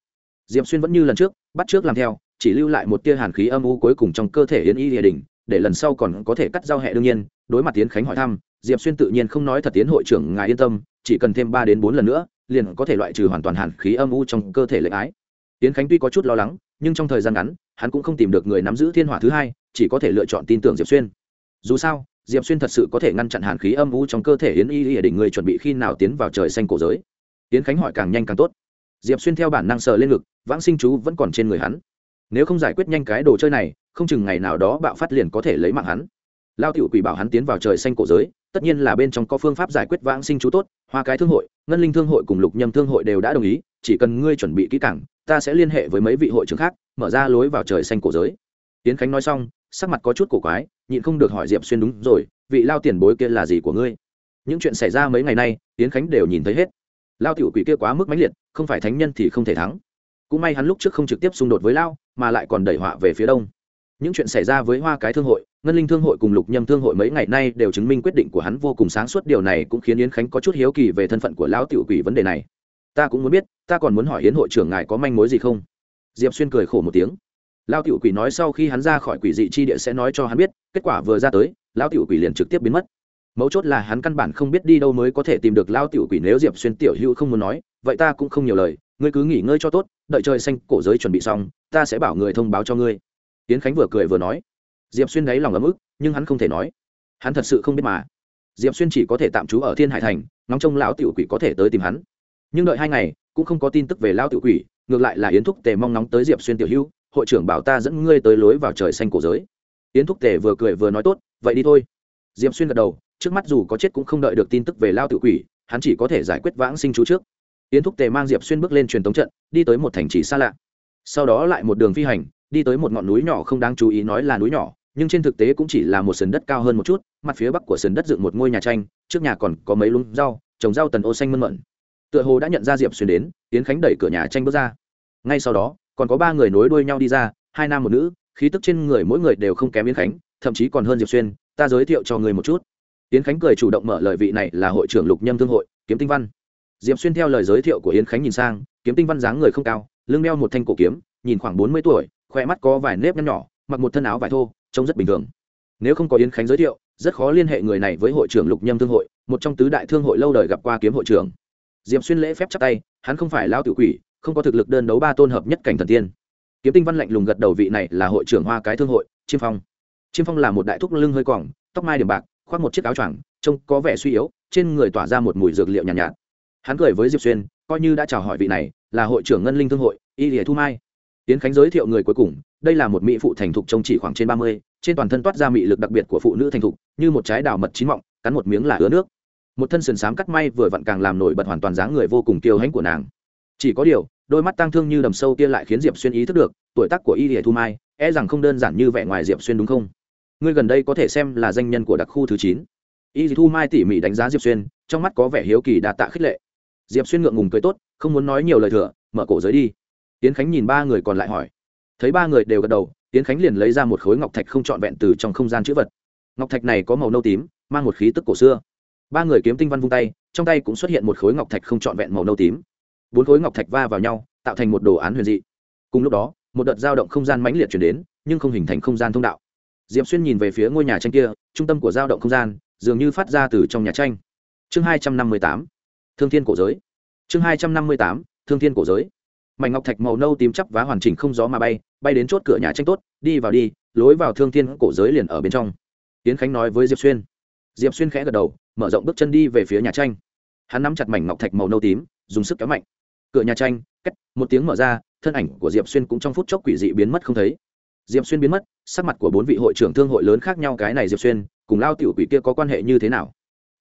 diệp xuyên vẫn như lần trước, bắt trước làm theo, chỉ lưu lại một tia hàn khí âm u cuối cùng trong cơ thể yến y địa đình để lần sau còn có thể cắt giao hẹ đương nhiên, đối mặt tiến khánh hỏi thăm, diệp xuyên tự nhiên không nói thật tiến hội trưởng ngài yên tâm, chỉ cần thêm ba đến bốn lần nữa, liền có thể loại trừ hoàn toàn hàn khí âm u trong cơ thể lệnh ái. Tiến khánh tuy có chút lo lắng, nhưng trong thời gian ngắn, hắn cũng không tìm được người nắm giữ thiên hỏa thứ hai, chỉ có thể lựa chọn tin tưởng diệp xuyên. Dù sao, diệp xuyên thật sự có thể ngăn chặn hàn khí âm u trong cơ thể yến y địa đỉnh người chuẩn bị khi nào tiến vào trời xanh cổ giới. Tiến khánh hỏi càng nhanh càng tốt. Diệp xuyên theo bản năng sờ lên ngực, vãng sinh chú vẫn còn trên người hắn nếu không giải quyết nhanh cái đồ chơi này, không chừng ngày nào đó bạo phát liền có thể lấy mạng hắn. Lao tiểu quỷ bảo hắn tiến vào trời xanh cổ giới, tất nhiên là bên trong có phương pháp giải quyết vãng sinh chú tốt, hoa cái thương hội, ngân linh thương hội cùng lục nhâm thương hội đều đã đồng ý, chỉ cần ngươi chuẩn bị kỹ càng, ta sẽ liên hệ với mấy vị hội trưởng khác, mở ra lối vào trời xanh cổ giới. Tiến khánh nói xong, sắc mặt có chút cổ quái, nhịn không được hỏi diệp xuyên đúng rồi, vị lao tiền bối kia là gì của ngươi? Những chuyện xảy ra mấy ngày nay, tiến khánh đều nhìn thấy hết. Lao tiểu quỷ kia quá mức mãnh liệt, không phải thánh nhân thì không thể thắng cũng may hắn lúc trước không trực tiếp xung đột với lao mà lại còn đẩy họa về phía đông. Những chuyện xảy ra với hoa cái thương hội, ngân linh thương hội cùng lục nhâm thương hội mấy ngày nay đều chứng minh quyết định của hắn vô cùng sáng suốt. Điều này cũng khiến yến khánh có chút hiếu kỳ về thân phận của lão tiểu quỷ vấn đề này. Ta cũng muốn biết, ta còn muốn hỏi yến hội trưởng ngài có manh mối gì không? Diệp xuyên cười khổ một tiếng. Lão tiểu quỷ nói sau khi hắn ra khỏi quỷ dị chi địa sẽ nói cho hắn biết, kết quả vừa ra tới, lão tiểu quỷ liền trực tiếp biến mất. Mấu chốt là hắn căn bản không biết đi đâu mới có thể tìm được Lão tiểu quỷ nếu diệp xuyên tiểu hữu không muốn nói, vậy ta cũng không nhiều lời ngươi cứ nghỉ ngơi cho tốt, đợi trời xanh cổ giới chuẩn bị xong, ta sẽ bảo người thông báo cho ngươi. Tiến khánh vừa cười vừa nói. Diệp xuyên đáy lòng ấm ức, nhưng hắn không thể nói. Hắn thật sự không biết mà. Diệp xuyên chỉ có thể tạm trú ở thiên hải thành, ngóng trông lão tiểu quỷ có thể tới tìm hắn. Nhưng đợi hai ngày, cũng không có tin tức về lão tiểu quỷ, ngược lại là yến thúc tề mong nóng tới diệp xuyên tiểu hữu, hội trưởng bảo ta dẫn ngươi tới lối vào trời xanh cổ giới. Yến thúc tề vừa cười vừa nói tốt, vậy đi thôi. Diệp xuyên gật đầu, trước mắt dù có chết cũng không đợi được tin tức về lao tự quỷ, hắn chỉ có thể giải quyết vãng sinh chú trước yến thúc tề mang diệp xuyên bước lên truyền tống trận, đi tới một thành trì xa lạ. Sau đó lại một đường phi hành, đi tới một ngọn núi nhỏ không đáng chú ý nói là núi nhỏ, nhưng trên thực tế cũng chỉ là một sườn đất cao hơn một chút, mặt phía bắc của sườn đất dựng một ngôi nhà tranh, trước nhà còn có mấy lúng rau, trồng rau tần ô xanh mơn mận. Tựa hồ đã nhận ra diệp xuyên đến, yến khánh đẩy cửa nhà tranh bước ra. Ngay sau đó, còn có ba người nối đuôi nhau đi ra, hai nam một nữ, khí tức trên người mỗi người đều không kém yến khánh, thậm chí còn hơn diệp xuyên, ta giới thiệu cho người một chút. Yến khánh cười chủ động mở lời vị này là hội trưởng lục nhâm thương hội, kiếm tinh văn diệp xuyên theo lời giới thiệu của yến khánh nhìn sang kiếm tinh văn dáng người không cao lưng đeo một thanh cổ kiếm nhìn khoảng bốn mươi tuổi khoe mắt có vài nếp nhăn nhỏ mặc một thân áo vải thô trông rất bình thường. Nếu không có yến khánh giới thiệu rất khó liên hệ người này với hội trưởng lục nhâm thương hội một trong tứ đại thương hội lâu đời gặp qua kiếm hội trưởng. Diệp xuyên lễ phép chắc tay hắn không phải lao tự quỷ không có thực lực đơn đấu ba tôn hợp nhất cảnh thần tiên. Kiếm tinh văn lạnh lùng gật đầu vị này là hội trưởng hoa cái thương hội chiêm phong. Chiêm phong là một đại thúc lưng hơi cỏng tóc mai điểm bạc khoác một chiếc áo choàng trông có vẻ suy yếu trên người tỏa ra một mùi dược liệu nhàn nhạt, nhạt hắn cười với diệp xuyên, coi như đã chào hỏi vị này, là hội trưởng ngân linh thương hội, y lìa thu mai. Tiến khánh giới thiệu người cuối cùng, đây là một mỹ phụ thành thục trông chỉ khoảng trên ba mươi, trên toàn thân toát ra mị lực đặc biệt của phụ nữ thành thục, như một trái đào mật chín mọng, cắn một miếng là ứa nước. Một thân sườn xám cắt may vừa vặn càng làm nổi bật hoàn toàn dáng người vô cùng kiêu hãnh của nàng. Chỉ có điều, đôi mắt tang thương như đầm sâu kia lại khiến diệp xuyên ý thức được, tuổi tác của y lìa thu mai e rằng không đơn giản như vẻ ngoài diệp xuyên đúng không? Ngươi gần đây có thể xem là danh nhân của đặc khu thứ chín. Y thu mai tỉ mỉ đánh giá diệp xuyên, trong mắt có vẻ hiếu kỳ đạt tạ khích lệ diệp xuyên ngượng ngùng cười tốt, không muốn nói nhiều lời thừa, mở cổ giới đi. Tiến khánh nhìn ba người còn lại hỏi. Thấy ba người đều gật đầu, tiến khánh liền lấy ra một khối ngọc thạch không trọn vẹn từ trong không gian chữ vật. Ngọc thạch này có màu nâu tím, mang một khí tức cổ xưa. Ba người kiếm tinh văn vung tay, trong tay cũng xuất hiện một khối ngọc thạch không trọn vẹn màu nâu tím. Bốn khối ngọc thạch va vào nhau, tạo thành một đồ án huyền dị. Cùng lúc đó, một đợt dao động không gian mãnh liệt chuyển đến, nhưng không hình thành không gian thông đạo. Diệp xuyên nhìn về phía ngôi nhà tranh kia, trung tâm của dao động không gian, dường như phát ra từ trong nhà tranh. Chương hai trăm năm mươi tám thương thiên cổ giới. Chương hai trăm năm mươi tám, thương thiên cổ giới. Mảnh ngọc thạch màu nâu tím chắp vá hoàn chỉnh không gió mà bay bay đến chốt cửa nhà tranh tốt, đi vào đi, lối vào thương thiên cổ giới liền ở bên trong. Tiến khánh nói với diệp xuyên. Diệp xuyên khẽ gật đầu, mở rộng bước chân đi về phía nhà tranh. Hắn nắm chặt mảnh ngọc thạch màu nâu tím, dùng sức kéo mạnh. Cửa nhà tranh cách một tiếng mở ra, thân ảnh của diệp xuyên cũng trong phút chốc quỷ dị biến mất không thấy. Diệp xuyên biến mất, sắc mặt của bốn vị hội trưởng thương hội lớn khác nhau cái này diệp xuyên, cùng lao tiểu quỷ kia có quan hệ như thế nào?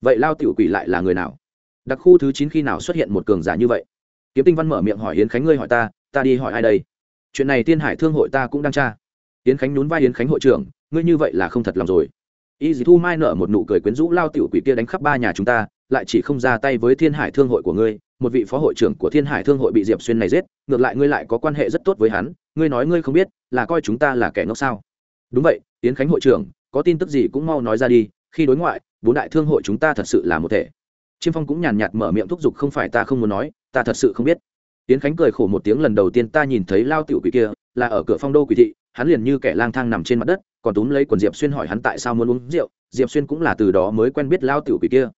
Vậy lao tiểu quỷ lại là người nào? Đặc khu thứ chín khi nào xuất hiện một cường giả như vậy? Kiếm tinh văn mở miệng hỏi yến khánh, ngươi hỏi ta ta đi hỏi ai đây? Chuyện này tiên hải thương hội ta cũng đang tra. Yến khánh nhún vai, yến khánh hội trưởng, ngươi như vậy là không thật lòng rồi. Y dì thu mai nở một nụ cười quyến rũ, lao tiểu quỷ kia đánh khắp ba nhà chúng ta, lại chỉ không ra tay với thiên hải thương hội của ngươi, một vị phó hội trưởng của thiên hải thương hội bị diệp xuyên này giết, ngược lại ngươi lại có quan hệ rất tốt với hắn, ngươi nói ngươi không biết, là coi chúng ta là kẻ ngốc sao? Đúng vậy, yến khánh hội trưởng, có tin tức gì cũng mau nói ra đi, khi đối ngoại, bốn đại thương hội chúng ta thật sự là một thể chiêm phong cũng nhàn nhạt mở miệng thúc giục, không phải ta không muốn nói, ta thật sự không biết. Tiến khánh cười khổ một tiếng, lần đầu tiên ta nhìn thấy lao tiểu quỷ kia, là ở cửa phong đô quỷ thị, hắn liền như kẻ lang thang nằm trên mặt đất, còn túm lấy quần diệp xuyên hỏi hắn tại sao muốn uống rượu, diệp xuyên cũng là từ đó mới quen biết lao tiểu quỷ kia.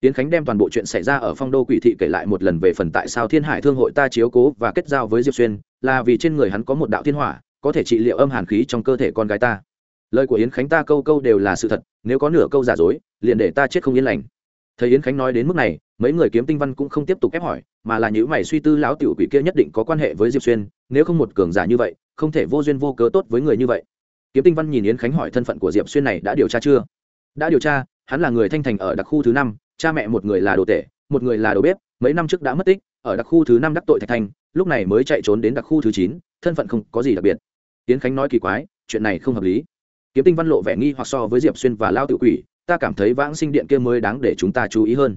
Tiến khánh đem toàn bộ chuyện xảy ra ở phong đô quỷ thị kể lại một lần về phần tại sao thiên hải thương hội ta chiếu cố và kết giao với diệp xuyên, là vì trên người hắn có một đạo thiên hỏa, có thể trị liệu âm hàn khí trong cơ thể con gái ta. Lời của yến khánh ta câu câu đều là sự thật, nếu có nửa câu giả dối, liền để ta chết không yên lành thấy yến khánh nói đến mức này, mấy người kiếm tinh văn cũng không tiếp tục ép hỏi, mà là những mày suy tư lão tiểu quỷ kia nhất định có quan hệ với diệp xuyên, nếu không một cường giả như vậy, không thể vô duyên vô cớ tốt với người như vậy. Kiếm tinh văn nhìn yến khánh hỏi thân phận của diệp xuyên này đã điều tra chưa? Đã điều tra, hắn là người thanh thành ở đặc khu thứ năm, cha mẹ một người là đồ tể, một người là đồ bếp, mấy năm trước đã mất tích, ở đặc khu thứ năm đắc tội thạch thanh lúc này mới chạy trốn đến đặc khu thứ chín, thân phận không có gì đặc biệt. Yến khánh nói kỳ quái, chuyện này không hợp lý. Kiếm tinh văn lộ vẻ nghi hoặc so với diệp xuyên và lao tự quỷ ta cảm thấy vãng sinh điện kia mới đáng để chúng ta chú ý hơn.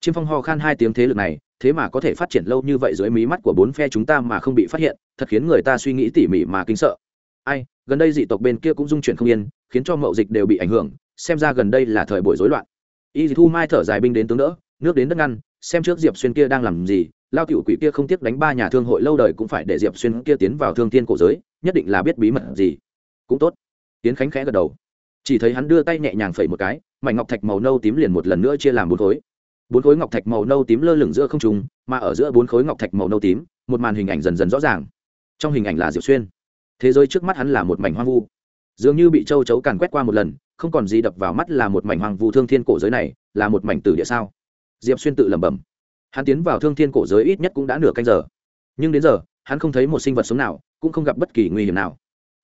Chiêm phong ho khan hai tiếng thế lực này, thế mà có thể phát triển lâu như vậy dưới mí mắt của bốn phe chúng ta mà không bị phát hiện, thật khiến người ta suy nghĩ tỉ mỉ mà kinh sợ. Ai, gần đây dị tộc bên kia cũng dung chuyển không yên, khiến cho mậu dịch đều bị ảnh hưởng, xem ra gần đây là thời buổi rối loạn. Y thu mai thở dài binh đến tướng đỡ, nước đến đất ngăn, xem trước diệp xuyên kia đang làm gì, lao tiểu quỷ kia không tiếc đánh ba nhà thương hội lâu đời cũng phải để diệp xuyên kia tiến vào thương thiên cổ giới, nhất định là biết bí mật gì. Cũng tốt. Tiến khánh khẽ gật đầu chỉ thấy hắn đưa tay nhẹ nhàng phẩy một cái, mảnh ngọc thạch màu nâu tím liền một lần nữa chia làm bốn khối. Bốn khối ngọc thạch màu nâu tím lơ lửng giữa không trùng mà ở giữa bốn khối ngọc thạch màu nâu tím, một màn hình ảnh dần dần rõ ràng. Trong hình ảnh là diệp xuyên. Thế giới trước mắt hắn là một mảnh hoang vu. Dường như bị châu chấu càn quét qua một lần, không còn gì đập vào mắt là một mảnh hoang vu thương thiên cổ giới này, là một mảnh tử địa sao? Diệp xuyên tự lẩm bẩm. Hắn tiến vào thương thiên cổ giới ít nhất cũng đã nửa canh giờ. Nhưng đến giờ, hắn không thấy một sinh vật sống nào, cũng không gặp bất kỳ nguy hiểm nào.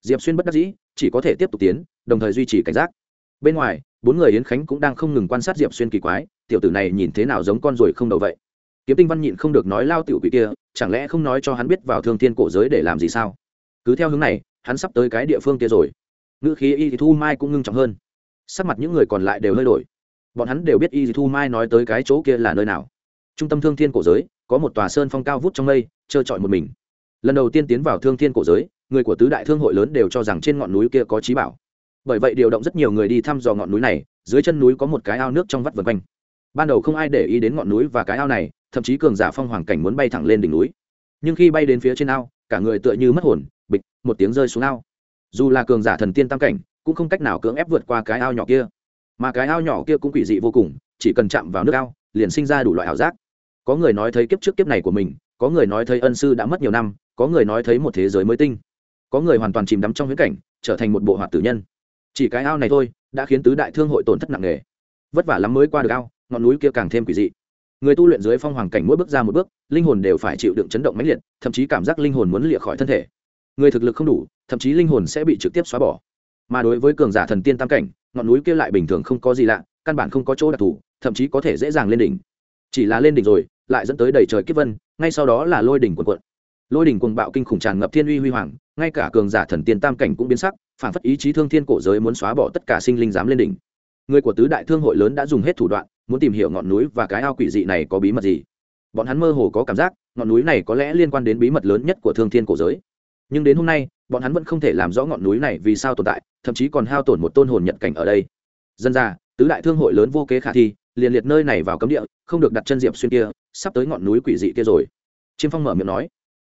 Diệp xuyên bất đắc dĩ chỉ có thể tiếp tục tiến, đồng thời duy trì cảnh giác. Bên ngoài, bốn người yến khánh cũng đang không ngừng quan sát diệp xuyên kỳ quái, tiểu tử này nhìn thế nào giống con ruồi không đầu vậy? Kiếm tinh văn nhịn không được nói lao tiểu quỷ kia, chẳng lẽ không nói cho hắn biết vào thương thiên cổ giới để làm gì sao? Cứ theo hướng này, hắn sắp tới cái địa phương kia rồi. Ngữ khí y thu mai cũng ngưng trọng hơn. Sắc mặt những người còn lại đều hơi đổi. Bọn hắn đều biết y thu mai nói tới cái chỗ kia là nơi nào. Trung tâm thương thiên cổ giới, có một tòa sơn phong cao vút trong mây trơ trọi một mình. Lần đầu tiên tiến vào thương thiên cổ giới người của tứ đại thương hội lớn đều cho rằng trên ngọn núi kia có trí bảo. Bởi vậy điều động rất nhiều người đi thăm dò ngọn núi này, dưới chân núi có một cái ao nước trong vắt vân quanh. Ban đầu không ai để ý đến ngọn núi và cái ao này, thậm chí cường giả phong hoàng cảnh muốn bay thẳng lên đỉnh núi. Nhưng khi bay đến phía trên ao, cả người tựa như mất hồn, bịch, một tiếng rơi xuống ao. Dù là cường giả thần tiên tam cảnh, cũng không cách nào cưỡng ép vượt qua cái ao nhỏ kia. Mà cái ao nhỏ kia cũng quỷ dị vô cùng, chỉ cần chạm vào nước ao, liền sinh ra đủ loại ảo giác. Có người nói thấy kiếp trước kiếp này của mình, có người nói thấy ân sư đã mất nhiều năm, có người nói thấy một thế giới mới tinh có người hoàn toàn chìm đắm trong huyễn cảnh, trở thành một bộ hoạt tử nhân. Chỉ cái ao này thôi, đã khiến tứ đại thương hội tổn thất nặng nề. Vất vả lắm mới qua được ao, ngọn núi kia càng thêm quỷ dị. Người tu luyện dưới phong hoàng cảnh mỗi bước ra một bước, linh hồn đều phải chịu đựng chấn động mãnh liệt, thậm chí cảm giác linh hồn muốn lịa khỏi thân thể. Người thực lực không đủ, thậm chí linh hồn sẽ bị trực tiếp xóa bỏ. Mà đối với cường giả thần tiên tam cảnh, ngọn núi kia lại bình thường không có gì lạ, căn bản không có chỗ đặc thù, thậm chí có thể dễ dàng lên đỉnh. Chỉ là lên đỉnh rồi, lại dẫn tới đầy trời kiếp vân, ngay sau đó là lôi đỉnh quần quận lôi đỉnh cuồng bạo kinh khủng tràn ngập thiên uy huy hoàng, ngay cả cường giả thần tiên tam cảnh cũng biến sắc, phản phất ý chí thương thiên cổ giới muốn xóa bỏ tất cả sinh linh dám lên đỉnh. Người của tứ đại thương hội lớn đã dùng hết thủ đoạn, muốn tìm hiểu ngọn núi và cái ao quỷ dị này có bí mật gì. Bọn hắn mơ hồ có cảm giác, ngọn núi này có lẽ liên quan đến bí mật lớn nhất của thương thiên cổ giới. Nhưng đến hôm nay, bọn hắn vẫn không thể làm rõ ngọn núi này vì sao tồn tại, thậm chí còn hao tổn một tôn hồn nhận cảnh ở đây. Dân ra tứ đại thương hội lớn vô kế khả thi, liền liệt nơi này vào cấm địa, không được đặt chân diệp xuyên kia, sắp tới ngọn núi quỷ dị kia rồi. Chiêm phong mở miệng nói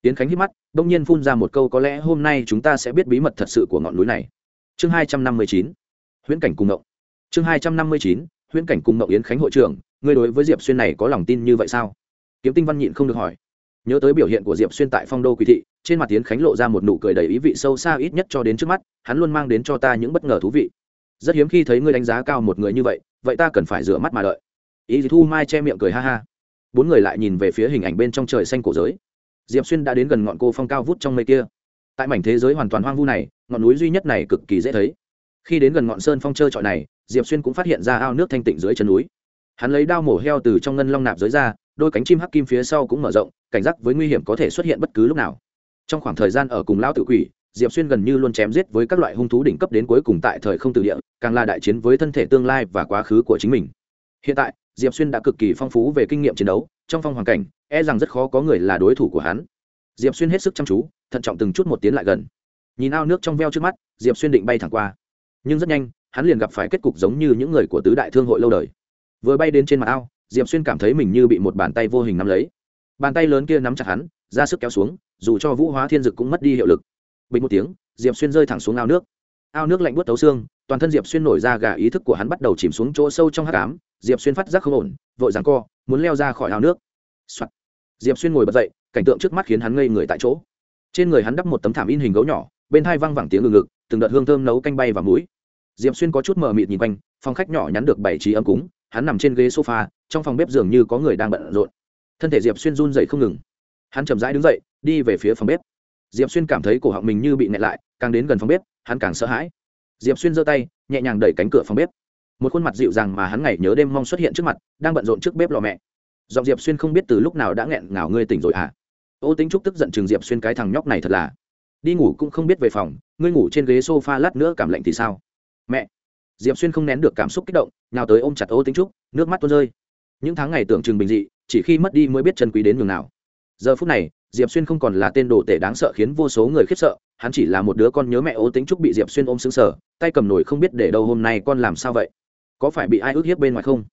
tiến khánh hít mắt, đông nhiên phun ra một câu có lẽ hôm nay chúng ta sẽ biết bí mật thật sự của ngọn núi này. Chương hai trăm năm mươi chín, huyễn cảnh cùng ngộng. Chương hai trăm năm mươi chín, huyễn cảnh cùng ngộng yến khánh hội trưởng, ngươi đối với diệp xuyên này có lòng tin như vậy sao? Kiếm tinh văn nhịn không được hỏi. Nhớ tới biểu hiện của diệp xuyên tại phong đô quỷ thị, trên mặt tiến khánh lộ ra một nụ cười đầy ý vị sâu xa ít nhất cho đến trước mắt, hắn luôn mang đến cho ta những bất ngờ thú vị. Rất hiếm khi thấy ngươi đánh giá cao một người như vậy vậy ta cần phải rửa mắt mà đợi. Ý thu mai che miệng cười ha ha. Bốn người lại nhìn về phía hình ảnh bên trong trời xanh cổ giới diệp xuyên đã đến gần ngọn cô phong cao vút trong mây kia. Tại mảnh thế giới hoàn toàn hoang vu này, ngọn núi duy nhất này cực kỳ dễ thấy. Khi đến gần ngọn sơn phong trơ trọi này, diệp xuyên cũng phát hiện ra ao nước thanh tịnh dưới chân núi. Hắn lấy đao mổ heo từ trong ngân long nạp dưới ra, đôi cánh chim hắc kim phía sau cũng mở rộng, cảnh giác với nguy hiểm có thể xuất hiện bất cứ lúc nào. Trong khoảng thời gian ở cùng lão tự quỷ, diệp xuyên gần như luôn chém giết với các loại hung thú đỉnh cấp đến cuối cùng tại thời không từ địa, càng là đại chiến với thân thể tương lai và quá khứ của chính mình. Hiện tại diệp xuyên đã cực kỳ phong phú về kinh nghiệm chiến đấu, trong phong hoàn cảnh e rằng rất khó có người là đối thủ của hắn. Diệp xuyên hết sức chăm chú, thận trọng từng chút một tiến lại gần. Nhìn ao nước trong veo trước mắt, diệp xuyên định bay thẳng qua. Nhưng rất nhanh, hắn liền gặp phải kết cục giống như những người của tứ đại thương hội lâu đời. Vừa bay đến trên mặt ao, diệp xuyên cảm thấy mình như bị một bàn tay vô hình nắm lấy. Bàn tay lớn kia nắm chặt hắn, ra sức kéo xuống, dù cho vũ hóa thiên dực cũng mất đi hiệu lực. Bình một tiếng, diệp xuyên rơi thẳng xuống ao nước. Ao nước lạnh buốt tấu xương toàn thân diệp xuyên nổi ra gà ý thức của hắn bắt đầu chìm xuống chỗ sâu trong hát cám diệp xuyên phát giác không ổn, vội ràng co, muốn leo ra khỏi ao nước、Soạn. diệp xuyên ngồi bật dậy, cảnh tượng trước mắt khiến hắn ngây người tại chỗ. Trên người hắn đắp một tấm thảm in hình gấu nhỏ, bên hai văng vẳng tiếng ngừng ngực, từng đợt hương thơm nấu canh bay vào mũi. Diệp xuyên có chút mờ mịt nhìn quanh, phòng khách nhỏ nhắn được bảy trí ấm cúng, hắn nằm trên ghế sofa, trong phòng bếp dường như có người đang bận rộn. Thân thể diệp xuyên run dậy không ngừng. Hắn chậm rãi đứng dậy, đi về phía phòng bếp. Diệp xuyên cảm thấy cổ họng mình như bị nẹt lại, càng đến gần phòng bếp, hắn càng sợ hãi diệp xuyên giơ tay, nhẹ nhàng đẩy cánh cửa phòng bếp. Một khuôn mặt dịu dàng mà hắn ngày nhớ đêm mong xuất hiện trước mặt, đang bận rộn trước bếp lò mẹ. Giọng diệp xuyên không biết từ lúc nào đã nghẹn ngào, ngươi tỉnh rồi à ô tính trúc tức giận chừng diệp xuyên cái thằng nhóc này thật là. Đi ngủ cũng không biết về phòng, ngươi ngủ trên ghế s o f a lát nữa cảm lạnh thì sao? Mẹ. Diệp xuyên không nén được cảm xúc kích động nào tới ôm chặt ô tính trúc, nước mắt tuôn rơi. Những tháng ngày tưởng chừng bình dị, chỉ khi mất đi mới biết chân quý đến nhường nào giờ phút này, diệp xuyên không còn là tên đồ tể đáng sợ khiến vô số người khiếp sợ, hắn chỉ là một đứa con nhớ mẹ ố tính trúc bị diệp xuyên ôm xứng sở tay cầm nổi không biết để đâu hôm nay con làm sao vậy? Có phải bị ai ức hiếp bên ngoài không?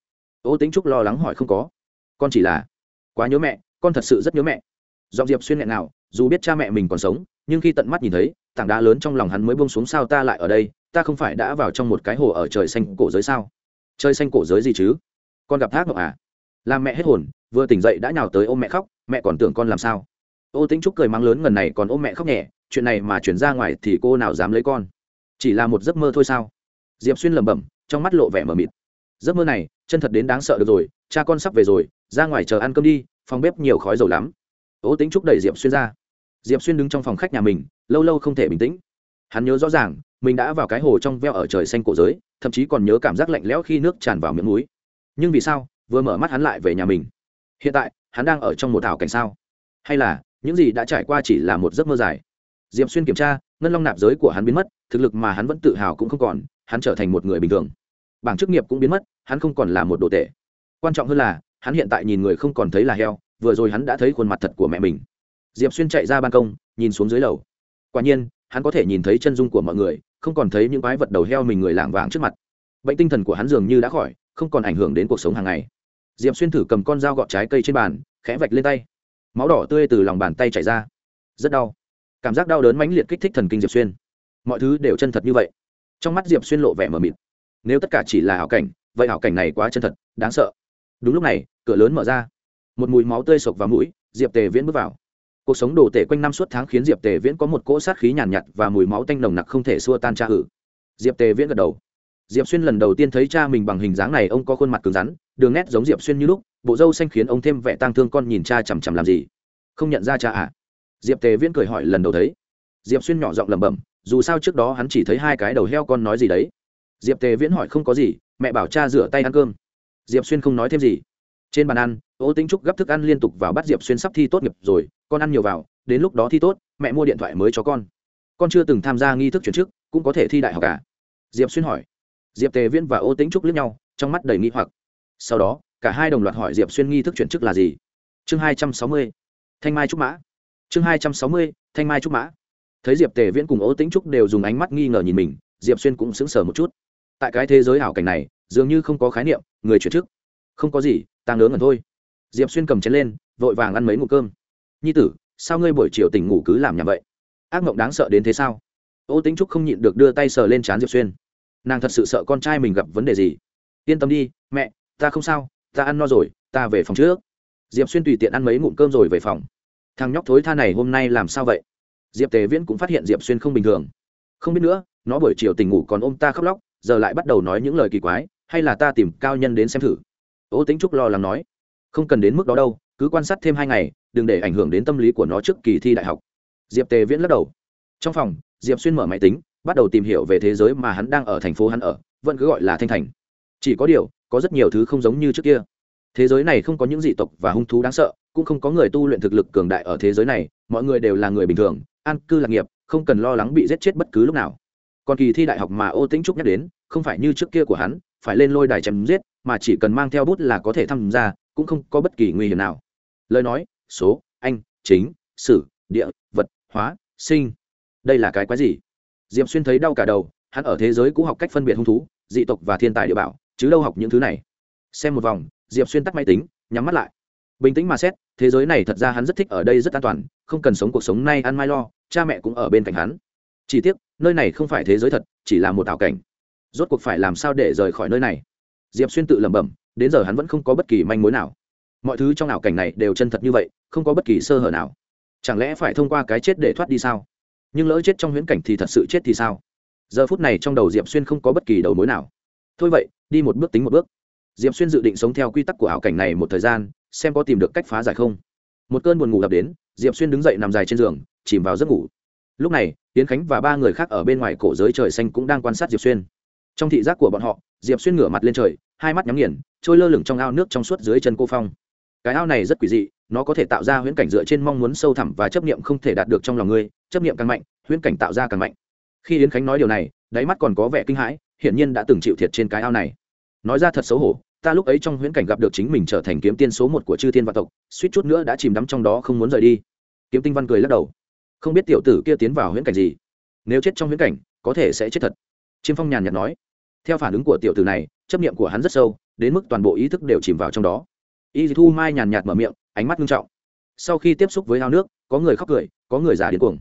Ố tính trúc lo lắng hỏi không có. Con chỉ là quá nhớ mẹ, con thật sự rất nhớ mẹ. Giọng diệp xuyên nghẹn nào dù biết cha mẹ mình còn sống, nhưng khi tận mắt nhìn thấy, tảng đá lớn trong lòng hắn mới bông xuống sao ta lại ở đây, ta không phải đã vào trong một cái hồ ở trời xanh cổ giới sao? Chơi xanh cổ giới gì chứ? Con gặp thác ngọc à? Làm mẹ hết hồn, vừa tỉnh dậy đã nhào tới ôm mẹ khóc mẹ còn tưởng con làm sao? Ô tính trúc cười mắng lớn ngần này còn ôm mẹ khóc nhẹ, chuyện này mà chuyển ra ngoài thì cô nào dám lấy con? Chỉ là một giấc mơ thôi sao? Diệp xuyên lẩm bẩm, trong mắt lộ vẻ mờ mịt. Giấc mơ này, chân thật đến đáng sợ được rồi, cha con sắp về rồi, ra ngoài chờ ăn cơm đi, phòng bếp nhiều khói dầu lắm. Ô tính trúc đẩy diệp xuyên ra. Diệp xuyên đứng trong phòng khách nhà mình, lâu lâu không thể bình tĩnh. Hắn nhớ rõ ràng, mình đã vào cái hồ trong veo ở trời xanh cổ giới, thậm chí còn nhớ cảm giác lạnh lẽo khi nước tràn vào miệng núi. Nhưng vì sao, vừa mở mắt hắn lại về nhà mình? Hiện tại hắn đang ở trong một ảo cảnh sao? Hay là, những gì đã trải qua chỉ là một giấc mơ dài? Diệp xuyên kiểm tra, ngân long nạp giới của hắn biến mất, thực lực mà hắn vẫn tự hào cũng không còn, hắn trở thành một người bình thường. Bảng chức nghiệp cũng biến mất, hắn không còn là một đồ tệ. Quan trọng hơn là, hắn hiện tại nhìn người không còn thấy là heo, vừa rồi hắn đã thấy khuôn mặt thật của mẹ mình. Diệp xuyên chạy ra ban công, nhìn xuống dưới lầu. Quả nhiên, hắn có thể nhìn thấy chân dung của mọi người, không còn thấy những quái vật đầu heo mình người lảng vàng trước mặt. Bệnh tinh thần của hắn dường như đã khỏi, không còn ảnh hưởng đến cuộc sống hàng ngày diệp xuyên thử cầm con dao gọt trái cây trên bàn, khẽ vạch lên tay. Máu đỏ tươi từ lòng bàn tay chảy ra. Rất đau. Cảm giác đau đớn mãnh liệt kích thích thần kinh diệp xuyên. Mọi thứ đều chân thật như vậy. Trong mắt diệp xuyên lộ vẻ mờ mịt. Nếu tất cả chỉ là ảo cảnh, vậy ảo cảnh này quá chân thật, đáng sợ. Đúng lúc này, cửa lớn mở ra. Một mùi máu tươi sộc vào mũi, diệp tề viễn bước vào. Cuộc sống đồ tể quanh năm suốt tháng khiến diệp tề viễn có một cỗ sát khí nhàn nhạt và mùi máu tanh nồng nặc không thể xua tan cha hử diệp tề viễn gật đầu. Diệp xuyên lần đầu tiên thấy cha mình bằng hình dáng này, ông có khuôn mặt cứng rắn đường nét giống diệp xuyên như lúc, bộ râu xanh khiến ông thêm vẻ tang thương con nhìn cha chằm chằm làm gì? Không nhận ra cha à? Diệp tề viễn cười hỏi lần đầu thấy. Diệp xuyên nhỏ giọng lẩm bẩm, dù sao trước đó hắn chỉ thấy hai cái đầu heo con nói gì đấy. Diệp tề viễn hỏi không có gì, mẹ bảo cha rửa tay ăn cơm. Diệp xuyên không nói thêm gì. Trên bàn ăn, ô tính trúc gấp thức ăn liên tục vào bắt diệp xuyên sắp thi tốt nghiệp rồi, con ăn nhiều vào, đến lúc đó thi tốt, mẹ mua điện thoại mới cho con. Con chưa từng tham gia nghi thức chuyển chức, cũng có thể thi đại học cả à? diệp xuyên hỏi. Diệp tề viễn và ô tính trúc lướt nhau, trong mắt đầy nghi hoặc sau đó, cả hai đồng loạt hỏi diệp xuyên nghi thức chuyển chức là gì. Chương hai trăm sáu mươi, thanh mai trúc mã. Chương hai trăm sáu mươi, thanh mai trúc mã. Thấy diệp tề viễn cùng ô Tĩnh trúc đều dùng ánh mắt nghi ngờ nhìn mình, diệp xuyên cũng sững sờ một chút. Tại cái thế giới ảo cảnh này, dường như không có khái niệm, người chuyển chức. Không có gì, ta ngớ ngẩn thôi. Diệp xuyên cầm chén lên, vội vàng ăn mấy ngụ cơm. Nhi tử, sao ngươi buổi chiều tỉnh ngủ cứ làm nhà vậy? Ác mộng đáng sợ đến thế sao? Ô tính trúc không nhịn được đưa tay sờ lên trán diệp xuyên. Nàng thật sự sợ con trai mình gặp vấn đề gì. Yên tâm đi, mẹ ta không sao, ta ăn no rồi, ta về phòng trước. Diệp xuyên tùy tiện ăn mấy ngụm cơm rồi về phòng. Thằng nhóc thối tha này hôm nay làm sao vậy? Diệp tề viễn cũng phát hiện diệp xuyên không bình thường. Không biết nữa, nó buổi chiều tỉnh ngủ còn ôm ta khóc lóc, giờ lại bắt đầu nói những lời kỳ quái, hay là ta tìm cao nhân đến xem thử. Ô tính trúc lo lắng nói. Không cần đến mức đó đâu, cứ quan sát thêm hai ngày, đừng để ảnh hưởng đến tâm lý của nó trước kỳ thi đại học. Diệp tề viễn lắc đầu. Trong phòng, diệp xuyên mở máy tính, bắt đầu tìm hiểu về thế giới mà hắn đang ở, thành phố hắn ở, vẫn cứ gọi là thanh thành. Chỉ có điều có rất nhiều thứ không giống như trước kia. Thế giới này không có những dị tộc và hung thú đáng sợ, cũng không có người tu luyện thực lực cường đại ở thế giới này, mọi người đều là người bình thường, an cư lạc nghiệp, không cần lo lắng bị giết chết bất cứ lúc nào. Còn kỳ thi đại học mà ô tĩnh trúc nhắc đến, không phải như trước kia của hắn, phải lên lôi đài chém giết, mà chỉ cần mang theo bút là có thể tham gia, cũng không có bất kỳ nguy hiểm nào. Lời nói, số, anh, chính, sử, địa, vật, hóa, sinh. Đây là cái quái gì? Diệp xuyên thấy đau cả đầu, hắn ở thế giới cũ học cách phân biệt hung thú, dị tộc và thiên tài địa bảo chứ đâu học những thứ này. Xem một vòng, diệp xuyên tắt máy tính, nhắm mắt lại. Bình tĩnh mà xét, thế giới này thật ra hắn rất thích ở đây rất an toàn, không cần sống cuộc sống nay ăn mai lo, cha mẹ cũng ở bên cạnh hắn. Chỉ tiếc, nơi này không phải thế giới thật, chỉ là một ảo cảnh. Rốt cuộc phải làm sao để rời khỏi nơi này? Diệp xuyên tự lẩm bẩm, đến giờ hắn vẫn không có bất kỳ manh mối nào. Mọi thứ trong ảo cảnh này đều chân thật như vậy, không có bất kỳ sơ hở nào. Chẳng lẽ phải thông qua cái chết để thoát đi sao? Nhưng lỡ chết trong huyễn cảnh thì thật sự chết thì sao? Giờ phút này trong đầu diệp xuyên không có bất kỳ đầu mối nào thôi vậy, đi một bước tính một bước. Diệp xuyên dự định sống theo quy tắc của ảo cảnh này một thời gian, xem có tìm được cách phá giải không. Một cơn buồn ngủ đập đến, diệp xuyên đứng dậy nằm dài trên giường, chìm vào giấc ngủ. Lúc này tiến khánh và ba người khác ở bên ngoài cổ giới trời xanh cũng đang quan sát diệp xuyên. Trong thị giác của bọn họ, diệp xuyên ngửa mặt lên trời, hai mắt nhắm nghiền, trôi lơ lửng trong ao nước trong suốt dưới chân cô phong. Cái ao này rất quỷ dị, nó có thể tạo ra huyễn cảnh dựa trên mong muốn sâu thẳm và chấp niệm không thể đạt được trong lòng ngươi, chấp niệm càng mạnh, huyễn cảnh tạo ra càng mạnh. Khi yến khánh nói điều này, đáy mắt còn có vẻ kinh hãi hiển nhiên đã từng chịu thiệt trên cái ao này. Nói ra thật xấu hổ, ta lúc ấy trong huyễn cảnh gặp được chính mình trở thành kiếm tiên số một của chư thiên vạn tộc, suýt chút nữa đã chìm đắm trong đó không muốn rời đi. Kiếm tinh văn cười lắc đầu. Không biết tiểu tử kia tiến vào huyễn cảnh gì. Nếu chết trong huyễn cảnh, có thể sẽ chết thật. Chiêm phong nhàn nhạt nói. Theo phản ứng của tiểu tử này, chấp niệm của hắn rất sâu, đến mức toàn bộ ý thức đều chìm vào trong đó. Y thu mai nhàn nhạt mở miệng, ánh mắt nghiêm trọng. Sau khi tiếp xúc với ao nước, có người khóc cười, có người giả điên cuồng.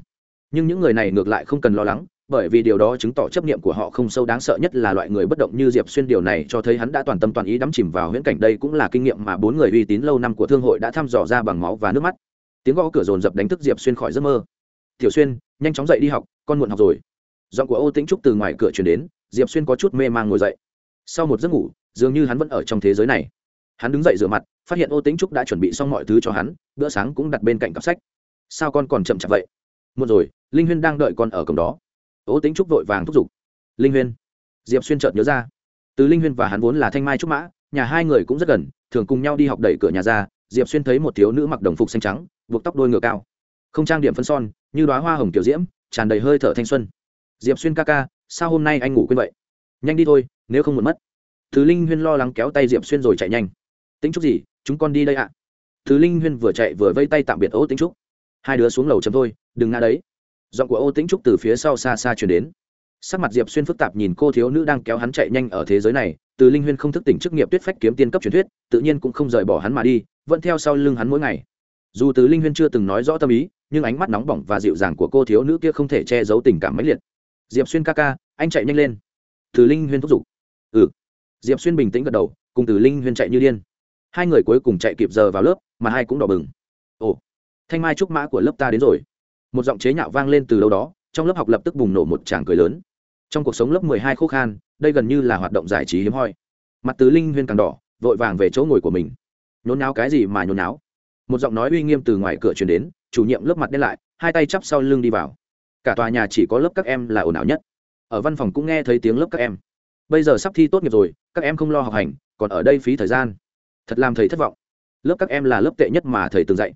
Nhưng những người này ngược lại không cần lo lắng bởi vì điều đó chứng tỏ chấp niệm của họ không sâu đáng sợ nhất là loại người bất động như diệp xuyên điều này cho thấy hắn đã toàn tâm toàn ý đắm chìm vào huyễn cảnh. Đây cũng là kinh nghiệm mà bốn người uy tín lâu năm của thương hội đã thăm dò ra bằng máu và nước mắt. Tiếng gõ cửa dồn dập đánh thức diệp xuyên khỏi giấc mơ. Tiểu xuyên, nhanh chóng dậy đi học, con muộn học rồi. Giọng của ô tĩnh trúc từ ngoài cửa chuyển đến, diệp xuyên có chút mê man ngồi dậy. Sau một giấc ngủ, dường như hắn vẫn ở trong thế giới này. Hắn đứng dậy rửa mặt, phát hiện ô tĩnh trúc đã chuẩn bị xong mọi thứ cho hắn, bữa sáng cũng đặt bên cạnh cặp sách. Sao con còn chậm chạp vậy? Một rồi, linh huyên đang đợi con ở cổng đó ố tính trúc vội vàng thúc giục. Linh huyên. Diệp xuyên chợt nhớ ra. Từ linh huyên và hắn vốn là thanh mai trúc mã, nhà hai người cũng rất gần, thường cùng nhau đi học đẩy cửa nhà ra, diệp xuyên thấy một thiếu nữ mặc đồng phục xanh trắng, buộc tóc đôi ngựa cao. Không trang điểm phân son, như đoá hoa hồng kiểu diễm, tràn đầy hơi thở thanh xuân. Diệp xuyên ca ca, sao hôm nay anh ngủ quên vậy? Nhanh đi thôi, nếu không muốn mất. Thứ linh huyên lo lắng kéo tay diệp xuyên rồi chạy nhanh. Tính trúc gì? Chúng con đi đây ạ. À? thứ linh huyên vừa chạy vừa vây tay tạm biệt ố tính trúc. Hai đứa xuống lầu chấm thôi, đừng ngã đấy giọng của ô tĩnh trúc từ phía sau xa xa chuyển đến. Sắc mặt diệp xuyên phức tạp nhìn cô thiếu nữ đang kéo hắn chạy nhanh ở thế giới này, từ linh huyên không thức tỉnh chức nghiệp tuyết phách kiếm tiên cấp truyền thuyết, tự nhiên cũng không rời bỏ hắn mà đi, vẫn theo sau lưng hắn mỗi ngày. Dù từ linh huyên chưa từng nói rõ tâm ý, nhưng ánh mắt nóng bỏng và dịu dàng của cô thiếu nữ kia không thể che giấu tình cảm mãnh liệt. Diệp xuyên ca ca, anh chạy nhanh lên. Từ linh huyên thúc giục. Ừ. Diệp xuyên bình tĩnh gật đầu, cùng từ linh huyên chạy như điên. Hai người cuối cùng chạy kịp giờ vào lớp, mà hai cũng đỏ bừng. Ồ. Thanh mai trúc mã của lớp ta đến rồi một giọng chế nhạo vang lên từ đâu đó, trong lớp học lập tức bùng nổ một tràng cười lớn. Trong cuộc sống lớp mười hai khô khan, đây gần như là hoạt động giải trí hiếm hoi. Mặt tứ linh huyên càng đỏ, vội vàng về chỗ ngồi của mình. Nhốn náo cái gì mà nhốn náo một giọng nói uy nghiêm từ ngoài cửa truyền đến, chủ nhiệm lớp mặt đen lại, hai tay chắp sau lưng đi vào. Cả tòa nhà chỉ có lớp các em là ồn ào nhất. Ở văn phòng cũng nghe thấy tiếng lớp các em. Bây giờ sắp thi tốt nghiệp rồi, các em không lo học hành, còn ở đây phí thời gian. Thật làm thầy thất vọng. Lớp các em là lớp tệ nhất mà thầy từng dạy.